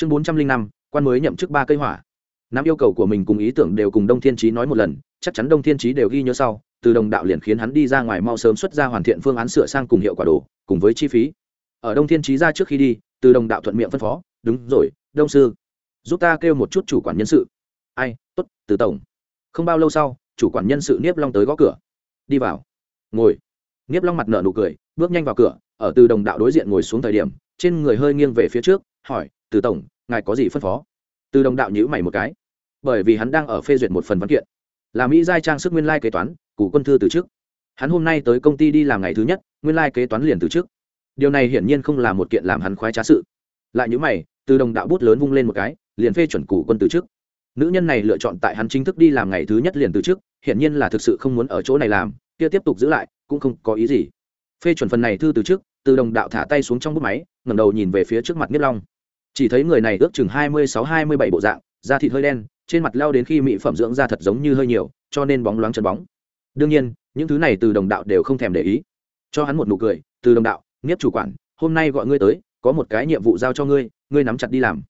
chương bốn trăm linh năm, quan mới nhậm chức ba cây hỏa. Nắm yêu cầu của mình cùng ý tưởng đều cùng đông thiên trí nói một lần, chắc chắn đông thiên trí đều ghi nhớ sau, từ đồng đạo liền khiến hắn đi ra ngoài mau sớm xuất ra hoàn thiện phương án sửa sang cùng hiệu quả đồ, cùng với chi phí. Ở đông thiên trí ra trước khi đi, từ đồng đạo thuận miệng phân phó, đúng rồi, đông sư, giúp ta kêu một chút chủ quản nhân sự. Ai t ố t từ tổng. Không bao lâu sau, chủ quản nhân sự niếp long tới gõ cửa. Đi vào. Ngồi. Niếp long mặt nở nụ cười, bước nhanh vào cửa, ở từ đồng đạo đối diện ngồi xuống thời điểm, trên người hơi nghiêng về phía trước, hỏi từ tổng, ngài có gì phân phó? Từ đồng đạo nhữ mày một cái. Bởi vì hắn đang ở phê duyệt một phần văn kiện. Là mỹ giai trang sức nguyên lai kế toán, cụ quân thư từ trước hắn hôm nay tới công ty đi làm ngày thứ nhất, nguyên lai kế toán liền từ trước điều này hiển nhiên không là một kiện làm hắn khoái trá sự. Lại nhữ mày, từ đồng đạo bút lớn vung lên một cái, liền phê chuẩn cụ quân từ trước nữ nhân này lựa chọn tại hắn chính thức đi làm ngày thứ nhất liền từ trước hiển nhiên là thực sự không muốn ở chỗ này làm, kia tiếp tục giữ lại, cũng không có ý gì. Phê chuẩn phần này thư từ trước từ đồng đạo thả tay xuống trong bút máy, ngẩng đầu nhìn về phía trước mặt nghiết Long. Chỉ thấy người này ước chừng hai mươi sáu hai mươi bảy bộ dạng, da thịt hơi đen, trên mặt leo đến khi mỹ phẩm dưỡng da thật giống như hơi nhiều, cho nên bóng loáng chân bóng. Đương nhiên, những thứ này từ đồng đạo đều không thèm để ý. Cho hắn một nụ cười, từ đồng đạo, nghiếp chủ quản, hôm nay gọi ngươi tới, có một cái nhiệm vụ giao cho ngươi, ngươi nắm chặt đi làm.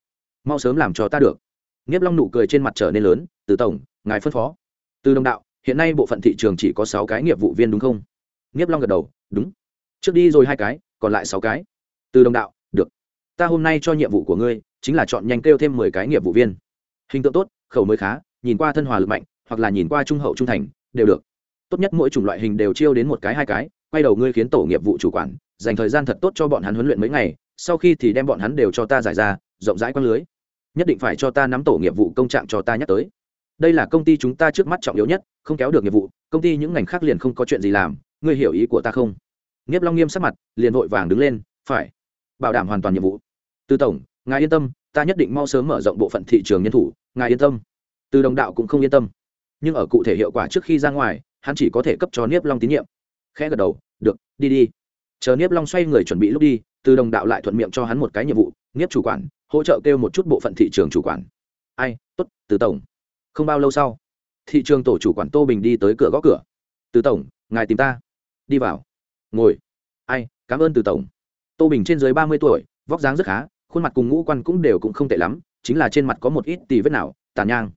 Mau sớm làm cho ta được. nghiếp Long nụ cười trên mặt trở nên lớn, "Từ tổng, ngài phân phó." Từ đồng đạo, hiện nay bộ phận thị trường chỉ có sáu cái nghiệp vụ viên đúng không? nghiếp Long gật đầu, "Đúng." Trước đi rồi hai cái, còn lại sáu cái. Từ đồng đạo, Ta hôm nay cho nhiệm vụ của ngươi, chính là chọn nhanh kêu thêm mười cái nghiệp vụ viên. Hình tượng tốt, khẩu mới khá, nhìn qua thân hòa lực mạnh, hoặc là nhìn qua trung hậu trung thành, đều được. Tốt nhất mỗi chủng loại hình đều chiêu đến một cái hai cái, quay đầu ngươi khiến tổ nghiệp vụ chủ quản, dành thời gian thật tốt cho bọn hắn huấn luyện mấy ngày, sau khi thì đem bọn hắn đều cho ta giải ra, rộng rãi quang lưới nhất định phải cho ta nắm tổ nghiệp vụ công trạng cho ta nhắc tới đây là công ty chúng ta trước mắt trọng yếu nhất không kéo được nghiệp vụ công ty những ngành khác liền không có chuyện gì làm ngươi hiểu ý của ta không nghiếp long nghiêm sắc mặt liền vội vàng đứng lên phải bảo đảm hoàn toàn nhiệm vụ từ tổng, ngài yên tâm, ta nhất định mau sớm mở rộng bộ phận thị trường nhân thủ, ngài yên tâm. Từ đồng đạo cũng không yên tâm. Nhưng ở cụ thể hiệu quả trước khi ra ngoài, hắn chỉ có thể cấp cho niếp long tín nhiệm. Khẽ gật đầu, được, đi đi. Chờ niếp long xoay người chuẩn bị lúc đi, từ đồng đạo lại thuận miệng cho hắn một cái nhiệm vụ, niếp chủ quản, hỗ trợ kêu một chút bộ phận thị trường chủ quản. Ai t ố t từ tổng. Không bao lâu sau, thị trường tổ chủ quản tô bình đi tới cửa gõ cửa. Từ tổng, ngài tìm ta. Đi vào. Ngồi. Ai, cảm ơn từ tổng. Tô bình trên dưới ba mươi tuổi, vóc dáng rất khá khuôn mặt cùng ngũ quan cũng đều cũng không tệ lắm, chính là trên mặt có một ít tì vết nào, tàn nhang.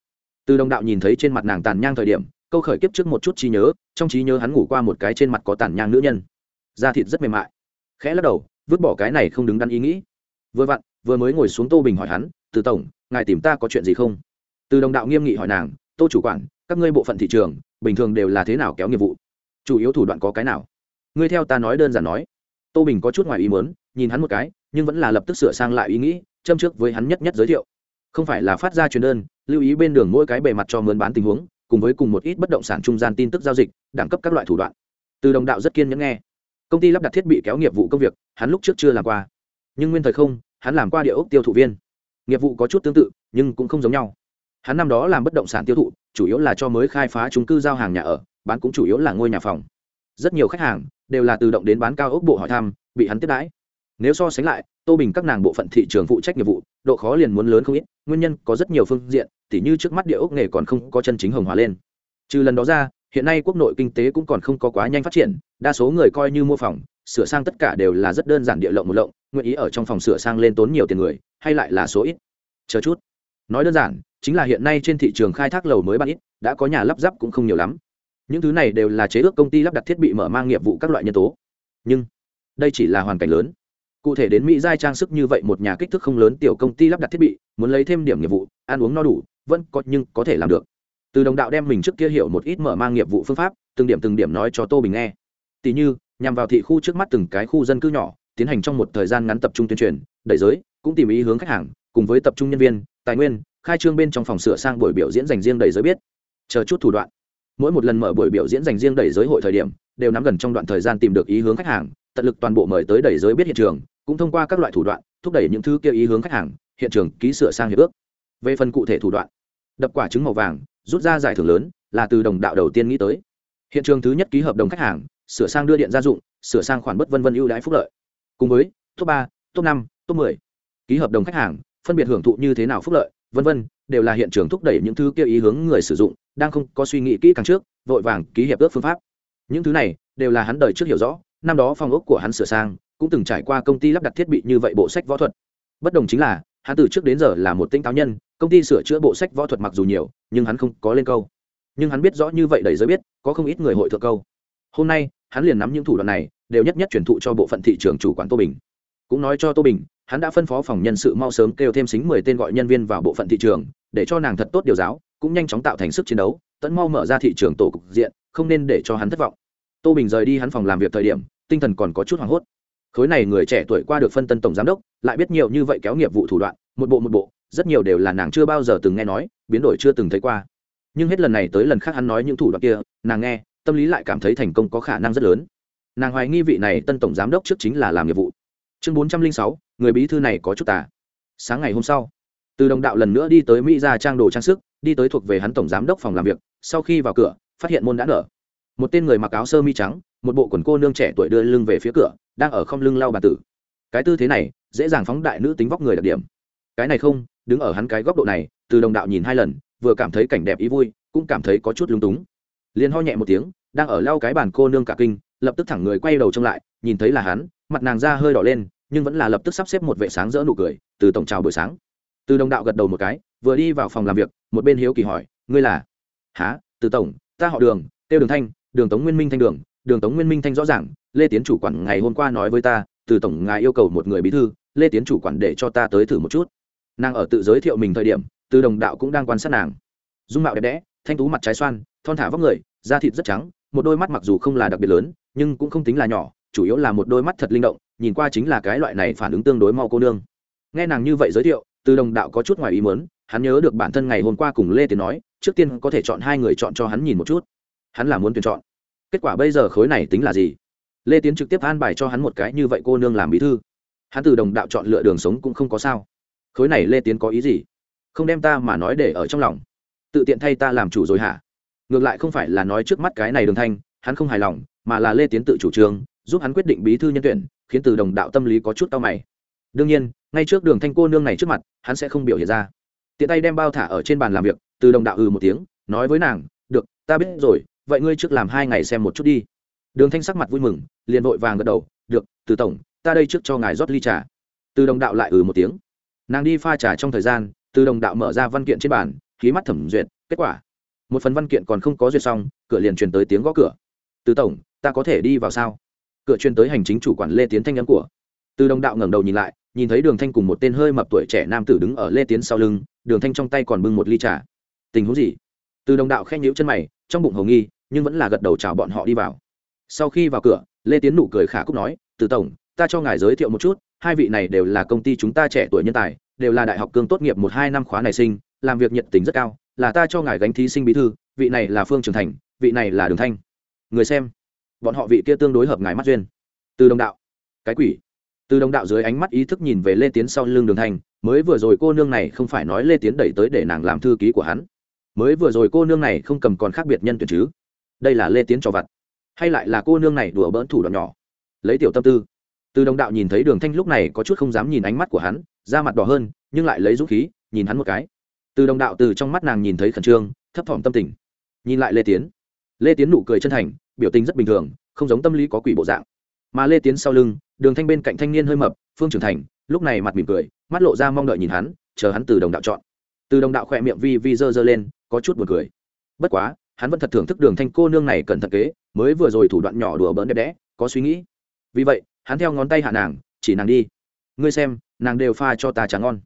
Từ đồng đạo nhìn thấy trên mặt nàng tàn nhang thời điểm, câu khởi kiếp trước một chút trí nhớ, trong trí nhớ hắn ngủ qua một cái trên mặt có tàn nhang nữ nhân. Da thịt rất mềm mại. Khẽ lắc đầu, vứt bỏ cái này không đứng đắn ý nghĩ. Vừa vặn, vừa mới ngồi xuống tô bình hỏi hắn, từ tổng, ngài tìm ta có chuyện gì không? Từ đồng đạo nghiêm nghị hỏi nàng, tô chủ quản, các ngươi bộ phận thị trường, bình thường đều là thế nào kéo nghiệp vụ? Chủ yếu thủ đoạn có cái nào? Ngươi theo ta nói đơn giản nói tô bình có chút ngoài ý muốn, nhìn hắn một cái, nhưng vẫn là lập tức sửa sang lại ý nghĩ, châm trước với hắn nhất nhất giới thiệu. Không phải là phát ra truyền đơn, lưu ý bên đường mỗi cái bề mặt cho mướn bán tình huống, cùng với cùng một ít bất động sản trung gian tin tức giao dịch, đẳng cấp các loại thủ đoạn. Từ đồng đạo rất kiên nhẫn nghe. Công ty lắp đặt thiết bị kéo nghiệp vụ công việc, hắn lúc trước chưa làm qua. Nhưng nguyên thời không, hắn làm qua địa ốc tiêu thụ viên. Nghiệp vụ có chút tương tự, nhưng cũng không giống nhau. Hắn năm đó làm bất động sản tiêu thụ, chủ yếu là cho mới khai phá trung cư giao hàng nhà ở, bán cũng chủ yếu là ngôi nhà phòng rất nhiều khách hàng đều là tự động đến bán cao ốc bộ hỏi thăm, bị hắn tiếp đãi. Nếu so sánh lại, tô bình các nàng bộ phận thị trường phụ trách nghiệp vụ, độ khó liền muốn lớn không ít, nguyên nhân có rất nhiều phương diện, tỉ như trước mắt địa ốc nghề còn không có chân chính hồng hóa lên. Trừ lần đó ra, hiện nay quốc nội kinh tế cũng còn không có quá nhanh phát triển, đa số người coi như mua phòng, sửa sang tất cả đều là rất đơn giản địa lộng một lộng, nguyện ý ở trong phòng sửa sang lên tốn nhiều tiền người, hay lại là số ít. Chờ chút. Nói đơn giản, chính là hiện nay trên thị trường khai thác lầu mới bán ít, đã có nhà lắp ráp cũng không nhiều lắm những thứ này đều là chế ước công ty lắp đặt thiết bị mở mang nghiệp vụ các loại nhân tố. Nhưng, đây chỉ là hoàn cảnh lớn. Cụ thể đến mỹ giai trang sức như vậy một nhà kích thước không lớn tiểu công ty lắp đặt thiết bị, muốn lấy thêm điểm nghiệp vụ, ăn uống no đủ, vẫn có nhưng có thể làm được. Từ đồng đạo đem mình trước kia hiểu một ít mở mang nghiệp vụ phương pháp, từng điểm từng điểm nói cho tô bình nghe. Tỷ như, nhằm vào thị khu trước mắt từng cái khu dân cư nhỏ, tiến hành trong một thời gian ngắn tập trung tuyên truyền, đẩy giới, cũng tìm ý hướng khách hàng, cùng với tập trung nhân viên, tài nguyên, khai trương bên trong phòng sửa sang buổi biểu diễn dành riêng đầy giới biết. Chờ chút thủ đoạn mỗi một lần mở buổi biểu diễn dành riêng đẩy giới hội thời điểm, đều nắm gần trong đoạn thời gian tìm được ý hướng khách hàng, tận lực toàn bộ mời tới đẩy giới biết hiện trường, cũng thông qua các loại thủ đoạn, thúc đẩy những thứ kia ý hướng khách hàng, hiện trường ký sửa sang hiệp ước. Về phần cụ thể thủ đoạn, đập quả trứng màu vàng, rút ra giải thưởng lớn, là từ đồng đạo đầu tiên nghĩ tới. Hiện trường thứ nhất ký hợp đồng khách hàng, sửa sang đưa điện gia dụng, sửa sang khoản bất vân vân ưu đãi phúc lợi. Cùng với, top ba, top năm, top mười, ký hợp đồng khách hàng, phân biệt hưởng thụ như thế nào phúc lợi, vân vân, đều là hiện trường thúc đẩy những thứ kia ý hướng người sử dụng đang không có suy nghĩ kỹ càng trước, vội vàng ký hiệp ước phương pháp. Những thứ này đều là hắn đời trước hiểu rõ, năm đó phòng ốc của hắn sửa sang, cũng từng trải qua công ty lắp đặt thiết bị như vậy bộ sách võ thuật. Bất đồng chính là, hắn từ trước đến giờ là một tinh táo nhân, công ty sửa chữa bộ sách võ thuật mặc dù nhiều, nhưng hắn không có lên câu. Nhưng hắn biết rõ như vậy đầy giới biết, có không ít người hội thượng câu. Hôm nay, hắn liền nắm những thủ đoạn này, đều nhất nhất truyền thụ cho bộ phận thị trường chủ quản tô bình. Cũng nói cho tô bình, hắn đã phân phó phòng nhân sự mau sớm kêu thêm xính mười tên gọi nhân viên vào bộ phận thị trường, để cho nàng thật tốt điều giáo cũng nhanh chóng tạo thành sức chiến đấu, tẫn mau mở ra thị trường tổ cục diện, không nên để cho hắn thất vọng. Tô bình rời đi hắn phòng làm việc thời điểm, tinh thần còn có chút hoảng hốt. Khối này người trẻ tuổi qua được phân tân tổng giám đốc, lại biết nhiều như vậy kéo nghiệp vụ thủ đoạn, một bộ một bộ, rất nhiều đều là nàng chưa bao giờ từng nghe nói, biến đổi chưa từng thấy qua. Nhưng hết lần này tới lần khác hắn nói những thủ đoạn kia, nàng nghe, tâm lý lại cảm thấy thành công có khả năng rất lớn. Nàng hoài nghi vị này tân tổng giám đốc trước chính là làm nghiệp vụ. Chương bốn trăm linh sáu, người bí thư này có chút tà. Sáng ngày hôm sau từ đồng đạo lần nữa đi tới mỹ ra trang đồ trang sức, đi tới thuộc về hắn tổng giám đốc phòng làm việc, sau khi vào cửa, phát hiện môn đã nở. Một tên người mặc áo sơ mi trắng, một bộ quần cô nương trẻ tuổi đưa lưng về phía cửa, đang ở không lưng lau bà tử. Cái tư thế này, dễ dàng phóng đại nữ tính vóc người đặc điểm. Cái này không, đứng ở hắn cái góc độ này, từ đồng đạo nhìn hai lần, vừa cảm thấy cảnh đẹp ý vui, cũng cảm thấy có chút lúng túng. Liền ho nhẹ một tiếng, đang ở lau cái bàn cô nương cả kinh, lập tức thẳng người quay đầu trông lại, nhìn thấy là hắn, mặt nàng ra hơi đỏ lên, nhưng vẫn là lập tức sắp xếp một vệ sáng rỡ nụ cười, từ tổng chào buổi sáng từ đồng đạo gật đầu một cái, vừa đi vào phòng làm việc, một bên hiếu kỳ hỏi, ngươi là? Há từ tổng, ta họ đường, tiêu đường thanh, đường tống nguyên minh thanh đường đường tống nguyên minh thanh rõ ràng, lê tiến chủ quản ngày hôm qua nói với ta, từ tổng ngài yêu cầu một người bí thư, lê tiến chủ quản để cho ta tới thử một chút. Nàng ở tự giới thiệu mình thời điểm, từ đồng đạo cũng đang quan sát nàng. Dung mạo đẹp đẽ, thanh tú mặt trái xoan, thon thả vóc người, da thịt rất trắng, một đôi mắt mặc dù không là đặc biệt lớn, nhưng cũng không tính là nhỏ, chủ yếu là một đôi mắt thật linh động, nhìn qua chính là cái loại này phản ứng tương đối mau cô nương. Nghe nàng như vậy giới thiệu từ đồng đạo có chút ngoài ý muốn, hắn nhớ được bản thân ngày hôm qua cùng lê tiến nói, trước tiên có thể chọn hai người chọn cho hắn nhìn một chút. Hắn là muốn tuyển chọn. Kết quả bây giờ khối này tính là gì? Lê tiến trực tiếp an bài cho hắn một cái như vậy cô nương làm bí thư. Hắn từ đồng đạo chọn lựa đường sống cũng không có sao. Khối này lê tiến có ý gì? Không đem ta mà nói để ở trong lòng. Tự tiện thay ta làm chủ rồi hả? Ngược lại không phải là nói trước mắt cái này đường thanh, hắn không hài lòng, mà là lê tiến tự chủ trương, giúp hắn quyết định bí thư nhân tuyển, khiến từ đồng đạo tâm lý có chút tao mày. Đương nhiên ngay trước đường thanh cô nương này trước mặt, hắn sẽ không biểu hiện ra. Tiện tay đem bao thả ở trên bàn làm việc, từ đồng đạo ừ một tiếng, nói với nàng, được, ta biết rồi, vậy ngươi trước làm hai ngày xem một chút đi. Đường thanh sắc mặt vui mừng, liền vội vàng gật đầu, được, từ tổng, ta đây trước cho ngài rót ly trà. Từ đồng đạo lại ừ một tiếng. Nàng đi pha trà trong thời gian, từ đồng đạo mở ra văn kiện trên bàn, khí mắt thẩm duyệt, kết quả. Một phần văn kiện còn không có duyệt xong, cửa liền truyền tới tiếng gõ cửa. Từ tổng, ta có thể đi vào sao? Cửa truyền tới hành chính chủ quản lê tiến thanh nhắn của. Từ đồng đạo ngẩng đầu nhìn lại nhìn thấy đường thanh cùng một tên hơi mập tuổi trẻ nam tử đứng ở lê tiến sau lưng, đường thanh trong tay còn bưng một ly trà. Tình huống gì? Từ đồng đạo khen nhữ chân mày, trong bụng hầu nghi, nhưng vẫn là gật đầu chào bọn họ đi vào. Sau khi vào cửa, lê tiến nụ cười khả cúc nói, từ tổng, ta cho ngài giới thiệu một chút, hai vị này đều là công ty chúng ta trẻ tuổi nhân tài, đều là đại học cương tốt nghiệp một hai năm khóa này sinh, làm việc nhiệt tình rất cao, là ta cho ngài gánh thí sinh bí thư, vị này là phương trường thành, vị này là đường thanh. Người xem. Bọn họ vị kia tương đối hợp ngài mắt duyên. Từ đồng đạo, cái quỷ từ đồng đạo dưới ánh mắt ý thức nhìn về lê tiến sau lưng đường thanh mới vừa rồi cô nương này không phải nói lê tiến đẩy tới để nàng làm thư ký của hắn. Mới vừa rồi cô nương này không cầm còn khác biệt nhân tuyển chứ. Đây là lê tiến cho vặt. Hay lại là cô nương này đùa bỡn thủ đoạn nhỏ. Lấy tiểu tâm tư. Từ đồng đạo nhìn thấy đường thanh lúc này có chút không dám nhìn ánh mắt của hắn, da mặt đỏ hơn, nhưng lại lấy dũng khí, nhìn hắn một cái. Từ đồng đạo từ trong mắt nàng nhìn thấy khẩn trương, thấp thỏm tâm tình. Nhìn lại lê tiến. Lê tiến nụ cười chân thành, biểu tình rất bình thường, không giống tâm lý có quỷ bộ dạng. Mà lê tiến sau lưng đường thanh bên cạnh thanh niên hơi mập, phương trưởng thành, lúc này mặt mỉm cười, mắt lộ ra mong đợi nhìn hắn, chờ hắn từ đồng đạo chọn. Từ đồng đạo khỏe miệng vi vi dơ dơ lên, có chút buồn cười. Bất quá, hắn vẫn thật thưởng thức đường thanh cô nương này cẩn thận kế, mới vừa rồi thủ đoạn nhỏ đùa bỡn đẹp đẽ, có suy nghĩ. Vì vậy, hắn theo ngón tay hạ nàng, chỉ nàng đi. Ngươi xem, nàng đều pha cho ta trà ngon.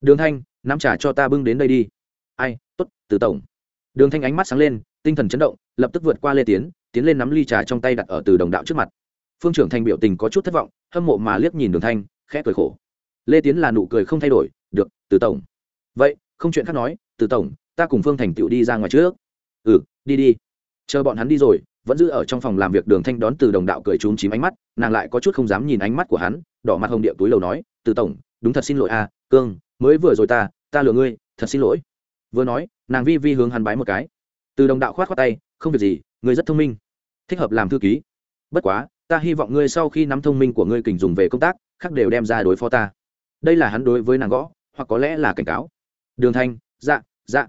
Đường thanh, nắm trà cho ta bưng đến đây đi. Ai t ố t từ tổng. Đường thanh ánh mắt sáng lên, tinh thần chấn động, lập tức vượt qua lê tiến tiến lên nắm ly trà trong tay đặt ở từ đồng đạo trước mặt phương trưởng thành biểu tình có chút thất vọng, hâm mộ mà liếc nhìn đường thanh, khẽ cười khổ. Lê tiến là nụ cười không thay đổi, được, từ tổng. Vậy, không chuyện khác nói, từ tổng, ta cùng phương thành tựu đi ra ngoài trước. Ừ đi đi. Chờ bọn hắn đi rồi, vẫn giữ ở trong phòng làm việc. Đường thanh đón từ đồng đạo cười trúng chím ánh mắt, nàng lại có chút không dám nhìn ánh mắt của hắn, đỏ mặt hồng điệu túi lầu nói, từ tổng, đúng thật xin lỗi a cương, mới vừa rồi ta ta lừa ngươi, thật xin lỗi. Vừa nói, nàng vi vi hướng hắn bái một cái. Từ đồng đạo khoát khoát tay, không việc gì, ngươi rất thông minh, thích hợp làm thư ký. Bất quá ta hy vọng ngươi sau khi nắm thông minh của ngươi kình dùng về công tác, khác đều đem ra đối phó ta. Đây là hắn đối với nàng gõ, hoặc có lẽ là cảnh cáo. Đường thanh dạ dạ.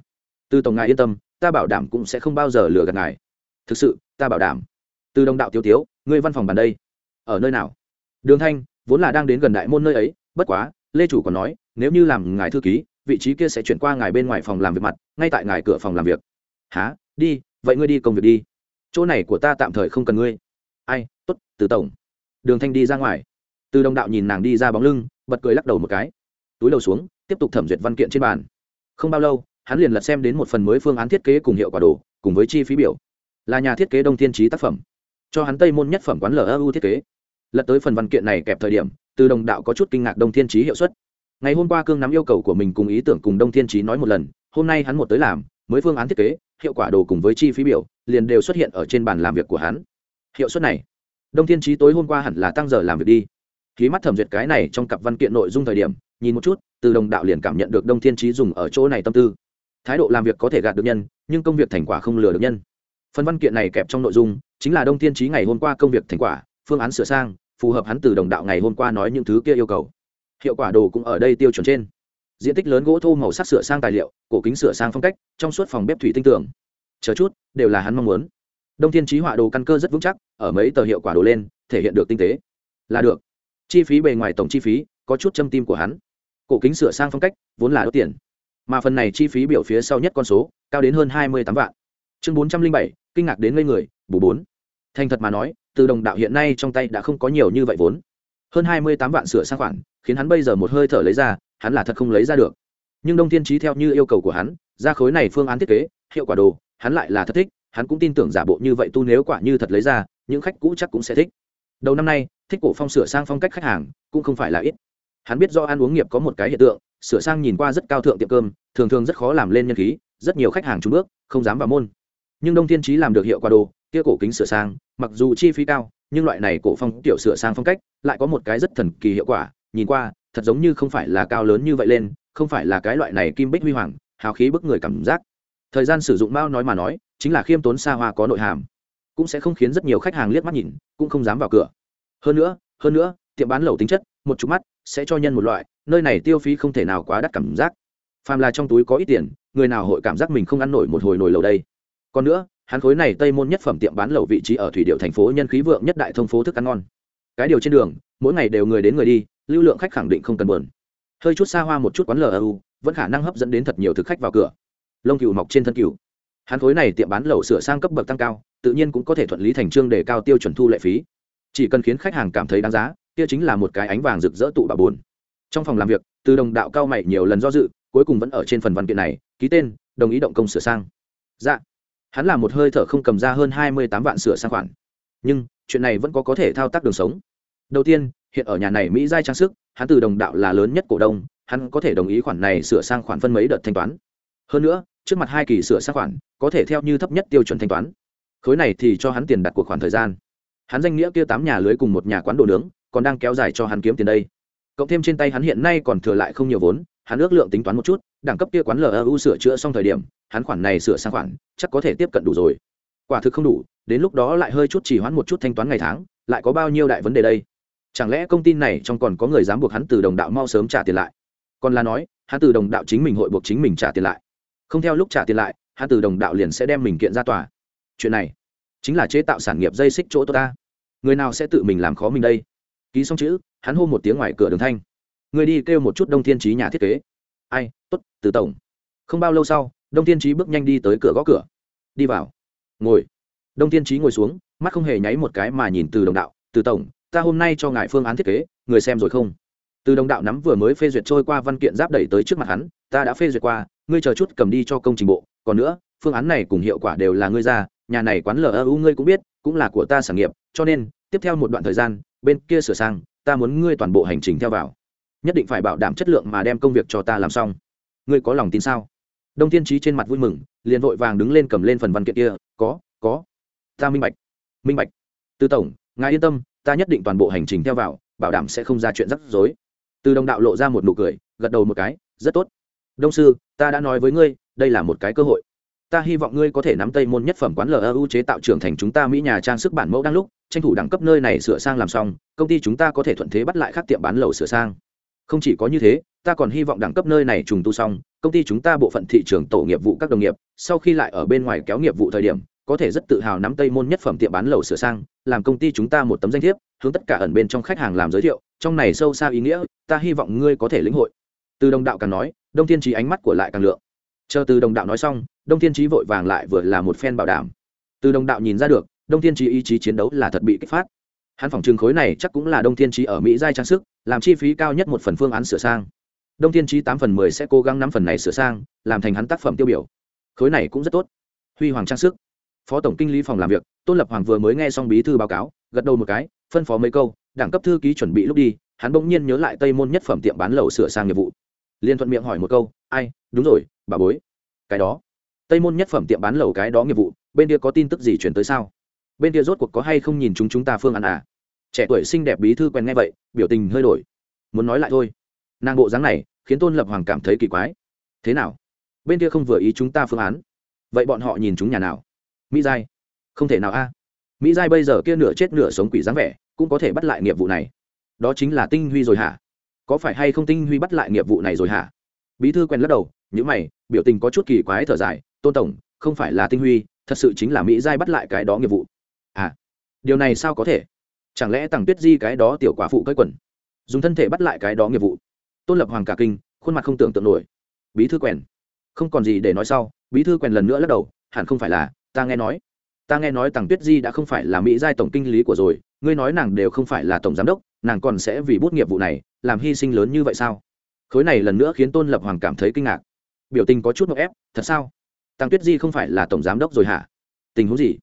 Từ tổng ngài yên tâm, ta bảo đảm cũng sẽ không bao giờ lừa gạt ngài. Thực sự, ta bảo đảm. Từ đồng đạo tiêu tiếu, ngươi văn phòng bàn đây. Ở nơi nào? Đường thanh, vốn là đang đến gần đại môn nơi ấy, bất quá, lê chủ còn nói, nếu như làm ngài thư ký, vị trí kia sẽ chuyển qua ngài bên ngoài phòng làm việc mặt, ngay tại ngài cửa phòng làm việc. Há đi, vậy ngươi đi công việc đi. Chỗ này của ta tạm thời không cần ngươi ai t ố t từ tổng. Đường thanh đi ra ngoài. Từ đồng đạo nhìn nàng đi ra bóng lưng, bật cười lắc đầu một cái. Túi đầu xuống, tiếp tục thẩm duyệt văn kiện trên bàn. Không bao lâu, hắn liền lật xem đến một phần mới phương án thiết kế cùng hiệu quả đồ, cùng với chi phí biểu. Là nhà thiết kế đông thiên trí tác phẩm. Cho hắn tây môn nhất phẩm quán lu thiết kế. Lật tới phần văn kiện này kẹp thời điểm, từ đồng đạo có chút kinh ngạc đông thiên trí hiệu suất. Ngày hôm qua cương nắm yêu cầu của mình cùng ý tưởng cùng đông thiên trí nói một lần, hôm nay hắn một tới làm, mới phương án thiết kế, hiệu quả đồ cùng với chi phí biểu, liền đều xuất hiện ở trên bàn làm việc của hắn hiệu suất này. Đông thiên trí tối hôm qua hẳn là tăng giờ làm việc đi. Ký mắt thẩm duyệt cái này trong cặp văn kiện nội dung thời điểm, nhìn một chút, từ đồng đạo liền cảm nhận được đông thiên trí dùng ở chỗ này tâm tư. Thái độ làm việc có thể gạt được nhân, nhưng công việc thành quả không lừa được nhân. Phần văn kiện này kẹp trong nội dung, chính là đông thiên trí ngày hôm qua công việc thành quả, phương án sửa sang, phù hợp hắn từ đồng đạo ngày hôm qua nói những thứ kia yêu cầu. Hiệu quả đồ cũng ở đây tiêu chuẩn trên. Diện tích lớn gỗ thô màu sắc sửa sang tài liệu, cổ kính sửa sang phong cách, trong suốt phòng bếp thủy tinh tưởng chờ chút, đều là hắn mong muốn đông thiên trí họa đồ căn cơ rất vững chắc, ở mấy tờ hiệu quả đồ lên, thể hiện được tinh tế. Là được. Chi phí bề ngoài tổng chi phí, có chút châm tim của hắn. Cổ kính sửa sang phong cách, vốn là đốt tiền. Mà phần này chi phí biểu phía sau nhất con số, cao đến hơn hai mươi tám vạn. Chương bốn trăm linh bảy, kinh ngạc đến ngây người, bù bốn. Thành thật mà nói, từ đồng đạo hiện nay trong tay đã không có nhiều như vậy vốn. Hơn hai mươi tám vạn sửa sang khoản, khiến hắn bây giờ một hơi thở lấy ra, hắn là thật không lấy ra được. Nhưng đông thiên trí theo như yêu cầu của hắn, ra khối này phương án thiết kế, hiệu quả đồ, hắn lại là thất thích hắn cũng tin tưởng giả bộ như vậy tu nếu quả như thật lấy ra, những khách cũ chắc cũng sẽ thích. Đầu năm nay, thích cổ phong sửa sang phong cách khách hàng, cũng không phải là ít. Hắn biết do ăn uống nghiệp có một cái hiện tượng, sửa sang nhìn qua rất cao thượng tiệm cơm, thường thường rất khó làm lên nhân khí, rất nhiều khách hàng trúng bước, không dám vào môn. Nhưng đông thiên trí làm được hiệu quả đồ, kia cổ kính sửa sang, mặc dù chi phí cao, nhưng loại này cổ phong tiểu sửa sang phong cách, lại có một cái rất thần kỳ hiệu quả, nhìn qua, thật giống như không phải là cao lớn như vậy lên, không phải là cái loại này kim bích huy hoàng, hào khí bức người cảm giác thời gian sử dụng mao nói mà nói, chính là khiêm tốn xa hoa có nội hàm. Cũng sẽ không khiến rất nhiều khách hàng liếc mắt nhìn, cũng không dám vào cửa. Hơn nữa hơn nữa, tiệm bán lẩu tính chất, một chút mắt, sẽ cho nhân một loại, nơi này tiêu phí không thể nào quá đắt cảm giác. Phàm là trong túi có ít tiền, người nào hội cảm giác mình không ăn nổi một hồi nồi lẩu đây? Còn nữa, hắn khối này tây môn nhất phẩm tiệm bán lẩu vị trí ở thủy điệu thành phố nhân khí vượng nhất đại thông phố thức ăn ngon. Cái điều trên đường, mỗi ngày đều người đến người đi, lưu lượng khách khẳng định không cần buồn. Hơi chút xa hoa một chút quán lu vẫn khả năng hấp dẫn đến thật nhiều thực khách vào cửa lông cừu mọc trên thân cừu. Hắn khối này tiệm bán lẩu sửa sang cấp bậc tăng cao, tự nhiên cũng có thể thuận lý thành trương để cao tiêu chuẩn thu lệ phí. Chỉ cần khiến khách hàng cảm thấy đáng giá, kia chính là một cái ánh vàng rực rỡ tụ bà buồn. Trong phòng làm việc, từ đồng đạo cao mày nhiều lần do dự, cuối cùng vẫn ở trên phần văn kiện này, ký tên, đồng ý động công sửa sang. Dạ. Hắn là một hơi thở không cầm ra hơn hai mươi tám vạn sửa sang khoản. Nhưng, chuyện này vẫn có có thể thao tác đường sống. Đầu tiên, hiện ở nhà này mỹ giai trang sức, hắn từ đồng đạo là lớn nhất cổ đông, hắn có thể đồng ý khoản này sửa sang khoản phân mấy đợt thanh toán hơn nữa, trước mặt hai kỳ sửa sang khoản, có thể theo như thấp nhất tiêu chuẩn thanh toán. Khối này thì cho hắn tiền đặt cuộc khoản thời gian. Hắn danh nghĩa kia tám nhà lưới cùng một nhà quán đồ nướng, còn đang kéo dài cho hắn kiếm tiền đây. Cộng thêm trên tay hắn hiện nay còn thừa lại không nhiều vốn, hắn ước lượng tính toán một chút, đẳng cấp kia quán lu sửa chữa xong thời điểm, hắn khoản này sửa sang khoản, chắc có thể tiếp cận đủ rồi. Quả thực không đủ, đến lúc đó lại hơi chút chỉ hoãn một chút thanh toán ngày tháng, lại có bao nhiêu đại vấn đề đây? Chẳng lẽ công ty này trong còn có người dám buộc hắn từ đồng đạo mau sớm trả tiền lại? Còn là nói, hắn từ đồng đạo chính mình hội buộc chính mình trả tiền lại không theo lúc trả tiền lại, hắn từ đồng đạo liền sẽ đem mình kiện ra tòa. Chuyện này chính là chế tạo sản nghiệp dây xích chỗ tốt ta. Người nào sẽ tự mình làm khó mình đây? Ký xong chữ, hắn hô một tiếng ngoài cửa đường thanh. Người đi kêu một chút đông thiên trí nhà thiết kế. Ai t ố t từ tổng. Không bao lâu sau, đông thiên trí bước nhanh đi tới cửa gõ cửa. Đi vào. Ngồi. Đông thiên trí ngồi xuống, mắt không hề nháy một cái mà nhìn từ đồng đạo. Từ tổng, ta hôm nay cho ngài phương án thiết kế, người xem rồi không? Từ đồng đạo nắm vừa mới phê duyệt trôi qua văn kiện giáp đẩy tới trước mặt hắn, ta đã phê duyệt qua ngươi chờ chút cầm đi cho công trình bộ, còn nữa, phương án này cùng hiệu quả đều là ngươi ra, nhà này quán lu ngươi cũng biết, cũng là của ta sản nghiệp, cho nên, tiếp theo một đoạn thời gian, bên kia sửa sang, ta muốn ngươi toàn bộ hành trình theo vào. Nhất định phải bảo đảm chất lượng mà đem công việc cho ta làm xong. Ngươi có lòng tin sao? Đông thiên trí trên mặt vui mừng, liền vội vàng đứng lên cầm lên phần văn kiện kia, có có. Ta minh bạch minh bạch. Tư tổng, ngài yên tâm, ta nhất định toàn bộ hành trình theo vào, bảo đảm sẽ không ra chuyện rắc rối. Từ đồng đạo lộ ra một nụ cười, gật đầu một cái, rất tốt đông sư, ta đã nói với ngươi, đây là một cái cơ hội. Ta hy vọng ngươi có thể nắm tay môn nhất phẩm quán lu chế tạo trưởng thành chúng ta mỹ nhà trang sức bản mẫu đang lúc, tranh thủ đẳng cấp nơi này sửa sang làm xong, công ty chúng ta có thể thuận thế bắt lại các tiệm bán lầu sửa sang. Không chỉ có như thế, ta còn hy vọng đẳng cấp nơi này trùng tu xong, công ty chúng ta bộ phận thị trường tổ nghiệp vụ các đồng nghiệp, sau khi lại ở bên ngoài kéo nghiệp vụ thời điểm, có thể rất tự hào nắm tây môn nhất phẩm tiệm bán lầu sửa sang, làm công ty chúng ta một tấm danh thiếp, hướng tất cả ẩn bên trong khách hàng làm giới thiệu, trong này sâu xa ý nghĩa, ta hy vọng ngươi có thể lĩnh hội. Từ đồng đạo càng nói đông thiên trí ánh mắt của lại càng lượng. Chờ từ đồng đạo nói xong, đông thiên trí vội vàng lại vừa là một phen bảo đảm. Từ đồng đạo nhìn ra được, đông thiên trí ý chí chiến đấu là thật bị kích phát. Hắn phòng trường khối này chắc cũng là đông thiên trí ở mỹ giai trang sức, làm chi phí cao nhất một phần phương án sửa sang. Đông thiên trí tám phần mười sẽ cố gắng năm phần này sửa sang, làm thành hắn tác phẩm tiêu biểu. Khối này cũng rất tốt. Huy hoàng trang sức. Phó tổng kinh lý phòng làm việc, tôn lập hoàng vừa mới nghe xong bí thư báo cáo, gật đầu một cái, phân phó mấy câu, đảng cấp thư ký chuẩn bị lúc đi, hắn bỗng nhiên nhớ lại tây môn nhất phẩm tiệm bán lầu sửa sang nghiệp vụ liên thuận miệng hỏi một câu, ai, đúng rồi, bà bối. Cái đó. Tây môn nhất phẩm tiệm bán lầu cái đó nghiệp vụ, bên kia có tin tức gì chuyển tới sao? Bên kia rốt cuộc có hay không nhìn chúng chúng ta phương ăn à? Trẻ tuổi xinh đẹp bí thư quen nghe vậy, biểu tình hơi đổi. Muốn nói lại thôi. Nàng bộ dáng này, khiến tôn lập hoàng cảm thấy kỳ quái. Thế nào? Bên kia không vừa ý chúng ta phương án. Vậy bọn họ nhìn chúng nhà nào? Mỹ giai. Không thể nào a. Mỹ giai bây giờ kia nửa chết nửa sống quỷ dáng vẻ, cũng có thể bắt lại nghiệp vụ này. Đó chính là tinh huy rồi hả? Có phải hay không tinh huy bắt lại nghiệp vụ này rồi hả? Bí thư quen lắc đầu những mày, biểu tình có chút kỳ quái thở dài, tôn tổng, không phải là tinh huy, thật sự chính là mỹ giai bắt lại cái đó nghiệp vụ. À điều này sao có thể? Chẳng lẽ tằng tuyết di cái đó tiểu quả phụ cái quần, dùng thân thể bắt lại cái đó nghiệp vụ? Tôn lập hoàng cả kinh, khuôn mặt không tưởng tượng nổi. Bí thư quèn, không còn gì để nói sau, bí thư quèn lần nữa lắc đầu, hẳn không phải là, ta nghe nói, ta nghe nói tằng tuyết di đã không phải là mỹ giai tổng kinh lý của rồi ngươi nói nàng đều không phải là tổng giám đốc, nàng còn sẽ vì bút nghiệp vụ này làm hy sinh lớn như vậy sao? Khối này lần nữa khiến tôn lập hoàng cảm thấy kinh ngạc. Biểu tình có chút ngọc ép, thật sao? Tăng tuyết di không phải là tổng giám đốc rồi hả? Tình huống gì?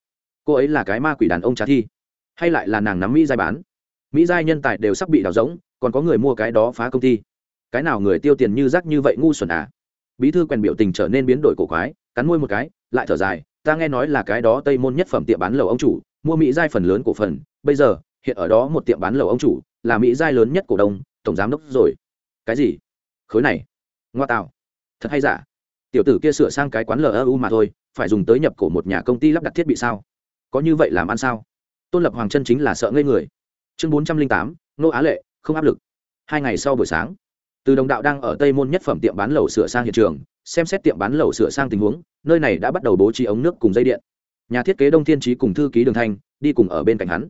Cô ấy là cái ma quỷ đàn ông trả thi, hay lại là nàng nắm mỹ giai bán? Mỹ giai nhân tài đều sắp bị đào rỗng, còn có người mua cái đó phá công ty. Cái nào người tiêu tiền như rác như vậy ngu xuẩn à? Bí thư quèn biểu tình trở nên biến đổi cổ quái, cắn môi một cái, lại thở dài, ta nghe nói là cái đó tây môn nhất phẩm tiệm bán lầu ông chủ mua mỹ giai phần lớn cổ phần, bây giờ, hiện ở đó một tiệm bán lầu ông chủ, là mỹ giai lớn nhất cổ đông, tổng giám đốc rồi. Cái gì? Khối này. Ngoa tạo. Thật hay giả? Tiểu tử kia sửa sang cái quán lu mà thôi, phải dùng tới nhập cổ một nhà công ty lắp đặt thiết bị sao? Có như vậy làm ăn sao? Tôn lập hoàng chân chính là sợ ngây người. Chương bốn trăm linh tám, nô á lệ, không áp lực. Hai ngày sau buổi sáng, từ đồng đạo đang ở tây môn nhất phẩm tiệm bán lầu sửa sang hiện trường, xem xét tiệm bán lầu sửa sang tình huống, nơi này đã bắt đầu bố trí ống nước cùng dây điện nhà thiết kế đông thiên trí cùng thư ký đường thanh đi cùng ở bên cạnh hắn.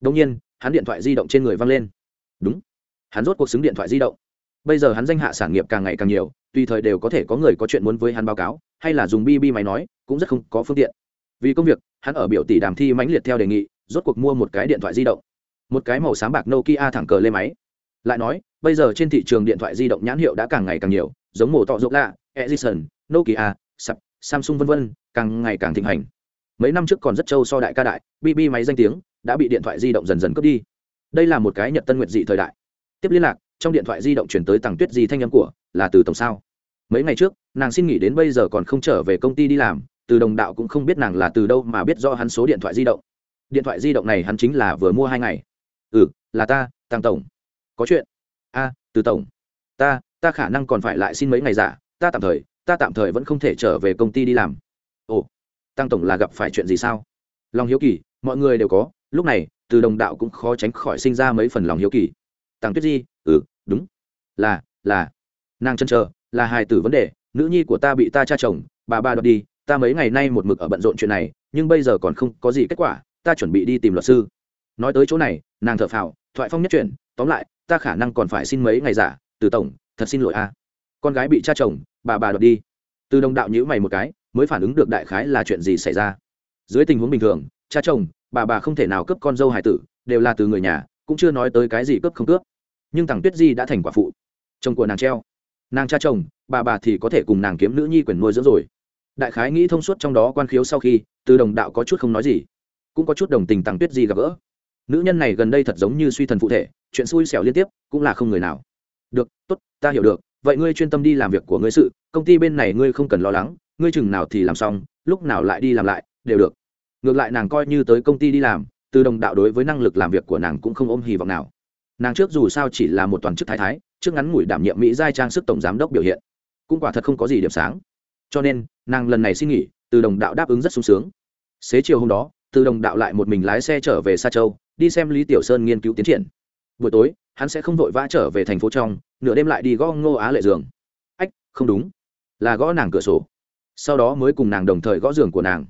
Đông nhiên, hắn điện thoại di động trên người văng lên. Đúng, hắn rốt cuộc xứng điện thoại di động. Bây giờ hắn danh hạ sản nghiệp càng ngày càng nhiều, tùy thời đều có thể có người có chuyện muốn với hắn báo cáo, hay là dùng bb máy nói, cũng rất không có phương tiện. Vì công việc, hắn ở biểu tỷ đàm thi mãnh liệt theo đề nghị, rốt cuộc mua một cái điện thoại di động. Một cái màu sáng bạc nokia thẳng cờ lên máy. Lại nói, bây giờ trên thị trường điện thoại di động nhãn hiệu đã càng ngày càng nhiều, giống mổ tọ rộng lạ, edison, nokia sập samsung v v càng ngày càng thịnh hành mấy năm trước còn rất trâu so đại ca đại bb máy danh tiếng, đã bị điện thoại di động dần dần cướp đi. Đây là một cái nhật tân nguyệt dị thời đại. Tiếp liên lạc, trong điện thoại di động chuyển tới tàng tuyết di thanh âm của, là từ tổng sao. Mấy ngày trước, nàng xin nghỉ đến bây giờ còn không trở về công ty đi làm, từ đồng đạo cũng không biết nàng là từ đâu mà biết do hắn số điện thoại di động. Điện thoại di động này hắn chính là vừa mua hai ngày. Ừ là ta tăng tổng. Có chuyện? A, từ tổng. Ta ta khả năng còn phải lại xin mấy ngày giả, ta tạm thời, ta tạm thời vẫn không thể trở về công ty đi làm. Ồ tăng tổng là gặp phải chuyện gì sao? Lòng hiếu kỳ, mọi người đều có. Lúc này, từ đồng đạo cũng khó tránh khỏi sinh ra mấy phần lòng hiếu kỳ. Tăng tuyết di ừ đúng. Là là. Nàng chân chờ, là hài tử vấn đề. Nữ nhi của ta bị ta cha chồng, bà ba đọc đi. Ta mấy ngày nay một mực ở bận rộn chuyện này, nhưng bây giờ còn không có gì kết quả. Ta chuẩn bị đi tìm luật sư. Nói tới chỗ này, nàng thở phào, thoại phong nhất chuyện tóm lại, ta khả năng còn phải xin mấy ngày giả. Từ tổng, thật xin lỗi a. Con gái bị cha chồng, bà bà đọc đi. Từ đồng đạo nhữ mày một cái mới phản ứng được đại khái là chuyện gì xảy ra. Dưới tình huống bình thường, cha chồng, bà bà không thể nào cướp con dâu hải tử, đều là từ người nhà, cũng chưa nói tới cái gì cướp không cướp. Nhưng thằng tuyết di đã thành quả phụ. Chồng của nàng treo. Nàng cha chồng, bà bà thì có thể cùng nàng kiếm nữ nhi quyền nuôi dưỡng rồi. Đại khái nghĩ thông suốt trong đó quan khiếu sau khi, từ đồng đạo có chút không nói gì. Cũng có chút đồng tình tằng tuyết di gặp gỡ. Nữ nhân này gần đây thật giống như suy thần phụ thể, chuyện xui xẻo liên tiếp, cũng là không người nào. Được, tốt, ta hiểu được. Vậy ngươi chuyên tâm đi làm việc của ngươi sự, công ty bên này ngươi không cần lo lắng ngươi chừng nào thì làm xong, lúc nào lại đi làm lại, đều được. Ngược lại nàng coi như tới công ty đi làm, từ đồng đạo đối với năng lực làm việc của nàng cũng không ôm hy vọng nào. Nàng trước dù sao chỉ là một toàn chức thái thái, trước ngắn ngủi đảm nhiệm mỹ giai trang sức tổng giám đốc biểu hiện, cũng quả thật không có gì điểm sáng. Cho nên, nàng lần này xin nghỉ, từ đồng đạo đáp ứng rất sung sướng. Xế chiều hôm đó, từ đồng đạo lại một mình lái xe trở về sa châu, đi xem lý tiểu sơn nghiên cứu tiến triển. Buổi tối, hắn sẽ không vội vã trở về thành phố trong, nửa đêm lại đi gõ ngô á lệ giường. Ách, không đúng. Là gõ nàng cửa sổ sau đó mới cùng nàng đồng thời gõ giường của nàng.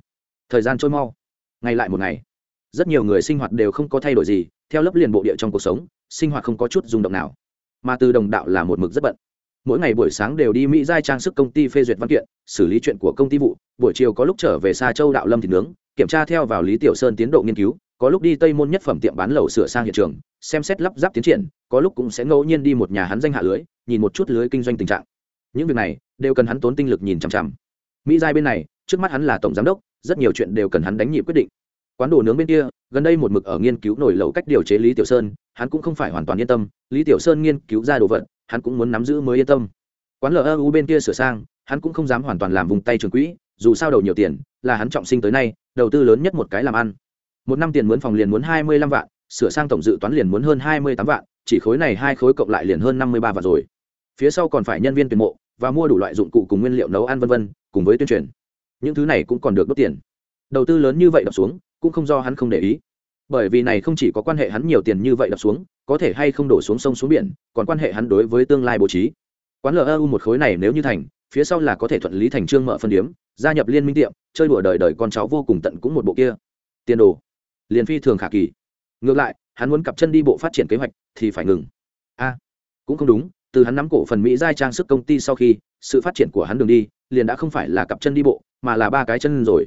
Thời gian trôi mau, ngày lại một ngày. Rất nhiều người sinh hoạt đều không có thay đổi gì, theo lớp liền bộ địa trong cuộc sống, sinh hoạt không có chút rung động nào. Mà từ đồng đạo là một mực rất bận. Mỗi ngày buổi sáng đều đi mỹ giai trang sức công ty phê duyệt văn kiện, xử lý chuyện của công ty vụ. Buổi chiều có lúc trở về xa châu đạo lâm thịt nướng, kiểm tra theo vào lý tiểu sơn tiến độ nghiên cứu, có lúc đi tây môn nhất phẩm tiệm bán lẩu sửa sang hiện trường, xem xét lắp ráp tiến triển, có lúc cũng sẽ ngẫu nhiên đi một nhà hắn danh hạ lưới, nhìn một chút lưới kinh doanh tình trạng. Những việc này đều cần hắn tốn tinh lực nhìn chằm chằm mỹ giai bên này, trước mắt hắn là tổng giám đốc, rất nhiều chuyện đều cần hắn đánh nhịp quyết định. Quán đồ nướng bên kia, gần đây một mực ở nghiên cứu nổi lẩu cách điều chế lý tiểu sơn, hắn cũng không phải hoàn toàn yên tâm, lý tiểu sơn nghiên cứu ra đồ vật, hắn cũng muốn nắm giữ mới yên tâm. Quán lu bên kia sửa sang, hắn cũng không dám hoàn toàn làm vùng tay trường quỹ, dù sao đầu nhiều tiền, là hắn trọng sinh tới nay, đầu tư lớn nhất một cái làm ăn. Một năm tiền mướn phòng liền muốn hai mươi lăm vạn, sửa sang tổng dự toán liền muốn hơn hai mươi tám vạn, chỉ khối này hai khối cộng lại liền hơn năm mươi ba vạn rồi. Phía sau còn phải nhân viên tuyển mộ, và mua đủ loại dụng cụ cùng nguyên liệu nấu ăn vân vân cùng với tuyên truyền. Những thứ này cũng còn được đốt tiền. Đầu tư lớn như vậy đập xuống, cũng không do hắn không để ý. Bởi vì này không chỉ có quan hệ hắn nhiều tiền như vậy đập xuống, có thể hay không đổ xuống sông xuống biển, còn quan hệ hắn đối với tương lai bố trí. Quán lu một khối này nếu như thành, phía sau là có thể thuận lý thành trương mở phân điếm, gia nhập liên minh tiệm, chơi đùa đời đời con cháu vô cùng tận cũng một bộ kia. Tiền đồ. Liền phi thường khả kỳ. Ngược lại, hắn muốn cặp chân đi bộ phát triển kế hoạch, thì phải ngừng. A. Cũng không đúng, từ hắn nắm cổ phần mỹ giai trang sức công ty sau khi, sự phát triển của hắn đường đi liền đã không phải là cặp chân đi bộ, mà là ba cái chân rồi.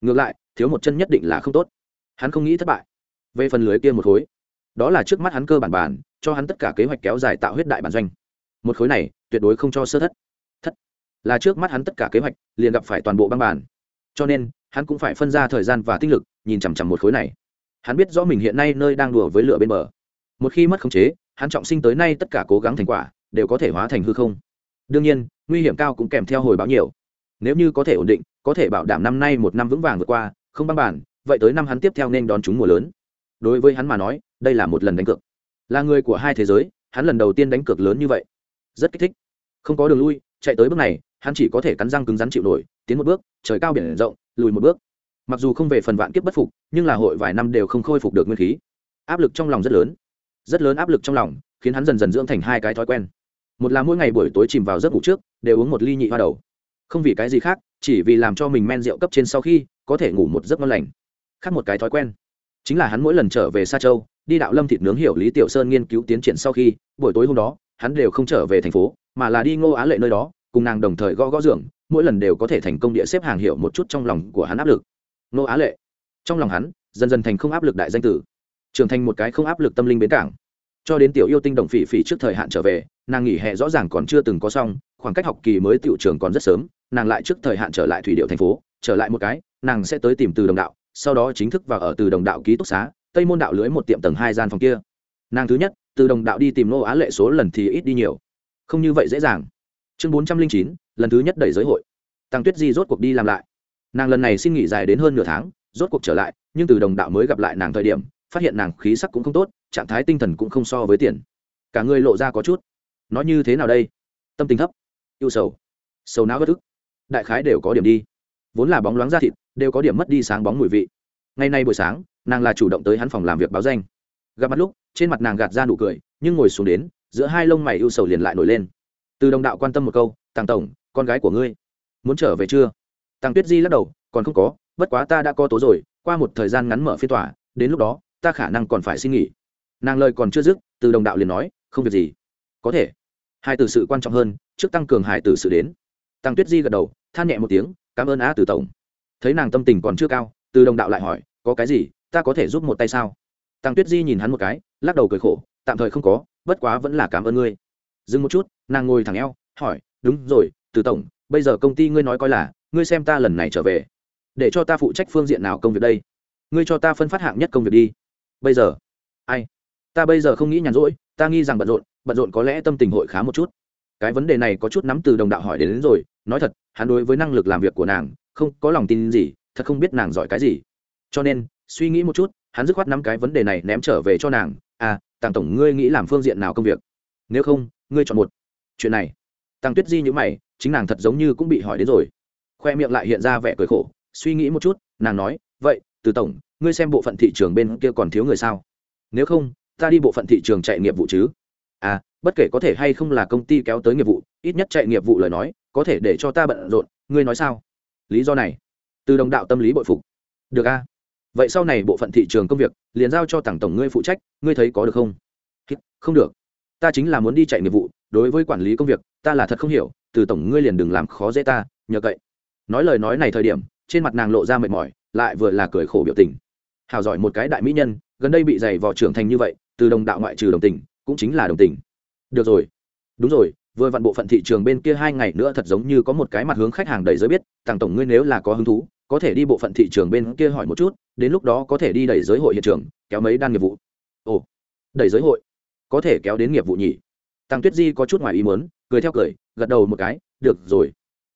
Ngược lại, thiếu một chân nhất định là không tốt. Hắn không nghĩ thất bại. Về phần lưới kia một khối, đó là trước mắt hắn cơ bản bản cho hắn tất cả kế hoạch kéo dài tạo huyết đại bản doanh. Một khối này, tuyệt đối không cho sơ thất. Thất. Là trước mắt hắn tất cả kế hoạch, liền gặp phải toàn bộ băng bản cho nên, hắn cũng phải phân ra thời gian và tinh lực, nhìn chằm chằm một khối này. Hắn biết rõ mình hiện nay nơi đang đùa với lửa bên bờ. Một khi mất khống chế, hắn trọng sinh tới nay tất cả cố gắng thành quả, đều có thể hóa thành hư không đương nhiên, nguy hiểm cao cũng kèm theo hồi báo nhiều. Nếu như có thể ổn định, có thể bảo đảm năm nay một năm vững vàng vượt qua, không băng bản, vậy tới năm hắn tiếp theo nên đón chúng mùa lớn. Đối với hắn mà nói, đây là một lần đánh cược. Là người của hai thế giới, hắn lần đầu tiên đánh cược lớn như vậy. Rất kích thích. Không có đường lui, chạy tới bước này, hắn chỉ có thể cắn răng cứng rắn chịu nổi, tiến một bước, trời cao biển rộng, lùi một bước. Mặc dù không về phần vạn kiếp bất phục, nhưng là hội vài năm đều không khôi phục được nguyên khí. Áp lực trong lòng rất lớn. Rất lớn áp lực trong lòng, khiến hắn dần dần dưỡng thành hai cái thói quen một là mỗi ngày buổi tối chìm vào giấc ngủ trước, đều uống một ly nhị hoa đầu. Không vì cái gì khác, chỉ vì làm cho mình men rượu cấp trên sau khi có thể ngủ một giấc ngon lành. Khác một cái thói quen, chính là hắn mỗi lần trở về sa châu, đi đạo lâm thịt nướng hiểu lý tiểu sơn nghiên cứu tiến triển sau khi, buổi tối hôm đó, hắn đều không trở về thành phố, mà là đi ngô á lệ nơi đó, cùng nàng đồng thời gõ gõ giường, mỗi lần đều có thể thành công địa xếp hàng hiệu một chút trong lòng của hắn áp lực. Ngô á lệ, trong lòng hắn, dần dần thành không áp lực đại danh tử, trưởng thành một cái không áp lực tâm linh bến cảng cho đến tiểu yêu tinh đồng phỉ phỉ trước thời hạn trở về, nàng nghỉ hè rõ ràng còn chưa từng có xong, khoảng cách học kỳ mới tiểu trường còn rất sớm, nàng lại trước thời hạn trở lại thủy điệu thành phố, trở lại một cái, nàng sẽ tới tìm từ đồng đạo, sau đó chính thức vào ở từ đồng đạo ký túc xá, tây môn đạo lưới một tiệm tầng hai gian phòng kia. Nàng thứ nhất, từ đồng đạo đi tìm nô á lệ số lần thì ít đi nhiều. Không như vậy dễ dàng. Chương bốn trăm linh chín, lần thứ nhất đẩy giới hội. Tăng tuyết di rốt cuộc đi làm lại. Nàng lần này xin nghỉ dài đến hơn nửa tháng, rốt cuộc trở lại, nhưng từ đồng đạo mới gặp lại nàng thời điểm, phát hiện nàng khí sắc cũng không tốt trạng thái tinh thần cũng không so với tiền. Cả người lộ ra có chút. Nó như thế nào đây? Tâm tình thấp, yêu sầu sầu não bất ức. Đại khái đều có điểm đi. Vốn là bóng loáng da thịt, đều có điểm mất đi sáng bóng mùi vị. Ngày nay buổi sáng, nàng là chủ động tới hắn phòng làm việc báo danh. Gặp mặt lúc, trên mặt nàng gạt ra nụ cười, nhưng ngồi xuống đến, giữa hai lông mày ưu sầu liền lại nổi lên. Từ đồng đạo quan tâm một câu, tàng tổng, con gái của ngươi, muốn trở về chưa? Tàng tuyết di lắc đầu, còn không có, bất quá ta đã có tố rồi, qua một thời gian ngắn mở phiên tòa, đến lúc đó, ta khả năng còn phải xin nghỉ nàng lời còn chưa dứt, từ đồng đạo liền nói, không việc gì. Có thể. Hai từ sự quan trọng hơn, trước tăng cường hải từ sự đến. Tăng tuyết di gật đầu, than nhẹ một tiếng, cảm ơn á từ tổng. Thấy nàng tâm tình còn chưa cao, từ đồng đạo lại hỏi, có cái gì, ta có thể giúp một tay sao? Tăng tuyết di nhìn hắn một cái, lắc đầu cười khổ, tạm thời không có, bất quá vẫn là cảm ơn ngươi. Dừng một chút, nàng ngồi thẳng eo, hỏi, đúng rồi từ tổng, bây giờ công ty ngươi nói coi là, ngươi xem ta lần này trở về. Để cho ta phụ trách phương diện nào công việc đây? Ngươi cho ta phân phát hạng nhất công việc đi. Bây giờ? Ai? Ta bây giờ không nghĩ nhàn rỗi ta nghi rằng bận rộn bận rộn có lẽ tâm tình hội khá một chút. Cái vấn đề này có chút nắm từ đồng đạo hỏi đến, đến rồi nói thật hắn đối với năng lực làm việc của nàng không có lòng tin gì thật không biết nàng giỏi cái gì. Cho nên suy nghĩ một chút hắn dứt khoát nắm cái vấn đề này ném trở về cho nàng. À tàng tổng ngươi nghĩ làm phương diện nào công việc? Nếu không ngươi chọn một. Chuyện này. Tàng tuyết di nhữ mày chính nàng thật giống như cũng bị hỏi đến rồi. Khoe miệng lại hiện ra vẻ cười khổ suy nghĩ một chút nàng nói vậy từ tổng ngươi xem bộ phận thị trường bên kia còn thiếu người sao? Nếu không ta đi bộ phận thị trường chạy nghiệp vụ chứ? À bất kể có thể hay không là công ty kéo tới nghiệp vụ, ít nhất chạy nghiệp vụ lời nói, có thể để cho ta bận rộn, ngươi nói sao? Lý do này, từ đồng đạo tâm lý bội phục. Được a. Vậy sau này bộ phận thị trường công việc, liền giao cho tặng tổng ngươi phụ trách, ngươi thấy có được không? Không được. Ta chính là muốn đi chạy nghiệp vụ, đối với quản lý công việc, ta là thật không hiểu, từ tổng ngươi liền đừng làm khó dễ ta, nhờ cậy. Nói lời nói này thời điểm, trên mặt nàng lộ ra mệt mỏi, lại vừa là cười khổ biểu tình. Hào giỏi một cái đại mỹ nhân, gần đây bị giày vò trưởng thành như vậy từ đồng đạo ngoại trừ đồng tình, cũng chính là đồng tình. Được rồi. Đúng rồi, vừa vặn bộ phận thị trường bên kia hai ngày nữa thật giống như có một cái mặt hướng khách hàng đầy giới biết tàng tổng ngươi nếu là có hứng thú, có thể đi bộ phận thị trường bên kia hỏi một chút, đến lúc đó có thể đi đẩy giới hội hiện trường, kéo mấy đan nghiệp vụ. Ồ, đẩy giới hội? Có thể kéo đến nghiệp vụ nhỉ? Tăng tuyết di có chút ngoài ý muốn, cười theo cười, gật đầu một cái, được rồi.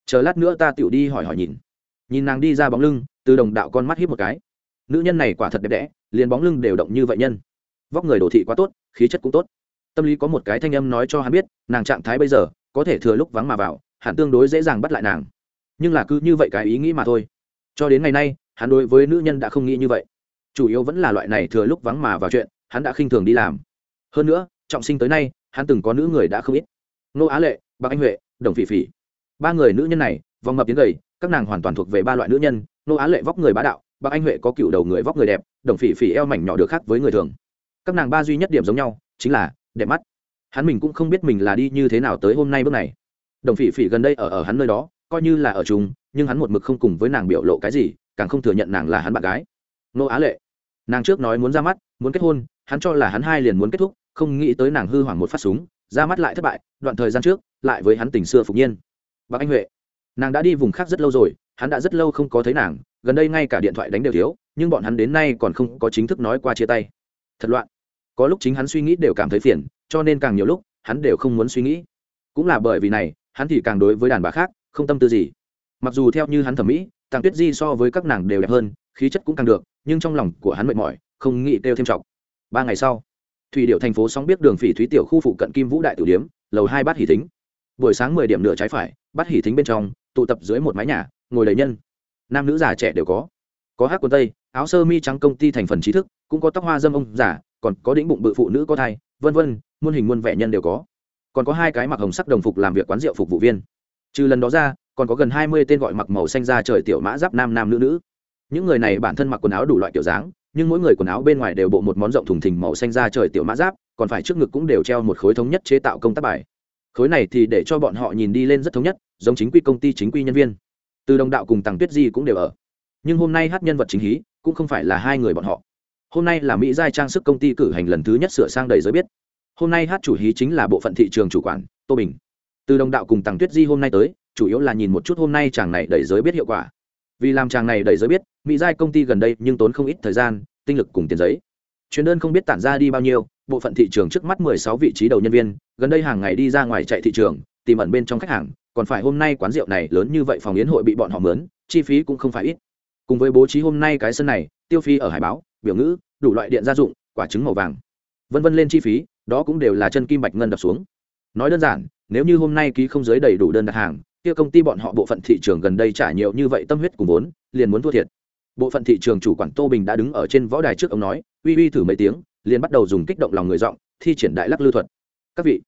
Chờ lát nữa ta tựu đi hỏi hỏi nhìn. Nhìn nàng đi ra bóng lưng, từ đồng đạo con mắt hiếp một cái. Nữ nhân này quả thật đẹp đẽ, liền bóng lưng đều động như vậy nhân vóc người đồ thị quá tốt, khí chất cũng tốt. Tâm lý có một cái thanh âm nói cho hắn biết, nàng trạng thái bây giờ, có thể thừa lúc vắng mà vào, hẳn tương đối dễ dàng bắt lại nàng. Nhưng là cứ như vậy cái ý nghĩ mà thôi. Cho đến ngày nay, hắn đối với nữ nhân đã không nghĩ như vậy. Chủ yếu vẫn là loại này thừa lúc vắng mà vào chuyện, hắn đã khinh thường đi làm. Hơn nữa, trọng sinh tới nay, hắn từng có nữ người đã không ít. Nô á lệ, bạc anh huệ, đồng phỉ phỉ. Ba người nữ nhân này, vòng mập tiếng gầy, các nàng hoàn toàn thuộc về ba loại nữ nhân, nô á lệ vóc người bá đạo, bạc anh huệ có cựu đầu người vóc người đẹp, đồng phỉ phỉ eo mảnh nhỏ được khác với người thường các nàng ba duy nhất điểm giống nhau, chính là đẹp mắt. Hắn mình cũng không biết mình là đi như thế nào tới hôm nay bước này. Đồng phỉ phỉ gần đây ở ở hắn nơi đó, coi như là ở chung, nhưng hắn một mực không cùng với nàng biểu lộ cái gì, càng không thừa nhận nàng là hắn bạn gái. Nô á lệ. Nàng trước nói muốn ra mắt, muốn kết hôn, hắn cho là hắn hai liền muốn kết thúc, không nghĩ tới nàng hư hoảng một phát súng, ra mắt lại thất bại, đoạn thời gian trước, lại với hắn tình xưa phục nhiên. Bác anh huệ. Nàng đã đi vùng khác rất lâu rồi, hắn đã rất lâu không có thấy nàng, gần đây ngay cả điện thoại đánh đều thiếu, nhưng bọn hắn đến nay còn không có chính thức nói qua chia tay. Thật loạn có lúc chính hắn suy nghĩ đều cảm thấy phiền, cho nên càng nhiều lúc, hắn đều không muốn suy nghĩ. Cũng là bởi vì này, hắn thì càng đối với đàn bà khác, không tâm tư gì. Mặc dù theo như hắn thẩm mỹ tàng tuyết di so với các nàng đều đẹp hơn, khí chất cũng càng được, nhưng trong lòng của hắn mệt mỏi, không nghĩ kêu thêm trọng ba ngày sau, thủy điệu thành phố sóng biết đường phỉ thúy tiểu khu phụ cận kim vũ đại tử điếm, lầu hai bát hỷ thính. Buổi sáng mười điểm nửa trái phải, bát hỷ thính bên trong, tụ tập dưới một mái nhà, ngồi đầy nhân. Nam nữ già trẻ đều có. Có hát quần tây, áo sơ mi trắng công ty thành phần trí thức, cũng có tóc hoa dâm ông giả còn có đĩnh bụng bự phụ nữ có thai, vân vân, muôn hình muôn vẻ nhân đều có. Còn có hai cái mặc hồng sắc đồng phục làm việc quán rượu phục vụ viên. Trừ lần đó ra, còn có gần hai mươi tên gọi mặc màu xanh ra trời tiểu mã giáp nam nam nữ nữ. Những người này bản thân mặc quần áo đủ loại kiểu dáng, nhưng mỗi người quần áo bên ngoài đều bộ một món rộng thùng thình màu xanh ra trời tiểu mã giáp, còn phải trước ngực cũng đều treo một khối thống nhất chế tạo công tác bài. Khối này thì để cho bọn họ nhìn đi lên rất thống nhất, giống chính quy công ty chính quy nhân viên. Từ đồng đạo cùng tàng tuyết di cũng đều ở. Nhưng hôm nay hát nhân vật chính hí, cũng không phải là hai người bọn họ hôm nay là mỹ giai trang sức công ty cử hành lần thứ nhất sửa sang đầy giới biết. Hôm nay hát chủ hí chính là bộ phận thị trường chủ quản, tô bình. Từ đồng đạo cùng tàng tuyết di hôm nay tới, chủ yếu là nhìn một chút hôm nay chàng này đẩy giới biết hiệu quả. Vì làm chàng này đẩy giới biết, mỹ giai công ty gần đây nhưng tốn không ít thời gian, tinh lực cùng tiền giấy. Chuyến đơn không biết tản ra đi bao nhiêu, bộ phận thị trường trước mắt mười sáu vị trí đầu nhân viên, gần đây hàng ngày đi ra ngoài chạy thị trường, tìm ẩn bên trong khách hàng, còn phải hôm nay quán rượu này lớn như vậy phòng yến hội bị bọn họ mướn, chi phí cũng không phải ít. Cùng với bố trí hôm nay cái sân này, tiêu phí ở hải báo, biểu ngữ đủ loại điện gia dụng, quả trứng màu vàng. Vân vân lên chi phí, đó cũng đều là chân kim bạch ngân đập xuống. Nói đơn giản, nếu như hôm nay ký không giới đầy đủ đơn đặt hàng, kia công ty bọn họ bộ phận thị trường gần đây trả nhiều như vậy tâm huyết cùng vốn, liền muốn thua thiệt. Bộ phận thị trường chủ quản tô bình đã đứng ở trên võ đài trước ông nói, uy uy thử mấy tiếng, liền bắt đầu dùng kích động lòng người giọng, thi triển đại lắc lưu thuật. Các vị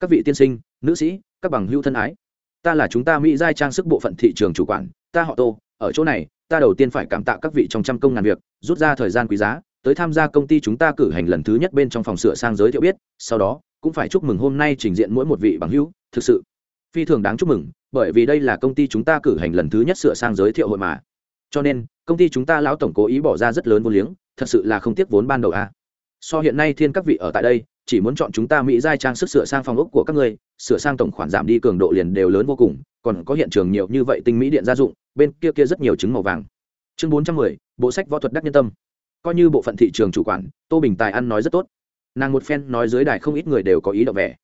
các vị tiên sinh, nữ sĩ, các bằng hữu thân ái, ta là chúng ta mỹ giai trang sức bộ phận thị trường chủ quản, ta họ tô, ở chỗ này, ta đầu tiên phải cảm tạ các vị trong trăm công ngàn việc, rút ra thời gian quý giá tới tham gia công ty chúng ta cử hành lần thứ nhất bên trong phòng sửa sang giới thiệu biết, sau đó, cũng phải chúc mừng hôm nay trình diện mỗi một vị bằng hữu, thực sự. Phi thường đáng chúc mừng, bởi vì đây là công ty chúng ta cử hành lần thứ nhất sửa sang giới thiệu hội mà. Cho nên, công ty chúng ta lão tổng cố ý bỏ ra rất lớn vô liếng, thật sự là không tiếc vốn ban đầu à. so hiện nay thiên các vị ở tại đây, chỉ muốn chọn chúng ta mỹ giai trang sức sửa sang phòng ốc của các ngươi, sửa sang tổng khoản giảm đi cường độ liền đều lớn vô cùng, còn có hiện trường nhiều như vậy tinh mỹ điện gia dụng, bên kia kia rất nhiều trứng màu vàng. Chương bốn trăm mười, bộ sách võ thuật đắc nhân tâm coi như bộ phận thị trường chủ quản, tô bình tài ăn nói rất tốt. Nàng một phen nói dưới đài không ít người đều có ý động vẻ.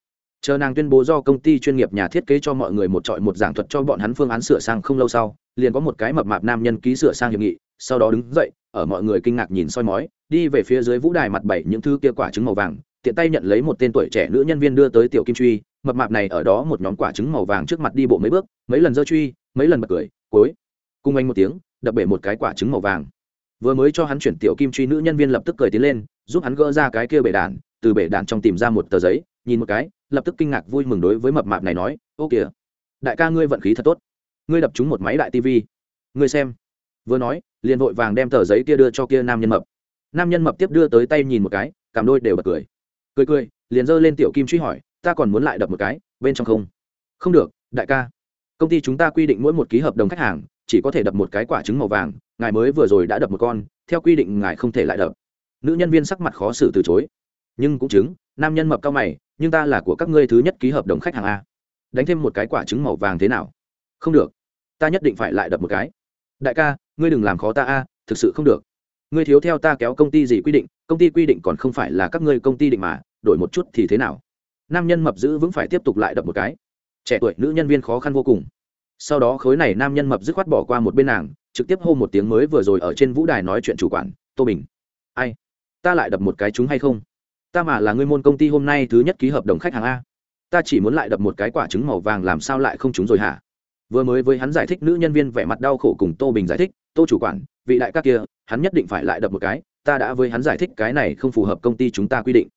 Chờ nàng tuyên bố do công ty chuyên nghiệp nhà thiết kế cho mọi người một trọi một giảng thuật cho bọn hắn phương án sửa sang không lâu sau, liền có một cái mập mạp nam nhân ký sửa sang hiệp nghị, sau đó đứng dậy, ở mọi người kinh ngạc nhìn soi mói, đi về phía dưới vũ đài mặt bảy những thứ kia quả trứng màu vàng, tiện tay nhận lấy một tên tuổi trẻ nữ nhân viên đưa tới tiểu kim truy, mập mạp này ở đó một nhóm quả trứng màu vàng trước mặt đi bộ mấy bước, mấy lần giơ truy, mấy lần bật cười, cối. Cùng anh một tiếng, đập bể một cái quả trứng màu vàng vừa mới cho hắn chuyển tiểu kim truy nữ nhân viên lập tức cười tiến lên, giúp hắn gỡ ra cái kia bể đạn, từ bể đạn trong tìm ra một tờ giấy, nhìn một cái, lập tức kinh ngạc vui mừng đối với mập mạp này nói, ô kìa, đại ca ngươi vận khí thật tốt. Ngươi đập trúng một máy đại tv ngươi xem. Vừa nói, liền vội vàng đem tờ giấy kia đưa cho kia nam nhân mập. Nam nhân mập tiếp đưa tới tay nhìn một cái cảm đôi đều bật cười. Cười cười, liền giơ lên tiểu kim truy hỏi, ta còn muốn lại đập một cái, bên trong không? Không được, đại ca. Công ty chúng ta quy định mỗi một ký hợp đồng khách hàng, chỉ có thể đập một cái quả trứng màu vàng ngài mới vừa rồi đã đập một con, theo quy định ngài không thể lại đập. Nữ nhân viên sắc mặt khó xử từ chối. Nhưng cũng chứng, nam nhân mập cao mày, nhưng ta là của các ngươi thứ nhất ký hợp đồng khách hàng a. Đánh thêm một cái quả trứng màu vàng thế nào? Không được. Ta nhất định phải lại đập một cái. Đại ca, ngươi đừng làm khó ta a, thực sự không được. Ngươi thiếu theo ta kéo công ty gì quy định, công ty quy định còn không phải là các ngươi công ty định mà, đổi một chút thì thế nào? Nam nhân mập giữ vững phải tiếp tục lại đập một cái. Trẻ tuổi nữ nhân viên khó khăn vô cùng. Sau đó khối này nam nhân mập dứt khoát bỏ qua một bên nàng trực tiếp hô một tiếng mới vừa rồi ở trên vũ đài nói chuyện chủ quản, tô bình. Ai? Ta lại đập một cái chúng hay không? Ta mà là ngươi môn công ty hôm nay thứ nhất ký hợp đồng khách hàng a. Ta chỉ muốn lại đập một cái quả trứng màu vàng làm sao lại không trúng rồi hả? Vừa mới với hắn giải thích nữ nhân viên vẻ mặt đau khổ cùng tô bình giải thích, tô chủ quản, vị đại các kia, hắn nhất định phải lại đập một cái, ta đã với hắn giải thích cái này không phù hợp công ty chúng ta quy định.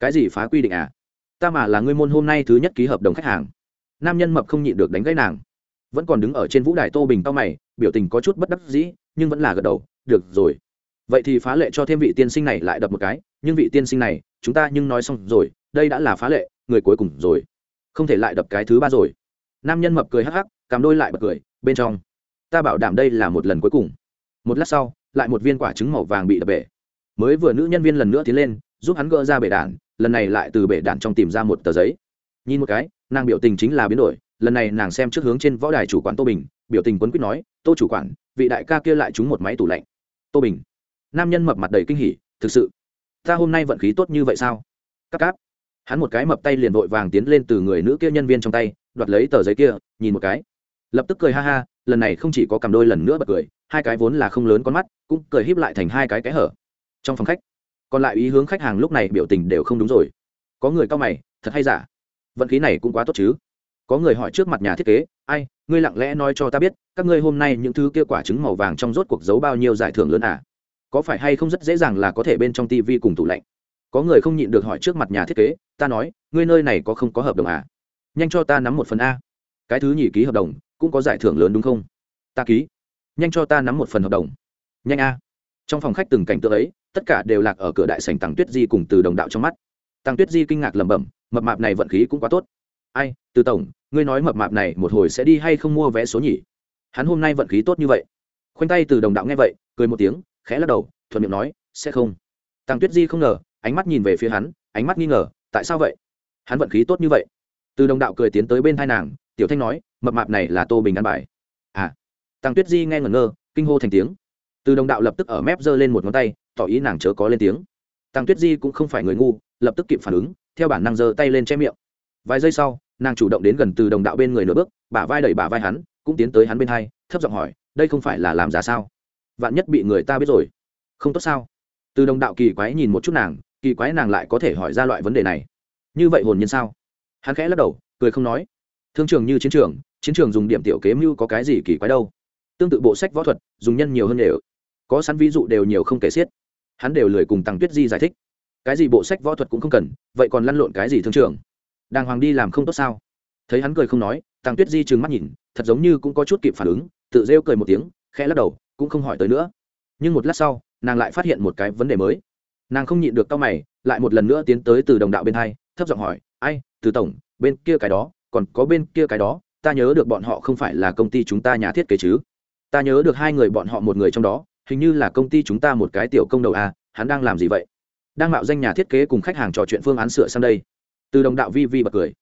Cái gì phá quy định à? Ta mà là ngươi môn hôm nay thứ nhất ký hợp đồng khách hàng. Nam nhân mập không nhịn được đánh gãy nàng. Vẫn còn đứng ở trên vũ đài tô bình tao mày biểu tình có chút bất đắc dĩ, nhưng vẫn là gật đầu, được rồi. Vậy thì phá lệ cho thêm vị tiên sinh này lại đập một cái, nhưng vị tiên sinh này, chúng ta nhưng nói xong rồi, đây đã là phá lệ, người cuối cùng rồi. Không thể lại đập cái thứ ba rồi. Nam nhân mập cười hắc hắc cắm đôi lại bật cười, bên trong, ta bảo đảm đây là một lần cuối cùng. Một lát sau, lại một viên quả trứng màu vàng bị đập bể. Mới vừa nữ nhân viên lần nữa tiến lên, giúp hắn gỡ ra bể đạn, lần này lại từ bể đạn trong tìm ra một tờ giấy. Nhìn một cái, nàng biểu tình chính là biến đổi, lần này nàng xem trước hướng trên võ đài chủ quán tô bình biểu tình quấn quýt nói, tô chủ quản, vị đại ca kia lại trúng một máy tủ lạnh. Tô bình. Nam nhân mập mặt đầy kinh hỉ, thực sự, ta hôm nay vận khí tốt như vậy sao? Các cáp. Hắn một cái mập tay liền vội vàng tiến lên từ người nữ kia nhân viên trong tay, đoạt lấy tờ giấy kia, nhìn một cái. Lập tức cười ha ha, lần này không chỉ có cầm đôi lần nữa bật cười, hai cái vốn là không lớn con mắt, cũng cười híp lại thành hai cái cái hở. Trong phòng khách, còn lại ý hướng khách hàng lúc này biểu tình đều không đúng rồi. Có người cao mày, thật hay giả? Vận khí này cũng quá tốt chứ? Có người hỏi trước mặt nhà thiết kế ai, ngươi lặng lẽ nói cho ta biết, các ngươi hôm nay những thứ kia quả trứng màu vàng trong rốt cuộc giấu bao nhiêu giải thưởng lớn à? Có phải hay không rất dễ dàng là có thể bên trong tivi cùng tủ lạnh? Có người không nhịn được hỏi trước mặt nhà thiết kế, ta nói, ngươi nơi này có không có hợp đồng à? Nhanh cho ta nắm một phần a. Cái thứ nhì ký hợp đồng, cũng có giải thưởng lớn đúng không? Ta ký. Nhanh cho ta nắm một phần hợp đồng. Nhanh a. Trong phòng khách từng cảnh tượng ấy, tất cả đều lạc ở cửa đại sành tăng tuyết di cùng từ đồng đạo trong mắt. Tăng tuyết di kinh ngạc lẩm bẩm, mập mạp này vận khí cũng quá tốt. Ai, từ tổng ngươi nói mập mạp này một hồi sẽ đi hay không mua vé số nhỉ? Hắn hôm nay vận khí tốt như vậy. Khoanh tay từ đồng đạo nghe vậy, cười một tiếng, khẽ lắc đầu, thuận miệng nói, sẽ không. Tăng tuyết di không ngờ, ánh mắt nhìn về phía hắn, ánh mắt nghi ngờ, tại sao vậy? Hắn vận khí tốt như vậy. Từ đồng đạo cười tiến tới bên thai nàng, tiểu thanh nói, mập mạp này là tô bình ăn bài. À. Tăng tuyết di nghe ngẩn ngơ, kinh hô thành tiếng. Từ đồng đạo lập tức ở mép giơ lên một ngón tay, tỏ ý nàng chớ có lên tiếng. Tăng tuyết di cũng không phải người ngu, lập tức kịp phản ứng, theo bản năng giơ tay lên che miệng. Vài giây sau nàng chủ động đến gần từ đồng đạo bên người nửa bước, bả vai đẩy bả vai hắn, cũng tiến tới hắn bên hai, thấp giọng hỏi, đây không phải là làm giả sao? Vạn nhất bị người ta biết rồi. Không tốt sao? Từ đồng đạo kỳ quái nhìn một chút nàng, kỳ quái nàng lại có thể hỏi ra loại vấn đề này. Như vậy hồn nhiên sao? Hắn khẽ lắc đầu, cười không nói. Thương trường như chiến trường chiến trường dùng điểm tiểu kế mưu có cái gì kỳ quái đâu. Tương tự bộ sách võ thuật, dùng nhân nhiều hơn đều. Có sẵn ví dụ đều nhiều không kể xiết. Hắn đều lười cùng tăng tuyết di giải thích. Cái gì bộ sách võ thuật cũng không cần, vậy còn lăn lộn cái gì thương trường? Đàng hoàng đi làm không tốt sao? Thấy hắn cười không nói, tàng tuyết di trừng mắt nhìn, thật giống như cũng có chút kịp phản ứng, tự rêu cười một tiếng, khẽ lắc đầu, cũng không hỏi tới nữa. Nhưng một lát sau, nàng lại phát hiện một cái vấn đề mới. Nàng không nhịn được tao mày, lại một lần nữa tiến tới từ đồng đạo bên hai, thấp giọng hỏi, ai, từ tổng, bên kia cái đó, còn có bên kia cái đó, ta nhớ được bọn họ không phải là công ty chúng ta nhà thiết kế chứ? Ta nhớ được hai người bọn họ một người trong đó, hình như là công ty chúng ta một cái tiểu công đầu a hắn đang làm gì vậy? Đang mạo danh nhà thiết kế cùng khách hàng trò chuyện phương án sửa sang đây từ đồng đạo vi vi bật cười.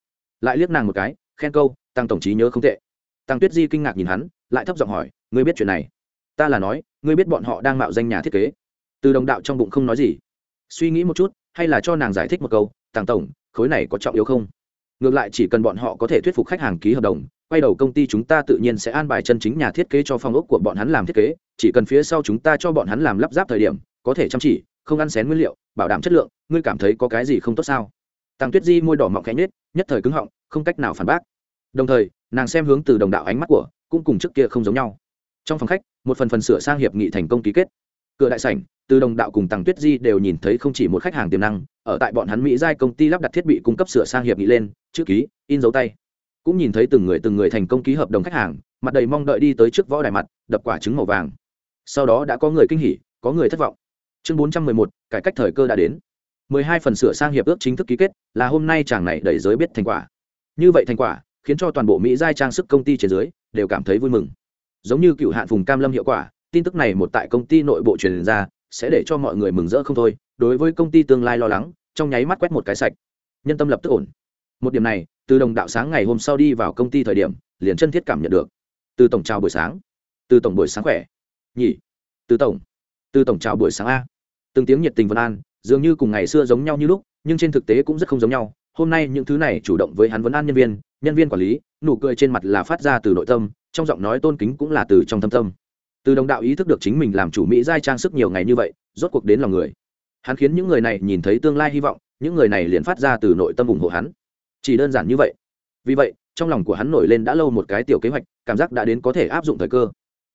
Lại liếc nàng một cái, khen câu, tăng tổng trí nhớ không tệ. Tăng tuyết di kinh ngạc nhìn hắn, lại thấp giọng hỏi, ngươi biết chuyện này? Ta là nói, ngươi biết bọn họ đang mạo danh nhà thiết kế. Từ đồng đạo trong bụng không nói gì. Suy nghĩ một chút, hay là cho nàng giải thích một câu, tăng tổng, khối này có trọng yếu không? Ngược lại chỉ cần bọn họ có thể thuyết phục khách hàng ký hợp đồng, quay đầu công ty chúng ta tự nhiên sẽ an bài chân chính nhà thiết kế cho phòng ốc của bọn hắn làm thiết kế, chỉ cần phía sau chúng ta cho bọn hắn làm lắp ráp thời điểm, có thể chăm chỉ, không ăn xén nguyên liệu, bảo đảm chất lượng, ngươi cảm thấy có cái gì không tốt sao? Tăng tuyết di môi đỏ mọng khẽ nết nhất thời cứng họng, không cách nào phản bác. Đồng thời, nàng xem hướng từ đồng đạo ánh mắt của, cũng cùng trước kia không giống nhau. Trong phòng khách, một phần phần sửa sang hiệp nghị thành công ký kết. Cửa đại sảnh, từ đồng đạo cùng tăng tuyết di đều nhìn thấy không chỉ một khách hàng tiềm năng, ở tại bọn hắn mỹ giai công ty lắp đặt thiết bị cung cấp sửa sang hiệp nghị lên, chữ ký, in dấu tay. Cũng nhìn thấy từng người từng người thành công ký hợp đồng khách hàng, mặt đầy mong đợi đi tới trước võ đài mặt, đập quả trứng màu vàng. Sau đó đã có người kinh hỉ, có người thất vọng. Chương bốn trăm mười một, cải cách thời cơ đã đến mười hai phần sửa sang hiệp ước chính thức ký kết, là hôm nay chàng này đẩy giới biết thành quả. Như vậy thành quả, khiến cho toàn bộ mỹ giai trang sức công ty trên dưới đều cảm thấy vui mừng. Giống như cựu hạn vùng cam lâm hiệu quả, tin tức này một tại công ty nội bộ truyền ra, sẽ để cho mọi người mừng rỡ không thôi, đối với công ty tương lai lo lắng, trong nháy mắt quét một cái sạch. Nhân tâm lập tức ổn. Một điểm này, từ đồng đạo sáng ngày hôm sau đi vào công ty thời điểm, liền chân thiết cảm nhận được. Từ tổng chào buổi sáng. Từ tổng buổi sáng khỏe. Nhỉ. Từ tổng. Từ tổng chào buổi sáng a. Từng tiếng nhiệt tình vân an dường như cùng ngày xưa giống nhau như lúc, nhưng trên thực tế cũng rất không giống nhau. Hôm nay những thứ này chủ động với hắn vấn an nhân viên nhân viên quản lý, nụ cười trên mặt là phát ra từ nội tâm, trong giọng nói tôn kính cũng là từ trong thâm tâm. Từ đồng đạo ý thức được chính mình làm chủ mỹ giai trang sức nhiều ngày như vậy, rốt cuộc đến lòng người. Hắn khiến những người này nhìn thấy tương lai hy vọng, những người này liền phát ra từ nội tâm ủng hộ hắn. Chỉ đơn giản như vậy. Vì vậy, trong lòng của hắn nổi lên đã lâu một cái tiểu kế hoạch, cảm giác đã đến có thể áp dụng thời cơ.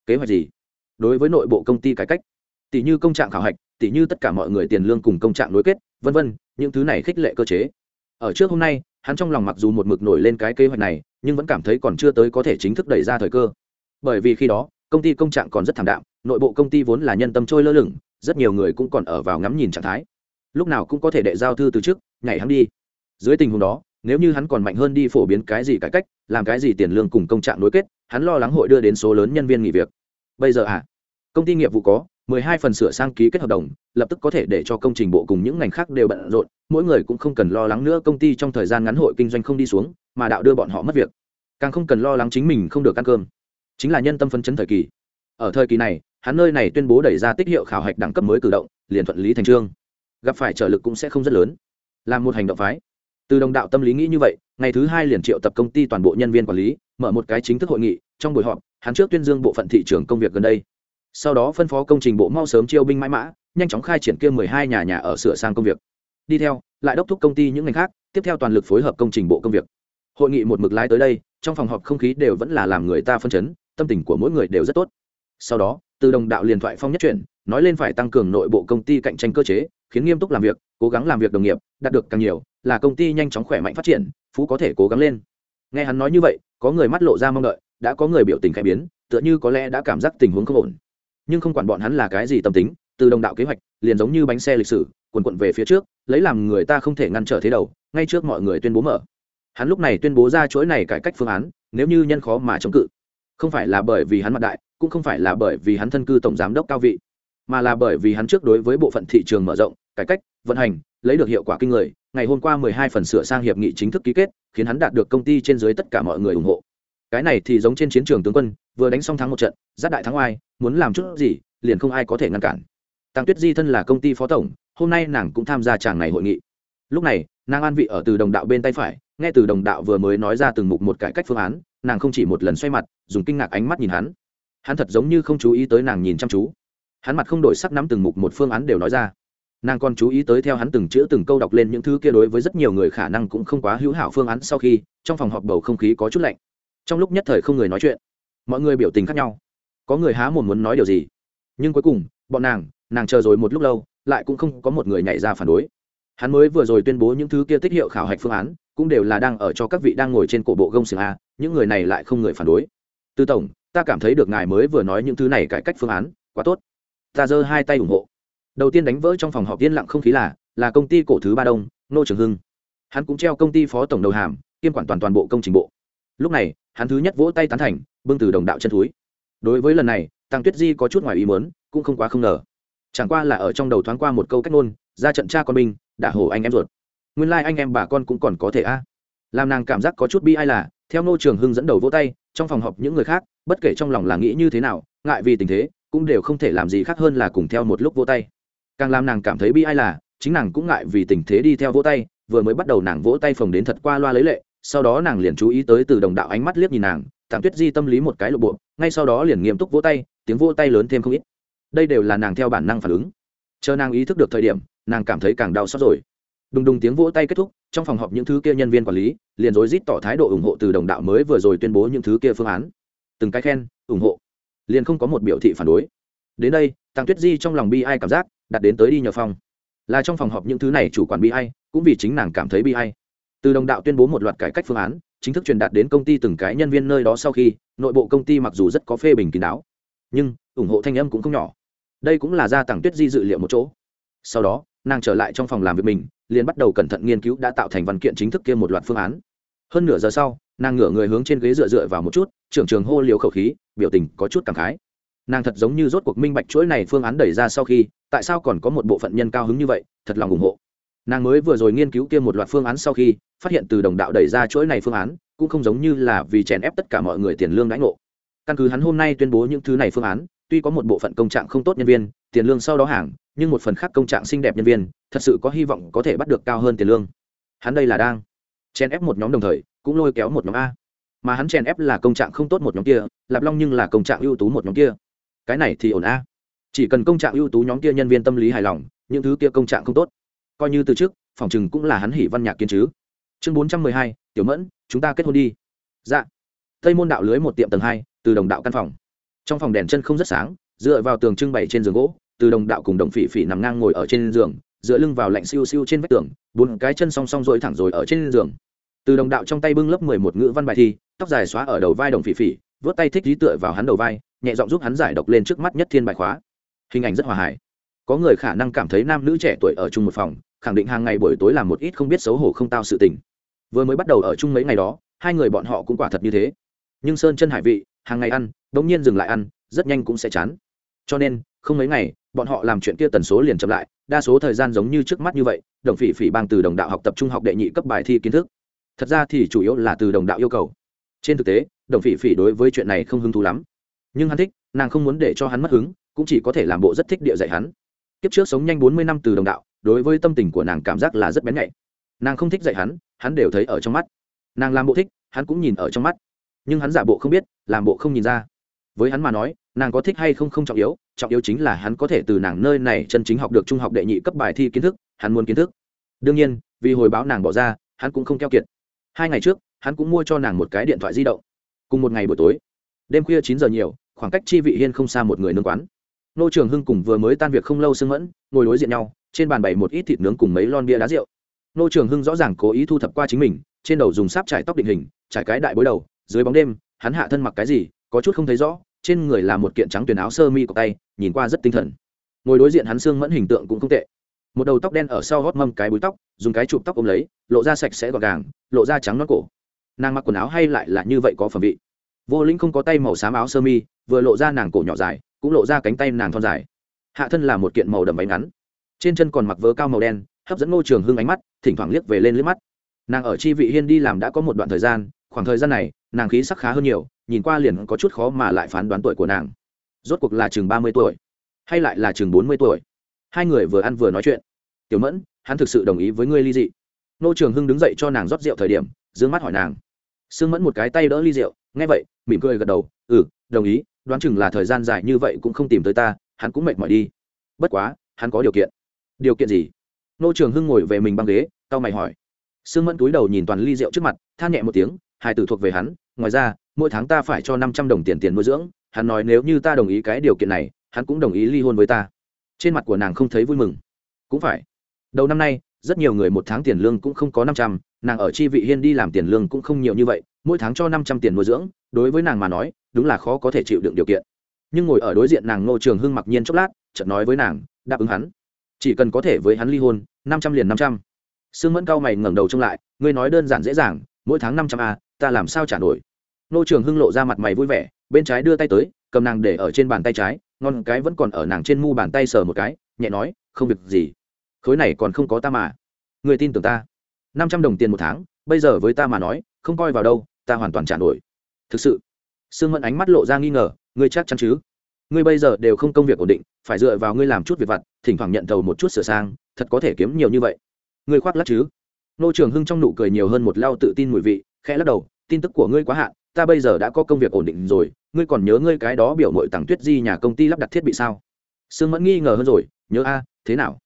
Kế hoạch gì? Đối với nội bộ công ty cải cách. Tỷ như công trạng khảo hạch tỉ như tất cả mọi người tiền lương cùng công trạng nối kết, vân vân, những thứ này khích lệ cơ chế. Ở trước hôm nay, hắn trong lòng mặc dù một mực nổi lên cái kế hoạch này, nhưng vẫn cảm thấy còn chưa tới có thể chính thức đẩy ra thời cơ. Bởi vì khi đó, công ty công trạng còn rất thảm đạm, nội bộ công ty vốn là nhân tâm trôi lơ lửng, rất nhiều người cũng còn ở vào ngắm nhìn trạng thái. Lúc nào cũng có thể đệ giao thư từ trước, nhảy hắn đi. Dưới tình huống đó, nếu như hắn còn mạnh hơn đi phổ biến cái gì cải cách, làm cái gì tiền lương cùng công trạng nối kết, hắn lo lắng hội đưa đến số lớn nhân viên nghỉ việc. Bây giờ à? Công ty nghiệp vụ có mười hai phần sửa sang ký kết hợp đồng, lập tức có thể để cho công trình bộ cùng những ngành khác đều bận rộn, mỗi người cũng không cần lo lắng nữa, công ty trong thời gian ngắn hội kinh doanh không đi xuống, mà đạo đưa bọn họ mất việc. Càng không cần lo lắng chính mình không được ăn cơm. Chính là nhân tâm phấn chấn thời kỳ. Ở thời kỳ này, hắn nơi này tuyên bố đẩy ra tích hiệu khảo hạch đẳng cấp mới cử động, liền thuận lý thành trương. Gặp phải trở lực cũng sẽ không rất lớn. Làm một hành động phái. Từ đồng đạo tâm lý nghĩ như vậy, ngày thứ hai liền triệu tập công ty toàn bộ nhân viên quản lý, mở một cái chính thức hội nghị, trong buổi họp, hắn trước tuyên dương bộ phận thị trường công việc gần đây sau đó phân phó công trình bộ mau sớm chiêu binh mãi mã, nhanh chóng khai triển kia mười hai nhà nhà ở sửa sang công việc. Đi theo, lại đốc thúc công ty những ngành khác, tiếp theo toàn lực phối hợp công trình bộ công việc. Hội nghị một mực lái tới đây, trong phòng họp không khí đều vẫn là làm người ta phân chấn, tâm tình của mỗi người đều rất tốt. Sau đó, từ đồng đạo liền thoại phong nhất chuyển, nói lên phải tăng cường nội bộ công ty cạnh tranh cơ chế, khiến nghiêm túc làm việc, cố gắng làm việc đồng nghiệp, đạt được càng nhiều, là công ty nhanh chóng khỏe mạnh phát triển, phú có thể cố gắng lên. Nghe hắn nói như vậy, có người mắt lộ ra mong đợi, đã có người biểu tình khẽ biến, tựa như có lẽ đã cảm giác tình huống không ổn nhưng không quản bọn hắn là cái gì tâm tính, từ đồng đạo kế hoạch, liền giống như bánh xe lịch sử, quần quận về phía trước, lấy làm người ta không thể ngăn trở thế đầu, ngay trước mọi người tuyên bố mở. Hắn lúc này tuyên bố ra chuỗi này cải cách phương án, nếu như nhân khó mà chống cự. Không phải là bởi vì hắn mặt đại, cũng không phải là bởi vì hắn thân cư tổng giám đốc cao vị, mà là bởi vì hắn trước đối với bộ phận thị trường mở rộng, cải cách, vận hành, lấy được hiệu quả kinh người, ngày hôm qua 12 phần sửa sang hiệp nghị chính thức ký kết, khiến hắn đạt được công ty trên dưới tất cả mọi người ủng hộ. Cái này thì giống trên chiến trường tướng quân vừa đánh xong thắng một trận, giáp đại thắng oai, muốn làm chút gì, liền không ai có thể ngăn cản. Tăng tuyết di thân là công ty phó tổng, hôm nay nàng cũng tham gia tràng này hội nghị. Lúc này, nàng an vị ở từ đồng đạo bên tay phải, nghe từ đồng đạo vừa mới nói ra từng mục một cải cách phương án, nàng không chỉ một lần xoay mặt, dùng kinh ngạc ánh mắt nhìn hắn. Hắn thật giống như không chú ý tới nàng nhìn chăm chú. Hắn mặt không đổi sắc nắm từng mục một phương án đều nói ra. Nàng còn chú ý tới theo hắn từng chữ từng câu đọc lên những thứ kia đối với rất nhiều người khả năng cũng không quá hữu hảo phương án sau khi, trong phòng họp bầu không khí có chút lạnh. Trong lúc nhất thời không người nói chuyện mọi người biểu tình khác nhau. Có người há mồm muốn nói điều gì. Nhưng cuối cùng, bọn nàng nàng chờ rồi một lúc lâu, lại cũng không có một người nhảy ra phản đối. Hắn mới vừa rồi tuyên bố những thứ kia tích hiệu khảo hạch phương án, cũng đều là đang ở cho các vị đang ngồi trên cổ bộ gông xưởng a, những người này lại không người phản đối. Tư tổng, ta cảm thấy được ngài mới vừa nói những thứ này cải cách phương án, quá tốt. Ta giơ hai tay ủng hộ. Đầu tiên đánh vỡ trong phòng họp yên lặng không khí là là công ty cổ thứ ba đông, nô trường hưng. Hắn cũng treo công ty phó tổng đầu hàm, kiêm quản toàn toàn bộ công trình bộ. Lúc này, hắn thứ nhất vỗ tay tán thành bưng từ đồng đạo chân thúi. Đối với lần này, tăng tuyết di có chút ngoài ý muốn, cũng không quá không ngờ. Chẳng qua là ở trong đầu thoáng qua một câu cách ngôn, ra trận cha con binh đã hổ anh em ruột. Nguyên lai、like、anh em bà con cũng còn có thể a. Làm nàng cảm giác có chút bi ai là, theo nô trường hưng dẫn đầu vỗ tay, trong phòng họp những người khác, bất kể trong lòng là nghĩ như thế nào, ngại vì tình thế, cũng đều không thể làm gì khác hơn là cùng theo một lúc vỗ tay. Càng làm nàng cảm thấy bi ai là, chính nàng cũng ngại vì tình thế đi theo vỗ tay, vừa mới bắt đầu nàng vỗ tay phồng đến thật qua loa lấy lệ, sau đó nàng liền chú ý tới từ đồng đạo ánh mắt liếc nhìn nàng tạm tuyết di tâm lý một cái lộ bộ, ngay sau đó liền nghiêm túc vỗ tay, tiếng vỗ tay lớn thêm không ít. Đây đều là nàng theo bản năng phản ứng. Chờ nàng ý thức được thời điểm, nàng cảm thấy càng đau xót rồi. Đùng đùng tiếng vỗ tay kết thúc, trong phòng họp những thứ kia nhân viên quản lý liền rối rít tỏ thái độ ủng hộ từ đồng đạo mới vừa rồi tuyên bố những thứ kia phương án. Từng cái khen, ủng hộ. Liền không có một biểu thị phản đối. Đến đây tăng tuyết di trong lòng bi ai cảm giác, đặt đến tới đi nhờ phòng. Là trong phòng họp những thứ này chủ quản bi ai, cũng vì chính nàng cảm thấy bi ai. Từ đồng đạo tuyên bố một loạt cải cách phương án chính thức truyền đạt đến công ty từng cái nhân viên nơi đó sau khi, nội bộ công ty mặc dù rất có phê bình kín đáo, nhưng ủng hộ thanh âm cũng không nhỏ. Đây cũng là gia tăng tuyết di dự liệu một chỗ. Sau đó, nàng trở lại trong phòng làm việc mình, liền bắt đầu cẩn thận nghiên cứu đã tạo thành văn kiện chính thức kia một loạt phương án. Hơn nửa giờ sau, nàng ngửa người hướng trên ghế dựa dựa vào một chút, trưởng trường hô liều khẩu khí, biểu tình có chút cảm khái. Nàng thật giống như rốt cuộc minh bạch chuỗi này phương án đẩy ra sau khi, tại sao còn có một bộ phận nhân cao hứng như vậy, thật lòng ủng hộ nàng mới vừa rồi nghiên cứu kia một loạt phương án sau khi, phát hiện từ đồng đạo đẩy ra chuỗi này phương án, cũng không giống như là vì chèn ép tất cả mọi người tiền lương đãi ngộ. Căn cứ hắn hôm nay tuyên bố những thứ này phương án, tuy có một bộ phận công trạng không tốt nhân viên, tiền lương sau đó hàng, nhưng một phần khác công trạng xinh đẹp nhân viên, thật sự có hy vọng có thể bắt được cao hơn tiền lương. Hắn đây là đang chèn ép một nhóm đồng thời, cũng lôi kéo một nhóm a. Mà hắn chèn ép là công trạng không tốt một nhóm kia, lạp long nhưng là công trạng ưu tú một nhóm kia. Cái này thì ổn a. Chỉ cần công trạng ưu tú nhóm kia nhân viên tâm lý hài lòng, những thứ kia công trạng không tốt coi như từ trước, phòng chừng cũng là hắn hỉ văn nhạc kiến chứ. Chương bốn trăm mười hai, tiểu mẫn, chúng ta kết hôn đi. Dạ. Tây môn đạo lưới một tiệm tầng hai, từ đồng đạo căn phòng. Trong phòng đèn chân không rất sáng, dựa vào tường trưng bày trên giường gỗ, từ đồng đạo cùng đồng phỉ phỉ nằm ngang ngồi ở trên giường, dựa lưng vào lạnh siêu siêu trên vách tường, bốn cái chân song song rồi thẳng rồi ở trên giường. Từ đồng đạo trong tay bưng lớp mười một ngữ văn bài thi, tóc dài xóa ở đầu vai đồng phỉ phỉ, vớt tay thích lý tựa vào hắn đầu vai, nhẹ giọng giúp hắn giải độc lên trước mắt nhất thiên bài khóa. Hình ảnh rất hòa hài có người khả năng cảm thấy nam nữ trẻ tuổi ở chung một phòng, khẳng định hàng ngày buổi tối làm một ít không biết xấu hổ không tao sự tình. Vừa mới bắt đầu ở chung mấy ngày đó, hai người bọn họ cũng quả thật như thế. Nhưng sơn chân hải vị, hàng ngày ăn đ ỗ n g nhiên dừng lại ăn, rất nhanh cũng sẽ chán. Cho nên, không mấy ngày, bọn họ làm chuyện kia tần số liền chậm lại, đa số thời gian giống như trước mắt như vậy, đồng phỉ phỉ bang từ đồng đạo học tập trung học đệ nhị cấp bài thi kiến thức. Thật ra thì chủ yếu là từ đồng đạo yêu cầu. Trên thực tế, đồng phỉ phỉ đối với chuyện này không hứng thú lắm. Nhưng hắn thích, nàng không muốn để cho hắn mất hứng, cũng chỉ có thể làm bộ rất thích địa dạy hắn kiếp trước sống nhanh bốn mươi năm từ đồng đạo, đối với tâm tình của nàng cảm giác là rất bén nhạy. Nàng không thích dạy hắn hắn đều thấy ở trong mắt. Nàng làm bộ thích, hắn cũng nhìn ở trong mắt. Nhưng hắn giả bộ không biết, làm bộ không nhìn ra. Với hắn mà nói, nàng có thích hay không không trọng yếu trọng yếu chính là hắn có thể từ nàng nơi này chân chính học được trung học đệ nhị cấp bài thi kiến thức, hắn muốn kiến thức. Đương nhiên, vì hồi báo nàng bỏ ra, hắn cũng không keo kiệt. Hai ngày trước, hắn cũng mua cho nàng một cái điện thoại di động. Cùng một ngày buổi tối, đêm khuya chín giờ nhiều, khoảng cách chi vị hiên không xa một người nương quán nô trường hưng cùng vừa mới tan việc không lâu sưng mẫn, ngồi đối diện nhau, trên bàn bày một ít thịt nướng cùng mấy lon bia đá rượu. Nô trường hưng rõ ràng cố ý thu thập qua chính mình, trên đầu dùng sáp trải tóc định hình, trải cái đại bối đầu, dưới bóng đêm, hắn hạ thân mặc cái gì, có chút không thấy rõ, trên người là một kiện trắng tuyển áo sơ mi của tay, nhìn qua rất tinh thần. Ngồi đối diện hắn sương mẫn hình tượng cũng không tệ. Một đầu tóc đen ở sau hót mâm cái búi tóc, dùng cái chụp tóc ôm lấy, lộ ra sạch sẽ gọn gàng, lộ ra trắng nó cổ. Nàng mặc quần áo hay lại là như vậy có phẩm vị. Vô linh không có tay màu xám áo sơ mi, vừa lộ ra nàng cổ nhỏ dài cũng lộ ra cánh tay nàng thon dài. Hạ thân là một kiện màu đầm váy ngắn. Trên chân còn mặc vớ cao màu đen, hấp dẫn ngô trường hưng ánh mắt, thỉnh thoảng liếc về lên liếc mắt. Nàng ở chi vị hiên đi làm đã có một đoạn thời gian, khoảng thời gian này, nàng khí sắc khá hơn nhiều, nhìn qua liền có chút khó mà lại phán đoán tuổi của nàng. Rốt cuộc là chừng ba mươi tuổi, hay lại là chừng bốn mươi tuổi. Hai người vừa ăn vừa nói chuyện. Tiểu mẫn, hắn thực sự đồng ý với ngươi ly dị nô trường hưng đứng dậy cho nàng rót rượu thời điểm d ư ơ n g mắt hỏi nàng. Sương mẫn một cái tay đỡ ly rượu, nghe vậy, mỉm cười gật đầu ừ đồng ý đoán chừng là thời gian dài như vậy cũng không tìm tới ta, hắn cũng mệt mỏi đi. Bất quá, hắn có điều kiện. Điều kiện gì? Nô trường hưng ngồi về mình băng ghế tao mày hỏi. Sương mẫn túi đầu nhìn toàn ly rượu trước mặt, than nhẹ một tiếng, hai tử thuộc về hắn, ngoài ra, mỗi tháng ta phải cho năm trăm đồng tiền tiền nuôi dưỡng, hắn nói nếu như ta đồng ý cái điều kiện này, hắn cũng đồng ý ly hôn với ta. Trên mặt của nàng không thấy vui mừng. Cũng phải. Đầu năm nay, rất nhiều người một tháng tiền lương cũng không có năm trăm, nàng ở chi vị hiên đi làm tiền lương cũng không nhiều như vậy, mỗi tháng cho năm trăm tiền nuôi dưỡng đối với nàng mà nói, đúng là khó có thể chịu đựng điều kiện. Nhưng ngồi ở đối diện nàng ngô trường hưng mặc nhiên chốc lát, chợt nói với nàng, đáp ứng hắn. Chỉ cần có thể với hắn ly hôn, năm trăm liền năm trăm. Sương mẫn cao mày ngẩng đầu trông lại, ngươi nói đơn giản dễ dàng, mỗi tháng năm trăm a, ta làm sao trả nổi? Ngô trường hưng lộ ra mặt mày vui vẻ, bên trái đưa tay tới, cầm nàng để ở trên bàn tay trái, ngon cái vẫn còn ở nàng trên mu bàn tay sờ một cái, nhẹ nói, không việc gì. Khối này còn không có ta mà. Người tin tưởng ta. Năm trăm đồng tiền một tháng, bây giờ với ta mà nói, không coi vào đâu, ta hoàn toàn trả nổi thực sự, sương mẫn ánh mắt lộ ra nghi ngờ, ngươi chắc chắn chứ? Ngươi bây giờ đều không công việc ổn định, phải dựa vào ngươi làm chút việc vặt, thỉnh thoảng nhận thầu một chút sửa sang, thật có thể kiếm nhiều như vậy. Ngươi khoác lắc chứ? Nô trường hưng trong nụ cười nhiều hơn một lao tự tin mùi vị, khẽ lắc đầu, tin tức của ngươi quá hạn, ta bây giờ đã có công việc ổn định rồi, ngươi còn nhớ ngươi cái đó biểu mội tặng tuyết di nhà công ty lắp đặt thiết bị sao? Sương mẫn nghi ngờ hơn rồi, nhớ a, thế nào?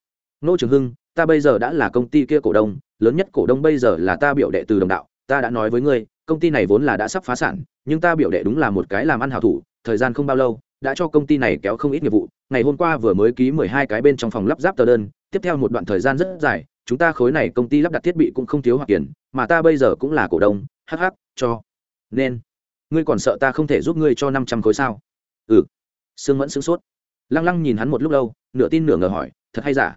Nô trường hưng, ta bây giờ đã là công ty kia cổ đông, lớn nhất cổ đông bây giờ là ta biểu đệ từ đồng đạo, ta đã nói với ngươi công ty này vốn là đã sắp phá sản, nhưng ta biểu đệ đúng là một cái làm ăn hảo thủ, thời gian không bao lâu, đã cho công ty này kéo không ít nghiệp vụ. Ngày hôm qua vừa mới ký mười hai cái bên trong phòng lắp ráp tờ đơn, tiếp theo một đoạn thời gian rất dài, chúng ta khối này công ty lắp đặt thiết bị cũng không thiếu hoặc tiền mà ta bây giờ cũng là cổ đông hh cho. Nên, ngươi còn sợ ta không thể giúp ngươi cho năm trăm khối sao? Ừ. Sương mẫn sửng sốt. Lăng lăng nhìn hắn một lúc lâu, nửa tin nửa ngờ hỏi, thật hay giả?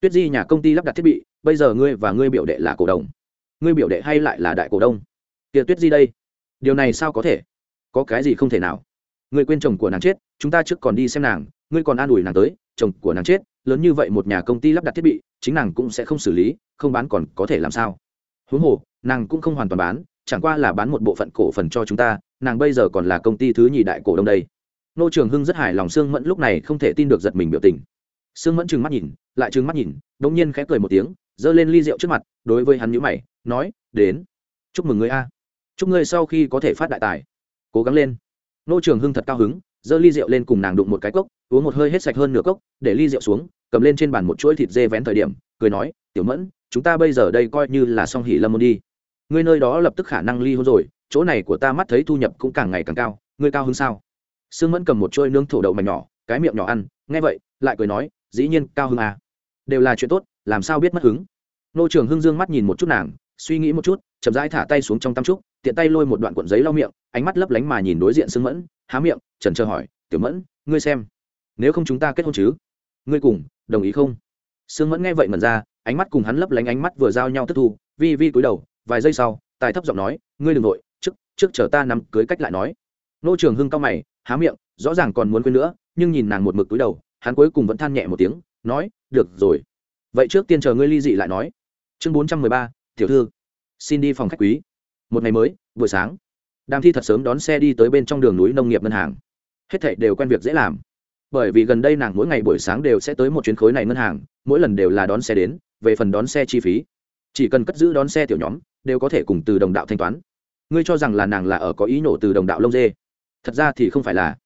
Tuyết di nhà công ty lắp đặt thiết bị, bây giờ ngươi và ngươi biểu đệ là cổ đông. Ngươi biểu đệ hay lại là đại cổ đông? Kia tuyết di đây. Điều này sao có thể? Có cái gì không thể nào? Ngươi quên chồng của nàng chết, chúng ta trước còn đi xem nàng, ngươi còn an ủi nàng tới, chồng của nàng chết, lớn như vậy một nhà công ty lắp đặt thiết bị, chính nàng cũng sẽ không xử lý, không bán còn có thể làm sao? Huống hồ, nàng cũng không hoàn toàn bán, chẳng qua là bán một bộ phận cổ phần cho chúng ta, nàng bây giờ còn là công ty thứ nhì đại cổ đông đây. Nô trường hưng rất hài lòng sương mẫn lúc này không thể tin được giật mình biểu tình. Sương mẫn trừng mắt nhìn, lại trừng mắt nhìn đ ỗ n g nhiên khẽ cười một tiếng, giơ lên ly rượu trước mặt, đối với hắn nhữ mày, nói, đến. Chúc mừng người a chúc ngươi sau khi có thể phát đại tài. Cố gắng lên. Nô trường hưng thật cao hứng, giơ ly rượu lên cùng nàng đụng một cái cốc, uống một hơi hết sạch hơn nửa cốc, để ly rượu xuống, cầm lên trên bàn một chuỗi thịt dê vén thời điểm, cười nói, tiểu mẫn, chúng ta bây giờ đây coi như là song hỉ lâm môn đi. Ngươi nơi đó lập tức khả năng ly hôn rồi, chỗ này của ta mắt thấy thu nhập cũng càng ngày càng cao, ngươi cao hơn sao? Sương mẫn cầm một chuỗi nương thổ đậu mảnh nhỏ, cái miệng nhỏ ăn, nghe vậy, lại cười nói, dĩ nhiên, cao hơn à. đều là chuyện tốt, làm sao biết mất hứng? Nô trường hưng dương mắt nhìn một chút nàng, suy nghĩ một chút, chậm rãi thả tay xuống trong tam trúc tiện tay lôi một đoạn cuộn giấy lau miệng, ánh mắt lấp lánh mà nhìn đối diện sưng mẫn, há miệng, trần trờ hỏi, tiểu mẫn, ngươi xem, nếu không chúng ta kết hôn chứ? Ngươi cùng, đồng ý không? Sương mẫn nghe vậy mần ra, ánh mắt cùng hắn lấp lánh ánh mắt vừa giao nhau tức thu, vi vi cúi đầu, vài giây sau, tài thấp giọng nói, ngươi đ ừ n g nội trước trước chờ ta nắm cưới cách lại nói. Nô trường hưng cao mày, há miệng, rõ ràng còn muốn quên nữa, nhưng nhìn nàng một mực túi đầu, hắn cuối cùng vẫn than nhẹ một tiếng, nói, được rồi. Vậy trước tiên chờ ngươi ly dị lại nói. Chương bốn trăm mười ba, tiểu thư, xin đi phòng khách quý một ngày mới, buổi sáng, đàm thi thật sớm đón xe đi tới bên trong đường núi nông nghiệp ngân hàng. Hết thệ đều quen việc dễ làm. Bởi vì gần đây nàng mỗi ngày buổi sáng đều sẽ tới một chuyến khối này ngân hàng, mỗi lần đều là đón xe đến, về phần đón xe chi phí. Chỉ cần cất giữ đón xe tiểu nhóm, đều có thể cùng từ đồng đạo thanh toán. Ngươi cho rằng là nàng là ở có ý nổ từ đồng đạo lông dê? Thật ra thì không phải là.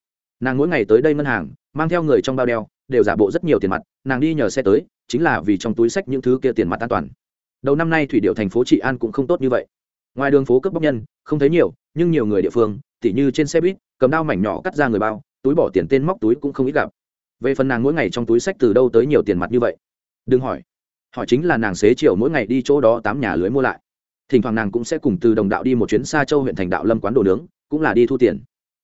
Nàng mỗi ngày tới đây ngân hàng, mang theo người trong bao đeo, đều giả bộ rất nhiều tiền mặt, nàng đi nhờ xe tới, chính là vì trong túi sách những thứ kia tiền mặt an toàn. Đầu năm nay thủy điệu thành phố trị an cũng không tốt như vậy ngoài đường phố cướp bóc nhân, không thấy nhiều, nhưng nhiều người địa phương, tỉ như trên xe buýt, cầm đao mảnh nhỏ cắt ra người bao, túi bỏ tiền tên móc túi cũng không ít gặp. Về phần nàng mỗi ngày trong túi sách từ đâu tới nhiều tiền mặt như vậy? Đừng hỏi. Hỏi chính là nàng xế chiều mỗi ngày đi chỗ đó tám nhà lưới mua lại. Thỉnh thoảng nàng cũng sẽ cùng từ đồng đạo đi một chuyến xa châu huyện thành đạo lâm quán đồ nướng, cũng là đi thu tiền.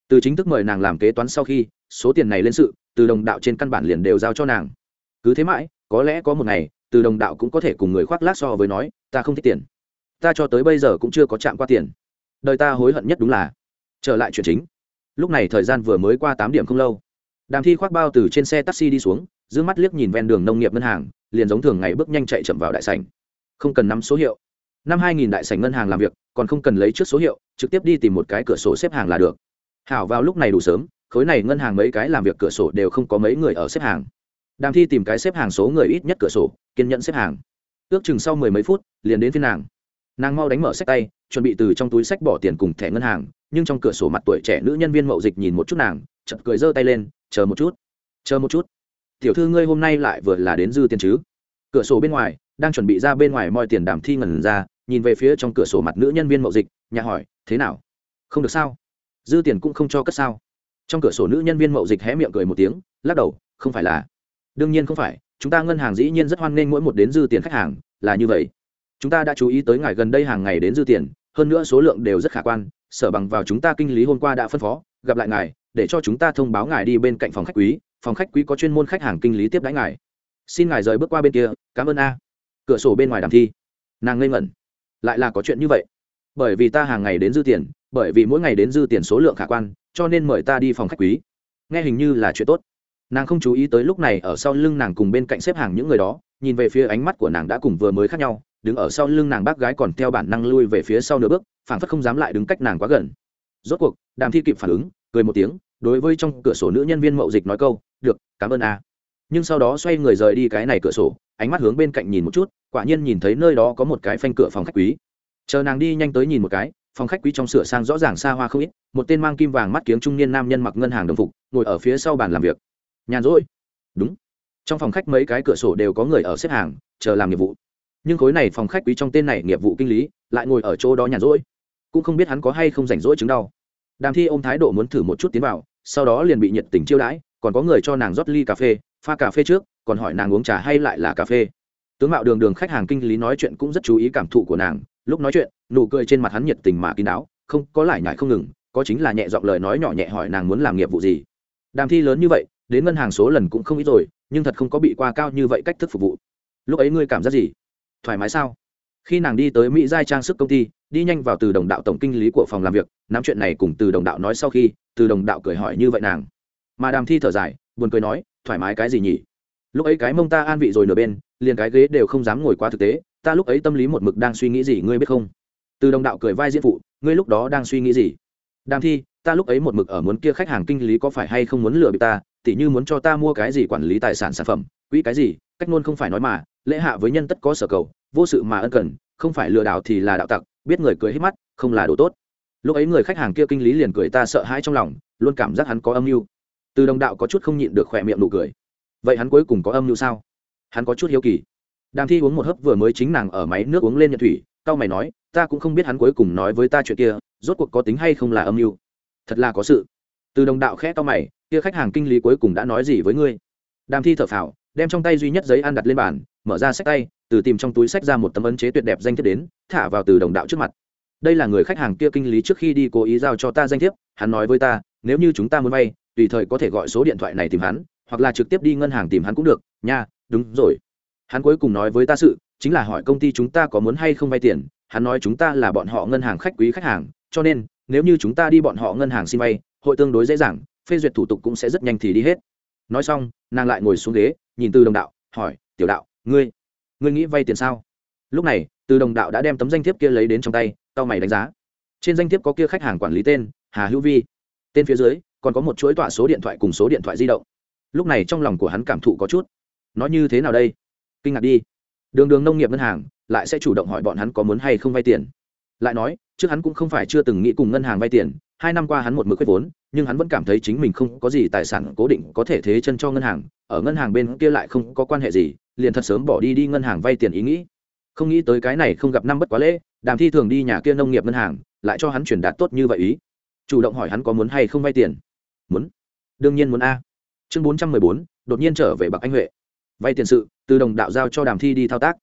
Từ chính thức mời nàng làm kế toán sau khi, số tiền này lên sự, từ đồng đạo trên căn bản liền đều giao cho nàng. Cứ thế mãi, có lẽ có một ngày, từ đồng đạo cũng có thể cùng người khoác lác so với nói, ta không thích tiền ta cho tới bây giờ cũng chưa có chạm qua tiền. Đời ta hối hận nhất đúng là, trở lại chuyện chính. Lúc này thời gian vừa mới qua tám điểm không lâu. Đàm thi khoác bao từ trên xe taxi đi xuống giữ mắt liếc nhìn ven đường nông nghiệp ngân hàng, liền giống thường ngày bước nhanh chạy chậm vào đại sảnh. Không cần nắm số hiệu. Năm hai nghìn đại sảnh ngân hàng làm việc, còn không cần lấy trước số hiệu, trực tiếp đi tìm một cái cửa sổ xếp hàng là được. Hảo vào lúc này đủ sớm, khối này ngân hàng mấy cái làm việc cửa sổ đều không có mấy người ở xếp hàng. Đàm thi tìm cái xếp hàng số người ít nhất cửa sổ, kiên nhẫn xếp hàng. Ước chừng sau mười mấy phút, liền đến phiên nàng nàng mau đánh mở sách tay, chuẩn bị từ trong túi sách bỏ tiền cùng thẻ ngân hàng, nhưng trong cửa sổ mặt tuổi trẻ nữ nhân viên mậu dịch nhìn một chút nàng chật cười giơ tay lên, chờ một chút, chờ một chút. Tiểu thư ngươi hôm nay lại vừa là đến dư tiền chứ? Cửa sổ bên ngoài, đang chuẩn bị ra bên ngoài moi tiền đàm thi ngẩn ra, nhìn về phía trong cửa sổ mặt nữ nhân viên mậu dịch nhà hỏi, thế nào? Không được sao? Dư tiền cũng không cho cất sao? Trong cửa sổ nữ nhân viên mậu dịch hé miệng cười một tiếng, lắc đầu, không phải là. Đương nhiên không phải, chúng ta ngân hàng dĩ nhiên rất hoan nghênh mỗi một đến dư tiền khách hàng, là như vậy chúng ta đã chú ý tới ngài gần đây hàng ngày đến dư tiền, hơn nữa số lượng đều rất khả quan, sở bằng vào chúng ta kinh lý hôm qua đã phân phó, gặp lại ngài, để cho chúng ta thông báo ngài đi bên cạnh phòng khách quý, phòng khách quý có chuyên môn khách hàng kinh lý tiếp đãi ngài. Xin ngài rời bước qua bên kia, cảm ơn a. Cửa sổ bên ngoài đàm thi. Nàng ngây ngẩn. Lại là có chuyện như vậy. Bởi vì ta hàng ngày đến dư tiền, bởi vì mỗi ngày đến dư tiền số lượng khả quan, cho nên mời ta đi phòng khách quý. Nghe hình như là chuyện tốt. Nàng không chú ý tới lúc này ở sau lưng nàng cùng bên cạnh xếp hàng những người đó, nhìn về phía ánh mắt của nàng đã cùng vừa mới khác nhau đứng ở sau lưng nàng bác gái còn theo bản năng lui về phía sau nửa bước, phảng phất không dám lại đứng cách nàng quá gần. Rốt cuộc, đàm thi kịp phản ứng, cười một tiếng, đối với trong cửa sổ nữ nhân viên mậu dịch nói câu, được, cảm ơn a. Nhưng sau đó xoay người rời đi cái này cửa sổ, ánh mắt hướng bên cạnh nhìn một chút, quả nhiên nhìn thấy nơi đó có một cái phanh cửa phòng khách quý. Chờ nàng đi nhanh tới nhìn một cái, phòng khách quý trong sửa sang rõ ràng xa hoa không ít, một tên mang kim vàng mắt kiếng trung niên nam nhân mặc ngân hàng đồng phục, ngồi ở phía sau bàn làm việc. Nhàn rỗi. Đúng. Trong phòng khách mấy cái cửa sổ đều có người ở xếp hàng, chờ làm nhiệm vụ nhưng khối này phòng khách quý trong tên này nghiệp vụ kinh lý, lại ngồi ở chỗ đó nhàn rỗi. Cũng không biết hắn có hay không rảnh rỗi chứng đau. Đàm thi ôm thái độ muốn thử một chút tiến vào, sau đó liền bị nhiệt tình chiêu đãi, còn có người cho nàng rót ly cà phê, pha cà phê trước, còn hỏi nàng uống trà hay lại là cà phê. Tướng mạo đường đường khách hàng kinh lý nói chuyện cũng rất chú ý cảm thụ của nàng, lúc nói chuyện, nụ cười trên mặt hắn nhiệt tình mà kín đáo, không, có lải nhải không ngừng, có chính là nhẹ giọng lời nói nhỏ nhẹ hỏi nàng muốn làm nghiệp vụ gì. Đàm thi lớn như vậy, đến ngân hàng số lần cũng không ít rồi, nhưng thật không có bị qua cao như vậy cách thức phục vụ. Lúc ấy ngươi cảm giác gì? Thoải mái sao? Khi nàng đi tới mỹ giai trang sức công ty, đi nhanh vào từ đồng đạo tổng kinh lý của phòng làm việc, nắm chuyện này cùng từ đồng đạo nói sau khi, từ đồng đạo cười hỏi như vậy nàng. Mà đàm thi thở dài, buồn cười nói, thoải mái cái gì nhỉ? Lúc ấy cái mông ta an vị rồi nửa bên, liền cái ghế đều không dám ngồi quá thực tế, ta lúc ấy tâm lý một mực đang suy nghĩ gì ngươi biết không? Từ đồng đạo cười vai diễn phụ, ngươi lúc đó đang suy nghĩ gì? Đàm thi, ta lúc ấy một mực ở muốn kia khách hàng kinh lý có phải hay không muốn lừa bị ta, tỉ như muốn cho ta mua cái gì quản lý tài sản sản phẩm quỹ cái gì? Cách ngôn không phải nói mà, lễ hạ với nhân tất có sở cầu, vô sự mà ân cần, không phải lừa đảo thì là đạo tặc, biết người cười hết mắt, không là đồ tốt. Lúc ấy người khách hàng kia kinh lý liền cười ta sợ hãi trong lòng, luôn cảm giác hắn có âm mưu. Từ đồng đạo có chút không nhịn được khỏe miệng nụ cười. Vậy hắn cuối cùng có âm mưu sao? Hắn có chút hiếu kỳ. Đàm thi uống một hớp vừa mới chính nàng ở máy nước uống lên nhận thủy tao mày nói, ta cũng không biết hắn cuối cùng nói với ta chuyện kia, rốt cuộc có tính hay không là âm mưu? Thật là có sự. Từ đồng đạo khẽ to mày, kia khách hàng kinh lý cuối cùng đã nói gì với ngươi? Đàm thi thở phào đem trong tay duy nhất giấy ăn đặt lên bàn, mở ra sách tay, từ tìm trong túi sách ra một tấm ấn chế tuyệt đẹp danh thiếp đến, thả vào từ đồng đạo trước mặt. Đây là người khách hàng kia kinh lý trước khi đi cố ý giao cho ta danh thiếp, hắn nói với ta, nếu như chúng ta muốn vay, tùy thời có thể gọi số điện thoại này tìm hắn, hoặc là trực tiếp đi ngân hàng tìm hắn cũng được, nha, đúng rồi. Hắn cuối cùng nói với ta sự, chính là hỏi công ty chúng ta có muốn hay không vay tiền, hắn nói chúng ta là bọn họ ngân hàng khách quý khách hàng, cho nên, nếu như chúng ta đi bọn họ ngân hàng xin vay, hội tương đối dễ dàng, phê duyệt thủ tục cũng sẽ rất nhanh thì đi hết. Nói xong, nàng lại ngồi xuống ghế nhìn từ đồng đạo, hỏi, tiểu đạo, ngươi ngươi nghĩ vay tiền sao? Lúc này, từ đồng đạo đã đem tấm danh thiếp kia lấy đến trong tay, tao mày đánh giá. Trên danh thiếp có kia khách hàng quản lý tên, hà hữu vi. Tên phía dưới, còn có một chuỗi tọa số điện thoại cùng số điện thoại di động. Lúc này trong lòng của hắn cảm thụ có chút. Nó như thế nào đây? Kinh ngạc đi. Đường đường nông nghiệp ngân hàng, lại sẽ chủ động hỏi bọn hắn có muốn hay không vay tiền. Lại nói, trước hắn cũng không phải chưa từng nghĩ cùng ngân hàng vay tiền hai năm qua hắn một mực quét vốn, nhưng hắn vẫn cảm thấy chính mình không có gì tài sản cố định có thể thế chân cho ngân hàng, ở ngân hàng bên kia lại không có quan hệ gì, liền thật sớm bỏ đi đi ngân hàng vay tiền ý nghĩ. Không nghĩ tới cái này không gặp năm bất quá lễ, đàm thi thường đi nhà kia nông nghiệp ngân hàng, lại cho hắn truyền đạt tốt như vậy ý. Chủ động hỏi hắn có muốn hay không vay tiền. Muốn. Đương nhiên muốn a. Chương bốn trăm mười bốn, đột nhiên trở về bạc anh huệ. Vay tiền sự, từ đồng đạo giao cho đàm thi đi thao tác.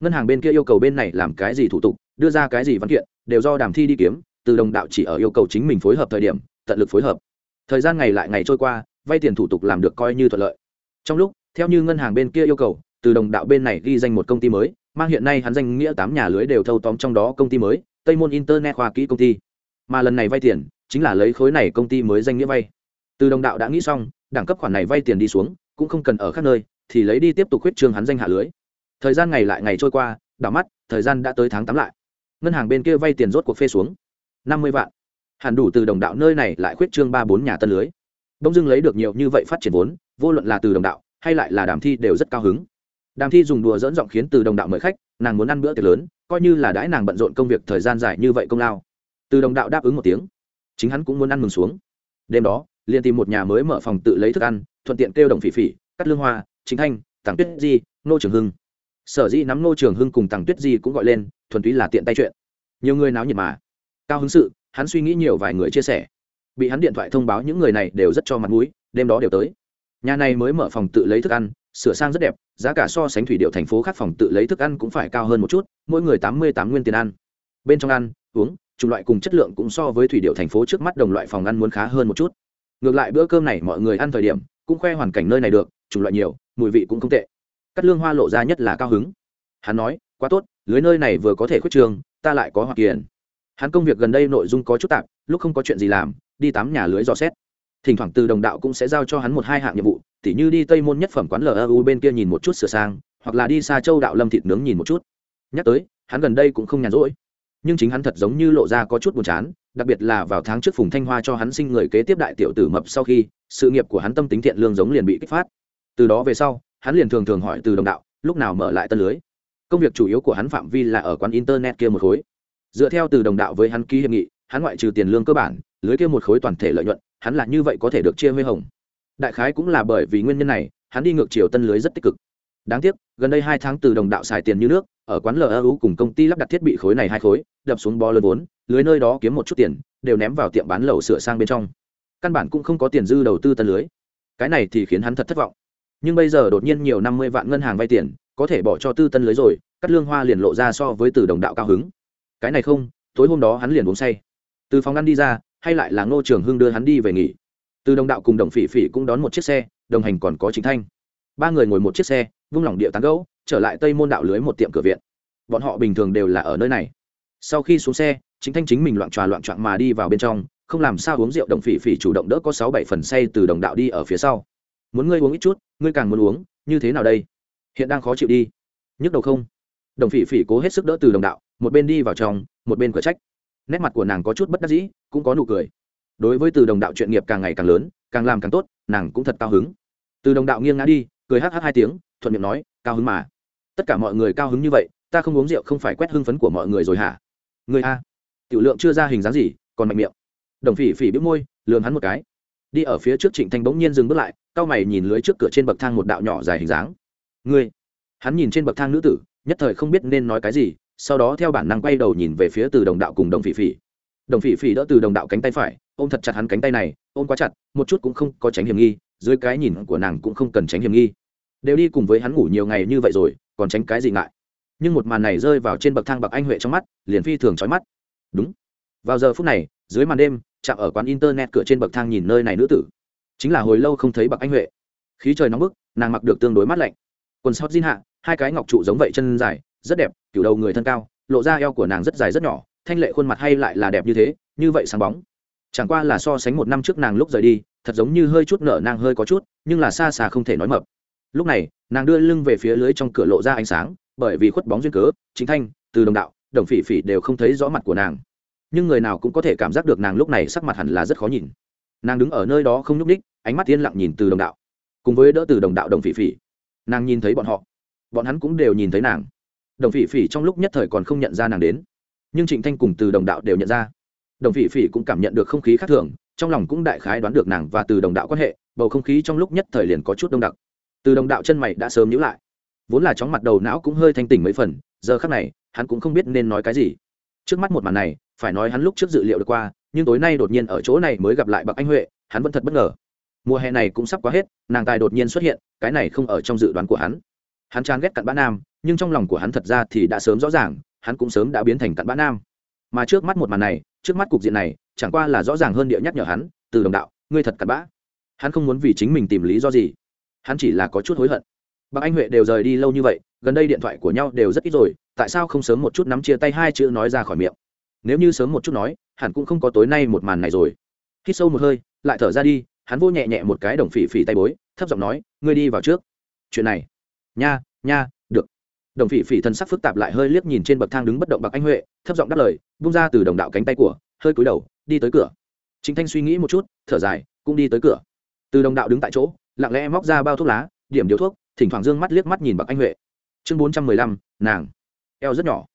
Ngân hàng bên kia yêu cầu bên này làm cái gì thủ tục, đưa ra cái gì văn kiện, đều do đàm thi đi kiếm từ đồng đạo chỉ ở yêu cầu chính mình phối hợp thời điểm, tận lực phối hợp. Thời gian ngày lại ngày trôi qua, vay tiền thủ tục làm được coi như thuận lợi. Trong lúc, theo như ngân hàng bên kia yêu cầu, từ đồng đạo bên này ghi danh một công ty mới, mang hiện nay hắn danh nghĩa tám nhà lưới đều thâu tóm trong đó công ty mới, tây môn internet khoa kỹ công ty. Mà lần này vay tiền, chính là lấy khối này công ty mới danh nghĩa vay. Từ đồng đạo đã nghĩ xong, đẳng cấp khoản này vay tiền đi xuống, cũng không cần ở các nơi, thì lấy đi tiếp tục huyết trương hắn danh hạ lưới. Thời gian ngày lại ngày trôi qua, đảo mắt, thời gian đã tới tháng tám lại. Ngân hàng bên kia vay tiền rốt cuộc phê xuống năm mươi vạn. Hẳn đủ từ đồng đạo nơi này lại khuyết trương ba bốn nhà tân lưới. Đông dưng lấy được nhiều như vậy phát triển vốn, vô luận là từ đồng đạo hay lại là đàm thi đều rất cao hứng. Đàm thi dùng đùa dẫn giọng khiến từ đồng đạo mời khách, nàng muốn ăn bữa tiệc lớn, coi như là đãi nàng bận rộn công việc thời gian dài như vậy công lao. Từ đồng đạo đáp ứng một tiếng. Chính hắn cũng muốn ăn mừng xuống. Đêm đó, liền tìm một nhà mới mở phòng tự lấy thức ăn, thuận tiện kêu đồng phỉ phỉ, cắt lương hoa chính thanh tàng tuyết di nô trường hưng. Sở dĩ nắm nô trường hưng cùng tàng tuyết di cũng gọi lên, thuần túy là tiện tay chuyện. Nhiều người náo nhiệt mà cao hứng sự, hắn suy nghĩ nhiều vài người chia sẻ. Bị hắn điện thoại thông báo những người này đều rất cho mặt mũi, đêm đó đều tới. Nhà này mới mở phòng tự lấy thức ăn, sửa sang rất đẹp, giá cả so sánh thủy điệu thành phố khác phòng tự lấy thức ăn cũng phải cao hơn một chút, mỗi người tám mươi tám nguyên tiền ăn. Bên trong ăn, uống, chủng loại cùng chất lượng cũng so với thủy điệu thành phố trước mắt đồng loại phòng ăn muốn khá hơn một chút. Ngược lại bữa cơm này mọi người ăn thời điểm, cũng khoe hoàn cảnh nơi này được, chủng loại nhiều, mùi vị cũng không tệ. Cắt lương hoa lộ ra nhất là cao hứng. Hắn nói, quá tốt, lưới nơi này vừa có thể khuyết trường, ta lại có hoặc kiền hắn công việc gần đây nội dung có chút tạp, lúc không có chuyện gì làm, đi tắm nhà lưới dò xét. Thỉnh thoảng từ đồng đạo cũng sẽ giao cho hắn một hai hạng nhiệm vụ, tỉ như đi tây môn nhất phẩm quán lu bên kia nhìn một chút sửa sang, hoặc là đi xa châu đạo lâm thịt nướng nhìn một chút. Nhắc tới, hắn gần đây cũng không nhàn rỗi. Nhưng chính hắn thật giống như lộ ra có chút buồn chán, đặc biệt là vào tháng trước phùng thanh hoa cho hắn sinh người kế tiếp đại tiểu tử mập sau khi, sự nghiệp của hắn tâm tính thiện lương giống liền bị kích phát. Từ đó về sau, hắn liền thường thường hỏi từ đồng đạo, lúc nào mở lại tân lưới. Công việc chủ yếu của hắn phạm vi là ở quán internet kia một khối dựa theo từ đồng đạo với hắn ký hiệp nghị, hắn ngoại trừ tiền lương cơ bản, lưới kia một khối toàn thể lợi nhuận, hắn là như vậy có thể được chia huy hồng. Đại khái cũng là bởi vì nguyên nhân này, hắn đi ngược chiều tân lưới rất tích cực. Đáng tiếc, gần đây hai tháng từ đồng đạo xài tiền như nước, ở quán lu cùng công ty lắp đặt thiết bị khối này hai khối, đập xuống bó lớn vốn, lưới nơi đó kiếm một chút tiền, đều ném vào tiệm bán lẩu sửa sang bên trong. Căn bản cũng không có tiền dư đầu tư tân lưới. Cái này thì khiến hắn thật thất vọng. Nhưng bây giờ đột nhiên nhiều năm mươi vạn ngân hàng vay tiền, có thể bỏ cho tư tân lưới rồi, cắt lương hoa liền lộ ra so với từ đồng đạo cao hứng cái này không, tối hôm đó hắn liền uống say. Từ phòng ăn đi ra, hay lại là ngô trường hưng đưa hắn đi về nghỉ. Từ đồng đạo cùng đồng phỉ phỉ cũng đón một chiếc xe, đồng hành còn có chính thanh. Ba người ngồi một chiếc xe, vung lỏng địa tán gấu trở lại tây môn đạo lưới một tiệm cửa viện. Bọn họ bình thường đều là ở nơi này. Sau khi xuống xe chính thanh chính mình loạn tròa loạn trọn mà đi vào bên trong, không làm sao uống rượu đồng phỉ phỉ chủ động đỡ có sáu bảy phần say từ đồng đạo đi ở phía sau. Muốn ngươi uống ít chút, ngươi càng muốn uống, như thế nào đây? Hiện đang khó chịu đi. Nhức đầu không? Đồng phỉ phỉ cố hết sức đỡ từ đồng đạo một bên đi vào trong, một bên cửa trách. Nét mặt của nàng có chút bất đắc dĩ, cũng có nụ cười. Đối với từ đồng đạo chuyện nghiệp càng ngày càng lớn, càng làm càng tốt, nàng cũng thật cao hứng. Từ đồng đạo nghiêng ngã đi, cười hh hai tiếng, thuận miệng nói, cao hứng mà. Tất cả mọi người cao hứng như vậy, ta không uống rượu không phải quét hưng phấn của mọi người rồi hả? Người a. Tiểu lượng chưa ra hình dáng gì, còn mạnh miệng. Đồng phỉ phỉ biết môi lường hắn một cái. Đi ở phía trước trịnh thanh bỗng nhiên dừng bước lại cau mày nhìn lưới trước cửa trên bậc thang một đạo nhỏ dài hình dáng. Ngươi. Hắn nhìn trên bậc thang nữ tử, nhất thời không biết nên nói cái gì sau đó theo bản năng quay đầu nhìn về phía từ đồng đạo cùng đồng phỉ phỉ. Đồng phỉ phỉ đỡ từ đồng đạo cánh tay phải, ôm thật chặt hắn cánh tay này, ôm quá chặt, một chút cũng không có tránh hiểm nghi, dưới cái nhìn của nàng cũng không cần tránh hiểm nghi. Đều đi cùng với hắn ngủ nhiều ngày như vậy rồi, còn tránh cái gì ngại? Nhưng một màn này rơi vào trên bậc thang bậc anh huệ trong mắt, liền phi thường trói mắt. Đúng. Vào giờ phút này, dưới màn đêm, chạm ở quán internet cửa trên bậc thang nhìn nơi này nữ tử. Chính là hồi lâu không thấy bậc anh huệ. Khí trời nóng bức, nàng mặc được tương đối mát lạnh. Quần sót diên hạ, hai cái ngọc trụ giống vậy chân dài rất đẹp, kiểu đầu người thân cao, lộ ra eo của nàng rất dài rất nhỏ, thanh lệ khuôn mặt hay lại là đẹp như thế, như vậy sáng bóng. Chẳng qua là so sánh một năm trước nàng lúc rời đi, thật giống như hơi chút nở nàng hơi có chút, nhưng là xa xa không thể nói mập. Lúc này, nàng đưa lưng về phía lưới trong cửa lộ ra ánh sáng, bởi vì khuất bóng duyên cớ, chính thanh, từ đồng đạo, đồng phỉ phỉ đều không thấy rõ mặt của nàng. Nhưng người nào cũng có thể cảm giác được nàng lúc này sắc mặt hẳn là rất khó nhìn. Nàng đứng ở nơi đó không nhúc ních ánh mắt yên lặng nhìn từ đồng đạo. Cùng với đỡ từ đồng đạo, đồng phỉ phỉ, nàng nhìn thấy bọn họ. Bọn hắn cũng đều nhìn thấy nàng đồng phỉ phỉ trong lúc nhất thời còn không nhận ra nàng đến. Nhưng trịnh thanh cùng từ đồng đạo đều nhận ra. Đồng phỉ phỉ cũng cảm nhận được không khí khác thường, trong lòng cũng đại khái đoán được nàng và từ đồng đạo quan hệ, bầu không khí trong lúc nhất thời liền có chút đông đặc. Từ đồng đạo chân mày đã sớm nhữ lại. Vốn là chóng mặt đầu não cũng hơi thanh tỉnh mấy phần, giờ khác này, hắn cũng không biết nên nói cái gì. Trước mắt một màn này, phải nói hắn lúc trước dự liệu được qua, nhưng tối nay đột nhiên ở chỗ này mới gặp lại bậc anh huệ, hắn vẫn thật bất ngờ. Mùa hè này cũng sắp quá hết, nàng tài đột nhiên xuất hiện, cái này không ở trong dự đoán của hắn hắn chán ghét cặn bã nam, nhưng trong lòng của hắn thật ra thì đã sớm rõ ràng, hắn cũng sớm đã biến thành cặn bã nam. Mà trước mắt một màn này, trước mắt cục diện này, chẳng qua là rõ ràng hơn địa nhắc nhở hắn, từ đồng đạo, ngươi thật cặn bã. Hắn không muốn vì chính mình tìm lý do gì. Hắn chỉ là có chút hối hận. Bác anh huệ đều rời đi lâu như vậy, gần đây điện thoại của nhau đều rất ít rồi, tại sao không sớm một chút nắm chia tay hai chữ nói ra khỏi miệng? Nếu như sớm một chút nói, hẳn cũng không có tối nay một màn này rồi. Hít sâu một hơi, lại thở ra đi, hắn vô nhẹ nhẹ một cái đồng phỉ phỉ tay bối, thấp giọng nói, ngươi đi vào trước. Chuyện này nha nha, được. Đồng phỉ phỉ thân sắc phức tạp lại hơi liếc nhìn trên bậc thang đứng bất động bậc anh huệ, thấp giọng đáp lời bung ra từ đồng đạo cánh tay của, hơi cúi đầu, đi tới cửa. Chính thanh suy nghĩ một chút, thở dài, cũng đi tới cửa. Từ đồng đạo đứng tại chỗ, lặng lẽ móc ra bao thuốc lá, điểm điếu thuốc, thỉnh thoảng dương mắt liếc mắt nhìn bậc anh huệ. Chương bốn trăm mười lăm, nàng. Eo rất nhỏ.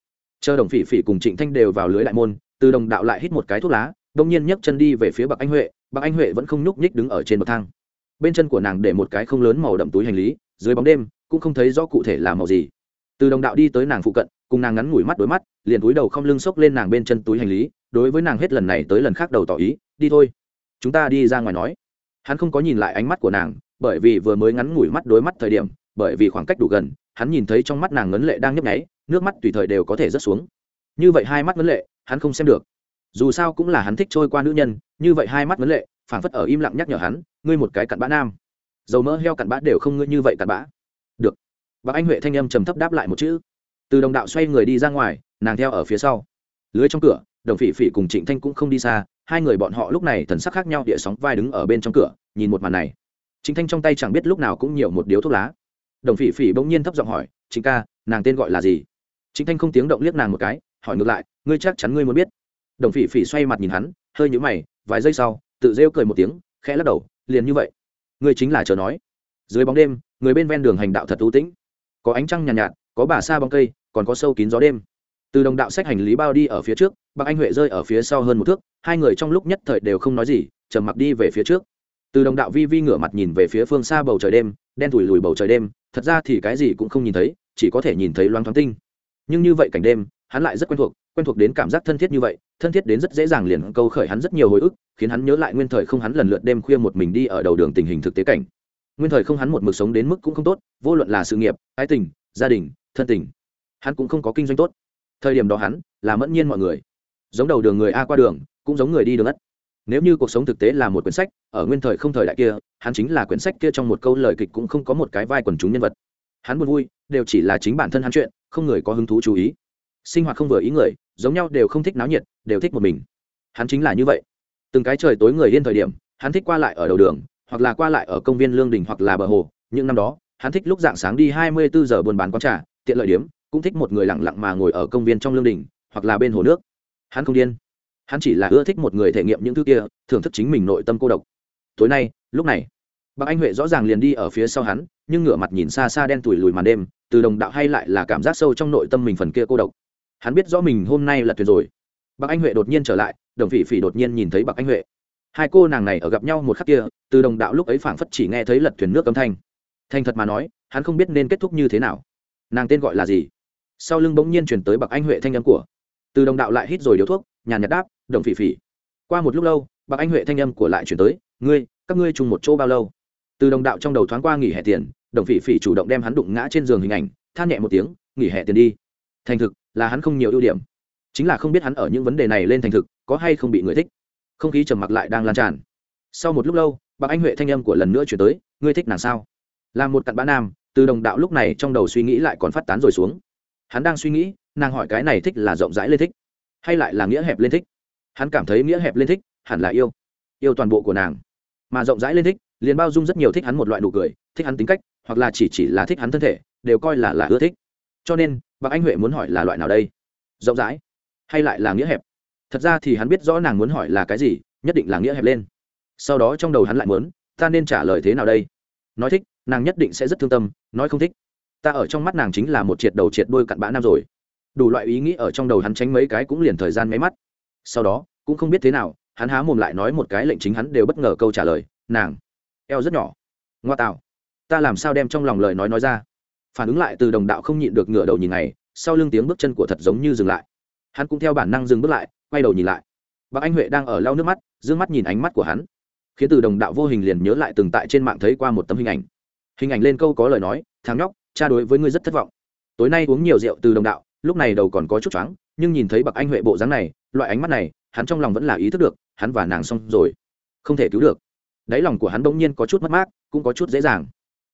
Chờ đồng phỉ phỉ cùng trịnh thanh đều vào lưới đại môn, từ đồng đạo lại hít một cái thuốc lá, đông nhiên nhấc chân đi về phía bậc anh huệ bậc anh huệ vẫn không nhúc nhích đứng ở trên bậc thang. Bên chân của nàng để một cái không lớn màu đậm túi hành lý, dưới bóng đêm cũng không thấy rõ cụ thể là màu gì. Từ đồng đạo đi tới nàng phụ cận, cùng nàng ngắn ngủi mắt đối mắt, liền túi đầu không lưng xốc lên nàng bên chân túi hành lý, đối với nàng hết lần này tới lần khác đầu tỏ ý, đi thôi, chúng ta đi ra ngoài nói. Hắn không có nhìn lại ánh mắt của nàng, bởi vì vừa mới ngắn ngủi mắt đối mắt thời điểm, bởi vì khoảng cách đủ gần, hắn nhìn thấy trong mắt nàng ngấn lệ đang nhấp nháy, nước mắt tùy thời đều có thể rớt xuống. Như vậy hai mắt ngấn lệ, hắn không xem được. Dù sao cũng là hắn thích trôi qua nữ nhân, như vậy hai mắt ngấn lệ, phảng phất ở im lặng nhắc nhở hắn, ngươi một cái cặn bã nam. Dầu mỡ heo cặn bã đều không ngươi như vậy cặn bã bác anh huệ thanh âm trầm thấp đáp lại một chữ. Từ đồng đạo xoay người đi ra ngoài, nàng theo ở phía sau. Lưới trong cửa, đồng phỉ phỉ cùng trịnh thanh cũng không đi xa, hai người bọn họ lúc này thần sắc khác nhau, địa sóng vai đứng ở bên trong cửa, nhìn một màn này. Trịnh thanh trong tay chẳng biết lúc nào cũng nhiều một điếu thuốc lá. Đồng phỉ phỉ bỗng nhiên thấp giọng hỏi chính ca, nàng tên gọi là gì? Trịnh thanh không tiếng động liếc nàng một cái, hỏi ngược lại, ngươi chắc chắn ngươi muốn biết. Đồng phỉ phỉ xoay mặt nhìn hắn, hơi nhũ mày, vài giây sau, tự rêu cười một tiếng, khẽ lắc đầu, liền như vậy, ngươi chính là chờ nói. Dưới bóng đêm, người bên ven đường hành đạo thật ưu tĩnh có ánh trăng nhàn nhạt, nhạt có bà xa bóng cây còn có sâu kín gió đêm. Từ đồng đạo sách hành lý bao đi ở phía trước bác anh huệ rơi ở phía sau hơn một thước hai người trong lúc nhất thời đều không nói gì trầm mặc đi về phía trước. Từ đồng đạo vi vi ngửa mặt nhìn về phía phương xa bầu trời đêm đen thủi lùi bầu trời đêm thật ra thì cái gì cũng không nhìn thấy chỉ có thể nhìn thấy loáng thoáng tinh. Nhưng như vậy cảnh đêm hắn lại rất quen thuộc quen thuộc đến cảm giác thân thiết như vậy thân thiết đến rất dễ dàng liền câu khởi hắn rất nhiều hồi ức khiến hắn nhớ lại nguyên thời không hắn lần lượt đêm khuya một mình đi ở đầu đường tình hình thực tế cảnh nguyên thời không hắn một mực sống đến mức cũng không tốt, vô luận là sự nghiệp, ái tình, gia đình, thân tình, hắn cũng không có kinh doanh tốt. Thời điểm đó hắn là mẫn nhiên mọi người. Giống đầu đường người a qua đường, cũng giống người đi đường ất. Nếu như cuộc sống thực tế là một quyển sách, ở nguyên thời không thời đại kia, hắn chính là quyển sách kia trong một câu lời kịch cũng không có một cái vai quần chúng nhân vật. Hắn buồn vui, đều chỉ là chính bản thân hắn chuyện, không người có hứng thú chú ý. Sinh hoạt không vừa ý người, giống nhau đều không thích náo nhiệt, đều thích một mình. Hắn chính là như vậy. Từng cái trời tối người yên thời điểm, hắn thích qua lại ở đầu đường hoặc là qua lại ở công viên lương đình hoặc là bờ hồ, những năm đó, hắn thích lúc dạng sáng đi hai mươi bốn giờ buôn bán quán trà, tiện lợi điểm, cũng thích một người lặng lặng mà ngồi ở công viên trong lương đình, hoặc là bên hồ nước. Hắn không điên. Hắn chỉ là ưa thích một người thể nghiệm những thứ kia, thưởng thức chính mình nội tâm cô độc. Tối nay, lúc này bác anh huệ rõ ràng liền đi ở phía sau hắn, nhưng ngửa mặt nhìn xa xa đen tủi lùi màn đêm, từ đồng đạo hay lại là cảm giác sâu trong nội tâm mình phần kia cô độc. Hắn biết rõ mình hôm nay là tuyệt rồi. Bác anh huệ đột nhiên trở lại, đồng phỉ phỉ đột nhiên nhìn thấy bác anh huệ hai cô nàng này ở gặp nhau một khắc kia, từ đồng đạo lúc ấy phảng phất chỉ nghe thấy lật thuyền nước âm thanh. Thành thật mà nói, hắn không biết nên kết thúc như thế nào. Nàng tên gọi là gì? Sau lưng bỗng nhiên chuyển tới bậc anh huệ thanh âm của. Từ đồng đạo lại hít rồi điếu thuốc, nhàn nhạt đáp, đồng phỉ phỉ. Qua một lúc lâu bậc anh huệ thanh âm của lại chuyển tới, ngươi, các ngươi chung một chỗ bao lâu? Từ đồng đạo trong đầu thoáng qua nghỉ hè tiền, đồng phỉ phỉ chủ động đem hắn đụng ngã trên giường hình ảnh, than nhẹ một tiếng, nghỉ hè tiền đi. Thành thực, là hắn không nhiều ưu điểm. Chính là không biết hắn ở những vấn đề này lên thành thực, có hay không bị người thích không khí trầm mặc lại đang lan tràn. Sau một lúc lâu, bạc anh huệ thanh âm của lần nữa chuyển tới, ngươi thích nàng sao? Là một cặn bã nam, từ đồng đạo lúc này trong đầu suy nghĩ lại còn phát tán rồi xuống. Hắn đang suy nghĩ, nàng hỏi cái này thích là rộng rãi lên thích, hay lại là nghĩa hẹp lên thích? Hắn cảm thấy nghĩa hẹp lên thích hẳn là yêu yêu toàn bộ của nàng. Mà rộng rãi lên thích, liền bao dung rất nhiều thích hắn một loại nụ cười, thích hắn tính cách, hoặc là chỉ chỉ là thích hắn thân thể, đều coi là là ưa thích. Cho nên, bạc anh huệ muốn hỏi là loại nào đây? Rộng rãi, hay lại là nghĩa hẹp? Thật ra thì hắn biết rõ nàng muốn hỏi là cái gì, nhất định là nghĩa hẹp lên. Sau đó trong đầu hắn lại muốn, ta nên trả lời thế nào đây? Nói thích, nàng nhất định sẽ rất thương tâm, nói không thích. Ta ở trong mắt nàng chính là một triệt đầu triệt đôi cặn bã nam rồi. Đủ loại ý nghĩ ở trong đầu hắn tránh mấy cái cũng liền thời gian máy mắt. Sau đó, cũng không biết thế nào, hắn há mồm lại nói một cái lệnh chính hắn đều bất ngờ câu trả lời, nàng, eo rất nhỏ. Ngoa tạo. Ta làm sao đem trong lòng lời nói nói ra? Phản ứng lại từ đồng đạo không nhịn được ngửa đầu nhìn này sau lưng tiếng bước chân của thật giống như dừng lại. Hắn cũng theo bản năng dừng bước lại quay đầu nhìn lại. Bác anh huệ đang ở lau nước mắt d ư ơ n g mắt nhìn ánh mắt của hắn. Khiến từ đồng đạo vô hình liền nhớ lại từng tại trên mạng thấy qua một tấm hình ảnh. Hình ảnh lên câu có lời nói, thằng nhóc, cha đối với ngươi rất thất vọng. Tối nay uống nhiều rượu từ đồng đạo, lúc này đầu còn có chút choáng, nhưng nhìn thấy bậc anh huệ bộ dáng này, loại ánh mắt này, hắn trong lòng vẫn là ý thức được, hắn và nàng xong rồi. Không thể cứu được. Đáy lòng của hắn bỗng nhiên có chút mất mát, cũng có chút dễ dàng.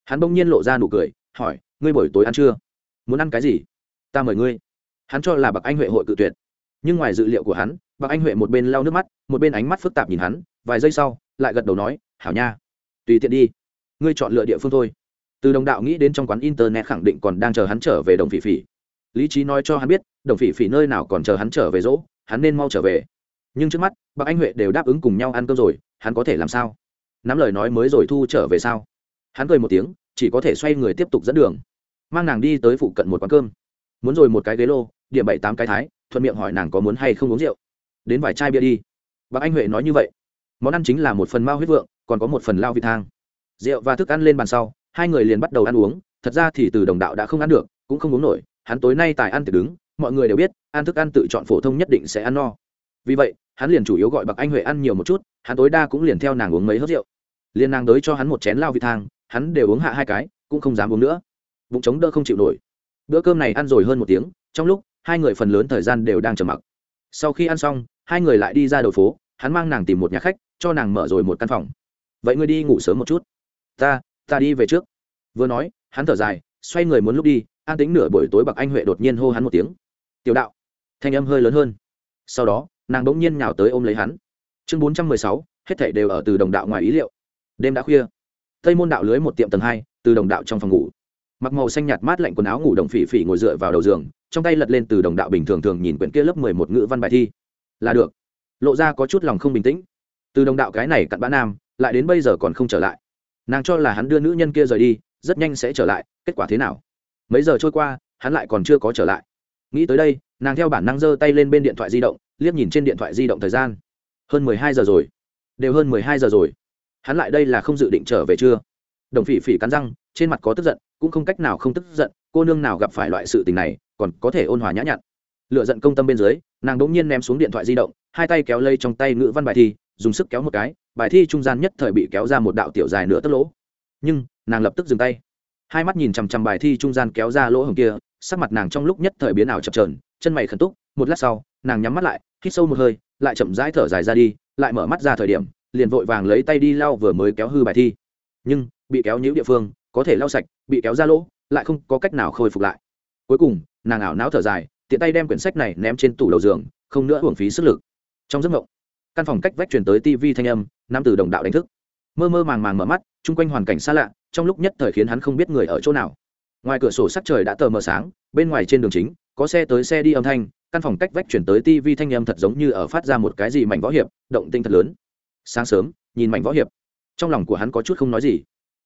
Hắn bỗng nhiên lộ ra nụ cười, hỏi, ngươi buổi tối ăn chưa? Muốn ăn cái gì? Ta mời ngươi. Hắn cho là bậc anh huệ hội cự tuyệt nhưng ngoài dự liệu của hắn bác anh huệ một bên lau nước mắt, một bên ánh mắt phức tạp nhìn hắn, vài giây sau, lại gật đầu nói, hảo nha. Tùy tiện đi. Ngươi chọn lựa địa phương thôi. Từ đồng đạo nghĩ đến trong quán internet khẳng định còn đang chờ hắn trở về đồng phỉ phỉ. Lý trí nói cho hắn biết, đồng phỉ phỉ nơi nào còn chờ hắn trở về dỗ, hắn nên mau trở về. Nhưng trước mắt bác anh huệ đều đáp ứng cùng nhau ăn cơm rồi, hắn có thể làm sao? Nắm lời nói mới rồi thu trở về sao? Hắn cười một tiếng, chỉ có thể xoay người tiếp tục dẫn đường. Mang nàng đi tới phụ cận một quán cơm. Muốn rồi một cái ghế lô, điểm bảy tám cái thái thuận miệng hỏi nàng có muốn hay không uống rượu. Đến vài chai bia đi. Bác anh huệ nói như vậy. Món ăn chính là một phần mao huyết vượng, còn có một phần lao vị thang. Rượu và thức ăn lên bàn sau, hai người liền bắt đầu ăn uống. Thật ra thì từ đồng đạo đã không ăn được, cũng không uống nổi. Hắn tối nay tài ăn tiệc đứng, mọi người đều biết, ăn thức ăn tự chọn phổ thông nhất định sẽ ăn no. Vì vậy, hắn liền chủ yếu gọi bạc anh huệ ăn nhiều một chút, hắn tối đa cũng liền theo nàng uống mấy hớt rượu. Liền nàng tới cho hắn một chén lao vị thang, hắn đều uống hạ hai cái, cũng không dám uống nữa. Bụng trống đỡ không chịu nổi. Bữa cơm này ăn rồi hơn một tiếng, trong lúc hai người phần lớn thời gian đều đang trầm mặc. Sau khi ăn xong, hai người lại đi ra đầu phố, hắn mang nàng tìm một nhà khách, cho nàng mở rồi một căn phòng. Vậy ngươi đi ngủ sớm một chút. Ta ta đi về trước. Vừa nói, hắn thở dài, xoay người muốn lúc đi, an tính nửa buổi tối bạc anh huệ đột nhiên hô hắn một tiếng. Tiểu đạo. Thanh âm hơi lớn hơn. Sau đó, nàng bỗng nhiên nhào tới ôm lấy hắn. Chương bốn trăm mười sáu, hết thảy đều ở từ đồng đạo ngoài ý liệu. Đêm đã khuya. Tây môn đạo lưới một tiệm tầng hai, từ đồng đạo trong phòng ngủ. Mặc màu xanh nhạt mát lạnh quần áo ngủ đồng phỉ phỉ ngồi dựa vào đầu giường trong tay lật lên từ đồng đạo bình thường thường nhìn quyển kia lớp mười một ngữ văn bài thi. Là được. Lộ ra có chút lòng không bình tĩnh. Từ đồng đạo cái này cặn bã nam, lại đến bây giờ còn không trở lại. Nàng cho là hắn đưa nữ nhân kia rời đi, rất nhanh sẽ trở lại, kết quả thế nào? Mấy giờ trôi qua, hắn lại còn chưa có trở lại. Nghĩ tới đây, nàng theo bản năng giơ tay lên bên điện thoại di động, liếc nhìn trên điện thoại di động thời gian. Hơn mười hai giờ rồi. Đều hơn mười hai giờ rồi. Hắn lại đây là không dự định trở về chưa? Đồng phỉ phỉ cắn răng, trên mặt có tức giận, cũng không cách nào không tức giận, cô nương nào gặp phải loại sự tình này, còn có thể ôn hòa nhã nhặn. Lựa giận công tâm bên dưới, nàng đ ỗ n g nhiên ném xuống điện thoại di động, hai tay kéo lây trong tay ngữ văn bài thi, dùng sức kéo một cái, bài thi trung gian nhất thời bị kéo ra một đạo tiểu dài nửa tấc lỗ. Nhưng, nàng lập tức dừng tay. Hai mắt nhìn chằm chằm bài thi trung gian kéo ra lỗ hồng kia, sắc mặt nàng trong lúc nhất thời biến ảo chập trờn chân mày khẩn túc, một lát sau, nàng nhắm mắt lại, hít sâu một hơi, lại chậm rãi thở dài ra đi, lại mở mắt ra thời điểm, liền vội vàng lấy tay đi lau vừa mới kéo hư bài thi. Nhưng bị kéo nhũ địa phương, có thể lau sạch, bị kéo ra lỗ, lại không có cách nào khôi phục lại. Cuối cùng, nàng ảo não thở dài, tiện tay đem quyển sách này ném trên tủ đầu giường, không nữa hưởng phí sức lực. Trong giấc mộng, căn phòng cách vách truyền tới tv thanh âm, nam từ đồng đạo đánh thức. Mơ mơ màng màng mở mắt, chung quanh hoàn cảnh xa lạ, trong lúc nhất thời khiến hắn không biết người ở chỗ nào. Ngoài cửa sổ sắc trời đã tờ mờ sáng, bên ngoài trên đường chính, có xe tới xe đi âm thanh, căn phòng cách vách chuyển tới tv thanh âm thật giống như ở phát ra một cái gì mảnh võ hiệp, động tinh thật lớn. Sáng sớm, nhìn mảnh võ hiệp. Trong lòng của hắn có chút không nói gì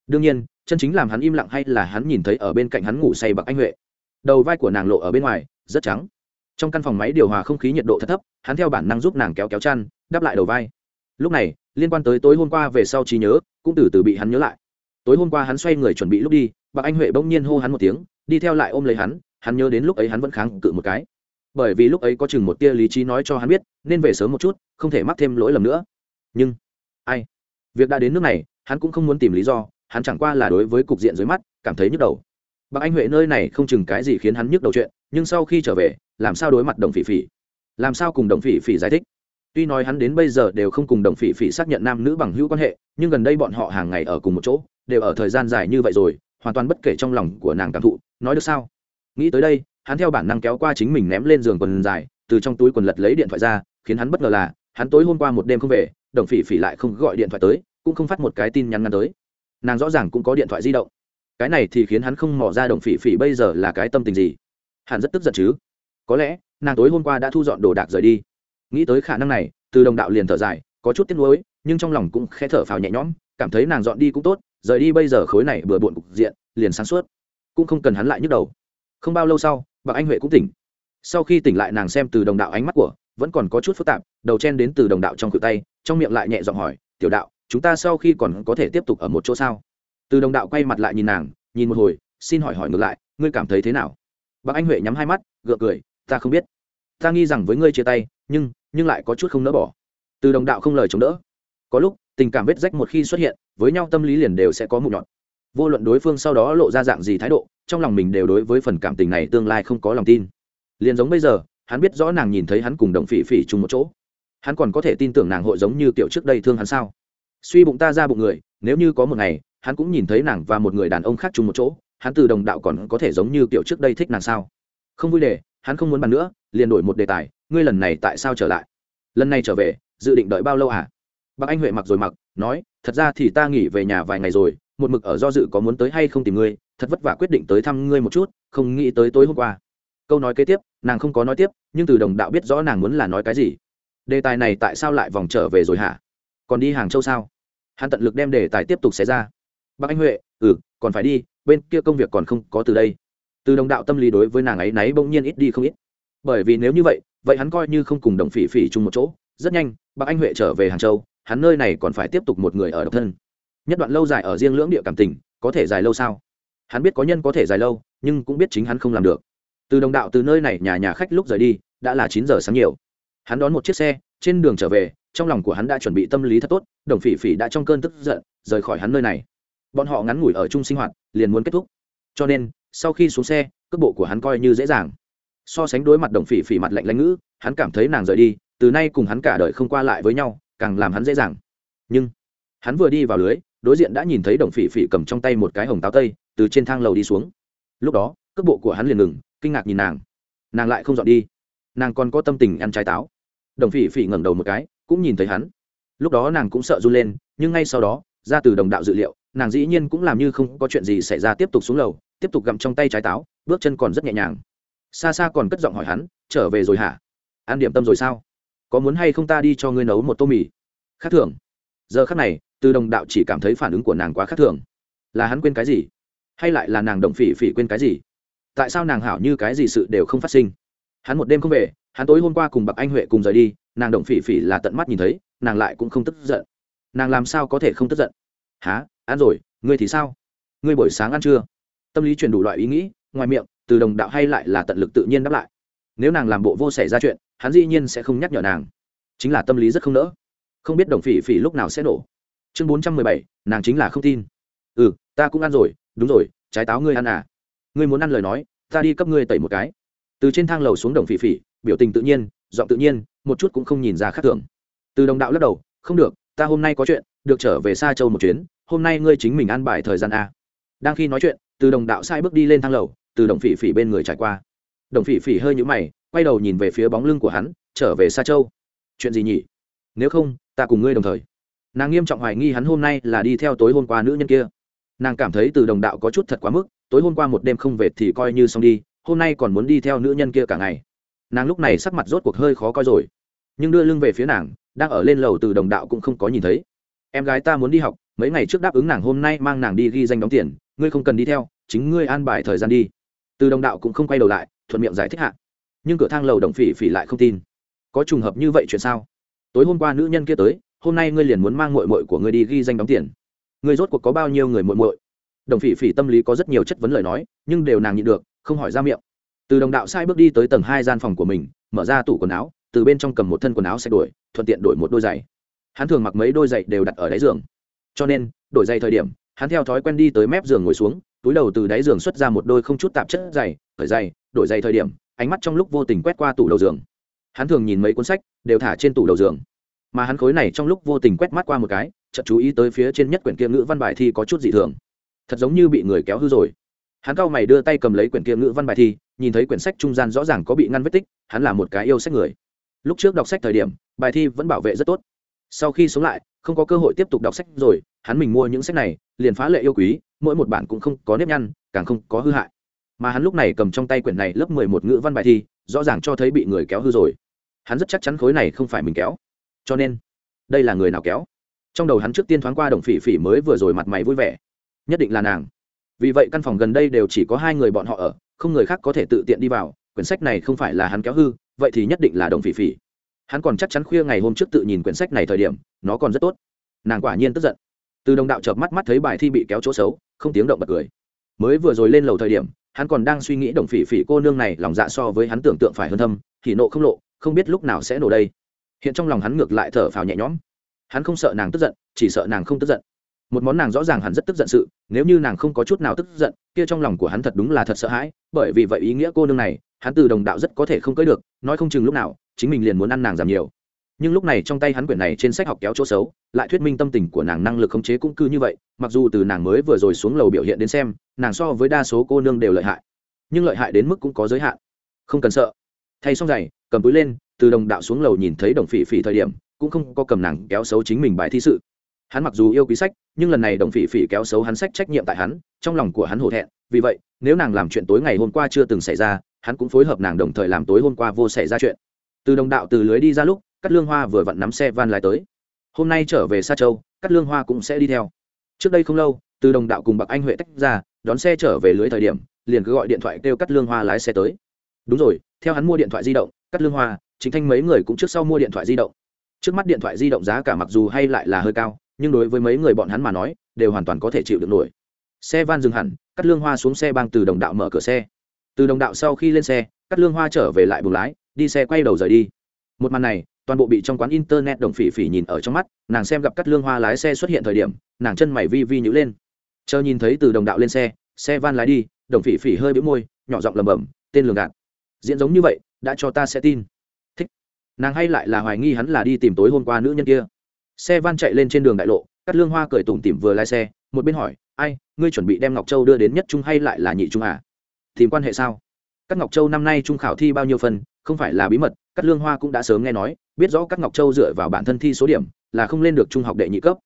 đương nhiên, chân chính làm hắn im lặng hay là hắn nhìn thấy ở bên cạnh hắn ngủ say bậc anh huệ. Đầu vai của nàng lộ ở bên ngoài, rất trắng. Trong căn phòng máy điều hòa không khí nhiệt độ thật thấp, hắn theo bản năng giúp nàng kéo kéo chăn, đắp lại đầu vai. Lúc này, liên quan tới tối hôm qua về sau trí nhớ, cũng từ từ bị hắn nhớ lại. Tối hôm qua hắn xoay người chuẩn bị lúc đi, bạc anh huệ bỗng nhiên hô hắn một tiếng, đi theo lại ôm lấy hắn hắn nhớ đến lúc ấy hắn vẫn kháng cự một cái. Bởi vì lúc ấy có chừng một tia lý trí nói cho hắn biết, nên về sớm một chút, không thể mắc thêm lỗi lầm nữa. Nhưng, ai? Việc đã đến nước này, hắn cũng không muốn tìm lý do hắn chẳng qua là đối với cục diện dưới mắt, cảm thấy nhức đầu. Bác anh huệ nơi này không chừng cái gì khiến hắn nhức đầu chuyện, nhưng sau khi trở về, làm sao đối mặt đồng phỉ phỉ? Làm sao cùng đồng phỉ phỉ giải thích? Tuy nói hắn đến bây giờ đều không cùng đồng phỉ phỉ xác nhận nam nữ bằng hữu quan hệ, nhưng gần đây bọn họ hàng ngày ở cùng một chỗ, đều ở thời gian dài như vậy rồi, hoàn toàn bất kể trong lòng của nàng cảm thụ, nói được sao? Nghĩ tới đây, hắn theo bản năng kéo qua chính mình ném lên giường quần dài, từ trong túi quần lật lấy điện thoại ra, khiến hắn bất ngờ là, hắn tối hôm qua một đêm không về, đồng phỉ phỉ lại không gọi điện thoại tới, cũng không phát một cái tin nhắn ngắn tới nàng rõ ràng cũng có điện thoại di động. Cái này thì khiến hắn không mò ra đồng phỉ phỉ bây giờ là cái tâm tình gì? Hắn rất tức giận chứ? Có lẽ, nàng tối hôm qua đã thu dọn đồ đạc rời đi. Nghĩ tới khả năng này, từ đồng đạo liền thở dài, có chút tiếc nuối, nhưng trong lòng cũng khẽ thở phào nhẹ nhõm, cảm thấy nàng dọn đi cũng tốt, rời đi bây giờ khối này bừa bộn cục diện, liền sáng suốt. Cũng không cần hắn lại nhức đầu. Không bao lâu sau bạc anh huệ cũng tỉnh. Sau khi tỉnh lại nàng xem từ đồng đạo ánh mắt của, vẫn còn có chút phức tạp, đầu chen đến từ đồng đạo trong cự tay, trong miệng lại nhẹ giọng hỏi, tiểu đạo chúng ta sau khi còn có thể tiếp tục ở một chỗ sao? Từ đồng đạo quay mặt lại nhìn nàng, nhìn một hồi, xin hỏi hỏi ngược lại, ngươi cảm thấy thế nào? Bác anh huệ nhắm hai mắt, gượng cười, ta không biết. Ta nghi rằng với ngươi chia tay, nhưng nhưng lại có chút không nỡ bỏ. Từ đồng đạo không lời chống đỡ. Có lúc, tình cảm vết rách một khi xuất hiện, với nhau tâm lý liền đều sẽ có mụn nhọn vô luận đối phương sau đó lộ ra dạng gì thái độ, trong lòng mình đều đối với phần cảm tình này tương lai không có lòng tin. Liền giống bây giờ, hắn biết rõ nàng nhìn thấy hắn cùng đồng phỉ phỉ chung một chỗ. Hắn còn có thể tin tưởng nàng hội giống như kiểu trước đây thương hắn sao? Suy bụng ta ra bụng người, nếu như có một ngày, hắn cũng nhìn thấy nàng và một người đàn ông khác chung một chỗ, hắn từ đồng đạo còn có thể giống như kiểu trước đây thích nàng sao? Không vui đề, hắn không muốn bàn nữa, liền đổi một đề tài, ngươi lần này tại sao trở lại? Lần này trở về, dự định đợi bao lâu à? Bác anh huệ mặc rồi mặc, nói, thật ra thì ta nghỉ về nhà vài ngày rồi, một mực ở do dự có muốn tới hay không tìm ngươi, thật vất vả quyết định tới thăm ngươi một chút, không nghĩ tới tối hôm qua. Câu nói kế tiếp, nàng không có nói tiếp, nhưng từ đồng đạo biết rõ nàng muốn là nói cái gì. Đề tài này tại sao lại vòng trở về rồi hả? Còn đi hàng châu sao? Hắn tận lực đem đề tài tiếp tục xé ra. Bác anh huệ ừ còn phải đi, bên kia công việc còn không có từ đây. Từ đồng đạo tâm lý đối với nàng ấy náy bỗng nhiên ít đi không ít. Bởi vì nếu như vậy vậy hắn coi như không cùng đồng phỉ phỉ chung một chỗ. Rất nhanh, bác anh huệ trở về hàng châu, hắn nơi này còn phải tiếp tục một người ở độc thân. Nhất đoạn lâu dài ở riêng lưỡng địa cảm tình, có thể dài lâu sao? Hắn biết có nhân có thể dài lâu, nhưng cũng biết chính hắn không làm được. Từ đồng đạo từ nơi này nhà nhà khách lúc rời đi, đã là chín giờ sáng nhiều. Hắn đón một chiếc xe, trên đường trở về trong lòng của hắn đã chuẩn bị tâm lý thật tốt, đồng phỉ phỉ đã trong cơn tức giận, rời khỏi hắn nơi này. Bọn họ ngắn ngủi ở chung sinh hoạt, liền muốn kết thúc. Cho nên, sau khi xuống xe, cước bộ của hắn coi như dễ dàng. So sánh đối mặt đồng phỉ phỉ mặt lạnh lãnh ngữ, hắn cảm thấy nàng rời đi, từ nay cùng hắn cả đời không qua lại với nhau, càng làm hắn dễ dàng. Nhưng, hắn vừa đi vào lưới, đối diện đã nhìn thấy đồng phỉ phỉ cầm trong tay một cái hồng táo tây, từ trên thang lầu đi xuống. Lúc đó, cước bộ của hắn liền ngừng, kinh ngạc nhìn nàng. Nàng lại không dọn đi. Nàng còn có tâm tình ăn trái táo. Đồng phỉ phỉ ngẩng đầu một cái cũng nhìn thấy hắn. Lúc đó nàng cũng sợ run lên, nhưng ngay sau đó, ra từ đồng đạo dự liệu, nàng dĩ nhiên cũng làm như không có chuyện gì xảy ra tiếp tục xuống lầu, tiếp tục gặm trong tay trái táo, bước chân còn rất nhẹ nhàng. Xa xa còn cất giọng hỏi hắn, trở về rồi hả? Ăn điểm tâm rồi sao? Có muốn hay không ta đi cho ngươi nấu một tô mì? Khác thường. Giờ khác này, từ đồng đạo chỉ cảm thấy phản ứng của nàng quá khác thường. Là hắn quên cái gì? Hay lại là nàng đồng phỉ phỉ quên cái gì? Tại sao nàng hảo như cái gì sự đều không phát sinh? Hắn một đêm không về, hắn tối hôm qua cùng bậc anh huệ cùng rời đi nàng đồng phỉ phỉ là tận mắt nhìn thấy, nàng lại cũng không tức giận. Nàng làm sao có thể không tức giận? Há ăn rồi, ngươi thì sao? Ngươi buổi sáng ăn chưa? Tâm lý chuyển đủ loại ý nghĩ, ngoài miệng, từ đồng đạo hay lại là tận lực tự nhiên đáp lại. Nếu nàng làm bộ vô xảy ra chuyện, hắn dĩ nhiên sẽ không nhắc nhở nàng. Chính là tâm lý rất không nỡ. Không biết đồng phỉ phỉ lúc nào sẽ nổ. Chương bốn trăm mười bảy, nàng chính là không tin. Ừ ta cũng ăn rồi, đúng rồi, trái táo ngươi ăn à? Ngươi muốn ăn lời nói, ta đi cấp ngươi tẩy một cái. Từ trên thang lầu xuống đồng phỉ phỉ, biểu tình tự nhiên, giọng tự nhiên một chút cũng không nhìn ra khác thường. Từ đồng đạo lắc đầu, không được, ta hôm nay có chuyện, được trở về xa châu một chuyến, hôm nay ngươi chính mình ăn bài thời gian a. Đang khi nói chuyện, từ đồng đạo sai bước đi lên thang lầu, từ đồng phỉ phỉ bên người trải qua. Đồng phỉ phỉ hơi nhũ mày, quay đầu nhìn về phía bóng lưng của hắn, trở về xa châu? Chuyện gì nhỉ? Nếu không, ta cùng ngươi đồng thời. Nàng nghiêm trọng hoài nghi hắn hôm nay là đi theo tối hôm qua nữ nhân kia. Nàng cảm thấy từ đồng đạo có chút thật quá mức, tối hôm qua một đêm không về thì coi như xong đi, hôm nay còn muốn đi theo nữ nhân kia cả ngày nàng lúc này sắc mặt rốt cuộc hơi khó coi rồi. Nhưng đưa lưng về phía nàng, đang ở lên lầu từ đồng đạo cũng không có nhìn thấy. Em gái ta muốn đi học, mấy ngày trước đáp ứng nàng hôm nay mang nàng đi ghi danh đóng tiền, ngươi không cần đi theo, chính ngươi an bài thời gian đi. Từ đồng đạo cũng không quay đầu lại, thuận miệng giải thích hạ. Nhưng cửa thang lầu đồng phỉ phỉ lại không tin. Có trùng hợp như vậy chuyện sao? Tối hôm qua nữ nhân kia tới, hôm nay ngươi liền muốn mang mội mội của ngươi đi ghi danh đóng tiền. Ngươi rốt cuộc có bao nhiêu người mội mội đồng phỉ phỉ tâm lý có rất nhiều chất vấn lời nói, nhưng đều nàng nhịn được, không hỏi ra miệng từ đồng đạo sai bước đi tới tầng hai gian phòng của mình, mở ra tủ quần áo, từ bên trong cầm một thân quần áo sạch đổi thuận tiện đổi một đôi giày. Hắn thường mặc mấy đôi giày đều đặt ở đáy giường. Cho nên, đổi giày thời điểm, hắn theo thói quen đi tới mép giường ngồi xuống, túi đầu từ đáy giường xuất ra một đôi không chút tạp chất giày khởi giày, đổi giày thời điểm, ánh mắt trong lúc vô tình quét qua tủ đầu giường. Hắn thường nhìn mấy cuốn sách, đều thả trên tủ đầu giường. Mà hắn khối này trong lúc vô tình quét mắt qua một cái, chợt chú ý tới phía trên nhất quyển kia ngữ văn bài thi có chút dị thường. Thật giống như bị người kéo hư rồi. Hắn cau mày đưa tay cầm lấy quyển kia ngữ văn bài thi nhìn thấy quyển sách trung gian rõ ràng có bị ngăn vết tích, hắn là một cái yêu sách người. Lúc trước đọc sách thời điểm, bài thi vẫn bảo vệ rất tốt. Sau khi sống lại, không có cơ hội tiếp tục đọc sách rồi, hắn mình mua những sách này, liền phá lệ yêu quý, mỗi một bản cũng không có nếp nhăn, càng không có hư hại. Mà hắn lúc này cầm trong tay quyển này lớp mười một ngữ văn bài thi, rõ ràng cho thấy bị người kéo hư rồi. Hắn rất chắc chắn khối này không phải mình kéo. Cho nên, đây là người nào kéo? Trong đầu hắn trước tiên thoáng qua đồng phỉ phỉ mới vừa rồi mặt mày vui vẻ. Nhất định là nàng. Vì vậy căn phòng gần đây đều chỉ có hai người bọn họ ở không người khác có thể tự tiện đi vào, quyển sách này không phải là hắn kéo hư, vậy thì nhất định là đồng phỉ phỉ. Hắn còn chắc chắn khuya ngày hôm trước tự nhìn quyển sách này thời điểm, nó còn rất tốt. Nàng quả nhiên tức giận. Từ đồng đạo chợp mắt mắt thấy bài thi bị kéo chỗ xấu, không tiếng động bật cười. Mới vừa rồi lên lầu thời điểm, hắn còn đang suy nghĩ đồng phỉ phỉ cô nương này lòng dạ so với hắn tưởng tượng phải hơn thâm, thì nộ không lộ, không biết lúc nào sẽ nổ đây. Hiện trong lòng hắn ngược lại thở phào nhẹ nhõm. Hắn không sợ nàng tức giận, chỉ sợ nàng không tức giận một món nàng rõ ràng hẳn rất tức giận sự, nếu như nàng không có chút nào tức giận, kia trong lòng của hắn thật đúng là thật sợ hãi, bởi vì vậy ý nghĩa cô nương này, hắn từ đồng đạo rất có thể không cưới được, nói không chừng lúc nào, chính mình liền muốn ăn nàng giảm nhiều. Nhưng lúc này trong tay hắn quyển này trên sách học kéo chỗ xấu, lại thuyết minh tâm tình của nàng năng lực khống chế cũng cư như vậy, mặc dù từ nàng mới vừa rồi xuống lầu biểu hiện đến xem, nàng so với đa số cô nương đều lợi hại. Nhưng lợi hại đến mức cũng có giới hạn. Không cần sợ. Thay xong giày, cầm túi lên, từ đồng đạo xuống lầu nhìn thấy đồng phỉ phỉ thời điểm, cũng không có cầm nàng kéo xấu chính mình bài thi sự hắn mặc dù yêu quý sách, nhưng lần này đồng phỉ phỉ kéo xấu hắn sách trách nhiệm tại hắn, trong lòng của hắn hổ thẹn. Vì vậy, nếu nàng làm chuyện tối ngày hôm qua chưa từng xảy ra, hắn cũng phối hợp nàng đồng thời làm tối hôm qua vô xảy ra chuyện. Từ đồng đạo từ lưới đi ra lúc cắt lương hoa vừa vặn nắm xe van lái tới. Hôm nay trở về sa châu cắt lương hoa cũng sẽ đi theo. Trước đây không lâu, từ đồng đạo cùng bạc anh huệ tách ra, đón xe trở về lưới thời điểm, liền cứ gọi điện thoại kêu cắt lương hoa lái xe tới. Đúng rồi, theo hắn mua điện thoại di động cắt lương hoa, chính thanh mấy người cũng trước sau mua điện thoại di động. Trước mắt điện thoại di động giá cả mặc dù hay lại là hơi cao nhưng đối với mấy người bọn hắn mà nói, đều hoàn toàn có thể chịu được nổi. Xe van dừng hẳn, cắt lương hoa xuống xe bang từ đồng đạo mở cửa xe. Từ đồng đạo sau khi lên xe, cắt lương hoa trở về lại buồng lái, đi xe quay đầu rời đi. Một màn này, toàn bộ bị trong quán internet đồng phỉ phỉ nhìn ở trong mắt, nàng xem gặp cắt lương hoa lái xe xuất hiện thời điểm, nàng chân mày vi vi nhữ lên. Chờ nhìn thấy từ đồng đạo lên xe xe van lái đi, đồng phỉ phỉ hơi bĩu môi, nhỏ giọng lầm bầm tên lường gạt. Diễn giống như vậy, đã cho ta sẽ tin. Thích. Nàng hay lại là hoài nghi hắn là đi tìm tối hôm qua nữ nhân kia xe van chạy lên trên đường đại lộ cắt lương hoa cười tủm tỉm vừa lái xe, một bên hỏi, ai, ngươi chuẩn bị đem ngọc châu đưa đến nhất trung hay lại là nhị trung à? Tìm quan hệ sao? Các ngọc châu năm nay trung khảo thi bao nhiêu phần, không phải là bí mật. Cắt lương hoa cũng đã sớm nghe nói, biết rõ các ngọc châu dựa vào bản thân thi số điểm, là không lên được trung học đệ nhị cấp.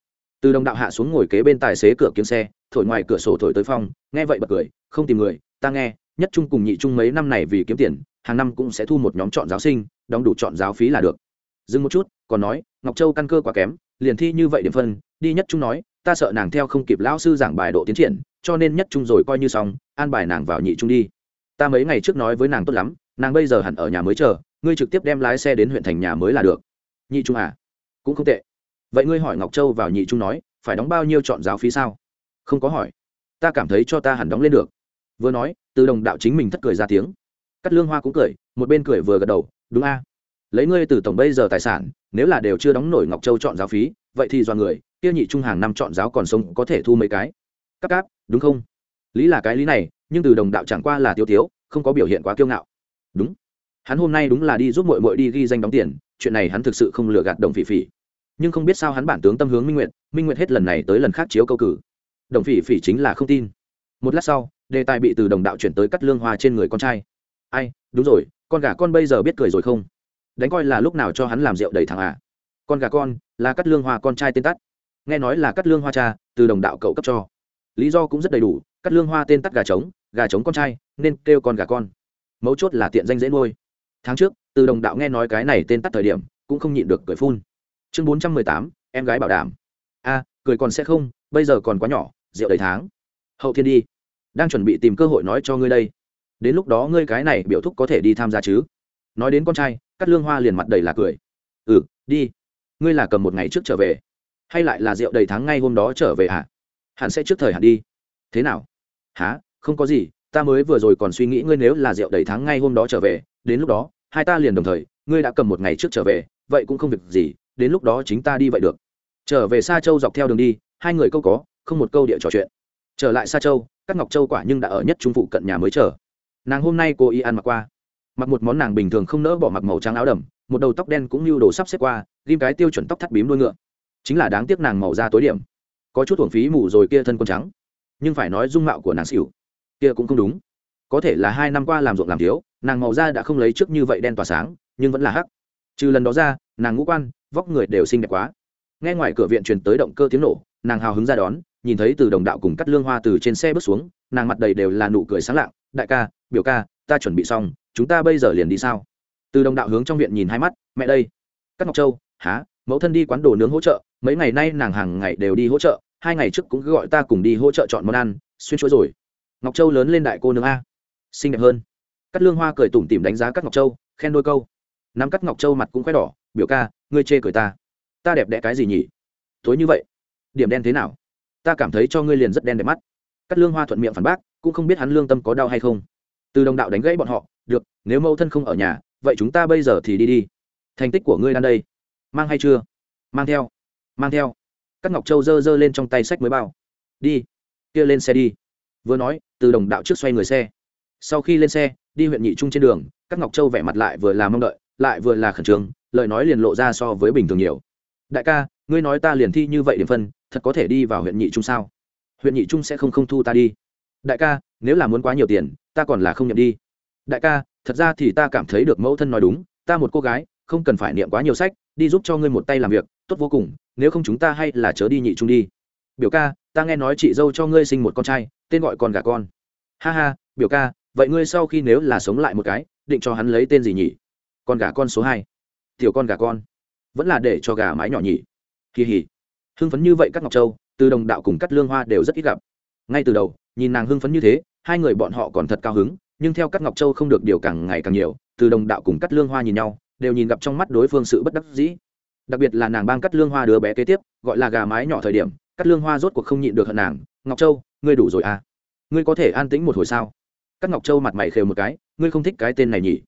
Từ đồng đạo hạ xuống ngồi kế bên tài xế cửa kiếm xe, thổi ngoài cửa sổ thổi tới phong nghe vậy bật cười, không tìm người, ta nghe, nhất trung cùng nhị trung mấy năm này vì kiếm tiền, hàng năm cũng sẽ thu một nhóm chọn giáo sinh, đóng đủ chọn giáo phí là được dừng một chút, còn nói, ngọc châu căn cơ quá kém, liền thi như vậy điểm phân, đi nhất trung nói, ta sợ nàng theo không kịp lão sư giảng bài độ tiến triển, cho nên nhất trung rồi coi như xong, an bài nàng vào nhị trung đi. Ta mấy ngày trước nói với nàng tốt lắm, nàng bây giờ hẳn ở nhà mới chờ, ngươi trực tiếp đem lái xe đến huyện thành nhà mới là được. Nhị trung à? Cũng không tệ. Vậy ngươi hỏi ngọc châu vào nhị trung nói, phải đóng bao nhiêu chọn giáo phí sao? Không có hỏi. Ta cảm thấy cho ta hẳn đóng lên được. Vừa nói, từ đồng đạo chính mình thất cười ra tiếng. Cắt lương hoa cũng cười, một bên cười vừa gật đầu, đúng a lấy ngươi từ tổng bây giờ tài sản, nếu là đều chưa đóng nổi ngọc châu chọn giáo phí, vậy thì do người, kia nhị trung hàng năm chọn giáo còn sống có thể thu mấy cái? Cắp cáp, đúng không? Lý là cái lý này, nhưng từ đồng đạo chẳng qua là tiêu tiếu, không có biểu hiện quá kiêu ngạo. Đúng. Hắn hôm nay đúng là đi giúp mội mội đi ghi danh đóng tiền, chuyện này hắn thực sự không lừa gạt đồng phỉ phỉ. Nhưng không biết sao hắn bản tướng tâm hướng minh nguyện minh nguyện hết lần này tới lần khác chiếu câu cử. Đồng phỉ phỉ chính là không tin. Một lát sau, đề tài bị từ đồng đạo chuyển tới cắt lương hoa trên người con trai. Ai, đúng rồi, con gà con bây giờ biết cười rồi không? Đánh coi là lúc nào cho hắn làm rượu đầy thằng à. Con gà con, là cắt lương hoa con trai tên tắt. Nghe nói là cắt lương hoa cha, từ đồng đạo cậu cấp cho. Lý do cũng rất đầy đủ, cắt lương hoa tên tắt gà trống gà trống con trai, nên kêu con gà con. Mấu chốt là tiện danh dễ nuôi. Tháng trước, từ đồng đạo nghe nói cái này tên tắt thời điểm, cũng không nhịn được cười phun. Chương bốn trăm mười tám, em gái bảo đảm. A, cười còn sẽ không, bây giờ còn quá nhỏ, rượu đầy tháng. Hậu thiên đi. Đang chuẩn bị tìm cơ hội nói cho ngươi đây. Đến lúc đó ngươi cái này biểu thúc có thể đi tham gia chứ? Nói đến con trai cắt lương hoa liền mặt đầy là cười. Ừ đi. Ngươi là cầm một ngày trước trở về. Hay lại là rượu đầy tháng ngay hôm đó trở về hả? À? hẳn sẽ trước thời hạn đi. Thế nào? Há không có gì. Ta mới vừa rồi còn suy nghĩ ngươi nếu là rượu đầy tháng ngay hôm đó trở về, đến lúc đó, hai ta liền đồng thời, ngươi đã cầm một ngày trước trở về, vậy cũng không việc gì, đến lúc đó chính ta đi vậy được. Trở về xa châu dọc theo đường đi, hai người câu có, không một câu địa trò chuyện. Trở lại xa châu các ngọc châu quả nhưng đã ở nhất trung phụ cận nhà mới chờ. Nàng hôm nay cô y ăn mặc qua mặc một món nàng bình thường không nỡ bỏ mặc màu trắng áo đầm, một đầu tóc đen cũng như đồ sắp xếp qua, ghim cái tiêu chuẩn tóc thắt bím đuôi ngựa. Chính là đáng tiếc nàng màu da tối điểm. Có chút thuồng phí mù rồi kia thân con trắng. Nhưng phải nói dung mạo của nàng xỉu. Kia cũng không đúng. Có thể là hai năm qua làm ruộng làm thiếu, nàng màu da đã không lấy trước như vậy đen tỏa sáng, nhưng vẫn là hắc. Trừ lần đó ra, nàng ngũ quan, vóc người đều xinh đẹp quá. Nghe ngoài cửa viện truyền tới động cơ tiếng nổ, nàng hào hứng ra đón, nhìn thấy từ đồng đạo cùng cắt lương hoa từ trên xe bước xuống, nàng mặt đầy đều là nụ cười sáng lạng. Đại ca, biểu ca, ta chuẩn bị xong chúng ta bây giờ liền đi sao? Từ đồng đạo hướng trong viện nhìn hai mắt, mẹ đây. Cắt ngọc châu, há, mẫu thân đi quán đồ nướng hỗ trợ, mấy ngày nay nàng hàng ngày đều đi hỗ trợ, hai ngày trước cũng cứ gọi ta cùng đi hỗ trợ chọn món ăn, xuyên chuỗi rồi. Ngọc châu lớn lên đại cô nương a. Xinh đẹp hơn. Cắt lương hoa cười tủm tỉm đánh giá cắt ngọc châu, khen đôi câu. Nắm cắt ngọc châu mặt cũng khoe đỏ, biểu ca, ngươi chê cười ta. Ta đẹp đẽ cái gì nhỉ? Tối như vậy, điểm đen thế nào? Ta cảm thấy cho ngươi liền rất đen đẹp mắt. Cắt lương hoa thuận miệng phản bác, cũng không biết hắn lương tâm có đau hay không. Từ đồng đạo đánh gãy bọn họ được, nếu mẫu thân không ở nhà, vậy chúng ta bây giờ thì đi đi. Thành tích của ngươi đang đây. Mang hay chưa? Mang theo. Mang theo. Các ngọc châu giơ giơ lên trong tay sách mới bao. Đi. Kia lên xe đi. Vừa nói, từ đồng đạo trước xoay người xe. Sau khi lên xe, đi huyện nhị trung trên đường các ngọc châu vẻ mặt lại vừa là mong đợi, lại vừa là khẩn trương, lời nói liền lộ ra so với bình thường nhiều. Đại ca, ngươi nói ta liền thi như vậy điểm phân, thật có thể đi vào huyện nhị trung sao? Huyện nhị trung sẽ không không thu ta đi. Đại ca, nếu là muốn quá nhiều tiền, ta còn là không nhận đi đại ca, thật ra thì ta cảm thấy được mẫu thân nói đúng, ta một cô gái, không cần phải niệm quá nhiều sách, đi giúp cho ngươi một tay làm việc, tốt vô cùng, nếu không chúng ta hay là chớ đi nhị trung đi. Biểu ca, ta nghe nói chị dâu cho ngươi sinh một con trai, tên gọi con gà con. Ha ha, biểu ca, vậy ngươi sau khi nếu là sống lại một cái, định cho hắn lấy tên gì nhỉ? Con gà con số hai. Tiểu con gà con. Vẫn là để cho gà mái nhỏ nhỉ. Kỳ hỉ. Hưng phấn như vậy các ngọc châu, từ đồng đạo cùng cắt lương hoa đều rất ít gặp. Ngay từ đầu, nhìn nàng hưng phấn như thế, hai người bọn họ còn thật cao hứng nhưng theo các ngọc châu không được điều càng ngày càng nhiều, từ đồng đạo cùng cắt lương hoa nhìn nhau, đều nhìn gặp trong mắt đối phương sự bất đắc dĩ. Đặc biệt là nàng bang cắt lương hoa đứa bé kế tiếp, gọi là gà mái nhỏ thời điểm cắt lương hoa rốt cuộc không nhịn được hận nàng, ngọc châu, ngươi đủ rồi à? Ngươi có thể an tĩnh một hồi sao? Cắt ngọc châu mặt mày khều một cái, ngươi không thích cái tên này nhỉ?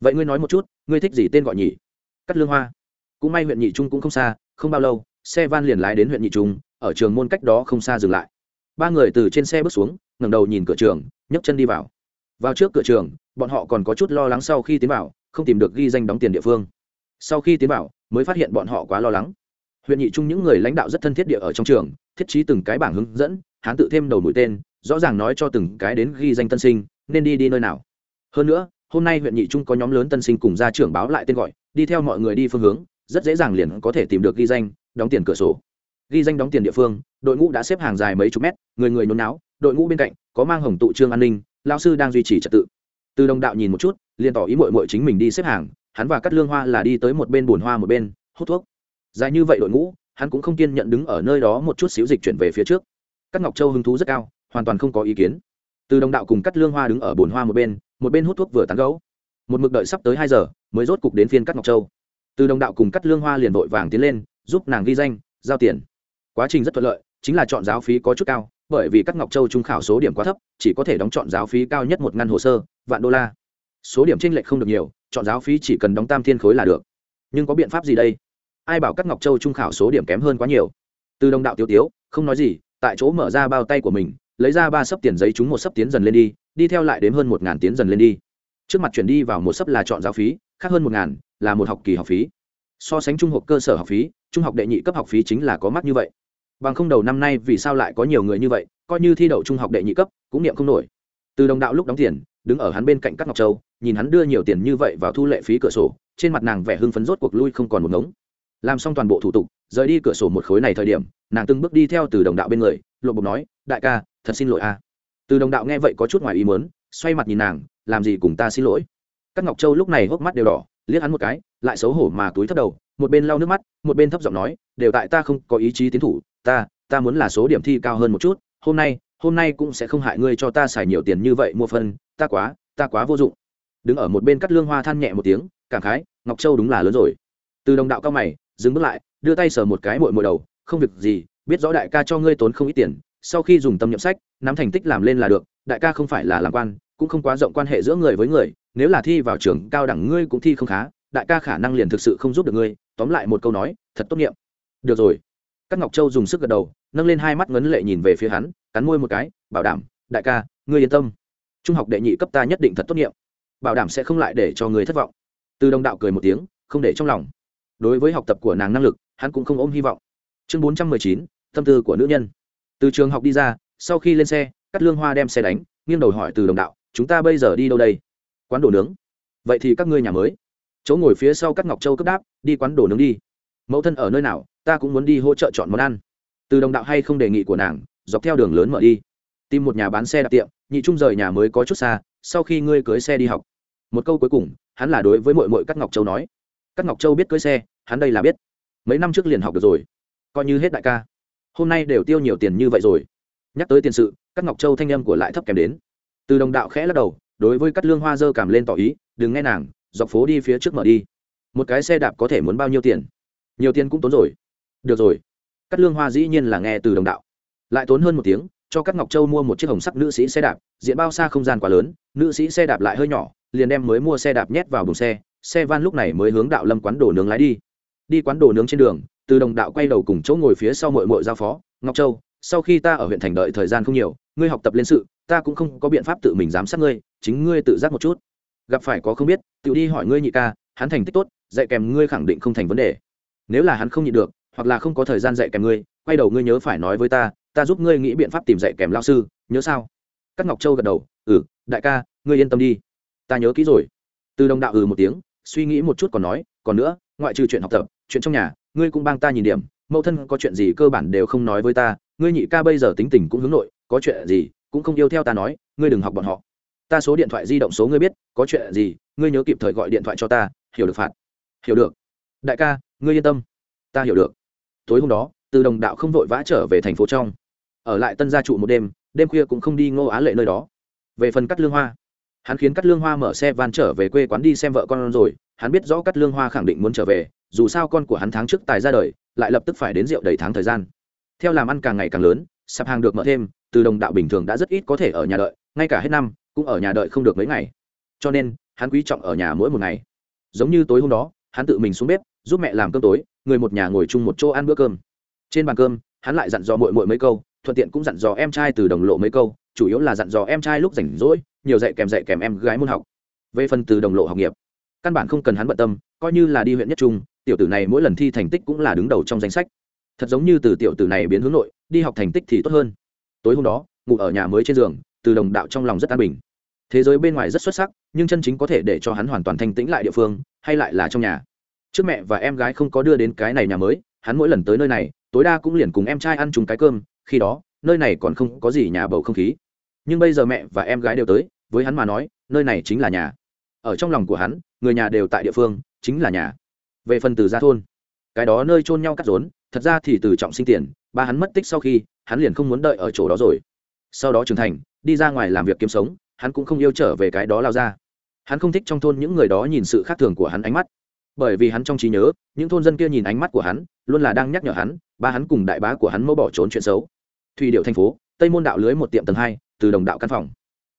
Vậy ngươi nói một chút, ngươi thích gì tên gọi nhỉ? Cắt lương hoa, cũng may huyện nhị trung cũng không xa, không bao lâu, xe van liền lái đến huyện nhị trung, ở trường môn cách đó không xa dừng lại. Ba người từ trên xe bước xuống, ngẩng đầu nhìn cửa trường, nhấc chân đi vào vào trước cửa trường, bọn họ còn có chút lo lắng sau khi tiến vào, không tìm được ghi danh đóng tiền địa phương. Sau khi tiến vào, mới phát hiện bọn họ quá lo lắng. Huyện nhị trung những người lãnh đạo rất thân thiết địa ở trong trường, thiết trí từng cái bảng hướng dẫn, hán tự thêm đầu mũi tên, rõ ràng nói cho từng cái đến ghi danh tân sinh, nên đi đi nơi nào. Hơn nữa, hôm nay huyện nhị trung có nhóm lớn tân sinh cùng ra trưởng báo lại tên gọi, đi theo mọi người đi phương hướng, rất dễ dàng liền có thể tìm được ghi danh, đóng tiền cửa sổ. Ghi danh đóng tiền địa phương, đội ngũ đã xếp hàng dài mấy chục mét, người người nhốn náo đội ngũ bên cạnh có mang hồng tụ trương an ninh lao sư đang duy trì trật tự. Từ đồng đạo nhìn một chút, liền tỏ ý mội mội chính mình đi xếp hàng, hắn và cắt lương hoa là đi tới một bên bồn hoa một bên, hút thuốc. Dài như vậy đội ngũ, hắn cũng không kiên nhận đứng ở nơi đó một chút xíu dịch chuyển về phía trước. Cắt ngọc châu hứng thú rất cao, hoàn toàn không có ý kiến. Từ đồng đạo cùng cắt lương hoa đứng ở bồn hoa một bên một bên hút thuốc vừa tán gấu một mực đợi sắp tới hai giờ, mới rốt cục đến phiên cắt ngọc châu. Từ đồng đạo cùng cắt lương hoa liền vội vàng tiến lên, giúp nàng ghi danh, giao tiền. Quá trình rất thuận lợi, chính là chọn giáo phí có chút cao bởi vì các ngọc châu trung khảo số điểm quá thấp, chỉ có thể đóng chọn giáo phí cao nhất một ngăn hồ sơ, vạn đô la. Số điểm tranh lệch không được nhiều, chọn giáo phí chỉ cần đóng tam thiên khối là được. Nhưng có biện pháp gì đây? Ai bảo các ngọc châu trung khảo số điểm kém hơn quá nhiều? Từ đồng đạo tiêu tiếu, không nói gì, tại chỗ mở ra bao tay của mình, lấy ra ba sấp tiền giấy chúng một sấp tiến dần lên đi đi theo lại đến hơn một ngàn tiến dần lên đi. Trước mặt chuyển đi vào một sấp là chọn giáo phí, khác hơn một ngàn là một học kỳ học phí. So sánh trung học cơ sở học phí, trung học đệ nhị cấp học phí chính là có mắc như vậy bằng không đầu năm nay vì sao lại có nhiều người như vậy, coi như thi đậu trung học đệ nhị cấp, cũng niệm không nổi. Từ đồng đạo lúc đóng tiền, đứng ở hắn bên cạnh các ngọc châu, nhìn hắn đưa nhiều tiền như vậy vào thu lệ phí cửa sổ, trên mặt nàng vẻ hưng phấn rốt cuộc lui không còn một ngống. Làm xong toàn bộ thủ tục, rời đi cửa sổ một khối này thời điểm, nàng từng bước đi theo từ đồng đạo bên người, lộ bộc nói, đại ca, thật xin lỗi a. Từ đồng đạo nghe vậy có chút ngoài ý mớn xoay mặt nhìn nàng, làm gì cùng ta xin lỗi? Các ngọc châu lúc này hốc mắt đều đỏ, liếc hắn một cái, lại xấu hổ mà túi thấp đầu, một bên lau nước mắt, một bên thấp giọng nói, đều tại ta không có ý chí tiến thủ ta ta muốn là số điểm thi cao hơn một chút, hôm nay hôm nay cũng sẽ không hại ngươi cho ta xài nhiều tiền như vậy mua phân, ta quá ta quá vô dụng. Đứng ở một bên cắt lương hoa than nhẹ một tiếng, cảm khái, ngọc châu đúng là lớn rồi. Từ đồng đạo cao mày, dừng bước lại, đưa tay sờ một cái mội mội đầu, không việc gì, biết rõ đại ca cho ngươi tốn không ít tiền, sau khi dùng tâm nhậm sách, nắm thành tích làm lên là được, đại ca không phải là làm quan, cũng không quá rộng quan hệ giữa người với người, nếu là thi vào trường cao đẳng ngươi cũng thi không khá, đại ca khả năng liền thực sự không giúp được ngươi, tóm lại một câu nói, thật tốt nghiệm. Được rồi các ngọc châu dùng sức gật đầu nâng lên hai mắt ngấn lệ nhìn về phía hắn cắn môi một cái bảo đảm đại ca ngươi yên tâm. Trung học đệ nhị cấp ta nhất định thật tốt nghiệp, bảo đảm sẽ không lại để cho người thất vọng. Từ đồng đạo cười một tiếng không để trong lòng. Đối với học tập của nàng năng lực hắn cũng không ôm hy vọng. Chương bốn trăm mười chín tâm tư của nữ nhân. Từ trường học đi ra sau khi lên xe cắt lương hoa đem xe đánh nghiêng đầu hỏi từ đồng đạo chúng ta bây giờ đi đâu đây? Quán đồ nướng. Vậy thì các ngươi nhà mới. Chỗ ngồi phía sau cắt ngọc châu cấp đáp đi quán đồ nướng đi mẫu thân ở nơi nào, ta cũng muốn đi hỗ trợ chọn món ăn. Từ đồng đạo hay không đề nghị của nàng, dọc theo đường lớn mở đi. Tìm một nhà bán xe đạp tiệm, nhị trung rời nhà mới có chút xa, sau khi ngươi cưới xe đi học. Một câu cuối cùng, hắn là đối với mội mội các ngọc châu nói. Các ngọc châu biết cưới xe, hắn đây là biết. Mấy năm trước liền học được rồi. Coi như hết đại ca. Hôm nay đều tiêu nhiều tiền như vậy rồi. Nhắc tới tiền sự các ngọc châu thanh âm của lại thấp kèm đến. Từ đồng đạo khẽ lắc đầu, đối với cắt lương hoa dơ cảm lên tỏ ý, đừng nghe nàng, dọc phố đi phía trước mở đi. Một cái xe đạp có thể muốn bao nhiêu tiền? Nhiều tiền cũng tốn rồi. Được rồi. Cắt lương hoa dĩ nhiên là nghe từ đồng đạo. Lại tốn hơn một tiếng, cho các ngọc châu mua một chiếc hồng sắc nữ sĩ xe đạp, diện bao xa không gian quá lớn, nữ sĩ xe đạp lại hơi nhỏ, liền đem mới mua xe đạp nhét vào buồng xe xe van lúc này mới hướng đạo lâm quán đồ nướng lái đi. Đi quán đồ nướng trên đường, từ đồng đạo quay đầu cùng chỗ ngồi phía sau mội mội giao phó, ngọc châu, sau khi ta ở huyện thành đợi thời gian không nhiều, ngươi học tập lên sự, ta cũng không có biện pháp tự mình giám sát ngươi, chính ngươi tự giác một chút. Gặp phải có không biết, tự đi hỏi ngươi nhị ca, hắn thành tích tốt, dạy kèm ngươi khẳng định không thành vấn đề nếu là hắn không nhịn được, hoặc là không có thời gian dạy kèm ngươi, quay đầu ngươi nhớ phải nói với ta ta giúp ngươi nghĩ biện pháp tìm dạy kèm lao sư, nhớ sao? Các ngọc châu gật đầu ừ đại ca, ngươi yên tâm đi. Ta nhớ kỹ rồi. Từ đồng đạo ừ một tiếng, suy nghĩ một chút còn nói, còn nữa, ngoại trừ chuyện học tập, chuyện trong nhà, ngươi cũng bang ta nhìn điểm, mẫu thân có chuyện gì cơ bản đều không nói với ta, ngươi nhị ca bây giờ tính tình cũng hướng nội, có chuyện gì cũng không yêu theo ta nói, ngươi đừng học bọn họ. Ta số điện thoại di động số ngươi biết, có chuyện gì, ngươi nhớ kịp thời gọi điện thoại cho ta, hiểu được phạt. Hiểu được. Đại ca ngươi yên tâm. Ta hiểu được. Tối hôm đó, từ đồng đạo không vội vã trở về thành phố trong. Ở lại tân gia trụ một đêm đêm khuya cũng không đi ngô á lệ nơi đó. Về phần cắt lương hoa, hắn khiến cắt lương hoa mở xe van trở về quê quán đi xem vợ con rồi, hắn biết rõ cắt lương hoa khẳng định muốn trở về, dù sao con của hắn tháng trước tài ra đời, lại lập tức phải đến rượu đầy tháng thời gian. Theo làm ăn càng ngày càng lớn, sạp hàng được mở thêm, từ đồng đạo bình thường đã rất ít có thể ở nhà đợi, ngay cả hết năm, cũng ở nhà đợi không được mấy ngày. Cho nên, hắn quý trọng ở nhà mỗi một ngày. Giống như tối hôm đó, hắn tự mình xuống bếp giúp mẹ làm cơm tối, người một nhà ngồi chung một chỗ ăn bữa cơm. Trên bàn cơm, hắn lại dặn dò mội mội mấy câu, thuận tiện cũng dặn dò em trai từ đồng lộ mấy câu, chủ yếu là dặn dò em trai lúc rảnh rỗi, nhiều dạy kèm dạy kèm em gái môn học. Về phần từ đồng lộ học nghiệp, căn bản không cần hắn bận tâm, coi như là đi huyện nhất trung, tiểu tử này mỗi lần thi thành tích cũng là đứng đầu trong danh sách. Thật giống như từ tiểu tử này biến hướng nội, đi học thành tích thì tốt hơn. Tối hôm đó, ngủ ở nhà mới trên giường, từ đồng đạo trong lòng rất an bình. Thế giới bên ngoài rất xuất sắc, nhưng chân chính có thể để cho hắn hoàn toàn thanh tĩnh lại địa phương, hay lại là trong nhà trước mẹ và em gái không có đưa đến cái này nhà mới, hắn mỗi lần tới nơi này, tối đa cũng liền cùng em trai ăn chung cái cơm, khi đó, nơi này còn không có gì nhà bầu không khí. Nhưng bây giờ mẹ và em gái đều tới, với hắn mà nói, nơi này chính là nhà. Ở trong lòng của hắn, người nhà đều tại địa phương, chính là nhà. Về phần từ gia thôn, cái đó nơi chôn nhau cắt rốn, thật ra thì từ trọng sinh tiền, ba hắn mất tích sau khi, hắn liền không muốn đợi ở chỗ đó rồi. Sau đó trưởng thành, đi ra ngoài làm việc kiếm sống, hắn cũng không yêu trở về cái đó lao ra. Hắn không thích trong thôn những người đó nhìn sự khác thường của hắn ánh mắt bởi vì hắn trong trí nhớ, những thôn dân kia nhìn ánh mắt của hắn, luôn là đang nhắc nhở hắn, ba hắn cùng đại bá của hắn mẫu bỏ trốn chuyện xấu. Thủy điệu thành phố, tây môn đạo lưới một tiệm tầng hai, từ đồng đạo căn phòng.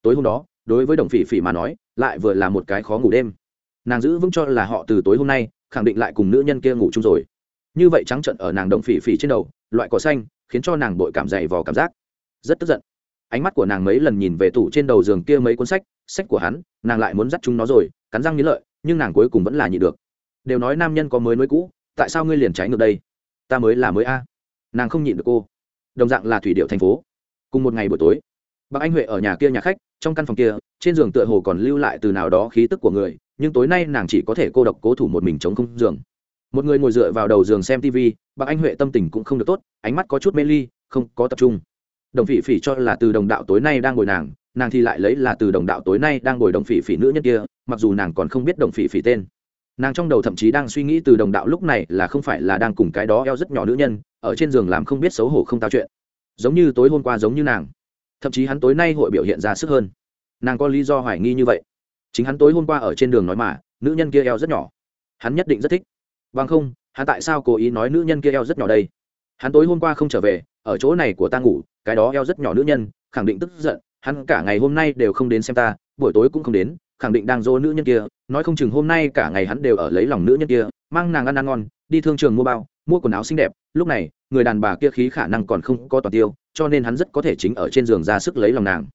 Tối hôm đó, đối với đồng phỉ phỉ mà nói, lại vừa là một cái khó ngủ đêm. Nàng giữ vững cho là họ từ tối hôm nay, khẳng định lại cùng nữ nhân kia ngủ chung rồi. Như vậy trắng trận ở nàng đồng phỉ phỉ trên đầu, loại cỏ xanh, khiến cho nàng bội cảm dày vò cảm giác. Rất tức giận. Ánh mắt của nàng mấy lần nhìn về tủ trên đầu giường kia mấy cuốn sách sách của hắn, nàng lại muốn dắt chúng nó rồi, cắn răng nghĩ lợi, nhưng nàng cuối cùng vẫn là nhị được đều nói nam nhân có mới mới cũ, tại sao ngươi liền trái ngược đây? Ta mới là mới a. Nàng không nhịn được cô. Đồng dạng là thủy điệu thành phố. Cùng một ngày buổi tối bác anh huệ ở nhà kia nhà khách, trong căn phòng kia, trên giường tựa hồ còn lưu lại từ nào đó khí tức của người, nhưng tối nay nàng chỉ có thể cô độc cố thủ một mình chống không giường. Một người ngồi dựa vào đầu giường xem tv bác anh huệ tâm tình cũng không được tốt, ánh mắt có chút mê ly, không có tập trung. Đồng phỉ phỉ cho là từ đồng đạo tối nay đang ngồi nàng nàng thì lại lấy là từ đồng đạo tối nay đang ngồi đồng phỉ phỉ nữ nhân kia, mặc dù nàng còn không biết đồng phỉ phỉ tên nàng trong đầu thậm chí đang suy nghĩ từ đồng đạo lúc này là không phải là đang cùng cái đó eo rất nhỏ nữ nhân, ở trên giường làm không biết xấu hổ không tao chuyện. Giống như tối hôm qua giống như nàng. Thậm chí hắn tối nay hội biểu hiện ra sức hơn. Nàng có lý do hoài nghi như vậy. Chính hắn tối hôm qua ở trên đường nói mà, nữ nhân kia eo rất nhỏ. Hắn nhất định rất thích. Vâng không, hắn tại sao cố ý nói nữ nhân kia eo rất nhỏ đây? Hắn tối hôm qua không trở về, ở chỗ này của ta ngủ, cái đó eo rất nhỏ nữ nhân, khẳng định tức giận, hắn cả ngày hôm nay đều không đến xem ta, buổi tối cũng không đến, khẳng định đang dỗ nữ nhân kia nói không chừng hôm nay cả ngày hắn đều ở lấy lòng nữ nhân kia, mang nàng ăn ăn ngon, đi thương trường mua bao, mua quần áo xinh đẹp, lúc này, người đàn bà kia khí khả năng còn không có toàn tiêu, cho nên hắn rất có thể chính ở trên giường ra sức lấy lòng nàng.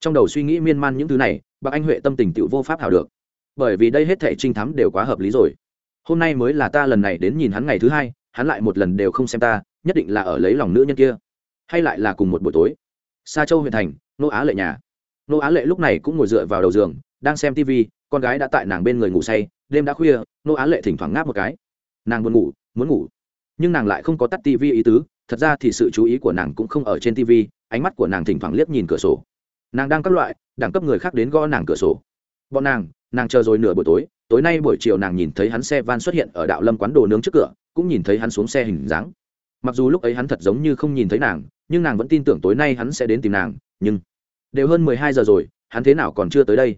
Trong đầu suy nghĩ miên man những thứ này bác anh huệ tâm tình tựu vô pháp hảo được. Bởi vì đây hết thảy trinh thám đều quá hợp lý rồi. Hôm nay mới là ta lần này đến nhìn hắn ngày thứ hai, hắn lại một lần đều không xem ta, nhất định là ở lấy lòng nữ nhân kia. Hay lại là cùng một buổi tối. Xa châu huyện thành, nô á lệ nhà. Nô á lệ lúc này cũng ngồi dựa vào đầu giường đang xem tv con gái đã tại nàng bên người ngủ say, đêm đã khuya, nô á lệ thỉnh thoảng ngáp một cái. Nàng buồn ngủ, muốn ngủ. Nhưng nàng lại không có tắt tv ý tứ, thật ra thì sự chú ý của nàng cũng không ở trên tv ánh mắt của nàng thỉnh thoảng liếc nhìn cửa sổ. Nàng đang các loại, đẳng cấp người khác đến gõ nàng cửa sổ. Bọn nàng nàng chờ rồi nửa buổi tối tối nay buổi chiều nàng nhìn thấy hắn xe van xuất hiện ở đạo lâm quán đồ nướng trước cửa, cũng nhìn thấy hắn xuống xe hình dáng. Mặc dù lúc ấy hắn thật giống như không nhìn thấy nàng, nhưng nàng vẫn tin tưởng tối nay hắn sẽ đến tìm nàng, nhưng đều hơn mười hai giờ rồi, hắn thế nào còn chưa tới đây?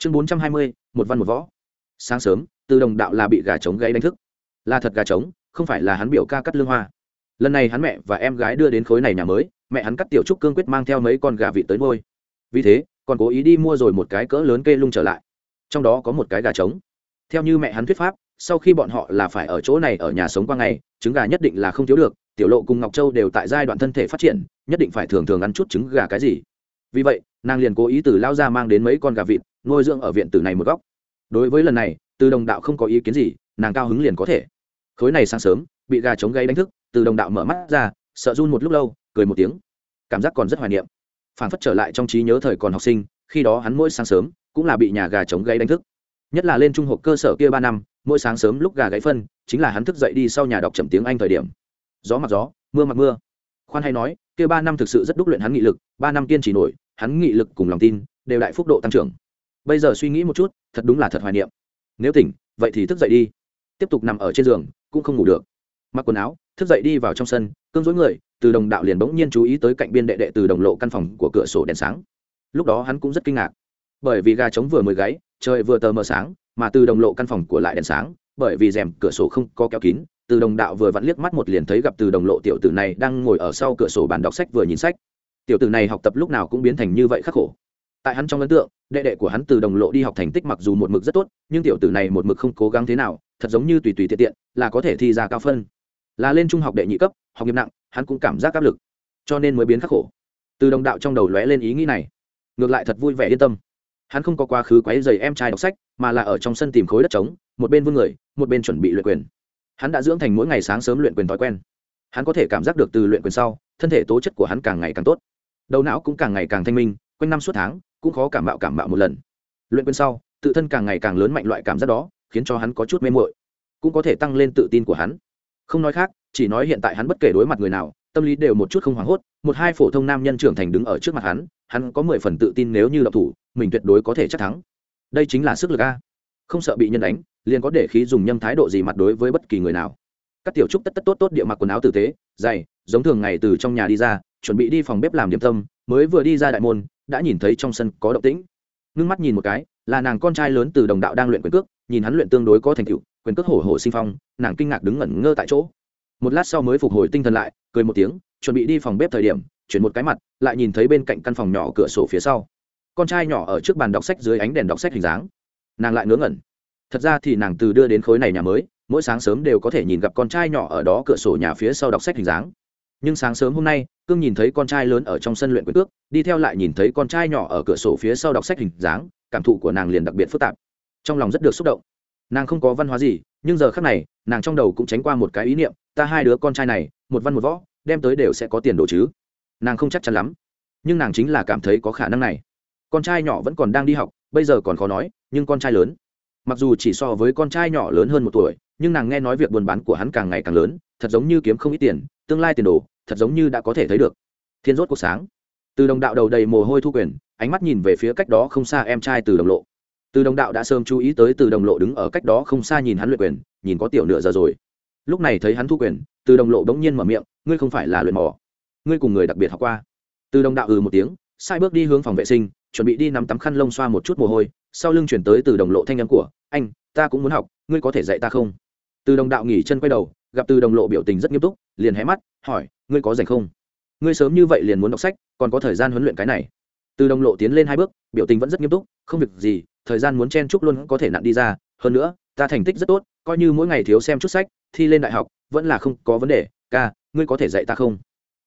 Chương bốn trăm hai mươi, một văn một võ. Sáng sớm, từ đồng đạo là bị gà trống gây đánh thức. Là thật gà trống, không phải là hắn biểu ca cắt lương hoa. Lần này hắn mẹ và em gái đưa đến khối này nhà mới, mẹ hắn cắt tiểu trúc cương quyết mang theo mấy con gà vịt tới ngôi vì thế, còn cố ý đi mua rồi một cái cỡ lớn kê lung trở lại. Trong đó có một cái gà trống. Theo như mẹ hắn thuyết pháp, sau khi bọn họ là phải ở chỗ này ở nhà sống qua ngày, trứng gà nhất định là không thiếu được, tiểu lộ cùng ngọc châu đều tại giai đoạn thân thể phát triển, nhất định phải thường thường ăn chút trứng gà cái gì vì vậy, nàng liền cố ý từ lao ra mang đến mấy con gà vịt, nuôi dưỡng ở viện tử này một góc. Đối với lần này, từ đồng đạo không có ý kiến gì, nàng cao hứng liền có thể. Khối này sáng sớm, bị gà chống gáy đánh thức, từ đồng đạo mở mắt ra, sợ run một lúc lâu, cười một tiếng. Cảm giác còn rất hoài niệm. Phản phất trở lại trong trí nhớ thời còn học sinh, khi đó hắn mỗi sáng sớm cũng là bị nhà gà chống gáy đánh thức. Nhất là lên trung học cơ sở kia ba năm, mỗi sáng sớm lúc gà gáy phân, chính là hắn thức dậy đi sau nhà đọc chậm tiếng anh thời điểm. Gió mặc gió, mưa mặc mưa khoan hay nói, kia ba năm thực sự rất đúc luyện hắn nghị lực, ba năm kiên trì nổi, hắn nghị lực cùng lòng tin, đều đại phúc độ tăng trưởng. Bây giờ suy nghĩ một chút, thật đúng là thật hoài niệm. Nếu tỉnh, vậy thì thức dậy đi. Tiếp tục nằm ở trên giường, cũng không ngủ được. Mặc quần áo, thức dậy đi vào trong sân, cương dối người, từ đồng đạo liền bỗng nhiên chú ý tới cạnh biên đệ đệ từ đồng lộ căn phòng của cửa sổ đèn sáng. Lúc đó hắn cũng rất kinh ngạc. Bởi vì gà trống vừa mới gáy, trời vừa tờ mờ sáng, mà từ đồng lộ căn phòng của lại đèn sáng, bởi vì rèm cửa sổ không có kéo kín từ đồng đạo vừa vặn liếc mắt một liền thấy gặp từ đồng lộ tiểu tử này đang ngồi ở sau cửa sổ bàn đọc sách vừa nhìn sách. Tiểu tử này học tập lúc nào cũng biến thành như vậy khắc khổ. Tại hắn trong ấn tượng, đệ đệ của hắn từ đồng lộ đi học thành tích mặc dù một mực rất tốt, nhưng tiểu tử này một mực không cố gắng thế nào, thật giống như tùy tùy tiện tiện, là có thể thi ra cao phân. Là lên trung học đệ nhị cấp, học nghiệp nặng, hắn cũng cảm giác áp lực, cho nên mới biến khắc khổ. Từ đồng đạo trong đầu lóe lên ý nghĩ này. Ngược lại thật vui vẻ yên tâm. Hắn không có quá khứ quấy dày em trai đọc sách, mà là ở trong sân tìm khối đất trống, một bên vương người, một bên chuẩn bị luyện quyền hắn đã dưỡng thành mỗi ngày sáng sớm luyện quyền thói quen. Hắn có thể cảm giác được từ luyện quyền sau, thân thể tố chất của hắn càng ngày càng tốt. Đầu não cũng càng ngày càng thanh minh, quanh năm suốt tháng, cũng khó cảm mạo cảm mạo một lần. Luyện quyền sau, tự thân càng ngày càng lớn mạnh loại cảm giác đó, khiến cho hắn có chút mê mội cũng có thể tăng lên tự tin của hắn. Không nói khác, chỉ nói hiện tại hắn bất kể đối mặt người nào, tâm lý đều một chút không hoảng hốt, một hai phổ thông nam nhân trưởng thành đứng ở trước mặt hắn hắn có mười phần tự tin nếu như độc thủ, mình tuyệt đối có thể chắc thắng. Đây chính là sức lực a không sợ bị nhân đánh, liền có để khí dùng nhâm thái độ gì mặt đối với bất kỳ người nào. Các tiểu trúc tất tất tốt tốt địa mặc quần áo tử tế, dày, giống thường ngày từ trong nhà đi ra, chuẩn bị đi phòng bếp làm điểm tâm, mới vừa đi ra đại môn, đã nhìn thấy trong sân có động tĩnh. Ngưng mắt nhìn một cái, là nàng con trai lớn từ đồng đạo đang luyện quyền cước, nhìn hắn luyện tương đối có thành tựu, quyền cước hổ hổ sinh phong, nàng kinh ngạc đứng ngẩn ngơ tại chỗ. Một lát sau mới phục hồi tinh thần lại, cười một tiếng, chuẩn bị đi phòng bếp thời điểm, chuyển một cái mặt, lại nhìn thấy bên cạnh căn phòng nhỏ cửa sổ phía sau. Con trai nhỏ ở trước bàn đọc sách dưới ánh đèn đọc sách hình dáng nàng lại ngớ ngẩn. Thật ra thì nàng từ đưa đến khối này nhà mới, mỗi sáng sớm đều có thể nhìn gặp con trai nhỏ ở đó cửa sổ nhà phía sau đọc sách hình dáng. Nhưng sáng sớm hôm nay, cương nhìn thấy con trai lớn ở trong sân luyện quyền cước, đi theo lại nhìn thấy con trai nhỏ ở cửa sổ phía sau đọc sách hình dáng, cảm thụ của nàng liền đặc biệt phức tạp. Trong lòng rất được xúc động. Nàng không có văn hóa gì, nhưng giờ khác này, nàng trong đầu cũng tránh qua một cái ý niệm, ta hai đứa con trai này, một văn một võ, đem tới đều sẽ có tiền đồ chứ. Nàng không chắc chắn lắm, nhưng nàng chính là cảm thấy có khả năng này. Con trai nhỏ vẫn còn đang đi học, bây giờ còn khó nói nhưng con trai lớn. Mặc dù chỉ so với con trai nhỏ lớn hơn một tuổi, nhưng nàng nghe nói việc buôn bán của hắn càng ngày càng lớn, thật giống như kiếm không ít tiền, tương lai tiền đồ, thật giống như đã có thể thấy được. Thiên rốt cuộc sáng. Từ đồng đạo đầu đầy mồ hôi thu quyền, ánh mắt nhìn về phía cách đó không xa em trai từ đồng lộ. Từ đồng đạo đã sớm chú ý tới từ đồng lộ đứng ở cách đó không xa nhìn hắn luyện quyền, nhìn có tiểu nửa giờ rồi. Lúc này thấy hắn thu quyền, từ đồng lộ bỗng nhiên mở miệng, ngươi không phải là luyện mỏ ngươi cùng người đặc biệt học qua. Từ đồng đạo ừ một tiếng, sai bước đi hướng phòng vệ sinh chuẩn bị đi nắm tắm khăn lông xoa một chút mồ hôi, sau lưng chuyển tới từ đồng lộ thanh âm của, anh, ta cũng muốn học, ngươi có thể dạy ta không? Từ đồng đạo nghỉ chân quay đầu, gặp từ đồng lộ biểu tình rất nghiêm túc, liền hé mắt, hỏi, ngươi có dành không? Ngươi sớm như vậy liền muốn đọc sách, còn có thời gian huấn luyện cái này? Từ đồng lộ tiến lên hai bước, biểu tình vẫn rất nghiêm túc, không việc gì, thời gian muốn chen chúc luôn có thể nặn đi ra, hơn nữa, ta thành tích rất tốt, coi như mỗi ngày thiếu xem chút sách, thi lên đại học, vẫn là không có vấn đề, ca, ngươi có thể dạy ta không?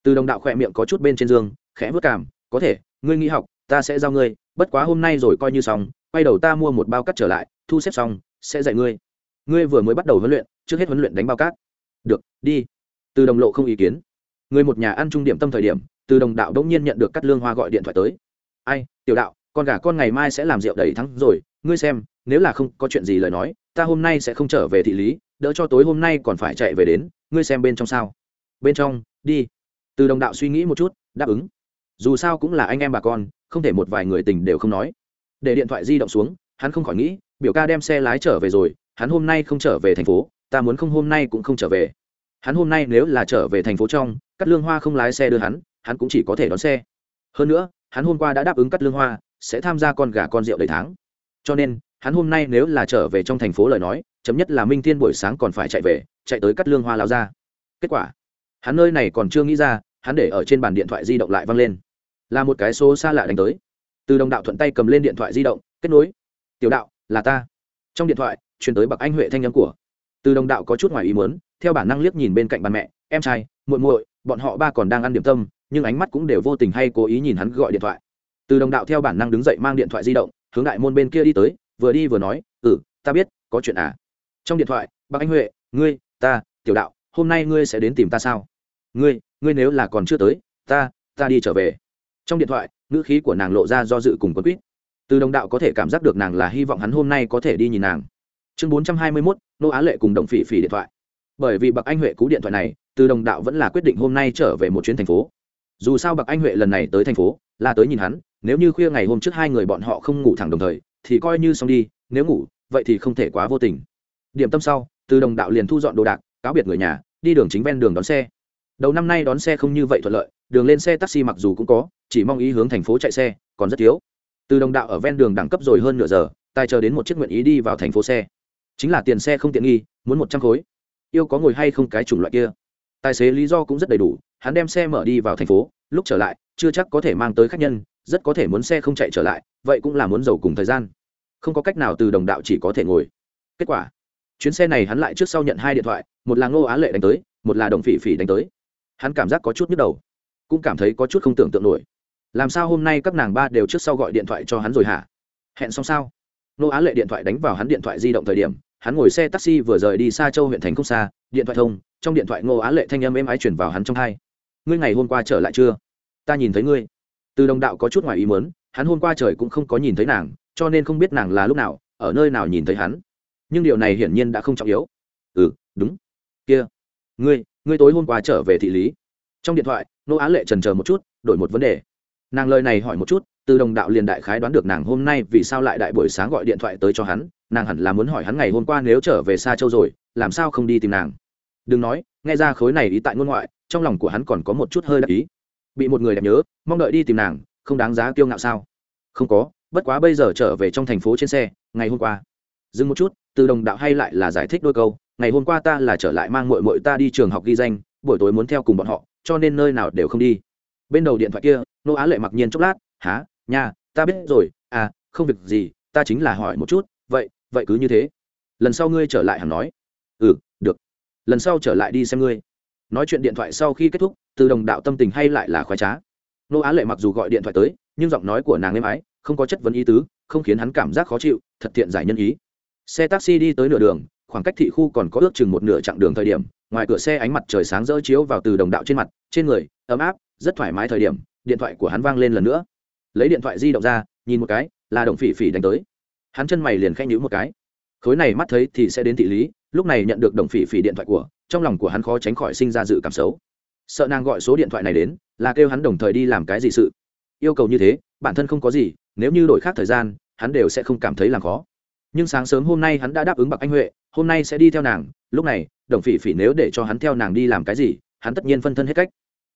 Từ đồng đạo khỏe miệng có chút bên trên giường khẽ vất cảm có thể, ngươi nghĩ học ta sẽ giao ngươi, bất quá hôm nay rồi coi như xong, quay đầu ta mua một bao cắt trở lại, thu xếp xong, sẽ dạy ngươi. Ngươi vừa mới bắt đầu huấn luyện, trước hết huấn luyện đánh bao cát. Được, đi. Từ đồng lộ không ý kiến. Người một nhà ăn trung điểm tâm thời điểm, từ đồng đạo đông nhiên nhận được cắt lương hoa gọi điện thoại tới. Ai, tiểu đạo, con gà con ngày mai sẽ làm rượu đầy thắng rồi, ngươi xem, nếu là không có chuyện gì lời nói, ta hôm nay sẽ không trở về thị lý, đỡ cho tối hôm nay còn phải chạy về đến, ngươi xem bên trong sao. Bên trong, đi. Từ đồng đạo suy nghĩ một chút, đáp ứng. Dù sao cũng là anh em bà con không thể một vài người tình đều không nói. Để điện thoại di động xuống, hắn không khỏi nghĩ, biểu ca đem xe lái trở về rồi, hắn hôm nay không trở về thành phố, ta muốn không hôm nay cũng không trở về. Hắn hôm nay nếu là trở về thành phố trong cắt lương hoa không lái xe đưa hắn hắn cũng chỉ có thể đón xe. Hơn nữa, hắn hôm qua đã đáp ứng cắt lương hoa, sẽ tham gia con gà con rượu đầy tháng. Cho nên, hắn hôm nay nếu là trở về trong thành phố lời nói, chấm nhất là minh thiên buổi sáng còn phải chạy về, chạy tới cắt lương hoa lao ra. Kết quả, hắn nơi này còn chưa nghĩ ra, hắn để ở trên bàn điện thoại di động lại văng lên là một cái số xa lạ đánh tới. Từ đồng đạo thuận tay cầm lên điện thoại di động, kết nối. Tiểu đạo, là ta. Trong điện thoại, truyền tới bậc anh huệ thanh nhắn của. Từ đồng đạo có chút ngoài ý muốn, theo bản năng liếc nhìn bên cạnh bà mẹ, em trai, muội muội, bọn họ ba còn đang ăn điểm tâm, nhưng ánh mắt cũng đều vô tình hay cố ý nhìn hắn gọi điện thoại. Từ đồng đạo theo bản năng đứng dậy mang điện thoại di động, hướng đại môn bên kia đi tới, vừa đi vừa nói ừ ta biết, có chuyện à. Trong điện thoại bác anh huệ, ngươi, ta, tiểu đạo, hôm nay ngươi sẽ đến tìm ta sao? Ngươi ngươi nếu là còn chưa tới, ta ta đi trở về trong điện thoại, ngữ khí của nàng lộ ra do dự cùng quấn quýt. Từ đồng đạo có thể cảm giác được nàng là hy vọng hắn hôm nay có thể đi nhìn nàng. Chương bốn trăm hai mươi mốt, nô á lệ cùng đồng phỉ phỉ điện thoại. Bởi vì bậc anh huệ cú điện thoại này, từ đồng đạo vẫn là quyết định hôm nay trở về một chuyến thành phố. Dù sao bậc anh huệ lần này tới thành phố, là tới nhìn hắn, nếu như khuya ngày hôm trước hai người bọn họ không ngủ thẳng đồng thời, thì coi như xong đi, nếu ngủ, vậy thì không thể quá vô tình. Điểm tâm sau, từ đồng đạo liền thu dọn đồ đạc, cáo biệt người nhà, đi đường chính ven đường đón xe đầu năm nay đón xe không như vậy thuận lợi, đường lên xe taxi mặc dù cũng có, chỉ mong ý hướng thành phố chạy xe, còn rất thiếu. Từ đồng đạo ở ven đường đẳng cấp rồi hơn nửa giờ, tài chờ đến một chiếc nguyện ý đi vào thành phố xe. Chính là tiền xe không tiện nghi, muốn một trăm khối. Yêu có ngồi hay không cái chủng loại kia. Tài xế lý do cũng rất đầy đủ, hắn đem xe mở đi vào thành phố, lúc trở lại, chưa chắc có thể mang tới khách nhân, rất có thể muốn xe không chạy trở lại, vậy cũng là muốn giàu cùng thời gian. Không có cách nào từ đồng đạo chỉ có thể ngồi. Kết quả, chuyến xe này hắn lại trước sau nhận hai điện thoại, một là ngô á lệ đánh tới, một là đồng phỉ phỉ đánh tới hắn cảm giác có chút nhức đầu, cũng cảm thấy có chút không tưởng tượng nổi. Làm sao hôm nay các nàng ba đều trước sau gọi điện thoại cho hắn rồi hả? Hẹn xong sao? Nô á lệ điện thoại đánh vào hắn điện thoại di động thời điểm, hắn ngồi xe taxi vừa rời đi xa châu huyện thành không xa, điện thoại thông, trong điện thoại ngô á lệ thanh âm êm ái chuyển vào hắn trong hai. Ngươi ngày hôm qua trở lại chưa? Ta nhìn thấy ngươi. Từ đồng đạo có chút ngoài ý mớn hắn hôm qua trời cũng không có nhìn thấy nàng, cho nên không biết nàng là lúc nào, ở nơi nào nhìn thấy hắn. Nhưng điều này hiển nhiên đã không trọng yếu. Ừ đúng. Kia, ngươi ngươi tối hôm qua trở về thị lý. Trong điện thoại, nô á lệ trần chờ một chút, đổi một vấn đề. Nàng lời này hỏi một chút, từ đồng đạo liền đại khái đoán được nàng hôm nay vì sao lại đại buổi sáng gọi điện thoại tới cho hắn, nàng hẳn là muốn hỏi hắn ngày hôm qua nếu trở về xa châu rồi, làm sao không đi tìm nàng. Đừng nói, nghe ra khối này ý tại ngôn ngoại, trong lòng của hắn còn có một chút hơi đặc ý. Bị một người đẹp nhớ, mong đợi đi tìm nàng, không đáng giá kiêu ngạo sao? Không có, bất quá bây giờ trở về trong thành phố trên xe, ngày hôm qua. Dừng một chút, từ đồng đạo hay lại là giải thích đôi câu ngày hôm qua ta là trở lại mang mội mội ta đi trường học ghi danh, buổi tối muốn theo cùng bọn họ, cho nên nơi nào đều không đi. Bên đầu điện thoại kia, nô á lệ mặc nhiên chốc lát há nha, ta biết rồi. À không việc gì, ta chính là hỏi một chút. Vậy vậy cứ như thế. Lần sau ngươi trở lại hẳn nói. Ừ được. Lần sau trở lại đi xem ngươi. Nói chuyện điện thoại sau khi kết thúc, từ đồng đạo tâm tình hay lại là khoái trá. Nô á lệ mặc dù gọi điện thoại tới, nhưng giọng nói của nàng êm ái, không có chất vấn ý tứ, không khiến hắn cảm giác khó chịu, thật thiện giải nhân ý. Xe taxi đi tới nửa đường khoảng cách thị khu còn có ước chừng một nửa chặng đường thời điểm, ngoài cửa xe ánh mặt trời sáng rỡ chiếu vào từ đồng đạo trên mặt, trên người, ấm áp, rất thoải mái thời điểm, điện thoại của hắn vang lên lần nữa. Lấy điện thoại di động ra, nhìn một cái, là đồng phỉ phỉ đánh tới. Hắn chân mày liền khẽ nhíu một cái. Khối này mắt thấy thì sẽ đến thị lý, lúc này nhận được đồng phỉ phỉ điện thoại của, trong lòng của hắn khó tránh khỏi sinh ra dự cảm xấu. Sợ nàng gọi số điện thoại này đến, là kêu hắn đồng thời đi làm cái gì sự. Yêu cầu như thế, bản thân không có gì, nếu như đổi khác thời gian, hắn đều sẽ không cảm thấy làm khó. Nhưng sáng sớm hôm nay hắn đã đáp ứng bạc anh huệ hôm nay sẽ đi theo nàng, lúc này, đồng phỉ phỉ nếu để cho hắn theo nàng đi làm cái gì, hắn tất nhiên phân thân hết cách.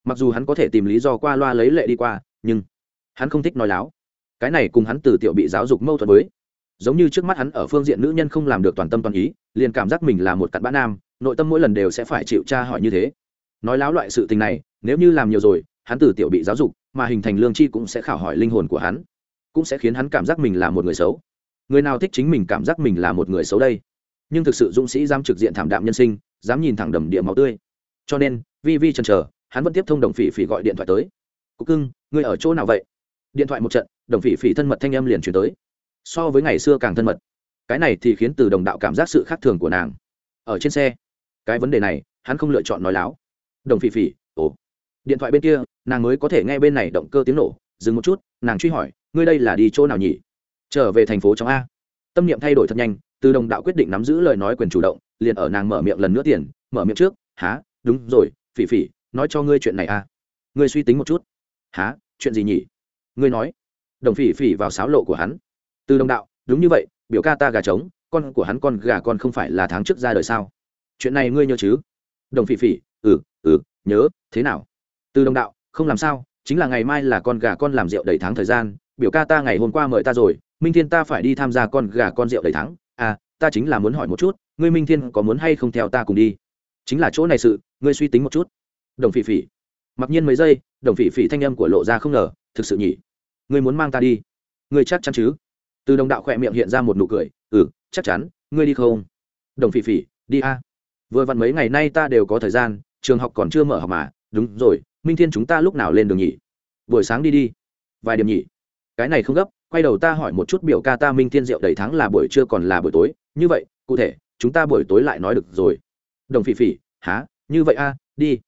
Mặc dù hắn có thể tìm lý do qua loa lấy lệ đi qua, nhưng hắn không thích nói láo. Cái này cùng hắn từ tiểu bị giáo dục mâu thuẫn với. Giống như trước mắt hắn ở phương diện nữ nhân không làm được toàn tâm toàn ý, liền cảm giác mình là một cặn bã nam, nội tâm mỗi lần đều sẽ phải chịu tra hỏi như thế. Nói láo loại sự tình này, nếu như làm nhiều rồi, hắn từ tiểu bị giáo dục, mà hình thành lương chi cũng sẽ khảo hỏi linh hồn của hắn, cũng sẽ khiến hắn cảm giác mình là một người xấu. Người nào thích chính mình cảm giác mình là một người xấu đây? Nhưng thực sự dũng sĩ dám trực diện thảm đạm nhân sinh, dám nhìn thẳng đầm địa máu tươi. Cho nên, vi vi chần chờ, hắn vẫn tiếp thông đồng phỉ phỉ gọi điện thoại tới. Cúc cưng, ngươi ở chỗ nào vậy? Điện thoại một trận, đồng phỉ phỉ thân mật thanh âm liền chuyển tới. So với ngày xưa càng thân mật. Cái này thì khiến từ đồng đạo cảm giác sự khác thường của nàng. Ở trên xe, cái vấn đề này, hắn không lựa chọn nói láo. Đồng phỉ phỉ, ồ. Điện thoại bên kia, nàng mới có thể nghe bên này động cơ tiếng nổ. Dừng một chút, nàng truy hỏi, ngươi đây là đi chỗ nào nhỉ? Trở về thành phố trong a. Tâm niệm thay đổi thật nhanh từ đồng đạo quyết định nắm giữ lời nói quyền chủ động, liền ở nàng mở miệng lần nữa tiền, mở miệng trước há đúng rồi, phỉ phỉ, nói cho ngươi chuyện này a ngươi suy tính một chút. Há chuyện gì nhỉ? Ngươi nói. Đồng phỉ phỉ vào sáo lộ của hắn. Từ đồng đạo, đúng như vậy, biểu ca ta gà trống, con của hắn con gà con không phải là tháng trước ra đời sao? Chuyện này ngươi nhớ chứ? Đồng phỉ phỉ ừ ừ nhớ, thế nào? Từ đồng đạo, không làm sao, chính là ngày mai là con gà con làm rượu đầy tháng thời gian, biểu ca ta ngày hôm qua mời ta rồi, minh thiên ta phải đi tham gia con gà con rượu đầy tháng à ta chính là muốn hỏi một chút, ngươi minh thiên có muốn hay không theo ta cùng đi? Chính là chỗ này sự, ngươi suy tính một chút. Đồng phỉ phỉ. Mặc nhiên mấy giây, đồng phỉ phỉ thanh âm của lộ ra không ngờ, thực sự nhỉ? Ngươi muốn mang ta đi? Ngươi chắc chắn chứ? Từ đồng đạo khỏe miệng hiện ra một nụ cười ừ chắc chắn, ngươi đi không? Đồng phỉ phỉ, đi a. Vừa vặn mấy ngày nay ta đều có thời gian, trường học còn chưa mở học mà, đúng rồi, minh thiên chúng ta lúc nào lên đường nhỉ? Buổi sáng đi đi. Vài điểm nhỉ? Cái này không gấp quay đầu ta hỏi một chút biểu ca ta minh thiên Diệu đầy tháng là buổi trưa còn là buổi tối? Như vậy, cụ thể, chúng ta buổi tối lại nói được rồi. Đồng phỉ phỉ, há, như vậy a, đi.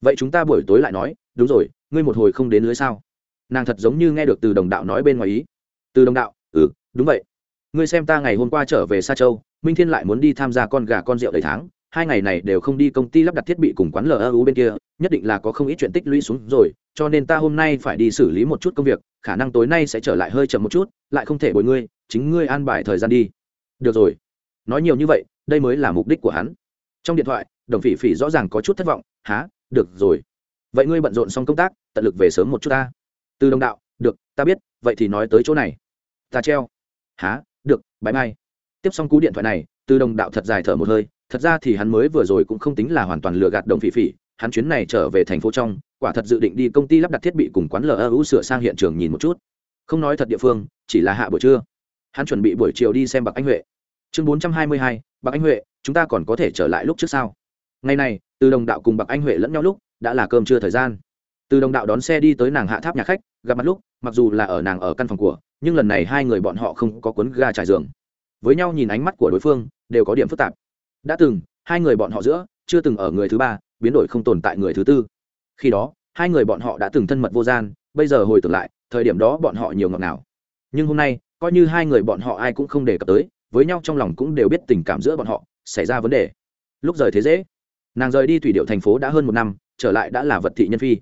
Vậy chúng ta buổi tối lại nói, đúng rồi, ngươi một hồi không đến lưới sao? Nàng thật giống như nghe được từ đồng đạo nói bên ngoài ý. Từ đồng đạo ừ đúng vậy. Ngươi xem ta ngày hôm qua trở về sa châu, minh thiên lại muốn đi tham gia con gà con rượu đầy tháng hai ngày này đều không đi công ty lắp đặt thiết bị cùng quán lu bên kia, nhất định là có không ít chuyện tích lũy xuống rồi, cho nên ta hôm nay phải đi xử lý một chút công việc, khả năng tối nay sẽ trở lại hơi chậm một chút, lại không thể bồi ngươi, chính ngươi an bài thời gian đi. Được rồi. Nói nhiều như vậy, đây mới là mục đích của hắn. Trong điện thoại, đồng phỉ phỉ rõ ràng có chút thất vọng há được rồi. Vậy ngươi bận rộn xong công tác, tận lực về sớm một chút ta. Từ đồng đạo, được, ta biết, vậy thì nói tới chỗ này. Ta treo. Há được bãi mai tiếp xong cú điện thoại này từ đồng đạo thật dài thở một hơi, thật ra thì hắn mới vừa rồi cũng không tính là hoàn toàn lừa gạt đồng phỉ phỉ, hắn chuyến này trở về thành phố trong, quả thật dự định đi công ty lắp đặt thiết bị cùng quán lu sửa sang hiện trường nhìn một chút. Không nói thật địa phương, chỉ là hạ buổi trưa. Hắn chuẩn bị buổi chiều đi xem bạc anh huệ. Chương bốn trăm hai mươi hai, bạc anh huệ, chúng ta còn có thể trở lại lúc trước sao? Ngày này, từ đồng đạo cùng bạc anh huệ lẫn nhau lúc, đã là cơm trưa thời gian. Từ đồng đạo đón xe đi tới nàng hạ tháp nhà khách, gặp mặt lúc, mặc dù là ở nàng ở căn phòng của, nhưng lần này hai người bọn họ không có cuốn ga trải giường với nhau nhìn ánh mắt của đối phương, đều có điểm phức tạp. Đã từng, hai người bọn họ giữa, chưa từng ở người thứ ba, biến đổi không tồn tại người thứ tư. Khi đó, hai người bọn họ đã từng thân mật vô gian, bây giờ hồi tưởng lại, thời điểm đó bọn họ nhiều ngọt ngào. Nhưng hôm nay, coi như hai người bọn họ ai cũng không đề cập tới, với nhau trong lòng cũng đều biết tình cảm giữa bọn họ, xảy ra vấn đề. Lúc rời thế dễ, nàng rời đi thủy điệu thành phố đã hơn một năm, trở lại đã là vật thị nhân phi.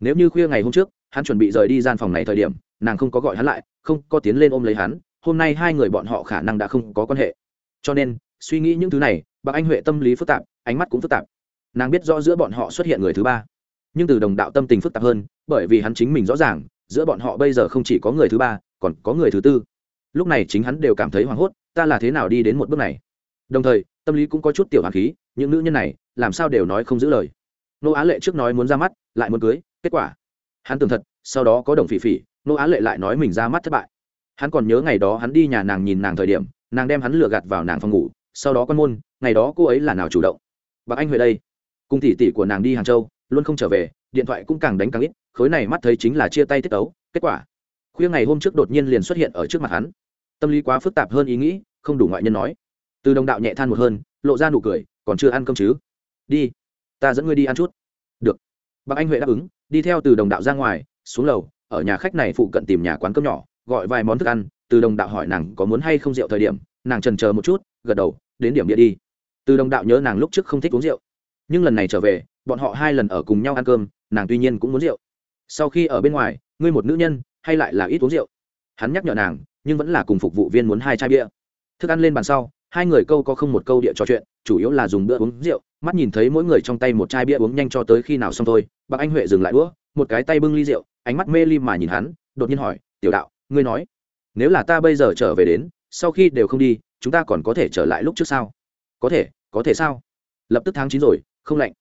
Nếu như khuya ngày hôm trước, hắn chuẩn bị rời đi gian phòng này thời điểm, nàng không có gọi hắn lại, không có tiến lên ôm lấy hắn hôm nay hai người bọn họ khả năng đã không có quan hệ. Cho nên, suy nghĩ những thứ này, bác anh huệ tâm lý phức tạp, ánh mắt cũng phức tạp. Nàng biết rõ giữa bọn họ xuất hiện người thứ ba. Nhưng từ đồng đạo tâm tình phức tạp hơn, bởi vì hắn chính mình rõ ràng, giữa bọn họ bây giờ không chỉ có người thứ ba, còn có người thứ tư. Lúc này chính hắn đều cảm thấy hoảng hốt, ta là thế nào đi đến một bước này? Đồng thời, tâm lý cũng có chút tiểu hoàng khí, những nữ nhân này, làm sao đều nói không giữ lời. Nô á lệ trước nói muốn ra mắt, lại muốn cưới, kết quả. Hắn tưởng thật, sau đó có đồng phỉ phỉ, nô á lệ lại nói mình ra mắt thất bại hắn còn nhớ ngày đó hắn đi nhà nàng nhìn nàng thời điểm, nàng đem hắn lừa gạt vào nàng phòng ngủ, sau đó quan môn, ngày đó cô ấy là nào chủ động? Bác anh huệ đây. Cùng tỷ tỷ của nàng đi hàng châu, luôn không trở về, điện thoại cũng càng đánh càng ít, khối này mắt thấy chính là chia tay tiết tấu, kết quả. Khuya ngày hôm trước đột nhiên liền xuất hiện ở trước mặt hắn. Tâm lý quá phức tạp hơn ý nghĩ, không đủ ngoại nhân nói. Từ đồng đạo nhẹ than một hơn, lộ ra nụ cười, còn chưa ăn cơm chứ? Đi, ta dẫn ngươi đi ăn chút. Được. Bác anh huệ đáp ứng, đi theo từ đồng đạo ra ngoài, xuống lầu, ở nhà khách này phụ cận tìm nhà quán cơm nhỏ gọi vài món thức ăn, từ đồng đạo hỏi nàng có muốn hay không rượu thời điểm, nàng trần chờ một chút, gật đầu, đến điểm địa đi. Từ đồng đạo nhớ nàng lúc trước không thích uống rượu. Nhưng lần này trở về, bọn họ hai lần ở cùng nhau ăn cơm, nàng tuy nhiên cũng muốn rượu. Sau khi ở bên ngoài, ngươi một nữ nhân, hay lại là ít uống rượu? Hắn nhắc nhở nàng, nhưng vẫn là cùng phục vụ viên muốn hai chai bia. Thức ăn lên bàn sau, hai người câu có không một câu địa trò chuyện, chủ yếu là dùng bữa uống rượu, mắt nhìn thấy mỗi người trong tay một chai bia uống nhanh cho tới khi nào xong thôi, bác anh huệ dừng lại đũa, một cái tay bưng ly rượu, ánh mắt mê ly mà nhìn hắn, đột nhiên hỏi, tiểu đạo ngươi nói, nếu là ta bây giờ trở về đến, sau khi đều không đi, chúng ta còn có thể trở lại lúc trước sao? Có thể có thể sao? Lập tức tháng chín rồi, không lạnh.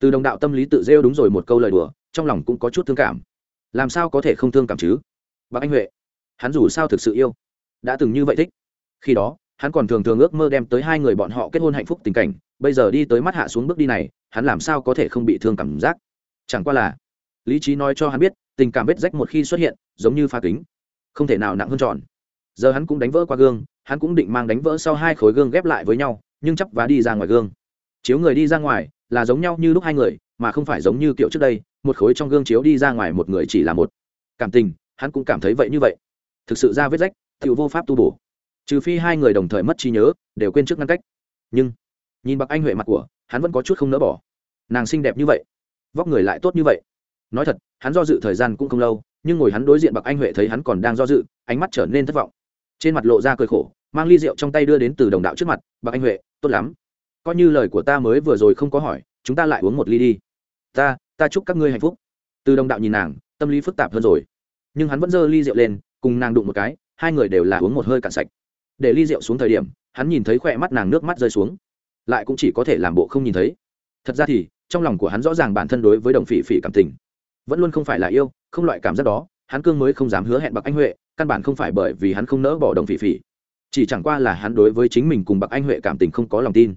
Từ đồng đạo tâm lý tự rêu đúng rồi một câu lời đùa, trong lòng cũng có chút thương cảm. Làm sao có thể không thương cảm chứ? Bác anh huệ, hắn dù sao thực sự yêu, đã từng như vậy thích. Khi đó, hắn còn thường thường ước mơ đem tới hai người bọn họ kết hôn hạnh phúc tình cảnh, bây giờ đi tới mắt hạ xuống bước đi này, hắn làm sao có thể không bị thương cảm giác? Chẳng qua là, lý trí nói cho hắn biết, tình cảm vết rách một khi xuất hiện, giống như pha kính không thể nào nặng hơn tròn. Giờ hắn cũng đánh vỡ qua gương, hắn cũng định mang đánh vỡ sau hai khối gương ghép lại với nhau, nhưng chắp vá đi ra ngoài gương. Chiếu người đi ra ngoài là giống nhau như lúc hai người, mà không phải giống như kiểu trước đây, một khối trong gương chiếu đi ra ngoài một người chỉ là một. Cảm tình, hắn cũng cảm thấy vậy như vậy. Thực sự ra vết rách tự vô pháp tu bổ. Trừ phi hai người đồng thời mất trí nhớ, đều quên trước ngăn cách. Nhưng, nhìn bạc anh huệ mặt của, hắn vẫn có chút không nỡ bỏ. Nàng xinh đẹp như vậy, vóc người lại tốt như vậy. Nói thật, hắn do dự thời gian cũng không lâu nhưng ngồi hắn đối diện bạc anh huệ thấy hắn còn đang do dự, ánh mắt trở nên thất vọng. Trên mặt lộ ra cười khổ, mang ly rượu trong tay đưa đến từ đồng đạo trước mặt bạc anh huệ, tốt lắm. Coi như lời của ta mới vừa rồi không có hỏi, chúng ta lại uống một ly đi. Ta ta chúc các ngươi hạnh phúc. Từ đồng đạo nhìn nàng, tâm lý phức tạp hơn rồi. Nhưng hắn vẫn giơ ly rượu lên, cùng nàng đụng một cái, hai người đều là uống một hơi cạn sạch. Để ly rượu xuống thời điểm, hắn nhìn thấy khỏe mắt nàng nước mắt rơi xuống. Lại cũng chỉ có thể làm bộ không nhìn thấy. Thật ra thì, trong lòng của hắn rõ ràng bản thân đối với đồng phỉ phỉ cảm tình vẫn luôn không phải là yêu, không loại cảm giác đó, hắn cương mới không dám hứa hẹn bạc anh huệ, căn bản không phải bởi vì hắn không nỡ bỏ đồng phỉ phỉ. Chỉ chẳng qua là hắn đối với chính mình cùng bạc anh huệ cảm tình không có lòng tin.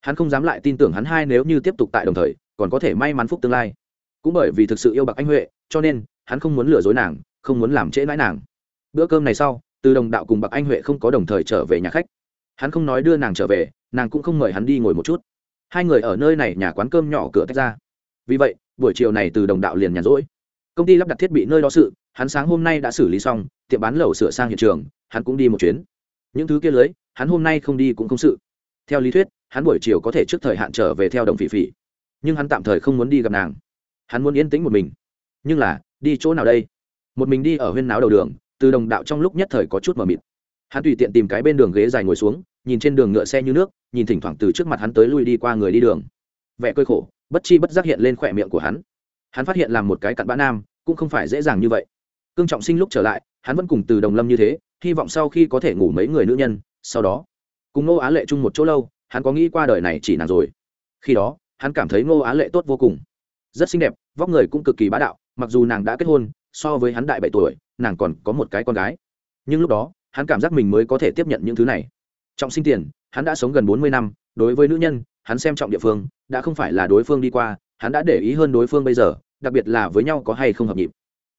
Hắn không dám lại tin tưởng hắn hai nếu như tiếp tục tại đồng thời, còn có thể may mắn phúc tương lai. Cũng bởi vì thực sự yêu bạc anh huệ, cho nên, hắn không muốn lừa dối nàng, không muốn làm trễ nãi nàng. Bữa cơm này sau, từ đồng đạo cùng bạc anh huệ không có đồng thời trở về nhà khách. Hắn không nói đưa nàng trở về, nàng cũng không mời hắn đi ngồi một chút. Hai người ở nơi này nhà quán cơm nhỏ cửa tách ra. Vì vậy buổi chiều này từ đồng đạo liền nhàn rỗi. Công ty lắp đặt thiết bị nơi đó sự, hắn sáng hôm nay đã xử lý xong, tiệm bán lẩu sửa sang hiện trường, hắn cũng đi một chuyến. Những thứ kia lưới, hắn hôm nay không đi cũng không sự. Theo lý thuyết, hắn buổi chiều có thể trước thời hạn trở về theo đồng phỉ phỉ. Nhưng hắn tạm thời không muốn đi gặp nàng. Hắn muốn yên tĩnh một mình. Nhưng là, đi chỗ nào đây? Một mình đi ở huyên náo đầu đường, từ đồng đạo trong lúc nhất thời có chút mờ mịt. Hắn tùy tiện tìm cái bên đường ghế dài ngồi xuống, nhìn trên đường ngựa xe như nước, nhìn thỉnh thoảng từ trước mặt hắn tới lui đi qua người đi đường. Vẻ cơi khổ bất chi bất giác hiện lên khỏe miệng của hắn. Hắn phát hiện làm một cái cặn bã nam, cũng không phải dễ dàng như vậy. Cương trọng sinh lúc trở lại, hắn vẫn cùng từ đồng lâm như thế, hy vọng sau khi có thể ngủ mấy người nữ nhân, sau đó, cùng ngô á lệ chung một chỗ lâu, hắn có nghĩ qua đời này chỉ nàng rồi. Khi đó, hắn cảm thấy ngô á lệ tốt vô cùng. Rất xinh đẹp, vóc người cũng cực kỳ bá đạo, mặc dù nàng đã kết hôn, so với hắn đại bảy tuổi, nàng còn có một cái con gái. Nhưng lúc đó, hắn cảm giác mình mới có thể tiếp nhận những thứ này. Trọng sinh tiền, hắn đã sống gần bốn mươi năm, đối với nữ nhân hắn xem trọng địa phương, đã không phải là đối phương đi qua, hắn đã để ý hơn đối phương bây giờ, đặc biệt là với nhau có hay không hợp nhịp.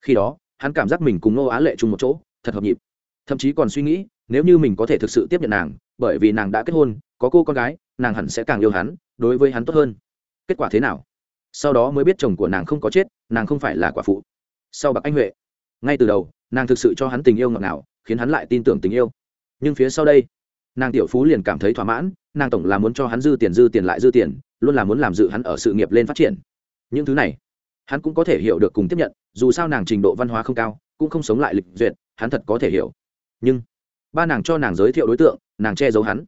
Khi đó, hắn cảm giác mình cùng nô á lệ chung một chỗ, thật hợp nhịp. Thậm chí còn suy nghĩ, nếu như mình có thể thực sự tiếp nhận nàng, bởi vì nàng đã kết hôn, có cô con gái, nàng hẳn sẽ càng yêu hắn, đối với hắn tốt hơn. Kết quả thế nào? Sau đó mới biết chồng của nàng không có chết, nàng không phải là quả phụ. Sau bạc anh huệ. Ngay từ đầu, nàng thực sự cho hắn tình yêu ngọt ngào, khiến hắn lại tin tưởng tình yêu. Nhưng phía sau đây nàng tiểu phú liền cảm thấy thỏa mãn, nàng tổng là muốn cho hắn dư tiền dư tiền lại dư tiền, luôn là muốn làm dự hắn ở sự nghiệp lên phát triển. Những thứ này, hắn cũng có thể hiểu được cùng tiếp nhận, dù sao nàng trình độ văn hóa không cao, cũng không sống lại lịch duyệt, hắn thật có thể hiểu. Nhưng, ba nàng cho nàng giới thiệu đối tượng, nàng che giấu hắn.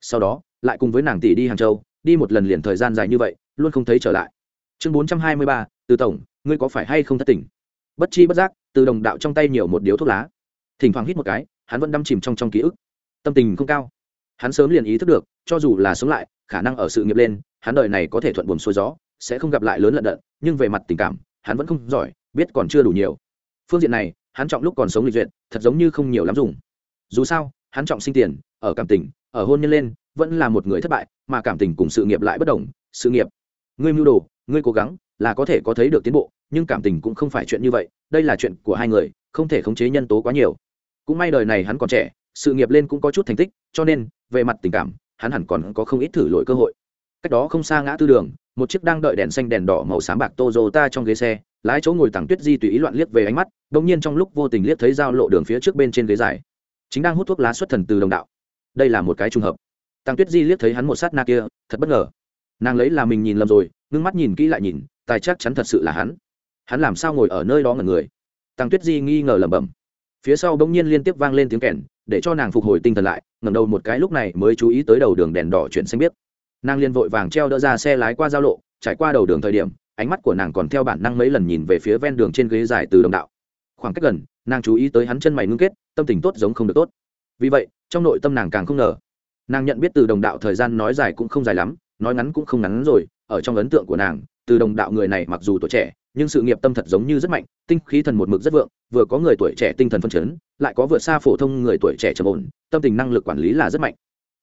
Sau đó, lại cùng với nàng tỷ đi hàng châu, đi một lần liền thời gian dài như vậy, luôn không thấy trở lại. Chương bốn trăm hai mươi ba, từ tổng, ngươi có phải hay không thất tình? Bất chi bất giác, từ đồng đạo trong tay nhiều một điếu thuốc lá. Thỉnh thoảng hít một cái, hắn vẫn đâm chìm trong trong ký ức. Tâm tình không cao hắn sớm liền ý thức được, cho dù là sống lại, khả năng ở sự nghiệp lên, hắn đời này có thể thuận buồm xuôi gió, sẽ không gặp lại lớn lận đận, nhưng về mặt tình cảm, hắn vẫn không giỏi, biết còn chưa đủ nhiều. Phương diện này, hắn trọng lúc còn sống lịch duyệt, thật giống như không nhiều lắm dùng. Dù sao, hắn trọng sinh tiền, ở cảm tình, ở hôn nhân lên, vẫn là một người thất bại, mà cảm tình cùng sự nghiệp lại bất đồng. Sự nghiệp. Ngươi mưu đồ, ngươi cố gắng, là có thể có thấy được tiến bộ, nhưng cảm tình cũng không phải chuyện như vậy, đây là chuyện của hai người, không thể khống chế nhân tố quá nhiều. Cũng may đời này hắn còn trẻ, sự nghiệp lên cũng có chút thành tích, cho nên về mặt tình cảm, hắn hẳn còn có không ít thử lỗi cơ hội. Cách đó không xa ngã tư đường, một chiếc đang đợi đèn xanh đèn đỏ màu xám bạc Toyota trong ghế xe, lái chỗ ngồi tàng tuyết di tùy ý loạn liếc về ánh mắt đ ỗ n g nhiên trong lúc vô tình liếc thấy giao lộ đường phía trước bên trên ghế dài. Chính đang hút thuốc lá xuất thần từ đồng đạo. Đây là một cái trùng hợp. Tàng tuyết di liếc thấy hắn một sát na kia, thật bất ngờ. Nàng lấy là mình nhìn lầm rồi, ngưng mắt nhìn kỹ lại nhìn, tài chắc chắn thật sự là hắn. Hắn làm sao ngồi ở nơi đó ngẩn người? Tàng tuyết di nghi ngờ lẩm bẩm. Phía sau bỗng nhiên liên tiếp vang lên tiếng kèn để cho nàng phục hồi tinh thần lại, ngẩng đầu một cái lúc này mới chú ý tới đầu đường đèn đỏ chuyển xanh biết nàng liền vội vàng treo đỡ ra xe lái qua giao lộ, trải qua đầu đường thời điểm, ánh mắt của nàng còn theo bản năng mấy lần nhìn về phía ven đường trên ghế dài từ đồng đạo. Khoảng cách gần, nàng chú ý tới hắn chân mày ngưng kết, tâm tình tốt giống không được tốt. Vì vậy, trong nội tâm nàng càng không ngờ. Nàng nhận biết từ đồng đạo thời gian nói dài cũng không dài lắm, nói ngắn cũng không ngắn rồi, ở trong ấn tượng của nàng, từ đồng đạo người này mặc dù tuổi trẻ nhưng sự nghiệp tâm thật giống như rất mạnh, tinh khí thần một mực rất vượng, vừa có người tuổi trẻ tinh thần phân chấn, lại có vượt xa phổ thông người tuổi trẻ trầm ổn, tâm tình năng lực quản lý là rất mạnh.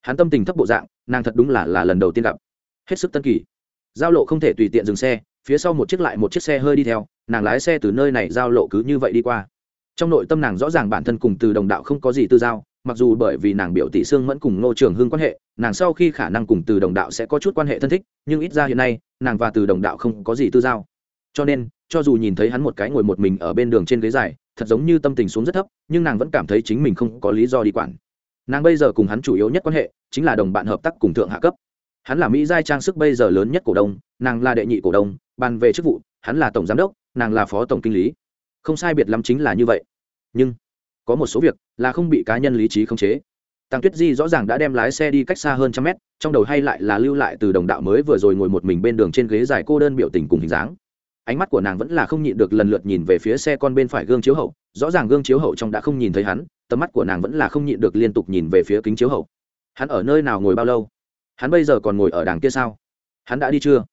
Hắn tâm tình thấp bộ dạng, nàng thật đúng là là lần đầu tiên gặp. Hết sức tân kỳ. Giao lộ không thể tùy tiện dừng xe, phía sau một chiếc lại một chiếc xe hơi đi theo, nàng lái xe từ nơi này giao lộ cứ như vậy đi qua. Trong nội tâm nàng rõ ràng bản thân cùng từ đồng đạo không có gì tư giao, mặc dù bởi vì nàng biểu tỷ xương mẫn cùng ngô trường hưng quan hệ, nàng sau khi khả năng cùng từ đồng đạo sẽ có chút quan hệ thân thích, nhưng ít ra hiện nay, nàng và từ đồng đạo không có gì tư giao cho nên, cho dù nhìn thấy hắn một cái ngồi một mình ở bên đường trên ghế dài, thật giống như tâm tình xuống rất thấp, nhưng nàng vẫn cảm thấy chính mình không có lý do đi quản. Nàng bây giờ cùng hắn chủ yếu nhất quan hệ, chính là đồng bạn hợp tác cùng thượng hạ cấp. Hắn là mỹ giai trang sức bây giờ lớn nhất cổ đông, nàng là đệ nhị cổ đông, bàn về chức vụ, hắn là tổng giám đốc, nàng là phó tổng kinh lý. Không sai biệt lắm chính là như vậy. Nhưng, có một số việc là không bị cá nhân lý trí khống chế. Tăng tuyết di rõ ràng đã đem lái xe đi cách xa hơn trăm mét, trong đầu hay lại là lưu lại từ đồng đạo mới vừa rồi ngồi một mình bên đường trên ghế dài cô đơn biểu tình cùng hình dáng ánh mắt của nàng vẫn là không nhịn được lần lượt nhìn về phía xe con bên phải gương chiếu hậu, rõ ràng gương chiếu hậu trong đã không nhìn thấy hắn, tầm mắt của nàng vẫn là không nhịn được liên tục nhìn về phía kính chiếu hậu. Hắn ở nơi nào ngồi bao lâu? Hắn bây giờ còn ngồi ở đàng kia sao? Hắn đã đi chưa?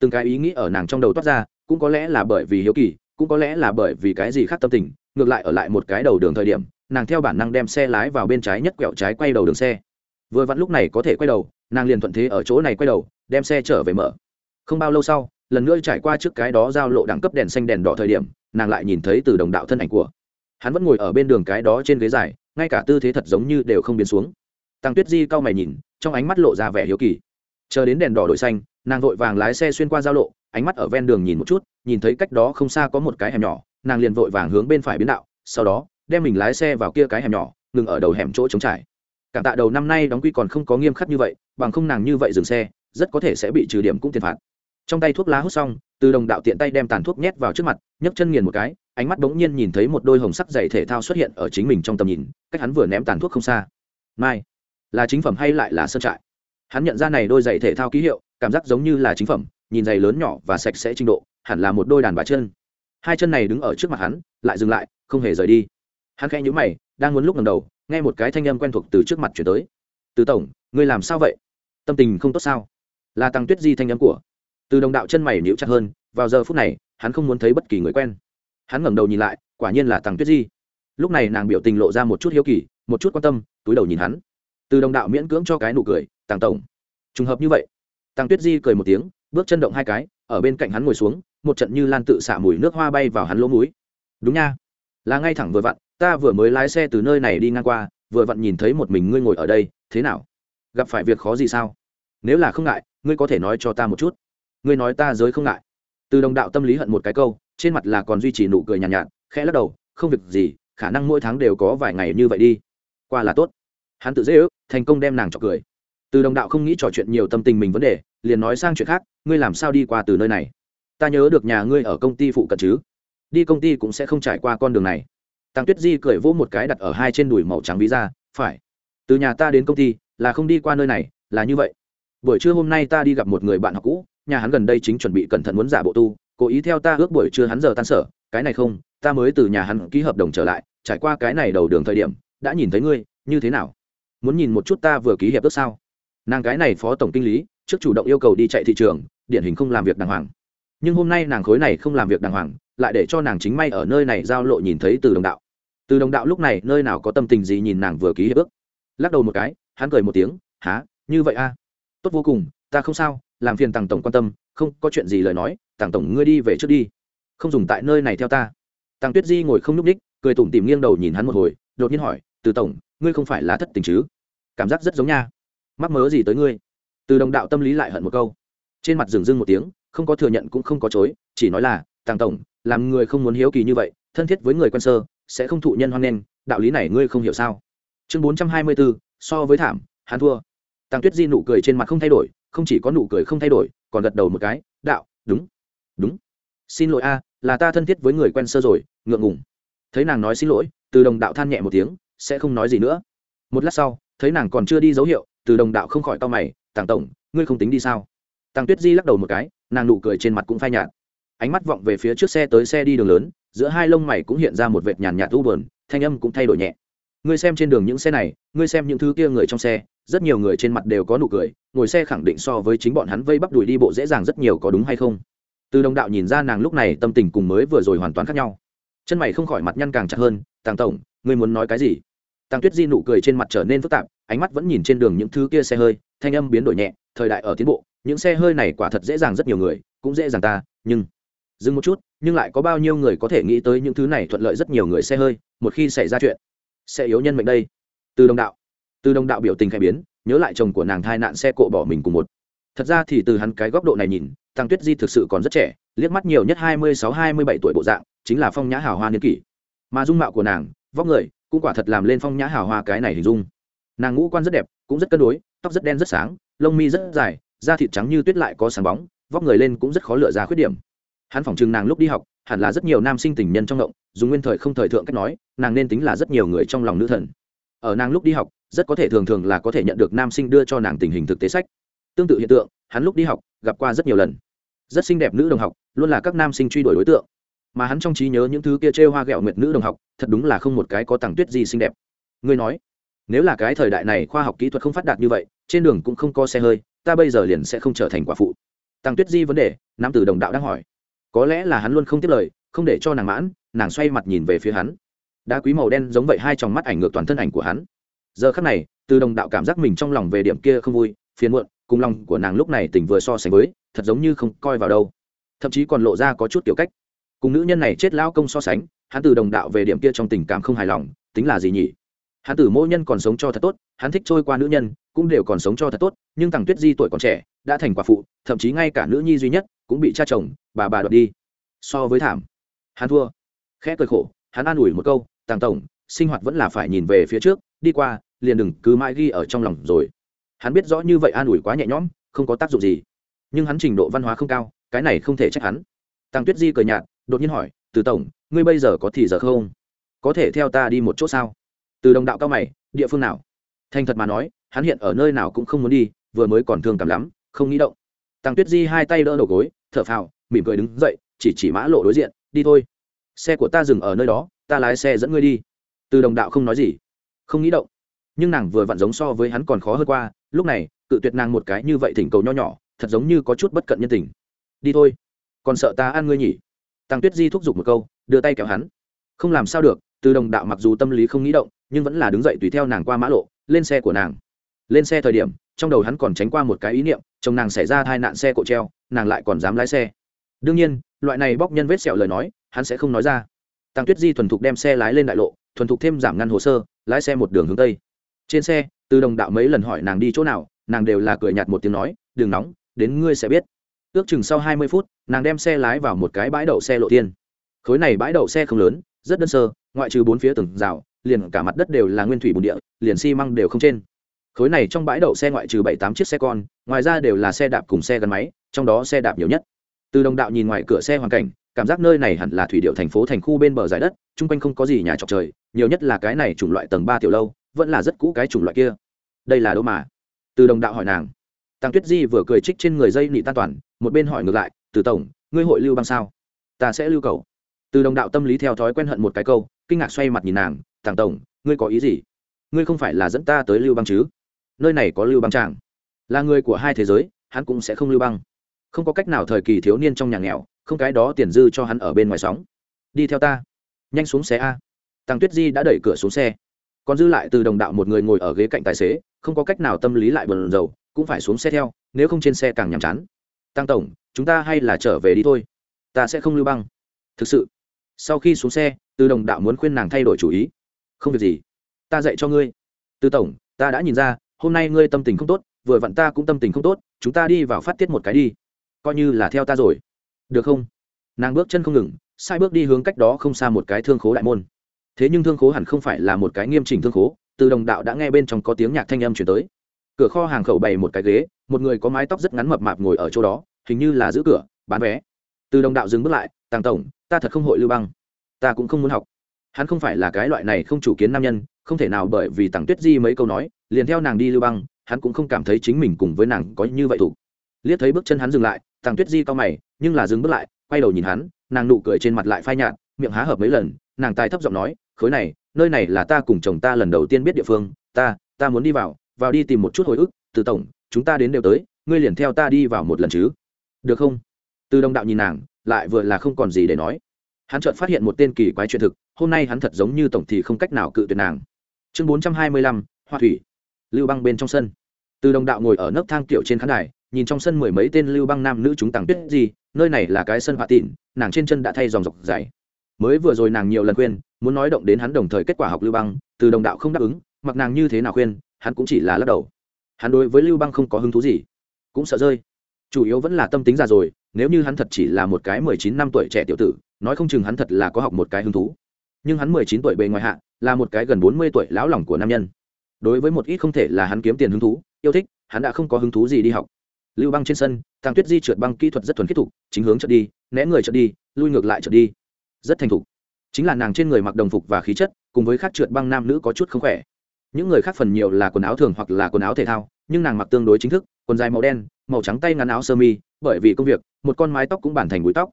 Từng cái ý nghĩ ở nàng trong đầu toát ra, cũng có lẽ là bởi vì hiếu kỳ, cũng có lẽ là bởi vì cái gì khác tâm tình, ngược lại ở lại một cái đầu đường thời điểm, nàng theo bản năng đem xe lái vào bên trái nhất quẹo trái quay đầu đường xe. Vừa vặn lúc này có thể quay đầu, nàng liền thuận thế ở chỗ này quay đầu, đem xe trở về mở. Không bao lâu sau lần nữa trải qua trước cái đó giao lộ đẳng cấp đèn xanh đèn đỏ thời điểm, nàng lại nhìn thấy từ đồng đạo thân ảnh của hắn vẫn ngồi ở bên đường cái đó trên ghế dài, ngay cả tư thế thật giống như đều không biến xuống. Tăng tuyết di cau mày nhìn, trong ánh mắt lộ ra vẻ hiếu kỳ. Chờ đến đèn đỏ đổi xanh, nàng vội vàng lái xe xuyên qua giao lộ, ánh mắt ở ven đường nhìn một chút, nhìn thấy cách đó không xa có một cái hẻm nhỏ, nàng liền vội vàng hướng bên phải biến đạo, sau đó, đem mình lái xe vào kia cái hẻm nhỏ, ngừng ở đầu hẻm chỗ trống trải. Cảm tạ đầu năm nay đóng quy còn không có nghiêm khắc như vậy, bằng không nàng như vậy dừng xe, rất có thể sẽ bị trừ điểm cũng tiền phạt trong tay thuốc lá hút xong, từ đồng đạo tiện tay đem tàn thuốc nhét vào trước mặt, nhấc chân nghiền một cái, ánh mắt bỗng nhiên nhìn thấy một đôi hồng sắc giày thể thao xuất hiện ở chính mình trong tầm nhìn, cách hắn vừa ném tàn thuốc không xa. Mai, là chính phẩm hay lại là sơn trại? Hắn nhận ra này đôi giày thể thao ký hiệu, cảm giác giống như là chính phẩm, nhìn giày lớn nhỏ và sạch sẽ trình độ, hẳn là một đôi đàn bà chân. Hai chân này đứng ở trước mặt hắn, lại dừng lại, không hề rời đi. Hắn khẽ nhíu mày, đang muốn lúc lần đầu, nghe một cái thanh âm quen thuộc từ trước mặt chuyển tới. Từ tổng, ngươi làm sao vậy? Tâm tình không tốt sao? Là tăng tuyết di thanh âm của từ đồng đạo chân mày níu chặt hơn, vào giờ phút này, hắn không muốn thấy bất kỳ người quen. Hắn ngẩng đầu nhìn lại, quả nhiên là tăng tuyết di. Lúc này nàng biểu tình lộ ra một chút hiếu kỳ, một chút quan tâm, túi đầu nhìn hắn. Từ đồng đạo miễn cưỡng cho cái nụ cười tàng tổng, trùng hợp như vậy. Tăng tuyết di cười một tiếng, bước chân động hai cái, ở bên cạnh hắn ngồi xuống, một trận như lan tự xả mùi nước hoa bay vào hắn lỗ mũi. Đúng nha, là ngay thẳng vừa vặn, ta vừa mới lái xe từ nơi này đi ngang qua, vừa vặn nhìn thấy một mình ngươi ngồi ở đây, thế nào? Gặp phải việc khó gì sao? Nếu là không ngại, ngươi có thể nói cho ta một chút ngươi nói ta giới không ngại. Từ đồng đạo tâm lý hận một cái câu trên mặt là còn duy trì nụ cười nhàn nhạt, nhạt khẽ lắc đầu không việc gì khả năng mỗi tháng đều có vài ngày như vậy đi. Qua là tốt. Hắn tự dễ ước thành công đem nàng trọc cười. Từ đồng đạo không nghĩ trò chuyện nhiều tâm tình mình vấn đề liền nói sang chuyện khác ngươi làm sao đi qua từ nơi này? Ta nhớ được nhà ngươi ở công ty phụ cận chứ? Đi công ty cũng sẽ không trải qua con đường này. Tăng tuyết di cười vỗ một cái đặt ở hai trên đùi màu trắng ví ra phải. Từ nhà ta đến công ty là không đi qua nơi này là như vậy. Buổi trưa hôm nay ta đi gặp một người bạn học cũ nhà hắn gần đây chính chuẩn bị cẩn thận muốn giả bộ tu, cố ý theo ta ước buổi trưa hắn giờ tan sở, cái này không, ta mới từ nhà hắn ký hợp đồng trở lại, trải qua cái này đầu đường thời điểm, đã nhìn thấy ngươi, như thế nào? Muốn nhìn một chút ta vừa ký hiệp ước sao? Nàng cái này phó tổng kinh lý, trước chủ động yêu cầu đi chạy thị trường, điển hình không làm việc đàng hoàng. Nhưng hôm nay nàng khối này không làm việc đàng hoàng, lại để cho nàng chính may ở nơi này giao lộ nhìn thấy từ đồng đạo. Từ đồng đạo lúc này nơi nào có tâm tình gì nhìn nàng vừa ký hiệp ước? Lắc đầu một cái, hắn cười một tiếng há như vậy a tốt vô cùng, ta không sao làm phiền tàng tổng quan tâm, không có chuyện gì lời nói, tàng tổng ngươi đi về trước đi. Không dùng tại nơi này theo ta. Tàng tuyết di ngồi không n ú c ních cười tủm tìm nghiêng đầu nhìn hắn một hồi, đột nhiên hỏi, từ tổng, ngươi không phải là thất tình chứ? Cảm giác rất giống nha. Mắc mớ gì tới ngươi? Từ đồng đạo tâm lý lại hận một câu. Trên mặt dừng dưng một tiếng, không có thừa nhận cũng không có chối, chỉ nói là, tàng tổng, làm người không muốn hiếu kỳ như vậy, thân thiết với người quen sơ, sẽ không thụ nhân hoan nghênh, đạo lý này ngươi không hiểu sao? Chương bốn trăm hai mươi bốn so với thảm, hắn thua. Tàng tuyết di nụ cười trên mặt không thay đổi không chỉ có nụ cười không thay đổi, còn gật đầu một cái, đạo, đúng đúng. Xin lỗi a, là ta thân thiết với người quen sơ rồi, ngượng ngùng. Thấy nàng nói xin lỗi, từ đồng đạo than nhẹ một tiếng, sẽ không nói gì nữa. Một lát sau, thấy nàng còn chưa đi dấu hiệu, từ đồng đạo không khỏi to mày tàng tổng, ngươi không tính đi sao? Tàng tuyết di lắc đầu một cái, nàng nụ cười trên mặt cũng phai nhạt. Ánh mắt vọng về phía trước xe tới xe đi đường lớn, giữa hai lông mày cũng hiện ra một vệt nhàn nhạt u bờn thanh âm cũng thay đổi nhẹ. Ngươi xem trên đường những xe này, ngươi xem những thứ kia người trong xe rất nhiều người trên mặt đều có nụ cười, ngồi xe khẳng định so với chính bọn hắn vây bắp đùi đi bộ dễ dàng rất nhiều có đúng hay không? Từ đồng đạo nhìn ra nàng lúc này tâm tình cùng mới vừa rồi hoàn toàn khác nhau. Chân mày không khỏi mặt nhăn càng chặt hơn, tàng tổng, ngươi muốn nói cái gì? Tàng tuyết di nụ cười trên mặt trở nên phức tạp, ánh mắt vẫn nhìn trên đường những thứ kia xe hơi, thanh âm biến đổi nhẹ, thời đại ở tiến bộ, những xe hơi này quả thật dễ dàng rất nhiều người, cũng dễ dàng ta, nhưng dừng một chút, nhưng lại có bao nhiêu người có thể nghĩ tới những thứ này thuận lợi rất nhiều người xe hơi, một khi xảy ra chuyện, sẽ yếu nhân mệnh đây. Từ đồng đạo từ đồng đạo biểu tình khai biến, nhớ lại chồng của nàng thai nạn xe cộ bỏ mình cùng một. Thật ra thì từ hắn cái góc độ này nhìn, tăng tuyết di thực sự còn rất trẻ, liếc mắt nhiều nhất hai mươi sáu, hai mươi bảy tuổi bộ dạng, chính là phong nhã hào hoa niên kỷ. Mà dung mạo của nàng, vóc người, cũng quả thật làm lên phong nhã hào hoa cái này hình dung. Nàng ngũ quan rất đẹp, cũng rất cân đối, tóc rất đen rất sáng, lông mi rất dài, da thịt trắng như tuyết lại có sáng bóng, vóc người lên cũng rất khó lựa ra khuyết điểm. Hắn phỏng chừng nàng lúc đi học, hẳn là rất nhiều nam sinh tình nhân trong ngộng dùng nguyên thời không thời thượng cách nói, nàng nên tính là rất nhiều người trong lòng nữ thần. Ở nàng lúc đi học rất có thể thường thường là có thể nhận được nam sinh đưa cho nàng tình hình thực tế sách. Tương tự hiện tượng, hắn lúc đi học, gặp qua rất nhiều lần. Rất xinh đẹp nữ đồng học, luôn là các nam sinh truy đuổi đối tượng. Mà hắn trong trí nhớ những thứ kia trêu hoa ghẹo nguyệt nữ đồng học, thật đúng là không một cái có tàng tuyết gì xinh đẹp. Ngươi nói, nếu là cái thời đại này khoa học kỹ thuật không phát đạt như vậy, trên đường cũng không có xe hơi, ta bây giờ liền sẽ không trở thành quả phụ. Tăng tuyết di vấn đề, nam tử đồng đạo đang hỏi. Có lẽ là hắn luôn không tiếp lời, không để cho nàng mãn, nàng xoay mặt nhìn về phía hắn. Đá quý màu đen giống vậy hai tròng mắt ảnh ngược toàn thân ảnh của hắn giờ khắc này, từ đồng đạo cảm giác mình trong lòng về điểm kia không vui, phiền muộn, cùng lòng của nàng lúc này tỉnh vừa so sánh với, thật giống như không coi vào đâu. Thậm chí còn lộ ra có chút kiểu cách. Cùng nữ nhân này chết lao công so sánh, hắn từ đồng đạo về điểm kia trong tình cảm không hài lòng, tính là gì nhỉ? Hắn từ mỗi nhân còn sống cho thật tốt, hắn thích trôi qua nữ nhân, cũng đều còn sống cho thật tốt, nhưng thằng tuyết di tuổi còn trẻ, đã thành quả phụ, thậm chí ngay cả nữ nhi duy nhất cũng bị cha chồng, bà bà đoạt đi. So với thảm, hắn thua. Khẽ cười khổ, hắn an ủi một câu, tàng tổng, sinh hoạt vẫn là phải nhìn về phía trước, đi qua liền đừng cứ mãi ghi ở trong lòng rồi. Hắn biết rõ như vậy an ủi quá nhẹ nhõm, không có tác dụng gì. Nhưng hắn trình độ văn hóa không cao, cái này không thể trách hắn. Tăng tuyết di cười nhạt, đột nhiên hỏi, từ tổng, ngươi bây giờ có thì giờ không? Có thể theo ta đi một chỗ sao? Từ đồng đạo cao mày, địa phương nào? Thành thật mà nói, hắn hiện ở nơi nào cũng không muốn đi, vừa mới còn thương cảm lắm, không nghĩ động. Tăng tuyết di hai tay đỡ đầu gối, thở phào, mỉm cười đứng dậy, chỉ chỉ mã lộ đối diện, đi thôi. Xe của ta dừng ở nơi đó, ta lái xe dẫn ngươi đi. Từ đồng đạo không nói gì, không nghĩ động nhưng nàng vừa vặn giống so với hắn còn khó hơn qua, lúc này, cự tuyệt nàng một cái như vậy thỉnh cầu nho nhỏ, thật giống như có chút bất cận nhân tình. Đi thôi, còn sợ ta ăn ngươi nhỉ? Tăng tuyết di thúc giục một câu, đưa tay kéo hắn. Không làm sao được, từ đồng đạo mặc dù tâm lý không nghĩ động, nhưng vẫn là đứng dậy tùy theo nàng qua mã lộ, lên xe của nàng. Lên xe thời điểm, trong đầu hắn còn tránh qua một cái ý niệm, chồng nàng xảy ra tai nạn xe cộ treo, nàng lại còn dám lái xe. Đương nhiên, loại này bóc nhân vết sẹo lời nói, hắn sẽ không nói ra. Tăng tuyết di thuần thục đem xe lái lên đại lộ, thuần thục thêm giảm ngăn hồ sơ, lái xe một đường hướng tây trên xe, từ đồng đạo mấy lần hỏi nàng đi chỗ nào, nàng đều là cười nhạt một tiếng nói đường nóng, đến ngươi sẽ biết. Ước chừng sau hai mươi phút, nàng đem xe lái vào một cái bãi đậu xe lộ tiên khối này bãi đậu xe không lớn, rất đơn sơ, ngoại trừ bốn phía từng rào, liền cả mặt đất đều là nguyên thủy bùn địa, liền xi măng đều không trên. Khối này trong bãi đậu xe ngoại trừ bảy tám chiếc xe con, ngoài ra đều là xe đạp cùng xe gắn máy, trong đó xe đạp nhiều nhất. Từ đồng đạo nhìn ngoài cửa xe hoàn cảnh, cảm giác nơi này hẳn là thủy điệu thành phố thành khu bên bờ giải đất, chung quanh không có gì nhà trọc trời, nhiều nhất là cái này chủng loại tầng ba tiểu lâu vẫn là rất cũ cái chủng loại kia. Đây là đâu mà? Từ đồng đạo hỏi nàng. Tăng tuyết di vừa cười trích trên người dây nị tan toàn, một bên hỏi ngược lại, từ tổng, ngươi hội lưu băng sao? Ta sẽ lưu cầu. Từ đồng đạo tâm lý theo thói quen hận một cái câu, kinh ngạc xoay mặt nhìn nàng, tàng tổng, ngươi có ý gì? Ngươi không phải là dẫn ta tới lưu băng chứ? Nơi này có lưu băng tràng. Là người của hai thế giới, hắn cũng sẽ không lưu băng. Không có cách nào thời kỳ thiếu niên trong nhà nghèo, không cái đó tiền dư cho hắn ở bên ngoài sóng. Đi theo ta. Nhanh xuống xe a. Tăng tuyết di đã đẩy cửa xuống xe còn dư lại từ đồng đạo một người ngồi ở ghế cạnh tài xế, không có cách nào tâm lý lại bờn dầu cũng phải xuống xe theo, nếu không trên xe càng nhàm chán. Tăng tổng, chúng ta hay là trở về đi thôi. Ta sẽ không lưu băng. Thực sự, sau khi xuống xe, từ đồng đạo muốn khuyên nàng thay đổi chủ ý. Không việc gì, ta dạy cho ngươi. Từ tổng, ta đã nhìn ra, hôm nay ngươi tâm tình không tốt, vừa vặn ta cũng tâm tình không tốt, chúng ta đi vào phát tiết một cái đi. Coi như là theo ta rồi. Được không? Nàng bước chân không ngừng, sai bước đi hướng cách đó không xa một cái thương khố đại môn thế nhưng thương khố hẳn không phải là một cái nghiêm chỉnh thương khố, từ đồng đạo đã nghe bên trong có tiếng nhạc thanh âm chuyển tới. Cửa kho hàng khẩu bày một cái ghế, một người có mái tóc rất ngắn mập mạp ngồi ở chỗ đó, hình như là giữ cửa, bán vé. Từ đồng đạo dừng bước lại, tàng tổng, ta thật không hội lưu băng. Ta cũng không muốn học. Hắn không phải là cái loại này không chủ kiến nam nhân, không thể nào bởi vì tàng tuyết di mấy câu nói, liền theo nàng đi lưu băng, hắn cũng không cảm thấy chính mình cùng với nàng có như vậy thủ. Liếc thấy bước chân hắn dừng lại, tàng tuyết di cao mày, nhưng là dừng bước lại, quay đầu nhìn hắn, nàng nụ cười trên mặt lại phai nhạt, miệng há hợp mấy lần, nàng tài thấp giọng nói khối này, nơi này là ta cùng chồng ta lần đầu tiên biết địa phương, ta ta muốn đi vào vào đi tìm một chút hồi ức, từ tổng, chúng ta đến đều tới, ngươi liền theo ta đi vào một lần chứ. Được không? Từ đồng đạo nhìn nàng, lại vừa là không còn gì để nói. Hắn chợt phát hiện một tên kỳ quái chuyện thực, hôm nay hắn thật giống như tổng thì không cách nào cự tuyệt nàng. Chương bốn trăm hai mươi lăm, hoa thủy. Lưu băng bên trong sân. Từ đồng đạo ngồi ở nấc thang kiểu trên khán đài, nhìn trong sân mười mấy tên lưu băng nam nữ chúng tàng tuyết gì, nơi này là cái sân họa tịn, nàng trên chân đã thay dòng dọc dày mới vừa rồi nàng nhiều lần khuyên, muốn nói động đến hắn đồng thời kết quả học lưu băng, từ đồng đạo không đáp ứng, mặc nàng như thế nào khuyên, hắn cũng chỉ là lắc đầu. Hắn đối với lưu băng không có hứng thú gì, cũng sợ rơi. Chủ yếu vẫn là tâm tính già rồi, nếu như hắn thật chỉ là một cái mười chín năm tuổi trẻ tiểu tử, nói không chừng hắn thật là có học một cái hứng thú. Nhưng hắn mười chín tuổi bề ngoài hạ, là một cái gần bốn mươi tuổi lão lỏng của nam nhân. Đối với một ít không thể là hắn kiếm tiền hứng thú, yêu thích, hắn đã không có hứng thú gì đi học. Lưu băng trên sân tăng tuyết di trượt băng kỹ thuật rất thuần khiết thục, chính hướng trượt đi, né người trượt đi, lui ngược lại trượt đi rất thành thục. Chính là nàng trên người mặc đồng phục và khí chất cùng với khác trượt băng nam nữ có chút không khỏe. Những người khác phần nhiều là quần áo thường hoặc là quần áo thể thao nhưng nàng mặc tương đối chính thức quần dài màu đen màu trắng tay ngắn áo sơ mi bởi vì công việc một con mái tóc cũng bản thành búi tóc.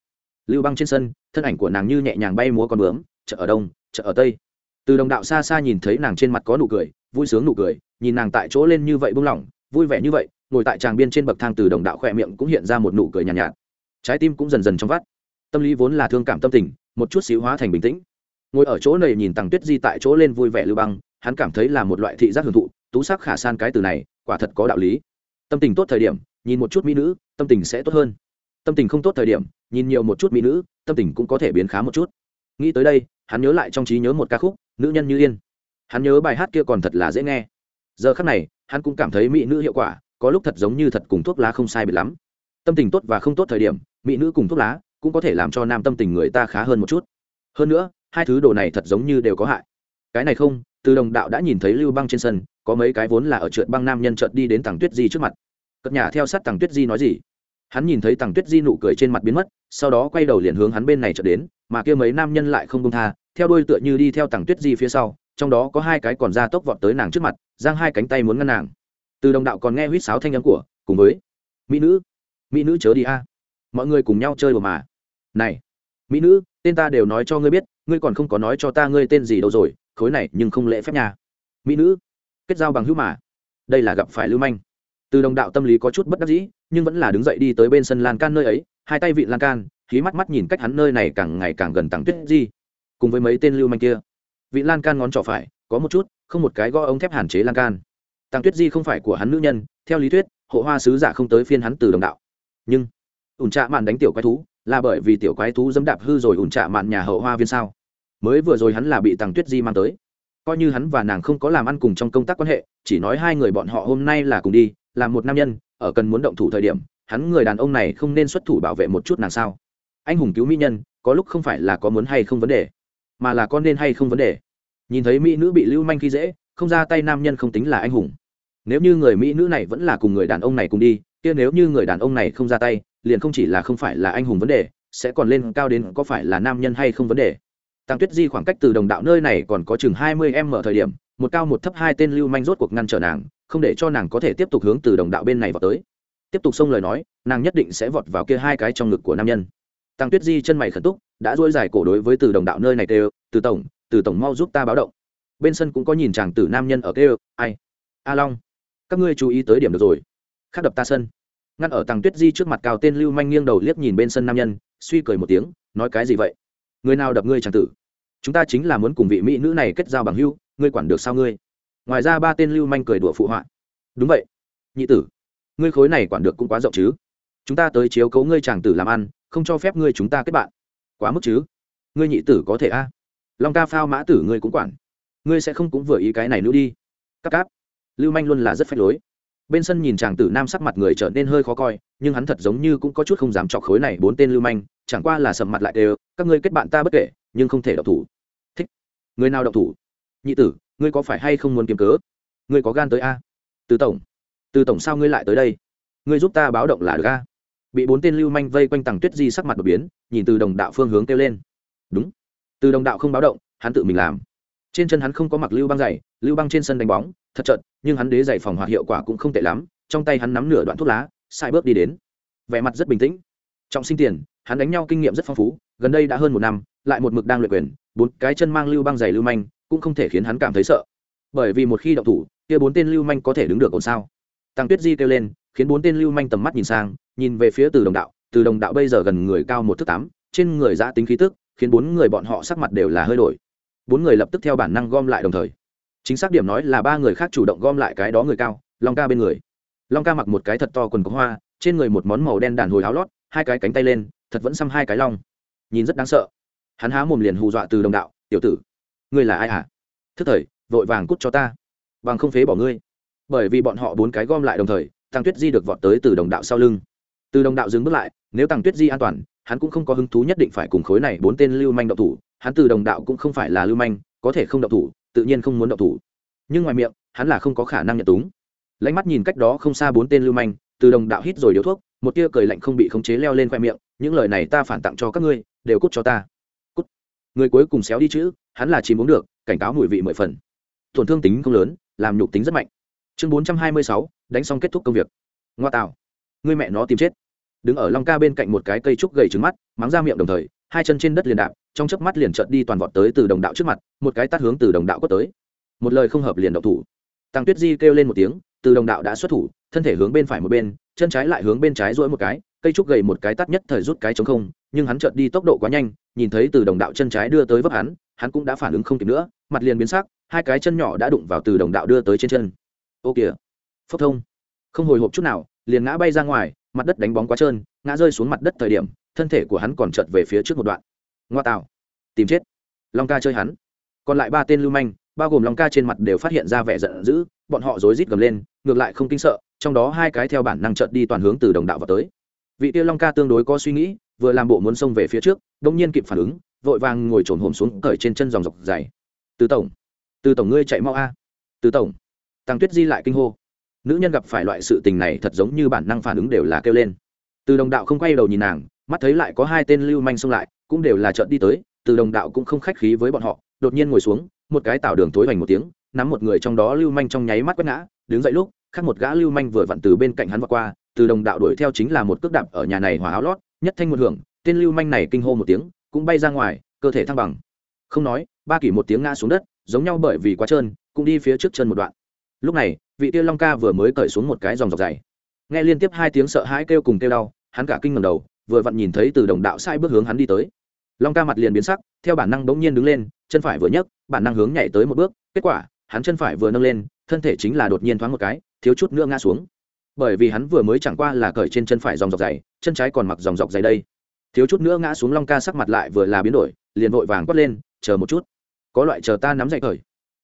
Lưu băng trên sân thân ảnh của nàng như nhẹ nhàng bay múa con bướm chợ ở đông chợ ở tây. Từ đồng đạo xa xa nhìn thấy nàng trên mặt có nụ cười vui sướng nụ cười nhìn nàng tại chỗ lên như vậy buông lỏng vui vẻ như vậy ngồi tại tràng biên trên bậc thang từ đồng đạo khỏe miệng cũng hiện ra một nụ cười nhàn nhạt, nhạt. Trái tim cũng dần dần trong vắt. Tâm lý vốn là thương cảm tâm tình một chút xíu hóa thành bình tĩnh. Ngồi ở chỗ này nhìn tằng tuyết di tại chỗ lên vui vẻ lưu băng, hắn cảm thấy là một loại thị giác hưởng thụ, tú sắc khả san cái từ này, quả thật có đạo lý. Tâm tình tốt thời điểm, nhìn một chút mỹ nữ, tâm tình sẽ tốt hơn. Tâm tình không tốt thời điểm, nhìn nhiều một chút mỹ nữ, tâm tình cũng có thể biến khá một chút. Nghĩ tới đây, hắn nhớ lại trong trí nhớ một ca khúc, nữ nhân như yên. Hắn nhớ bài hát kia còn thật là dễ nghe. Giờ khắc này, hắn cũng cảm thấy mỹ nữ hiệu quả, có lúc thật giống như thật cùng thuốc lá không sai biệt lắm. Tâm tình tốt và không tốt thời điểm, mỹ nữ cùng thuốc lá cũng có thể làm cho nam tâm tình người ta khá hơn một chút. Hơn nữa, hai thứ đồ này thật giống như đều có hại. Cái này không, từ đồng đạo đã nhìn thấy lưu băng trên sân, có mấy cái vốn là ở trượt băng nam nhân trợt đi đến tàng tuyết di trước mặt. Cất nhà theo sát tàng tuyết di nói gì? Hắn nhìn thấy tàng tuyết di nụ cười trên mặt biến mất, sau đó quay đầu liền hướng hắn bên này trợt đến, mà kia mấy nam nhân lại không công tha, theo đôi tựa như đi theo tàng tuyết di phía sau, trong đó có hai cái còn ra tốc vọt tới nàng trước mặt, giang hai cánh tay muốn ngăn nàng. Từ đồng đạo còn nghe huýt sáo thanh âm của, cùng với mỹ nữ mỹ nữ chớ đi a. Mọi người cùng nhau chơi đùa mà này, mỹ nữ, tên ta đều nói cho ngươi biết, ngươi còn không có nói cho ta ngươi tên gì đâu rồi, khối này nhưng không lễ phép nhà mỹ nữ, kết giao bằng hữu mà. Đây là gặp phải lưu manh. Từ đồng đạo tâm lý có chút bất đắc dĩ, nhưng vẫn là đứng dậy đi tới bên sân lan can nơi ấy, hai tay vị lan can, khí mắt mắt nhìn cách hắn nơi này càng ngày càng gần tặng tuyết di. Cùng với mấy tên lưu manh kia vị lan can ngón trỏ phải, có một chút, không một cái gõ ống thép hạn chế lan can. Tàng tuyết di không phải của hắn nữ nhân, theo lý thuyết, hộ hoa sứ giả không tới phiên hắn từ đồng đạo. Nhưng, ủn trạ mạn đánh tiểu quái thú là bởi vì tiểu quái thú dẫm đạp hư rồi ủn trạ mạn nhà hậu hoa viên sao? Mới vừa rồi hắn là bị tàng tuyết di mang tới. Coi như hắn và nàng không có làm ăn cùng trong công tác quan hệ, chỉ nói hai người bọn họ hôm nay là cùng đi làm một nam nhân, ở cần muốn động thủ thời điểm, hắn người đàn ông này không nên xuất thủ bảo vệ một chút nàng sao? Anh hùng cứu mỹ nhân, có lúc không phải là có muốn hay không vấn đề, mà là có nên hay không vấn đề. Nhìn thấy mỹ nữ bị lưu manh khi dễ, không ra tay nam nhân không tính là anh hùng. Nếu như người mỹ nữ này vẫn là cùng người đàn ông này cùng đi kia nếu như người đàn ông này không ra tay, liền không chỉ là không phải là anh hùng vấn đề, sẽ còn lên cao đến có phải là nam nhân hay không vấn đề. Tăng tuyết di khoảng cách từ đồng đạo nơi này còn có chừng hai mươi em mở thời điểm, một cao một thấp hai tên lưu manh rốt cuộc ngăn trở nàng, không để cho nàng có thể tiếp tục hướng từ đồng đạo bên này vào tới. Tiếp tục xông lời nói, nàng nhất định sẽ vọt vào kia hai cái trong ngực của nam nhân. Tăng tuyết di chân mày khẩn túc, đã dỗi dài cổ đối với từ đồng đạo nơi này kêu, từ tổng từ tổng mau giúp ta báo động. Bên sân cũng có nhìn chàng tử nam nhân ở kêu, ai? A long, các ngươi chú ý tới điểm được rồi. Khắc đập ta sân ngăn ở tàng tuyết di trước mặt cao tên lưu manh nghiêng đầu liếc nhìn bên sân nam nhân, suy cười một tiếng, nói cái gì vậy? Người nào đập ngươi chàng tử? Chúng ta chính là muốn cùng vị mỹ nữ này kết giao bằng hưu ngươi quản được sao ngươi? Ngoài ra ba tên lưu manh cười đùa phụ họa. Đúng vậy. Nhị tử, ngươi khối này quản được cũng quá rộng chứ. Chúng ta tới chiếu cấu ngươi chàng tử làm ăn, không cho phép ngươi chúng ta kết bạn. Quá mức chứ. Ngươi nhị tử có thể a? Long ca phao mã tử ngươi cũng quản. Ngươi sẽ không cũng vừa ý cái này nữa đi. Cắp cáp. Lưu manh luôn là rất phách lối bên sân nhìn chàng tử nam sắc mặt người trở nên hơi khó coi, nhưng hắn thật giống như cũng có chút không dám chọc khối này bốn tên lưu manh, chẳng qua là sầm mặt lại đều, các ngươi kết bạn ta bất kể, nhưng không thể độc thủ. Thích. Người nào độc thủ? Nhị tử, ngươi có phải hay không muốn kiếm cớ? Ngươi có gan tới a? Từ tổng. Từ tổng sao ngươi lại tới đây? Ngươi giúp ta báo động là được a? Bị bốn tên lưu manh vây quanh tằng tuyết di sắc mặt đột biến, nhìn từ đồng đạo phương hướng kêu lên. Đúng. Từ đồng đạo không báo động, hắn tự mình làm. Trên chân hắn không có mặc lưu băng dày, lưu băng trên sân đánh bóng thật trận nhưng hắn đế giày phòng hoạt hiệu quả cũng không tệ lắm, trong tay hắn nắm nửa đoạn thuốc lá sai bước đi đến. Vẻ mặt rất bình tĩnh. Trọng sinh tiền, hắn đánh nhau kinh nghiệm rất phong phú, gần đây đã hơn một năm, lại một mực đang luyện quyền, bốn cái chân mang lưu băng giày lưu manh, cũng không thể khiến hắn cảm thấy sợ. Bởi vì một khi động thủ, kia bốn tên lưu manh có thể đứng được ổn sao? Tăng tuyết di kêu lên, khiến bốn tên lưu manh tầm mắt nhìn sang, nhìn về phía từ đồng đạo, từ đồng đạo bây giờ gần người cao một thước tám, trên người giã tính khí tức, khiến bốn người bọn họ sắc mặt đều là hơi đổi. Bốn người lập tức theo bản năng gom lại đồng thời chính xác điểm nói là ba người khác chủ động gom lại cái đó người cao, long ca bên người. Long ca mặc một cái thật to quần có hoa, trên người một món màu đen đàn hồi áo lót, hai cái cánh tay lên, thật vẫn xăm hai cái long. Nhìn rất đáng sợ. Hắn há mồm liền hù dọa từ đồng đạo, tiểu tử, ngươi là ai hả? Thức thời, vội vàng cút cho ta, bằng không phế bỏ ngươi. Bởi vì bọn họ bốn cái gom lại đồng thời, tăng tuyết di được vọt tới từ đồng đạo sau lưng. Từ đồng đạo dừng bước lại, nếu tăng tuyết di an toàn, hắn cũng không có hứng thú nhất định phải cùng khối này bốn tên lưu manh động thủ, hắn từ đồng đạo cũng không phải là lưu manh, có thể không động thủ tự nhiên không muốn động thủ. Nhưng ngoài miệng, hắn là không có khả năng nhận túng. Lãnh mắt nhìn cách đó không xa bốn tên lưu manh, từ đồng đạo hít rồi điếu thuốc, một tia cười lạnh không bị khống chế leo lên khoe miệng, những lời này ta phản tặng cho các ngươi, đều cút cho ta. Cút. Người cuối cùng xéo đi chữ hắn là chìm uống được, cảnh cáo mùi vị mười phần. Tổn thương tính không lớn, làm nhục tính rất mạnh. Chương bốn trăm hai mươi sáu, đánh xong kết thúc công việc. Ngoa tạo. Người mẹ nó tìm chết. Đứng ở long ca bên cạnh một cái cây trúc gầy trứng mắt, mắng ra miệng đồng thời, hai chân trên đất liền đạp trong chớp mắt liền chợt đi toàn vọt tới từ đồng đạo trước mặt, một cái tắt hướng từ đồng đạo quất tới. Một lời không hợp liền động thủ. Tăng tuyết di kêu lên một tiếng, từ đồng đạo đã xuất thủ, thân thể hướng bên phải một bên, chân trái lại hướng bên trái rỗi một cái, cây trúc gầy một cái tắt nhất thời rút cái chống không, nhưng hắn chợt đi tốc độ quá nhanh, nhìn thấy từ đồng đạo chân trái đưa tới vấp hắn hắn cũng đã phản ứng không kịp nữa, mặt liền biến sắc, hai cái chân nhỏ đã đụng vào từ đồng đạo đưa tới trên chân. Ô kìa. Phốc thông. Không hồi hộp chút nào, liền ngã bay ra ngoài, mặt đất đánh bóng quá trơn, ngã rơi xuống mặt đất thời điểm, thân thể của hắn còn chợt về phía trước một đoạn ngoa tạo, tìm chết. Long ca chơi hắn. Còn lại ba tên lưu manh, bao gồm long ca trên mặt đều phát hiện ra vẻ giận dữ, bọn họ rối rít gầm lên, ngược lại không kinh sợ, trong đó hai cái theo bản năng trợt đi toàn hướng từ đồng đạo vào tới. Vị tiêu long ca tương đối có suy nghĩ, vừa làm bộ muốn xông về phía trước đông nhiên kịp phản ứng, vội vàng ngồi trồn hồm xuống cởi trên chân dòng dọc dày từ tổng từ tổng ngươi chạy mau a. Từ tổng. Tăng tuyết di lại kinh hô. Nữ nhân gặp phải loại sự tình này thật giống như bản năng phản ứng đều là kêu lên. Từ đồng đạo không quay đầu nhìn nàng, mắt thấy lại có hai tên lưu manh xông lại cũng đều là trợn đi tới, từ đồng đạo cũng không khách khí với bọn họ, đột nhiên ngồi xuống, một cái tảo đường tối hoành một tiếng, nắm một người trong đó lưu manh trong nháy mắt quét ngã, đứng dậy lúc, khác một gã lưu manh vừa vặn từ bên cạnh hắn vọt qua, từ đồng đạo đuổi theo chính là một cước đạp ở nhà này hỏa áo lót, nhất thanh một hưởng, tên lưu manh này kinh hô một tiếng, cũng bay ra ngoài, cơ thể thăng bằng. Không nói, ba kỷ một tiếng ngã xuống đất, giống nhau bởi vì quá trơn, cũng đi phía trước chân một đoạn. Lúc này, vị tiêu long ca vừa mới cởi xuống một cái dòng dọc dày. Nghe liên tiếp hai tiếng sợ hãi kêu cùng kêu đau, hắn cả kinh ngầm đầu vừa vặn nhìn thấy từ đồng đạo sai bước hướng hắn đi tới. Long ca mặt liền biến sắc, theo bản năng bỗng nhiên đứng lên, chân phải vừa nhấc, bản năng hướng nhảy tới một bước, kết quả, hắn chân phải vừa nâng lên, thân thể chính là đột nhiên thoáng một cái, thiếu chút nữa ngã xuống. Bởi vì hắn vừa mới chẳng qua là cởi trên chân phải dòng dọc dày chân trái còn mặc dòng dọc dày đây. Thiếu chút nữa ngã xuống long ca sắc mặt lại vừa là biến đổi, liền vội vàng quất lên, chờ một chút, có loại chờ ta nắm dậy cởi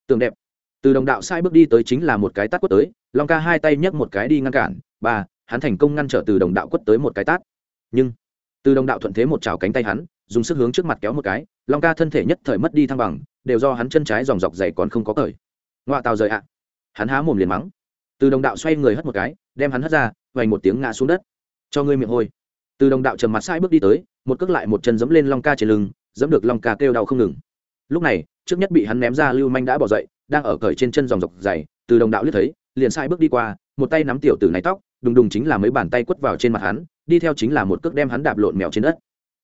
tường đẹp. Từ đồng đạo sai bước đi tới chính là một cái tát quất tới, long ca hai tay nhấc một cái đi ngăn cản, ba, hắn thành công ngăn trở từ đồng đạo quất tới một cái tát nhưng từ đồng đạo thuận thế một chảo cánh tay hắn, dùng sức hướng trước mặt kéo một cái, long ca thân thể nhất thời mất đi thăng bằng, đều do hắn chân trái dòng dọc dày còn không có cởi. Ngoạ tàu rời ạ. Hắn há mồm liền mắng. Từ đồng đạo xoay người hất một cái, đem hắn hất ra, vành một tiếng ngã xuống đất. Cho ngươi miệng hôi. Từ đồng đạo trầm mặt sai bước đi tới, một cước lại một chân dẫm lên long ca trên lưng, dẫm được long ca kêu đau không ngừng. Lúc này, trước nhất bị hắn ném ra lưu manh đã bỏ dậy, đang ở cởi trên chân dòng dọc dày, từ đồng đạo liếc thấy, liền sai bước đi qua, một tay nắm tiểu tử này tóc, đùng đùng chính là mấy bàn tay quất vào trên mặt hắn đi theo chính là một cước đem hắn đạp lộn mèo trên đất.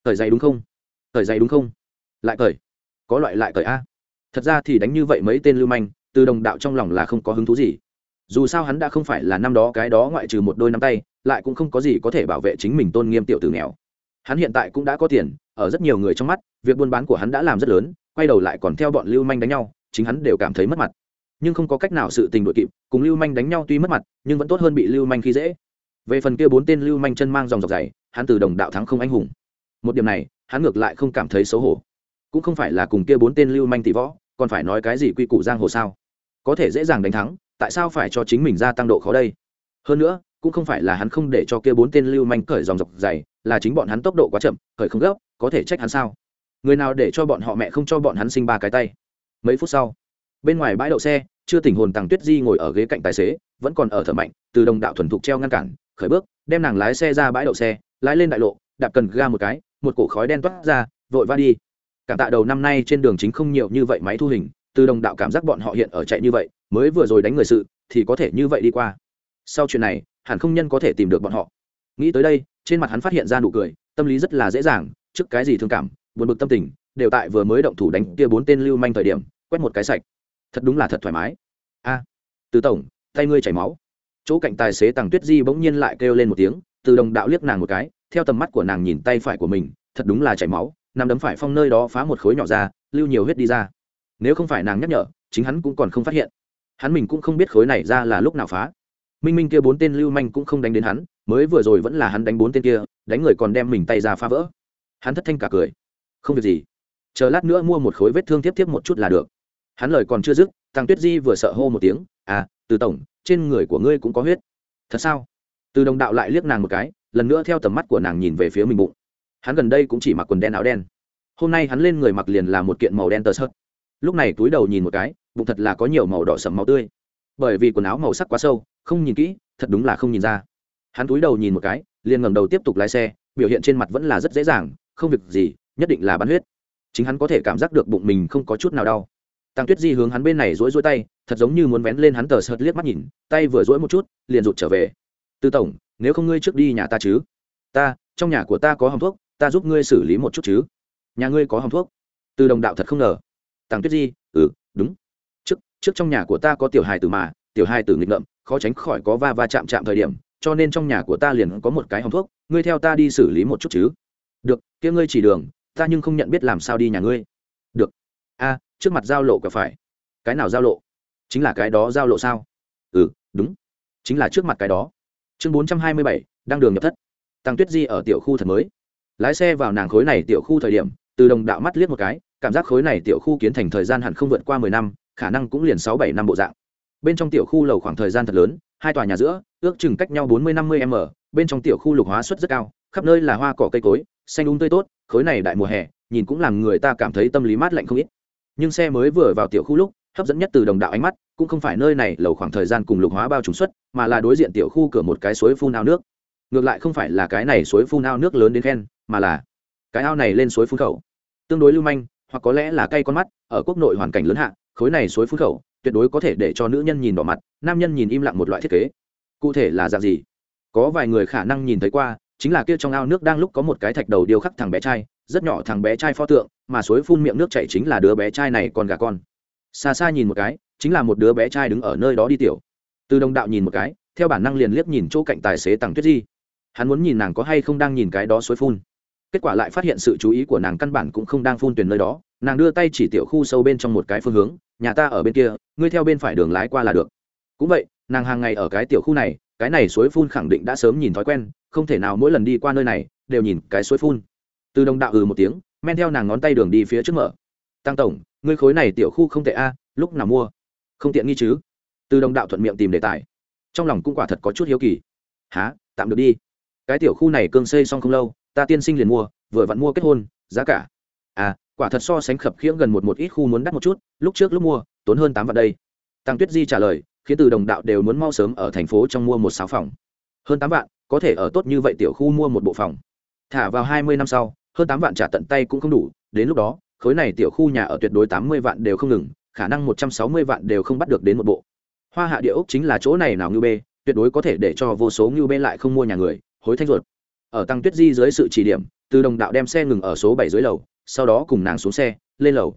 Thời dày đúng không? Thời dày đúng không? Lại cởi. Có loại lại cởi a. Thật ra thì đánh như vậy mấy tên lưu manh, từ đồng đạo trong lòng là không có hứng thú gì. Dù sao hắn đã không phải là năm đó cái đó ngoại trừ một đôi nắm tay, lại cũng không có gì có thể bảo vệ chính mình tôn nghiêm tiểu tử nghèo. Hắn hiện tại cũng đã có tiền, ở rất nhiều người trong mắt, việc buôn bán của hắn đã làm rất lớn, quay đầu lại còn theo bọn lưu manh đánh nhau, chính hắn đều cảm thấy mất mặt. Nhưng không có cách nào sự tình đội kịp, cùng lưu manh đánh nhau tuy mất mặt, nhưng vẫn tốt hơn bị lưu manh khi dễ về phần kia bốn tên lưu manh chân mang dòng dọc dày, hắn từ đồng đạo thắng không anh hùng. Một điểm này, hắn ngược lại không cảm thấy xấu hổ. Cũng không phải là cùng kia bốn tên lưu manh tỷ võ, còn phải nói cái gì quy củ giang hồ sao? Có thể dễ dàng đánh thắng, tại sao phải cho chính mình gia tăng độ khó đây? Hơn nữa, cũng không phải là hắn không để cho kia bốn tên lưu manh cởi dòng dọc dày, là chính bọn hắn tốc độ quá chậm, cởi không gấp, có thể trách hắn sao? Người nào để cho bọn họ mẹ không cho bọn hắn sinh ba cái tay? Mấy phút sau, bên ngoài bãi đậu xe, chưa tỉnh hồn tàng tuyết di ngồi ở ghế cạnh tài xế, vẫn còn ở thở mạnh, từ đồng đạo thuần thục treo ngăn cản khởi bước, đem nàng lái xe ra bãi đậu xe, lái lên đại lộ, đạp cần ga một cái, một cổ khói đen toát ra, vội va đi. Cảm tạ đầu năm nay trên đường chính không nhiều như vậy máy thu hình, từ đồng đạo cảm giác bọn họ hiện ở chạy như vậy, mới vừa rồi đánh người sự, thì có thể như vậy đi qua. Sau chuyện này, hẳn không nhân có thể tìm được bọn họ. Nghĩ tới đây, trên mặt hắn phát hiện ra nụ cười, tâm lý rất là dễ dàng, trước cái gì thương cảm, buồn bực tâm tình, đều tại vừa mới động thủ đánh kia bốn tên lưu manh thời điểm, quét một cái sạch. Thật đúng là thật thoải mái. A, từ tổng, tay ngươi chảy máu chỗ cạnh tài xế tàng tuyết di bỗng nhiên lại kêu lên một tiếng, từ đồng đạo liếc nàng một cái, theo tầm mắt của nàng nhìn tay phải của mình, thật đúng là chảy máu, nằm đấm phải phong nơi đó phá một khối nhỏ ra, lưu nhiều huyết đi ra. Nếu không phải nàng nhắc nhở, chính hắn cũng còn không phát hiện. Hắn mình cũng không biết khối này ra là lúc nào phá. Minh minh kia bốn tên lưu manh cũng không đánh đến hắn, mới vừa rồi vẫn là hắn đánh bốn tên kia, đánh người còn đem mình tay ra phá vỡ. Hắn thất thanh cả cười. Không việc gì. Chờ lát nữa mua một khối vết thương tiếp tiếp một chút là được. Hắn lời còn chưa dứt tăng tuyết di vừa sợ hô một tiếng à từ tổng trên người của ngươi cũng có huyết. Thật sao? Từ đồng đạo lại liếc nàng một cái, lần nữa theo tầm mắt của nàng nhìn về phía mình bụng. Hắn gần đây cũng chỉ mặc quần đen áo đen. Hôm nay hắn lên người mặc liền là một kiện màu đen tờ sợt. Lúc này túi đầu nhìn một cái, bụng thật là có nhiều màu đỏ sầm máu tươi. Bởi vì quần áo màu sắc quá sâu, không nhìn kỹ, thật đúng là không nhìn ra. Hắn túi đầu nhìn một cái, liền ngầm đầu tiếp tục lái xe, biểu hiện trên mặt vẫn là rất dễ dàng, không việc gì, nhất định là bắn huyết. Chính hắn có thể cảm giác được bụng mình không có chút nào đau tăng tuyết di hướng hắn bên này rỗi rỗi tay, thật giống như muốn vén lên hắn tờ sợt liếc mắt nhìn, tay vừa rỗi một chút, liền rụt trở về. Tư tổng, nếu không ngươi trước đi nhà ta chứ? Ta, trong nhà của ta có hòm thuốc, ta giúp ngươi xử lý một chút chứ. Nhà ngươi có hòm thuốc? Từ đồng đạo thật không ngờ. Tăng tuyết di ừ đúng. Trước trước trong nhà của ta có tiểu hài tử mà, tiểu hài tử nghịch ngợm, khó tránh khỏi có va va chạm chạm thời điểm, cho nên trong nhà của ta liền có một cái hòm thuốc, ngươi theo ta đi xử lý một chút chứ. Được, kia ngươi chỉ đường, ta nhưng không nhận biết làm sao đi nhà ngươi. Được. A trước mặt giao lộ cả phải. Cái nào giao lộ? Chính là cái đó giao lộ sao? Ừ đúng. Chính là trước mặt cái đó. Chương bốn trăm hai mươi bảy đang đường nhập thất. Tăng tuyết di ở tiểu khu thật mới. Lái xe vào nàng khối này tiểu khu thời điểm, từ đồng đạo mắt liếc một cái, cảm giác khối này tiểu khu kiến thành thời gian hẳn không vượt qua mười năm, khả năng cũng liền sáu bảy năm bộ dạng. Bên trong tiểu khu lầu khoảng thời gian thật lớn, hai tòa nhà giữa, ước chừng cách nhau bốn mươi năm mươi m, bên trong tiểu khu lục hóa suất rất cao, khắp nơi là hoa cỏ cây cối, xanh đúng um tươi tốt, khối này đại mùa hè, nhìn cũng làm người ta cảm thấy tâm lý mát lạnh không ít nhưng xe mới vừa vào tiểu khu lúc, hấp dẫn nhất từ đồng đạo ánh mắt, cũng không phải nơi này lầu khoảng thời gian cùng lục hóa bao trùng xuất, mà là đối diện tiểu khu cửa một cái suối phun ao nước. Ngược lại không phải là cái này suối phun ao nước lớn đến khen, mà là cái ao này lên suối phun khẩu. Tương đối lưu manh, hoặc có lẽ là cay con mắt, ở quốc nội hoàn cảnh lớn hạ, khối này suối phun khẩu, tuyệt đối có thể để cho nữ nhân nhìn đỏ mặt, nam nhân nhìn im lặng một loại thiết kế. Cụ thể là dạng gì? Có vài người khả năng nhìn thấy qua, chính là kia trong ao nước đang lúc có một cái thạch đầu điêu khắc thằng bé trai rất nhỏ thằng bé trai pho tượng, mà suối phun miệng nước chảy chính là đứa bé trai này còn gà con. Xa xa nhìn một cái, chính là một đứa bé trai đứng ở nơi đó đi tiểu. Từ đồng đạo nhìn một cái, theo bản năng liền liếc nhìn chỗ cạnh tài xế tặng tuyết di. Hắn muốn nhìn nàng có hay không đang nhìn cái đó suối phun. Kết quả lại phát hiện sự chú ý của nàng căn bản cũng không đang phun tuyển nơi đó. Nàng đưa tay chỉ tiểu khu sâu bên trong một cái phương hướng, nhà ta ở bên kia, ngươi theo bên phải đường lái qua là được. Cũng vậy, nàng hàng ngày ở cái tiểu khu này, cái này suối phun khẳng định đã sớm nhìn thói quen, không thể nào mỗi lần đi qua nơi này, đều nhìn cái suối phun từ đồng đạo ừ một tiếng, men theo nàng ngón tay đường đi phía trước mở. Tăng tổng, ngươi khối này tiểu khu không tệ a, lúc nào mua? Không tiện nghi chứ? Từ đồng đạo thuận miệng tìm đề tài. Trong lòng cũng quả thật có chút hiếu kỳ. Há tạm được đi. Cái tiểu khu này cương xây xong không lâu, ta tiên sinh liền mua, vừa vặn mua kết hôn, giá cả. À quả thật so sánh khập khiễng gần một một ít khu muốn đắt một chút, lúc trước lúc mua, tốn hơn tám vạn đây. Tăng tuyết di trả lời, khiến từ đồng đạo đều muốn mau sớm ở thành phố trong mua một sáu phòng. Hơn tám vạn, có thể ở tốt như vậy tiểu khu mua một bộ phòng thả vào hai mươi năm sau, hơn tám vạn trả tận tay cũng không đủ, đến lúc đó, khối này tiểu khu nhà ở tuyệt đối tám mươi vạn đều không ngừng, khả năng một trăm sáu mươi vạn đều không bắt được đến một bộ. Hoa hạ địa ốc chính là chỗ này nào ngưu bê, tuyệt đối có thể để cho vô số ngưu bê lại không mua nhà người, hối thanh ruột. Ở tăng tuyết di dưới sự chỉ điểm, từ đồng đạo đem xe ngừng ở số bảy dưới lầu, sau đó cùng nàng xuống xe, lên lầu.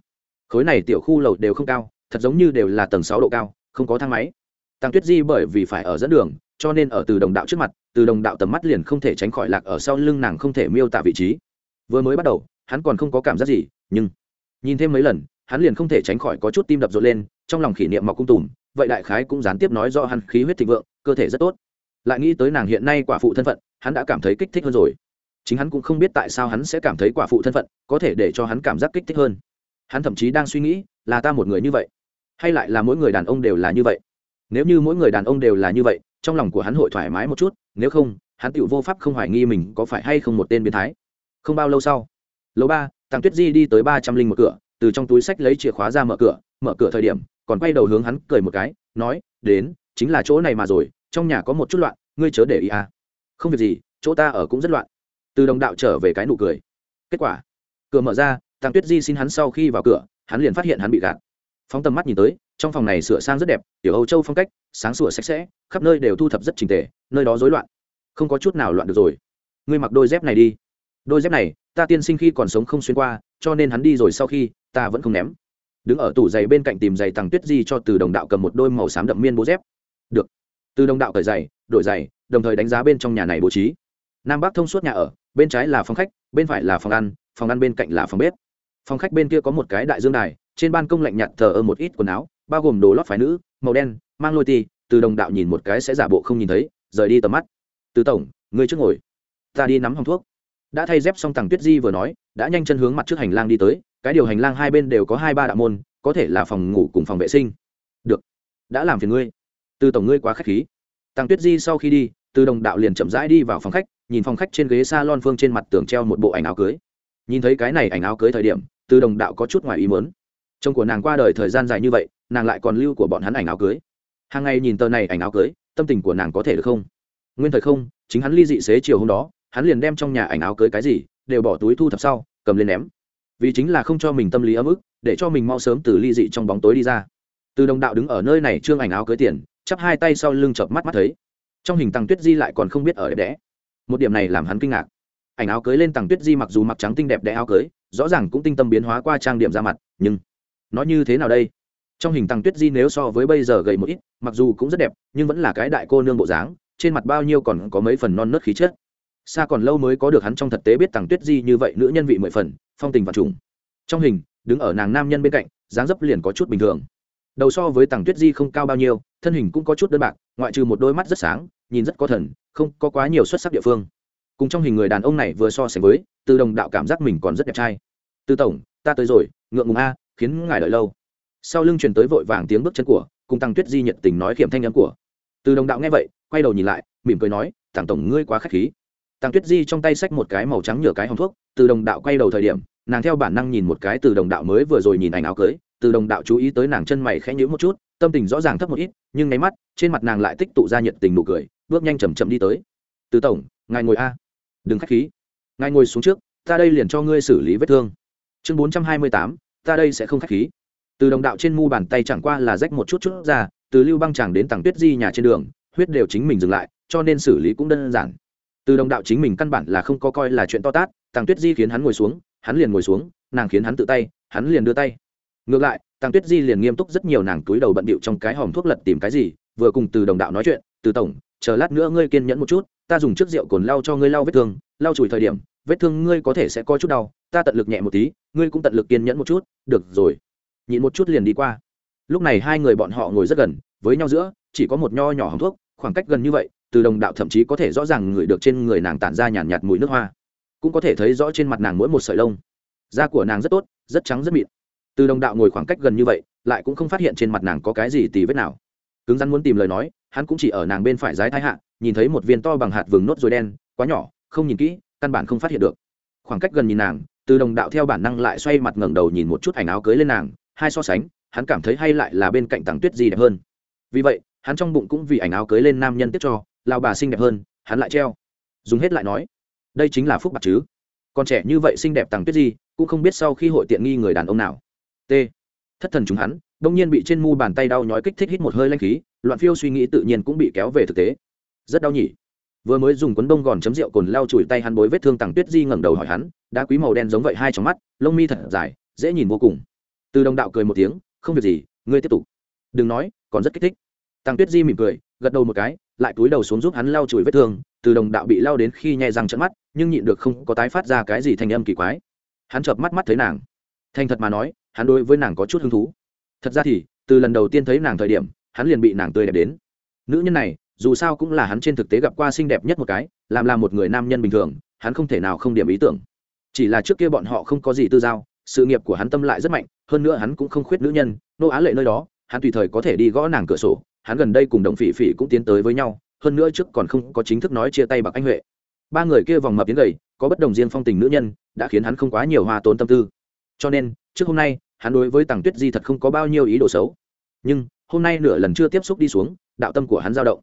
Khối này tiểu khu lầu đều không cao, thật giống như đều là tầng sáu độ cao, không có thang máy. Tăng tuyết di bởi vì phải ở dẫn đường cho nên ở từ đồng đạo trước mặt, từ đồng đạo tầm mắt liền không thể tránh khỏi lạc ở sau lưng nàng không thể miêu tả vị trí. Vừa mới bắt đầu, hắn còn không có cảm giác gì, nhưng nhìn thêm mấy lần, hắn liền không thể tránh khỏi có chút tim đập rộn lên, trong lòng kỷ niệm mọc cung tùm, vậy đại khái cũng gián tiếp nói do hắn khí huyết thịnh vượng, cơ thể rất tốt. Lại nghĩ tới nàng hiện nay quả phụ thân phận, hắn đã cảm thấy kích thích hơn rồi. Chính hắn cũng không biết tại sao hắn sẽ cảm thấy quả phụ thân phận, có thể để cho hắn cảm giác kích thích hơn. Hắn thậm chí đang suy nghĩ, là ta một người như vậy, hay lại là mỗi người đàn ông đều là như vậy. Nếu như mỗi người đàn ông đều là như vậy trong lòng của hắn hội thoải mái một chút, nếu không, hắn tựu vô pháp không hoài nghi mình có phải hay không một tên biến thái. Không bao lâu sau, lầu ba tăng tuyết di đi tới ba trăm linh một cửa, từ trong túi sách lấy chìa khóa ra mở cửa mở cửa thời điểm, còn quay đầu hướng hắn cười một cái, nói, đến, chính là chỗ này mà rồi, trong nhà có một chút loạn, ngươi chớ để ý à. Không việc gì, chỗ ta ở cũng rất loạn. Từ đồng đạo trở về cái nụ cười. Kết quả, cửa mở ra tăng tuyết di xin hắn sau khi vào cửa, hắn liền phát hiện hắn bị gạt. Phóng tầm mắt nhìn tới, trong phòng này sửa sang rất đẹp, tiểu âu châu phong cách sáng sủa sạch sẽ, khắp nơi đều thu thập rất trình tề, nơi đó rối loạn. Không có chút nào loạn được rồi. Ngươi mặc đôi dép này đi. Đôi dép này, ta tiên sinh khi còn sống không xuyên qua, cho nên hắn đi rồi sau khi, ta vẫn không ném. Đứng ở tủ giày bên cạnh tìm giày tàng tuyết di cho từ đồng đạo cầm một đôi màu xám đậm miên bố dép. Được. Từ đồng đạo cởi giày, đổi giày, đồng thời đánh giá bên trong nhà này bố trí. Nam bắc thông suốt nhà ở, bên trái là phòng khách, bên phải là phòng ăn phòng ăn bên cạnh là phòng bếp. Phòng khách bên kia có một cái đại dương đài, trên ban công lạnh nhạt thờ ơ một ít quần áo, bao gồm đồ lót phái nữ, màu đen mang lôi ti, từ đồng đạo nhìn một cái sẽ giả bộ không nhìn thấy, rời đi tầm mắt. Từ tổng, ngươi trước ngồi. Ta đi nắm hòng thuốc. Đã thay dép xong tằng tuyết di vừa nói, đã nhanh chân hướng mặt trước hành lang đi tới, cái điều hành lang hai bên đều có hai ba đạo môn, có thể là phòng ngủ cùng phòng vệ sinh. Được. Đã làm phiền ngươi. Từ tổng ngươi quá k h á c h khí. Tằng tuyết di sau khi đi, từ đồng đạo liền chậm rãi đi vào phòng khách, nhìn phòng khách trên ghế s a lon phương trên mặt tường treo một bộ ảnh áo cưới. Nhìn thấy cái này ảnh áo cưới thời điểm, từ đồng đạo có chút ngoài ý mớn chồng của nàng qua đời thời gian dài như vậy, nàng lại còn lưu của bọn hắn ảnh áo cưới hàng ngày nhìn tờ này ảnh áo cưới, tâm tình của nàng có thể được không? Nguyên thời không, chính hắn ly dị xế chiều hôm đó, hắn liền đem trong nhà ảnh áo cưới cái gì, đều bỏ túi thu thập sau, cầm lên ném. Vì chính là không cho mình tâm lý ấm ức, để cho mình mau sớm từ ly dị trong bóng tối đi ra. Từ đồng đạo đứng ở nơi này trương ảnh áo cưới tiền, chắp hai tay sau lưng chợp mắt mắt thấy. Trong hình tăng tuyết di lại còn không biết ở đẹp đẽ. Một điểm này làm hắn kinh ngạc. Ảnh áo cưới lên tăng tuyết di mặc dù mặc trắng tinh đẹp đẽ áo cưới, rõ ràng cũng tinh tâm biến hóa qua trang điểm ra mặt, nhưng nó như thế nào đây? Trong hình tăng tuyết di nếu so với bây giờ gầy một ít, mặc dù cũng rất đẹp, nhưng vẫn là cái đại cô nương bộ dáng, trên mặt bao nhiêu còn có mấy phần non nớt khí chất. Xa còn lâu mới có được hắn trong thực tế biết tăng tuyết di như vậy nữ nhân vị mười phần, phong tình và trùng. Trong hình, đứng ở nàng nam nhân bên cạnh, dáng dấp liền có chút bình thường. Đầu so với tàng tuyết di không cao bao nhiêu, thân hình cũng có chút đơn bạc, ngoại trừ một đôi mắt rất sáng, nhìn rất có thần, không có quá nhiều xuất sắc địa phương. Cùng trong hình người đàn ông này vừa so sánh với, từ đồng đạo cảm giác mình còn rất đẹp trai. Tư tổng, ta tới rồi, ngượng ngùng a, khiến ngài đợi lâu sau lưng truyền tới vội vàng tiếng bước chân của, cùng tăng tuyết di nhiệt tình nói kiểm thanh nhắn của. Từ đồng đạo nghe vậy, quay đầu nhìn lại, mỉm cười nói tàng tổng ngươi quá k h á c h khí. Tăng tuyết di trong tay xách một cái màu trắng nhựa cái hòng thuốc, từ đồng đạo quay đầu thời điểm, nàng theo bản năng nhìn một cái từ đồng đạo mới vừa rồi nhìn ảnh áo cưới, từ đồng đạo chú ý tới nàng chân mày khẽ nhíu một chút, tâm tình rõ ràng thấp một ít, nhưng nháy mắt, trên mặt nàng lại tích tụ ra nhiệt tình nụ cười, bước nhanh chầm chậm đi tới. Từ tổng, ngài ngồi a. Đừng khách khí. Ngài ngồi xuống trước, ta đây liền cho ngươi xử lý vết thương. Chương bốn trăm hai mươi tám, ta đây sẽ không khách khí từ đồng đạo trên mu bàn tay chẳng qua là rách một chút chút ra, từ lưu băng chàng đến tàng tuyết di nhà trên đường, huyết đều chính mình dừng lại, cho nên xử lý cũng đơn giản. Từ đồng đạo chính mình căn bản là không có coi là chuyện to tát, tàng tuyết di khiến hắn ngồi xuống, hắn liền ngồi xuống, nàng khiến hắn tự tay, hắn liền đưa tay. Ngược lại, tàng tuyết di liền nghiêm túc rất nhiều nàng túi đầu bận bịu trong cái hòm thuốc lật tìm cái gì, vừa cùng từ đồng đạo nói chuyện, từ tổng, chờ lát nữa ngươi kiên nhẫn một chút, ta dùng chiếc rượu cồn lau cho ngươi lau vết thương, lau chùi thời điểm, vết thương ngươi có thể sẽ có chút đau, ta tận lực nhẹ một tí, ngươi cũng tận lực kiên nhẫn một chút, được rồi nhịn một chút liền đi qua. Lúc này hai người bọn họ ngồi rất gần với nhau giữa chỉ có một nho nhỏ hòm thuốc khoảng cách gần như vậy từ đồng đạo thậm chí có thể rõ ràng ngửi được trên người nàng tản ra nhàn nhạt, nhạt mùi nước hoa. Cũng có thể thấy rõ trên mặt nàng mỗi một sợi lông. Da của nàng rất tốt rất trắng rất mịn. Từ đồng đạo ngồi khoảng cách gần như vậy lại cũng không phát hiện trên mặt nàng có cái gì tì vết nào. Cứng rắn muốn tìm lời nói hắn cũng chỉ ở nàng bên phải giái thái hạ nhìn thấy một viên to bằng hạt vừng nốt rồi đen quá nhỏ không nhìn kỹ căn bản không phát hiện được. Khoảng cách gần nhìn nàng từ đồng đạo theo bản năng lại xoay mặt ngẩng đầu nhìn một chút ảnh áo cưới lên nàng hai so sánh, hắn cảm thấy hay lại là bên cạnh tàng tuyết gì đẹp hơn. Vì vậy, hắn trong bụng cũng vì ảnh áo cưới lên nam nhân tiếp cho lao bà xinh đẹp hơn, hắn lại treo. Dùng hết lại nói, đây chính là phúc bạc chứ. Còn trẻ như vậy xinh đẹp tàng tuyết gì cũng không biết sau khi hội tiện nghi người đàn ông nào. T. Thất thần chúng hắn, đông nhiên bị trên mu bàn tay đau nhói kích thích hít một hơi lanh khí, loạn phiêu suy nghĩ tự nhiên cũng bị kéo về thực tế. Rất đau nhỉ. Vừa mới dùng quấn đông gòn chấm rượu cồn lao chùi tay hắn bối vết thương tàng tuyết di ngẩng đầu hỏi hắn đã quý màu đen giống vậy hai trong mắt, lông mi thật dài, dễ nhìn vô cùng từ đồng đạo cười một tiếng, không việc gì, ngươi tiếp tục. Đừng nói, còn rất kích thích. Tăng tuyết di mỉm cười, gật đầu một cái, lại cúi đầu xuống giúp hắn lau chùi vết thương. Từ đồng đạo bị lau đến khi nhẹ răng trận mắt, nhưng nhịn được không có tái phát ra cái gì thành âm kỳ quái. Hắn chợp mắt mắt thấy nàng. Thành thật mà nói, hắn đối với nàng có chút hứng thú. Thật ra thì, từ lần đầu tiên thấy nàng thời điểm, hắn liền bị nàng tươi đẹp đến. Nữ nhân này, dù sao cũng là hắn trên thực tế gặp qua xinh đẹp nhất một cái, làm là một người nam nhân bình thường, hắn không thể nào không điểm ý tưởng. Chỉ là trước kia bọn họ không có gì tư giao, sự nghiệp của hắn tâm lại rất mạnh hơn nữa hắn cũng không khuyết nữ nhân, nô á lệ nơi đó, hắn tùy thời có thể đi gõ nàng cửa sổ, hắn gần đây cùng đồng phỉ phỉ cũng tiến tới với nhau, hơn nữa trước còn không có chính thức nói chia tay bạc anh huệ. Ba người kia vòng mập tiếng gầy, có bất đồng riêng phong tình nữ nhân, đã khiến hắn không quá nhiều hoa tốn tâm tư. Cho nên, trước hôm nay, hắn đối với tàng tuyết di thật không có bao nhiêu ý đồ xấu. Nhưng, hôm nay nửa lần chưa tiếp xúc đi xuống, đạo tâm của hắn dao động.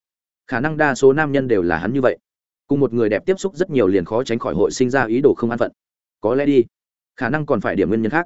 Khả năng đa số nam nhân đều là hắn như vậy. Cùng một người đẹp tiếp xúc rất nhiều liền khó tránh khỏi hội sinh ra ý đồ không an phận. Có lẽ đi. Khả năng còn phải điểm nguyên nhân khác.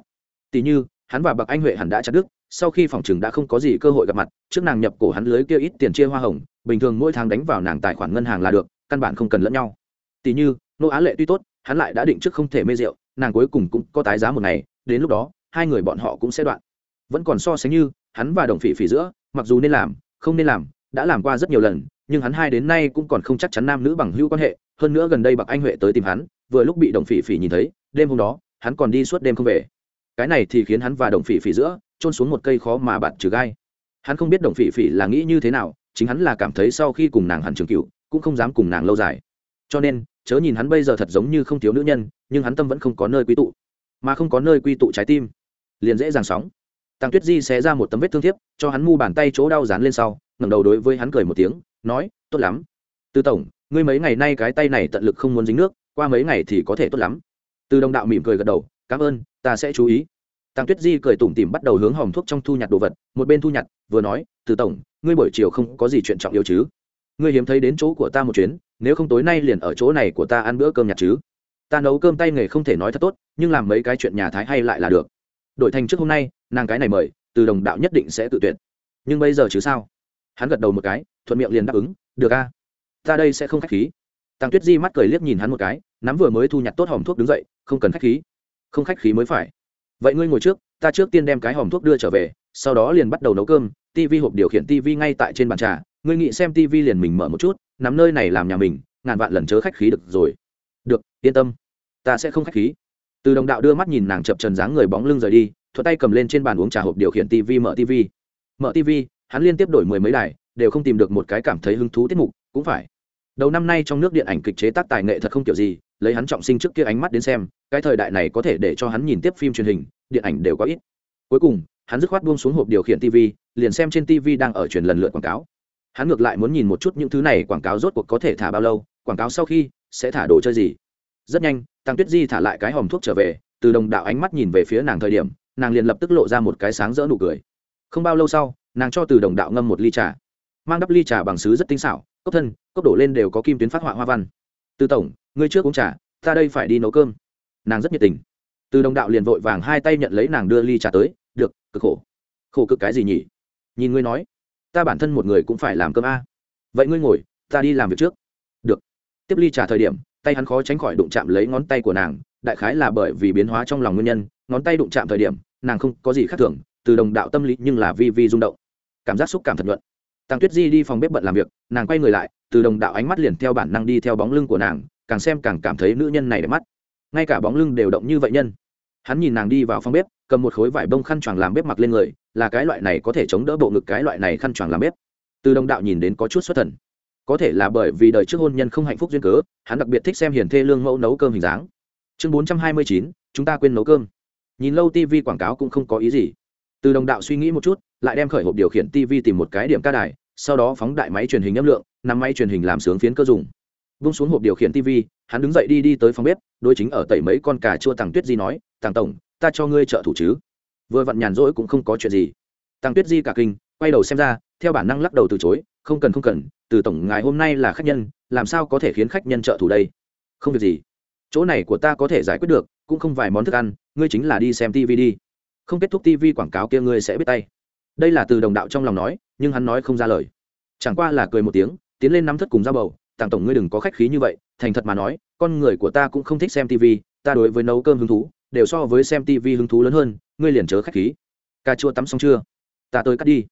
Tỉ như hắn và bậc anh huệ hẳn đã chặt đức sau khi phòng chừng đã không có gì cơ hội gặp mặt, trước nàng nhập cổ hắn lưới kia ít tiền chia hoa hồng, bình thường mỗi tháng đánh vào nàng tài khoản ngân hàng là được, căn bản không cần lẫn nhau. Tỉ như, nô á lệ tuy tốt, hắn lại đã định trước không thể mê rượu, nàng cuối cùng cũng có tái giá một ngày, đến lúc đó, hai người bọn họ cũng sẽ đoạn. Vẫn còn so sánh như, hắn và đồng phỉ phỉ giữa, mặc dù nên làm, không nên làm, đã làm qua rất nhiều lần, nhưng hắn hai đến nay cũng còn không chắc chắn nam nữ bằng hữu quan hệ, hơn nữa gần đây bạc anh huệ tới tìm hắn, vừa lúc bị đồng phỉ phỉ nhìn thấy, đêm hôm đó, hắn còn đi suốt đêm không về cái này thì khiến hắn và đồng phỉ phỉ giữa trôn xuống một cây khó mà bạn trừ gai. Hắn không biết đồng phỉ phỉ là nghĩ như thế nào, chính hắn là cảm thấy sau khi cùng nàng hẳn trường cựu cũng không dám cùng nàng lâu dài. Cho nên, chớ nhìn hắn bây giờ thật giống như không thiếu nữ nhân, nhưng hắn tâm vẫn không có nơi quy tụ, mà không có nơi quy tụ trái tim. Liền dễ dàng sóng. Tăng tuyết di xé ra một tấm vết thương thiếp, cho hắn mu bàn tay chỗ đau dán lên sau, ngẩng đầu đối với hắn cười một tiếng, nói, tốt lắm. Từ tổng, ngươi mấy ngày nay cái tay này tận lực không muốn dính nước, qua mấy ngày thì có thể tốt lắm. Từ đồng đạo mỉm cười gật đầu cảm ơn, ta sẽ chú ý. Tăng tuyết di cười tủm tỉm bắt đầu hướng hòm thuốc trong thu nhặt đồ vật, một bên thu nhặt, vừa nói, từ tổng, ngươi buổi chiều không có gì chuyện trọng yếu chứ? Ngươi hiếm thấy đến chỗ của ta một chuyến, nếu không tối nay liền ở chỗ này của ta ăn bữa cơm nhặt chứ? Ta nấu cơm tay nghề không thể nói thật tốt, nhưng làm mấy cái chuyện nhà thái hay lại là được. Đổi thành trước hôm nay, nàng cái này mời, từ đồng đạo nhất định sẽ tự tuyệt. Nhưng bây giờ chứ sao? Hắn gật đầu một cái, thuận miệng liền đáp ứng, được a, ta đây sẽ không k h á c h khí. Tăng tuyết di mắt cười liếc nhìn hắn một cái, nắm vừa mới thu nhặt tốt hòm thuốc đứng dậy, không cần k h á c h khí không khách khí mới phải. Vậy ngươi ngồi trước, ta trước tiên đem cái hòm thuốc đưa trở về, sau đó liền bắt đầu nấu cơm, tivi hộp điều khiển tivi ngay tại trên bàn trà, ngươi nghĩ xem tivi liền mình mở một chút, nắm nơi này làm nhà mình, ngàn vạn lần chớ khách khí được rồi. Được, yên tâm, ta sẽ không khách khí. Từ đồng đạo đưa mắt nhìn nàng chập trần dáng người bóng lưng rời đi, thuận tay cầm lên trên bàn uống trà hộp điều khiển tivi mở tivi. Mở tivi, hắn liên tiếp đổi mười mấy đài, đều không tìm được một cái cảm thấy hứng thú tiết mục, cũng phải. Đầu năm nay trong nước điện ảnh kịch chế tác tài nghệ thật không kiểu gì lấy hắn trọng sinh trước kia ánh mắt đến xem, cái thời đại này có thể để cho hắn nhìn tiếp phim truyền hình, điện ảnh đều có ít. Cuối cùng, hắn dứt khoát buông xuống hộp điều khiển tv liền xem trên tv đang ở truyền lần lượt quảng cáo. Hắn ngược lại muốn nhìn một chút những thứ này quảng cáo rốt cuộc có thể thả bao lâu, quảng cáo sau khi sẽ thả đồ chơi gì. Rất nhanh, tăng tuyết di thả lại cái hòm thuốc trở về, từ đồng đạo ánh mắt nhìn về phía nàng thời điểm, nàng liền lập tức lộ ra một cái sáng rỡ nụ cười. Không bao lâu sau, nàng cho từ đồng đạo ngâm một ly trà. Mang đắp ly trà bằng sứ rất tinh xảo, cốc thân, cốc đổ lên đều có kim tuyến phát họa hoa văn từ tổng, ngươi trước uống trà, ta đây phải đi nấu cơm. Nàng rất nhiệt tình. Từ đồng đạo liền vội vàng hai tay nhận lấy nàng đưa ly trà tới, được, cực khổ. Khổ cực cái gì nhỉ? Nhìn ngươi nói, ta bản thân một người cũng phải làm cơm a. Vậy ngươi ngồi, ta đi làm việc trước. Được. Tiếp ly trà thời điểm, tay hắn khó tránh khỏi đụng chạm lấy ngón tay của nàng, đại khái là bởi vì biến hóa trong lòng nguyên nhân, ngón tay đụng chạm thời điểm, nàng không có gì khác thường, từ đồng đạo tâm lý nhưng là vi vi rung động. Cảm giác xúc cảm thật luận tăng tuyết di đi phòng bếp bận làm việc, nàng quay người lại từ đồng đạo ánh mắt liền theo bản năng đi theo bóng lưng của nàng, càng xem càng cảm thấy nữ nhân này đẹp mắt. Ngay cả bóng lưng đều động như vậy nhân. Hắn nhìn nàng đi vào phòng bếp, cầm một khối vải bông khăn choàng làm bếp mặc lên người, là cái loại này có thể chống đỡ bộ ngực cái loại này khăn choàng làm bếp. Từ đồng đạo nhìn đến có chút xuất thần. Có thể là bởi vì đời trước hôn nhân không hạnh phúc duyên cớ, hắn đặc biệt thích xem hiền thê lương mẫu nấu cơm hình dáng. Chương bốn trăm hai mươi chín, chúng ta quên nấu cơm. Nhìn lâu tv quảng cáo cũng không có ý gì. Từ đồng đạo suy nghĩ một chút, lại đem khởi hộp điều khiển tv tìm một cái điểm ca đài sau đó phóng đại máy truyền hình âm lượng nằm máy truyền hình làm sướng phiến cơ dùng. Vung xuống hộp điều khiển tv hắn đứng dậy đi đi tới phòng bếp đôi chính ở tẩy mấy con cà chua tàng tuyết di nói tàng tổng, ta cho ngươi trợ thủ chứ? Vừa vặn nhàn rỗi cũng không có chuyện gì. Tàng tuyết di cả kinh, quay đầu xem ra, theo bản năng lắc đầu từ chối, không cần không cần, từ tổng, ngài hôm nay là khách nhân, làm sao có thể khiến khách nhân trợ thủ đây? Không việc gì. Chỗ này của ta có thể giải quyết được, cũng không vài món thức ăn, ngươi chính là đi xem tv đi. Không kết thúc tv quảng cáo kia ngươi sẽ biết tay đây là từ đồng đạo trong lòng nói, nhưng hắn nói không ra lời. Chẳng qua là cười một tiếng, tiến lên nắm thất cùng ra bầu, tàng tổng ngươi đừng có khách khí như vậy, thành thật mà nói, con người của ta cũng không thích xem tv ta đối với nấu cơm hứng thú, đều so với xem tv hứng thú lớn hơn, ngươi liền chớ khách khí. Cà chua tắm xong chưa? Ta tới cắt đi.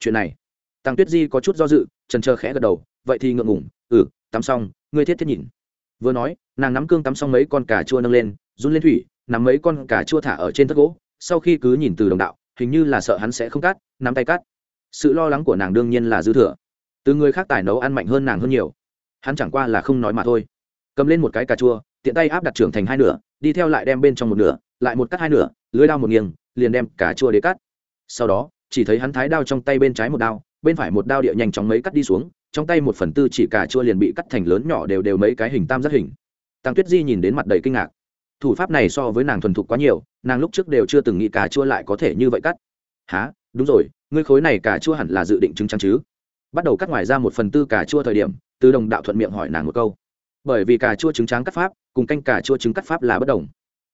Chuyện này. Tàng tuyết di có chút do dự, trần trơ khẽ gật đầu, vậy thì ngượng ngủng ừ tắm xong, ngươi thiết thiết nhìn. Vừa nói, nàng nắm cương tắm xong mấy con cà chua nâng lên, run lên thủy, nắm mấy con cà chua thả ở trên thất gỗ, sau khi cứ nhìn từ đồng đạo hình như là sợ hắn sẽ không cắt, nắm tay cắt. Sự lo lắng của nàng đương nhiên là dư thừa. Từ người khác tài nấu ăn mạnh hơn nàng hơn nhiều. Hắn chẳng qua là không nói mà thôi. Cầm lên một cái cà chua, tiện tay áp đặt trưởng thành hai nửa, đi theo lại đem bên trong một nửa, lại một cắt hai nửa, lưới đao một nghiêng, liền đem cà chua để cắt. Sau đó, chỉ thấy hắn thái đao trong tay bên trái một đao, bên phải một đao địa nhanh chóng mấy cắt đi xuống, trong tay một phần tư chỉ cà chua liền bị cắt thành lớn nhỏ đều đều mấy cái hình tam giác hình. Tăng tuyết di nhìn đến mặt đầy kinh ngạc thủ pháp này so với nàng thuần thục quá nhiều, nàng lúc trước đều chưa từng nghĩ cà chua lại có thể như vậy cắt. Há đúng rồi, ngươi khối này cà chua hẳn là dự định trứng trắng chứ? Bắt đầu cắt ngoài ra một phần tư cà chua thời điểm, từ đồng đạo thuận miệng hỏi nàng một câu. Bởi vì cà chua trứng trắng cắt pháp, cùng canh cà chua trứng cắt pháp là bất đồng.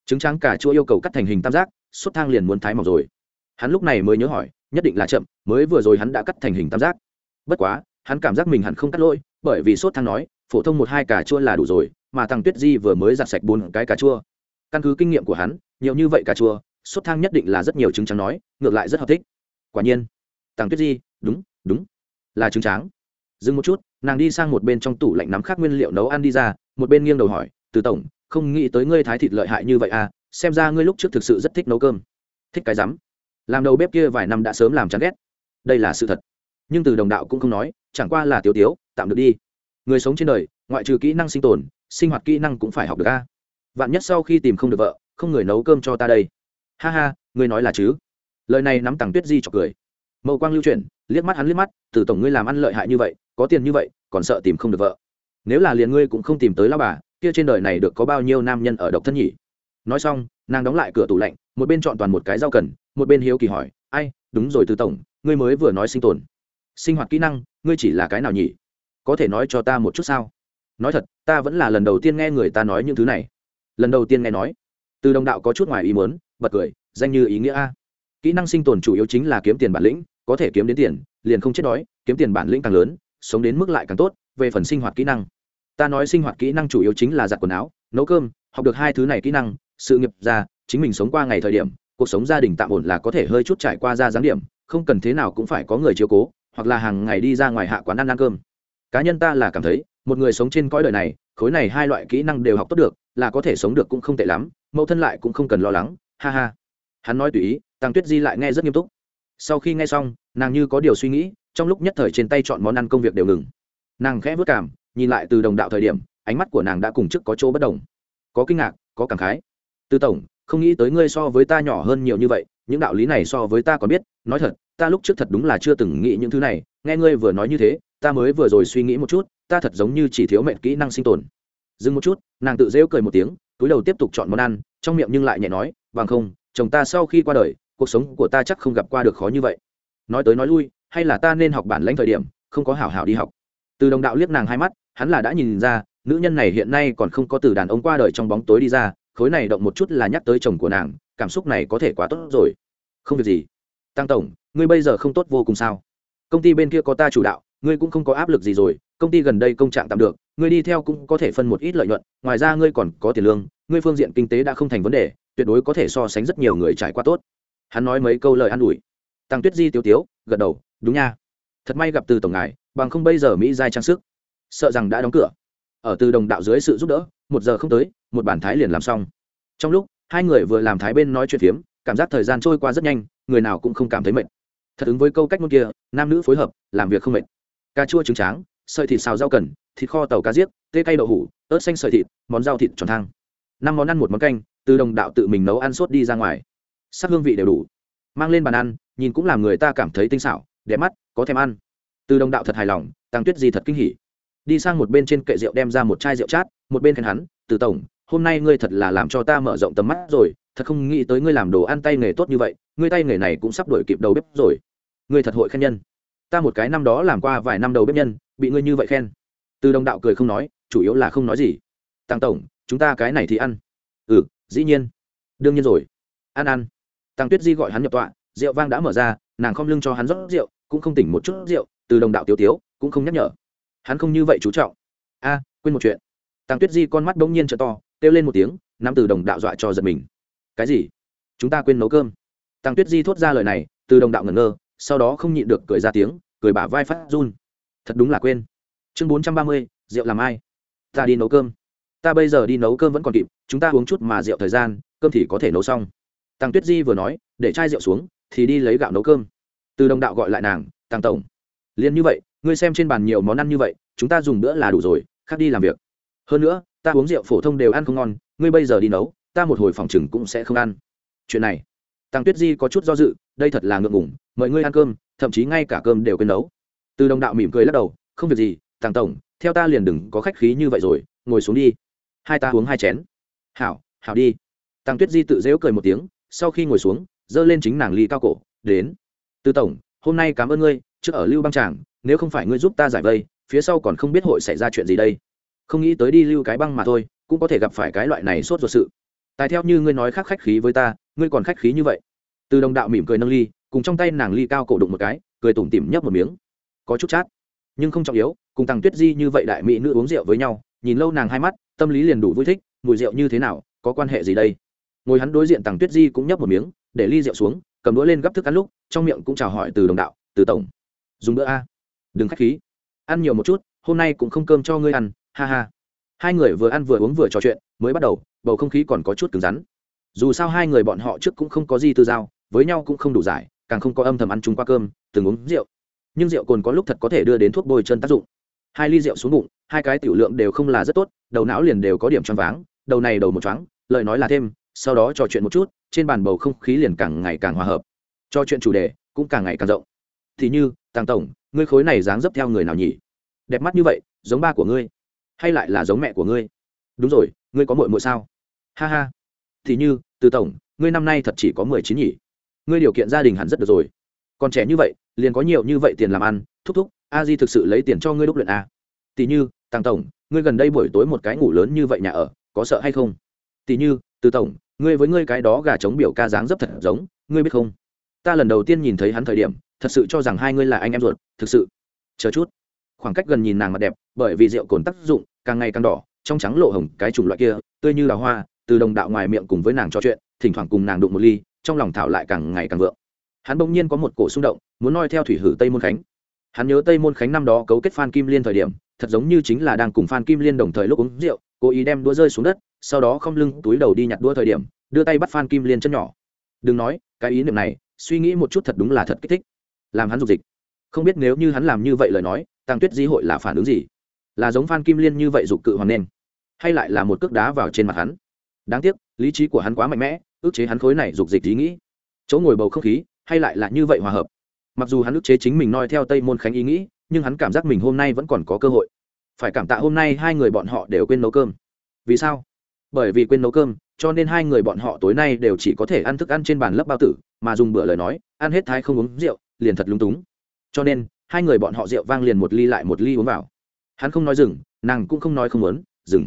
Trứng trắng cà chua yêu cầu cắt thành hình tam giác, suốt thang liền muốn thái mỏng rồi. Hắn lúc này mới nhớ hỏi, nhất định là chậm, mới vừa rồi hắn đã cắt thành hình tam giác. Bất quá, hắn cảm giác mình hẳn không cắt lỗi, bởi vì sốt thang nói, phổ thông một hai cà chua là đủ rồi, mà thằng tuyết di vừa mới giặt sạch bốn cái cà chua căn cứ kinh nghiệm của hắn, nhiều như vậy cà chua sốt thang nhất định là rất nhiều trứng trắng nói, ngược lại rất hợp thích. Quả nhiên tàng tuyết di, đúng đúng, là trứng trắng. Dừng một chút, nàng đi sang một bên trong tủ lạnh nắm khác nguyên liệu nấu ăn đi ra, một bên nghiêng đầu hỏi, từ tổng, không nghĩ tới ngươi thái thịt lợi hại như vậy à xem ra ngươi lúc trước thực sự rất thích nấu cơm. Thích cái rắm. Làm đầu bếp kia vài năm đã sớm làm chán ghét. Đây là sự thật. Nhưng từ đồng đạo cũng không nói, chẳng qua là tiếu tiếu, tạm được đi. Người sống trên đời, ngoại trừ kỹ năng sinh tồn, sinh hoạt kỹ năng cũng phải học được a vạn nhất sau khi tìm không được vợ, không người nấu cơm cho ta đây. Ha ha, ngươi nói là chứ? Lời này nắm tằng tuyết di chọc cười. Mậu quang lưu chuyển, liếc mắt hắn liếc mắt, từ tổng ngươi làm ăn lợi hại như vậy, có tiền như vậy, còn sợ tìm không được vợ. Nếu là liền ngươi cũng không tìm tới lao bà, kia trên đời này được có bao nhiêu nam nhân ở độc thân nhỉ? Nói xong, nàng đóng lại cửa tủ lạnh, một bên chọn toàn một cái rau cần, một bên hiếu kỳ hỏi, ai, đúng rồi từ tổng, ngươi mới vừa nói sinh tồn. Sinh hoạt kỹ năng, ngươi chỉ là cái nào nhỉ? Có thể nói cho ta một chút sao? Nói thật, ta vẫn là lần đầu tiên nghe người ta nói những thứ này lần đầu tiên nghe nói. Từ đồng đạo có chút ngoài ý muốn, bật cười, danh như ý nghĩa a. Kỹ năng sinh tồn chủ yếu chính là kiếm tiền bản lĩnh, có thể kiếm đến tiền, liền không chết đói, kiếm tiền bản lĩnh càng lớn, sống đến mức lại càng tốt, về phần sinh hoạt kỹ năng. Ta nói sinh hoạt kỹ năng chủ yếu chính là giặt quần áo, nấu cơm, học được hai thứ này kỹ năng, sự nghiệp ra, chính mình sống qua ngày thời điểm, cuộc sống gia đình tạm ổn là có thể hơi chút trải qua ra giáng điểm, không cần thế nào cũng phải có người chiếu cố, hoặc là hàng ngày đi ra ngoài hạ quán ăn ăn cơm. Cá nhân ta là cảm thấy, một người sống trên cõi đời này, khối này hai loại kỹ năng đều học tốt được là có thể sống được cũng không tệ lắm, mẫu thân lại cũng không cần lo lắng, ha ha. Hắn nói tùy ý tăng tuyết di lại nghe rất nghiêm túc. Sau khi nghe xong, nàng như có điều suy nghĩ, trong lúc nhất thời trên tay chọn món ăn công việc đều ngừng. Nàng khẽ vất cảm, nhìn lại từ đồng đạo thời điểm, ánh mắt của nàng đã cùng chức có chỗ bất đồng. Có kinh ngạc, có cảm khái. Tư tổng, không nghĩ tới ngươi so với ta nhỏ hơn nhiều như vậy, những đạo lý này so với ta còn biết. Nói thật, ta lúc trước thật đúng là chưa từng nghĩ những thứ này, nghe ngươi vừa nói như thế, ta mới vừa rồi suy nghĩ một chút, ta thật giống như chỉ thiếu mệnh kỹ năng sinh tồn dừng một chút, nàng tự rêu cười một tiếng, túi đầu tiếp tục chọn món ăn, trong miệng nhưng lại nhẹ nói bằng không, chồng ta sau khi qua đời, cuộc sống của ta chắc không gặp qua được khó như vậy. Nói tới nói lui, hay là ta nên học bản lãnh thời điểm, không có hảo hảo đi học. Từ đồng đạo liếc nàng hai mắt, hắn là đã nhìn ra, nữ nhân này hiện nay còn không có từ đàn ông qua đời trong bóng tối đi ra, khối này động một chút là nhắc tới chồng của nàng, cảm xúc này có thể quá tốt rồi. Không việc gì. Tăng tổng, ngươi bây giờ không tốt vô cùng sao? Công ty bên kia có ta chủ đạo, ngươi cũng không có áp lực gì rồi, công ty gần đây công trạng tạm được ngươi đi theo cũng có thể phân một ít lợi nhuận, ngoài ra ngươi còn có tiền lương, ngươi phương diện kinh tế đã không thành vấn đề, tuyệt đối có thể so sánh rất nhiều người trải qua tốt. Hắn nói mấy câu lời an ủi. Tăng tuyết di tiêu tiếu, gật đầu, đúng nha. Thật may gặp từ tổng ngài, bằng không bây giờ mỹ giai trang sức, sợ rằng đã đóng cửa. Ở từ đồng đạo dưới sự giúp đỡ, một giờ không tới, một bản thái liền làm xong. Trong lúc, hai người vừa làm thái bên nói chuyện phiếm, cảm giác thời gian trôi qua rất nhanh, người nào cũng không cảm thấy mệt. Thật ứng với câu cách ngôn kia, nam nữ phối hợp, làm việc không mệt. Cà chua trứng tráng sợi thịt xào rau cần, thịt kho tàu cá giết tê cây đậu hủ, ớt xanh sợi thịt, món rau thịt tròn thang. Năm món ăn một món canh, từ đồng đạo tự mình nấu ăn sốt đi ra ngoài. Sắc hương vị đều đủ. Mang lên bàn ăn, nhìn cũng làm người ta cảm thấy tinh xảo, đẹp mắt, có thèm ăn. Từ đồng đạo thật hài lòng, tăng tuyết gì thật kinh hỉ. Đi sang một bên trên kệ rượu đem ra một chai rượu chát, một bên khen hắn, từ tổng, hôm nay ngươi thật là làm cho ta mở rộng tầm mắt rồi, thật không nghĩ tới ngươi làm đồ ăn tay nghề tốt như vậy, ngươi tay nghề này cũng sắp đổi kịp đầu bếp rồi. Ngươi thật hội khen nhân. Ta một cái năm đó làm qua vài năm đầu bếp nhân bị ngươi như vậy khen. Từ đồng đạo cười không nói, chủ yếu là không nói gì. Tăng tổng, chúng ta cái này thì ăn. Ừ dĩ nhiên. Đương nhiên rồi. Ăn ăn. Tăng tuyết di gọi hắn nhập tọa, rượu vang đã mở ra, nàng không lưng cho hắn rót rượu, cũng không tỉnh một chút rượu, từ đồng đạo tiêu tiếu, cũng không nhắc nhở. Hắn không như vậy chú trọng. A, quên một chuyện. Tăng tuyết di con mắt bỗng nhiên t to, kêu lên một tiếng, nắm từ đồng đạo dọa cho giật mình. Cái gì? Chúng ta quên nấu cơm. Tăng tuyết di thốt ra lời này, từ đồng đạo ngẩn ngơ, sau đó không nhịn được cười ra tiếng, cười bả vai phát run thật đúng là quên. Chương bốn trăm ba mươi, rượu làm ai? Ta đi nấu cơm. Ta bây giờ đi nấu cơm vẫn còn kịp, chúng ta uống chút mà rượu thời gian, cơm thì có thể nấu xong. Tăng tuyết di vừa nói, để chai rượu xuống, thì đi lấy gạo nấu cơm. Từ đồng đạo gọi lại nàng tăng tổng, liền như vậy, ngươi xem trên bàn nhiều món ăn như vậy, chúng ta dùng bữa là đủ rồi, khác đi làm việc. Hơn nữa, ta uống rượu phổ thông đều ăn không ngon, ngươi bây giờ đi nấu, ta một hồi phòng chừng cũng sẽ không ăn. Chuyện này tăng tuyết di có chút do dự, đây thật là ngượng ngủng mời ngươi ăn cơm, thậm chí ngay cả cơm đều quên nấu từ đồng đạo mỉm cười lắc đầu, không việc gì, thằng tổng, theo ta liền đừng có khách khí như vậy rồi, ngồi xuống đi. Hai ta uống hai chén. Hảo hảo đi. Tàng tuyết di tự dễu cười một tiếng, sau khi ngồi xuống dơ lên chính nàng ly cao cổ, đến. Từ tổng, hôm nay cảm ơn ngươi, trước ở lưu băng tràng, nếu không phải ngươi giúp ta giải vây, phía sau còn không biết hội xảy ra chuyện gì đây. Không nghĩ tới đi lưu cái băng mà thôi, cũng có thể gặp phải cái loại này sốt ruột sự. Tài theo như ngươi nói khác khách khí với ta, ngươi còn khách khí như vậy. Từ đồng đạo mỉm cười nâng ly, cùng trong tay nàng ly cao cổ đụng một cái, cười tủm tỉm nhấp một miếng có chút chát. Nhưng không trọng yếu, cùng tăng tuyết di như vậy đại mỹ nữ uống rượu với nhau, nhìn lâu nàng hai mắt, tâm lý liền đủ vui thích, mùi rượu như thế nào, có quan hệ gì đây? Ngồi hắn đối diện tăng tuyết di cũng nhấp một miếng, để ly rượu xuống, cầm đũa lên gấp thức ăn lúc, trong miệng cũng chào hỏi từ đồng đạo, từ tổng, dùng bữa a. Đừng khách khí. Ăn nhiều một chút, hôm nay cũng không cơm cho ngươi ăn, ha ha. Hai người vừa ăn vừa uống vừa trò chuyện, mới bắt đầu, bầu không khí còn có chút cứng rắn. Dù sao hai người bọn họ trước cũng không có gì tư giao, với nhau cũng không đủ giải, càng không có âm thầm ăn chung qua cơm, từng uống rượu nhưng rượu cồn có lúc thật có thể đưa đến thuốc bôi chân tác dụng. Hai ly rượu xuống bụng, hai cái tiểu lượng đều không là rất tốt, đầu não liền đều có điểm choáng váng, đầu này đầu một choáng, lời nói là thêm, sau đó trò chuyện một chút, trên bàn bầu không khí liền càng ngày càng hòa hợp. Cho chuyện chủ đề cũng càng ngày càng rộng. Thì như, tàng tổng, ngươi khối này dáng dấp theo người nào nhỉ? Đẹp mắt như vậy, giống ba của ngươi, hay lại là giống mẹ của ngươi? Đúng rồi, ngươi có mội mội sao? Ha ha. Thì như, từ tổng, ngươi năm nay thật chỉ có mười chín nhỉ? Ngươi điều kiện gia đình hẳn rất được rồi. Còn trẻ như vậy liền có nhiều như vậy tiền làm ăn, thúc thúc, a di thực sự lấy tiền cho ngươi đúc luyện a. Tỷ như, tàng tổng, ngươi gần đây buổi tối một cái ngủ lớn như vậy nhà ở, có sợ hay không? Tỷ như, từ tổng, ngươi với ngươi cái đó gà trống biểu ca dáng dấp thật giống, ngươi biết không? Ta lần đầu tiên nhìn thấy hắn thời điểm, thật sự cho rằng hai ngươi là anh em ruột, thực sự. Chờ chút. Khoảng cách gần nhìn nàng mặt đẹp, bởi vì rượu cồn tác dụng, càng ngày càng đỏ, trong trắng lộ hồng cái chủng loại kia, tươi như là hoa, từ đồng đạo ngoài miệng cùng với nàng trò chuyện, thỉnh thoảng cùng nàng đụng một ly, trong lòng thảo lại càng ngày càng vượng hắn bỗng nhiên có một cổ xung động, muốn noi theo thủy hử tây môn khánh. Hắn nhớ tây môn khánh năm đó cấu kết phan kim liên thời điểm, thật giống như chính là đang cùng phan kim liên đồng thời lúc uống rượu, cố ý đem đũa rơi xuống đất, sau đó không lưng túi đầu đi nhặt đũa thời điểm, đưa tay bắt phan kim liên chân nhỏ. Đừng nói, cái ý niệm này, suy nghĩ một chút thật đúng là thật kích thích. Làm hắn dục dịch. Không biết nếu như hắn làm như vậy lời nói tăng tuyết di hội là phản ứng gì? Là giống phan kim liên như vậy dục cự hoàng nên, hay lại là một cước đá vào trên mặt hắn? Đáng tiếc, lý trí của hắn quá mạnh mẽ ước chế hắn khối này dục dịch ý nghĩ. Chỗ ngồi bầu không khí hay lại là như vậy hòa hợp? Mặc dù hắn ức chế chính mình noi theo tây môn khánh ý nghĩ, nhưng hắn cảm giác mình hôm nay vẫn còn có cơ hội. Phải cảm tạ hôm nay hai người bọn họ đều quên nấu cơm. Vì sao? Bởi vì quên nấu cơm, cho nên hai người bọn họ tối nay đều chỉ có thể ăn thức ăn trên bàn lớp bao tử, mà dùng bữa lời nói, ăn hết thái không uống rượu, liền thật lung túng. Cho nên, hai người bọn họ rượu vang liền một ly lại một ly uống vào. Hắn không nói dừng, nàng cũng không nói không muốn, dừng.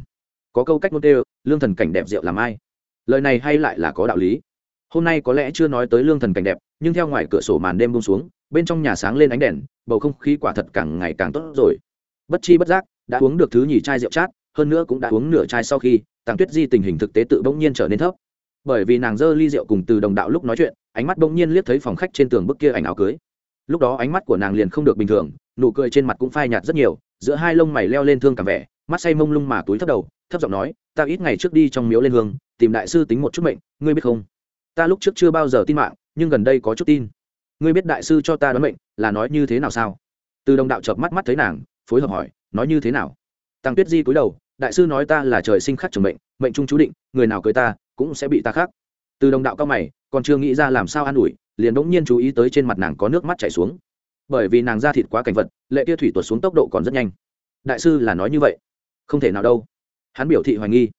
Có câu cách ngôn tê lương thần cảnh đẹp rượu làm ai? Lời này hay lại là có đạo lý. Hôm nay có lẽ chưa nói tới lương thần cảnh đẹp nhưng theo ngoài cửa sổ màn đêm bông xuống, bên trong nhà sáng lên ánh đèn, bầu không khí quả thật càng ngày càng tốt rồi. Bất chi bất giác, đã uống được thứ nhì chai rượu chát, hơn nữa cũng đã uống nửa chai sau khi tàng tuyết di tình hình thực tế tự bỗng nhiên trở nên thấp. Bởi vì nàng dơ ly rượu cùng từ đồng đạo lúc nói chuyện, ánh mắt bỗng nhiên liếc thấy phòng khách trên tường bức kia ảnh áo cưới. Lúc đó ánh mắt của nàng liền không được bình thường, nụ cười trên mặt cũng phai nhạt rất nhiều, giữa hai lông mày leo lên thương cảm vẻ, mắt say mông lung mà túi thấp đầu, thấp giọng nói, ta ít ngày trước đi trong miếu lên hương, tìm đại sư tính một chút mệnh, ngươi biết không? Ta lúc trước chưa bao giờ tin mạng nhưng gần đây có chút tin. Ngươi biết đại sư cho ta đoán mệnh là nói như thế nào sao? Từ đồng đạo chợp mắt mắt thấy nàng, phối hợp hỏi, nói như thế nào? Tăng tuyết di cúi đầu, đại sư nói ta là trời sinh khắc chồng mệnh mệnh trung chú định, người nào cưới ta cũng sẽ bị ta khắc. Từ đồng đạo cao mày, còn chưa nghĩ ra làm sao an ủi, liền đ ỗ n g nhiên chú ý tới trên mặt nàng có nước mắt chảy xuống. Bởi vì nàng da thịt quá cảnh vật, lệ kia thủy tuột xuống tốc độ còn rất nhanh. Đại sư là nói như vậy? Không thể nào đâu. Hắn biểu thị hoài nghi.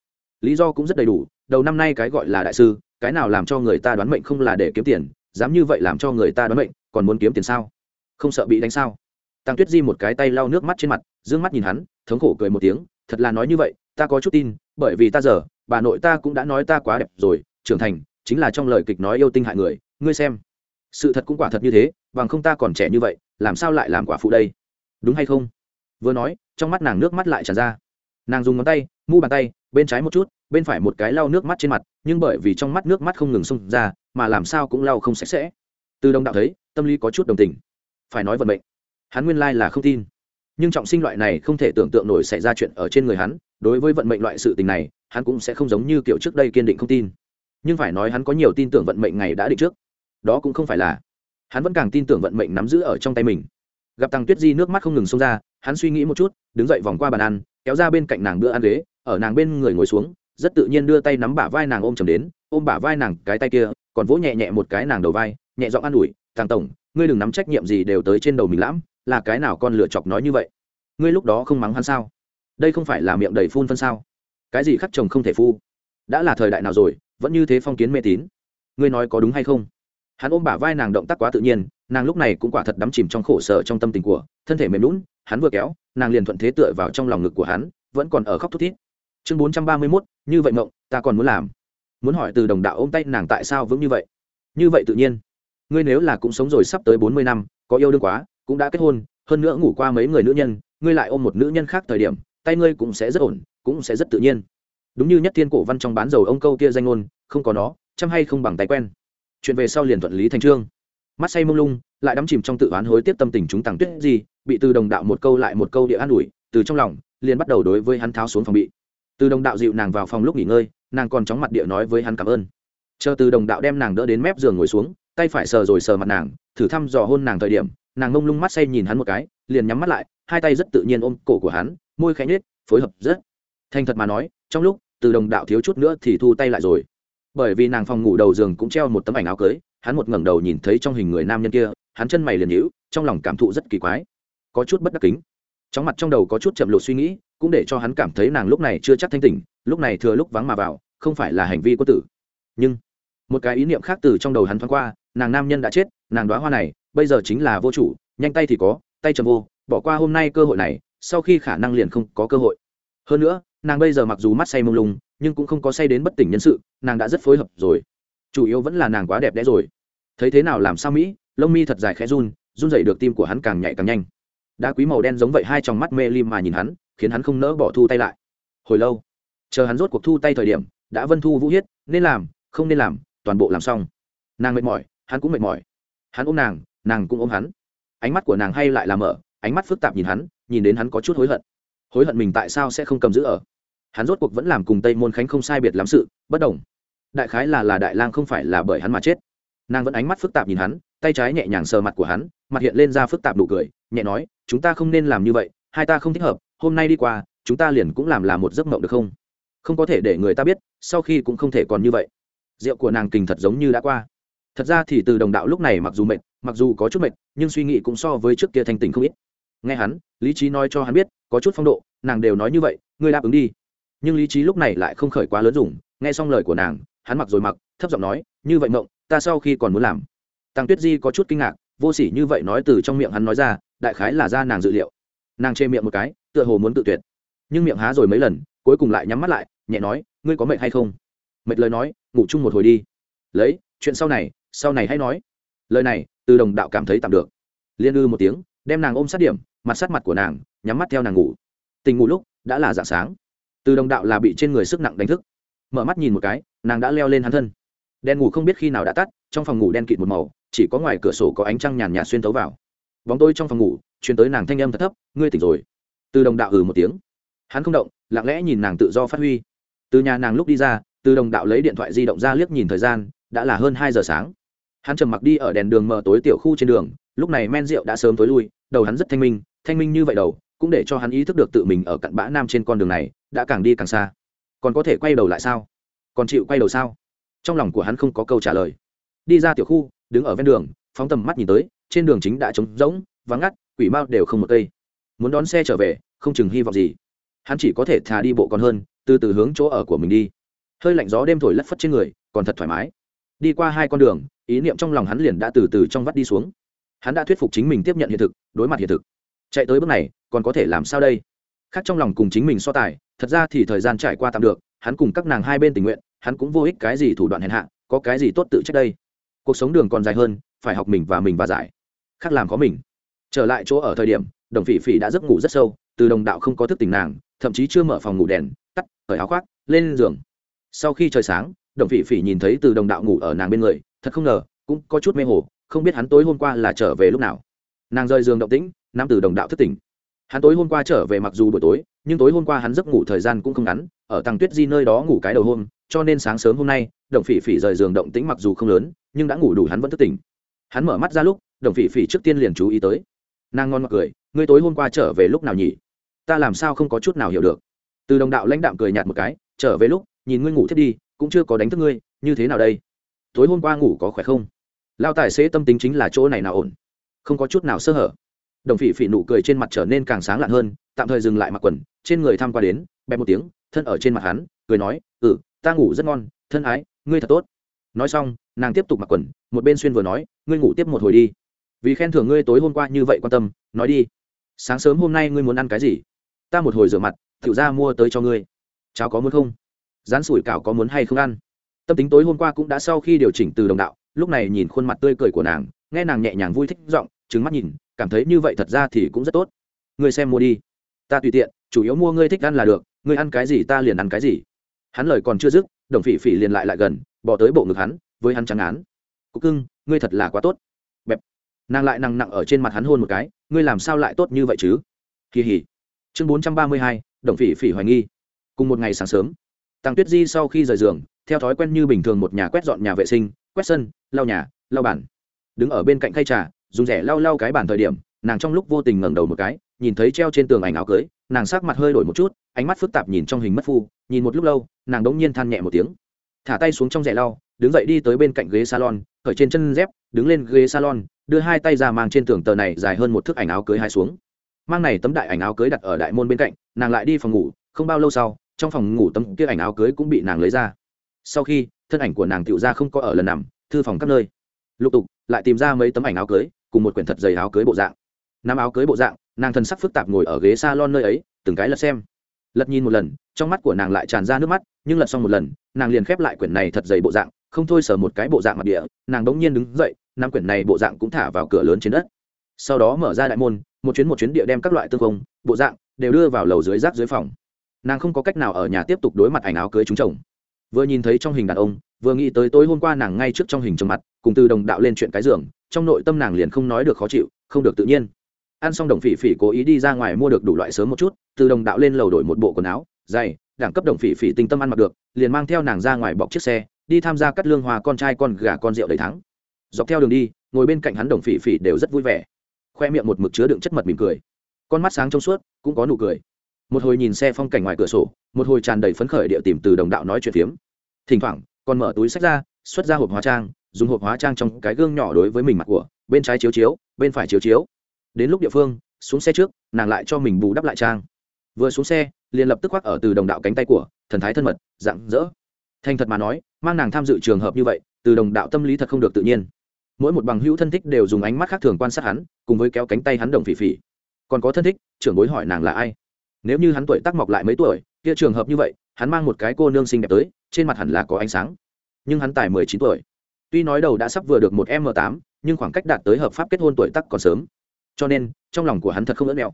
Lý do cũng rất đầy đủ, đầu năm nay cái gọi là đại sư cái nào làm cho người ta đoán mệnh không là để kiếm tiền, dám như vậy làm cho người ta đoán mệnh, còn muốn kiếm tiền sao? Không sợ bị đánh sao? Tăng tuyết di một cái tay lau nước mắt trên mặt d ư ơ n g mắt nhìn hắn, thống khổ cười một tiếng, thật là nói như vậy, ta có chút tin, bởi vì ta giờ, bà nội ta cũng đã nói ta quá đẹp rồi, trưởng thành, chính là trong lời kịch nói yêu tinh hại người, ngươi xem. Sự thật cũng quả thật như thế, bằng không ta còn trẻ như vậy, làm sao lại làm quả phụ đây? Đúng hay không? Vừa nói, trong mắt nàng nước mắt lại tràn ra. Nàng dùng ngón tay, mu bàn tay bên trái một chút, bên phải một cái lau nước mắt trên mặt, nhưng bởi vì trong mắt nước mắt không ngừng xông ra, mà làm sao cũng lau không sạch sẽ. Từ đồng đạo thấy, tâm lý có chút đồng tình. Phải nói vận mệnh. Hắn nguyên lai là không tin. Nhưng trọng sinh loại này không thể tưởng tượng nổi xảy ra chuyện ở trên người hắn, đối với vận mệnh loại sự tình này, hắn cũng sẽ không giống như kiểu trước đây kiên định không tin. Nhưng phải nói hắn có nhiều tin tưởng vận mệnh ngày đã định trước. Đó cũng không phải là. Hắn vẫn càng tin tưởng vận mệnh nắm giữ ở trong tay mình. Gặp tăng tuyết di nước mắt không ngừng xông ra, hắn suy nghĩ một chút, đứng dậy vòng qua bàn ăn, kéo ra bên cạnh nàng bữa ăn ghế ở nàng bên người ngồi xuống, rất tự nhiên đưa tay nắm bả vai nàng ôm chầm đến, ôm bả vai nàng cái tay kia, còn vỗ nhẹ nhẹ một cái nàng đầu vai, nhẹ giọng an ủi, thằng tổng, ngươi đừng nắm trách nhiệm gì đều tới trên đầu mình lãm, là cái nào con lựa chọc nói như vậy? Ngươi lúc đó không mắng hắn sao? Đây không phải là miệng đầy phun phân sao? Cái gì khắc chồng không thể phu? Đã là thời đại nào rồi, vẫn như thế phong kiến mê tín. Ngươi nói có đúng hay không? Hắn ôm bả vai nàng động tác quá tự nhiên, nàng lúc này cũng quả thật đắm chìm trong khổ sở trong tâm tình của, thân thể mềm lún hắn vừa kéo, nàng liền thuận thế tựa vào trong lòng ngực của hắn, vẫn còn ở khóc thút thít chương bốn trăm ba mươi mốt, như vậy mộng, ta còn muốn làm. Muốn hỏi từ đồng đạo ôm tay nàng tại sao vững như vậy. Như vậy tự nhiên. Ngươi nếu là cũng sống rồi sắp tới bốn mươi năm, có yêu đương quá, cũng đã kết hôn, hơn nữa ngủ qua mấy người nữ nhân, ngươi lại ôm một nữ nhân khác thời điểm, tay ngươi cũng sẽ rất ổn, cũng sẽ rất tự nhiên. Đúng như nhất thiên cổ văn trong bán dầu ông câu kia danh ngôn, không có nó, chăm hay không bằng tay quen. Chuyện về sau liền thuận lý thành trương. Mắt say mông lung, lại đắm chìm trong tự oán hối tiếp tâm tình chúng tàng tuyết gì, bị từ đồng đạo một câu lại một câu địa an ủi, từ trong lòng, liền bắt đầu đối với hắn tháo xuống phòng bị từ đồng đạo dịu nàng vào phòng lúc nghỉ ngơi, nàng còn chóng mặt địa nói với hắn cảm ơn. Chờ từ đồng đạo đem nàng đỡ đến mép giường ngồi xuống, tay phải sờ rồi sờ mặt nàng, thử thăm dò hôn nàng thời điểm, nàng mông lung mắt say nhìn hắn một cái, liền nhắm mắt lại, hai tay rất tự nhiên ôm cổ của hắn, môi khẽ nhếch, phối hợp rất. Thành thật mà nói, trong lúc, từ đồng đạo thiếu chút nữa thì thu tay lại rồi. Bởi vì nàng phòng ngủ đầu giường cũng treo một tấm ảnh áo cưới, hắn một ngẩng đầu nhìn thấy trong hình người nam nhân kia, hắn chân mày liền nhíu, trong lòng cảm thụ rất kỳ quái. Có chút bất đắc kính chóng mặt trong đầu có chút chậm lột suy nghĩ, cũng để cho hắn cảm thấy nàng lúc này chưa chắc thanh tỉnh, lúc này thừa lúc vắng mà vào, không phải là hành vi quân tử. Nhưng, một cái ý niệm khác từ trong đầu hắn thoáng qua, nàng nam nhân đã chết, nàng đoá hoa này, bây giờ chính là vô chủ, nhanh tay thì có, tay trầm vô, bỏ qua hôm nay cơ hội này, sau khi khả năng liền không có cơ hội. Hơn nữa, nàng bây giờ mặc dù mắt say mông lung, nhưng cũng không có say đến bất tỉnh nhân sự, nàng đã rất phối hợp rồi. Chủ yếu vẫn là nàng quá đẹp đẽ rồi. Thấy thế nào làm sao mỹ? Lông mi thật dài khẽ run run dậy được tim của hắn càng nhạy càng nhanh đá quý màu đen giống vậy hai tròng mắt mê lim mà nhìn hắn, khiến hắn không nỡ bỏ thu tay lại. Hồi lâu, chờ hắn rốt cuộc thu tay thời điểm, đã vân thu vũ hiết, nên làm, không nên làm, toàn bộ làm xong. Nàng mệt mỏi, hắn cũng mệt mỏi. Hắn ôm nàng nàng cũng ôm hắn. Ánh mắt của nàng hay lại làm mở, ánh mắt phức tạp nhìn hắn, nhìn đến hắn có chút hối hận. Hối hận mình tại sao sẽ không cầm giữ ở? Hắn rốt cuộc vẫn làm cùng tây môn khánh không sai biệt lắm sự, bất đồng. Đại khái là là đại lang không phải là bởi hắn mà chết. Nàng vẫn ánh mắt phức tạp nhìn hắn tay trái nhẹ nhàng sờ mặt của hắn, mặt hiện lên ra phức tạp nụ cười, nhẹ nói, chúng ta không nên làm như vậy, hai ta không thích hợp, hôm nay đi qua, chúng ta liền cũng làm là một giấc mộng được không? Không có thể để người ta biết, sau khi cũng không thể còn như vậy. Rượu của nàng kình thật giống như đã qua. Thật ra thì từ đồng đạo lúc này mặc dù mệt, mặc dù có chút mệt, nhưng suy nghĩ cũng so với trước kia thanh tình không ít. Nghe hắn, lý trí nói cho hắn biết, có chút phong độ, nàng đều nói như vậy, ngươi đáp ứng đi. Nhưng lý trí lúc này lại không khởi quá lớn dùng, nghe xong lời của nàng, hắn mặc rồi mặc, thấp giọng nói, như vậy mộng, ta sau khi còn muốn làm tăng tuyết di có chút kinh ngạc, vô s ỉ như vậy nói từ trong miệng hắn nói ra, đại khái là ra nàng dự liệu. Nàng chê miệng một cái, tựa hồ muốn tự tuyệt. Nhưng miệng há rồi mấy lần, cuối cùng lại nhắm mắt lại, nhẹ nói, ngươi có mệnh hay không? Mệt lời nói, ngủ chung một hồi đi. Lấy, chuyện sau này sau này hãy nói. Lời này, từ đồng đạo cảm thấy tạm được. Liên ư một tiếng, đem nàng ôm sát điểm, mặt sát mặt của nàng, nhắm mắt theo nàng ngủ. Tình ngủ lúc, đã là dạng sáng. Từ đồng đạo là bị trên người sức nặng đánh thức. Mở mắt nhìn một cái, nàng đã leo lên hắn thân. Đèn ngủ không biết khi nào đã tắt trong phòng ngủ đen kịt một màu, chỉ có ngoài cửa sổ có ánh trăng nhàn nhạt xuyên tấu vào. Bóng tôi trong phòng ngủ chuyển tới nàng thanh âm thật thấp, ngươi tỉnh rồi. Từ đồng đạo ừ một tiếng. Hắn không động, lặng lẽ nhìn nàng tự do phát huy. Từ nhà nàng lúc đi ra, từ đồng đạo lấy điện thoại di động ra liếc nhìn thời gian, đã là hơn hai giờ sáng. Hắn trầm mặc đi ở đèn đường mờ tối tiểu khu trên đường, lúc này men rượu đã sớm tối lui, đầu hắn rất thanh minh thanh minh như vậy đầu, cũng để cho hắn ý thức được tự mình ở cặn bã nam trên con đường này, đã càng đi càng xa. Còn có thể quay đầu lại sao? Còn chịu quay đầu sao? Trong lòng của hắn không có câu trả lời đi ra tiểu khu, đứng ở ven đường, phóng tầm mắt nhìn tới, trên đường chính đã trống rỗng, vắng ngắt, quỷ mao đều không một cây. Muốn đón xe trở về, không chừng hy vọng gì. Hắn chỉ có thể thà đi bộ còn hơn, từ từ hướng chỗ ở của mình đi. Hơi lạnh gió đêm thổi lất phất trên người, còn thật thoải mái. Đi qua hai con đường, ý niệm trong lòng hắn liền đã từ từ trong vắt đi xuống. Hắn đã thuyết phục chính mình tiếp nhận hiện thực, đối mặt hiện thực. Chạy tới bước này, còn có thể làm sao đây? Khác trong lòng cùng chính mình so tài, thật ra thì thời gian trải qua tạm được, hắn cùng các nàng hai bên tình nguyện, hắn cũng vô ích cái gì thủ đoạn hèn hạ, có cái gì tốt tự trách đây? Cuộc sống đường còn dài hơn, phải học mình và mình và giải. Khác làm có mình. Trở lại chỗ ở thời điểm, đồng phỉ phỉ đã giấc ngủ rất sâu, từ đồng đạo không có thức tỉnh nàng, thậm chí chưa mở phòng ngủ đèn, tắt, cởi áo khoác, lên giường. Sau khi trời sáng, đồng phỉ phỉ nhìn thấy từ đồng đạo ngủ ở nàng bên người, thật không ngờ, cũng có chút mê hồ, không biết hắn tối hôm qua là trở về lúc nào. Nàng rời giường động tĩnh, nam từ đồng đạo thức tỉnh. Hắn tối hôm qua trở về mặc dù buổi tối, nhưng tối hôm qua hắn giấc ngủ thời gian cũng không ngắn, ở tàng tuyết di nơi đó ngủ cái đầu hôm, cho nên sáng sớm hôm nay, đồng phỉ phỉ rời giường động tĩnh mặc dù không lớn nhưng đã ngủ đủ hắn vẫn thức tỉnh. Hắn mở mắt ra lúc, đồng phỉ phỉ trước tiên liền chú ý tới. Nàng ngon mặc cười, ngươi tối hôm qua trở về lúc nào nhỉ? Ta làm sao không có chút nào hiểu được. Từ đồng đạo lãnh đạm cười nhạt một cái, trở về lúc, nhìn ngươi ngủ thiết đi, cũng chưa có đánh thức ngươi, như thế nào đây? Tối hôm qua ngủ có khỏe không? Lao tài xế tâm tính chính là chỗ này nào ổn. Không có chút nào sơ hở. Đồng phỉ phỉ nụ cười trên mặt trở nên càng sáng lạn hơn, tạm thời dừng lại mặc quần, trên người tham qua đến, bẹp một tiếng, thân ở trên mặt hắn, cười nói ừ ta ngủ rất ngon, thân ái, ngươi thật tốt nói xong, nàng tiếp tục mặc quần, một bên xuyên vừa nói, ngươi ngủ tiếp một hồi đi. Vì khen thưởng ngươi tối hôm qua như vậy quan tâm, nói đi. Sáng sớm hôm nay ngươi muốn ăn cái gì? Ta một hồi rửa mặt tự ra mua tới cho ngươi. Cháu có muốn không? Rán sủi cảo có muốn hay không ăn? Tâm tính tối hôm qua cũng đã sau khi điều chỉnh từ đồng đạo, lúc này nhìn khuôn mặt tươi cười của nàng, nghe nàng nhẹ nhàng vui thích giọng trứng mắt nhìn, cảm thấy như vậy thật ra thì cũng rất tốt. Ngươi xem mua đi. Ta tùy tiện, chủ yếu mua ngươi thích ăn là được, ngươi ăn cái gì ta liền ăn cái gì. Hắn lời còn chưa dứt, đồng phỉ phỉ liền lại lại gần bỏ tới bộ ngực hắn, với hắn trắng án. Cục cưng, ngươi thật là quá tốt. Bẹp. Nàng lại nặng nặng ở trên mặt hắn hôn một cái, ngươi làm sao lại tốt như vậy chứ? Kỳ hỉ. Chương bốn trăm ba mươi hai, đồng phỉ phỉ hoài nghi. Cùng một ngày sáng sớm tăng tuyết di sau khi rời giường, theo thói quen như bình thường một nhà quét dọn nhà vệ sinh, quét sân, lau nhà, lau bàn. Đứng ở bên cạnh khay trà, dùng rẻ lau lau cái bàn thời điểm, nàng trong lúc vô tình ngẩng đầu một cái, nhìn thấy treo trên tường ảnh áo cưới, nàng sắc mặt hơi đổi một chút, ánh mắt phức tạp nhìn trong hình mất phu, nhìn một lúc lâu, nàng đống nhiên than nhẹ một tiếng thả tay xuống trong rẻ lau, đứng dậy đi tới bên cạnh ghế salon khởi trên chân dép, đứng lên ghế salon, đưa hai tay ra mang trên tường tờ này dài hơn một thước ảnh áo cưới hai xuống. Mang này tấm đại ảnh áo cưới đặt ở đại môn bên cạnh, nàng lại đi phòng ngủ, không bao lâu sau, trong phòng ngủ tấm kia ảnh áo cưới cũng bị nàng lấy ra. Sau khi, thân ảnh của nàng tựu ra không có ở lần nằm, thư phòng các nơi. Lục tục, lại tìm ra mấy tấm ảnh áo cưới, cùng một quyển thật dày áo cưới bộ dạng. Năm áo cưới bộ dạng, nàng thân sắc phức tạp ngồi ở ghế s a lon nơi ấy, từng cái lật xem lật nhìn một lần, trong mắt của nàng lại tràn ra nước mắt, nhưng lật xong một lần, nàng liền khép lại quyển này thật dày bộ dạng, không thôi sờ một cái bộ dạng mặt địa, nàng đ ỗ n g nhiên đứng dậy năm quyển này bộ dạng cũng thả vào cửa lớn trên đất. Sau đó mở ra đại môn, một chuyến một chuyến địa đem các loại tương không bộ dạng đều đưa vào lầu dưới rác dưới phòng. Nàng không có cách nào ở nhà tiếp tục đối mặt ảnh áo cưới chúng chồng. Vừa nhìn thấy trong hình đàn ông, vừa nghĩ tới tối hôm qua nàng ngay trước trong hình trong mặt, cùng từ đồng đạo lên chuyện cái giường, trong nội tâm nàng liền không nói được khó chịu, không được tự nhiên ăn xong đồng phỉ phỉ cố ý đi ra ngoài mua được đủ loại sớm một chút, từ đồng đạo lên lầu đổi một bộ quần áo dày đẳng cấp đồng phỉ phỉ tinh tâm ăn mặc được, liền mang theo nàng ra ngoài bọc chiếc xe, đi tham gia cắt lương hòa con trai con gà con rượu đầy thắng. Dọc theo đường đi, ngồi bên cạnh hắn đồng phỉ phỉ đều rất vui vẻ. Khoe miệng một mực chứa đựng chất mật mỉm cười. Con mắt sáng trong suốt, cũng có nụ cười. Một hồi nhìn xe phong cảnh ngoài cửa sổ, một hồi tràn đầy phấn khởi địa tìm từ đồng đạo nói chuyện phiếm. Thỉnh thoảng còn mở túi sách ra, xuất ra hộp hóa trang, dùng hộp hóa trang trong cái gương nhỏ đối với mình mặt của, bên trái chiếu chiếu, bên phải chiếu chiếu đến lúc địa phương, xuống xe trước, nàng lại cho mình bù đắp lại trang. Vừa xuống xe, liền lập tức khoác ở từ đồng đạo cánh tay của, thần thái thân mật, dạng dỡ. Thành thật mà nói, mang nàng tham dự trường hợp như vậy, từ đồng đạo tâm lý thật không được tự nhiên. Mỗi một bằng hữu thân thích đều dùng ánh mắt khác thường quan sát hắn, cùng với kéo cánh tay hắn đồng phỉ phỉ. Còn có thân thích, trưởng bối hỏi nàng là ai. Nếu như hắn tuổi tác mọc lại mấy tuổi, kia trường hợp như vậy, hắn mang một cái cô nương xinh đẹp tới, trên mặt hẳn là có ánh sáng. Nhưng hắn tài mười chín tuổi. Tuy nói đầu đã sắp vừa được một m tám, nhưng khoảng cách đạt tới hợp pháp kết hôn tuổi tắc còn sớm cho nên trong lòng của hắn thật không ớn mẹo.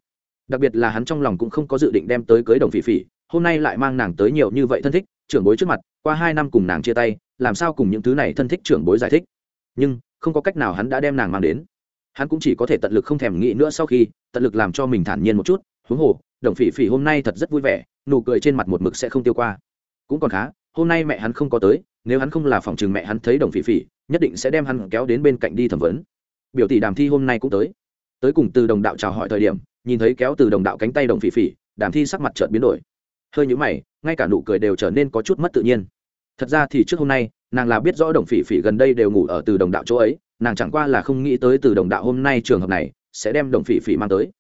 Đặc biệt là hắn trong lòng cũng không có dự định đem tới cưới đồng phỉ phỉ, hôm nay lại mang nàng tới nhiều như vậy thân thích, trưởng bối trước mặt, qua hai năm cùng nàng chia tay, làm sao cùng những thứ này thân thích trưởng bối giải thích? Nhưng, không có cách nào hắn đã đem nàng mang đến. Hắn cũng chỉ có thể tận lực không thèm nghĩ nữa sau khi, tận lực làm cho mình thản nhiên một chút, huống hồ, đồng phỉ phỉ hôm nay thật rất vui vẻ, nụ cười trên mặt một mực sẽ không tiêu qua. Cũng còn khá, hôm nay mẹ hắn không có tới, nếu hắn không là phòng chừng mẹ hắn thấy đồng phỉ phỉ, nhất định sẽ đem hắn kéo đến bên cạnh đi thẩm vấn. Biểu tỷ đàm thi hôm nay cũng tới tới cùng từ đồng đạo chào hỏi thời điểm, nhìn thấy kéo từ đồng đạo cánh tay đồng phỉ phỉ, đàm thi sắc mặt chợt biến đổi. Hơi nhũ mày, ngay cả nụ cười đều trở nên có chút mất tự nhiên. Thật ra thì trước hôm nay, nàng là biết rõ đồng phỉ phỉ gần đây đều ngủ ở từ đồng đạo chỗ ấy, nàng chẳng qua là không nghĩ tới từ đồng đạo hôm nay trường hợp này sẽ đem đồng phỉ phỉ mang tới.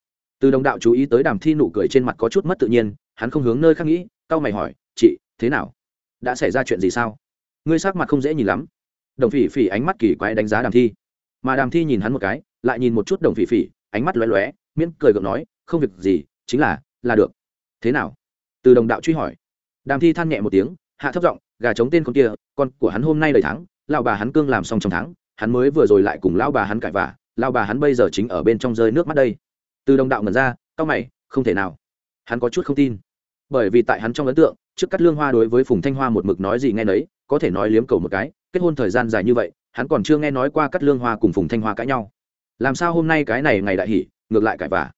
Từ đồng đạo chú ý tới đàm thi nụ cười trên mặt có chút mất tự nhiên, hắn không hướng nơi khác nghĩ, cau mày hỏi, chị, thế nào? Đã xảy ra chuyện gì sao? Ngươi sắc mặt không dễ nhìn lắm. Đồng phỉ phỉ ánh mắt kỳ quái đánh giá đàm thi mà đàm thi nhìn hắn một cái, lại nhìn một chút đồng phỉ phỉ, ánh mắt lóe lóe, miễn cười gượng nói, không việc gì, chính là là được. Thế nào? Từ đồng đạo truy hỏi. Đàm thi than nhẹ một tiếng, hạ thấp giọng, gà trống tên con kia, con của hắn hôm nay đầy tháng lão bà hắn cương làm xong trong tháng, hắn mới vừa rồi lại cùng lão bà hắn cãi vả lão bà hắn bây giờ chính ở bên trong rơi nước mắt đây. Từ đồng đạo ngẩn ra, cau mày, không thể nào. Hắn có chút không tin. Bởi vì tại hắn trong ấn tượng, trước cắt lương hoa đối với phùng thanh hoa một mực nói gì nghe nấy, có thể nói liếm cầu một cái, kết hôn thời gian dài như vậy hắn còn chưa nghe nói qua cắt lương hoa cùng phùng thanh hoa cãi nhau. Làm sao hôm nay cái này ngày đại hỉ, ngược lại cãi vả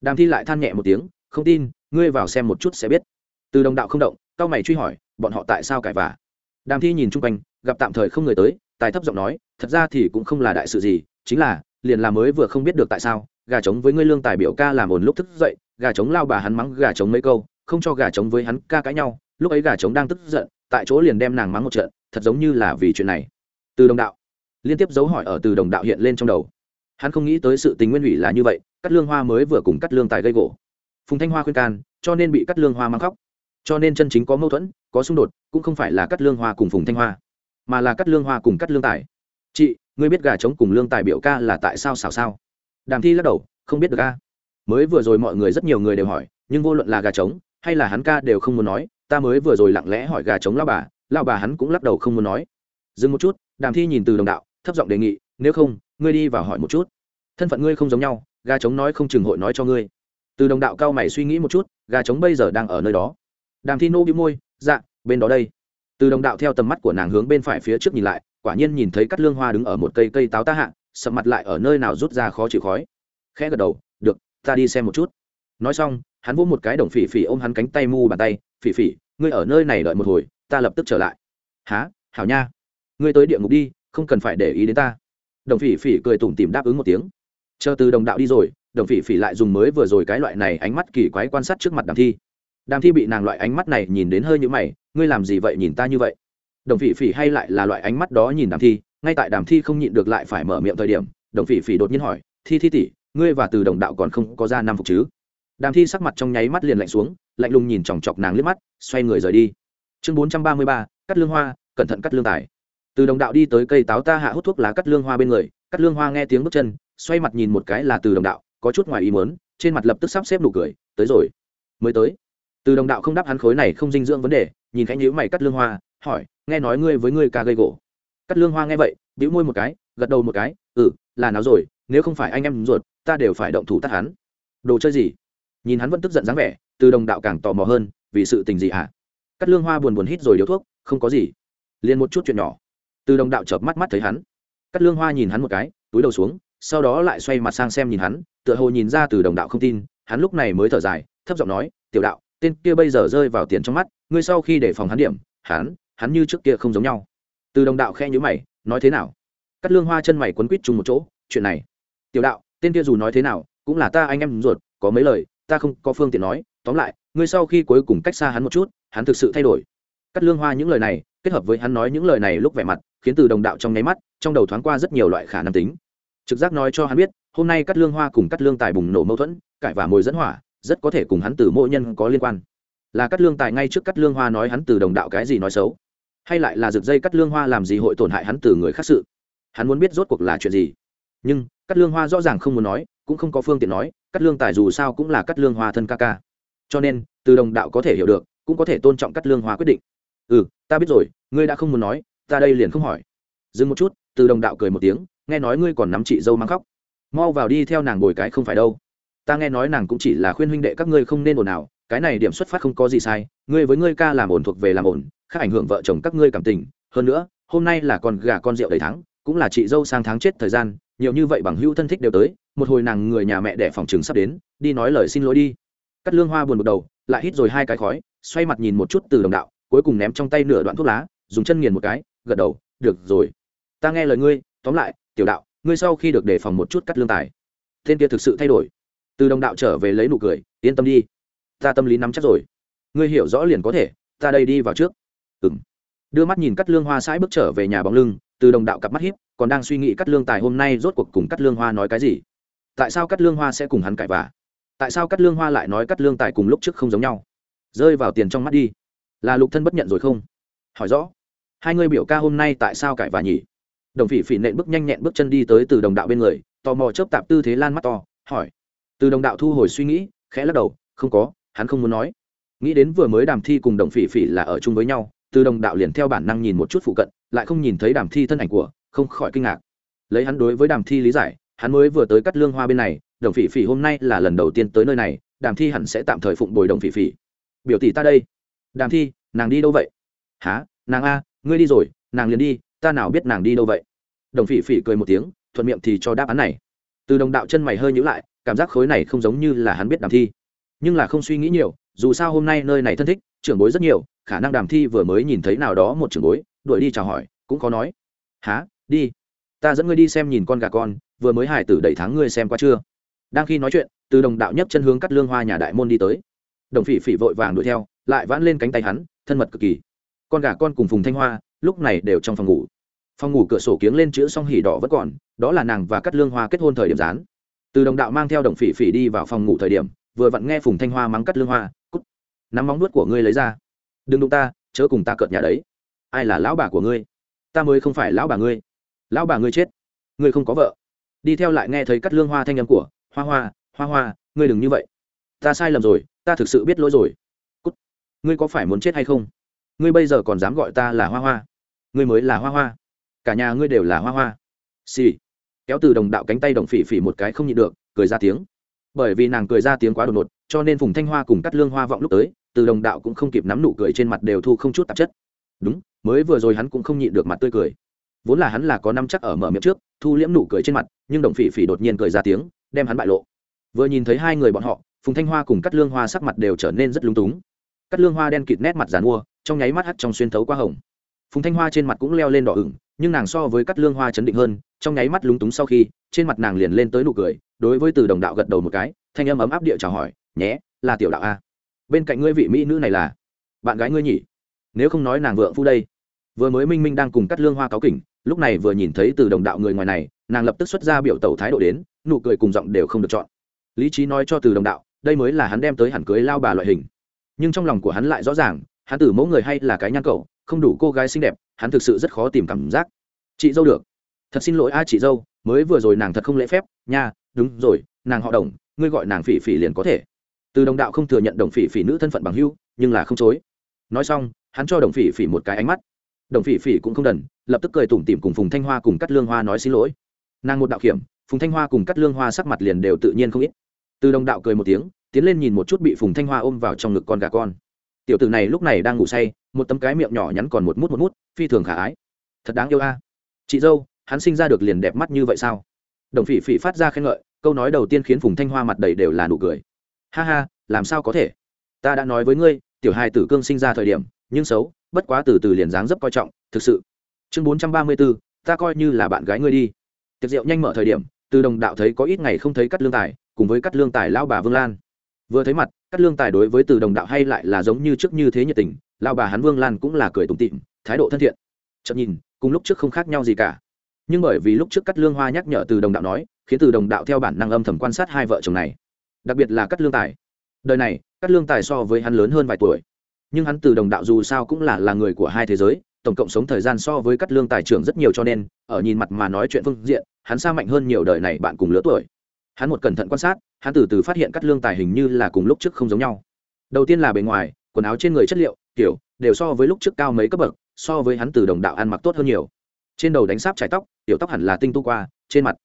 đàm thi lại than nhẹ một tiếng, không tin, ngươi vào xem một chút sẽ biết. Từ đồng đạo không động, cao mày truy hỏi, bọn họ tại sao cãi vả đàm thi nhìn chung quanh, gặp tạm thời không người tới, tài thấp giọng nói, thật ra thì cũng không là đại sự gì, chính là, liền là mới vừa không biết được tại sao, gà trống với ngươi lương tài biểu ca làm ồn lúc thức dậy, gà trống lao bà hắn mắng gà trống mấy câu, không cho gà trống với hắn ca cãi nhau, lúc ấy gà trống đang tức giận, tại chỗ liền đem nàng mắng một trận, thật giống như là vì chuyện này. Từ đồng đạo liên tiếp dấu hỏi ở từ đồng đạo hiện lên trong đầu. Hắn không nghĩ tới sự tình nguyên ủy là như vậy, cắt lương hoa mới vừa cùng cắt lương tài gây gỗ. Phùng thanh hoa khuyên can, cho nên bị cắt lương hoa mang khóc. Cho nên chân chính có mâu thuẫn, có xung đột, cũng không phải là cắt lương hoa cùng phùng thanh hoa, mà là cắt lương hoa cùng cắt lương tài. Chị, ngươi biết gà trống cùng lương tài biểu ca là tại sao xảo sao? Đàm thi lắc đầu, không biết được ca mới vừa rồi mọi người rất nhiều người đều hỏi, nhưng vô luận là gà trống hay là hắn ca đều không muốn nói, ta mới vừa rồi lặng lẽ hỏi gà trống lao bà lao bà hắn cũng lắc đầu không muốn nói. Dừng một chút, đàm thi nhìn từ đồng đạo thấp giọng đề nghị, nếu không, ngươi đi vào hỏi một chút. Thân phận ngươi không giống nhau, gà trống nói không chừng hội nói cho ngươi. Từ đồng đạo cao mày suy nghĩ một chút, gà trống bây giờ đang ở nơi đó. Đàm thi nô bị môi dạ bên đó đây. Từ đồng đạo theo tầm mắt của nàng hướng bên phải phía trước nhìn lại, quả nhiên nhìn thấy cắt lương hoa đứng ở một cây cây táo ta hạ, sầm mặt lại ở nơi nào rút ra khó chịu khói. Khẽ gật đầu, được, ta đi xem một chút. Nói xong, hắn vỗ một cái đồng phỉ phỉ ôm hắn cánh tay mu bàn tay, phỉ phỉ, ngươi ở nơi này đợi một hồi, ta lập tức trở lại. Há hảo nha. Ngươi tới địa ngục đi không cần phải để ý đến ta. Đồng phỉ phỉ cười tủm tìm đáp ứng một tiếng. Chờ từ đồng đạo đi rồi, đồng phỉ phỉ lại dùng mới vừa rồi cái loại này ánh mắt kỳ quái quan sát trước mặt đàm thi. Đàm thi bị nàng loại ánh mắt này nhìn đến hơi như mày, ngươi làm gì vậy nhìn ta như vậy? Đồng phỉ phỉ hay lại là loại ánh mắt đó nhìn đàm thi, ngay tại đàm thi không nhịn được lại phải mở miệng thời điểm, đồng phỉ phỉ đột nhiên hỏi, thi thi tỷ, ngươi và từ đồng đạo còn không có ra năm phục chứ? Đàm thi sắc mặt trong nháy mắt liền lạnh xuống, lạnh lùng nhìn chòng chọc nàng liếc mắt, xoay người rời đi. Chương bốn trăm ba mươi ba, cắt lương hoa, cẩn thận cắt lương tài từ đồng đạo đi tới cây táo ta hạ hút thuốc lá cắt lương hoa bên người, cắt lương hoa nghe tiếng bước chân, xoay mặt nhìn một cái là từ đồng đạo, có chút ngoài ý mớn trên mặt lập tức sắp xếp nụ cười, tới rồi, mới tới. Từ đồng đạo không đáp hắn khối này không dinh dưỡng vấn đề, nhìn khánh nhữ mày cắt lương hoa, hỏi, nghe nói ngươi với ngươi ca gây gỗ. Cắt lương hoa nghe vậy, bĩu môi một cái, gật đầu một cái ừ là nào rồi, nếu không phải anh em ruột, ta đều phải động thủ tắt hắn. Đồ chơi gì? Nhìn hắn vẫn tức giận dáng vẻ, từ đồng đạo càng tò mò hơn, vì sự tình gì hả? Cắt lương hoa buồn buồn hít rồi điếu thuốc, không có gì. Liền một chút chuyện nhỏ từ đồng đạo chợp mắt mắt thấy hắn. Cắt lương hoa nhìn hắn một cái, túi đầu xuống, sau đó lại xoay mặt sang xem nhìn hắn, tựa hồ nhìn ra từ đồng đạo không tin, hắn lúc này mới thở dài, thấp giọng nói, tiểu đạo, tên kia bây giờ rơi vào tiền trong mắt, ngươi sau khi để phòng hắn điểm, hắn hắn như trước kia không giống nhau. Từ đồng đạo khe nhữ mày, nói thế nào? Cắt lương hoa chân mày quấn quýt chung một chỗ, chuyện này. Tiểu đạo, tên kia dù nói thế nào, cũng là ta anh em ruột, có mấy lời, ta không có phương tiện nói, tóm lại, ngươi sau khi cuối cùng cách xa hắn một chút, hắn thực sự thay đổi. Cắt lương hoa những lời này, kết hợp với hắn nói những lời này lúc vẻ mặt khiến từ đồng đạo trong nháy mắt, trong đầu thoáng qua rất nhiều loại khả năng tính. Trực giác nói cho hắn biết, hôm nay cắt lương hoa cùng cắt lương tài bùng nổ mâu thuẫn cãi và mồi dẫn hỏa, rất có thể cùng hắn từ mỗi nhân có liên quan. Là cắt lương tài ngay trước cắt lương hoa nói hắn từ đồng đạo cái gì nói xấu? Hay lại là rực dây cắt lương hoa làm gì hội tổn hại hắn từ người khác sự? Hắn muốn biết rốt cuộc là chuyện gì? Nhưng, cắt lương hoa rõ ràng không muốn nói, cũng không có phương tiện nói, cắt lương tài dù sao cũng là cắt lương hoa thân ca ca. Cho nên, từ đồng đạo có thể hiểu được, cũng có thể tôn trọng cắt lương hoa quyết định. Ừ ta biết rồi, ngươi đã không muốn nói ta đây liền không hỏi. Dừng một chút từ đồng đạo cười một tiếng nghe nói ngươi còn nắm chị dâu mang khóc. Mau vào đi theo nàng bồi cái không phải đâu. Ta nghe nói nàng cũng chỉ là khuyên huynh đệ các ngươi không nên ồn ào, cái này điểm xuất phát không có gì sai ngươi với ngươi ca làm ổn thuộc về làm ổn khác ảnh hưởng vợ chồng các ngươi cảm tình. Hơn nữa hôm nay là con gà con rượu đầy tháng cũng là chị dâu sang tháng chết thời gian nhiều như vậy bằng hữu thân thích đều tới một hồi nàng người nhà mẹ đẻ phòng trường sắp đến đi nói lời xin lỗi đi. Cắt lương hoa buồn một đầu lại hít rồi hai cái khói xoay mặt nhìn một chút từ đồng đạo cuối cùng ném trong tay nửa đoạn thuốc lá dùng chân nghiền một cái gật đầu, được rồi. Ta nghe lời ngươi, tóm lại, tiểu đạo, ngươi sau khi được đề phòng một chút cắt lương tài, tên kia thực sự thay đổi. Từ đồng đạo trở về lấy nụ cười, yên tâm đi, ta tâm lý nắm chắc rồi. Ngươi hiểu rõ liền có thể, ta đây đi vào trước. Ừng đưa mắt nhìn cắt lương hoa sãi bước trở về nhà bóng lưng, từ đồng đạo cặp mắt hiếp còn đang suy nghĩ cắt lương tài hôm nay rốt cuộc cùng cắt lương hoa nói cái gì. Tại sao cắt lương hoa sẽ cùng hắn cãi vả tại sao cắt lương hoa lại nói cắt lương tài cùng lúc trước không giống nhau? Rơi vào tiền trong mắt đi. Là lục thân bất nhận rồi không? Hỏi rõ hai người biểu ca hôm nay tại sao cãi và nhỉ? Đồng phỉ phỉ nện bước nhanh nhẹn bước chân đi tới từ đồng đạo bên người, tò mò chớp tạp tư thế lan mắt to, hỏi. Từ đồng đạo thu hồi suy nghĩ, khẽ lắc đầu, không có, hắn không muốn nói. Nghĩ đến vừa mới đàm thi cùng đồng phỉ phỉ là ở chung với nhau, từ đồng đạo liền theo bản năng nhìn một chút phụ cận, lại không nhìn thấy đàm thi thân ảnh của, không khỏi kinh ngạc. Lấy hắn đối với đàm thi lý giải, hắn mới vừa tới cắt lương hoa bên này, đồng phỉ phỉ hôm nay là lần đầu tiên tới nơi này, đàm thi hẳn sẽ tạm thời phụng bồi đồng phỉ phỉ. Biểu tỷ ta đây. Đàm thi, nàng đi đâu vậy? Há nàng a ngươi đi rồi, nàng liền đi, ta nào biết nàng đi đâu vậy? Đồng phỉ phỉ cười một tiếng, thuận miệng thì cho đáp án này. Từ đồng đạo chân mày hơi nhữ lại, cảm giác khối này không giống như là hắn biết đàm thi. Nhưng là không suy nghĩ nhiều, dù sao hôm nay nơi này thân thích, trưởng bối rất nhiều, khả năng đàm thi vừa mới nhìn thấy nào đó một trưởng bối, đuổi đi chào hỏi, cũng có nói. Há đi. Ta dẫn ngươi đi xem nhìn con gà con, vừa mới hải tử đầy tháng ngươi xem qua chưa? Đang khi nói chuyện, từ đồng đạo nhấp chân hướng cắt lương hoa nhà đại môn đi tới. Đồng phỉ phỉ vội vàng đuổi theo, lại vãn lên cánh tay hắn, thân mật cực kỳ con gà con cùng phùng thanh hoa, lúc này đều trong phòng ngủ. Phòng ngủ cửa sổ kiếng lên chữ song hỉ đỏ vẫn còn, đó là nàng và cắt lương hoa kết hôn thời điểm dán. Từ đồng đạo mang theo đồng phỉ phỉ đi vào phòng ngủ thời điểm, vừa vặn nghe phùng thanh hoa mắng cắt lương hoa, cút, nắm móng nuốt của ngươi lấy ra. Đừng đụng ta, chớ cùng ta cợt nhà đấy. Ai là lão bà của ngươi? Ta mới không phải lão bà ngươi. Lão bà ngươi chết. Ngươi không có vợ. Đi theo lại nghe thấy cắt lương hoa thanh âm của, hoa hoa hoa hoa, ngươi đừng như vậy. Ta sai lầm rồi, ta thực sự biết lỗi rồi. Cút, ngươi có phải muốn chết hay không? Ngươi bây giờ còn dám gọi ta là hoa hoa. Ngươi mới là hoa hoa. Cả nhà ngươi đều là hoa hoa. Xì、sì. kéo từ đồng đạo cánh tay đồng phỉ phỉ một cái không nhịn được, cười ra tiếng. Bởi vì nàng cười ra tiếng quá đột ngột, cho nên phùng thanh hoa cùng cắt lương hoa vọng lúc tới, từ đồng đạo cũng không kịp nắm nụ cười trên mặt đều thu không chút tạp chất. Đúng, mới vừa rồi hắn cũng không nhịn được mặt tươi cười. Vốn là hắn là có năm chắc ở mở miệng trước, thu liễm nụ cười trên mặt, nhưng đồng phỉ phỉ đột nhiên cười ra tiếng, đem hắn bại lộ. Vừa nhìn thấy hai người bọn họ, phùng thanh hoa cùng cắt lương hoa sắc mặt đều trở nên rất lung túng cắt lương hoa đen kịt nét mặt dàn mua, trong nháy mắt hắt trong xuyên thấu qua hồng. Phùng thanh hoa trên mặt cũng leo lên đỏ ửng, nhưng nàng so với cắt lương hoa chấn định hơn, trong nháy mắt lúng túng sau khi, trên mặt nàng liền lên tới nụ cười, đối với từ đồng đạo gật đầu một cái, thanh âm ấm áp địa chào hỏi, nhé, là tiểu đạo a. Bên cạnh ngươi vị mỹ nữ này là bạn gái ngươi nhỉ? Nếu không nói nàng vợ phu đây. Vừa mới minh minh đang cùng cắt lương hoa cáo kỉnh, lúc này vừa nhìn thấy từ đồng đạo người ngoài này, nàng lập tức xuất ra biểu tẩu thái độ đến, nụ cười cùng giọng đều không được chọn. Lý trí nói cho từ đồng đạo, đây mới là hắn đem tới hẳn cưới lao bà loại hình nhưng trong lòng của hắn lại rõ ràng, hắn từ mẫu người hay là cái nhan cậu, không đủ cô gái xinh đẹp, hắn thực sự rất khó tìm cảm giác. Chị dâu được. Thật xin lỗi a chị dâu, mới vừa rồi nàng thật không lễ phép, nha, đúng rồi, nàng họ đồng, ngươi gọi nàng phỉ phỉ liền có thể. Từ đồng đạo không thừa nhận đồng phỉ phỉ nữ thân phận bằng hưu nhưng là không chối. Nói xong, hắn cho đồng phỉ phỉ một cái ánh mắt. Đồng phỉ phỉ cũng không đần, lập tức cười tủm tỉm cùng phùng thanh hoa cùng cắt lương hoa nói xin lỗi. Nàng một đạo kiểm, phùng thanh hoa cùng cắt lương hoa sắc mặt liền đều tự nhiên không ít. Từ đồng đạo cười một tiếng tiến lên nhìn một chút bị phùng thanh hoa ôm vào trong ngực con gà con. Tiểu tử này lúc này đang ngủ say, một tấm cái miệng nhỏ nhắn còn một mút một mút, phi thường khả ái. Thật đáng yêu a. Chị dâu, hắn sinh ra được liền đẹp mắt như vậy sao? Đồng phỉ phỉ phát ra khen ngợi, câu nói đầu tiên khiến phùng thanh hoa mặt đầy đều là nụ cười. Ha ha, làm sao có thể? Ta đã nói với ngươi, tiểu hai tử cương sinh ra thời điểm, nhưng xấu, bất quá từ từ liền dáng rất coi trọng, thực sự. Chương bốn trăm ba mươi bốn ta coi như là bạn gái ngươi đi. Tiệc rượu nhanh mở thời điểm, từ đồng đạo thấy có ít ngày không thấy cắt lương tài, cùng với cắt lương tài lao bà vương lan vừa thấy mặt cắt lương tài đối với từ đồng đạo hay lại là giống như trước như thế nhiệt tình lao bà hắn vương lan cũng là cười tủm tịm thái độ thân thiện. Chậm nhìn, cùng lúc trước không khác nhau gì cả. Nhưng bởi vì lúc trước cắt lương hoa nhắc nhở từ đồng đạo nói, khiến từ đồng đạo theo bản năng âm thầm quan sát hai vợ chồng này. Đặc biệt là cắt lương tài. Đời này cắt lương tài so với hắn lớn hơn vài tuổi. Nhưng hắn từ đồng đạo dù sao cũng là là người của hai thế giới, tổng cộng sống thời gian so với cắt lương tài trưởng rất nhiều cho nên, ở nhìn mặt mà nói chuyện phương diện, hắn xa mạnh hơn nhiều đời này bạn cùng lứa tuổi hắn một cẩn thận quan sát, hắn từ từ phát hiện cắt lương tài hình như là cùng lúc trước không giống nhau. Đầu tiên là bề ngoài, quần áo trên người chất liệu, kiểu, đều so với lúc trước cao mấy cấp bậc, so với hắn từ đồng đạo ăn mặc tốt hơn nhiều. Trên đầu đánh sáp trải tóc, tiểu tóc hẳn là tinh tu qua, trên mặt.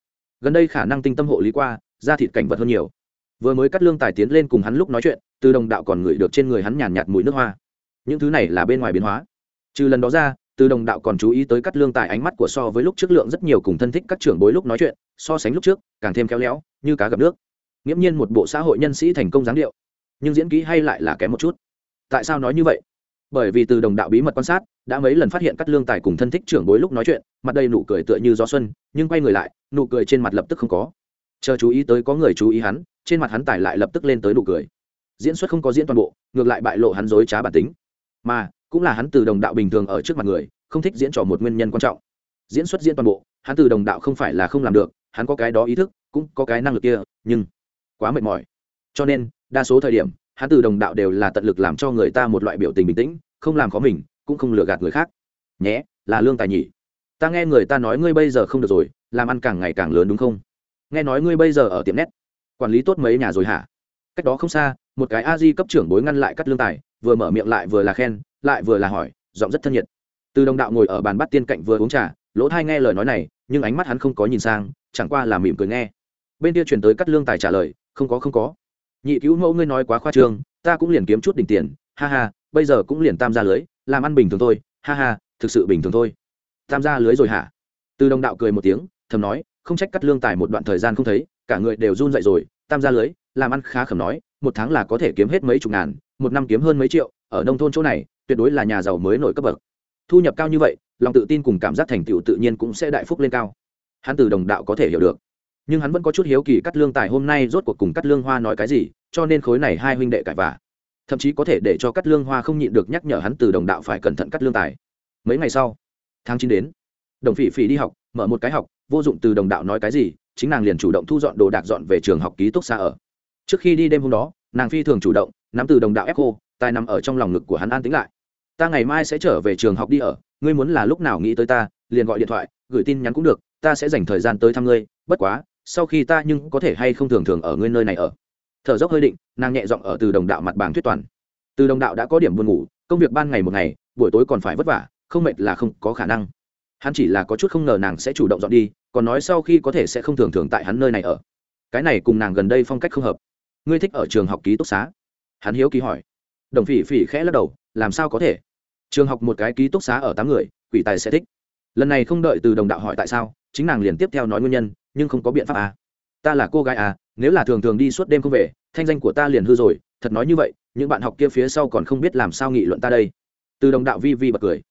Gần đây khả năng tinh tâm hộ lý qua, da thịt cảnh vật hơn nhiều. Vừa mới cắt lương tài tiến lên cùng hắn lúc nói chuyện, từ đồng đạo còn ngửi được trên người hắn nhàn nhạt mùi nước hoa. Những thứ này là bên ngoài biến hóa. Trừ lần đó ra, từ đồng đạo còn chú ý tới cắt lương tài ánh mắt của so với lúc trước lượng rất nhiều cùng thân thích các trưởng bối lúc nói chuyện, so sánh lúc trước, càng thêm khéo léo như cá gặp nước. Nghiễm nhiên một bộ xã hội nhân sĩ thành công giáng điệu, nhưng diễn kỹ hay lại là kém một chút. Tại sao nói như vậy? Bởi vì từ đồng đạo bí mật quan sát, đã mấy lần phát hiện cắt lương tài cùng thân thích trưởng bối lúc nói chuyện, mặt đây nụ cười tựa như gió xuân, nhưng quay người lại, nụ cười trên mặt lập tức không có. Chờ chú ý tới có người chú ý hắn, trên mặt hắn tài lại lập tức lên tới nụ cười. Diễn xuất không có diễn toàn bộ, ngược lại bại lộ hắn dối trá bản tính. Mà, cũng là hắn từ đồng đạo bình thường ở trước mặt người, không thích diễn trò một nguyên nhân quan trọng. Diễn xuất diễn toàn bộ, hắn từ đồng đạo không phải là không làm được, hắn có cái đó ý thức cũng có cái năng lực kia, nhưng quá mệt mỏi. Cho nên, đa số thời điểm, hắn từ đồng đạo đều là tận lực làm cho người ta một loại biểu tình bình tĩnh, không làm khó mình, cũng không lừa gạt người khác. Nhé, là lương tài nhỉ. Ta nghe người ta nói ngươi bây giờ không được rồi, làm ăn càng ngày càng lớn đúng không? Nghe nói ngươi bây giờ ở tiệm nét quản lý tốt mấy nhà rồi hả? Cách đó không xa, một cái a di cấp trưởng bối ngăn lại cắt lương tài, vừa mở miệng lại vừa là khen, lại vừa là hỏi, giọng rất thân nhiệt. Từ đồng đạo ngồi ở bàn bắt tiên cạnh vừa uống trà, lỗ thai nghe lời nói này, nhưng ánh mắt hắn không có nhìn sang, chẳng qua là mỉm cười nghe bên kia chuyển tới cắt lương tài trả lời, không có không có. Nhị cứu mẫu ngươi nói quá khoa trương, ta cũng liền kiếm chút đỉnh tiền, ha ha, bây giờ cũng liền tam gia lưới, làm ăn bình thường thôi, ha ha, thực sự bình thường thôi. Tam gia lưới rồi hả? Từ đồng đạo cười một tiếng, thầm nói, không trách cắt lương tài một đoạn thời gian không thấy, cả người đều run dậy rồi, tam gia lưới, làm ăn khá khẩm nói, một tháng là có thể kiếm hết mấy chục ngàn, một năm kiếm hơn mấy triệu, ở nông thôn chỗ này, tuyệt đối là nhà giàu mới nổi cấp bậc. Thu nhập cao như vậy, lòng tự tin cùng cảm giác thành tựu tự nhiên cũng sẽ đại phúc lên cao. Hắn từ đồng đạo có thể hiểu được nhưng hắn vẫn có chút hiếu kỳ cắt lương tài hôm nay rốt cuộc cùng cắt lương hoa nói cái gì, cho nên khối này hai huynh đệ cãi vả thậm chí có thể để cho cắt lương hoa không nhịn được nhắc nhở hắn từ đồng đạo phải cẩn thận cắt lương tài. Mấy ngày sau, tháng chín đến, đồng phỉ phỉ đi học, mở một cái học, vô dụng từ đồng đạo nói cái gì, chính nàng liền chủ động thu dọn đồ đạc dọn về trường học ký túc xa ở. Trước khi đi đêm hôm đó, nàng phi thường chủ động, nắm từ đồng đạo ép cô, tài nằm ở trong lòng ngực của hắn an tính lại. Ta ngày mai sẽ trở về trường học đi ở, ngươi muốn là lúc nào nghĩ tới ta, liền gọi điện thoại, gửi tin nhắn cũng được, ta sẽ dành thời gian tới thăm ngươi, bất quá sau khi ta nhưng có thể hay không thường thường ở ngươi nơi này ở? Thở dốc hơi định, nàng nhẹ giọng ở từ đồng đạo mặt bảng thuyết toàn. Từ đồng đạo đã có điểm buồn ngủ, công việc ban ngày một ngày, buổi tối còn phải vất vả, không mệt là không có khả năng. Hắn chỉ là có chút không ngờ nàng sẽ chủ động dọn đi, còn nói sau khi có thể sẽ không thường thường tại hắn nơi này ở. Cái này cùng nàng gần đây phong cách không hợp. Ngươi thích ở trường học ký túc xá? Hắn hiếu ký hỏi. Đồng phỉ phỉ khẽ lắc đầu, làm sao có thể? Trường học một cái ký túc xá ở tám người, quỷ tài sẽ thích. Lần này không đợi từ đồng đạo hỏi tại sao, chính nàng liền tiếp theo nói nguyên nhân nhưng không có biện pháp à. ta là cô gái à nếu là thường thường đi suốt đêm không về, thanh danh của ta liền hư rồi, thật nói như vậy, những bạn học kia phía sau còn không biết làm sao nghị luận ta đây. Từ đồng đạo vi vi bật cười.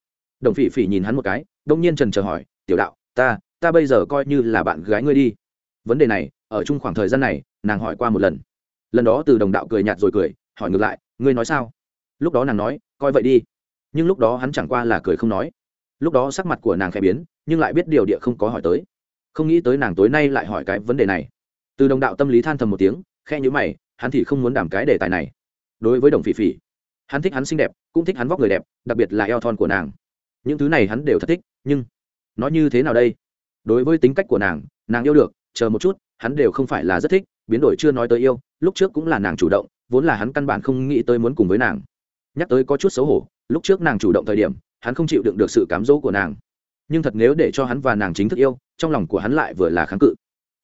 Đồng phỉ phỉ nhìn hắn một cái, đông nhiên trần chờ hỏi, tiểu đạo, ta ta bây giờ coi như là bạn gái ngươi đi. Vấn đề này, ở chung khoảng thời gian này, nàng hỏi qua một lần. Lần đó từ đồng đạo cười nhạt rồi cười, hỏi ngược lại, ngươi nói sao? Lúc đó nàng nói, coi vậy đi. Nhưng lúc đó hắn chẳng qua là cười không nói. Lúc đó sắc mặt của nàng khẽ biến, nhưng lại biết điều địa không có hỏi tới không nghĩ tới nàng tối nay lại hỏi cái vấn đề này. Từ đồng đạo tâm lý than thầm một tiếng khe nhữ mày, hắn thì không muốn đảm cái đề tài này. Đối với đồng phỉ phỉ, hắn thích hắn xinh đẹp, cũng thích hắn vóc người đẹp, đặc biệt là eo thon của nàng. Những thứ này hắn đều thật thích, nhưng nó như thế nào đây? Đối với tính cách của nàng nàng yêu được, chờ một chút, hắn đều không phải là rất thích, biến đổi chưa nói tới yêu, lúc trước cũng là nàng chủ động, vốn là hắn căn bản không nghĩ tới muốn cùng với nàng. Nhắc tới có chút xấu hổ, lúc trước nàng chủ động thời điểm, hắn không chịu đựng được sự cám dỗ của nàng nhưng thật nếu để cho hắn và nàng chính thức yêu, trong lòng của hắn lại vừa là kháng cự.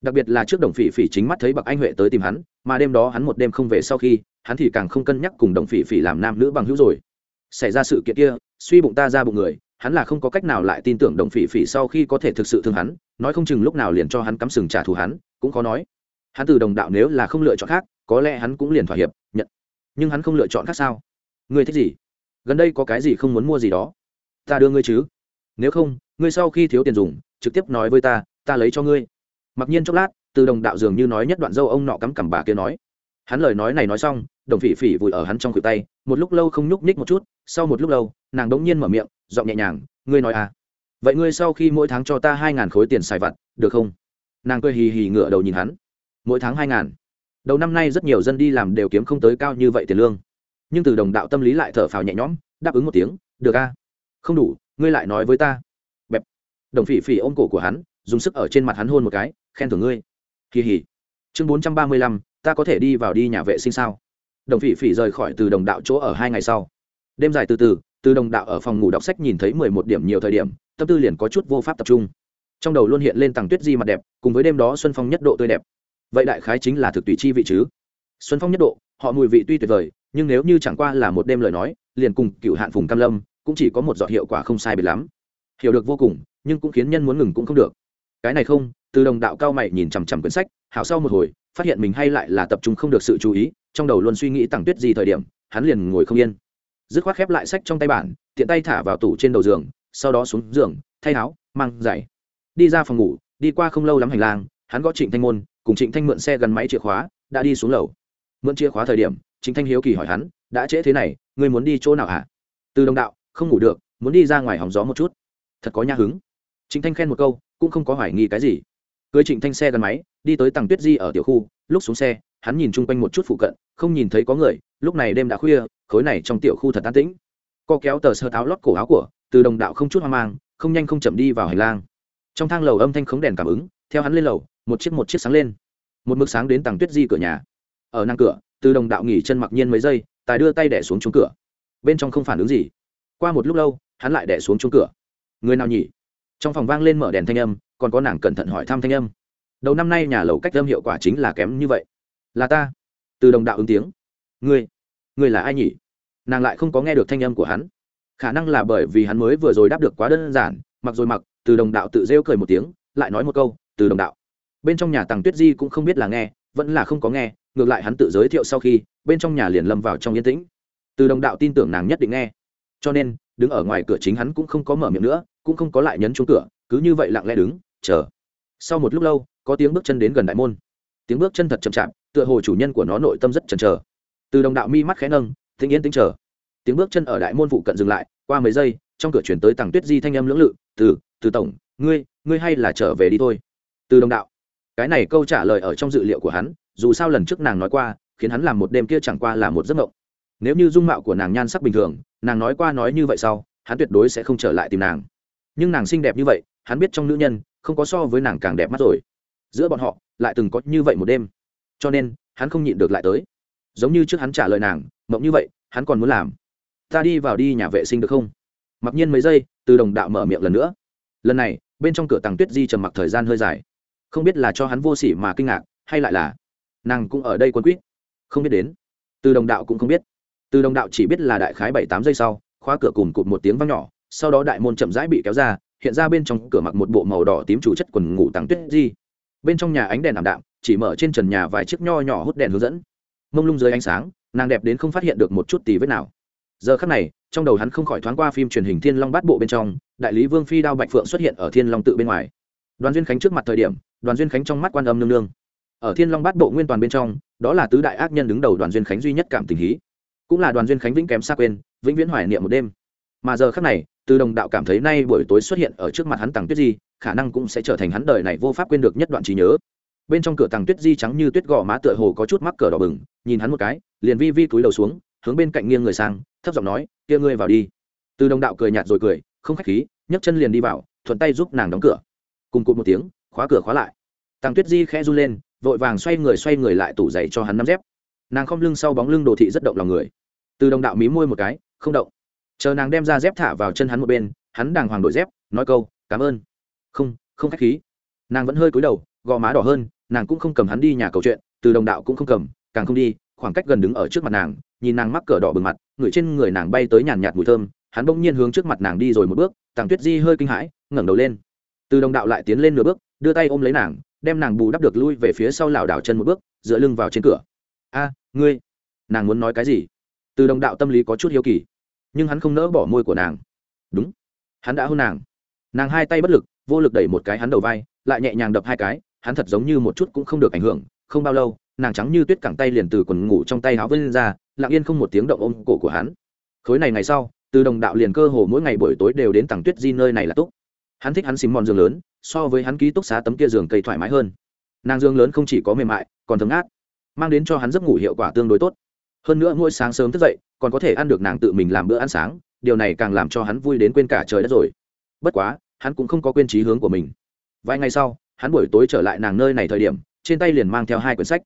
Đặc biệt là trước đồng phỉ phỉ chính mắt thấy bậc anh huệ tới tìm hắn, mà đêm đó hắn một đêm không về sau khi, hắn thì càng không cân nhắc cùng đồng phỉ phỉ làm nam nữ bằng hữu rồi. Xảy ra sự kiện kia, suy bụng ta ra bụng người, hắn là không có cách nào lại tin tưởng đồng phỉ phỉ sau khi có thể thực sự thương hắn, nói không chừng lúc nào liền cho hắn cắm sừng trả thù hắn, cũng khó nói. Hắn từ đồng đạo nếu là không lựa chọn khác, có lẽ hắn cũng liền thỏa hiệp, nhận. Nhưng hắn không lựa chọn khác sao? Ngươi thích gì? Gần đây có cái gì không muốn mua gì đó? Ta đưa ngươi chứ? Nếu không ngươi sau khi thiếu tiền dùng, trực tiếp nói với ta ta lấy cho ngươi. Mặc nhiên chốc lát, từ đồng đạo dường như nói nhất đoạn dâu ông nọ cắm cằm bà kia nói. Hắn lời nói này nói xong, đồng phỉ phỉ vùi ở hắn trong khuỷu tay, một lúc lâu không nhúc nhích một chút, sau một lúc lâu, nàng đống nhiên mở miệng, giọng nhẹ nhàng, ngươi nói à. Vậy ngươi sau khi mỗi tháng cho ta hai ngàn khối tiền xài vặt, được không? Nàng cười hì hì ngựa đầu nhìn hắn. Mỗi tháng hai ngàn. Đầu năm nay rất nhiều dân đi làm đều kiếm không tới cao như vậy tiền lương. Nhưng từ đồng đạo tâm lý lại thở phào nhẹ nhõm, đáp ứng một tiếng, được a. Không đủ, ngươi lại nói với ta đồng phỉ phỉ ôm cổ của hắn, dùng sức ở trên mặt hắn hôn một cái, khen thưởng ngươi. Kỳ hỉ. Chương bốn trăm ba mươi lăm, ta có thể đi vào đi nhà vệ sinh sao? Đồng phỉ phỉ rời khỏi từ đồng đạo chỗ ở hai ngày sau. Đêm dài từ từ từ đồng đạo ở phòng ngủ đọc sách nhìn thấy mười một điểm nhiều thời điểm, tâm tư liền có chút vô pháp tập trung. Trong đầu luôn hiện lên tàng tuyết di mặt đẹp, cùng với đêm đó xuân phong nhất độ tươi đẹp. Vậy đại khái chính là thực tùy chi vị chứ? Xuân phong nhất độ, họ mùi vị tuy tuyệt vời, nhưng nếu như chẳng qua là một đêm lời nói, liền cùng cựu hạn phùng cam lâm, cũng chỉ có một giọt hiệu quả không sai biệt lắm. Hiểu được vô cùng nhưng cũng khiến nhân muốn ngừng cũng không được. Cái này không, từ đồng đạo cao mày nhìn chằm chằm quyển sách, hảo sau một hồi, phát hiện mình hay lại là tập trung không được sự chú ý, trong đầu luôn suy nghĩ tặng tuyết gì thời điểm, hắn liền ngồi không yên. Dứt khoát khép lại sách trong tay bản, tiện tay thả vào tủ trên đầu giường, sau đó xuống giường, thay áo, mang giày. Đi ra phòng ngủ, đi qua không lâu lắm hành lang, hắn gõ trịnh thanh môn, cùng trịnh thanh mượn xe gắn máy chìa khóa, đã đi xuống lầu. Mượn chìa khóa thời điểm, trịnh thanh hiếu kỳ hỏi hắn, đã trễ thế này, ngươi muốn đi chỗ nào hả? Từ đồng đạo, không ngủ được, muốn đi ra ngoài hóng gió một chút. Thật có nhã hứng trịnh thanh khen một câu, cũng không có hoài nghi cái gì. Cưới trịnh thanh xe gắn máy, đi tới tầng tuyết di ở tiểu khu, lúc xuống xe, hắn nhìn chung quanh một chút phụ cận, không nhìn thấy có người, lúc này đêm đã khuya, khối này trong tiểu khu thật an tĩnh. Co kéo tờ sơ táo lót cổ áo của, từ đồng đạo không chút hoang mang, không nhanh không chậm đi vào hành lang. Trong thang lầu âm thanh khống đèn cảm ứng, theo hắn lên lầu, một chiếc một chiếc sáng lên. Một mực sáng đến tầng tuyết di cửa nhà. Ở năng cửa, từ đồng đạo nghỉ chân mặc nhiên mấy giây, tài đưa tay đẻ xuống chung cửa. Bên trong không phản ứng gì. Qua một lúc lâu, hắn lại đẻ xuống chung cửa. Người nào nhỉ? Trong phòng vang lên mở đèn thanh âm, còn có nàng cẩn thận hỏi thăm thanh âm. Đầu năm nay nhà lầu cách âm hiệu quả chính là kém như vậy. Là ta. Từ đồng đạo ứng tiếng. Ngươi. Ngươi là ai nhỉ? Nàng lại không có nghe được thanh âm của hắn. Khả năng là bởi vì hắn mới vừa rồi đáp được quá đơn giản, mặc rồi mặc, từ đồng đạo tự rêu cười một tiếng, lại nói một câu, từ đồng đạo. Bên trong nhà tàng tuyết di cũng không biết là nghe, vẫn là không có nghe, ngược lại hắn tự giới thiệu sau khi, bên trong nhà liền lâm vào trong yên tĩnh. Từ đồng đạo tin tưởng nàng nhất định nghe. Cho nên đứng ở ngoài cửa chính hắn cũng không có mở miệng nữa, cũng không có lại nhấn chung cửa, cứ như vậy lặng lẽ đứng, chờ. Sau một lúc lâu, có tiếng bước chân đến gần đại môn. Tiếng bước chân thật chậm chạp, tựa hồ chủ nhân của nó nội tâm rất chần chờ. Từ đồng đạo mi mắt khẽ nâng thinh yên tính chờ. Tiếng bước chân ở đại môn phụ cận dừng lại, qua mấy giây, trong cửa chuyển tới tàng tuyết di thanh âm lưỡng lự, từ từ tổng, ngươi ngươi hay là trở về đi thôi. Từ đồng đạo. Cái này câu trả lời ở trong dự liệu của hắn, dù sao lần trước nàng nói qua, khiến hắn làm một đêm kia chẳng qua là một giấc mộng. Nếu như dung mạo của nàng nhan sắc bình thường nàng nói qua nói như vậy sau, hắn tuyệt đối sẽ không trở lại tìm nàng. Nhưng nàng xinh đẹp như vậy, hắn biết trong nữ nhân, không có so với nàng càng đẹp mắt rồi. Giữa bọn họ, lại từng có như vậy một đêm. Cho nên, hắn không nhịn được lại tới. Giống như trước hắn trả lời nàng, mộng như vậy, hắn còn muốn làm? Ta đi vào đi nhà vệ sinh được không? Mặc nhiên mấy giây, từ đồng đạo mở miệng lần nữa. Lần này, bên trong cửa tàng tuyết di trầm mặc thời gian hơi dài. Không biết là cho hắn vô s ỉ mà kinh ngạc, hay lại là nàng cũng ở đây quân quýt. Không biết đến. Từ đồng đạo cũng không biết từ đồng đạo chỉ biết là đại khái bảy tám giây sau, khóa cửa cùng cụt một tiếng văng nhỏ, sau đó đại môn chậm rãi bị kéo ra, hiện ra bên trong cửa mặc một bộ màu đỏ tím chủ chất quần ngủ tàng tuyết di. Bên trong nhà ánh đèn ảm đạm, chỉ mở trên trần nhà vài chiếc nho nhỏ hút đèn hướng dẫn. Mông lung dưới ánh sáng, nàng đẹp đến không phát hiện được một chút tì vết nào. Giờ khắc này, trong đầu hắn không khỏi thoáng qua phim truyền hình thiên long bát bộ bên trong, đại lý vương phi đao bạch phượng xuất hiện ở thiên long tự bên ngoài. Đoàn duyên khánh trước mặt thời điểm, đoàn duyên khánh trong mắt quan âm nương nương. Ở thiên long bát bộ nguyên toàn bên trong, đó là tứ đại ác nhân đứng đầu đoàn duyên khánh duy nhất cảm tình hí cũng là đoàn duyên khánh vĩnh kém xa quên, vĩnh viễn hoài niệm một đêm. Mà giờ khắc này, từ đồng đạo cảm thấy nay buổi tối xuất hiện ở trước mặt hắn tàng tuyết di, khả năng cũng sẽ trở thành hắn đời này vô pháp quên được nhất đoạn trí nhớ. Bên trong cửa tàng tuyết di trắng như tuyết gò má tựa hồ có chút mắc cờ đỏ bừng, nhìn hắn một cái, liền vi vi cúi đầu xuống, hướng bên cạnh nghiêng người sang, thấp giọng nói, kia ngươi vào đi. Từ đồng đạo cười nhạt rồi cười, không khách khí, nhấc chân liền đi vào, thuận tay giúp nàng đóng cửa. Cùng cụt một tiếng, khóa cửa khóa lại. Tàng tuyết di khẽ run lên, vội vàng xoay người xoay người lại tủ giày cho hắn nắm dép nàng không lưng sau bóng lưng đồ thị rất động lòng người. Từ đồng đạo mí môi một cái, không động. Chờ nàng đem ra dép thả vào chân hắn một bên, hắn đàng hoàng đội dép, nói câu, cảm ơn. Không không khách khí. Nàng vẫn hơi cúi đầu, gò má đỏ hơn, nàng cũng không cầm hắn đi nhà cầu chuyện, từ đồng đạo cũng không cầm, càng không đi, khoảng cách gần đứng ở trước mặt nàng, nhìn nàng mắc cỡ đỏ bừng mặt ngửi trên người nàng bay tới nhàn nhạt mùi thơm, hắn bỗng nhiên hướng trước mặt nàng đi rồi một bước tàng tuyết di hơi kinh hãi, ngẩng đầu lên. Từ đồng đạo lại tiến lên nửa bước, đưa tay ôm lấy nàng, đem nàng bù đắp được lui về phía sau lảo đảo chân một bước, dựa lưng vào trên cửa a, ngươi, nàng muốn nói cái gì? Từ đồng đạo tâm lý có chút hiếu kỳ, nhưng hắn không nỡ bỏ môi của nàng. Đúng, hắn đã hôn nàng. Nàng hai tay bất lực, vô lực đẩy một cái hắn đầu vai, lại nhẹ nhàng đập hai cái, hắn thật giống như một chút cũng không được ảnh hưởng. Không bao lâu, nàng trắng như tuyết cẳng tay liền từ quần ngủ trong tay áo vân ra, lặng yên không một tiếng động ôm cổ của hắn. Khối này ngày sau, từ đồng đạo liền cơ hồ mỗi ngày buổi tối đều đến tặng tuyết di nơi này là túc hắn thích hắn xím mòn giường lớn, so với hắn ký túc xá tấm kia giường cây thoải mái hơn. Nàng giường lớn không chỉ có mềm mại, còn thấm át mang đến cho hắn giấc ngủ hiệu quả tương đối tốt. Hơn nữa mỗi sáng sớm thức dậy, còn có thể ăn được nàng tự mình làm bữa ăn sáng, điều này càng làm cho hắn vui đến quên cả trời đất rồi. Bất quá, hắn cũng không có quên trí hướng của mình. Vài ngày sau, hắn buổi tối trở lại nàng nơi này thời điểm, trên tay liền mang theo hai quyển sách.